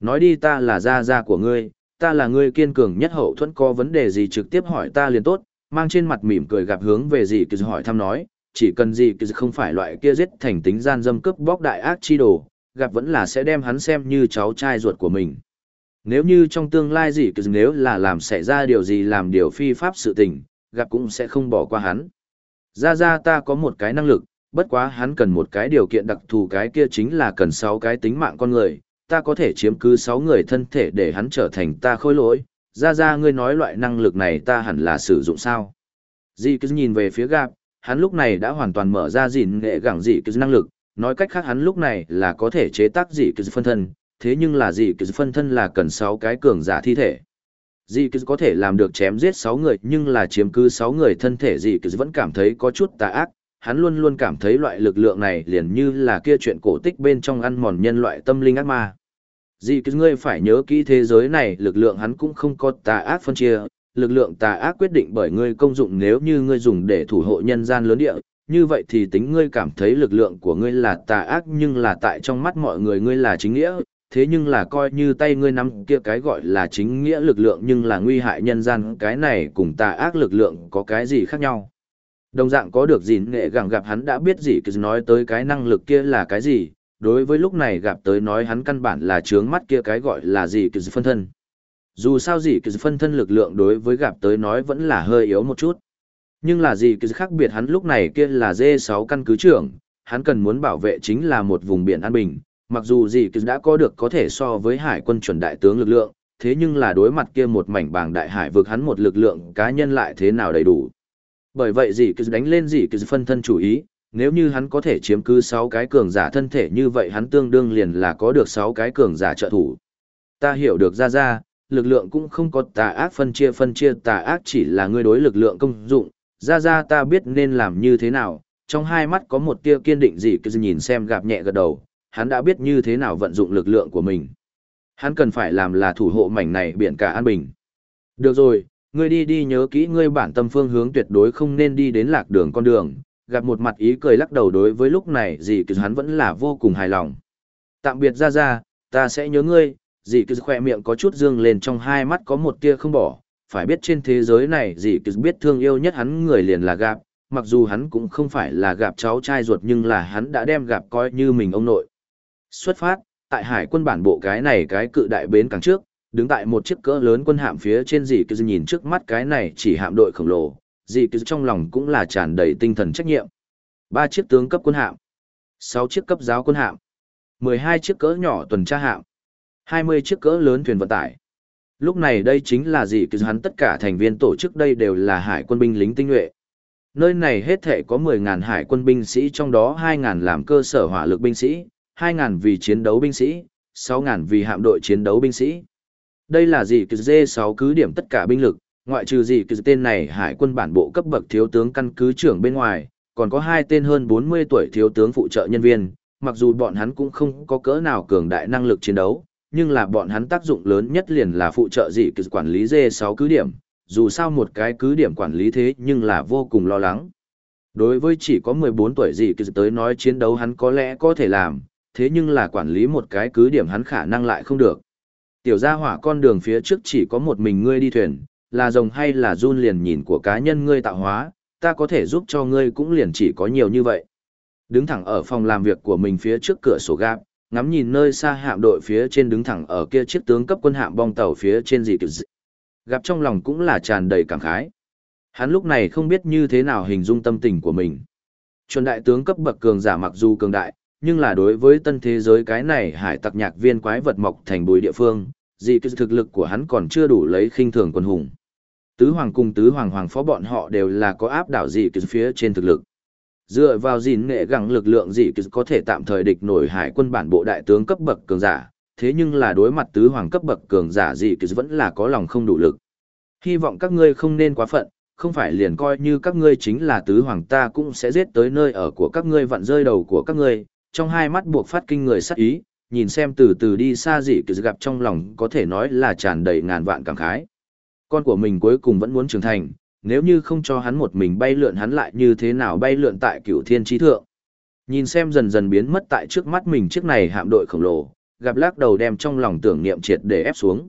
Nói đi ta là gia gia của ngươi, ta là ngươi kiên cường nhất hậu thuẫn có vấn đề gì trực tiếp hỏi ta liền tốt, mang trên mặt mỉm cười gặp hướng về gì cứ hỏi thăm nói, chỉ cần gì cứ không phải loại kia giết thành tính gian dâm cướp bóc đại ác chi đồ, gặp vẫn là sẽ đem hắn xem như cháu trai ruột của mình. Nếu như trong tương lai gì cứ nếu là làm xảy ra điều gì làm điều phi pháp sự tình, gặp cũng sẽ không bỏ qua hắn. Ra ra ta có một cái năng lực, bất quá hắn cần một cái điều kiện đặc thù cái kia chính là cần sáu cái tính mạng con người, ta có thể chiếm cứ sáu người thân thể để hắn trở thành ta khôi lỗi. Ra ra ngươi nói loại năng lực này ta hẳn là sử dụng sao? Dì cứ nhìn về phía gạp, hắn lúc này đã hoàn toàn mở ra dìn nghệ gẳng dì cứ năng lực, nói cách khác hắn lúc này là có thể chế tác dì cứ phân thân, thế nhưng là dì cứ phân thân là cần sáu cái cường giả thi thể. Dì cứ có thể làm được chém giết sáu người nhưng là chiếm cứ sáu người thân thể dì cứ vẫn cảm thấy có chút tà ác, hắn luôn luôn cảm thấy loại lực lượng này liền như là kia chuyện cổ tích bên trong ăn mòn nhân loại tâm linh ác ma. Dì cứ ngươi phải nhớ kỹ thế giới này lực lượng hắn cũng không có tà ác phân chia, lực lượng tà ác quyết định bởi ngươi công dụng nếu như ngươi dùng để thủ hộ nhân gian lớn địa, như vậy thì tính ngươi cảm thấy lực lượng của ngươi là tà ác nhưng là tại trong mắt mọi người ngươi là chính nghĩa, thế nhưng là coi như tay ngươi nắm kia cái gọi là chính nghĩa lực lượng nhưng là nguy hại nhân gian cái này cùng tà ác lực lượng có cái gì khác nhau. Đồng dạng có được gìn nghệ gẳng gặp hắn đã biết gì cứ nói tới cái năng lực kia là cái gì, đối với lúc này gặp tới nói hắn căn bản là trướng mắt kia cái gọi là gì cứ phân thân. Dù sao gì cứ phân thân lực lượng đối với gặp tới nói vẫn là hơi yếu một chút. Nhưng là gì cứ khác biệt hắn lúc này kia là D6 căn cứ trưởng, hắn cần muốn bảo vệ chính là một vùng biển an bình, mặc dù gì cứ đã có được có thể so với hải quân chuẩn đại tướng lực lượng, thế nhưng là đối mặt kia một mảnh bảng đại hải vực hắn một lực lượng cá nhân lại thế nào đầy đủ. Bởi vậy gì cứ đánh lên gì cứ phân thân chủ ý, nếu như hắn có thể chiếm cứ 6 cái cường giả thân thể như vậy hắn tương đương liền là có được 6 cái cường giả trợ thủ. Ta hiểu được ra ra, lực lượng cũng không có tà ác phân chia phân chia tà ác chỉ là ngươi đối lực lượng công dụng, ra ra ta biết nên làm như thế nào, trong hai mắt có một tia kiên định gì cứ nhìn xem gặp nhẹ gật đầu, hắn đã biết như thế nào vận dụng lực lượng của mình. Hắn cần phải làm là thủ hộ mảnh này biển cả an bình. Được rồi, ngươi đi đi nhớ kỹ ngươi bản tâm phương hướng tuyệt đối không nên đi đến lạc đường con đường, gặp một mặt ý cười lắc đầu đối với lúc này dì cứ hắn vẫn là vô cùng hài lòng. Tạm biệt ra ra, ta sẽ nhớ ngươi, dì cứ khỏe miệng có chút dương lên trong hai mắt có một tia không bỏ, phải biết trên thế giới này dì cứ biết thương yêu nhất hắn người liền là gạp, mặc dù hắn cũng không phải là gạp cháu trai ruột nhưng là hắn đã đem gạp coi như mình ông nội. Xuất phát, tại hải quân bản bộ cái này cái cự đại bến càng trước, đứng tại một chiếc cỡ lớn quân hạm phía trên dì cứ nhìn trước mắt cái này chỉ hạm đội khổng lồ, dì cứ trong lòng cũng là tràn đầy tinh thần trách nhiệm. Ba chiếc tướng cấp quân hạm, sáu chiếc cấp giáo quân hạm, mười hai chiếc cỡ nhỏ tuần tra hạm, hai mươi chiếc cỡ lớn thuyền vận tải. Lúc này đây chính là gì cứ hắn tất cả thành viên tổ chức đây đều là hải quân binh lính tinh nhuệ. Nơi này hết thể có 10.000 hải quân binh sĩ trong đó 2.000 làm cơ sở hỏa lực binh sĩ, 2.000 vì chiến đấu binh sĩ, 6.000 vì hạm đội chiến đấu binh sĩ. Đây là gì? Cứ D6 cứ điểm tất cả binh lực, ngoại trừ gì? Cứ tên này hải quân bản bộ cấp bậc thiếu tướng căn cứ trưởng bên ngoài, còn có hai tên hơn 40 tuổi thiếu tướng phụ trợ nhân viên, mặc dù bọn hắn cũng không có cỡ nào cường đại năng lực chiến đấu, nhưng là bọn hắn tác dụng lớn nhất liền là phụ trợ dị cứ quản lý D6 cứ điểm, dù sao một cái cứ điểm quản lý thế nhưng là vô cùng lo lắng. Đối với chỉ có 14 tuổi dị cứ tới nói chiến đấu hắn có lẽ có thể làm, thế nhưng là quản lý một cái cứ điểm hắn khả năng lại không được. Tiểu gia hỏa con đường phía trước chỉ có một mình ngươi đi thuyền, là rồng hay là run liền nhìn của cá nhân ngươi tạo hóa, ta có thể giúp cho ngươi cũng liền chỉ có nhiều như vậy. Đứng thẳng ở phòng làm việc của mình phía trước cửa sổ gạp, ngắm nhìn nơi xa hạm đội phía trên đứng thẳng ở kia chiếc tướng cấp quân hạm bong tàu phía trên gì kiểu Gặp trong lòng cũng là tràn đầy cảm khái. Hắn lúc này không biết như thế nào hình dung tâm tình của mình. Chuẩn đại tướng cấp bậc cường giả mặc dù cường đại, nhưng là đối với tân thế giới cái này hải tặc nhạc viên quái vật mọc thành bùi địa phương, dị cứ thực lực của hắn còn chưa đủ lấy khinh thường quân hùng. Tứ hoàng cùng tứ hoàng hoàng phó bọn họ đều là có áp đảo dị cứ phía trên thực lực. Dựa vào gìn nghệ gẳng lực lượng dị cứ có thể tạm thời địch nổi hải quân bản bộ đại tướng cấp bậc cường giả, thế nhưng là đối mặt tứ hoàng cấp bậc cường giả dị cứ vẫn là có lòng không đủ lực. Hy vọng các ngươi không nên quá phận, không phải liền coi như các ngươi chính là tứ hoàng ta cũng sẽ giết tới nơi ở của các ngươi vặn rơi đầu của các ngươi, trong hai mắt buộc phát kinh người sắc ý, nhìn xem từ từ đi xa dị kỳ gặp trong lòng có thể nói là tràn đầy ngàn vạn cảm khái. Con của mình cuối cùng vẫn muốn trưởng thành, nếu như không cho hắn một mình bay lượn hắn lại như thế nào bay lượn tại cửu thiên trí thượng. Nhìn xem dần dần biến mất tại trước mắt mình chiếc này hạm đội khổng lồ, gặp lắc đầu đem trong lòng tưởng niệm triệt để ép xuống.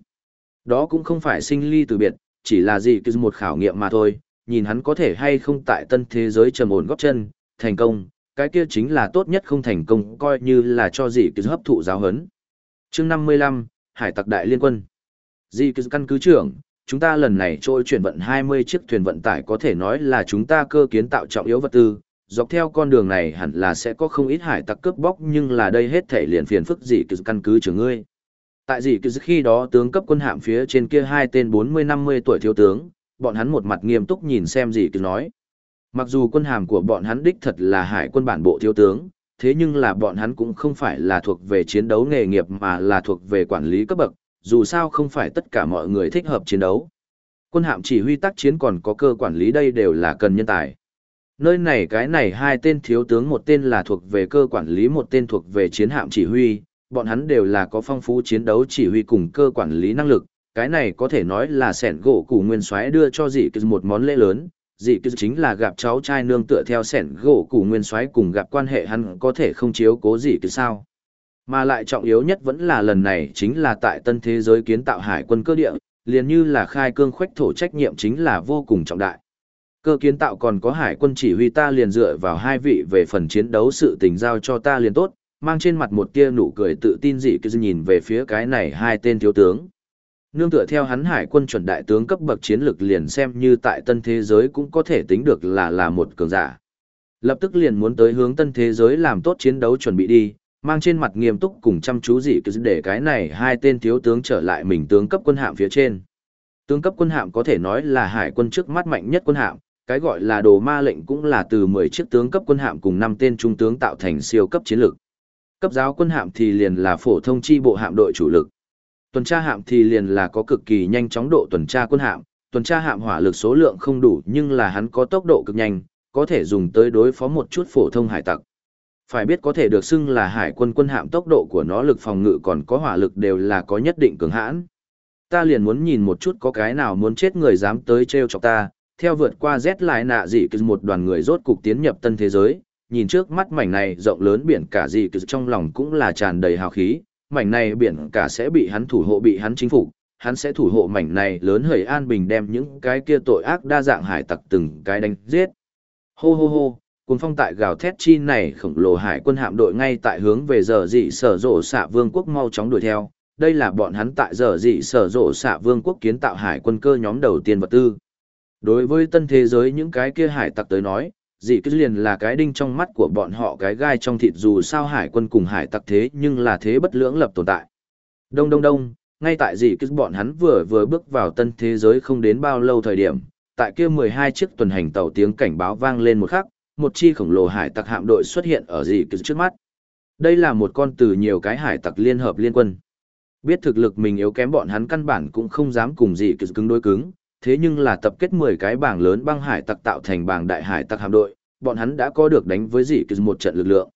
Đó cũng không phải sinh ly từ biệt, chỉ là gì cứ một khảo nghiệm mà thôi, nhìn hắn có thể hay không tại tân thế giới trầm ổn góp chân, thành công, cái kia chính là tốt nhất không thành công coi như là cho gì cứ hấp thụ giáo hấn. chương 55, Hải tặc đại liên quân. Di cứ căn cứ trưởng, chúng ta lần này trôi chuyển vận 20 chiếc thuyền vận tải có thể nói là chúng ta cơ kiến tạo trọng yếu vật tư, dọc theo con đường này hẳn là sẽ có không ít hải tặc cướp bóc nhưng là đây hết thể liền phiền phức gì cứ căn cứ trưởng ngươi. Tại gì cứ khi đó tướng cấp quân hạm phía trên kia hai tên 40-50 tuổi thiếu tướng, bọn hắn một mặt nghiêm túc nhìn xem gì cứ nói. Mặc dù quân hàm của bọn hắn đích thật là hải quân bản bộ thiếu tướng, thế nhưng là bọn hắn cũng không phải là thuộc về chiến đấu nghề nghiệp mà là thuộc về quản lý cấp bậc, dù sao không phải tất cả mọi người thích hợp chiến đấu. Quân hạm chỉ huy tác chiến còn có cơ quản lý đây đều là cần nhân tài. Nơi này cái này hai tên thiếu tướng một tên là thuộc về cơ quản lý một tên thuộc về chiến hạm chỉ huy, bọn hắn đều là có phong phú chiến đấu chỉ huy cùng cơ quản lý năng lực. Cái này có thể nói là sẻn gỗ củ nguyên soái đưa cho dị một món lễ lớn, dị cứ chính là gặp cháu trai nương tựa theo sẻn gỗ củ nguyên soái cùng gặp quan hệ hắn có thể không chiếu cố dị cứ sao. Mà lại trọng yếu nhất vẫn là lần này chính là tại tân thế giới kiến tạo hải quân cơ địa, liền như là khai cương khoách thổ trách nhiệm chính là vô cùng trọng đại. Cơ kiến tạo còn có hải quân chỉ huy ta liền dựa vào hai vị về phần chiến đấu sự tình giao cho ta liền tốt, mang trên mặt một tia nụ cười tự tin dị cứ nhìn về phía cái này hai tên thiếu tướng. Nương tựa theo hắn hải quân chuẩn đại tướng cấp bậc chiến lực liền xem như tại tân thế giới cũng có thể tính được là là một cường giả. Lập tức liền muốn tới hướng tân thế giới làm tốt chiến đấu chuẩn bị đi, mang trên mặt nghiêm túc cùng chăm chú dị cứ để cái này hai tên thiếu tướng trở lại mình tướng cấp quân hạm phía trên. Tướng cấp quân hạm có thể nói là hải quân trước mắt mạnh nhất quân hạm, cái gọi là đồ ma lệnh cũng là từ 10 chiếc tướng cấp quân hạm cùng 5 tên trung tướng tạo thành siêu cấp chiến lược. Cấp giáo quân hạm thì liền là phổ thông chi bộ hạm đội chủ lực. Tuần tra hạm thì liền là có cực kỳ nhanh chóng độ tuần tra quân hạm, tuần tra hạm hỏa lực số lượng không đủ nhưng là hắn có tốc độ cực nhanh, có thể dùng tới đối phó một chút phổ thông hải tặc. Phải biết có thể được xưng là hải quân quân hạm tốc độ của nó lực phòng ngự còn có hỏa lực đều là có nhất định cường hãn. Ta liền muốn nhìn một chút có cái nào muốn chết người dám tới treo chọc ta, theo vượt qua rét lại nạ dị cứ một đoàn người rốt cục tiến nhập tân thế giới, nhìn trước mắt mảnh này rộng lớn biển cả dị cứ trong lòng cũng là tràn đầy hào khí, mảnh này biển cả sẽ bị hắn thủ hộ bị hắn chính phục, hắn sẽ thủ hộ mảnh này lớn hời an bình đem những cái kia tội ác đa dạng hải tặc từng cái đánh giết. Hô hô hô, cuốn phong tại gào thét chi này khổng lồ hải quân hạm đội ngay tại hướng về giờ dị sở rộ xạ vương quốc mau chóng đuổi theo. Đây là bọn hắn tại giờ dị sở rộ xạ vương quốc kiến tạo hải quân cơ nhóm đầu tiên vật tư. Đối với tân thế giới những cái kia hải tặc tới nói, dị cứ liền là cái đinh trong mắt của bọn họ cái gai trong thịt dù sao hải quân cùng hải tặc thế nhưng là thế bất lưỡng lập tồn tại. Đông đông đông, ngay tại dị cứ bọn hắn vừa vừa bước vào tân thế giới không đến bao lâu thời điểm, tại kia 12 chiếc tuần hành tàu tiếng cảnh báo vang lên một khắc, một chi khổng lồ hải tặc hạm đội xuất hiện ở dị cứ trước mắt. Đây là một con từ nhiều cái hải tặc liên hợp liên quân. Biết thực lực mình yếu kém bọn hắn căn bản cũng không dám cùng dị cứ cứng đối cứng, thế nhưng là tập kết 10 cái bảng lớn băng hải tặc tạo thành bảng đại hải tặc hạm đội, bọn hắn đã có được đánh với dị kỳ một trận lực lượng.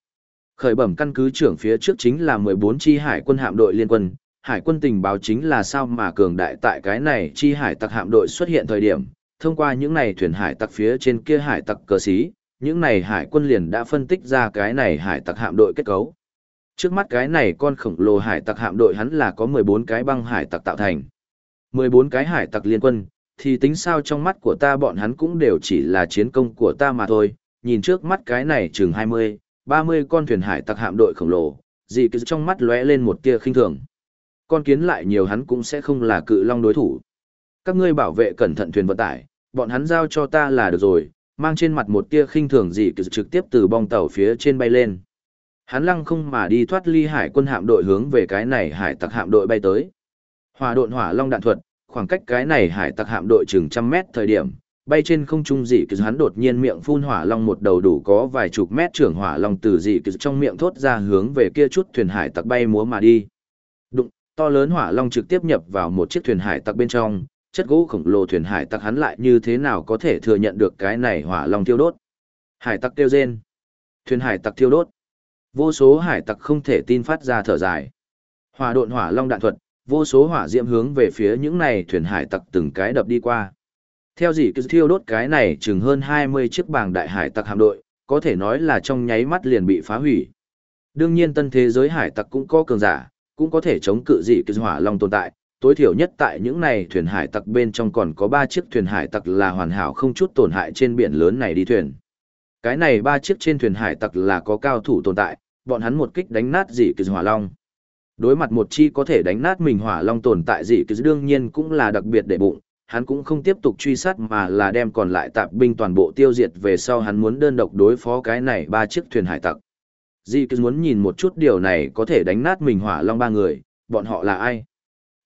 Khởi bẩm căn cứ trưởng phía trước chính là 14 chi hải quân hạm đội liên quân, hải quân tình báo chính là sao mà cường đại tại cái này chi hải tặc hạm đội xuất hiện thời điểm, thông qua những này thuyền hải tặc phía trên kia hải tặc cờ xí, những này hải quân liền đã phân tích ra cái này hải tặc hạm đội kết cấu. Trước mắt cái này con khổng lồ hải tặc hạm đội hắn là có 14 cái băng hải tặc tạo thành. 14 cái hải tặc liên quân, thì tính sao trong mắt của ta bọn hắn cũng đều chỉ là chiến công của ta mà thôi, nhìn trước mắt cái này chừng 20, 30 con thuyền hải tặc hạm đội khổng lồ, dị cứ trong mắt lóe lên một tia khinh thường. Con kiến lại nhiều hắn cũng sẽ không là cự long đối thủ. Các ngươi bảo vệ cẩn thận thuyền vận tải, bọn hắn giao cho ta là được rồi, mang trên mặt một tia khinh thường dị cứ trực tiếp từ bong tàu phía trên bay lên. Hắn lăng không mà đi thoát ly hải quân hạm đội hướng về cái này hải tặc hạm đội bay tới. Hỏa độn hỏa long đạn thuật, khoảng cách cái này hải tặc hạm đội chừng trăm mét thời điểm, bay trên không trung dị cứ hắn đột nhiên miệng phun hỏa long một đầu đủ có vài chục mét trưởng hỏa long từ dị cứ trong miệng thốt ra hướng về kia chút thuyền hải tặc bay múa mà đi. Đụng, to lớn hỏa long trực tiếp nhập vào một chiếc thuyền hải tặc bên trong, chất gỗ khổng lồ thuyền hải tặc hắn lại như thế nào có thể thừa nhận được cái này hỏa long thiêu đốt. Hải tặc tiêu rên. Thuyền hải tặc thiêu đốt. Vô số hải tặc không thể tin phát ra thở dài. Hỏa độn hỏa long đạn thuật, vô số hỏa diễm hướng về phía những này thuyền hải tặc từng cái đập đi qua. Theo gì cứ thiêu đốt cái này chừng hơn 20 chiếc bảng đại hải tặc hạm đội, có thể nói là trong nháy mắt liền bị phá hủy. Đương nhiên tân thế giới hải tặc cũng có cường giả, cũng có thể chống cự dị cứ hỏa long tồn tại, tối thiểu nhất tại những này thuyền hải tặc bên trong còn có 3 chiếc thuyền hải tặc là hoàn hảo không chút tổn hại trên biển lớn này đi thuyền. Cái này 3 chiếc trên thuyền hải tặc là có cao thủ tồn tại, bọn hắn một kích đánh nát dị cứ hỏa long. Đối mặt một chi có thể đánh nát mình hỏa long tồn tại gì cứ đương nhiên cũng là đặc biệt để bụng, hắn cũng không tiếp tục truy sát mà là đem còn lại tạp binh toàn bộ tiêu diệt về sau hắn muốn đơn độc đối phó cái này ba chiếc thuyền hải tặc. Dị cứ muốn nhìn một chút điều này có thể đánh nát mình hỏa long ba người, bọn họ là ai?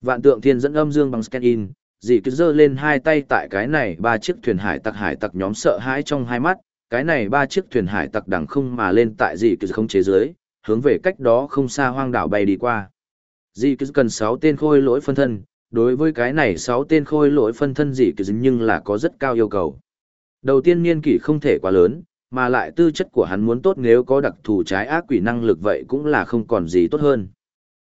Vạn tượng thiên dẫn âm dương bằng scan in, dị cứ giơ lên hai tay tại cái này ba chiếc thuyền hải tặc hải tặc nhóm sợ hãi trong hai mắt, cái này ba chiếc thuyền hải tặc đằng không mà lên tại dị cứ không chế giới, hướng về cách đó không xa hoang đảo bay đi qua. Dì cứ cần 6 tên khôi lỗi phân thân, đối với cái này 6 tên khôi lỗi phân thân dì cứ nhưng là có rất cao yêu cầu. Đầu tiên niên kỷ không thể quá lớn, mà lại tư chất của hắn muốn tốt nếu có đặc thù trái ác quỷ năng lực vậy cũng là không còn gì tốt hơn.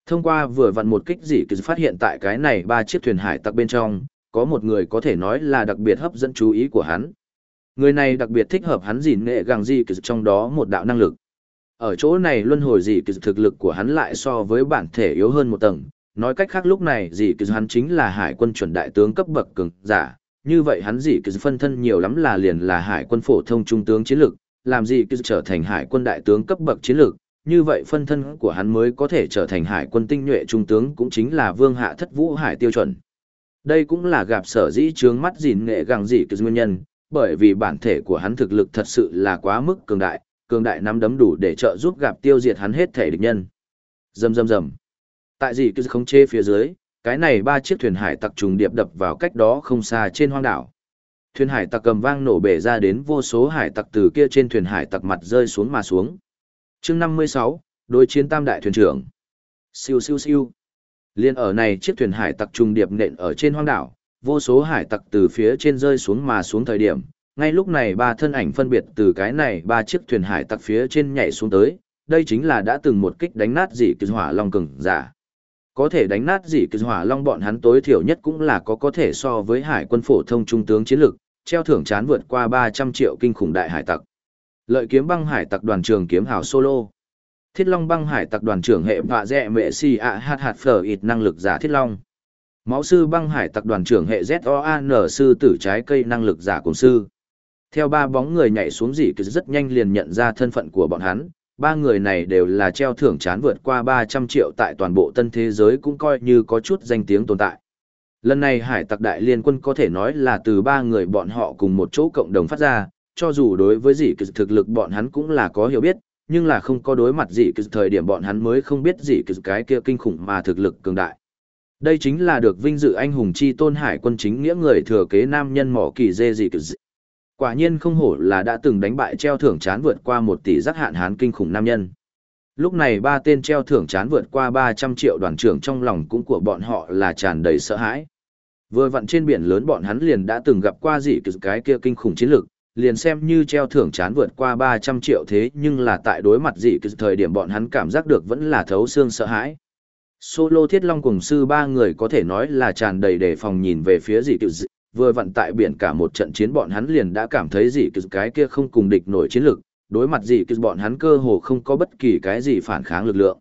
Thông qua vừa vặn một kích dì cứ phát hiện tại cái này ba chiếc thuyền hải tặc bên trong, có một người có thể nói là đặc biệt hấp dẫn chú ý của hắn. Người này đặc biệt thích hợp hắn gìn nghệ gàng gì trong đó một đạo năng lực. Ở chỗ này luân hồi dị kỳ thực lực của hắn lại so với bản thể yếu hơn một tầng, nói cách khác lúc này dị kỳ hắn chính là hải quân chuẩn đại tướng cấp bậc cường giả, như vậy hắn dị kỳ phân thân nhiều lắm là liền là hải quân phổ thông trung tướng chiến lược, làm dị kỳ trở thành hải quân đại tướng cấp bậc chiến lược, như vậy phân thân của hắn mới có thể trở thành hải quân tinh nhuệ trung tướng cũng chính là vương hạ thất vũ hải tiêu chuẩn. Đây cũng là gặp sở dĩ trướng mắt gìn nghệ gàng dị kỳ nguyên nhân, bởi vì bản thể của hắn thực lực thật sự là quá mức cường đại, cường đại nắm đấm đủ để trợ giúp gặp tiêu diệt hắn hết thể địch nhân. Rầm rầm rầm. Tại gì cứ không chê phía dưới, cái này ba chiếc thuyền hải tặc trùng điệp đập vào cách đó không xa trên hoang đảo. Thuyền hải tặc cầm vang nổ bể ra đến vô số hải tặc từ kia trên thuyền hải tặc mặt rơi xuống mà xuống. Chương 56, đối chiến tam đại thuyền trưởng. Siêu siêu siêu. Liên ở này chiếc thuyền hải tặc trùng điệp nện ở trên hoang đảo, vô số hải tặc từ phía trên rơi xuống mà xuống thời điểm, ngay lúc này ba thân ảnh phân biệt từ cái này ba chiếc thuyền hải tặc phía trên nhảy xuống tới, đây chính là đã từng một kích đánh nát dị kỳ hỏa long cường giả. Có thể đánh nát dị kỳ hỏa long bọn hắn tối thiểu nhất cũng là có có thể so với hải quân phổ thông trung tướng chiến lực, treo thưởng chán vượt qua 300 triệu kinh khủng đại hải tặc. Lợi kiếm băng hải tặc đoàn trường kiếm hào solo. Thiết Long băng hải tặc đoàn trưởng hệ vạ dẹ mẹ si ạ hạt hạt phở ít năng lực giả Thiết Long. Máu sư băng hải tặc đoàn trưởng hệ ZOAN sư tử trái cây năng lực giả cổng sư. Theo ba bóng người nhảy xuống dị cứ rất nhanh liền nhận ra thân phận của bọn hắn, ba người này đều là treo thưởng chán vượt qua 300 triệu tại toàn bộ tân thế giới cũng coi như có chút danh tiếng tồn tại. Lần này hải tặc đại liên quân có thể nói là từ ba người bọn họ cùng một chỗ cộng đồng phát ra, cho dù đối với dị cứ thực lực bọn hắn cũng là có hiểu biết, nhưng là không có đối mặt dị cứ thời điểm bọn hắn mới không biết dị cứ cái kia kinh khủng mà thực lực cường đại. Đây chính là được vinh dự anh hùng chi tôn hải quân chính nghĩa người thừa kế nam nhân mỏ kỳ dê dị cứ Quả nhiên không hổ là đã từng đánh bại treo thưởng chán vượt qua một tỷ giác hạn hán kinh khủng nam nhân. Lúc này ba tên treo thưởng chán vượt qua 300 triệu đoàn trưởng trong lòng cũng của bọn họ là tràn đầy sợ hãi. Vừa vặn trên biển lớn bọn hắn liền đã từng gặp qua gì cái kia kinh khủng chiến lực, liền xem như treo thưởng chán vượt qua 300 triệu thế nhưng là tại đối mặt dị cực thời điểm bọn hắn cảm giác được vẫn là thấu xương sợ hãi. Solo Thiết Long cùng sư ba người có thể nói là tràn đầy đề phòng nhìn về phía dị cực vừa vặn tại biển cả một trận chiến bọn hắn liền đã cảm thấy gì cái kia không cùng địch nổi chiến lực, đối mặt gì bọn hắn cơ hồ không có bất kỳ cái gì phản kháng lực lượng.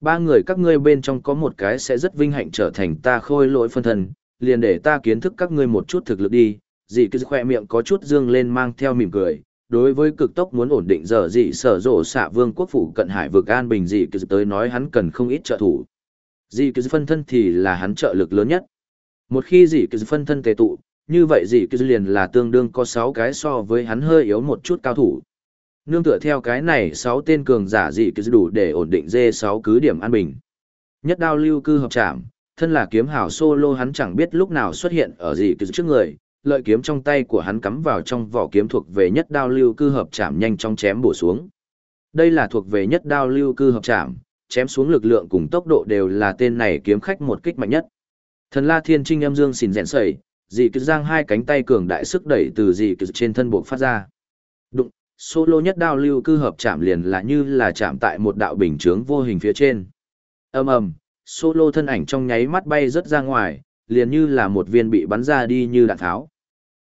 Ba người các ngươi bên trong có một cái sẽ rất vinh hạnh trở thành ta khôi lỗi phân thân, liền để ta kiến thức các ngươi một chút thực lực đi. Dị cứ khoe miệng có chút dương lên mang theo mỉm cười. Đối với cực tốc muốn ổn định giờ dị sở rộ xạ vương quốc phủ cận hải vực an bình dị cứ tới nói hắn cần không ít trợ thủ. Dị cứ phân thân thì là hắn trợ lực lớn nhất. Một khi dị kỳ phân thân tề tụ, như vậy dị kỳ liền là tương đương có 6 cái so với hắn hơi yếu một chút cao thủ. Nương tựa theo cái này 6 tên cường giả dị kỳ đủ để ổn định dê 6 cứ điểm an bình. Nhất đao lưu cư hợp trạm, thân là kiếm hảo solo hắn chẳng biết lúc nào xuất hiện ở dị kỳ trước người, lợi kiếm trong tay của hắn cắm vào trong vỏ kiếm thuộc về nhất đao lưu cư hợp chạm nhanh trong chém bổ xuống. Đây là thuộc về nhất đao lưu cư hợp chạm, chém xuống lực lượng cùng tốc độ đều là tên này kiếm khách một kích mạnh nhất. Thần La Thiên Trinh âm dương xỉn rèn sẩy, dị cứ giang hai cánh tay cường đại sức đẩy từ dị cứ trên thân buộc phát ra. Đụng, solo nhất đao lưu cư hợp chạm liền là như là chạm tại một đạo bình chướng vô hình phía trên. Ầm ầm, solo thân ảnh trong nháy mắt bay rất ra ngoài, liền như là một viên bị bắn ra đi như đạn tháo.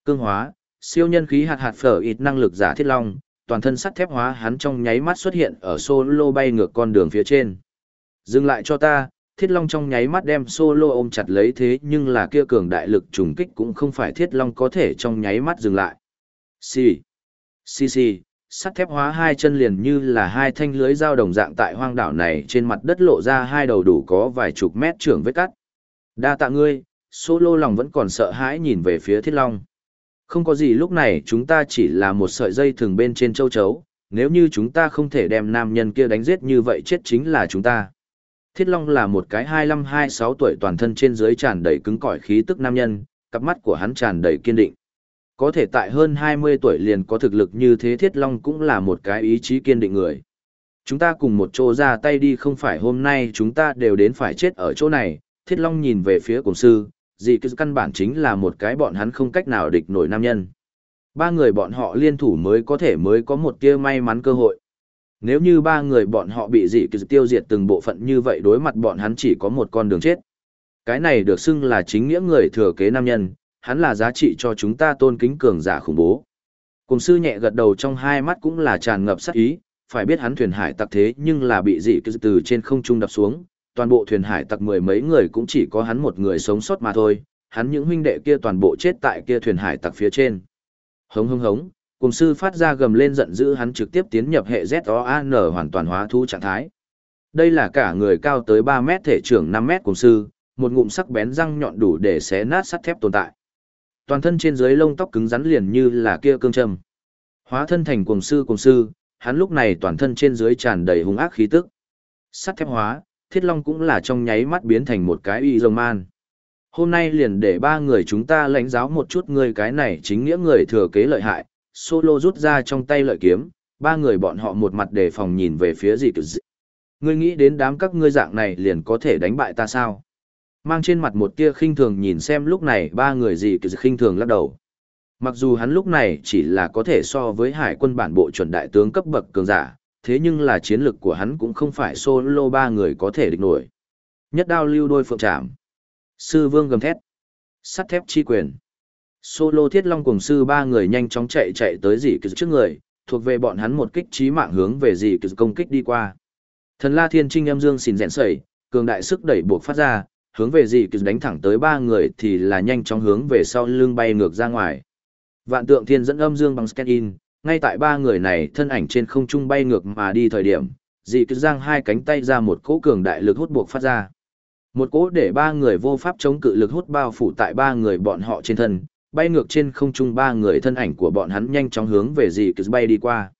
Cương hóa, siêu nhân khí hạt hạt phở ít năng lực giả thiết long, toàn thân sắt thép hóa hắn trong nháy mắt xuất hiện ở solo bay ngược con đường phía trên. Dừng lại cho ta, Thiết Long trong nháy mắt đem solo ôm chặt lấy thế nhưng là kia cường đại lực trùng kích cũng không phải Thiết Long có thể trong nháy mắt dừng lại. Xì, xì xì, sắt thép hóa hai chân liền như là hai thanh lưới dao đồng dạng tại hoang đảo này trên mặt đất lộ ra hai đầu đủ có vài chục mét trưởng vết cắt. Đa tạ ngươi, solo lòng vẫn còn sợ hãi nhìn về phía Thiết Long. Không có gì lúc này chúng ta chỉ là một sợi dây thường bên trên châu chấu, nếu như chúng ta không thể đem nam nhân kia đánh giết như vậy chết chính là chúng ta. Thiết Long là một cái 25-26 tuổi toàn thân trên dưới tràn đầy cứng cỏi khí tức nam nhân, cặp mắt của hắn tràn đầy kiên định. Có thể tại hơn 20 tuổi liền có thực lực như thế Thiết Long cũng là một cái ý chí kiên định người. Chúng ta cùng một chỗ ra tay đi không phải hôm nay chúng ta đều đến phải chết ở chỗ này. Thiết Long nhìn về phía cổng sư, gì cứ căn bản chính là một cái bọn hắn không cách nào địch nổi nam nhân. Ba người bọn họ liên thủ mới có thể mới có một tia may mắn cơ hội. Nếu như ba người bọn họ bị dị kỳ tiêu diệt từng bộ phận như vậy đối mặt bọn hắn chỉ có một con đường chết. Cái này được xưng là chính nghĩa người thừa kế nam nhân, hắn là giá trị cho chúng ta tôn kính cường giả khủng bố. Cùng sư nhẹ gật đầu trong hai mắt cũng là tràn ngập sát ý, phải biết hắn thuyền hải tặc thế nhưng là bị dị kỳ từ trên không trung đập xuống, toàn bộ thuyền hải tặc mười mấy người cũng chỉ có hắn một người sống sót mà thôi, hắn những huynh đệ kia toàn bộ chết tại kia thuyền hải tặc phía trên. Hống hống hống, cùng sư phát ra gầm lên giận dữ hắn trực tiếp tiến nhập hệ ZOAN hoàn toàn hóa thu trạng thái. Đây là cả người cao tới 3 mét thể trưởng 5 mét cùng sư, một ngụm sắc bén răng nhọn đủ để xé nát sắt thép tồn tại. Toàn thân trên dưới lông tóc cứng rắn liền như là kia cương châm. Hóa thân thành cùng sư cùng sư, hắn lúc này toàn thân trên dưới tràn đầy hung ác khí tức. Sắt thép hóa, thiết long cũng là trong nháy mắt biến thành một cái y rồng man. Hôm nay liền để ba người chúng ta lãnh giáo một chút người cái này chính nghĩa người thừa kế lợi hại, solo rút ra trong tay lợi kiếm, ba người bọn họ một mặt đề phòng nhìn về phía gì cực dị. Ngươi nghĩ đến đám các ngươi dạng này liền có thể đánh bại ta sao? Mang trên mặt một tia khinh thường nhìn xem lúc này ba người gì cực khinh thường lắc đầu. Mặc dù hắn lúc này chỉ là có thể so với hải quân bản bộ chuẩn đại tướng cấp bậc cường giả, thế nhưng là chiến lực của hắn cũng không phải solo ba người có thể địch nổi. Nhất đao lưu đôi phượng trảm. Sư vương gầm thét. Sắt thép chi quyền. Solo thiết long cùng sư ba người nhanh chóng chạy chạy tới dì kỳ trước người, thuộc về bọn hắn một kích trí mạng hướng về dì kỳ công kích đi qua. Thần la thiên trinh âm dương xìn rẽn sẩy, cường đại sức đẩy buộc phát ra, hướng về dị cứ đánh thẳng tới ba người thì là nhanh chóng hướng về sau lưng bay ngược ra ngoài. Vạn tượng thiên dẫn âm dương bằng scan in, ngay tại ba người này thân ảnh trên không trung bay ngược mà đi thời điểm, dị cứ giang hai cánh tay ra một cỗ cường đại lực hút buộc phát ra. Một cỗ để ba người vô pháp chống cự lực hút bao phủ tại ba người bọn họ trên thân, bay ngược trên không trung ba người thân ảnh của bọn hắn nhanh chóng hướng về dì cứ bay đi qua.